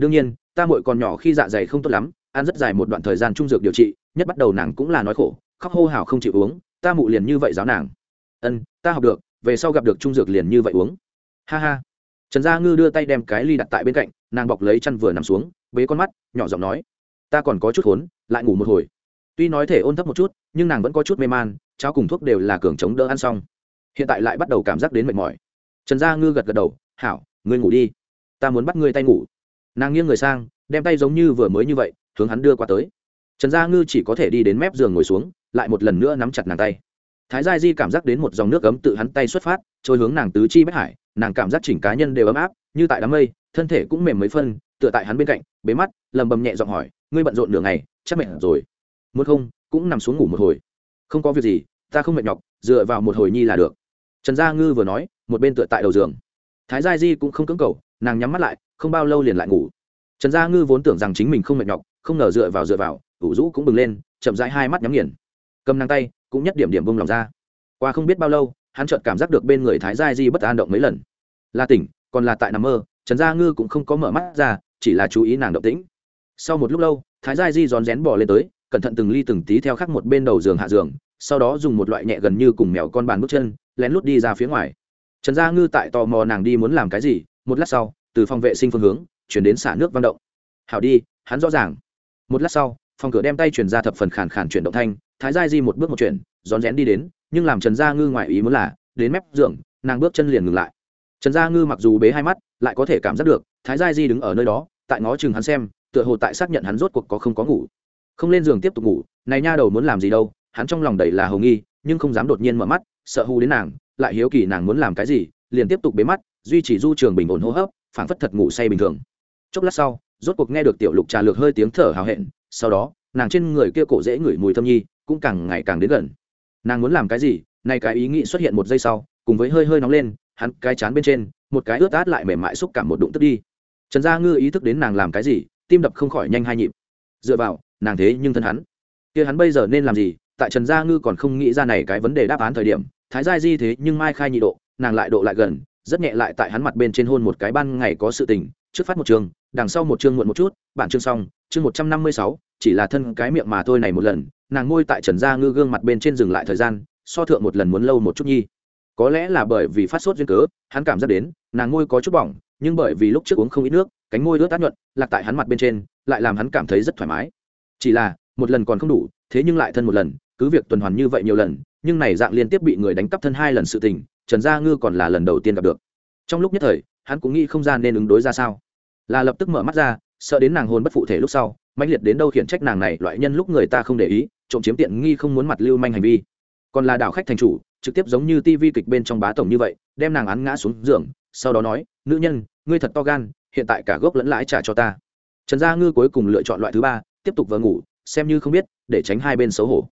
đương nhiên, ta muội còn nhỏ khi dạ dày không tốt lắm, ăn rất dài một đoạn thời gian trung dược điều trị, nhất bắt đầu nàng cũng là nói khổ, khóc hô hào không chịu uống, ta mụ liền như vậy giáo nàng. Ân, ta học được, về sau gặp được trung dược liền như vậy uống. Ha ha. Trần gia ngư đưa tay đem cái ly đặt tại bên cạnh, nàng bọc lấy chăn vừa nằm xuống, bế con mắt, nhỏ giọng nói, ta còn có chút khốn, lại ngủ một hồi. Tuy nói thể ôn thấp một chút, nhưng nàng vẫn có chút mê man, cháo cùng thuốc đều là cường chống đỡ ăn xong. Hiện tại lại bắt đầu cảm giác đến mệt mỏi. Trần gia ngư gật gật đầu, hảo, ngươi ngủ đi. Ta muốn bắt ngươi tay ngủ nàng nghiêng người sang, đem tay giống như vừa mới như vậy, hướng hắn đưa qua tới. Trần gia ngư chỉ có thể đi đến mép giường ngồi xuống, lại một lần nữa nắm chặt nàng tay. Thái gia di cảm giác đến một dòng nước ấm tự hắn tay xuất phát, trôi hướng nàng tứ chi bất hải, nàng cảm giác chỉnh cá nhân đều ấm áp, như tại đám mây, thân thể cũng mềm mấy phân, tựa tại hắn bên cạnh, bế mắt lầm bầm nhẹ giọng hỏi, ngươi bận rộn nửa ngày, chắc mệt rồi. Muốn không, cũng nằm xuống ngủ một hồi. Không có việc gì, ta không mệt nhọc, dựa vào một hồi nhi là được. Trần gia ngư vừa nói, một bên tựa tại đầu giường. Thái gia di cũng không cưỡng cầu, nàng nhắm mắt lại không bao lâu liền lại ngủ. Trần gia ngư vốn tưởng rằng chính mình không mệt nhọc, không ngờ dựa vào dựa vào, ủ rũ cũng bừng lên, chậm rãi hai mắt nhắm nghiền. Cầm năng tay, cũng nhất điểm điểm bông lòng ra. Qua không biết bao lâu, hắn chợt cảm giác được bên người thái gia di bất an động mấy lần. Là tỉnh, còn là tại nằm mơ, trần gia ngư cũng không có mở mắt ra, chỉ là chú ý nàng động tĩnh. Sau một lúc lâu, thái gia di rón rén bỏ lên tới, cẩn thận từng ly từng tí theo khắc một bên đầu giường hạ giường, sau đó dùng một loại nhẹ gần như cùng mèo con bàn bước chân, lén lút đi ra phía ngoài. Trần gia ngư tại tò mò nàng đi muốn làm cái gì, một lát sau từ phòng vệ sinh phương hướng, chuyển đến xả nước văn động. Hảo đi, hắn rõ ràng. Một lát sau, phòng cửa đem tay chuyển ra thập phần khản khản chuyển động thanh, thái gia di một bước một chuyển, rón rén đi đến, nhưng làm trần gia ngư ngoài ý muốn là, đến mép giường, nàng bước chân liền ngừng lại. Trần gia ngư mặc dù bế hai mắt, lại có thể cảm giác được, thái gia di đứng ở nơi đó, tại ngó chừng hắn xem, tựa hồ tại xác nhận hắn rốt cuộc có không có ngủ. Không lên giường tiếp tục ngủ, này nha đầu muốn làm gì đâu, hắn trong lòng đầy là hầu nghi, nhưng không dám đột nhiên mở mắt, sợ hù đến nàng, lại hiếu kỳ nàng muốn làm cái gì, liền tiếp tục bế mắt, duy trì du trường bình ổn hô hấp phảng phất thật ngủ say bình thường. Chốc lát sau, rốt cuộc nghe được tiểu lục trà lược hơi tiếng thở hào hẹn, sau đó, nàng trên người kia cổ dễ ngửi mùi thâm nhi cũng càng ngày càng đến gần. Nàng muốn làm cái gì, nay cái ý nghĩ xuất hiện một giây sau, cùng với hơi hơi nóng lên, hắn cái chán bên trên, một cái ướt át lại mềm mại xúc cảm một đụng tức đi. Trần gia ngư ý thức đến nàng làm cái gì, tim đập không khỏi nhanh hai nhịp. Dựa vào, nàng thế nhưng thân hắn. Kia hắn bây giờ nên làm gì, tại trần gia ngư còn không nghĩ ra này cái vấn đề đáp án thời điểm, thái gia di thế nhưng mai khai nhị độ, nàng lại độ lại gần rất nhẹ lại tại hắn mặt bên trên hôn một cái ban ngày có sự tình, trước phát một chương đằng sau một chương muộn một chút, bản chương xong, chương một trăm năm mươi sáu, chỉ là thân cái miệng mà thôi này một lần, nàng ngôi tại trần gia ngư gương mặt bên trên dừng lại thời gian, so thượng một lần muốn lâu một chút nhi. Có lẽ là bởi vì phát sốt duyên cớ, hắn cảm giác đến, nàng ngôi có chút bỏng, nhưng bởi vì lúc trước uống không ít nước, cánh môi ướt át nhuận, lạc tại hắn mặt bên trên, lại làm hắn cảm thấy rất thoải mái. Chỉ là, một lần còn không đủ, thế nhưng lại thân một lần, cứ việc tuần hoàn như vậy nhiều lần, nhưng này dạng liên tiếp bị người đánh cắp thân hai lần sự tình trần gia ngư còn là lần đầu tiên gặp được. Trong lúc nhất thời, hắn cũng nghĩ không gian nên ứng đối ra sao. Là lập tức mở mắt ra, sợ đến nàng hôn bất phụ thể lúc sau mạnh liệt đến đâu khiển trách nàng này loại nhân lúc người ta không để ý, trộm chiếm tiện nghi không muốn mặt lưu manh hành vi. Còn là đảo khách thành chủ, trực tiếp giống như tivi kịch bên trong bá tổng như vậy, đem nàng án ngã xuống giường, sau đó nói, nữ nhân, ngươi thật to gan, hiện tại cả gốc lẫn lãi trả cho ta. Trần gia ngư cuối cùng lựa chọn loại thứ ba, tiếp tục vờ ngủ, xem như không biết, để tránh hai bên xấu hổ.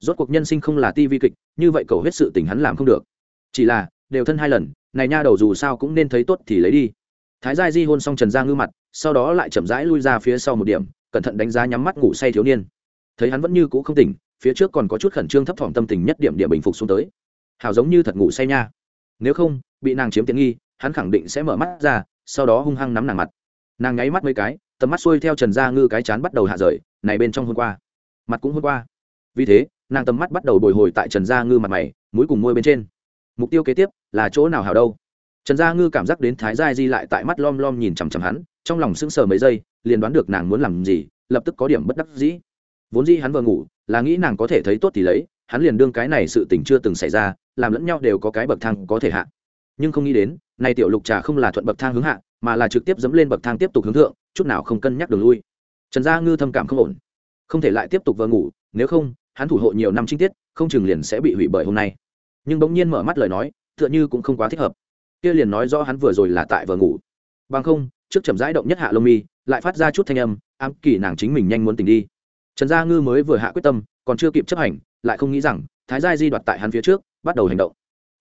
Rốt cuộc nhân sinh không là tivi kịch, như vậy cầu hết sự tình hắn làm không được chỉ là, đều thân hai lần, này nha đầu dù sao cũng nên thấy tốt thì lấy đi. Thái gia di hôn xong trần gia ngư mặt, sau đó lại chậm rãi lui ra phía sau một điểm, cẩn thận đánh giá nhắm mắt ngủ say thiếu niên. Thấy hắn vẫn như cũ không tỉnh, phía trước còn có chút khẩn trương thấp thỏm tâm tình nhất điểm điểm bình phục xuống tới. Hào giống như thật ngủ say nha. Nếu không, bị nàng chiếm tiện nghi, hắn khẳng định sẽ mở mắt ra, sau đó hung hăng nắm nàng mặt. Nàng nháy mắt mấy cái, tầm mắt xuôi theo trần gia ngư cái chán bắt đầu hạ rời, này bên trong hôm qua. Mặt cũng hôm qua. Vì thế, nàng tầm mắt bắt đầu bồi hồi tại trần gia ngư mặt mày, mũi cùng môi bên trên mục tiêu kế tiếp là chỗ nào hào đâu? Trần gia ngư cảm giác đến thái gia di lại tại mắt lom lom nhìn chằm chằm hắn, trong lòng sững sờ mấy giây, liền đoán được nàng muốn làm gì, lập tức có điểm bất đắc dĩ. Vốn dĩ hắn vừa ngủ, là nghĩ nàng có thể thấy tốt thì lấy, hắn liền đương cái này sự tình chưa từng xảy ra, làm lẫn nhau đều có cái bậc thang có thể hạ. Nhưng không nghĩ đến nay tiểu lục trà không là thuận bậc thang hướng hạ, mà là trực tiếp dẫm lên bậc thang tiếp tục hướng thượng, chút nào không cân nhắc đường lui. Trần gia ngư thâm cảm không ổn. Không thể lại tiếp tục vừa ngủ, nếu không, hắn thủ hộ nhiều năm trinh tiết, không chừng liền sẽ bị hủy bởi hôm nay nhưng bỗng nhiên mở mắt lời nói, tựa như cũng không quá thích hợp. Kia liền nói rõ hắn vừa rồi là tại vừa ngủ. Bằng không, trước chậm rãi động nhất hạ lông mi, lại phát ra chút thanh âm, ám kỳ nàng chính mình nhanh muốn tỉnh đi. Trần gia ngư mới vừa hạ quyết tâm, còn chưa kịp chấp hành, lại không nghĩ rằng, thái gia di đoạt tại hắn phía trước, bắt đầu hành động.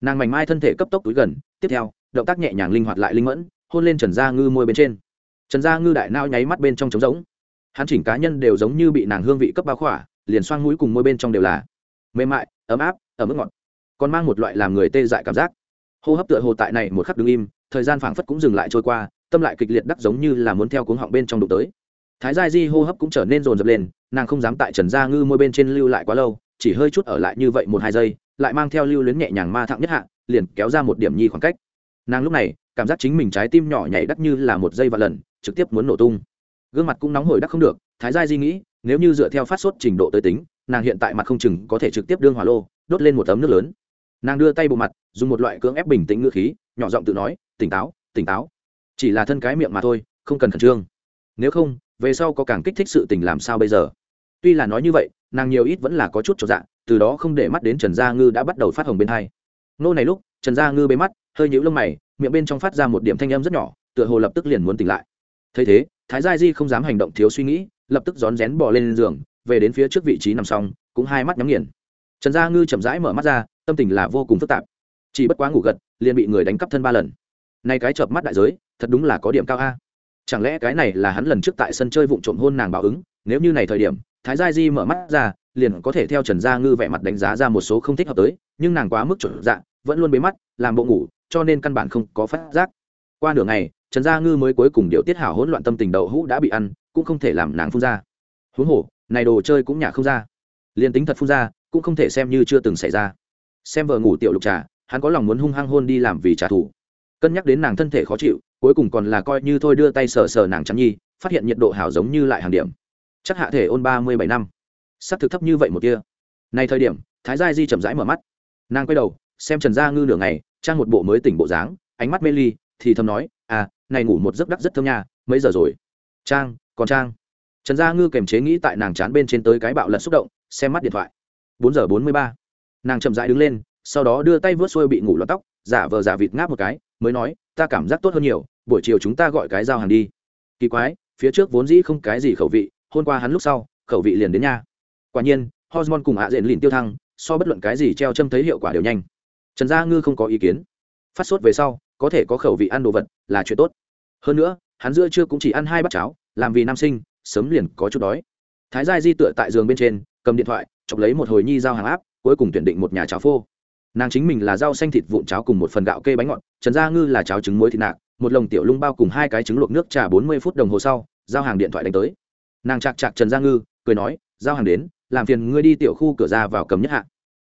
Nàng mảnh mai thân thể cấp tốc túi gần, tiếp theo, động tác nhẹ nhàng linh hoạt lại linh mẫn, hôn lên trần gia ngư môi bên trên. Trần gia ngư đại nao nháy mắt bên trong trống rỗng. Hắn chỉnh cá nhân đều giống như bị nàng hương vị cấp bao khỏa, liền xoang mũi cùng môi bên trong đều là. Mềm mại, ấm áp ở mức ngọt còn mang một loại làm người tê dại cảm giác. Hô hấp tựa hồ tại này một khắc đứng im, thời gian phảng phất cũng dừng lại trôi qua, tâm lại kịch liệt đắc giống như là muốn theo cuống họng bên trong đụng tới. Thái gia di hô hấp cũng trở nên rồn rập lên, nàng không dám tại trần gia ngư môi bên trên lưu lại quá lâu, chỉ hơi chút ở lại như vậy một hai giây, lại mang theo lưu luyến nhẹ nhàng ma thẳng nhất hạ, liền kéo ra một điểm nhi khoảng cách. Nàng lúc này, cảm giác chính mình trái tim nhỏ nhảy đắt như là một giây và lần, trực tiếp muốn nổ tung. Gương mặt cũng nóng hổi đắc không được, thái gia di nghĩ, nếu như dựa theo phát sốt trình độ tới tính, nàng hiện tại mặt không chừng có thể trực tiếp đương hỏa lô, đốt lên một tấm nước lớn nàng đưa tay bộ mặt, dùng một loại cưỡng ép bình tĩnh ngữ khí, nhỏ giọng tự nói, tỉnh táo tỉnh táo. Chỉ là thân cái miệng mà thôi, không cần khẩn trương. Nếu không, về sau có càng kích thích sự tình làm sao bây giờ? Tuy là nói như vậy, nàng nhiều ít vẫn là có chút cho dạ từ đó không để mắt đến trần gia ngư đã bắt đầu phát hồng bên hai. Nô này lúc, trần gia ngư bế mắt, hơi nhũ lông mày, miệng bên trong phát ra một điểm thanh âm rất nhỏ, tựa hồ lập tức liền muốn tỉnh lại. Thấy thế, thái gia di không dám hành động thiếu suy nghĩ, lập tức rón rén bò lên giường, về đến phía trước vị trí nằm xong, cũng hai mắt nhắm nghiền trần gia ngư chậm rãi mở mắt ra, tâm tình là vô cùng phức tạp. Chỉ bất quá ngủ gật, liền bị người đánh cắp thân ba lần. Nay cái chợp mắt đại giới, thật đúng là có điểm cao a. Chẳng lẽ cái này là hắn lần trước tại sân chơi vụng trộm hôn nàng báo ứng? Nếu như này thời điểm, thái gia di mở mắt ra, liền có thể theo trần gia ngư vẻ mặt đánh giá ra một số không thích hợp tới, nhưng nàng quá mức chuẩn dạ vẫn luôn bế mắt, làm bộ ngủ, cho nên căn bản không có phát giác. Qua nửa ngày, trần gia ngư mới cuối cùng điều tiết hảo hỗn loạn tâm tình đậu hũ đã bị ăn, cũng không thể làm nàng phun ra. Huống hồ, này đồ chơi cũng nhả không ra. Liền tính thật phun ra cũng không thể xem như chưa từng xảy ra. Xem vợ ngủ tiểu lục trà, hắn có lòng muốn hung hăng hôn đi làm vì trả thù. Cân nhắc đến nàng thân thể khó chịu, cuối cùng còn là coi như thôi đưa tay sờ sờ nàng chắn nhi, phát hiện nhiệt độ hảo giống như lại hàng điểm. Chắc hạ thể ôn ba mươi bảy năm. S ắ c thực thấp như vậy một kia. Này thời điểm, thái gia di chậm rãi mở mắt. Nàng quay đầu, xem trần gia ngư nửa ngày, trang một bộ mới tỉnh bộ dáng, ánh mắt mê ly, thì thầm nói à này ngủ một giấc đắc rất thơm nha, mấy giờ rồi? Trang, còn trang. Trần gia ngư kềm chế nghĩ tại nàng chán bên trên tới cái bạo lật xúc động, xem mắt điện thoại bốn giờ bốn mươi ba. Nàng chậm rãi đứng lên, sau đó đưa tay vớt xuôi bị ngủ lọt tóc, giả vờ giả vịt ngáp một cái, mới nói, ta cảm giác tốt hơn nhiều, buổi chiều chúng ta gọi cái giao hàng đi. Kỳ quái, phía trước vốn dĩ không cái gì khẩu vị, hôm qua hắn lúc sau, khẩu vị liền đến nha quả nhiên, hormone cùng hạ diện liền tiêu thăng, so bất luận cái gì treo châm thấy hiệu quả đều nhanh. Trần gia ngư không có ý kiến. Phát sốt về sau, có thể có khẩu vị ăn đồ vật là chuyện tốt. Hơn nữa, hắn giữa trưa cũng chỉ ăn hai bát cháo, làm vì nam sinh, sớm liền có chút đói. Thái gia di tựa tại giường bên trên, cầm điện thoại chọc lấy một hồi nhi giao hàng áp, cuối cùng tuyển định một nhà cháo phô. Nàng chính mình là rau xanh thịt vụn cháo cùng một phần gạo kê bánh ngọt, trần gia ngư là cháo trứng muối thịt nạc, một lồng tiểu lung bao cùng hai cái trứng luộc nước trà bốn mươi phút đồng hồ sau, giao hàng điện thoại đánh tới. Nàng chạc chạc trần gia ngư, cười nói, giao hàng đến, làm phiền ngươi đi tiểu khu cửa ra vào cầm nhất hạ.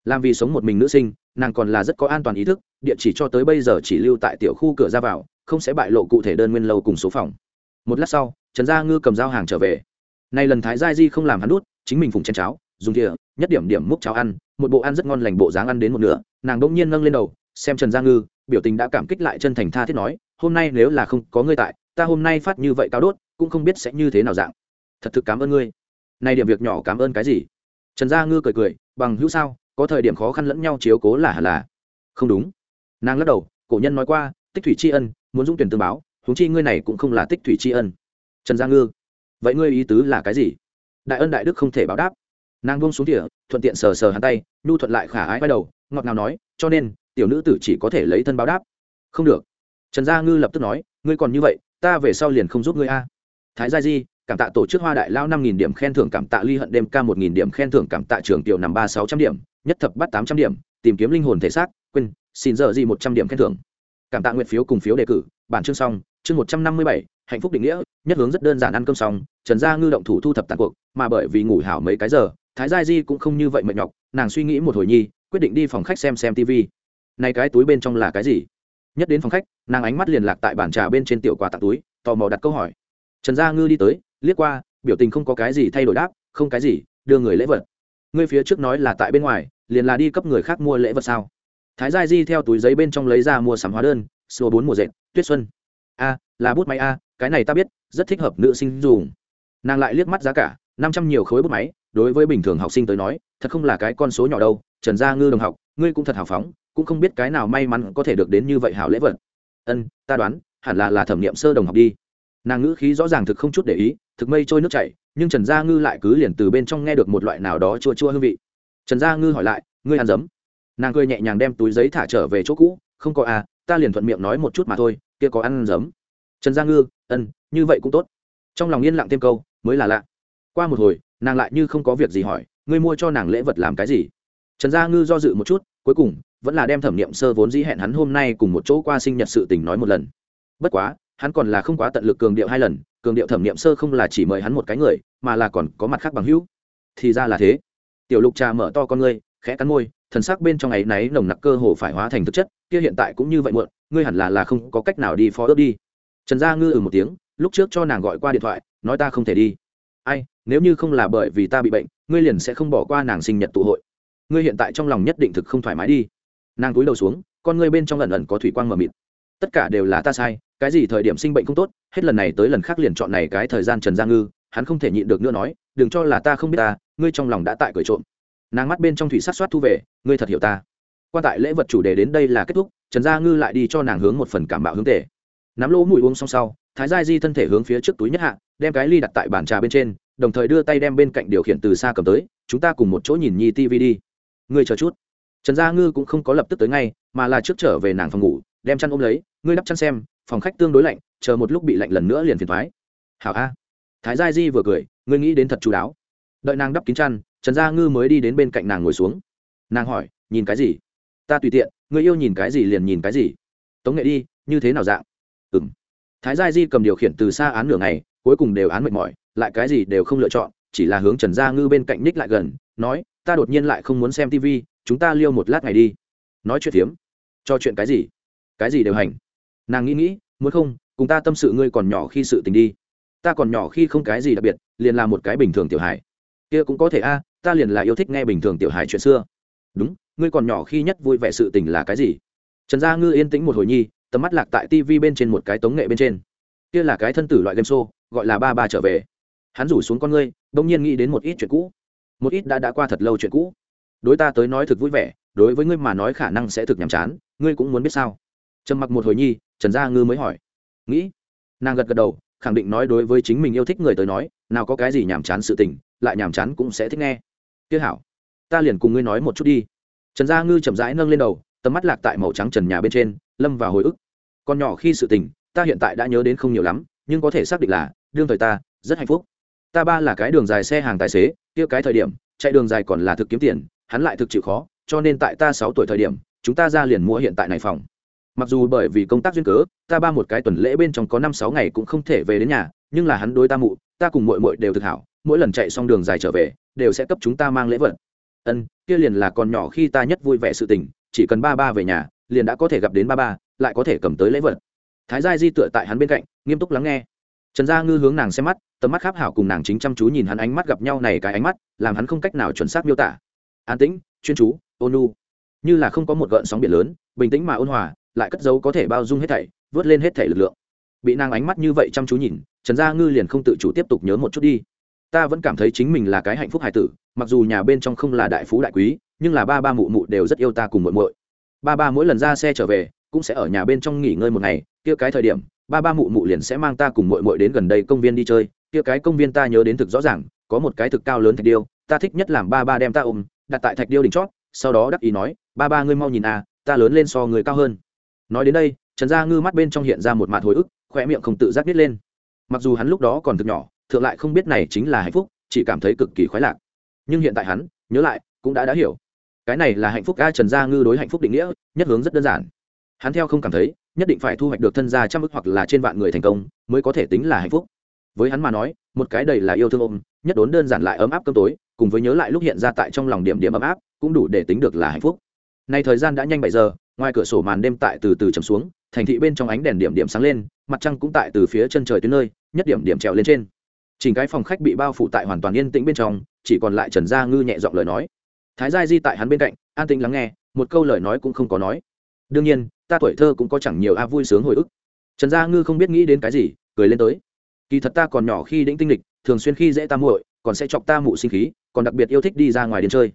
Làm vì sống một mình nữ sinh, nàng còn là rất có an toàn ý thức, địa chỉ cho tới bây giờ chỉ lưu tại tiểu khu cửa ra vào, không sẽ bại lộ cụ thể đơn nguyên lâu cùng số phòng. Một lát sau, trần gia ngư cầm giao hàng trở về. Nay lần thái gia di không làm hắn đút, chính mình phùng chen cháo dùng thìa, nhất điểm điểm múc cháo ăn, một bộ ăn rất ngon lành bộ dáng ăn đến một nửa, nàng đông nhiên nâng lên đầu, xem trần gia ngư, biểu tình đã cảm kích lại chân thành tha thiết nói, hôm nay nếu là không có ngươi tại, ta hôm nay phát như vậy cao đốt, cũng không biết sẽ như thế nào dạng. Thật thực cảm ơn ngươi. Nay điểm việc nhỏ cảm ơn cái gì? Trần gia ngư cười cười, bằng hữu sao, có thời điểm khó khăn lẫn nhau chiếu cố là hẳn là. Không đúng. Nàng lắc đầu, cổ nhân nói qua, tích thủy tri ân, muốn dũng tuyển tương báo, huống chi ngươi này cũng không là tích thủy tri ân. Trần gia ngư, vậy ngươi ý tứ là cái gì? Đại ân đại đức không thể báo đáp nàng buông xuống tỉa thuận tiện sờ sờ hắn tay, nhu thuận lại khả ái quay đầu, ngọt ngào nói, cho nên, tiểu nữ tử chỉ có thể lấy thân báo đáp. Không được. Trần gia ngư lập tức nói, ngươi còn như vậy, ta về sau liền không giúp ngươi a. Thái gia di, cảm tạ tổ chức hoa đại lao năm nghìn điểm khen thưởng cảm tạ ly hận đêm ca một nghìn điểm khen thưởng cảm tạ trường tiểu nằm ba sáu trăm điểm, nhất thập bắt tám trăm điểm, tìm kiếm linh hồn thể xác, quên, xin giờ gì một trăm điểm khen thưởng. Cảm tạ nguyện phiếu cùng phiếu đề cử, bản chương xong, chương một trăm năm mươi bảy, hạnh phúc định nghĩa, nhất hướng rất đơn giản ăn cơm xong, trần gia ngư động thủ thu thập tàn cuộc, mà bởi vì ngủ hảo mấy cái giờ thái gia di cũng không như vậy mệt nhọc, nàng suy nghĩ một hồi nhi, quyết định đi phòng khách xem xem tv này cái túi bên trong là cái gì? Nhất đến phòng khách, nàng ánh mắt liền lạc tại bàn trà bên trên tiểu quà tặng túi, tò mò đặt câu hỏi. Trần gia ngư đi tới, liếc qua, biểu tình không có cái gì thay đổi đáp, không cái gì, đưa người lễ vật. Ngươi phía trước nói là tại bên ngoài, liền là đi cấp người khác mua lễ vật sao? Thái gia di theo túi giấy bên trong lấy ra mua sắm hóa đơn xua bốn mùa dệt, tuyết xuân. A, là bút máy a, cái này ta biết, rất thích hợp nữ sinh dùng. Nàng lại liếc mắt giá cả, năm trăm nhiều khối bút máy đối với bình thường học sinh tới nói, thật không là cái con số nhỏ đâu, trần gia ngư đồng học, ngươi cũng thật hào phóng, cũng không biết cái nào may mắn có thể được đến như vậy hảo lễ vật. Ân, ta đoán, hẳn là là thẩm nghiệm sơ đồng học đi. Nàng ngữ khí rõ ràng thực không chút để ý, thực mây trôi nước chảy, nhưng trần gia ngư lại cứ liền từ bên trong nghe được một loại nào đó chua chua hương vị. Trần gia ngư hỏi lại, ngươi ăn dấm nàng cười nhẹ nhàng đem túi giấy thả trở về chỗ cũ, không có à ta liền thuận miệng nói một chút mà thôi, kia có ăn giấm? Trần gia ngư, ân, như vậy cũng tốt. Trong lòng yên lặng thêm câu, mới là lạ. Qua một hồi nàng lại như không có việc gì hỏi, ngươi mua cho nàng lễ vật làm cái gì? Trần gia ngư do dự một chút, cuối cùng, vẫn là đem thẩm nghiệm sơ vốn dĩ hẹn hắn hôm nay cùng một chỗ qua sinh nhật sự tình nói một lần. Bất quá, hắn còn là không quá tận lực cường điệu hai lần, cường điệu thẩm nghiệm sơ không là chỉ mời hắn một cái người, mà là còn có mặt khác bằng hữu. Thì ra là thế. Tiểu lục trà mở to con ngươi, khẽ cắn môi, thần sắc bên trong ấy náy nồng nặc cơ hồ phải hóa thành thực chất, kia hiện tại cũng như vậy muộn, ngươi hẳn là là không có cách nào đi phó ước đi. Trần gia ngư ừ một tiếng, lúc trước cho nàng gọi qua điện thoại, nói ta không thể đi. Ai? Nếu như không là bởi vì ta bị bệnh, ngươi liền sẽ không bỏ qua nàng sinh nhật tụ hội. Ngươi hiện tại trong lòng nhất định thực không thoải mái đi. Nàng cúi đầu xuống, con ngươi bên trong lần lần có thủy quang mờ mịt. Tất cả đều là ta sai, cái gì thời điểm sinh bệnh không tốt, hết lần này tới lần khác liền chọn này cái thời gian trần gia ngư, hắn không thể nhịn được nữa nói, đừng cho là ta không biết ta, ngươi trong lòng đã tại cười trộm. Nàng mắt bên trong thủy sát soát thu về, ngươi thật hiểu ta. Quan tại lễ vật chủ đề đến đây là kết thúc, trần gia ngư lại đi cho nàng hướng một phần cảm bạo hướng tể nắm lỗ mùi uống xong sau, thái gia di thân thể hướng phía trước túi nhất hạ, đem cái ly đặt tại bàn trà bên trên đồng thời đưa tay đem bên cạnh điều khiển từ xa cầm tới, chúng ta cùng một chỗ nhìn nhi tv đi. Ngươi chờ chút. Trần gia ngư cũng không có lập tức tới ngay, mà là trước trở về nàng phòng ngủ, đem chăn ôm lấy, ngươi đắp chăn xem, phòng khách tương đối lạnh, chờ một lúc bị lạnh lần nữa liền phiền thoái hảo a. Thái gia di vừa cười, ngươi nghĩ đến thật chú đáo. Đợi nàng đắp kín chăn, trần gia ngư mới đi đến bên cạnh nàng ngồi xuống. Nàng hỏi, nhìn cái gì? Ta tùy tiện, ngươi yêu nhìn cái gì liền nhìn cái gì. Tống nghệ đi, như thế nào dạng? Ừng thái gia di cầm điều khiển từ xa án nửa ngày cuối cùng đều án mệt mỏi, lại cái gì đều không lựa chọn, chỉ là hướng trần gia ngư bên cạnh ních lại gần, nói, ta đột nhiên lại không muốn xem tv chúng ta liêu một lát ngày đi. Nói chuyện phiếm. Cho chuyện cái gì? Cái gì đều hành. Nàng nghĩ nghĩ, muốn không, cùng ta tâm sự ngươi còn nhỏ khi sự tình đi. Ta còn nhỏ khi không cái gì đặc biệt, liền là một cái bình thường tiểu hài. Kia cũng có thể a, ta liền là yêu thích nghe bình thường tiểu hài chuyện xưa. Đúng, ngươi còn nhỏ khi nhất vui vẻ sự tình là cái gì? Trần gia ngư yên tĩnh một hồi nhi, tầm mắt lạc tại tv bên trên một cái tống nghệ bên trên. Kia là cái thân tử loại game show gọi là ba ba trở về. Hắn rủ xuống con ngươi bỗng nhiên nghĩ đến một ít chuyện cũ. Một ít đã đã qua thật lâu chuyện cũ. Đối ta tới nói thực vui vẻ, đối với ngươi mà nói khả năng sẽ thực nhàm chán, ngươi cũng muốn biết sao? Trầm mặc một hồi nhi, trần gia ngư mới hỏi. Nghĩ. Nàng gật gật đầu, khẳng định nói đối với chính mình yêu thích người tới nói, nào có cái gì nhàm chán sự tình, lại nhàm chán cũng sẽ thích nghe. Kia hảo. Ta liền cùng ngươi nói một chút đi. Trần gia ngư chậm rãi nâng lên đầu, tầm mắt lạc tại màu trắng trần nhà bên trên, lâm vào hồi ức. Còn nhỏ khi sự tình, ta hiện tại đã nhớ đến không nhiều lắm, nhưng có thể xác định là đương thời ta, rất hạnh phúc. Ta ba là cái đường dài xe hàng tài xế, kia cái thời điểm, chạy đường dài còn là thực kiếm tiền, hắn lại thực chịu khó, cho nên tại ta sáu tuổi thời điểm, chúng ta ra liền mua hiện tại này phòng. Mặc dù bởi vì công tác duyên cớ, ta ba một cái tuần lễ bên trong có năm sáu ngày cũng không thể về đến nhà, nhưng là hắn đối ta mụ, ta cùng mội mội đều thực hảo, mỗi lần chạy xong đường dài trở về, đều sẽ cấp chúng ta mang lễ vật. Ân, kia liền là còn nhỏ khi ta nhất vui vẻ sự tình, chỉ cần ba ba về nhà, liền đã có thể gặp đến ba ba, lại có thể cầm tới lễ vật. Thái gia di tựa tại hắn bên cạnh, nghiêm túc lắng nghe trần gia ngư hướng nàng xem mắt, tầm mắt kháp hảo cùng nàng chính chăm chú nhìn hắn ánh mắt gặp nhau này cái ánh mắt, làm hắn không cách nào chuẩn xác miêu tả. An tĩnh, chuyên chú, ôn nu như là không có một gợn sóng biển lớn, bình tĩnh mà ôn hòa, lại cất giấu có thể bao dung hết thảy, vớt lên hết thảy lực lượng. Bị nàng ánh mắt như vậy chăm chú nhìn, trần gia ngư liền không tự chủ tiếp tục nhớ một chút đi. Ta vẫn cảm thấy chính mình là cái hạnh phúc hài tử, mặc dù nhà bên trong không là đại phú đại quý, nhưng là ba ba mụ mụ đều rất yêu ta cùng muội muội. Ba ba mỗi lần ra xe trở về, cũng sẽ ở nhà bên trong nghỉ ngơi một ngày, kia cái thời điểm ba ba mụ mụ liền sẽ mang ta cùng mội mội đến gần đây công viên đi chơi, kia cái công viên ta nhớ đến thực rõ ràng, có một cái thực cao lớn thạch điêu, ta thích nhất làm ba ba đem ta ôm, đặt tại thạch điêu đỉnh chót, sau đó đắc ý nói, ba ba ngươi mau nhìn à ta lớn lên so người cao hơn. Nói đến đây, trần gia ngư mắt bên trong hiện ra một mạt hồi ức khoe miệng không tự giác biết lên. Mặc dù hắn lúc đó còn thực nhỏ, thượng lại không biết này chính là hạnh phúc, chỉ cảm thấy cực kỳ khoái lạc. Nhưng hiện tại hắn, nhớ lại, cũng đã đã hiểu. Cái này là hạnh phúc a trần gia ngư đối hạnh phúc định nghĩa, nhất hướng rất đơn giản. Hắn theo không cảm thấy nhất định phải thu hoạch được thân gia trăm ức hoặc là trên vạn người thành công, mới có thể tính là hạnh phúc. Với hắn mà nói, một cái đầy là yêu thương ôm, nhất đốn đơn giản lại ấm áp cơm tối, cùng với nhớ lại lúc hiện ra tại trong lòng điểm điểm ấm áp, cũng đủ để tính được là hạnh phúc. Nay thời gian đã nhanh bảy giờ, ngoài cửa sổ màn đêm tại từ từ chầm xuống, thành thị bên trong ánh đèn điểm điểm sáng lên, mặt trăng cũng tại từ phía chân trời tới nơi, nhất điểm điểm trèo lên trên. Chỉnh cái phòng khách bị bao phủ tại hoàn toàn yên tĩnh bên trong, chỉ còn lại trần gia ngư nhẹ giọng lời nói. Thái gia di tại hắn bên cạnh, an tĩnh lắng nghe, một câu lời nói cũng không có nói đương nhiên, ta tuổi thơ cũng có chẳng nhiều a vui sướng hồi ức. Trần gia ngư không biết nghĩ đến cái gì, cười lên tới. Kỳ thật ta còn nhỏ khi đĩnh tinh lịch, thường xuyên khi dễ ta muội, còn sẽ chọc ta mụ sinh khí, còn đặc biệt yêu thích đi ra ngoài đến chơi.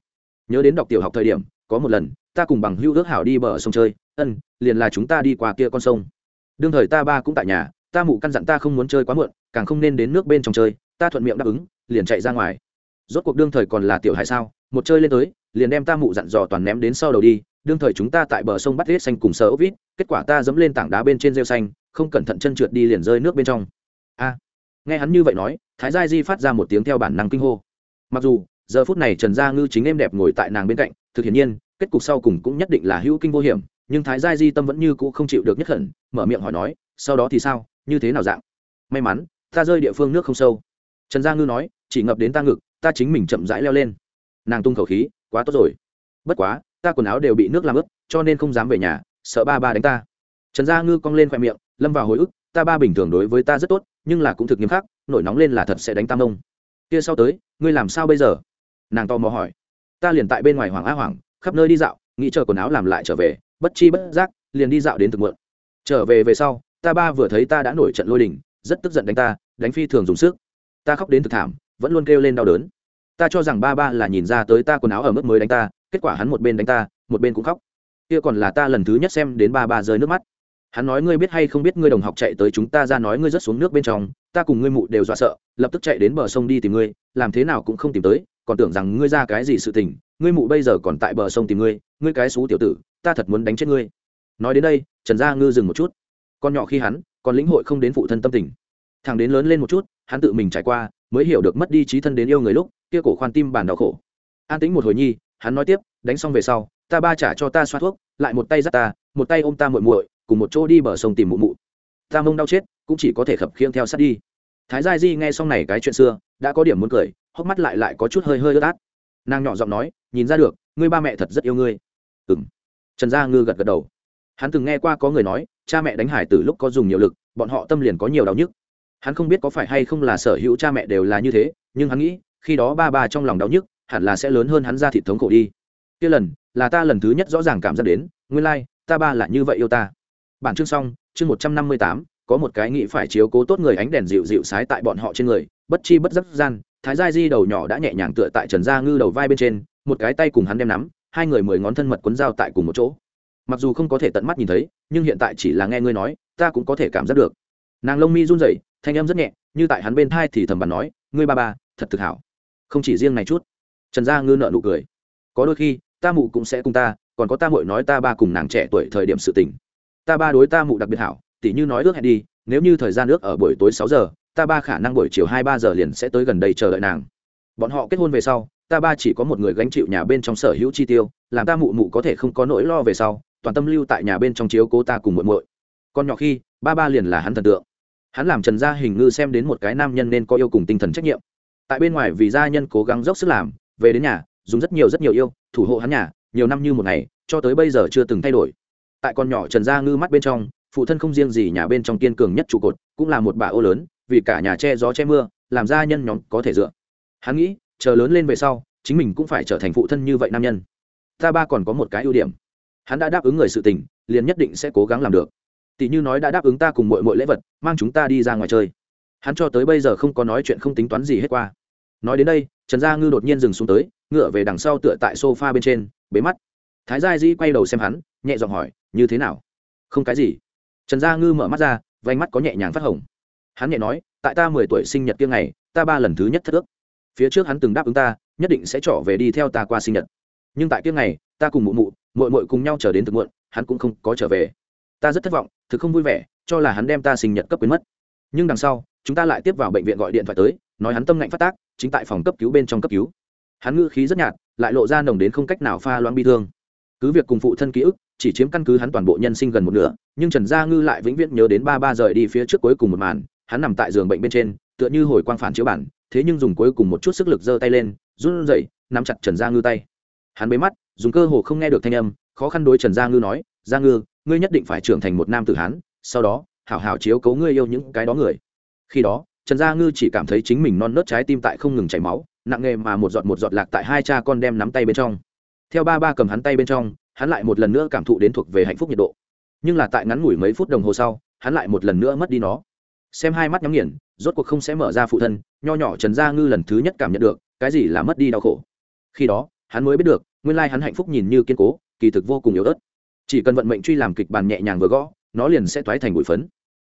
Nhớ đến đọc tiểu học thời điểm, có một lần, ta cùng bằng hữu ước hảo đi bờ sông chơi, ân, liền là chúng ta đi qua kia con sông. Đương thời ta ba cũng tại nhà, ta mụ căn dặn ta không muốn chơi quá muộn, càng không nên đến nước bên trong chơi, ta thuận miệng đáp ứng, liền chạy ra ngoài. Rốt cuộc đương thời còn là tiểu hải sao, một chơi lên tới, liền đem ta mụ dặn dò toàn ném đến sau đầu đi đương thời chúng ta tại bờ sông bắt hết xanh cùng sờ ốc vít, kết quả ta dẫm lên tảng đá bên trên rêu xanh, không cẩn thận chân trượt đi liền rơi nước bên trong. A, nghe hắn như vậy nói, thái gia di phát ra một tiếng theo bản năng kinh hô. Mặc dù, giờ phút này trần gia ngư chính êm đẹp ngồi tại nàng bên cạnh, thực hiển nhiên, kết cục sau cùng cũng nhất định là hữu kinh vô hiểm, nhưng thái gia di tâm vẫn như cũ không chịu được nhất khẩn mở miệng hỏi nói, sau đó thì sao, như thế nào dạng? May mắn, ta rơi địa phương nước không sâu. Trần gia ngư nói, chỉ ngập đến ta ngực, ta chính mình chậm rãi leo lên. Nàng tung khẩu khí, quá tốt rồi. Bất quá ta quần áo đều bị nước làm ướt, cho nên không dám về nhà, sợ ba ba đánh ta. Trần gia ngư cong lên khoe miệng, lâm vào hồi ức, ta ba bình thường đối với ta rất tốt, nhưng là cũng thực nghiêm khắc, nổi nóng lên là thật sẽ đánh tam ông. Kia sau tới, ngươi làm sao bây giờ? Nàng to mò hỏi. Ta liền tại bên ngoài hoàng á hoàng khắp nơi đi dạo, nghĩ chờ quần áo làm lại trở về, bất chi bất giác, liền đi dạo đến thực muộn. Trở về về sau, ta ba vừa thấy ta đã nổi trận lôi đình, rất tức giận đánh ta, đánh phi thường dùng sức. Ta khóc đến thực thảm, vẫn luôn kêu lên đau đớn. Ta cho rằng ba ba là nhìn ra tới ta quần áo ở mức mới đánh ta kết quả hắn một bên đánh ta, một bên cũng khóc. Kia còn là ta lần thứ nhất xem đến ba ba rơi nước mắt. Hắn nói ngươi biết hay không biết ngươi đồng học chạy tới chúng ta ra nói ngươi rớt xuống nước bên trong, ta cùng ngươi mụ đều dọa sợ, lập tức chạy đến bờ sông đi tìm ngươi, làm thế nào cũng không tìm tới, còn tưởng rằng ngươi ra cái gì sự tình, ngươi mụ bây giờ còn tại bờ sông tìm ngươi ngươi cái xú tiểu tử, ta thật muốn đánh chết ngươi. Nói đến đây, trần gia ngư dừng một chút. Con nhỏ khi hắn, còn lĩnh hội không đến phụ thân tâm tình. Thằng đến lớn lên một chút, hắn tự mình trải qua, mới hiểu được mất đi trí thân đến yêu người lúc, kia cổ khoan tim bản đau khổ. An tính một hồi nhi hắn nói tiếp, đánh xong về sau, ta ba trả cho ta xoa thuốc, lại một tay dắt ta, một tay ôm ta muội muội, cùng một chỗ đi bờ sông tìm mụ mụ. Ta mông đau chết, cũng chỉ có thể khập khiêng theo sát đi. Thái gia di nghe xong này cái chuyện xưa, đã có điểm muốn cười, hốc mắt lại lại có chút hơi hơi ướt át. Nàng nhỏ giọng nói, nhìn ra được, ngươi ba mẹ thật rất yêu ngươi. Ừng trần gia ngư gật gật đầu. Hắn từng nghe qua có người nói, cha mẹ đánh hải từ lúc có dùng nhiều lực, bọn họ tâm liền có nhiều đau nhức. Hắn không biết có phải hay không là sở hữu cha mẹ đều là như thế, nhưng hắn nghĩ, khi đó ba ba trong lòng đau nhức hẳn là sẽ lớn hơn hắn ra thịt thống khổ đi. Kia lần là ta lần thứ nhất rõ ràng cảm giác đến nguyên lai、like, ta ba là như vậy yêu ta. Bản chương xong chương một trăm năm mươi tám có một cái nghĩ phải chiếu cố tốt người ánh đèn dịu dịu sái tại bọn họ trên người bất chi bất giấc gian thái gia di đầu nhỏ đã nhẹ nhàng tựa tại trần gia ngư đầu vai bên trên một cái tay cùng hắn đem nắm hai người mười ngón thân mật quấn dao tại cùng một chỗ. Mặc dù không có thể tận mắt nhìn thấy nhưng hiện tại chỉ là nghe ngươi nói ta cũng có thể cảm giác được. Nàng lông mi run rẩy thanh em rất nhẹ như tại hắn bên thai thì thầm bàn nói ngươi ba ba thật thực hảo. Không chỉ riêng này chút trần gia ngư nợ nụ cười. Có đôi khi, ta mụ cũng sẽ cùng ta, còn có ta mụi nói ta ba cùng nàng trẻ tuổi thời điểm sự tình. Ta ba đối ta mụ đặc biệt hảo, tỉ như nói ước hẹn đi, nếu như thời gian ước ở buổi tối sáu giờ, ta ba khả năng buổi chiều hai ba giờ liền sẽ tới gần đây chờ đợi nàng. Bọn họ kết hôn về sau, ta ba chỉ có một người gánh chịu nhà bên trong sở hữu chi tiêu, làm ta mụ mụ có thể không có nỗi lo về sau, toàn tâm lưu tại nhà bên trong chiếu cố ta cùng muộn muội. Còn nhỏ khi, ba ba liền là hắn thần tượng. Hắn làm trần gia hình ngư xem đến một cái nam nhân nên có yêu cùng tinh thần trách nhiệm. Tại bên ngoài vì gia nhân cố gắng dốc sức làm về đến nhà, dùng rất nhiều rất nhiều yêu, thủ hộ hắn nhà, nhiều năm như một ngày, cho tới bây giờ chưa từng thay đổi. Tại con nhỏ trần gia ngư mắt bên trong, phụ thân không riêng gì nhà bên trong kiên cường nhất trụ cột, cũng là một bà ô lớn, vì cả nhà che gió che mưa, làm gia nhân nhóm có thể dựa. Hắn nghĩ, chờ lớn lên về sau, chính mình cũng phải trở thành phụ thân như vậy nam nhân. Ta ba còn có một cái ưu điểm. Hắn đã đáp ứng người sự tình, liền nhất định sẽ cố gắng làm được. Tỷ như nói đã đáp ứng ta cùng mọi mọi lễ vật, mang chúng ta đi ra ngoài chơi. Hắn cho tới bây giờ không có nói chuyện không tính toán gì hết qua. Nói đến đây trần gia ngư đột nhiên dừng xuống tới, ngựa về đằng sau tựa tại sofa bên trên, bế mắt. Thái gia di quay đầu xem hắn, nhẹ giọng hỏi, như thế nào? Không cái gì. Trần gia ngư mở mắt ra vánh mắt có nhẹ nhàng phát hồng. Hắn nhẹ nói, tại ta mười tuổi sinh nhật kia ngày, ta ba lần thứ nhất thất ước. Phía trước hắn từng đáp ứng ta, nhất định sẽ trở về đi theo ta qua sinh nhật. Nhưng tại kia ngày, ta cùng mụ mụ mội mội cùng nhau trở đến thực muộn, hắn cũng không có trở về. Ta rất thất vọng, thực không vui vẻ, cho là hắn đem ta sinh nhật cấp quyến mất. Nhưng đằng sau, chúng ta lại tiếp vào bệnh viện gọi điện thoại tới, nói hắn tâm ngạnh phát tác chính tại phòng cấp cứu bên trong cấp cứu. Hắn ngữ khí rất nhạt, lại lộ ra nồng đến không cách nào pha loãng bi thương. Cứ việc cùng phụ thân ký ức, chỉ chiếm căn cứ hắn toàn bộ nhân sinh gần một nửa, nhưng trần gia ngư lại vĩnh viễn nhớ đến ba ba rời đi phía trước cuối cùng một màn, hắn nằm tại giường bệnh bên trên, tựa như hồi quang phản chiếu bản, thế nhưng dùng cuối cùng một chút sức lực giơ tay lên, run rẩy, nắm chặt trần gia ngư tay. Hắn bế mắt, dùng cơ hồ không nghe được thanh âm, khó khăn đối trần gia ngư nói, gia ngư, ngươi nhất định phải trưởng thành một nam tử hán, sau đó, hảo hảo chiếu cấu ngươi yêu những cái đó người. Khi đó trần gia ngư chỉ cảm thấy chính mình non nớt trái tim tại không ngừng chảy máu, nặng nghề mà một giọt một giọt lạc tại hai cha con đem nắm tay bên trong. Theo ba ba cầm hắn tay bên trong, hắn lại một lần nữa cảm thụ đến thuộc về hạnh phúc nhiệt độ. Nhưng là tại ngắn ngủi mấy phút đồng hồ sau, hắn lại một lần nữa mất đi nó. Xem hai mắt nhắm nghiền, rốt cuộc không sẽ mở ra phụ thân, nho nhỏ trần gia ngư lần thứ nhất cảm nhận được, cái gì là mất đi đau khổ. Khi đó, hắn mới biết được, nguyên lai hắn hạnh phúc nhìn như kiên cố, kỳ thực vô cùng yếu ớt. Chỉ cần vận mệnh truy làm kịch bản nhẹ nhàng vừa gõ, nó liền sẽ thoái thành bụi phấn.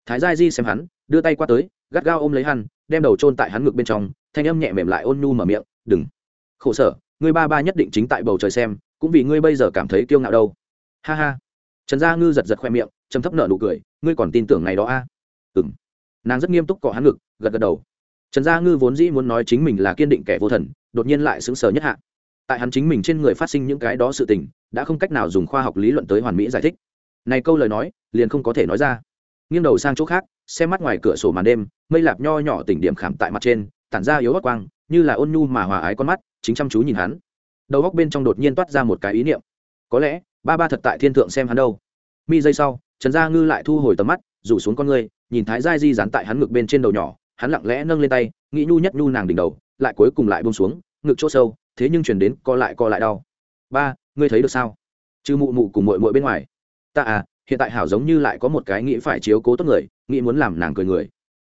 Thái gia di xem hắn, đưa tay qua tới gắt gao ôm lấy hắn, đem đầu chôn tại hắn ngực bên trong, thanh âm nhẹ mềm lại ôn nhu mở miệng, đừng. Khổ sở, ngươi ba ba nhất định chính tại bầu trời xem, cũng vì ngươi bây giờ cảm thấy kiêu ngạo đâu. Ha ha. Trần gia ngư giật giật khoe miệng chấm thấp nở nụ cười, ngươi còn tin tưởng ngày đó a? À? ừng nàng rất nghiêm túc cọ hắn ngực, gật gật đầu. Trần gia ngư vốn dĩ muốn nói chính mình là kiên định kẻ vô thần, đột nhiên lại sững sờ nhất hạ. Tại hắn chính mình trên người phát sinh những cái đó sự tình, đã không cách nào dùng khoa học lý luận tới hoàn mỹ giải thích. Này câu lời nói, liền không có thể nói ra. Nghiêng đầu sang chỗ khác, xem mắt ngoài cửa sổ màn đêm mây lạp nho nhỏ tỉnh điểm khảm tại mặt trên, tản ra yếu hót quang, như là ôn nhu mà hòa ái con mắt, chính chăm chú nhìn hắn. Đầu góc bên trong đột nhiên toát ra một cái ý niệm. Có lẽ, ba ba thật tại thiên thượng xem hắn đâu. Mi giây sau, trần gia ngư lại thu hồi tầm mắt, rủ xuống con ngươi nhìn thái giai di dán tại hắn ngực bên trên đầu nhỏ, hắn lặng lẽ nâng lên tay, nghĩ nhu nhất nhu nàng đỉnh đầu, lại cuối cùng lại bông xuống, ngực chỗ sâu, thế nhưng chuyển đến co lại co lại đau. Ba, ngươi thấy được sao? Chứ mụ mụ cùng mội mội bên ngoài. Ta à hiện tại hảo giống như lại có một cái nghĩ phải chiếu cố tốt người, nghĩ muốn làm nàng cười người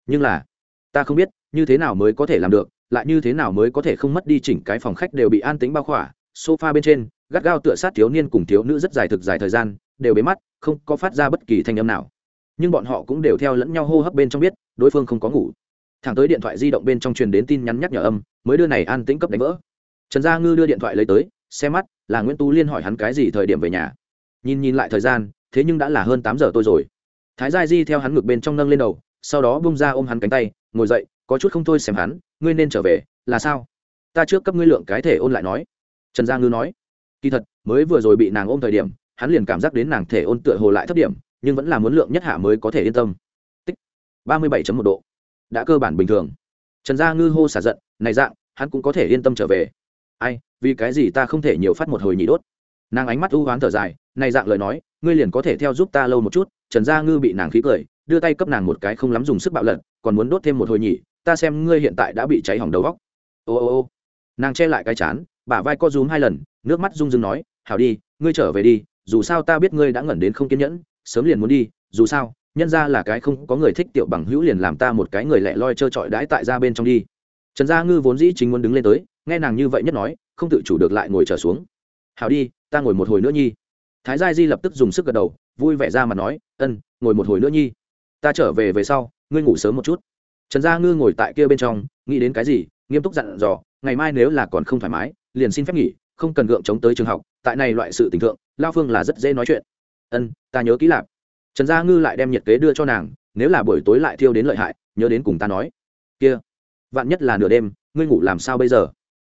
nhưng là, ta không biết, như thế nào mới có thể làm được, lại như thế nào mới có thể không mất đi chỉnh cái phòng khách đều bị an tính bao khỏa, sofa bên trên, gắt gao tựa sát thiếu niên cùng thiếu nữ rất dài thực dài thời gian, đều bế mắt, không có phát ra bất kỳ thanh âm nào. Nhưng bọn họ cũng đều theo lẫn nhau hô hấp bên trong biết, đối phương không có ngủ. Thẳng tới điện thoại di động bên trong truyền đến tin nhắn nhắc nhở âm, mới đưa này an tĩnh cấp đánh vỡ. Trần gia ngư đưa điện thoại lấy tới xe mắt, là nguyễn tú liên hỏi hắn cái gì thời điểm về nhà. Nhìn nhìn lại thời gian, thế nhưng đã là hơn tám giờ tôi rồi. Thái gia di theo hắn ngược bên trong nâng lên đầu sau đó bung ra ôm hắn cánh tay, ngồi dậy, có chút không thôi xem hắn, ngươi nên trở về, là sao? Ta trước cấp ngươi lượng cái thể ôn lại nói. Trần gia ngư nói. Kỳ thật, mới vừa rồi bị nàng ôm thời điểm, hắn liền cảm giác đến nàng thể ôn tựa hồ lại thấp điểm, nhưng vẫn là muốn lượng nhất hạ mới có thể yên tâm. Tích. ba mươi bảy một độ. Đã cơ bản bình thường. Trần gia ngư hô xả giận, này dạng, hắn cũng có thể yên tâm trở về. Ai, vì cái gì ta không thể nhiều phát một hồi nhị đốt? Nàng ánh mắt u hoán thở dài, này dạng lời nói, ngươi liền có thể theo giúp ta lâu một chút. Trần gia ngư bị nàng khí cười đưa tay cấp nàng một cái không lắm dùng sức bạo lật, còn muốn đốt thêm một hồi nhỉ, ta xem ngươi hiện tại đã bị cháy hỏng đầu góc ô ô ô. Nàng che lại cái chán, bả vai co rúm hai lần, nước mắt rung rưng nói, hảo đi, ngươi trở về đi, dù sao ta biết ngươi đã ngẩn đến không kiên nhẫn, sớm liền muốn đi, dù sao, nhân ra là cái không có người thích tiểu bằng hữu liền làm ta một cái người lẹ loi trơ trọi đãi tại ra bên trong đi. Trần gia ngư vốn dĩ chính muốn đứng lên tới, nghe nàng như vậy nhất nói, không tự chủ được lại ngồi trở xuống. Hảo đi, ta ngồi một hồi nữa nhi. Thái gia di lập tức dùng sức gật đầu, vui vẻ ra mà nói, ân, ngồi một hồi nữa nhi ta trở về về sau, ngươi ngủ sớm một chút. Trần gia ngư ngồi tại kia bên trong, nghĩ đến cái gì, nghiêm túc dặn dò, ngày mai nếu là còn không thoải mái, liền xin phép nghỉ, không cần gượng chống tới trường học, tại này loại sự tình thượng, lao phương là rất dễ nói chuyện. Ân, ta nhớ kỹ lạp. Trần gia ngư lại đem nhiệt kế đưa cho nàng, nếu là buổi tối lại thiêu đến lợi hại, nhớ đến cùng ta nói. Kia, vạn nhất là nửa đêm, ngươi ngủ làm sao bây giờ?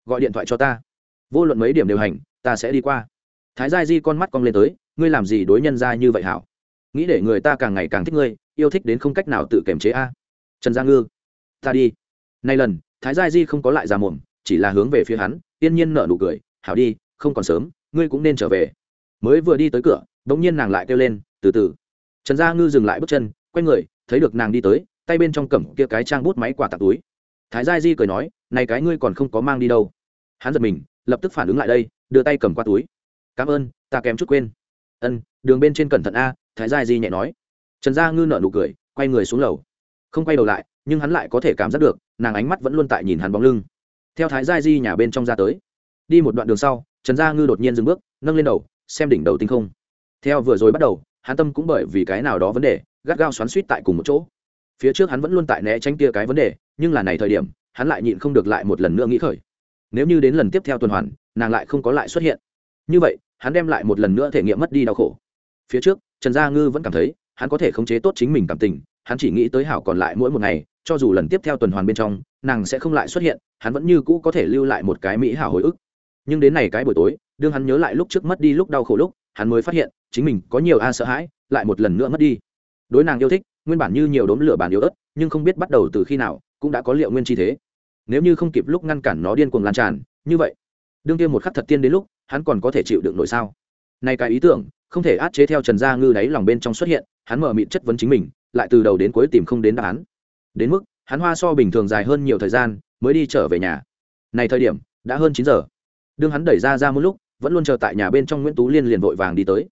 Gọi điện thoại cho ta. Vô luận mấy điểm điều hành, ta sẽ đi qua. Thái gia di con mắt cong lên tới, ngươi làm gì đối nhân ra như vậy hảo? Nghĩ để người ta càng ngày càng thích ngươi yêu thích đến không cách nào tự kiềm chế a. Trần gia ngư, ta đi. Nay lần, thái gia di không có lại ra mồm chỉ là hướng về phía hắn tiên nhiên nở nụ cười, hảo đi, không còn sớm, ngươi cũng nên trở về. Mới vừa đi tới cửa, bỗng nhiên nàng lại kêu lên, từ từ. Trần gia ngư dừng lại bước chân, quay người, thấy được nàng đi tới, tay bên trong cầm kia cái trang bút máy quà tặng túi. Thái gia di cười nói, này cái ngươi còn không có mang đi đâu. Hắn giật mình, lập tức phản ứng lại đây, đưa tay cầm qua túi. Cảm ơn, ta kém chút quên. Ân, đường bên trên cẩn thận a, thái gia di nhẹ nói trần gia ngư nở nụ cười, quay người xuống lầu. Không quay đầu lại, nhưng hắn lại có thể cảm giác được, nàng ánh mắt vẫn luôn tại nhìn hắn bóng lưng. Theo thái gia di nhà bên trong ra tới. Đi một đoạn đường sau, trần gia ngư đột nhiên dừng bước, nâng lên đầu, xem đỉnh đầu tinh không. Theo vừa rồi bắt đầu, hắn tâm cũng bởi vì cái nào đó vấn đề, gắt gao xoắn suýt tại cùng một chỗ. Phía trước hắn vẫn luôn tại né tránh kia cái vấn đề, nhưng là này thời điểm, hắn lại nhịn không được lại một lần nữa nghĩ khởi. Nếu như đến lần tiếp theo tuần hoàn, nàng lại không có lại xuất hiện. Như vậy, hắn đem lại một lần nữa thể nghiệm mất đi đau khổ. Phía trước, trần gia ngư vẫn cảm thấy hắn có thể khống chế tốt chính mình cảm tình, hắn chỉ nghĩ tới hảo còn lại mỗi một ngày, cho dù lần tiếp theo tuần hoàn bên trong, nàng sẽ không lại xuất hiện, hắn vẫn như cũ có thể lưu lại một cái mỹ hảo hồi ức. Nhưng đến này cái buổi tối, đương hắn nhớ lại lúc trước mất đi lúc đau khổ lúc, hắn mới phát hiện, chính mình có nhiều a sợ hãi, lại một lần nữa mất đi. Đối nàng yêu thích, nguyên bản như nhiều đốm lửa bàn yếu ớt, nhưng không biết bắt đầu từ khi nào, cũng đã có liệu nguyên chi thế. Nếu như không kịp lúc ngăn cản nó điên cuồng lan tràn, như vậy, đương kia một khắc thật tiên đến lúc, hắn còn có thể chịu đựng nổi sao? Nay cái ý tưởng không thể át chế theo trần gia ngư đáy lòng bên trong xuất hiện, hắn mở mịn chất vấn chính mình, lại từ đầu đến cuối tìm không đến đáp án. Đến mức, hắn hoa so bình thường dài hơn nhiều thời gian, mới đi trở về nhà. Này thời điểm, đã hơn chín giờ. Đương hắn đẩy ra ra một lúc, vẫn luôn chờ tại nhà bên trong nguyễn tú liên liền vội vàng đi tới.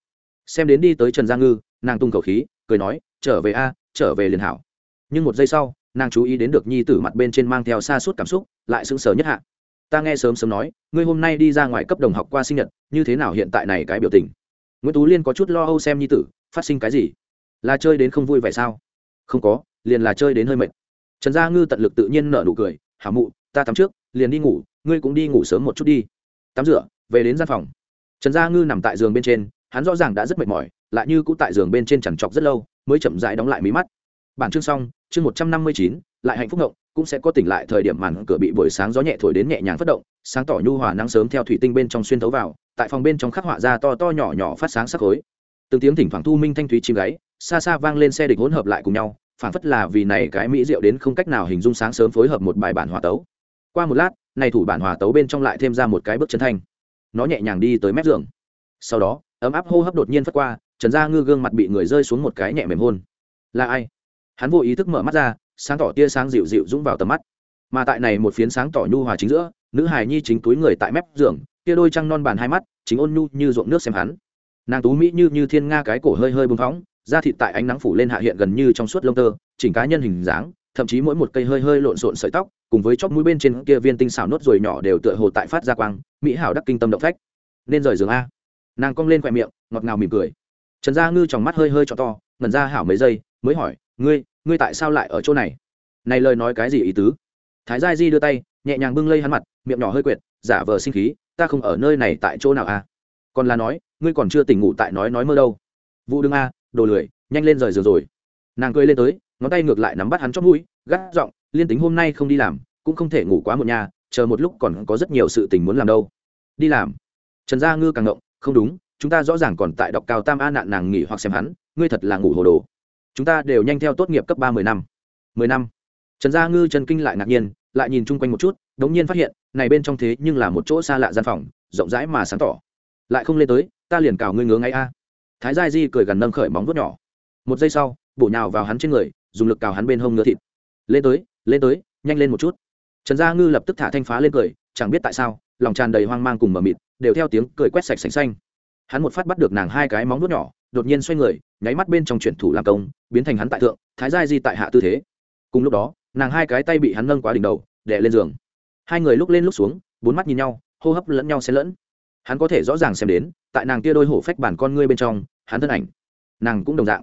Xem đến đi tới trần gia ngư, nàng tung cầu khí, cười nói, trở về a, trở về liền hảo. Nhưng một giây sau, nàng chú ý đến được nhi tử mặt bên trên mang theo xa suốt cảm xúc, lại sững sờ nhất hạ. Ta nghe sớm sớm nói, ngươi hôm nay đi ra ngoài cấp đồng học qua sinh nhật, như thế nào hiện tại này cái biểu tình? Nguyễn tú liên có chút lo âu xem nhi tử, phát sinh cái gì? Là chơi đến không vui vẻ sao? Không có, liền là chơi đến hơi mệt. Trần gia ngư tận lực tự nhiên nở nụ cười hả mụ, ta tắm trước, liền đi ngủ, ngươi cũng đi ngủ sớm một chút đi. Tắm rửa, về đến gian phòng. Trần gia ngư nằm tại giường bên trên, hắn rõ ràng đã rất mệt mỏi, lại như cũng tại giường bên trên chằn trọc rất lâu, mới chậm rãi đóng lại mí mắt. Bản chương xong, chương một trăm năm mươi chín, lại hạnh phúc ngộng cũng sẽ có tỉnh lại thời điểm màn cửa bị buổi sáng gió nhẹ thổi đến nhẹ nhàng phát động, sáng tỏ nhu hòa nắng sớm theo thủy tinh bên trong xuyên thấu vào, tại phòng bên trong khắc họa ra to to nhỏ nhỏ phát sáng sắc khối. Từng tiếng thỉnh thoảng thu minh thanh thúy chim gáy, xa xa vang lên xe địch hỗn hợp lại cùng nhau phản phất là vì này cái mỹ diệu đến không cách nào hình dung sáng sớm phối hợp một bài bản hòa tấu. Qua một lát, này thủ bản hòa tấu bên trong lại thêm ra một cái bước chân thanh. Nó nhẹ nhàng đi tới mép giường. Sau đó, ấm áp hô hấp đột nhiên phất qua, trần gia ngư gương mặt bị người rơi xuống một cái nhẹ mềm hôn. Là ai? Hắn vô ý thức mở mắt ra sáng tỏ tia sáng dịu dịu dũng vào tầm mắt. Mà tại này một phiến sáng tỏ nhu hòa chính giữa, nữ hài nhi chính túi người tại mép giường tia đôi trăng non bàn hai mắt, chính ôn nhu như ruộng nước xem hắn. Nàng tú mỹ như như thiên nga cái cổ hơi hơi bưng phóng, da thịt tại ánh nắng phủ lên hạ hiện gần như trong suốt lông tơ, chỉnh cá nhân hình dáng, thậm chí mỗi một cây hơi hơi lộn xộn sợi tóc, cùng với chóp mũi bên trên kia viên tinh xảo nốt ruồi nhỏ đều tựa hồ tại phát ra quang, mỹ hảo đắc kinh tâm động phách. Nên rời giường a. Nàng cong lên khoe miệng, ngọt ngào mỉm cười. Trần gia ngư trong mắt hơi hơi cho to, ngẩn ra hảo mấy giây, mới hỏi, ngươi ngươi tại sao lại ở chỗ này? Này lời nói cái gì ý tứ? Thái gia di đưa tay, nhẹ nhàng bưng lây hắn mặt, miệng nhỏ hơi quyệt giả vờ sinh khí, ta không ở nơi này tại chỗ nào à? còn là nói, ngươi còn chưa tỉnh ngủ tại nói nói mơ đâu. Vũ đương a, đồ lười, nhanh lên rời giường rồi. Nàng cười lên tới, ngón tay ngược lại nắm bắt hắn chót mũi, gắt giọng, liên tính hôm nay không đi làm, cũng không thể ngủ quá một nhà chờ một lúc còn có rất nhiều sự tình muốn làm đâu. Đi làm? Trần gia ngư càng ngộng, không đúng, chúng ta rõ ràng còn tại đọc cao tam a nạn nàng nghỉ hoặc xem hắn, ngươi thật là ngủ hồ đồ chúng ta đều nhanh theo tốt nghiệp cấp ba mười năm. Mười năm. Trần gia ngư, trần kinh lại ngạc nhiên, lại nhìn chung quanh một chút, đống nhiên phát hiện, này bên trong thế nhưng là một chỗ xa lạ gian phòng, rộng rãi mà sáng tỏ. Lại không lên tới, ta liền cào ngươi ngứa ngay a. Thái gia di cười gần nâng khởi móng vuốt nhỏ. Một giây sau, bổ nhào vào hắn trên người, dùng lực cào hắn bên hông ngứa thịt. Lên tới lên tới, nhanh lên một chút. Trần gia ngư lập tức thả thanh phá lên cười, chẳng biết tại sao, lòng tràn đầy hoang mang cùng mờ mịt, đều theo tiếng cười quét sạch sành xanh. Hắn một phát bắt được nàng hai cái móng vuốt nhỏ, đột nhiên xoay người, nháy mắt bên trong chuyển thủ làm công biến thành hắn tại thượng, thái giai di tại hạ tư thế. Cùng lúc đó, nàng hai cái tay bị hắn nâng quá đỉnh đầu, đè lên giường. Hai người lúc lên lúc xuống, bốn mắt nhìn nhau, hô hấp lẫn nhau xen lẫn. Hắn có thể rõ ràng xem đến, tại nàng kia đôi hổ phách bản con ngươi bên trong, hắn thân ảnh, nàng cũng đồng dạng.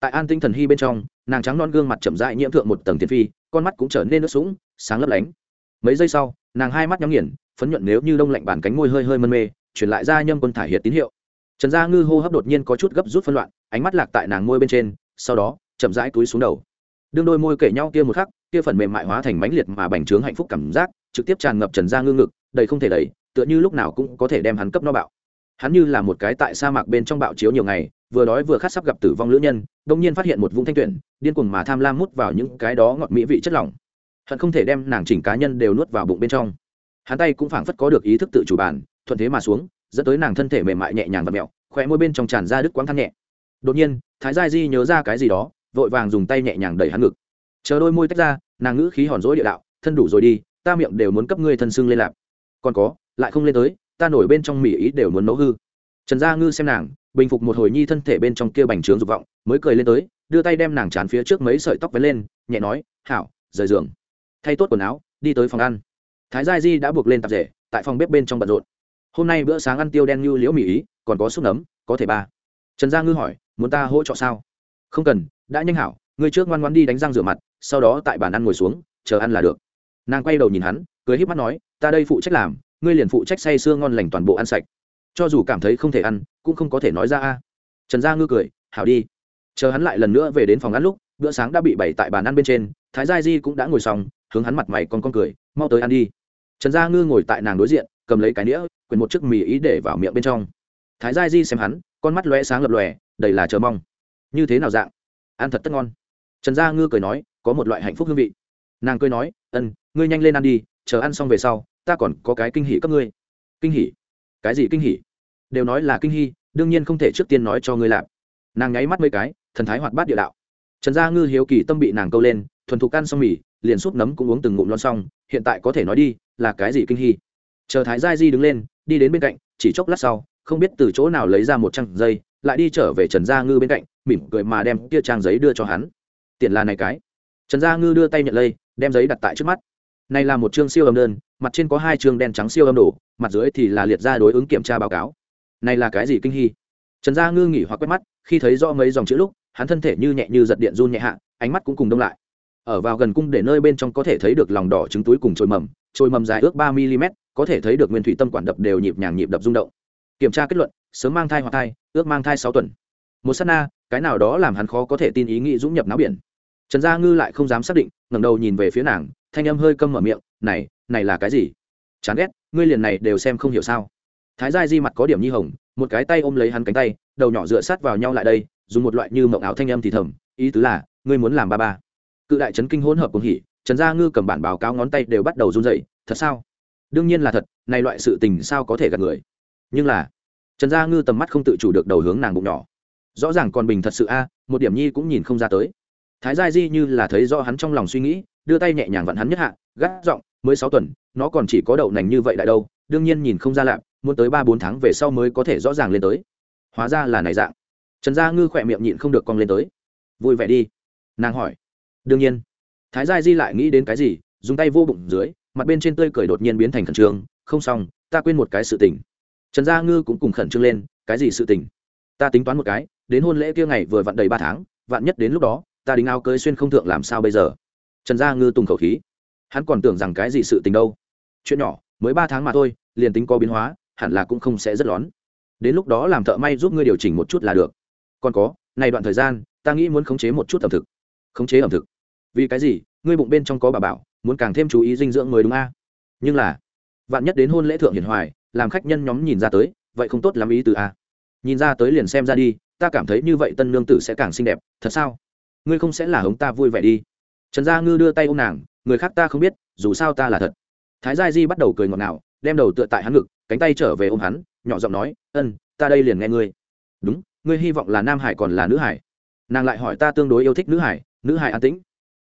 Tại an tinh thần hy bên trong, nàng trắng non gương mặt chậm rãi nhiễm thượng một tầng tiền phi, con mắt cũng trở nên nước sũng, sáng lấp lánh. Mấy giây sau, nàng hai mắt nhắm nghiền, phấn nhuận nếu như đông lạnh bản cánh môi hơi hơi mân mê chuyển lại ra nhâm quân thải hiệt tín hiệu. Trần gia ngư hô hấp đột nhiên có chút gấp rút phân loạn, ánh mắt lạc tại nàng môi bên trên sau đó, chậm rãi túi xuống đầu. Đương đôi môi kể nhau kia một khắc, kia phần mềm mại hóa thành mãnh liệt mà bành trướng hạnh phúc cảm giác, trực tiếp tràn ngập trần ra ngưng ngực, đầy không thể đầy tựa như lúc nào cũng có thể đem hắn cấp no bạo. Hắn như là một cái tại sa mạc bên trong bạo chiếu nhiều ngày, vừa đói vừa khát sắp gặp tử vong lữ nhân đông nhiên phát hiện một vũng thanh tuyển, điên cuồng mà tham lam mút vào những cái đó ngọt mỹ vị chất lỏng. Hận không thể đem nàng chỉnh cá nhân đều nuốt vào bụng bên trong. Hắn tay cũng phảng phất có được ý thức tự chủ bản, thuận thế mà xuống, dẫn tới nàng thân thể mềm mại nhẹ nhàng và mẹo khỏe môi bên trong tràn ra đứt quãng than nhẹ đột nhiên, thái gia di nhớ ra cái gì đó, vội vàng dùng tay nhẹ nhàng đẩy hắn ngực. Chờ đôi môi tách ra, nàng ngữ khí hòn rỗi địa đạo, thân đủ rồi đi, ta miệng đều muốn cấp ngươi thân xưng lên lạp. Còn có, lại không lên tới, ta nổi bên trong mỹ ý đều muốn nấu hư. Trần gia ngư xem nàng, bình phục một hồi nhi thân thể bên trong kia bành trướng dục vọng, mới cười lên tới, đưa tay đem nàng chán phía trước mấy sợi tóc vén lên, nhẹ nói, hảo, rời giường. Thay tốt quần áo, đi tới phòng ăn. Thái gia di đã buộc lên tạp rể tại phòng bếp bên trong bận rộn. Hôm nay bữa sáng ăn tiêu đen như liễu mỹ ý, còn có súp nấm, có thể ba. Trần gia ngư hỏi muốn ta hỗ trợ sao? Không cần, đã nhanh hảo, ngươi trước ngoan ngoan đi đánh răng rửa mặt, sau đó tại bàn ăn ngồi xuống, chờ ăn là được. Nàng quay đầu nhìn hắn, cười híp mắt nói, ta đây phụ trách làm, ngươi liền phụ trách say sưa ngon lành toàn bộ ăn sạch. Cho dù cảm thấy không thể ăn, cũng không có thể nói ra a. Trần gia ngư cười, hảo đi. Chờ hắn lại lần nữa về đến phòng ăn lúc, bữa sáng đã bị bày tại bàn ăn bên trên, thái gia di cũng đã ngồi xong, hướng hắn mặt mày con con cười, mau tới ăn đi. Trần gia ngư ngồi tại nàng đối diện, cầm lấy cái đĩa quyền một chiếc mì ý để vào miệng bên trong. Thái gia di xem hắn, con mắt lóe sáng lập lòe đầy là chờ mong. Như thế nào dạng? Ăn thật tất ngon. Trần gia ngư cười nói, có một loại hạnh phúc hương vị. Nàng cười nói, ân, ngươi nhanh lên ăn đi, chờ ăn xong về sau, ta còn có cái kinh hỉ cấp ngươi. Kinh hỉ? Cái gì kinh hỉ? Đều nói là kinh hỉ, đương nhiên không thể trước tiên nói cho ngươi làm nàng nháy mắt mấy cái, thần thái hoạt bát địa đạo. Trần gia ngư hiếu kỳ tâm bị nàng câu lên, thuần thục ăn xong mì, liền súp nấm cũng uống từng ngụm lon xong, hiện tại có thể nói đi, là cái gì kinh hỉ? Chờ thái gia di đứng lên, đi đến bên cạnh, chỉ chốc lát sau, không biết từ chỗ nào lấy ra một trang giấy lại đi trở về trần gia ngư bên cạnh, mỉm cười mà đem kia trang giấy đưa cho hắn. Tiền là này cái. Trần gia ngư đưa tay nhận lây, đem giấy đặt tại trước mắt. Này là một chương siêu âm đơn, mặt trên có hai chương đen trắng siêu âm đổ mặt dưới thì là liệt ra đối ứng kiểm tra báo cáo. Này là cái gì kinh hy trần gia ngư nghỉ hoặc quét mắt, khi thấy rõ mấy dòng chữ lúc, hắn thân thể như nhẹ như giật điện run nhẹ hạ, ánh mắt cũng cùng đông lại. Ở vào gần cung để nơi bên trong có thể thấy được lòng đỏ trứng túi cùng trôi mầm trôi mầm dài ước ba mm có thể thấy được nguyên thủy tâm quản đập đều nhịp nhàng nhịp đập rung động. Kiểm tra kết luận sớm mang thai hoặc thai, ước mang thai sáu tuần. Một s á t na, cái nào đó làm hắn khó có thể tin ý nghĩ dũng nhập náo biển. Trần gia ngư lại không dám xác định, ngẩng đầu nhìn về phía nàng, thanh âm hơi câm mở miệng, này này là cái gì? Chán ghét, ngươi liền này đều xem không hiểu sao. Thái gia di mặt có điểm nhi hồng, một cái tay ôm lấy hắn cánh tay, đầu nhỏ dựa sát vào nhau lại đây, dùng một loại như mộng áo thanh âm thì thầm, ý tứ là, ngươi muốn làm ba ba. Cự đại trấn kinh hỗn hợp cùng hỉ, trần gia ngư cầm bản báo cáo ngón tay đều bắt đầu run dậy thật sao? Đương nhiên là thật, này loại sự tình sao có thể gạt người? Nhưng là trần gia ngư tầm mắt không tự chủ được đầu hướng nàng bụng nhỏ. Rõ ràng còn bình thật sự a à, một điểm nhi cũng nhìn không ra tới. Thái gia di như là thấy do hắn trong lòng suy nghĩ, đưa tay nhẹ nhàng vặn hắn nhất hạ, gắt giọng, mới sáu tuần, nó còn chỉ có đậu nành như vậy đại đâu, đương nhiên nhìn không ra lạp muốn tới ba bốn tháng về sau mới có thể rõ ràng lên tới. Hóa ra là này dạng. Trần gia ngư khỏe miệng nhịn không được cong lên tới. Vui vẻ đi. Nàng hỏi. Đương nhiên. Thái gia di lại nghĩ đến cái gì, dùng tay vô bụng dưới, mặt bên trên tươi cười đột nhiên biến thành khẩn trương, không xong, ta quên một cái sự tình trần gia ngư cũng cùng khẩn trương lên, cái gì sự tình? Ta tính toán một cái, đến hôn lễ kia ngày vừa vặn đầy ba tháng, vạn nhất đến lúc đó, ta đính áo cưới xuyên không thượng làm sao bây giờ? Trần gia ngư tùng khẩu khí. Hắn còn tưởng rằng cái gì sự tình đâu. Chuyện nhỏ, mới ba tháng mà thôi, liền tính có biến hóa, hẳn là cũng không sẽ rất lón. Đến lúc đó làm thợ may giúp ngươi điều chỉnh một chút là được. Còn có, này đoạn thời gian, ta nghĩ muốn khống chế một chút ẩm thực. Khống chế ẩm thực? Vì cái gì? Ngươi bụng bên trong có bà bảo, muốn càng thêm chú ý dinh dưỡng mới đúng a? Nhưng là, vạn nhất đến hôn lễ thượng hiền hoài làm khách nhân nhóm nhìn ra tới, vậy không tốt lắm ý từ a. Nhìn ra tới liền xem ra đi, ta cảm thấy như vậy tân nương tử sẽ càng xinh đẹp, thật sao? Ngươi không sẽ là hống ta vui vẻ đi. Trần gia ngư đưa tay ô m nàng, người khác ta không biết, dù sao ta là thật. Thái gia di bắt đầu cười ngọt ngào, đem đầu tựa tại hắn ngực, cánh tay trở về ôm hắn, nhỏ giọng nói, ân, ta đây liền nghe ngươi. Đúng, ngươi hy vọng là nam hải còn là nữ hải? Nàng lại hỏi ta tương đối yêu thích nữ hải nữ hải an tĩnh.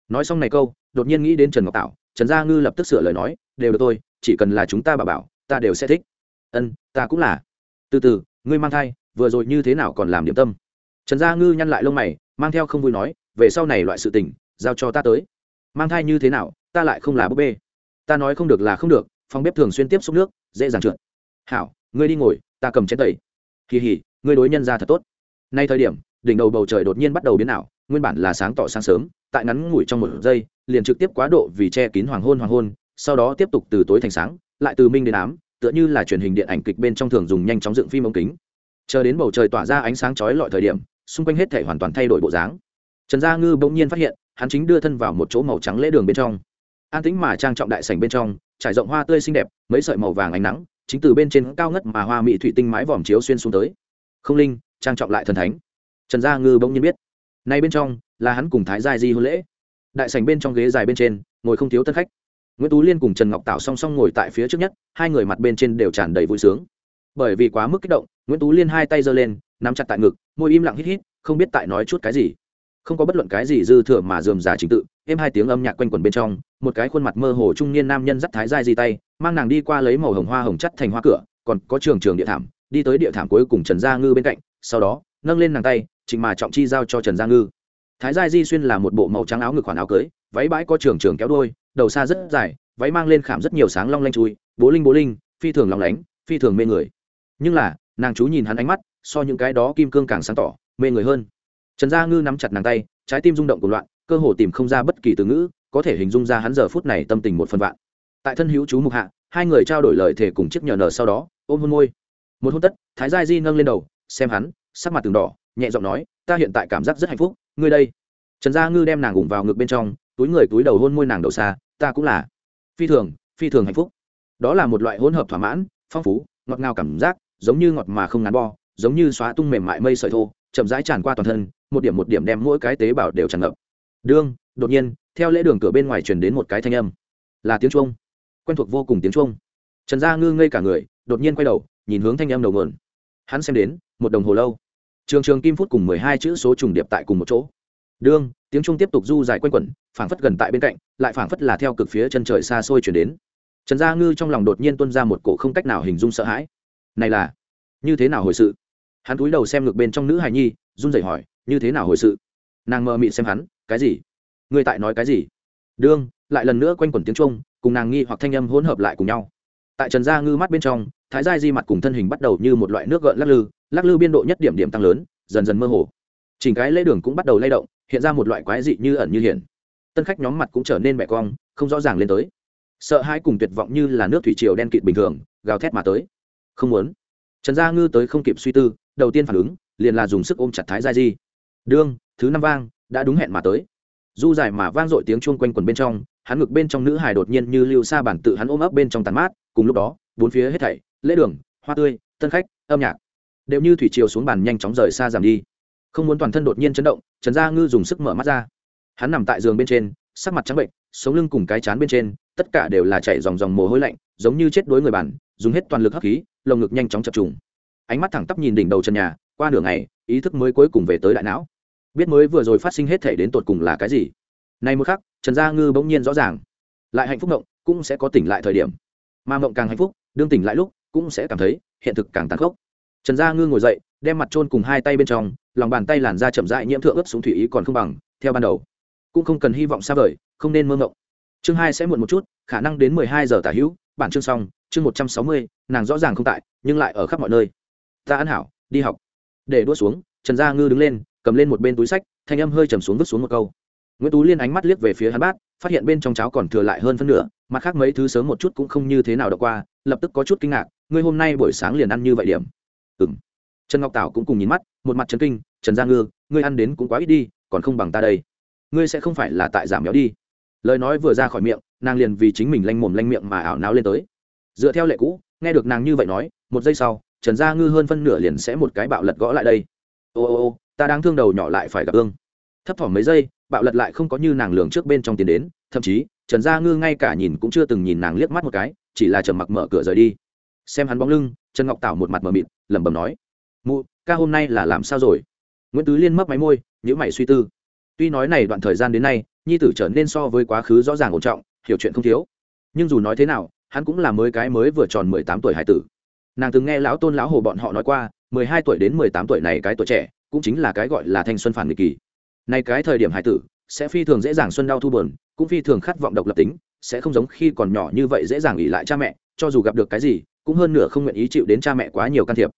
Nói xong này câu, đột nhiên nghĩ đến trần ngọc tạo trần gia ngư lập tức sửa lời nói, đều được tôi chỉ cần là chúng ta bà bảo, ta đều sẽ thích ân, ta cũng là. Từ từ, ngươi mang thai, vừa rồi như thế nào còn làm điểm tâm? Trần gia ngư nhăn lại lông mày, mang theo không vui nói, về sau này loại sự tình, giao cho ta tới. Mang thai như thế nào, ta lại không là búp bê. Ta nói không được là không được, phòng bếp thường xuyên tiếp xúc nước, dễ dàng trượt. Hảo, ngươi đi ngồi, ta cầm chén tẩy. Kỳ hỉ ngươi đối nhân ra thật tốt. Nay thời điểm, đỉnh đầu bầu trời đột nhiên bắt đầu biến ảo, nguyên bản là sáng tỏ sáng sớm, tại ngắn ngủi trong một giây, liền trực tiếp quá độ vì che kín hoàng hôn hoàng hôn, sau đó tiếp tục từ tối thành sáng, lại từ minh đến ám tựa như là truyền hình điện ảnh kịch bên trong thường dùng nhanh chóng dựng phim ống kính. Chờ đến bầu trời tỏa ra ánh sáng chói lọi thời điểm, xung quanh hết thể hoàn toàn thay đổi bộ dáng. Trần gia ngư bỗng nhiên phát hiện, hắn chính đưa thân vào một chỗ màu trắng lễ đường bên trong. An tĩnh mà trang trọng đại sảnh bên trong, trải rộng hoa tươi xinh đẹp, mấy sợi màu vàng ánh nắng, chính từ bên trên cao ngất mà hoa mỹ thủy tinh mái vòm chiếu xuyên xuống tới. Không linh, trang trọng lại thần thánh. Trần gia ngư bỗng nhiên biết, nay bên trong là hắn cùng thái giai di hôn lễ. Đại sảnh bên trong ghế dài bên trên, ngồi không thiếu tân khách nguyễn tú liên cùng trần ngọc tạo song song ngồi tại phía trước nhất, hai người mặt bên trên đều tràn đầy vui sướng. Bởi vì quá mức kích động, nguyễn tú liên hai tay giơ lên, nắm chặt tại ngực, môi im lặng hít hít, không biết tại nói chút cái gì. Không có bất luận cái gì dư thừa mà dườm giả trình tự, êm hai tiếng âm nhạc quanh quẩn bên trong, một cái khuôn mặt mơ hồ trung niên nam nhân dắt thái giai di tay, mang nàng đi qua lấy màu hồng hoa hồng chất thành hoa cửa, còn có trường trường địa thảm, đi tới địa thảm cuối cùng trần gia ngư bên cạnh, sau đó, nâng lên nàng tay trình mà trọng chi giao cho trần gia ngư. Thái giai di xuyên là một bộ màu trắng áo ngực khoản áo cưới, váy bãi có trường trường kéo đôi đầu xa rất dài, váy mang lên khảm rất nhiều sáng long lanh chui, bố linh bố linh, phi thường lòng lánh, phi thường mê người. Nhưng là, nàng chú nhìn hắn ánh mắt, so những cái đó kim cương càng sáng tỏ, mê người hơn. Trần gia ngư nắm chặt nàng tay, trái tim rung động của loạn, cơ hồ tìm không ra bất kỳ từ ngữ, có thể hình dung ra hắn giờ phút này tâm tình một phần vạn. Tại thân hữu chú mục hạ, hai người trao đổi lời thể cùng chiếc nhờ nở sau đó, ôm hôn môi. Một hôn tất, thái gia di nâng lên đầu, xem hắn, sắc mặt từng đỏ, nhẹ giọng nói, ta hiện tại cảm giác rất hạnh phúc, ngươi đây. Trần gia ngư đem nàng ủng vào ngực bên trong túi người túi đầu hôn môi nàng đầu xa, ta cũng là. Phi thường phi thường hạnh phúc. Đó là một loại hỗn hợp thỏa mãn, phong phú, ngọt ngào cảm giác, giống như ngọt mà không ngắn bo, giống như xóa tung mềm mại mây sợi thô, chậm rãi tràn qua toàn thân, một điểm một điểm đem mỗi cái tế bào đều tràn ngập. Đương, đột nhiên, theo lễ đường cửa bên ngoài truyền đến một cái thanh âm. Là tiếng chuông. Quen thuộc vô cùng tiếng chuông. Trần gia ngư ngây cả người, đột nhiên quay đầu, nhìn hướng thanh âm đầu nguồn. Hắn xem đến, một đồng hồ lâu. Trường trường kim phút cùng mười hai chữ số trùng điệp tại cùng một chỗ đương tiếng trung tiếp tục du dài quanh quẩn, phảng phất gần tại bên cạnh, lại phảng phất là theo cực phía chân trời xa xôi chuyển đến. Trần gia ngư trong lòng đột nhiên tuân ra một cổ không cách nào hình dung sợ hãi. Này là, như thế nào hồi sự? Hắn cúi đầu xem ngược bên trong nữ hài nhi, run rẩy hỏi, như thế nào hồi sự? Nàng mơ mị xem hắn, cái gì? Người tại nói cái gì? Đương, lại lần nữa quanh quẩn tiếng trung cùng nàng nghi hoặc thanh âm hỗn hợp lại cùng nhau. Tại trần gia ngư mắt bên trong, thái giai di mặt cùng thân hình bắt đầu như một loại nước gợn lắc lư lắc lư biên độ nhất điểm điểm tăng lớn, dần dần mơ hồ. Chỉnh cái lễ đường cũng bắt đầu lay động hiện ra một loại quái dị như ẩn như hiển tân khách nhóm mặt cũng trở nên mẹ cong, không rõ ràng lên tới. Sợ hãi cùng tuyệt vọng như là nước thủy triều đen kịt bình thường, gào thét mà tới. Không muốn. Trần gia ngư tới không kịp suy tư, đầu tiên phản ứng, liền là dùng sức ôm chặt thái gia di. Đương, thứ năm vang, đã đúng hẹn mà tới. Du dài mà vang dội tiếng chuông quanh quần bên trong, hắn ngực bên trong nữ hài đột nhiên như lưu xa bản tự hắn ôm ấp bên trong tàn mát, cùng lúc đó, bốn phía hết thảy, lễ đường, hoa tươi, tân khách, âm nhạc, đều như thủy chiều xuống bàn nhanh chóng rời xa giảm đi không muốn toàn thân đột nhiên chấn động, trần gia ngư dùng sức mở mắt ra. Hắn nằm tại giường bên trên, sắc mặt trắng bệnh, sống lưng cùng cái chán bên trên, tất cả đều là chảy dòng dòng mồ hôi lạnh, giống như chết đuối người bản, dùng hết toàn lực hấp khí, lồng ngực nhanh chóng chập trùng. Ánh mắt thẳng tắp nhìn đỉnh đầu trần nhà, qua nửa ngày, ý thức mới cuối cùng về tới đại não. Biết mới vừa rồi phát sinh hết thể đến tột cùng là cái gì. Nay một khắc, trần gia ngư bỗng nhiên rõ ràng. Lại hạnh phúc mộng cũng sẽ có tỉnh lại thời điểm. Mà mộng càng hạnh phúc, đương tỉnh lại lúc, cũng sẽ cảm thấy hiện thực càng tàn khốc. Trần gia ngư ngồi dậy, đem mặt trôn cùng hai tay bên trong lòng bàn tay làn da chậm rãi nhiễm thượng ướp xuống thủy ý còn không bằng, theo ban đầu. Cũng không cần hy vọng xa vời, không nên mơ mộng chương hai sẽ muộn một chút, khả năng đến mười hai giờ tả hữu, bản chương xong, chương một trăm sáu mươi, nàng rõ ràng không tại, nhưng lại ở khắp mọi nơi. Ta ăn hảo, đi học. Để đua xuống, trần gia ngư đứng lên, cầm lên một bên túi sách, thanh âm hơi trầm xuống vứt xuống một câu. Nguyễn tú liên ánh mắt liếc về phía hắn bát phát hiện bên trong cháo còn thừa lại hơn phân nửa, mặt khác mấy thứ sớm một chút cũng không như thế nào đọc qua, lập tức có chút kinh ngạc, ngươi hôm nay buổi sáng liền ăn như vậy điểm. Ừ m trần ngọc tảo cũng cùng nhìn mắt, một mặt trần kinh trần gia ngư, ngươi ăn đến cũng quá ít đi, còn không bằng ta đây. Ngươi sẽ không phải là tại giảm béo đi. Lời nói vừa ra khỏi miệng, nàng liền vì chính mình lanh mồm lanh miệng mà ảo náo lên tới. Dựa theo lệ cũ, nghe được nàng như vậy nói, một giây sau, trần gia ngư hơn phân nửa liền sẽ một cái bạo lật gõ lại đây. Ô ô ô, ta đang thương đầu nhỏ lại phải gặp ương thấp thỏm mấy giây, bạo lật lại không có như nàng lường trước bên trong tiền đến, thậm chí, trần gia ngư ngay cả nhìn cũng chưa từng nhìn nàng liếc mắt một cái, chỉ là trầm mặc mở cửa rời đi. Xem hắn bóng lưng, trần ngọc tảo một mặt mờ mịt, lẩm bẩm nói, mụ, ca hôm nay là làm sao rồi? Nguyễn tứ liên mấp máy môi nhữ mày suy tư tuy nói này đoạn thời gian đến nay nhi tử trở nên so với quá khứ rõ ràng ổn trọng hiểu chuyện không thiếu nhưng dù nói thế nào hắn cũng là mới cái mới vừa tròn mười tám tuổi hải tử nàng từng nghe lão tôn lão hồ bọn họ nói qua mười hai tuổi đến mười tám tuổi này cái tuổi trẻ cũng chính là cái gọi là thanh xuân phản nghịch kỳ nay cái thời điểm hải tử sẽ phi thường dễ dàng xuân đau thu buồn cũng phi thường khát vọng độc lập tính sẽ không giống khi còn nhỏ như vậy dễ dàng ỉ lại cha mẹ cho dù gặp được cái gì cũng hơn nửa không nguyện ý chịu đến cha mẹ quá nhiều can thiệp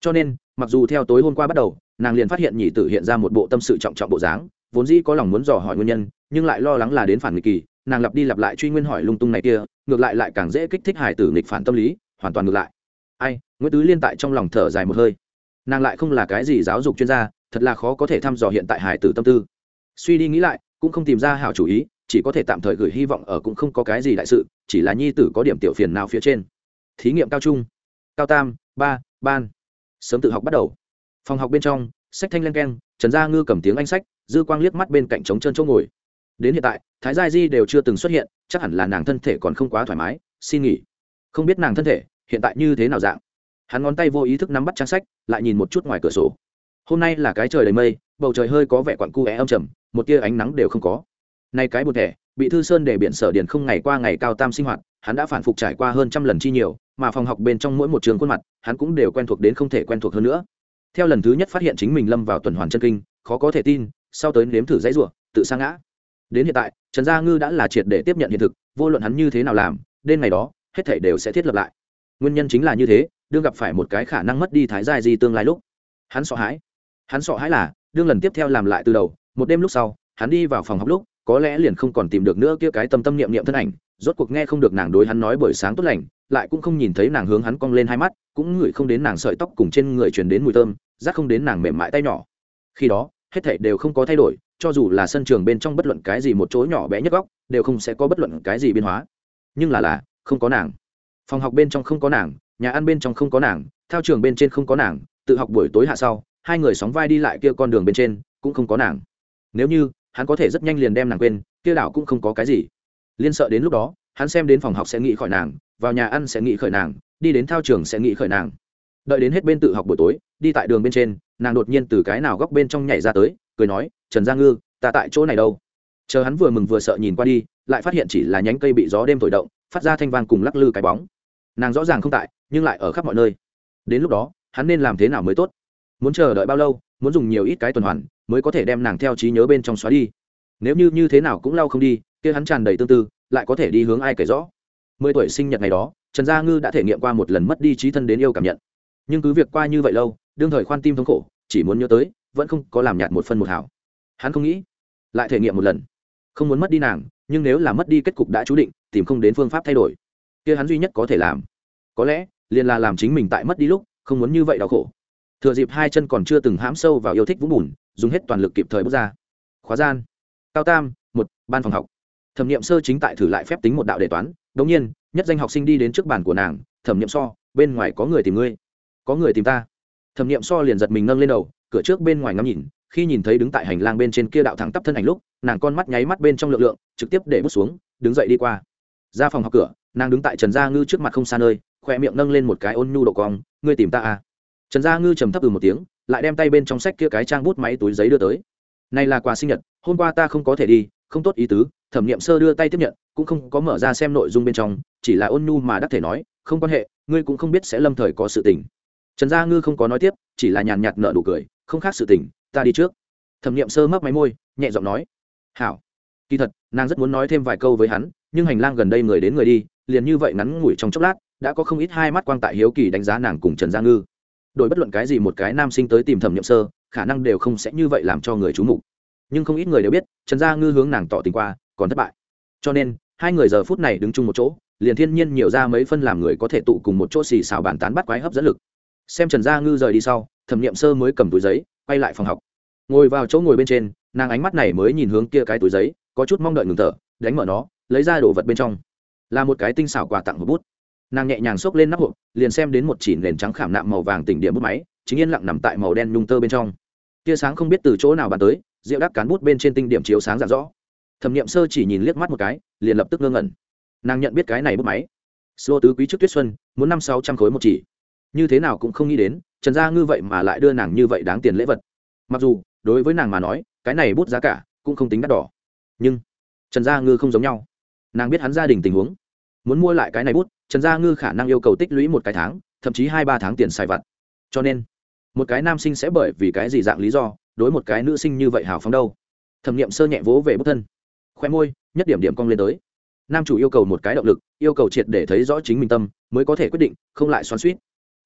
cho nên, mặc dù theo tối hôm qua bắt đầu, nàng liền phát hiện nhị tử hiện ra một bộ tâm sự trọng trọng bộ dáng, vốn dĩ có lòng muốn dò hỏi nguyên nhân, nhưng lại lo lắng là đến phản nghịch kỳ, nàng lặp đi lặp lại truy nguyên hỏi lung tung này kia, ngược lại lại càng dễ kích thích hải tử nghịch phản tâm lý, hoàn toàn ngược lại. Ai, nguyễn tứ liên tại trong lòng thở dài một hơi. Nàng lại không là cái gì giáo dục chuyên gia, thật là khó có thể thăm dò hiện tại hải tử tâm tư. Suy đi nghĩ lại, cũng không tìm ra hảo chủ ý, chỉ có thể tạm thời gửi hy vọng ở cũng không có cái gì đại sự, chỉ là nhi tử có điểm tiểu phiền nào phía trên. Thí nghiệm cao trung. Cao tam, ba, ban sớm tự học bắt đầu. Phòng học bên trong, sách thanh len keng, trần gia ngư cầm tiếng anh sách, dư quang liếc mắt bên cạnh trống chân chỗ ngồi. Đến hiện tại, thái gia di đều chưa từng xuất hiện, chắc hẳn là nàng thân thể còn không quá thoải mái, xin nghỉ. Không biết nàng thân thể, hiện tại như thế nào dạng. Hắn ngón tay vô ý thức nắm bắt trang sách, lại nhìn một chút ngoài cửa sổ. Hôm nay là cái trời đầy mây, bầu trời hơi có vẻ quặn cu é âm trầm, một tia ánh nắng đều không có. Nay cái một thẻ bị thư sơn để biện sở điền không ngày qua ngày cao tam sinh hoạt, hắn đã phản phục trải qua hơn trăm lần chi nhiều mà phòng học bên trong mỗi một trường khuôn mặt, hắn cũng đều quen thuộc đến không thể quen thuộc hơn nữa. Theo lần thứ nhất phát hiện chính mình lâm vào tuần hoàn chân kinh, khó có thể tin, sau tới nếm thử dãy rủa, tự sa ngã. Đến hiện tại, trần gia ngư đã là triệt để tiếp nhận hiện thực, vô luận hắn như thế nào làm đêm ngày đó, hết thảy đều sẽ thiết lập lại. Nguyên nhân chính là như thế, đương gặp phải một cái khả năng mất đi thái giai di tương lai lúc, hắn sợ hãi. Hắn sợ hãi là, đương lần tiếp theo làm lại từ đầu, một đêm lúc sau, hắn đi vào phòng học lúc, có lẽ liền không còn tìm được nữa kia cái tâm tâm niệm niệm thân ảnh, rốt cuộc nghe không được nàng đối hắn nói buổi sáng tốt lành lại cũng không nhìn thấy nàng hướng hắn cong lên hai mắt, cũng ngửi không đến nàng sợi tóc cùng trên người truyền đến mùi thơm rác không đến nàng mềm mại tay nhỏ. Khi đó, hết thảy đều không có thay đổi, cho dù là sân trường bên trong bất luận cái gì một chỗ nhỏ bé nhất góc, đều không sẽ có bất luận cái gì biến hóa. Nhưng là là, không có nàng. Phòng học bên trong không có nàng, nhà ăn bên trong không có nàng theo trường bên trên không có nàng, tự học buổi tối hạ sau, hai người sóng vai đi lại kia con đường bên trên, cũng không có nàng. Nếu như, hắn có thể rất nhanh liền đem nàng quên, kia đảo cũng không có cái gì. Liên sợ đến lúc đó, hắn xem đến phòng học sẽ nghĩ khỏi nàng vào nhà ăn sẽ nghĩ khởi nàng, đi đến thao trường sẽ nghĩ khởi nàng. Đợi đến hết bên tự học buổi tối, đi tại đường bên trên, nàng đột nhiên từ cái nào góc bên trong nhảy ra tới, cười nói, trần gia ngư, ta tại chỗ này đâu? Chờ hắn vừa mừng vừa sợ nhìn qua đi, lại phát hiện chỉ là nhánh cây bị gió đêm thổi động, phát ra thanh vang cùng lắc lư cái bóng. Nàng rõ ràng không tại, nhưng lại ở khắp mọi nơi. Đến lúc đó, hắn nên làm thế nào mới tốt? Muốn chờ đợi bao lâu, muốn dùng nhiều ít cái tuần hoàn mới có thể đem nàng theo trí nhớ bên trong xóa đi? Nếu như như thế nào cũng lau không đi, kia hắn tràn đầy tương tư, lại có thể đi hướng ai kể rõ? Mười tuổi sinh nhật ngày đó, trần gia ngư đã thể nghiệm qua một lần mất đi trí thân đến yêu cảm nhận. Nhưng cứ việc qua như vậy lâu, đương thời khoan tim thống khổ, chỉ muốn nhớ tới, vẫn không có làm nhạt một phân một hảo hắn không nghĩ, lại thể nghiệm một lần. Không muốn mất đi nàng, nhưng nếu là mất đi kết cục đã chú định, tìm không đến phương pháp thay đổi. Kia hắn duy nhất có thể làm, có lẽ, liền là làm chính mình tại mất đi lúc, không muốn như vậy đau khổ. Thừa dịp hai chân còn chưa từng hãm sâu vào yêu thích vũng bùn, dùng hết toàn lực kịp thời bước ra. Khóa gian. Cao tam, một, ban phòng học. Thẩm n i ệ m sơ chính tại thử lại phép tính một đạo đề toán đống nhiên, nhất danh học sinh đi đến trước bàn của nàng, thẩm n i ệ m so, bên ngoài có người tìm ngươi. Có người tìm ta. Thẩm n i ệ m so liền giật mình nâng lên đầu, cửa trước bên ngoài ngắm nhìn, khi nhìn thấy đứng tại hành lang bên trên kia đạo thẳng tắp thân ảnh lúc, nàng con mắt nháy mắt bên trong lượng lượng, trực tiếp để bước xuống, đứng dậy đi qua. Ra phòng học cửa, nàng đứng tại trần gia ngư trước mặt không xa nơi khoe miệng nâng lên một cái ôn nhu độ cong, ngươi tìm ta à? Trần gia ngư trầm thấp ừ một tiếng, lại đem tay bên trong sách kia cái trang bút máy túi giấy đưa tới. Này là quà sinh nhật, hôm qua ta không có thể đi, không tốt ý tứ thẩm nghiệm sơ đưa tay tiếp nhận, cũng không có mở ra xem nội dung bên trong, chỉ là ôn nhu mà đắc thể nói, không quan hệ, ngươi cũng không biết sẽ lâm thời có sự tình. Trần gia ngư không có nói tiếp, chỉ là nhàn nhạt nợ đủ cười, không khác sự tình, ta đi trước. Thẩm nghiệm sơ mấp máy môi, nhẹ giọng nói, hảo. Kỳ thật, nàng rất muốn nói thêm vài câu với hắn, nhưng hành lang gần đây người đến người đi, liền như vậy ngắn ngủi trong chốc lát, đã có không ít hai mắt quang tại hiếu kỳ đánh giá nàng cùng trần gia ngư. Đổi bất luận cái gì một cái nam sinh tới tìm thẩm nhậm sơ, khả năng đều không sẽ như vậy làm cho người c h mục. Nhưng không ít người đều biết, trần gia ngư hướng nàng tỏ tình qua còn thất bại. Cho nên, hai người giờ phút này đứng chung một chỗ, liền thiên nhiên nhiều ra mấy phân làm người có thể tụ cùng một chỗ xì xào bàn tán bắt quái hấp dẫn lực. Xem trần gia ngư rời đi sau, thẩm nghiệm sơ mới cầm túi giấy, quay lại phòng học. Ngồi vào chỗ ngồi bên trên, nàng ánh mắt này mới nhìn hướng kia cái túi giấy, có chút mong đợi ngừng thở, đánh mở nó, lấy ra đồ vật bên trong. Là một cái tinh xảo quà tặng một bút. Nàng nhẹ nhàng xốc lên nắp hộp, liền xem đến một chỉ nền trắng khảm nạm màu vàng tỉnh điểm bút máy, chính yên lặng nằm tại màu đen nhung tơ bên trong. Tia sáng không biết từ chỗ nào bàn tới, rượu đắc cán bút bên trên tinh điểm chiếu sáng rạng rõ thẩm nghiệm sơ chỉ nhìn liếc mắt một cái, liền lập tức ngơ ngẩn. Nàng nhận biết cái này bút máy. Sô tứ quý trước tuyết xuân, muốn năm sáu trăm khối một chỉ. Như thế nào cũng không nghĩ đến, trần gia ngư vậy mà lại đưa nàng như vậy đáng tiền lễ vật. Mặc dù, đối với nàng mà nói, cái này bút giá cả cũng không tính đắt đỏ. Nhưng, trần gia ngư không giống nhau. Nàng biết hắn gia đình tình huống. Muốn mua lại cái này bút, trần gia ngư khả năng yêu cầu tích lũy một cái tháng, thậm chí hai ba tháng tiền xài vặt. Cho nên, một cái nam sinh sẽ bởi vì cái gì dạng lý do, đối một cái nữ sinh như vậy hào phóng đâu? Thẩm nghiệm sơ nhẹ vỗ về bút thân khoe môi, nhất điểm điểm cong lên tới. Nam chủ yêu cầu một cái động lực, yêu cầu triệt để thấy rõ chính mình tâm, mới có thể quyết định, không lại xoắn suýt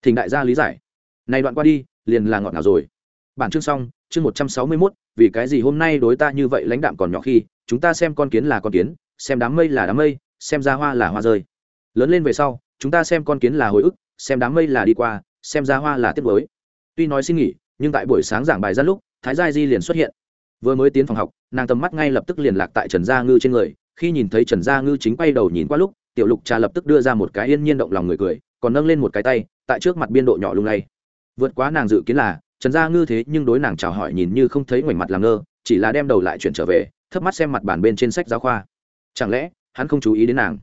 thỉnh đại gia lý giải. Này đoạn qua đi, liền là ngọt nào rồi. Bản chương xong, chương một trăm sáu mươi mốt, vì cái gì hôm nay đối ta như vậy lãnh đạm còn nhỏ khi, chúng ta xem con kiến là con kiến, xem đám mây là đám mây, xem ra hoa là hoa rơi. Lớn lên về sau, chúng ta xem con kiến là hồi ức, xem đám mây là đi qua, xem ra hoa là tiếp với tuy nói xin nghỉ, nhưng tại buổi sáng giảng bài ra lúc, thái gia di liền xuất hiện vừa mới tiến phòng học, nàng tầm mắt ngay lập tức liền lạc tại trần gia ngư trên người. Khi nhìn thấy trần gia ngư chính quay đầu nhìn qua lúc, tiểu lục trà lập tức đưa ra một cái yên nhiên động lòng người cười, còn nâng lên một cái tay, tại trước mặt biên độ nhỏ lung lay. Vượt quá nàng dự kiến là, trần gia ngư thế nhưng đối nàng chào hỏi nhìn như không thấy ngoảnh mặt làm ngơ, chỉ là đem đầu lại chuyển trở về, thấp mắt xem mặt bản bên trên sách giáo khoa. Chẳng lẽ, hắn không chú ý đến nàng?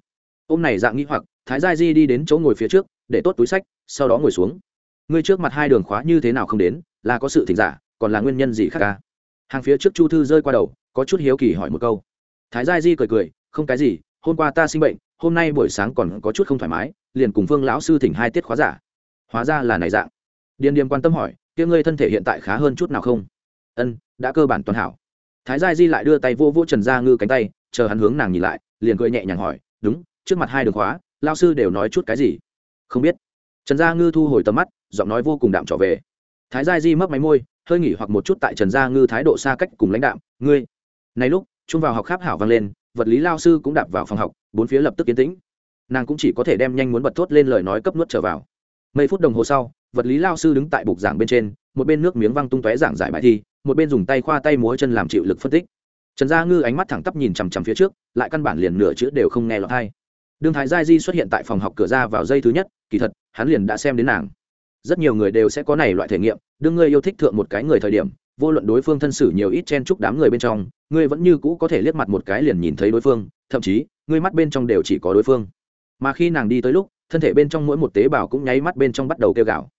Ôm này dạng nghĩ hoặc, thái gia di đi đến chỗ ngồi phía trước, để tốt túi sách, sau đó ngồi xuống. Ngươi trước mặt hai đường khóa như thế nào không đến, là có sự thỉnh giả, còn là nguyên nhân gì khác ca hàng phía trước chu thư rơi qua đầu, có chút hiếu kỳ hỏi một câu. Thái gia di cười cười, không cái gì, hôm qua ta sinh bệnh, hôm nay buổi sáng còn có chút không thoải mái, liền cùng phương lão sư thỉnh hai tiết khóa giả. Hóa ra là này dạng. Điền điềm quan tâm hỏi, kia ngươi thân thể hiện tại khá hơn chút nào không? Ân, đã cơ bản toàn hảo. Thái gia di lại đưa tay vô vô trần gia ngư cánh tay, chờ hắn hướng nàng nhìn lại, liền cười nhẹ nhàng hỏi, đúng, trước mặt hai đường khóa lao sư đều nói chút cái gì? Không biết. Trần gia ngư thu hồi tầm mắt, giọng nói vô cùng đạm trở về. Thái gia di mấp máy môi hơi nghỉ hoặc một chút tại trần gia ngư thái độ xa cách cùng lãnh đạm, ngươi. Này lúc chung vào học kháp hảo vang lên, vật lý lao sư cũng đạp vào phòng học, bốn phía lập tức yên tĩnh. Nàng cũng chỉ có thể đem nhanh muốn bật thốt lên lời nói cấp nuốt trở vào. Mấy phút đồng hồ sau, vật lý lao sư đứng tại bục giảng bên trên, một bên nước miếng văng tung tóe giảng giải bài thi, một bên dùng tay khoa tay múa chân làm chịu lực phân tích. Trần gia ngư ánh mắt thẳng tắp nhìn chằm chằm phía trước, lại căn bản liền nửa chữ đều không nghe lọt hay đương thái gia di xuất hiện tại phòng học cửa ra vào dây thứ nhất, kỳ thật, hắn liền đã xem đến nàng. Rất nhiều người đều sẽ có này loại thể nghiệm đương ngươi yêu thích thượng một cái người thời điểm, vô luận đối phương thân xử nhiều ít chen chúc đám người bên trong, ngươi vẫn như cũ có thể liếc mặt một cái liền nhìn thấy đối phương, thậm chí, ngươi mắt bên trong đều chỉ có đối phương. Mà khi nàng đi tới lúc, thân thể bên trong mỗi một tế bào cũng nháy mắt bên trong bắt đầu kêu gạo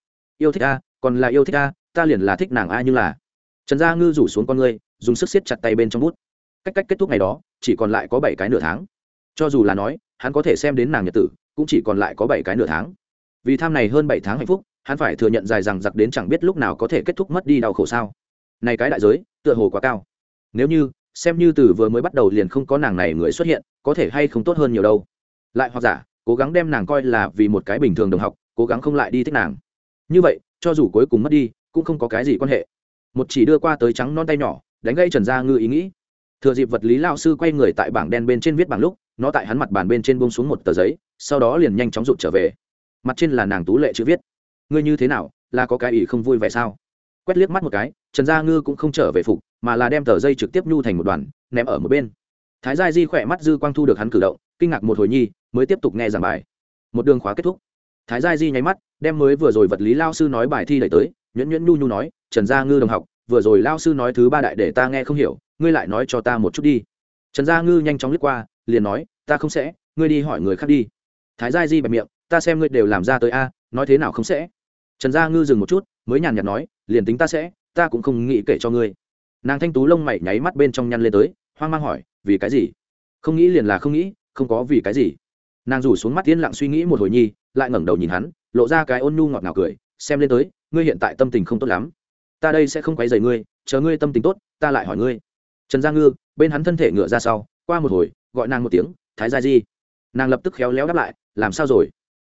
yêu thích a, còn là yêu thích a, ta liền là thích nàng a như là. Trần gia ngư rủ xuống con ngươi, dùng sức siết chặt tay bên trong bút. Cách cách kết thúc ngày đó, chỉ còn lại có bảy cái nửa tháng. Cho dù là nói, hắn có thể xem đến nàng nhật tử, cũng chỉ còn lại có bảy cái nửa tháng. Vì tham này hơn bảy tháng hạnh phúc hắn phải thừa nhận dài rằng giặc đến chẳng biết lúc nào có thể kết thúc mất đi đau khổ sao. Này cái đại giới, tựa hồ quá cao. Nếu như, xem như từ vừa mới bắt đầu liền không có nàng này người xuất hiện, có thể hay không tốt hơn nhiều đâu. Lại hoặc giả, cố gắng đem nàng coi là vì một cái bình thường đồng học, cố gắng không lại đi thích nàng. Như vậy, cho dù cuối cùng mất đi, cũng không có cái gì quan hệ. Một chỉ đưa qua tới trắng non tay nhỏ, đánh gây trần gia ngư ý nghĩ. Thừa dịp vật lý lao sư quay người tại bảng đen bên trên viết bảng lúc, nó tại hắn mặt bàn bên trên bông xuống một tờ giấy, sau đó liền nhanh chóng rụt trở về. Mặt trên là nàng tú lệ chữ viết ngươi như thế nào, là có cái ý không vui vẻ sao? Quét liếc mắt một cái, trần gia ngư cũng không trở về phục, mà là đem tờ dây trực tiếp nhu thành một đoàn, ném ở một bên. Thái gia di khỏe mắt dư quang thu được hắn cử động, kinh ngạc một hồi nhi, mới tiếp tục nghe giảng bài. Một đường khóa kết thúc. Thái gia di nháy mắt, đem mới vừa rồi vật lý lao sư nói bài thi đẩy tới, nhuyễn nhuyễn nhu nhu nói, trần gia ngư đồng học, vừa rồi lao sư nói thứ ba đại để ta nghe không hiểu, ngươi lại nói cho ta một chút đi. Trần gia ngư nhanh chóng lướt qua, liền nói, ta không sẽ, ngươi đi hỏi người khác đi. Thái gia di bẹp miệng, ta xem ngươi đều làm ra tới a, nói thế nào không sẽ? Trần gia ngư dừng một chút, mới nhàn nhạt nói, liền tính ta sẽ, ta cũng không nghĩ kể cho ngươi. Nàng thanh tú lông mày nháy mắt bên trong nhăn lên tới, hoang mang hỏi, vì cái gì? Không nghĩ liền là không nghĩ, không có vì cái gì. Nàng rủ xuống mắt tiến lặng suy nghĩ một hồi nhi, lại ngẩng đầu nhìn hắn, lộ ra cái ôn nhu ngọt ngào cười, xem lên tới, ngươi hiện tại tâm tình không tốt lắm. Ta đây sẽ không quấy rầy ngươi, chờ ngươi tâm tình tốt, ta lại hỏi ngươi. Trần gia ngư, bên hắn thân thể ngựa ra sau, qua một hồi, gọi nàng một tiếng, thái gia di. Nàng lập tức khéo léo đáp lại, làm sao rồi?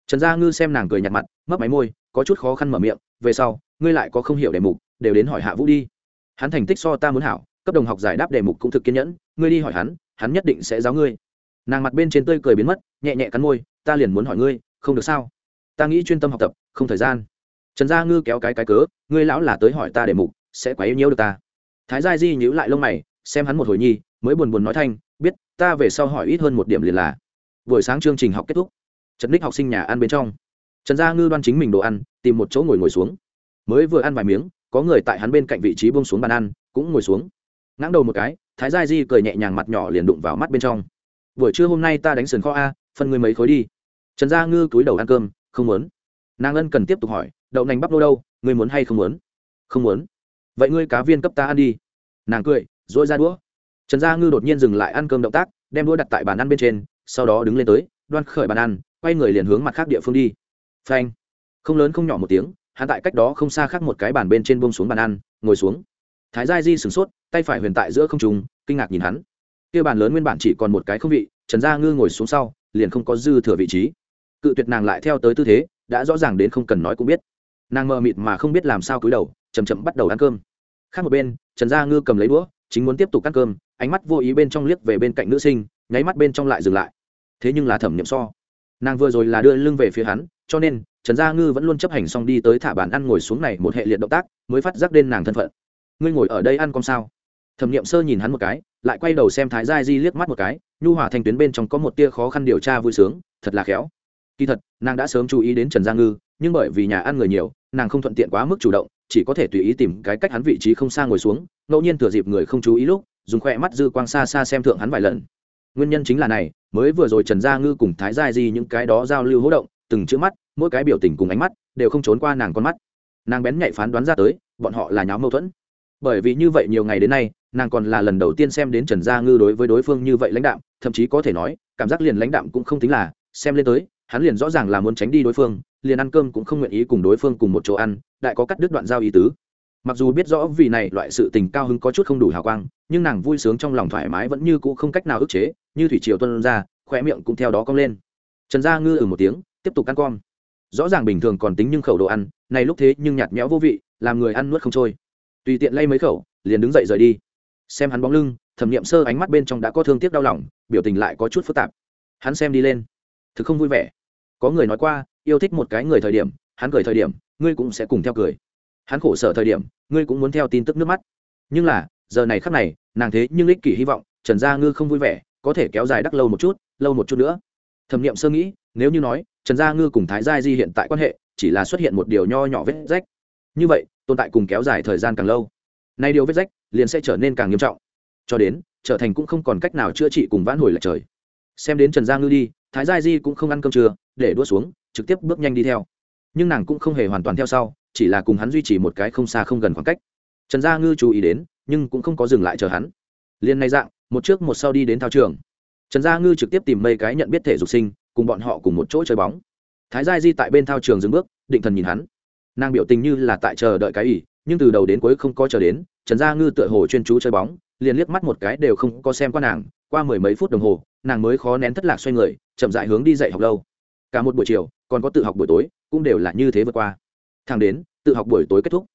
Trần gia ngư xem nàng cười nhạt mặt, mấp máy môi có chút khó khăn mở miệng, về sau, ngươi lại có không hiểu đề mục, đều đến hỏi hạ vũ đi. Hắn thành tích so ta muốn hảo, cấp đồng học giải đáp đề mục cũng thực kiên nhẫn, ngươi đi hỏi hắn hắn nhất định sẽ giáo ngươi. Nàng mặt bên trên tươi cười biến mất, nhẹ nhẹ cắn môi, ta liền muốn hỏi ngươi, không được sao? Ta nghĩ chuyên tâm học tập, không thời gian. Trần gia ngư kéo cái cái cớ, ngươi lão là tới hỏi ta đề mục, sẽ quá yêu nhiễu được ta? Thái gia di nhíu lại lông mày, xem hắn một hồi nhi, mới buồn buồn nói thanh, biết, ta về sau hỏi ít hơn một điểm liền là. Buổi sáng chương trình học kết thúc. Trần ních học sinh nhà ăn bên trong trần gia ngư đoan chính mình đồ ăn, tìm một chỗ ngồi ngồi xuống. Mới vừa ăn vài miếng, có người tại hắn bên cạnh vị trí buông xuống bàn ăn, cũng ngồi xuống. Ngãng đầu một cái, thái gia di cười nhẹ nhàng mặt nhỏ liền đụng vào mắt bên trong. Buổi trưa hôm nay ta đánh sườn kho a, phân người mấy khối đi. Trần gia ngư cúi đầu ăn cơm, không muốn. Nàng ân cần tiếp tục hỏi, đậu nành bắp lô đâu, ngươi muốn hay không muốn? Không muốn. Vậy ngươi cá viên cấp ta ăn đi. Nàng cười dỗi ra đũa. Trần gia ngư đột nhiên dừng lại ăn cơm động tác, đem đũa đặt tại bàn ăn bên trên, sau đó đứng lên tới, đoan khởi bàn ăn, quay người liền hướng mặt khác địa phương đi phanh. Không lớn không nhỏ một tiếng, hắn tại cách đó không xa khác một cái bàn bên trên bông xuống bàn ăn, ngồi xuống. Thái gia di sửng sốt, tay phải huyền tại giữa không trùng kinh ngạc nhìn hắn. Kia bàn lớn nguyên bản chỉ còn một cái không vị, trần gia ngư ngồi xuống sau, liền không có dư thừa vị trí. Cự tuyệt nàng lại theo tới tư thế, đã rõ ràng đến không cần nói cũng biết. Nàng mờ mịt mà không biết làm sao cúi đầu chầm chậm bắt đầu ăn cơm. Khác một bên, trần gia ngư cầm lấy đũa, chính muốn tiếp tục ăn cơm, ánh mắt vô ý bên trong liếc về bên cạnh nữ sinh, nháy mắt bên trong lại dừng lại. Thế nhưng là thẩm nghiệm so nàng vừa rồi là đưa lưng về phía hắn, cho nên, trần gia ngư vẫn luôn chấp hành xong đi tới thả bàn ăn ngồi xuống này một hệ liệt động tác, mới phát giác đến nàng thân phận. Ngươi ngồi ở đây ăn con sao? Thẩm nghiệm sơ nhìn hắn một cái, lại quay đầu xem thái gia di liếc mắt một cái, nhu hòa thanh tuyến bên trong có một tia khó khăn điều tra vui sướng, thật là khéo. Kỳ thật, nàng đã sớm chú ý đến trần gia ngư, nhưng bởi vì nhà ăn người nhiều, nàng không thuận tiện quá mức chủ động, chỉ có thể tùy ý tìm cái cách hắn vị trí không xa ngồi xuống, ngẫu nhiên thừa dịp người không chú ý lúc, dùng khoe mắt dư quang xa xa xem thượng hắn vài lần nguyên nhân chính là này, mới vừa rồi trần gia ngư cùng thái gia di những cái đó giao lưu hỗ động, từng chữ mắt, mỗi cái biểu tình cùng ánh mắt, đều không trốn qua nàng con mắt. Nàng bén nhạy phán đoán ra tới, bọn họ là nháo mâu thuẫn. Bởi vì như vậy nhiều ngày đến nay, nàng còn là lần đầu tiên xem đến trần gia ngư đối với đối phương như vậy lãnh đạm, thậm chí có thể nói, cảm giác liền lãnh đạm cũng không tính là, xem lên tới, hắn liền rõ ràng là muốn tránh đi đối phương, liền ăn cơm cũng không nguyện ý cùng đối phương cùng một chỗ ăn, đại có cắt đứt đoạn giao ý tứ mặc dù biết rõ vì này loại sự tình cao hứng có chút không đủ hào quang, nhưng nàng vui sướng trong lòng thoải mái vẫn như cũ không cách nào ức chế, như thủy triều tuân ra khỏe miệng cũng theo đó cong lên. Trần gia ngư ừ một tiếng, tiếp tục ăn con. Rõ ràng bình thường còn tính nhưng khẩu đồ ăn, này lúc thế nhưng nhạt nhẽo vô vị, làm người ăn nuốt không trôi. Tùy tiện lay mấy khẩu, liền đứng dậy rời đi. Xem hắn bóng lưng, thẩm nghiệm sơ ánh mắt bên trong đã có thương tiếc đau lòng, biểu tình lại có chút phức tạp. Hắn xem đi lên. Thực không vui vẻ. Có người nói qua, yêu thích một cái người thời điểm, hắn cười thời điểm, ngươi cũng sẽ cùng theo cười hắn khổ sở thời điểm, ngươi cũng muốn theo tin tức nước mắt. Nhưng là, giờ này khắc này, nàng thế nhưng ích kỷ hy vọng, trần gia ngư không vui vẻ, có thể kéo dài đắc lâu một chút, lâu một chút nữa. Thẩm nghiệm sơ nghĩ, nếu như nói, trần gia ngư cùng thái gia di hiện tại quan hệ, chỉ là xuất hiện một điều nho nhỏ vết rách. Như vậy, tồn tại cùng kéo dài thời gian càng lâu, nay điều vết rách liền sẽ trở nên càng nghiêm trọng. Cho đến, trở thành cũng không còn cách nào chữa trị cùng vãn hồi lại trời. Xem đến trần gia ngư đi, thái gia di cũng không ăn cơm trưa, để đua xuống, trực tiếp bước nhanh đi theo. Nhưng nàng cũng không hề hoàn toàn theo sau chỉ là cùng hắn duy trì một cái không xa không gần khoảng cách. Trần gia ngư chú ý đến, nhưng cũng không có dừng lại chờ hắn. Liền nay dạng, một trước một sau đi đến thao trường. Trần gia ngư trực tiếp tìm mấy cái nhận biết thể dục sinh, cùng bọn họ cùng một chỗ chơi bóng. Thái gia di tại bên thao trường dừng bước, định thần nhìn hắn. Nàng biểu tình như là tại chờ đợi cái ỉ nhưng từ đầu đến cuối không có chờ đến, trần gia ngư tựa hồ chuyên chú chơi bóng, liền liếc mắt một cái đều không có xem qua nàng. Qua mười mấy phút đồng hồ, nàng mới khó nén thất lạc xoay người, chậm dại hướng đi dạy học lâu. Cả một buổi chiều, còn có tự học buổi tối, cũng đều là như thế vượt qua thang đến, tự học buổi tối kết thúc.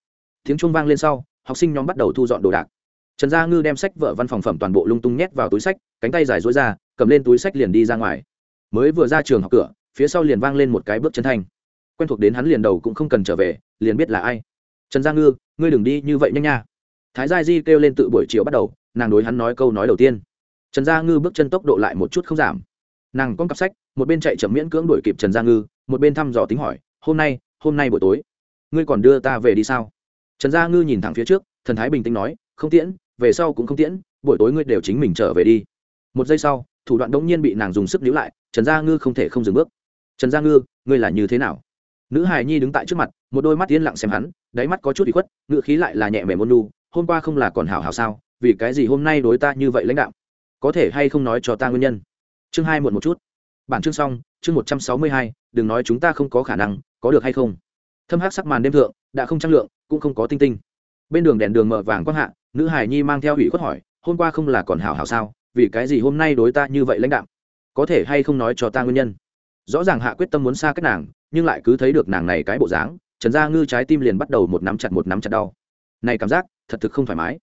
Tiếng chuông vang lên sau, học sinh nhóm bắt đầu thu dọn đồ đạc. Trần gia ngư đem sách vợ văn phòng phẩm toàn bộ lung tung nhét vào túi sách, cánh tay dài dối ra, cầm lên túi sách liền đi ra ngoài. Mới vừa ra trường học cửa, phía sau liền vang lên một cái bước chân thanh. Quen thuộc đến hắn liền đầu cũng không cần trở về, liền biết là ai. Trần gia ngư, ngươi đừng đi như vậy nhanh nha. Thái gia di kêu lên tự buổi chiều bắt đầu, nàng đối hắn nói câu nói đầu tiên. Trần gia ngư bước chân tốc độ lại một chút không giảm. Nàng con cặp sách, một bên chạy chậm miễn cưỡng đuổi kịp trần gia ngư, một bên thăm dò tính hỏi, hôm nay hôm nay buổi tối? Ngươi còn đưa ta về đi sao? Trần gia ngư nhìn thẳng phía trước, thần thái bình tĩnh nói, không tiễn, về sau cũng không tiễn, buổi tối ngươi đều chính mình trở về đi. Một giây sau, thủ đoạn đống nhiên bị nàng dùng sức níu lại, trần gia ngư không thể không dừng bước. Trần gia ngư, ngươi là như thế nào? Nữ hài nhi đứng tại trước mặt, một đôi mắt yên lặng xem hắn, đáy mắt có chút bị khuất ngựa khí lại là nhẹ mềm môn nu hôm qua không là còn hảo hảo sao, vì cái gì hôm nay đối ta như vậy lãnh đạo có thể hay không nói cho ta nguyên nhân? Chương hai muộn một chút. Bản chương xong, chương một trăm sáu mươi hai, đừng nói chúng ta không có khả năng, có được hay không? Thâm hát sắc màn đêm thượng, đã không trang lượng, cũng không có tinh tinh. Bên đường đèn đường mờ vàng quang hạ, nữ hải nhi mang theo ủy khuất hỏi, hôm qua không là còn hảo hảo sao? Vì cái gì hôm nay đối ta như vậy lãnh đạm? có thể hay không nói cho ta nguyên nhân? Rõ ràng hạ quyết tâm muốn xa cách nàng, nhưng lại cứ thấy được nàng này cái bộ dáng, trần gia ngư trái tim liền bắt đầu một nắm chặt một nắm chặt đau. Này cảm giác, thật thực không thoải mái.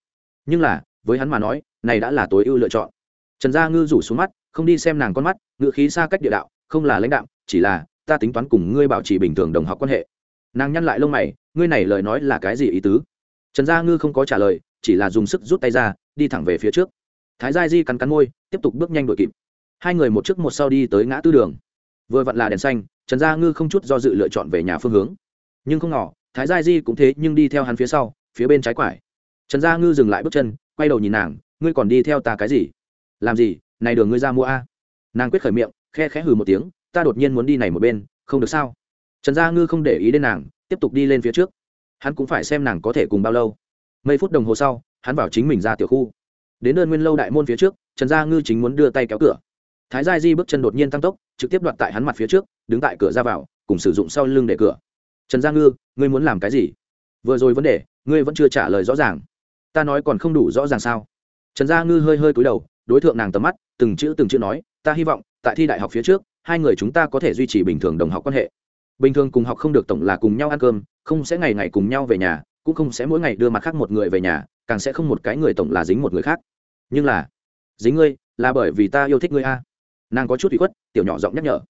Nhưng là, với hắn mà nói, này đã là tối ưu lựa chọn. Trần gia ngư rủ xuống mắt, không đi xem nàng con mắt ngự khí xa cách địa đạo, không là lãnh đạo chỉ là, ta tính toán cùng ngươi bảo trì bình thường đồng học quan hệ nàng nhăn lại lông mày, ngươi này lời nói là cái gì ý tứ? Trần gia ngư không có trả lời, chỉ là dùng sức rút tay ra, đi thẳng về phía trước. Thái gia di cắn cắn môi, tiếp tục bước nhanh đội kịp. Hai người một trước một sau đi tới ngã tư đường. Vừa vặn là đèn xanh, trần gia ngư không chút do dự lựa chọn về nhà phương hướng. Nhưng không ngỏ thái gia di cũng thế nhưng đi theo hắn phía sau, phía bên trái quải. Trần gia ngư dừng lại bước chân, quay đầu nhìn nàng, ngươi còn đi theo ta cái gì? Làm gì? Này đường ngươi ra mua a. Nàng quyết khởi miệng, khe khẽ hừ một tiếng, ta đột nhiên muốn đi này một bên, không được sao? Trần gia ngư không để ý đến nàng, tiếp tục đi lên phía trước. Hắn cũng phải xem nàng có thể cùng bao lâu. Mấy phút đồng hồ sau, hắn vào chính mình ra tiểu khu. Đến đơn nguyên lâu đại môn phía trước, trần gia ngư chính muốn đưa tay kéo cửa. Thái gia di bước chân đột nhiên tăng tốc, trực tiếp đoạt tại hắn mặt phía trước, đứng tại cửa ra vào, cùng sử dụng sau lưng để cửa. Trần gia ngư, ngươi muốn làm cái gì? Vừa rồi vấn đề, ngươi vẫn chưa trả lời rõ ràng. Ta nói còn không đủ rõ ràng sao? Trần gia ngư hơi hơi cúi đầu, đối tượng nàng tầm mắt, từng chữ từng chữ nói, ta hy vọng, tại thi đại học phía trước, hai người chúng ta có thể duy trì bình thường đồng học quan hệ bình thường cùng học không được tổng là cùng nhau ăn cơm, không sẽ ngày ngày cùng nhau về nhà, cũng không sẽ mỗi ngày đưa mặt khác một người về nhà, càng sẽ không một cái người tổng là dính một người khác. Nhưng là, dính ngươi, là bởi vì ta yêu thích ngươi a. Nàng có chút bị khuất, tiểu nhỏ giọng nhắc nhở.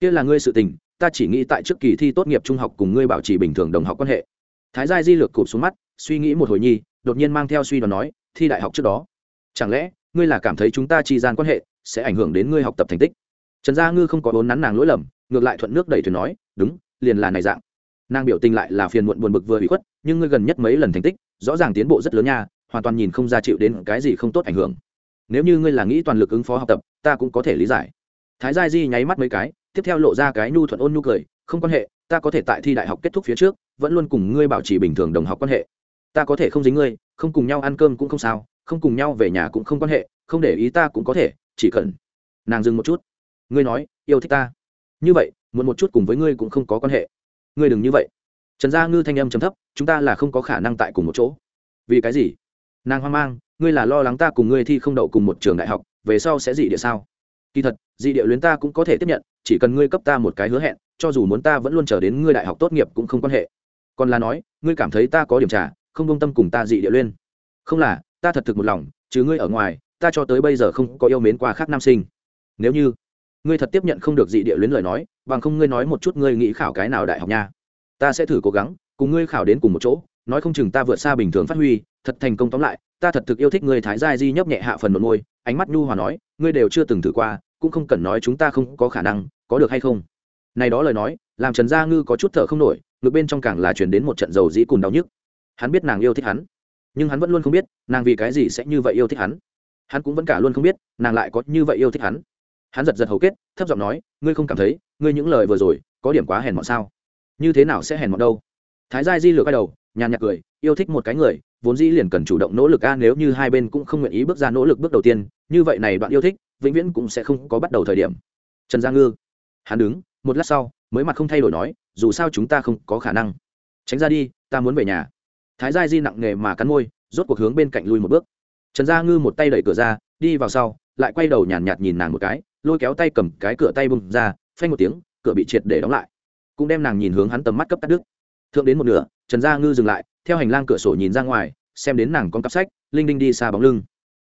Kia là ngươi sự tình, ta chỉ nghĩ tại trước kỳ thi tốt nghiệp trung học cùng ngươi bảo trì bình thường đồng học quan hệ. Thái gia di lược cụp xuống mắt, suy nghĩ một hồi nhi, đột nhiên mang theo suy đoán nói, thi đại học trước đó. Chẳng lẽ, ngươi là cảm thấy chúng ta chi gian quan hệ sẽ ảnh hưởng đến ngươi học tập thành tích? Trần gia ngư không có vốn nắn nàng lỗi lầm ngược lại thuận nước đẩy thuyền nói, đúng, liền là này dạng. Nàng biểu tình lại là phiền muộn buồn bực vừa bị khuất, nhưng ngươi gần nhất mấy lần thành tích, rõ ràng tiến bộ rất lớn nha, hoàn toàn nhìn không ra chịu đến cái gì không tốt ảnh hưởng. Nếu như ngươi là nghĩ toàn lực ứng phó học tập, ta cũng có thể lý giải. Thái gia di nháy mắt mấy cái, tiếp theo lộ ra cái nhu thuận ôn nhu cười, không quan hệ, ta có thể tại thi đại học kết thúc phía trước, vẫn luôn cùng ngươi bảo trì bình thường đồng học quan hệ. Ta có thể không dính ngươi, không cùng nhau ăn cơm cũng không sao, không cùng nhau về nhà cũng không quan hệ, không để ý ta cũng có thể, chỉ cần. Nàng dừng một chút. Ngươi nói, yêu thích ta như vậy muốn một chút cùng với ngươi cũng không có quan hệ. Ngươi đừng như vậy. Trần gia ngư thanh âm chấm thấp, chúng ta là không có khả năng tại cùng một chỗ. Vì cái gì? Nàng hoang mang, ngươi là lo lắng ta cùng ngươi thi không đậu cùng một trường đại học, về sau sẽ dị địa sao? Kỳ thật, dị địa luyến ta cũng có thể tiếp nhận, chỉ cần ngươi cấp ta một cái hứa hẹn, cho dù muốn ta vẫn luôn chờ đến ngươi đại học tốt nghiệp cũng không quan hệ. Còn là nói, ngươi cảm thấy ta có điểm trả không công tâm cùng ta dị địa liên không là, ta thật thực một lòng, chứ ngươi ở ngoài, ta cho tới bây giờ không có yêu mến qua khác nam sinh. Nếu như ngươi thật tiếp nhận không được dị địa luyến lời nói, bằng không ngươi nói một chút ngươi nghĩ khảo cái nào đại học nha. Ta sẽ thử cố gắng, cùng ngươi khảo đến cùng một chỗ, nói không chừng ta vượt xa bình thường phát huy, thật thành công tóm lại, ta thật thực yêu thích ngươi thái giai di nhấp nhẹ hạ phần một môi, ánh mắt nhu hòa nói, ngươi đều chưa từng thử qua, cũng không cần nói chúng ta không có khả năng, có được hay không? Này đó lời nói, làm trần gia ngư có chút thở không nổi ngược bên trong càng là chuyển đến một trận dầu dĩ cùng đau nhức. Hắn biết nàng yêu thích hắn, nhưng hắn vẫn luôn không biết, nàng vì cái gì sẽ như vậy yêu thích hắn. Hắn cũng vẫn cả luôn không biết, nàng lại có như vậy yêu thích hắn hắn giật giật hầu kết thấp giọng nói ngươi không cảm thấy ngươi những lời vừa rồi có điểm quá hèn mọn sao? Như thế nào sẽ hèn mọn đâu? Thái gia di lược quay đầu nhàn nhạt cười yêu thích một cái người vốn dĩ liền cần chủ động nỗ lực a nếu như hai bên cũng không nguyện ý bước ra nỗ lực bước đầu tiên như vậy này đoạn yêu thích vĩnh viễn cũng sẽ không có bắt đầu thời điểm. Trần gia ngư hắn đứng một lát sau mới mặt không thay đổi nói dù sao chúng ta không có khả năng. Tránh ra đi ta muốn về nhà. Thái gia di nặng nghề mà cắn môi rốt cuộc hướng bên cạnh lui một bước. Trần gia ngư một tay đẩy cửa ra đi vào sau lại quay đầu nhàn nhạt, nhạt nhìn nàng một cái lôi kéo tay cầm cái cửa tay bung ra, phanh một tiếng, cửa bị triệt để đóng lại. Cũng đem nàng nhìn hướng hắn tầm mắt cấp cắt đứt. Thượng đến một nửa, trần gia ngư dừng lại, theo hành lang cửa sổ nhìn ra ngoài, xem đến nàng con cặp sách, linh đinh đi xa bóng lưng.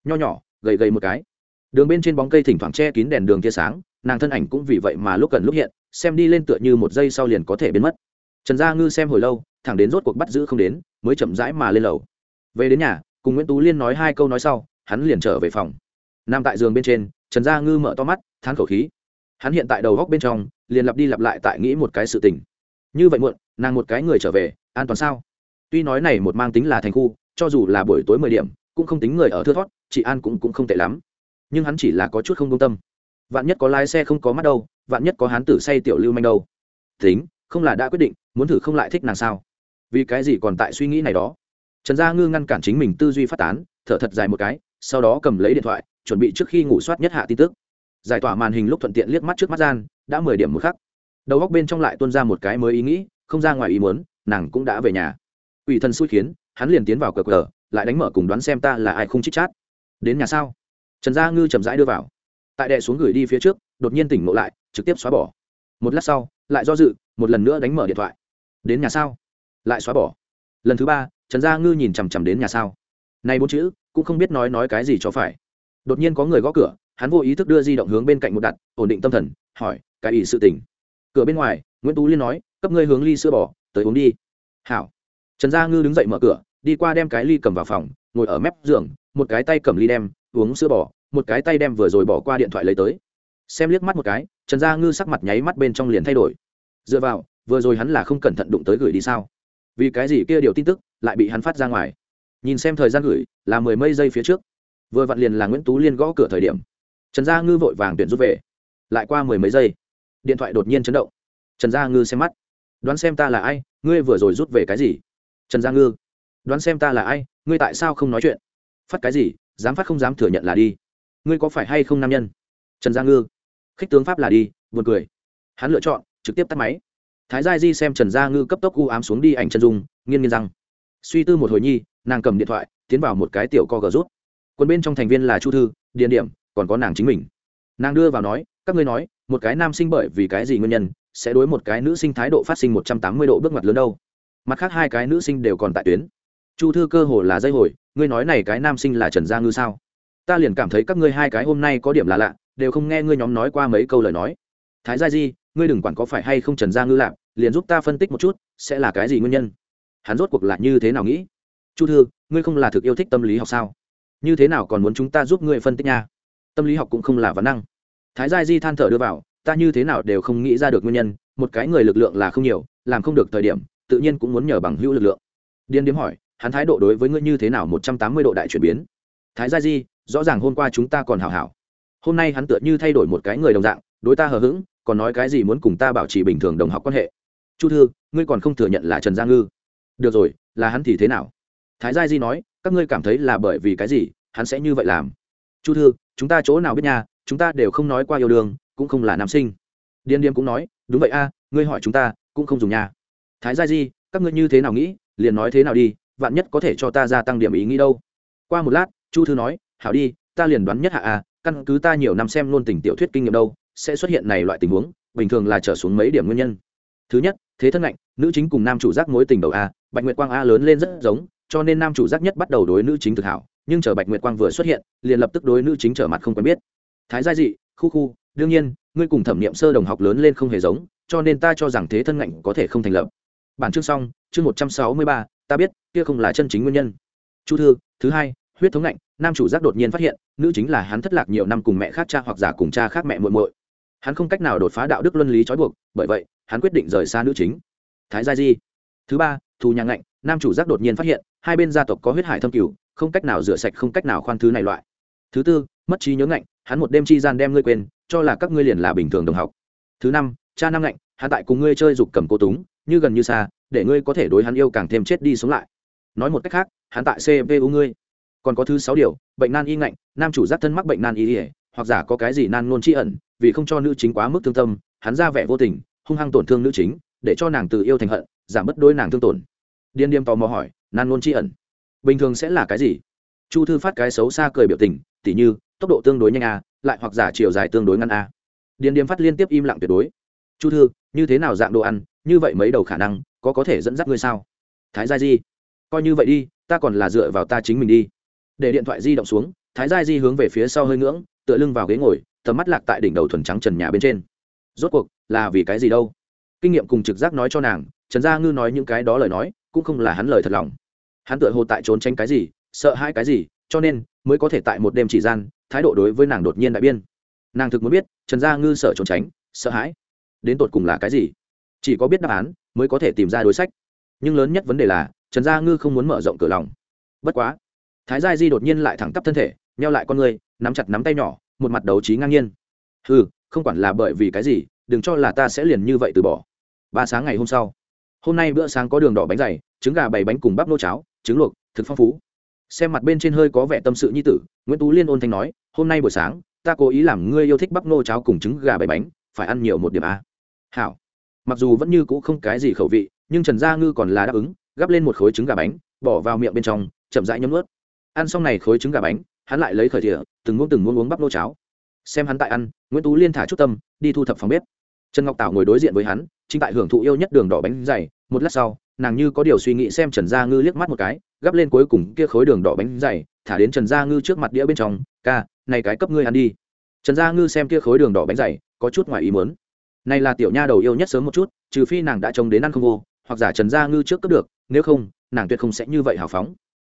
Nho nhỏ, gầy gầy một cái. Đường bên trên bóng cây thỉnh thoảng che kín đèn đường tia sáng, nàng thân ảnh cũng vì vậy mà lúc gần lúc hiện, xem đi lên tựa như một giây sau liền có thể biến mất. Trần gia ngư xem hồi lâu, thẳng đến rốt cuộc bắt giữ không đến, mới chậm rãi mà lên lầu. Về đến nhà, cùng nguyễn tú liên nói hai câu nói sau, hắn liền trở về phòng nằm tại giường bên trên, trần gia ngư mở to mắt, thán khẩu khí. Hắn hiện tại đầu góc bên trong, liền lặp đi lặp lại tại nghĩ một cái sự tình. Như vậy muộn, nàng một cái người trở về, an toàn sao? Tuy nói này một mang tính là thành khu, cho dù là buổi tối mười điểm, cũng không tính người ở thưa thót, chị an cũng cũng không tệ lắm. Nhưng hắn chỉ là có chút không công tâm. Vạn nhất có lái xe không có mắt đâu, vạn nhất có hán tử say tiểu lưu manh đâu. Tính, không là đã quyết định, muốn thử không lại thích nàng sao? Vì cái gì còn tại suy nghĩ này đó? Trần gia ngư ngăn cản chính mình tư duy phát tán, thở thật dài một cái, sau đó cầm lấy điện thoại chuẩn bị trước khi ngủ soát nhất hạ tin tức. Giải tỏa màn hình lúc thuận tiện liếc mắt trước mắt gian, đã mười điểm một khắc. Đầu góc bên trong lại tuôn ra một cái mới ý nghĩ, không ra ngoài ý muốn, nàng cũng đã về nhà. Ủy thần xui khiến, hắn liền tiến vào cờ cờ, lại đánh mở cùng đoán xem ta là ai không chích chát. Đến nhà sao? Trần gia ngư chậm rãi đưa vào. Tại đệ xuống gửi đi phía trước, đột nhiên tỉnh ngộ lại, trực tiếp xóa bỏ. Một lát sau, lại do dự, một lần nữa đánh mở điện thoại. Đến nhà sao? Lại xóa bỏ. Lần thứ ba, trần gia ngư nhìn chằm chằm đến nhà sao. Nay bốn chữ, cũng không biết nói nói cái gì cho phải đột nhiên có người gõ cửa hắn vô ý thức đưa di động hướng bên cạnh một đặt ổn định tâm thần hỏi cái ý sự tình? cửa bên ngoài nguyễn tú liên nói cấp ngươi hướng ly sữa bò, tới uống đi. Hảo. Trần gia ngư đứng dậy mở cửa đi qua đem cái ly cầm vào phòng ngồi ở mép giường một cái tay cầm ly đem uống sữa bò một cái tay đem vừa rồi bỏ qua điện thoại lấy tới. Xem liếc mắt một cái trần gia ngư sắc mặt nháy mắt bên trong liền thay đổi. Dựa vào vừa rồi hắn là không cẩn thận đụng tới gửi đi sao? Vì cái gì kia điều tin tức lại bị hắn phát ra ngoài? Nhìn xem thời gian gửi là mười mấy giây phía trước vừa vặn liền là nguyễn tú liên gõ cửa thời điểm trần gia ngư vội vàng tuyển rút về lại qua mười mấy giây điện thoại đột nhiên chấn động trần gia ngư xem mắt đoán xem ta là ai ngươi vừa rồi rút về cái gì trần gia ngư đoán xem ta là ai ngươi tại sao không nói chuyện phát cái gì dám phát không dám thừa nhận là đi ngươi có phải hay không nam nhân trần gia ngư khích tướng pháp là đi buồn cười hắn lựa chọn trực tiếp tắt máy thái gia di xem trần gia ngư cấp tốc u ám xuống đi ảnh chân dung nghiên nghiên răng suy tư một hồi nhi nàng cầm điện thoại tiến vào một cái tiểu co gờ rút quân bên trong thành viên là chu thư, Điền điểm, còn có nàng chính mình. Nàng đưa vào nói, các ngươi nói, một cái nam sinh bởi vì cái gì nguyên nhân, sẽ đối một cái nữ sinh thái độ phát sinh một trăm tám mươi độ bước ngoặt lớn đâu? Mặt khác hai cái nữ sinh đều còn tại tuyến. Chu thư cơ hồ là dây hồi, ngươi nói này cái nam sinh là trần gia ngư sao? Ta liền cảm thấy các ngươi hai cái hôm nay có điểm là lạ, đều không nghe ngươi nhóm nói qua mấy câu lời nói. Thái gia di, ngươi đừng quản có phải hay không trần gia ngư lạ, liền giúp ta phân tích một chút, sẽ là cái gì nguyên nhân? Hắn rốt cuộc lại như thế nào nghĩ? Chu thư, ngươi không là thực yêu thích tâm lý học sao? Như thế nào còn muốn chúng ta giúp ngươi phân tích nha? Tâm lý học cũng không là vấn năng. Thái gia di than thở đưa vào, ta như thế nào đều không nghĩ ra được nguyên nhân, một cái người lực lượng là không nhiều, làm không được thời điểm, tự nhiên cũng muốn nhờ bằng hữu lực lượng. Điên điếm hỏi, hắn thái độ đối với ngươi như thế nào một trăm tám mươi độ đại chuyển biến? Thái gia di, rõ ràng hôm qua chúng ta còn hảo hảo. Hôm nay hắn tựa như thay đổi một cái người đồng dạng, đối ta hờ hững, còn nói cái gì muốn cùng ta bảo trì bình thường đồng học quan hệ? Chu thư, ngươi còn không thừa nhận là trần gia ngư. Được rồi, là hắn thì thế nào? Thái gia di nói các ngươi cảm thấy là bởi vì cái gì, hắn sẽ như vậy làm? Chu thư, chúng ta chỗ nào biết nha, chúng ta đều không nói qua yêu đương, cũng không là nam sinh. Điên điếm cũng nói, đúng vậy a, ngươi hỏi chúng ta, cũng không dùng nha. Thái gia di, các ngươi như thế nào nghĩ, liền nói thế nào đi, vạn nhất có thể cho ta gia tăng điểm ý nghĩ đâu. Qua một lát, chu thư nói, hảo đi, ta liền đoán nhất hạ a, căn cứ ta nhiều năm xem luôn tình tiểu thuyết kinh nghiệm đâu, sẽ xuất hiện này loại tình huống, bình thường là trở xuống mấy điểm nguyên nhân. Thứ nhất, thế thân lạnh nữ chính cùng nam chủ giác mối tình đầu a, bạch nguyệt quang a lớn lên rất giống cho nên nam chủ giác nhất bắt đầu đối nữ chính thực hảo, nhưng chờ bạch nguyệt quang vừa xuất hiện, liền lập tức đối nữ chính trở mặt không quen biết. Thái gia dị, khu khu, đương nhiên, ngươi cùng thẩm nghiệm sơ đồng học lớn lên không hề giống, cho nên ta cho rằng thế thân ngạnh có thể không thành lập. Bản chương xong, chương một trăm sáu mươi ba, ta biết, kia không là chân chính nguyên nhân. Chu thư, thứ hai, huyết thống ngạnh, nam chủ giác đột nhiên phát hiện, nữ chính là hắn thất lạc nhiều năm cùng mẹ khác cha hoặc giả cùng cha khác mẹ muội muội. Hắn không cách nào đột phá đạo đức luân lý trói buộc, bởi vậy, hắn quyết định rời xa nữ chính. Thái gia di thứ ba, thù nhà ngạnh, nam chủ giác đột nhiên phát hiện hai bên gia tộc có huyết hải thâm cửu, không cách nào rửa sạch, không cách nào khoan thứ này loại. Thứ tư, mất trí nhớ ngạnh, hắn một đêm chi gian đem ngươi quên, cho là các ngươi liền là bình thường đồng học. Thứ năm, cha năm ngạnh, hắn tại cùng ngươi chơi dục cầm cô túng, như gần như xa, để ngươi có thể đối hắn yêu càng thêm chết đi sống lại. Nói một cách khác, hắn tại cpu ngươi. Còn có thứ sáu điều, bệnh nan y ngạnh, nam chủ giác thân mắc bệnh nan y ỉa hoặc giả có cái gì nan nôn tri ẩn, vì không cho nữ chính quá mức thương tâm, hắn ra vẻ vô tình, hung hăng tổn thương nữ chính, để cho nàng từ yêu thành hận, giảm bớt đôi nàng thương tổn. Điên điềm tò mò hỏi nan nôn tri ẩn. Bình thường sẽ là cái gì? Chu thư phát cái xấu xa cười biểu tình, tỉ như, tốc độ tương đối nhanh a, lại hoặc giả chiều dài tương đối ngắn a. Điền điềm phát liên tiếp im lặng tuyệt đối. Chu thư, như thế nào dạng đồ ăn, như vậy mấy đầu khả năng, có có thể dẫn dắt ngươi sao? Thái gia di, coi như vậy đi, ta còn là dựa vào ta chính mình đi. Để điện thoại di động xuống, thái gia di hướng về phía sau hơi ngưỡng, tựa lưng vào ghế ngồi, tầm mắt lạc tại đỉnh đầu thuần trắng trần nhà bên trên. Rốt cuộc, là vì cái gì đâu? Kinh nghiệm cùng trực giác nói cho nàng, trần gia ngư nói những cái đó lời nói cũng không là hắn lời thật lòng. Hắn tựa hồ tại trốn tránh cái gì, sợ hai cái gì, cho nên mới có thể tại một đêm chỉ gian, thái độ đối với nàng đột nhiên đại biên nàng thực muốn biết, trần gia ngư sợ trốn tránh, sợ hãi, đến tột cùng là cái gì? Chỉ có biết đáp án, mới có thể tìm ra đối sách. Nhưng lớn nhất vấn đề là, trần gia ngư không muốn mở rộng cửa lòng. Bất quá, thái gia di đột nhiên lại thẳng tắp thân thể neo lại con người, nắm chặt nắm tay nhỏ, một mặt đấu trí ngang nhiên. Ừ không quản là bởi vì cái gì, đừng cho là ta sẽ liền như vậy từ bỏ. Ba sáng ngày hôm sau, hôm nay bữa sáng có đường đỏ bánh dày trứng gà bảy bánh cùng bắp nô cháo, trứng luộc, thực phong phú. Xem mặt bên trên hơi có vẻ tâm sự nhi tử, nguyễn tú liên ôn thanh nói, hôm nay buổi sáng, ta cố ý làm ngươi yêu thích bắp nô cháo cùng trứng gà bảy bánh, phải ăn nhiều một điểm a. Hảo. Mặc dù vẫn như cũ không cái gì khẩu vị, nhưng trần gia ngư còn là đáp ứng, gắp lên một khối trứng gà bánh, bỏ vào miệng bên trong, chậm rãi nhấm ướt ăn xong này khối trứng gà bánh, hắn lại lấy khởi thìa, từng muỗng từng muỗng uống bắp nô cháo. Xem hắn tại ăn, nguyễn tú liên thả chút tâm, đi thu thập phòng bếp. Trần ngọc tảo ngồi đối diện với hắn, chính tại hưởng thụ yêu nhất đường đỏ bánh dày, một lát sau nàng như có điều suy nghĩ xem trần gia ngư liếc mắt một cái, gắp lên cuối cùng kia khối đường đỏ bánh dày, thả đến trần gia ngư trước mặt đĩa bên trong, ca, này cái cấp ngươi ăn đi. Trần gia ngư xem kia khối đường đỏ bánh dày, có chút ngoài ý muốn. Này là tiểu nha đầu yêu nhất sớm một chút, trừ phi nàng đã trông đến ăn không vô, hoặc giả trần gia ngư trước cấp được, nếu không, nàng tuyệt không sẽ như vậy hào phóng.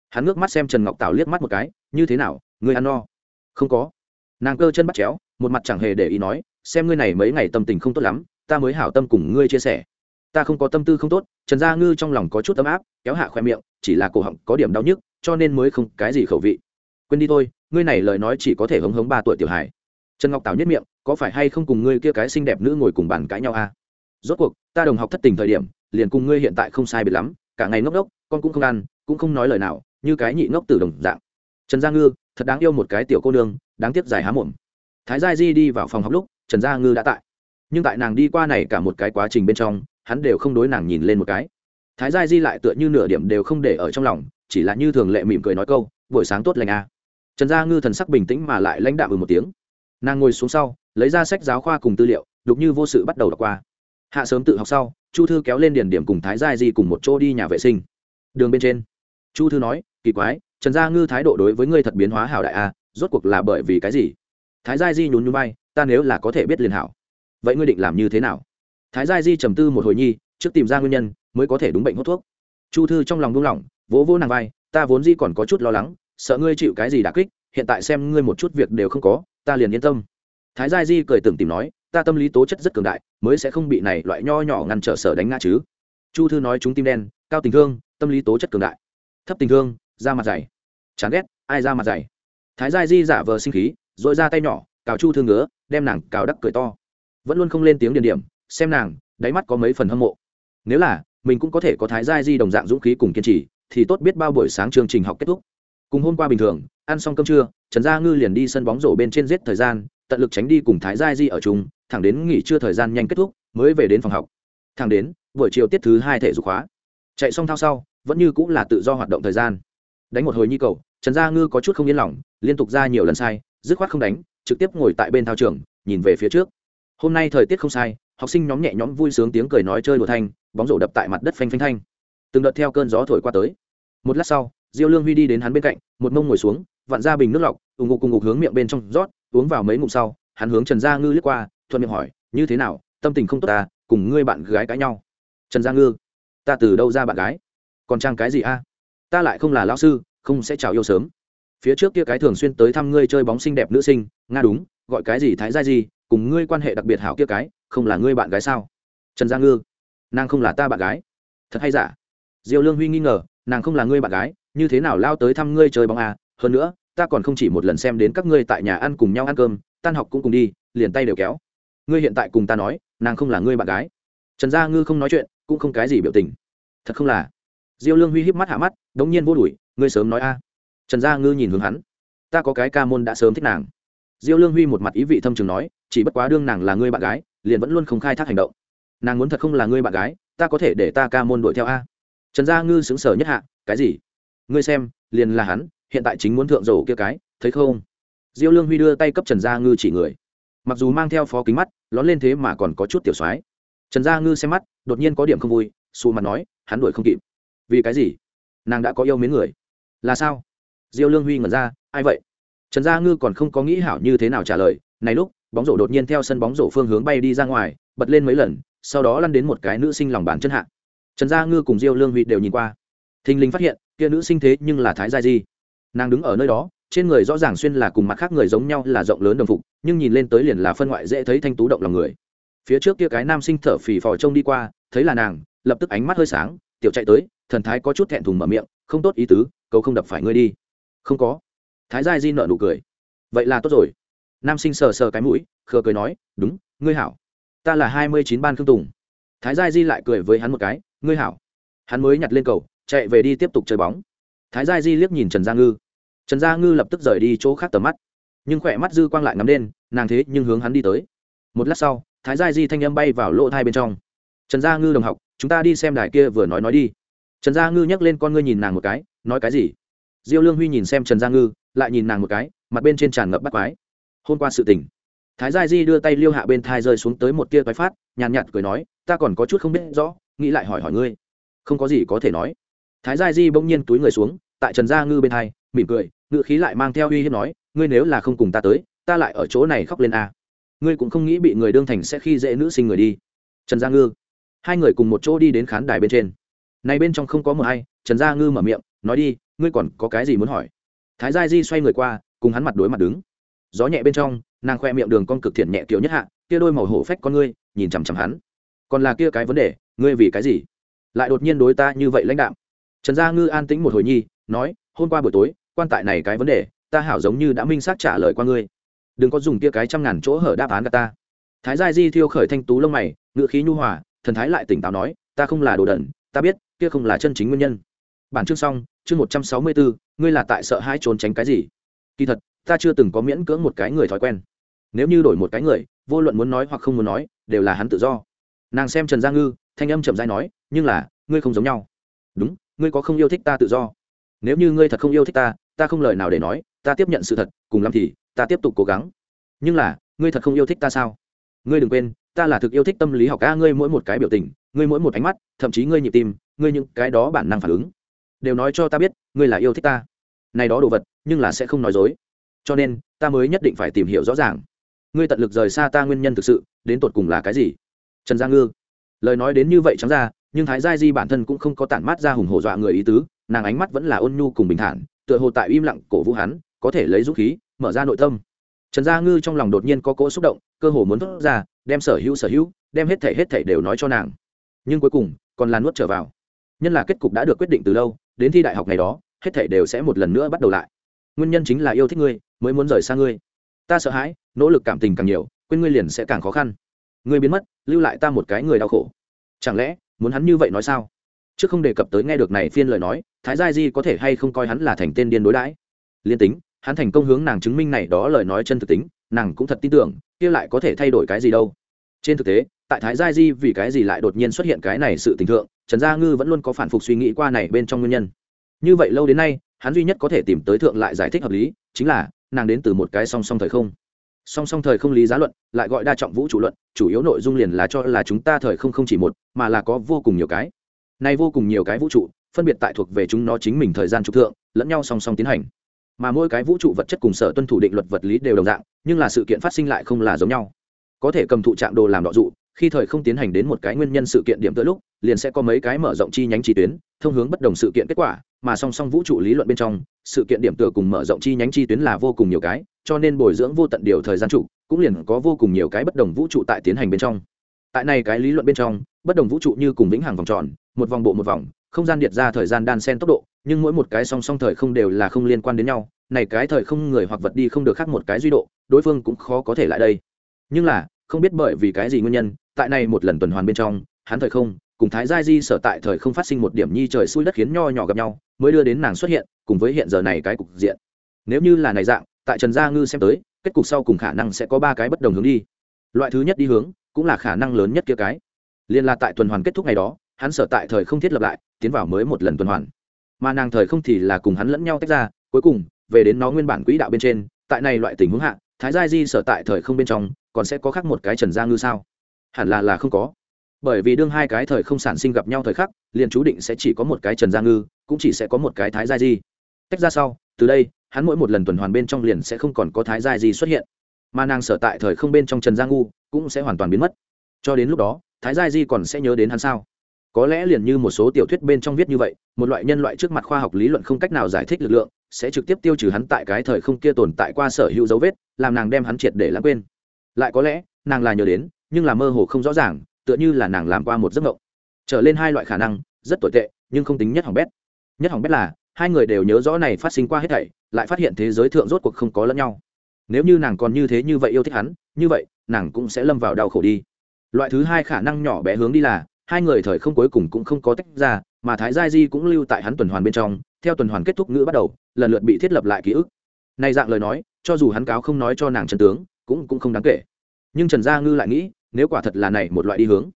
Hắn ngước mắt xem trần ngọc tảo liếc mắt một cái, như thế nào, ngươi ăn no? Không có. Nàng cơ chân bắt chéo, một mặt chẳng hề để ý nói, xem ngươi này mấy ngày tâm tình không tốt lắm, ta mới hảo tâm cùng ngươi chia sẻ ta không có tâm tư không tốt, trần gia ngư trong lòng có chút ấm áp, kéo hạ khoe miệng, chỉ là cổ họng có điểm đau nhức, cho nên mới không cái gì khẩu vị. Quên đi thôi, ngươi này lời nói chỉ có thể hống hống ba tuổi tiểu hải trần ngọc tào nhất miệng, có phải hay không cùng ngươi kia cái xinh đẹp nữ ngồi cùng bàn cãi nhau a à? rốt cuộc, ta đồng học thất tình thời điểm, liền cùng ngươi hiện tại không sai biệt lắm, cả ngày ngốc ngốc, con cũng không ăn, cũng không nói lời nào, như cái nhị ngốc từ đồng dạng. Trần gia ngư, thật đáng yêu một cái tiểu cô nương, đáng tiếc dài há mồm. Thái gia di đi vào phòng học lúc, trần gia ngư đã tại. Nhưng tại nàng đi qua này cả một cái quá trình bên trong hắn đều không đối nàng nhìn lên một cái. Thái gia di lại tựa như nửa điểm đều không để ở trong lòng, chỉ là như thường lệ mỉm cười nói câu, buổi sáng tốt lành a. À. trần gia ngư thần sắc bình tĩnh mà lại lãnh đạo ừ một tiếng. Nàng ngồi xuống sau, lấy ra sách giáo khoa cùng tư liệu, đục như vô sự bắt đầu đọc qua. Hạ sớm tự học sau, chu thư kéo lên điển điểm cùng thái gia di cùng một chỗ đi nhà vệ sinh. Đường bên trên, chu thư nói, kỳ quái, trần gia ngư thái độ đối với ngươi thật biến hóa hảo đại a, rốt cuộc là bởi vì cái gì? Thái gia di nhún nhún bay ta nếu là có thể biết liền hảo. Vậy ngươi định làm như thế nào? Thái gia di trầm tư một hồi nhi, trước tìm ra nguyên nhân, mới có thể đúng bệnh hút thuốc. Chu thư trong lòng buông lỏng, vỗ vỗ nàng vai, ta vốn di còn có chút lo lắng, sợ ngươi chịu cái gì đả kích, hiện tại xem ngươi một chút việc đều không có, ta liền yên tâm. Thái gia di cười tưởng tìm nói, ta tâm lý tố chất rất cường đại, mới sẽ không bị này loại nho nhỏ ngăn trở sở đánh ngã chứ. Chu thư nói chúng tim đen, cao tình thương, tâm lý tố chất cường đại. Thấp tình thương, da mặt dày. Chán ghét, ai ra mặt dày? Thái gia di giả vờ sinh khí dội ra tay nhỏ, cào chu thương ngứa, đem nàng cào đắc cười to. Vẫn luôn không lên tiếng điền điểm xem nàng, đáy mắt có mấy phần hâm mộ. Nếu là, mình cũng có thể có thái gia di đồng dạng dũng khí cùng kiên trì, thì tốt biết bao buổi sáng chương trình học kết thúc. Cùng hôm qua bình thường, ăn xong cơm trưa, trần gia ngư liền đi sân bóng rổ bên trên giết thời gian, tận lực tránh đi cùng thái gia di ở chung, thẳng đến nghỉ trưa thời gian nhanh kết thúc, mới về đến phòng học. Thẳng đến, buổi chiều tiết thứ hai thể dục hóa chạy xong thao sau, vẫn như cũng là tự do hoạt động thời gian. Đánh một hồi nhi cầu, trần gia ngư có chút không yên lòng, liên tục ra nhiều lần sai, dứt khoát không đánh, trực tiếp ngồi tại bên thao trường, nhìn về phía trước. Hôm nay thời tiết không sai học sinh nhóm nhẹ nhõm vui sướng tiếng cười nói chơi đùa thanh, bóng rổ đập tại mặt đất phanh phanh thanh. Từng đợt theo cơn gió thổi qua tới. Một lát sau, diêu lương huy đi đến hắn bên cạnh, một mông ngồi xuống, vặn ra bình nước lọc, ủng ngục cùng ngục hướng miệng bên trong rót, uống vào mấy ngụm sau, hắn hướng trần gia ngư lướt qua, thuận miệng hỏi, như thế nào? Tâm tình không tốt ta cùng ngươi bạn gái cãi nhau. Trần gia ngư, ta từ đâu ra bạn gái? Còn trang cái gì a? Ta lại không là lão sư, không sẽ chào yêu sớm. Phía trước kia cái thường xuyên tới thăm ngươi chơi bóng xinh đẹp nữ sinh, nga đúng, gọi cái gì, thái gia gì, cùng ngươi quan hệ đặc biệt hảo kia cái không là ngươi bạn gái sao? Trần gia ngư, nàng không là ta bạn gái. Thật hay giả? Diêu lương huy nghi ngờ, nàng không là ngươi bạn gái, như thế nào lao tới thăm ngươi chơi bóng à? Hơn nữa, ta còn không chỉ một lần xem đến các ngươi tại nhà ăn cùng nhau ăn cơm, tan học cũng cùng đi, liền tay đều kéo. Ngươi hiện tại cùng ta nói, nàng không là ngươi bạn gái. Trần gia ngư không nói chuyện, cũng không cái gì biểu tình. Thật không là? Diêu lương huy híp mắt hạ mắt, đống nhiên vô đuổi, ngươi sớm nói a. Trần gia ngư nhìn hướng hắn. Ta có cái ca môn đã sớm thích nàng. Diêu lương huy một mặt ý vị thâm trường nói, chỉ bất quá đương nàng là ngươi bạn gái liền vẫn luôn không khai thác hành động. Nàng muốn thật không là ngươi bạn gái, ta có thể để ta ca môn đuổi theo a. Trần gia ngư xứng sở nhất hạ, cái gì? Ngươi xem, liền là hắn, hiện tại chính muốn thượng rổ kia cái, thấy không? Diêu lương huy đưa tay cấp trần gia ngư chỉ người. Mặc dù mang theo phó kính mắt, lón lên thế mà còn có chút tiểu soái. Trần gia ngư xem mắt, đột nhiên có điểm không vui xù mặt nói, hắn đuổi không kịp. Vì cái gì? Nàng đã có yêu mến người. Là sao? Diêu lương huy ngẩn ra, ai vậy? Trần gia ngư còn không có nghĩ hảo như thế nào trả lời, này lúc bóng rổ đột nhiên theo sân bóng rổ phương hướng bay đi ra ngoài, bật lên mấy lần, sau đó lăn đến một cái nữ sinh lòng bàn chân hạ. Trần gia ngư cùng diêu lương huy đều nhìn qua. Thình lình phát hiện, kia nữ sinh thế nhưng là thái gia di. Nàng đứng ở nơi đó, trên người rõ ràng xuyên là cùng mặt khác người giống nhau là rộng lớn đồng phục, nhưng nhìn lên tới liền là phân ngoại dễ thấy thanh tú động lòng người. Phía trước kia cái nam sinh thở phì phò trông đi qua, thấy là nàng, lập tức ánh mắt hơi sáng, tiểu chạy tới, thần thái có chút thẹn thùng mở miệng, không tốt ý tứ, cậu không đập phải ngươi đi. Không có. Thái gia di nợ nụ cười. Vậy là tốt rồi nam sinh sờ sờ cái mũi, khờ cười nói, đúng, ngươi hảo. Ta là hai mươi chín ban khương tùng. Thái gia di lại cười với hắn một cái, ngươi hảo. Hắn mới nhặt lên cầu, chạy về đi tiếp tục chơi bóng. Thái gia di liếc nhìn trần gia ngư. Trần gia ngư lập tức rời đi chỗ khác tầm mắt. Nhưng khỏe mắt dư quang lại ngắm đen, nàng thế nhưng hướng hắn đi tới. Một lát sau, thái gia di thanh âm bay vào lỗ thai bên trong. Trần gia ngư đồng học, chúng ta đi xem đài kia vừa nói nói đi. Trần gia ngư nhắc lên con ngươi nhìn nàng một cái, nói cái gì? Diêu lương huy nhìn xem trần gia ngư, lại nhìn nàng một cái, mặt bên trên tràn ngập bắt quái hôm qua sự tình. Thái gia di đưa tay liêu hạ bên thai rơi xuống tới một tia quái phát, nhàn nhạt cười nói, ta còn có chút không biết rõ, nghĩ lại hỏi hỏi ngươi. Không có gì có thể nói. Thái gia di bỗng nhiên túi người xuống, tại trần gia ngư bên thai, mỉm cười ngự khí lại mang theo uy hiếp nói, ngươi nếu là không cùng ta tới, ta lại ở chỗ này khóc lên a. Ngươi cũng không nghĩ bị người đương thành sẽ khi dễ nữ sinh người đi. Trần gia ngư. Hai người cùng một chỗ đi đến khán đài bên trên. Này bên trong không có mờ ai, trần gia ngư mở miệng, nói đi, ngươi còn có cái gì muốn hỏi? Thái gia di xoay người qua, cùng hắn mặt đối mặt đứng gió nhẹ bên trong, nàng khoe miệng đường con cực thiện nhẹ kiểu nhất hạ, kia đôi màu hổ phách con ngươi, nhìn chằm chằm hắn. Còn là kia cái vấn đề, ngươi vì cái gì? Lại đột nhiên đối ta như vậy lãnh đạm. Trần gia ngư an tĩnh một hồi nhi, nói, hôm qua buổi tối, quan tại này cái vấn đề, ta hảo giống như đã minh xác trả lời qua ngươi. Đừng có dùng kia cái trăm ngàn chỗ hở đáp án cả ta. Thái gia di thiêu khởi thanh tú lông mày ngựa khí nhu hòa, thần thái lại tỉnh táo nói, ta không là đồ đẩn ta biết, kia không là chân chính nguyên nhân. Bản chương xong, chương một trăm sáu mươi bốn ngươi là tại sợ hai trốn tránh cái gì? Kỳ thật ta chưa từng có miễn cưỡng một cái người thói quen. Nếu như đổi một cái người, vô luận muốn nói hoặc không muốn nói, đều là hắn tự do. Nàng xem trần gia ngư, thanh âm chậm dai nói, nhưng là, ngươi không giống nhau. Đúng, ngươi có không yêu thích ta tự do. Nếu như ngươi thật không yêu thích ta ta không lời nào để nói, ta tiếp nhận sự thật, cùng lắm thì, ta tiếp tục cố gắng. Nhưng là, ngươi thật không yêu thích ta sao? Ngươi đừng quên, ta là thực yêu thích tâm lý học ca ngươi mỗi một cái biểu tình, ngươi mỗi một ánh mắt, thậm chí ngươi nhịp tim, ngươi những cái đó bản năng phản ứng, đều nói cho ta biết, ngươi là yêu thích ta. Này đó đồ vật, nhưng là sẽ không nói dối cho nên, ta mới nhất định phải tìm hiểu rõ ràng. Ngươi tận lực rời xa ta nguyên nhân thực sự, đến tột cùng là cái gì? Trần gia ngư. Lời nói đến như vậy trắng ra, nhưng thái gia di bản thân cũng không có tản mát ra hùng hổ dọa người ý tứ, nàng ánh mắt vẫn là ôn nhu cùng bình thản, tựa hồ tại im lặng cổ vũ hắn, có thể lấy dũng khí, mở ra nội tâm. Trần gia ngư trong lòng đột nhiên có cỗ xúc động, cơ hồ muốn thốt ra, đem sở hữu sở hữu, đem hết thể hết thể đều nói cho nàng. Nhưng cuối cùng, còn là nuốt trở vào. Nhân là kết cục đã được quyết định từ lâu, đến thi đại học ngày đó, hết thể đều sẽ một lần nữa bắt đầu lại nguyên nhân chính là yêu thích ngươi, mới muốn rời xa ngươi. Ta sợ hãi, nỗ lực cảm tình càng nhiều, quên ngươi liền sẽ càng khó khăn. Ngươi biến mất, lưu lại ta một cái người đau khổ. Chẳng lẽ, muốn hắn như vậy nói sao? Chứ không đề cập tới nghe được này phiên lời nói, thái gia di có thể hay không coi hắn là thành tên điên đối đãi? Liên tính, hắn thành công hướng nàng chứng minh này đó lời nói chân thực tính, nàng cũng thật tin tưởng, kia lại có thể thay đổi cái gì đâu. Trên thực tế, tại thái gia di vì cái gì lại đột nhiên xuất hiện cái này sự tình thượng, trần gia ngư vẫn luôn có phản phục suy nghĩ qua này bên trong nguyên nhân. Như vậy lâu đến nay hắn duy nhất có thể tìm tới thượng lại giải thích hợp lý, chính là, nàng đến từ một cái song song thời không. Song song thời không lý giá luận, lại gọi đa trọng vũ trụ luận, chủ yếu nội dung liền là cho là chúng ta thời không không chỉ một, mà là có vô cùng nhiều cái. Nay vô cùng nhiều cái vũ trụ, phân biệt tại thuộc về chúng nó chính mình thời gian trục thượng, lẫn nhau song song tiến hành. Mà mỗi cái vũ trụ vật chất cùng sở tuân thủ định luật vật lý đều đồng dạng, nhưng là sự kiện phát sinh lại không là giống nhau. Có thể cầm thụ trạng đồ làm đọ dụ, khi thời không tiến hành đến một cái nguyên nhân sự kiện điểm tới lúc, liền sẽ có mấy cái mở rộng chi nhánh chi tuyến, thông hướng bất đồng sự kiện kết quả mà song song vũ trụ lý luận bên trong, sự kiện điểm tựa cùng mở rộng chi nhánh chi tuyến là vô cùng nhiều cái, cho nên bồi dưỡng vô tận điều thời gian trụ, cũng liền có vô cùng nhiều cái bất đồng vũ trụ tại tiến hành bên trong. Tại này cái lý luận bên trong, bất đồng vũ trụ như cùng vĩnh hằng vòng tròn, một vòng bộ một vòng, không gian điệt ra thời gian đan sen tốc độ, nhưng mỗi một cái song song thời không đều là không liên quan đến nhau, này cái thời không người hoặc vật đi không được khác một cái duy độ, đối phương cũng khó có thể lại đây. Nhưng là, không biết bởi vì cái gì nguyên nhân, tại này một lần tuần hoàn bên trong, hắn thời không cùng thái gia di sở tại thời không phát sinh một điểm nhi trời xui đất khiến nho nhỏ gặp nhau, mới đưa đến nàng xuất hiện, cùng với hiện giờ này cái cục diện. Nếu như là này dạng, tại trần gia ngư xem tới, kết cục sau cùng khả năng sẽ có ba cái bất đồng hướng đi. Loại thứ nhất đi hướng, cũng là khả năng lớn nhất kia cái. Liên là tại tuần hoàn kết thúc ngày đó, hắn sở tại thời không thiết lập lại, tiến vào mới một lần tuần hoàn. Mà nàng thời không thì là cùng hắn lẫn nhau tách ra, cuối cùng, về đến nó nguyên bản quỹ đạo bên trên, tại này loại tình huống hạ, thái gia di sở tại thời không bên trong, còn sẽ có khác một cái trần gia ngư sao? Hẳn là là không có bởi vì đương hai cái thời không sản sinh gặp nhau thời khắc, liền chú định sẽ chỉ có một cái trần gia ngư, cũng chỉ sẽ có một cái thái gia di. Tách ra sau, từ đây, hắn mỗi một lần tuần hoàn bên trong liền sẽ không còn có thái gia di xuất hiện. Mà nàng sở tại thời không bên trong trần gia ngu cũng sẽ hoàn toàn biến mất. Cho đến lúc đó, thái gia di còn sẽ nhớ đến hắn sao? Có lẽ liền như một số tiểu thuyết bên trong viết như vậy, một loại nhân loại trước mặt khoa học lý luận không cách nào giải thích lực lượng, sẽ trực tiếp tiêu trừ hắn tại cái thời không kia tồn tại qua sở hữu dấu vết, làm nàng đem hắn triệt để lãng quên. Lại có lẽ, nàng là nhớ đến, nhưng là mơ hồ không rõ ràng tựa như là nàng làm qua một giấc mộng. Trở lên hai loại khả năng, rất tồi tệ, nhưng không tính nhất hỏng bét. Nhất hỏng bét là, hai người đều nhớ rõ này phát sinh qua hết thảy, lại phát hiện thế giới thượng rốt cuộc không có lẫn nhau. Nếu như nàng còn như thế như vậy yêu thích hắn, như vậy, nàng cũng sẽ lâm vào đau khổ đi. Loại thứ hai khả năng nhỏ bé hướng đi là, hai người thời không cuối cùng cũng không có tách ra, mà thái gia di cũng lưu tại hắn tuần hoàn bên trong, theo tuần hoàn kết thúc ngữ bắt đầu, lần lượt bị thiết lập lại ký ức. Này dạng lời nói, cho dù hắn cáo không nói cho nàng chân tướng, cũng cũng không đáng kể. Nhưng trần gia ngư lại nghĩ nếu quả thật là này một loại đi hướng.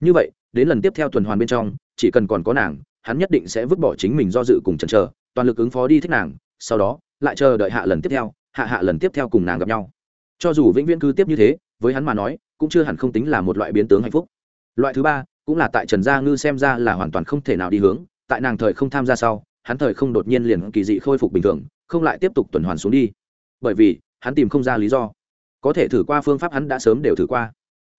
Như vậy, đến lần tiếp theo tuần hoàn bên trong, chỉ cần còn có nàng, hắn nhất định sẽ vứt bỏ chính mình do dự cùng chần chờ, toàn lực ứng phó đi thích nàng, sau đó, lại chờ đợi hạ lần tiếp theo, hạ hạ lần tiếp theo cùng nàng gặp nhau. Cho dù vĩnh viễn cứ tiếp như thế, với hắn mà nói, cũng chưa hẳn không tính là một loại biến tướng hạnh phúc. Loại thứ ba, cũng là tại trần gia ngư xem ra là hoàn toàn không thể nào đi hướng, tại nàng thời không tham gia sau, hắn thời không đột nhiên liền kỳ dị khôi phục bình thường, không lại tiếp tục tuần hoàn xuống đi. Bởi vì, hắn tìm không ra lý do. Có thể thử qua phương pháp hắn đã sớm đều thử qua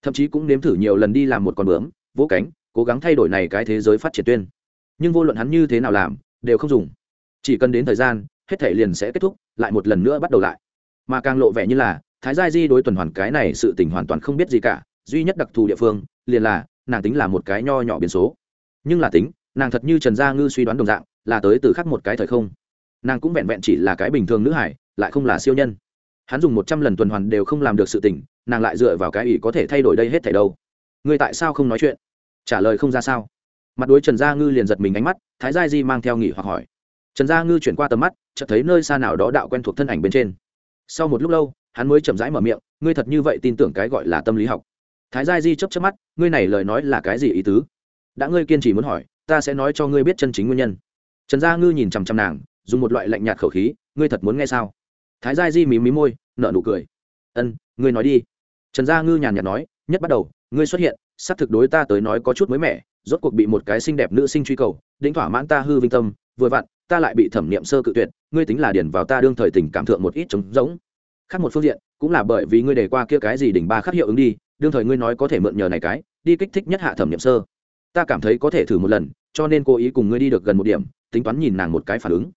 thậm chí cũng nếm thử nhiều lần đi làm một con bướm, vỗ cánh, cố gắng thay đổi này cái thế giới phát triển tuyên. Nhưng vô luận hắn như thế nào làm, đều không dùng. Chỉ cần đến thời gian, hết thể liền sẽ kết thúc, lại một lần nữa bắt đầu lại. Mà càng lộ vẻ như là, thái gia di đối tuần hoàn cái này sự tình hoàn toàn không biết gì cả, duy nhất đặc thù địa phương, liền là, nàng tính là một cái nho nhỏ biến số. Nhưng là tính, nàng thật như trần gia ngư suy đoán đồng dạng, là tới từ khắc một cái thời không. Nàng cũng vẹn vẹn chỉ là cái bình thường nữ hải, lại không là siêu nhân hắn dùng một trăm lần tuần hoàn đều không làm được sự tình, nàng lại dựa vào cái ý có thể thay đổi đây hết thảy đâu. Người tại sao không nói chuyện? Trả lời không ra sao. Mặt đối trần gia ngư liền giật mình ánh mắt, thái gia di mang theo nghỉ hoặc hỏi. Trần gia ngư chuyển qua tầm mắt, chợt thấy nơi xa nào đó đạo quen thuộc thân ảnh bên trên. Sau một lúc lâu, hắn mới chậm rãi mở miệng, ngươi thật như vậy tin tưởng cái gọi là tâm lý học. Thái gia di chấp chấp mắt, ngươi này lời nói là cái gì ý tứ? Đã ngươi kiên trì muốn hỏi, ta sẽ nói cho ngươi biết chân chính nguyên nhân. Trần gia ngư nhìn chằm chằm nàng, dùng một loại lạnh nhạt khẩu khí, ngươi thật muốn nghe sao? Thái gia di mí mí môi nợ nụ cười. Ân, ngươi nói đi. Trần gia ngư nhàn nhạt nói, nhất bắt đầu, ngươi xuất hiện, xác thực đối ta tới nói có chút mới mẻ, rốt cuộc bị một cái xinh đẹp nữ sinh truy cầu đĩnh thỏa mãn ta hư vinh tâm, vừa vặn, ta lại bị thẩm niệm sơ cự tuyệt, ngươi tính là điển vào ta đương thời tình cảm thượng một ít trống rỗng. Khác một phương diện, cũng là bởi vì ngươi đề qua kia cái gì đỉnh ba khắc hiệu ứng đi, đương thời ngươi nói có thể mượn nhờ này cái, đi kích thích nhất hạ thẩm niệm sơ. Ta cảm thấy có thể thử một lần, cho nên cố ý cùng ngươi đi được gần một điểm, tính toán nhìn nàng một cái phản ứng.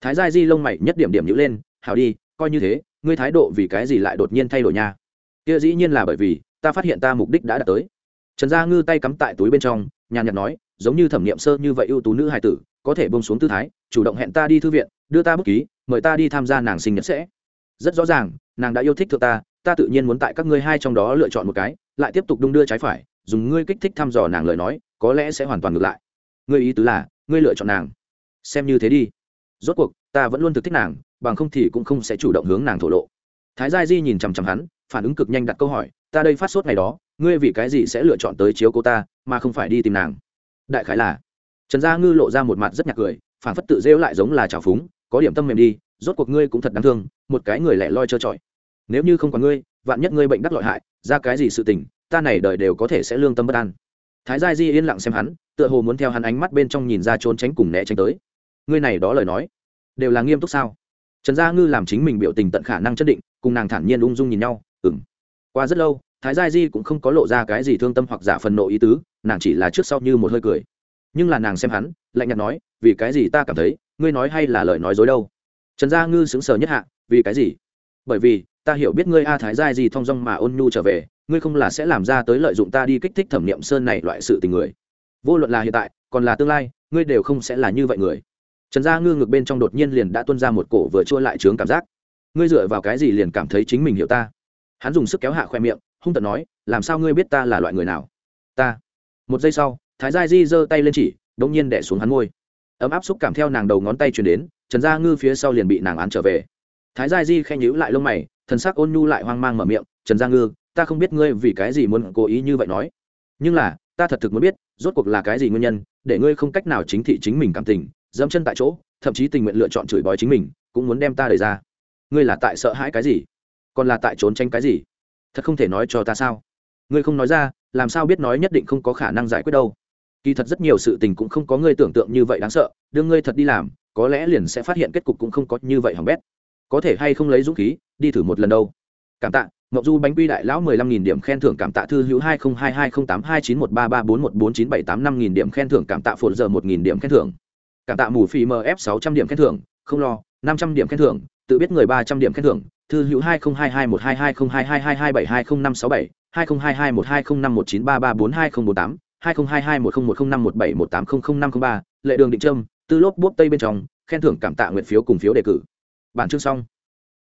Thái gia di lông mày nhất điểm điểm nhữ lên hào đi coi như thế, ngươi thái độ vì cái gì lại đột nhiên thay đổi nha? Kia dĩ nhiên là bởi vì, ta phát hiện ta mục đích đã đạt tới. Trần gia ngư tay cắm tại túi bên trong, nhàn nhạt nói, giống như thẩm nghiệm sơ như vậy ưu tú nữ hài tử, có thể bông xuống tư thái, chủ động hẹn ta đi thư viện, đưa ta bút ký, mời ta đi tham gia nàng sinh nhật sẽ. Rất rõ ràng, nàng đã yêu thích thượng ta ta tự nhiên muốn tại các ngươi hai trong đó lựa chọn một cái, lại tiếp tục đung đưa trái phải, dùng ngươi kích thích thăm dò nàng lời nói, có lẽ sẽ hoàn toàn ngược lại. Ngươi ý tứ là, ngươi lựa chọn nàng. Xem như thế đi. Rốt cuộc ta vẫn luôn thực thích nàng, bằng không thì cũng không sẽ chủ động hướng nàng thổ lộ. Thái gia di nhìn chằm chằm hắn, phản ứng cực nhanh đặt câu hỏi, ta đây phát sốt ngày đó, ngươi vì cái gì sẽ lựa chọn tới chiếu cô ta, mà không phải đi tìm nàng? Đại khái là, trần gia ngư lộ ra một mặt rất nhạc cười, phản phất tự rêu lại giống là trào phúng, có điểm tâm mềm đi, rốt cuộc ngươi cũng thật đáng thương, một cái người lẻ loi trơ trọi. Nếu như không có ngươi, vạn nhất ngươi bệnh đắc lọi hại, ra cái gì sự tình, ta này đời đều có thể sẽ lương tâm bất an. Thái gia di yên lặng xem hắn, tựa hồ muốn theo hắn ánh mắt bên trong nhìn ra trốn tránh cùng né tránh tới. Ngươi này đó lời nói đều là nghiêm túc sao? Trần gia ngư làm chính mình biểu tình tận khả năng chất định, cùng nàng thản nhiên ung dung nhìn nhau ừng qua rất lâu, thái gia di cũng không có lộ ra cái gì thương tâm hoặc giả phần nộ ý tứ, nàng chỉ là trước sau như một hơi cười. Nhưng là nàng xem hắn, lạnh nhạt nói, vì cái gì ta cảm thấy, ngươi nói hay là lời nói dối đâu? Trần gia ngư xứng sờ nhất hạ, vì cái gì? Bởi vì, ta hiểu biết ngươi a thái gia Di thong dong mà ôn nhu trở về, ngươi không là sẽ làm ra tới lợi dụng ta đi kích thích thẩm niệm sơn này loại sự tình người. Vô luận là hiện tại, còn là tương lai, ngươi đều không sẽ là như vậy người trần gia ngư ngược bên trong đột nhiên liền đã tuân ra một cổ vừa chua lại trướng cảm giác. Ngươi dựa vào cái gì liền cảm thấy chính mình hiểu ta? Hắn dùng sức kéo hạ khoe miệng, hung tận nói, làm sao ngươi biết ta là loại người nào? Ta. Một giây sau, thái gia di giơ tay lên chỉ đ ỗ n g nhiên đẻ xuống hắn môi. Ấm áp xúc cảm theo nàng đầu ngón tay chuyển đến, trần gia ngư phía sau liền bị nàng án trở về. Thái gia di khen nhữ lại lông mày, thần sắc ôn nhu lại hoang mang mở miệng, trần gia ngư, ta không biết ngươi vì cái gì muốn cố ý như vậy nói. Nhưng là, ta thật thực muốn biết, rốt cuộc là cái gì nguyên nhân, để ngươi không cách nào chính thị chính mình cảm tình dẫm chân tại chỗ, thậm chí tình nguyện lựa chọn chửi bói chính mình, cũng muốn đem ta đẩy ra. Ngươi là tại sợ hãi cái gì? Còn là tại trốn tránh cái gì? Thật không thể nói cho ta sao? Ngươi không nói ra, làm sao biết nói nhất định không có khả năng giải quyết đâu? Kỳ thật rất nhiều sự tình cũng không có ngươi tưởng tượng như vậy đáng sợ đương ngươi thật đi làm, có lẽ liền sẽ phát hiện kết cục cũng không có như vậy hỏng bét. Có thể hay không lấy dũng khí, đi thử một lần đâu. Cảm tạ Ngọc Du bánh quy đại lão 15000 điểm khen thưởng cảm tạ thư hữu 2022082913341149785000 điểm khen thưởng cảm tạ phồn giờ 1000 điểm khen thưởng. Cảm tạ mù phì MF 600 điểm khen thưởng, không lo, 500 điểm khen thưởng, tự biết người 300 điểm khen thưởng, thư hữu 202212202222272057, 20221205193342042048, 202210105171800503, lệ đường định trâm, tư lốp bốp tây bên trong, khen thưởng cảm tạ nguyện phiếu cùng phiếu đề cử. Bản chương xong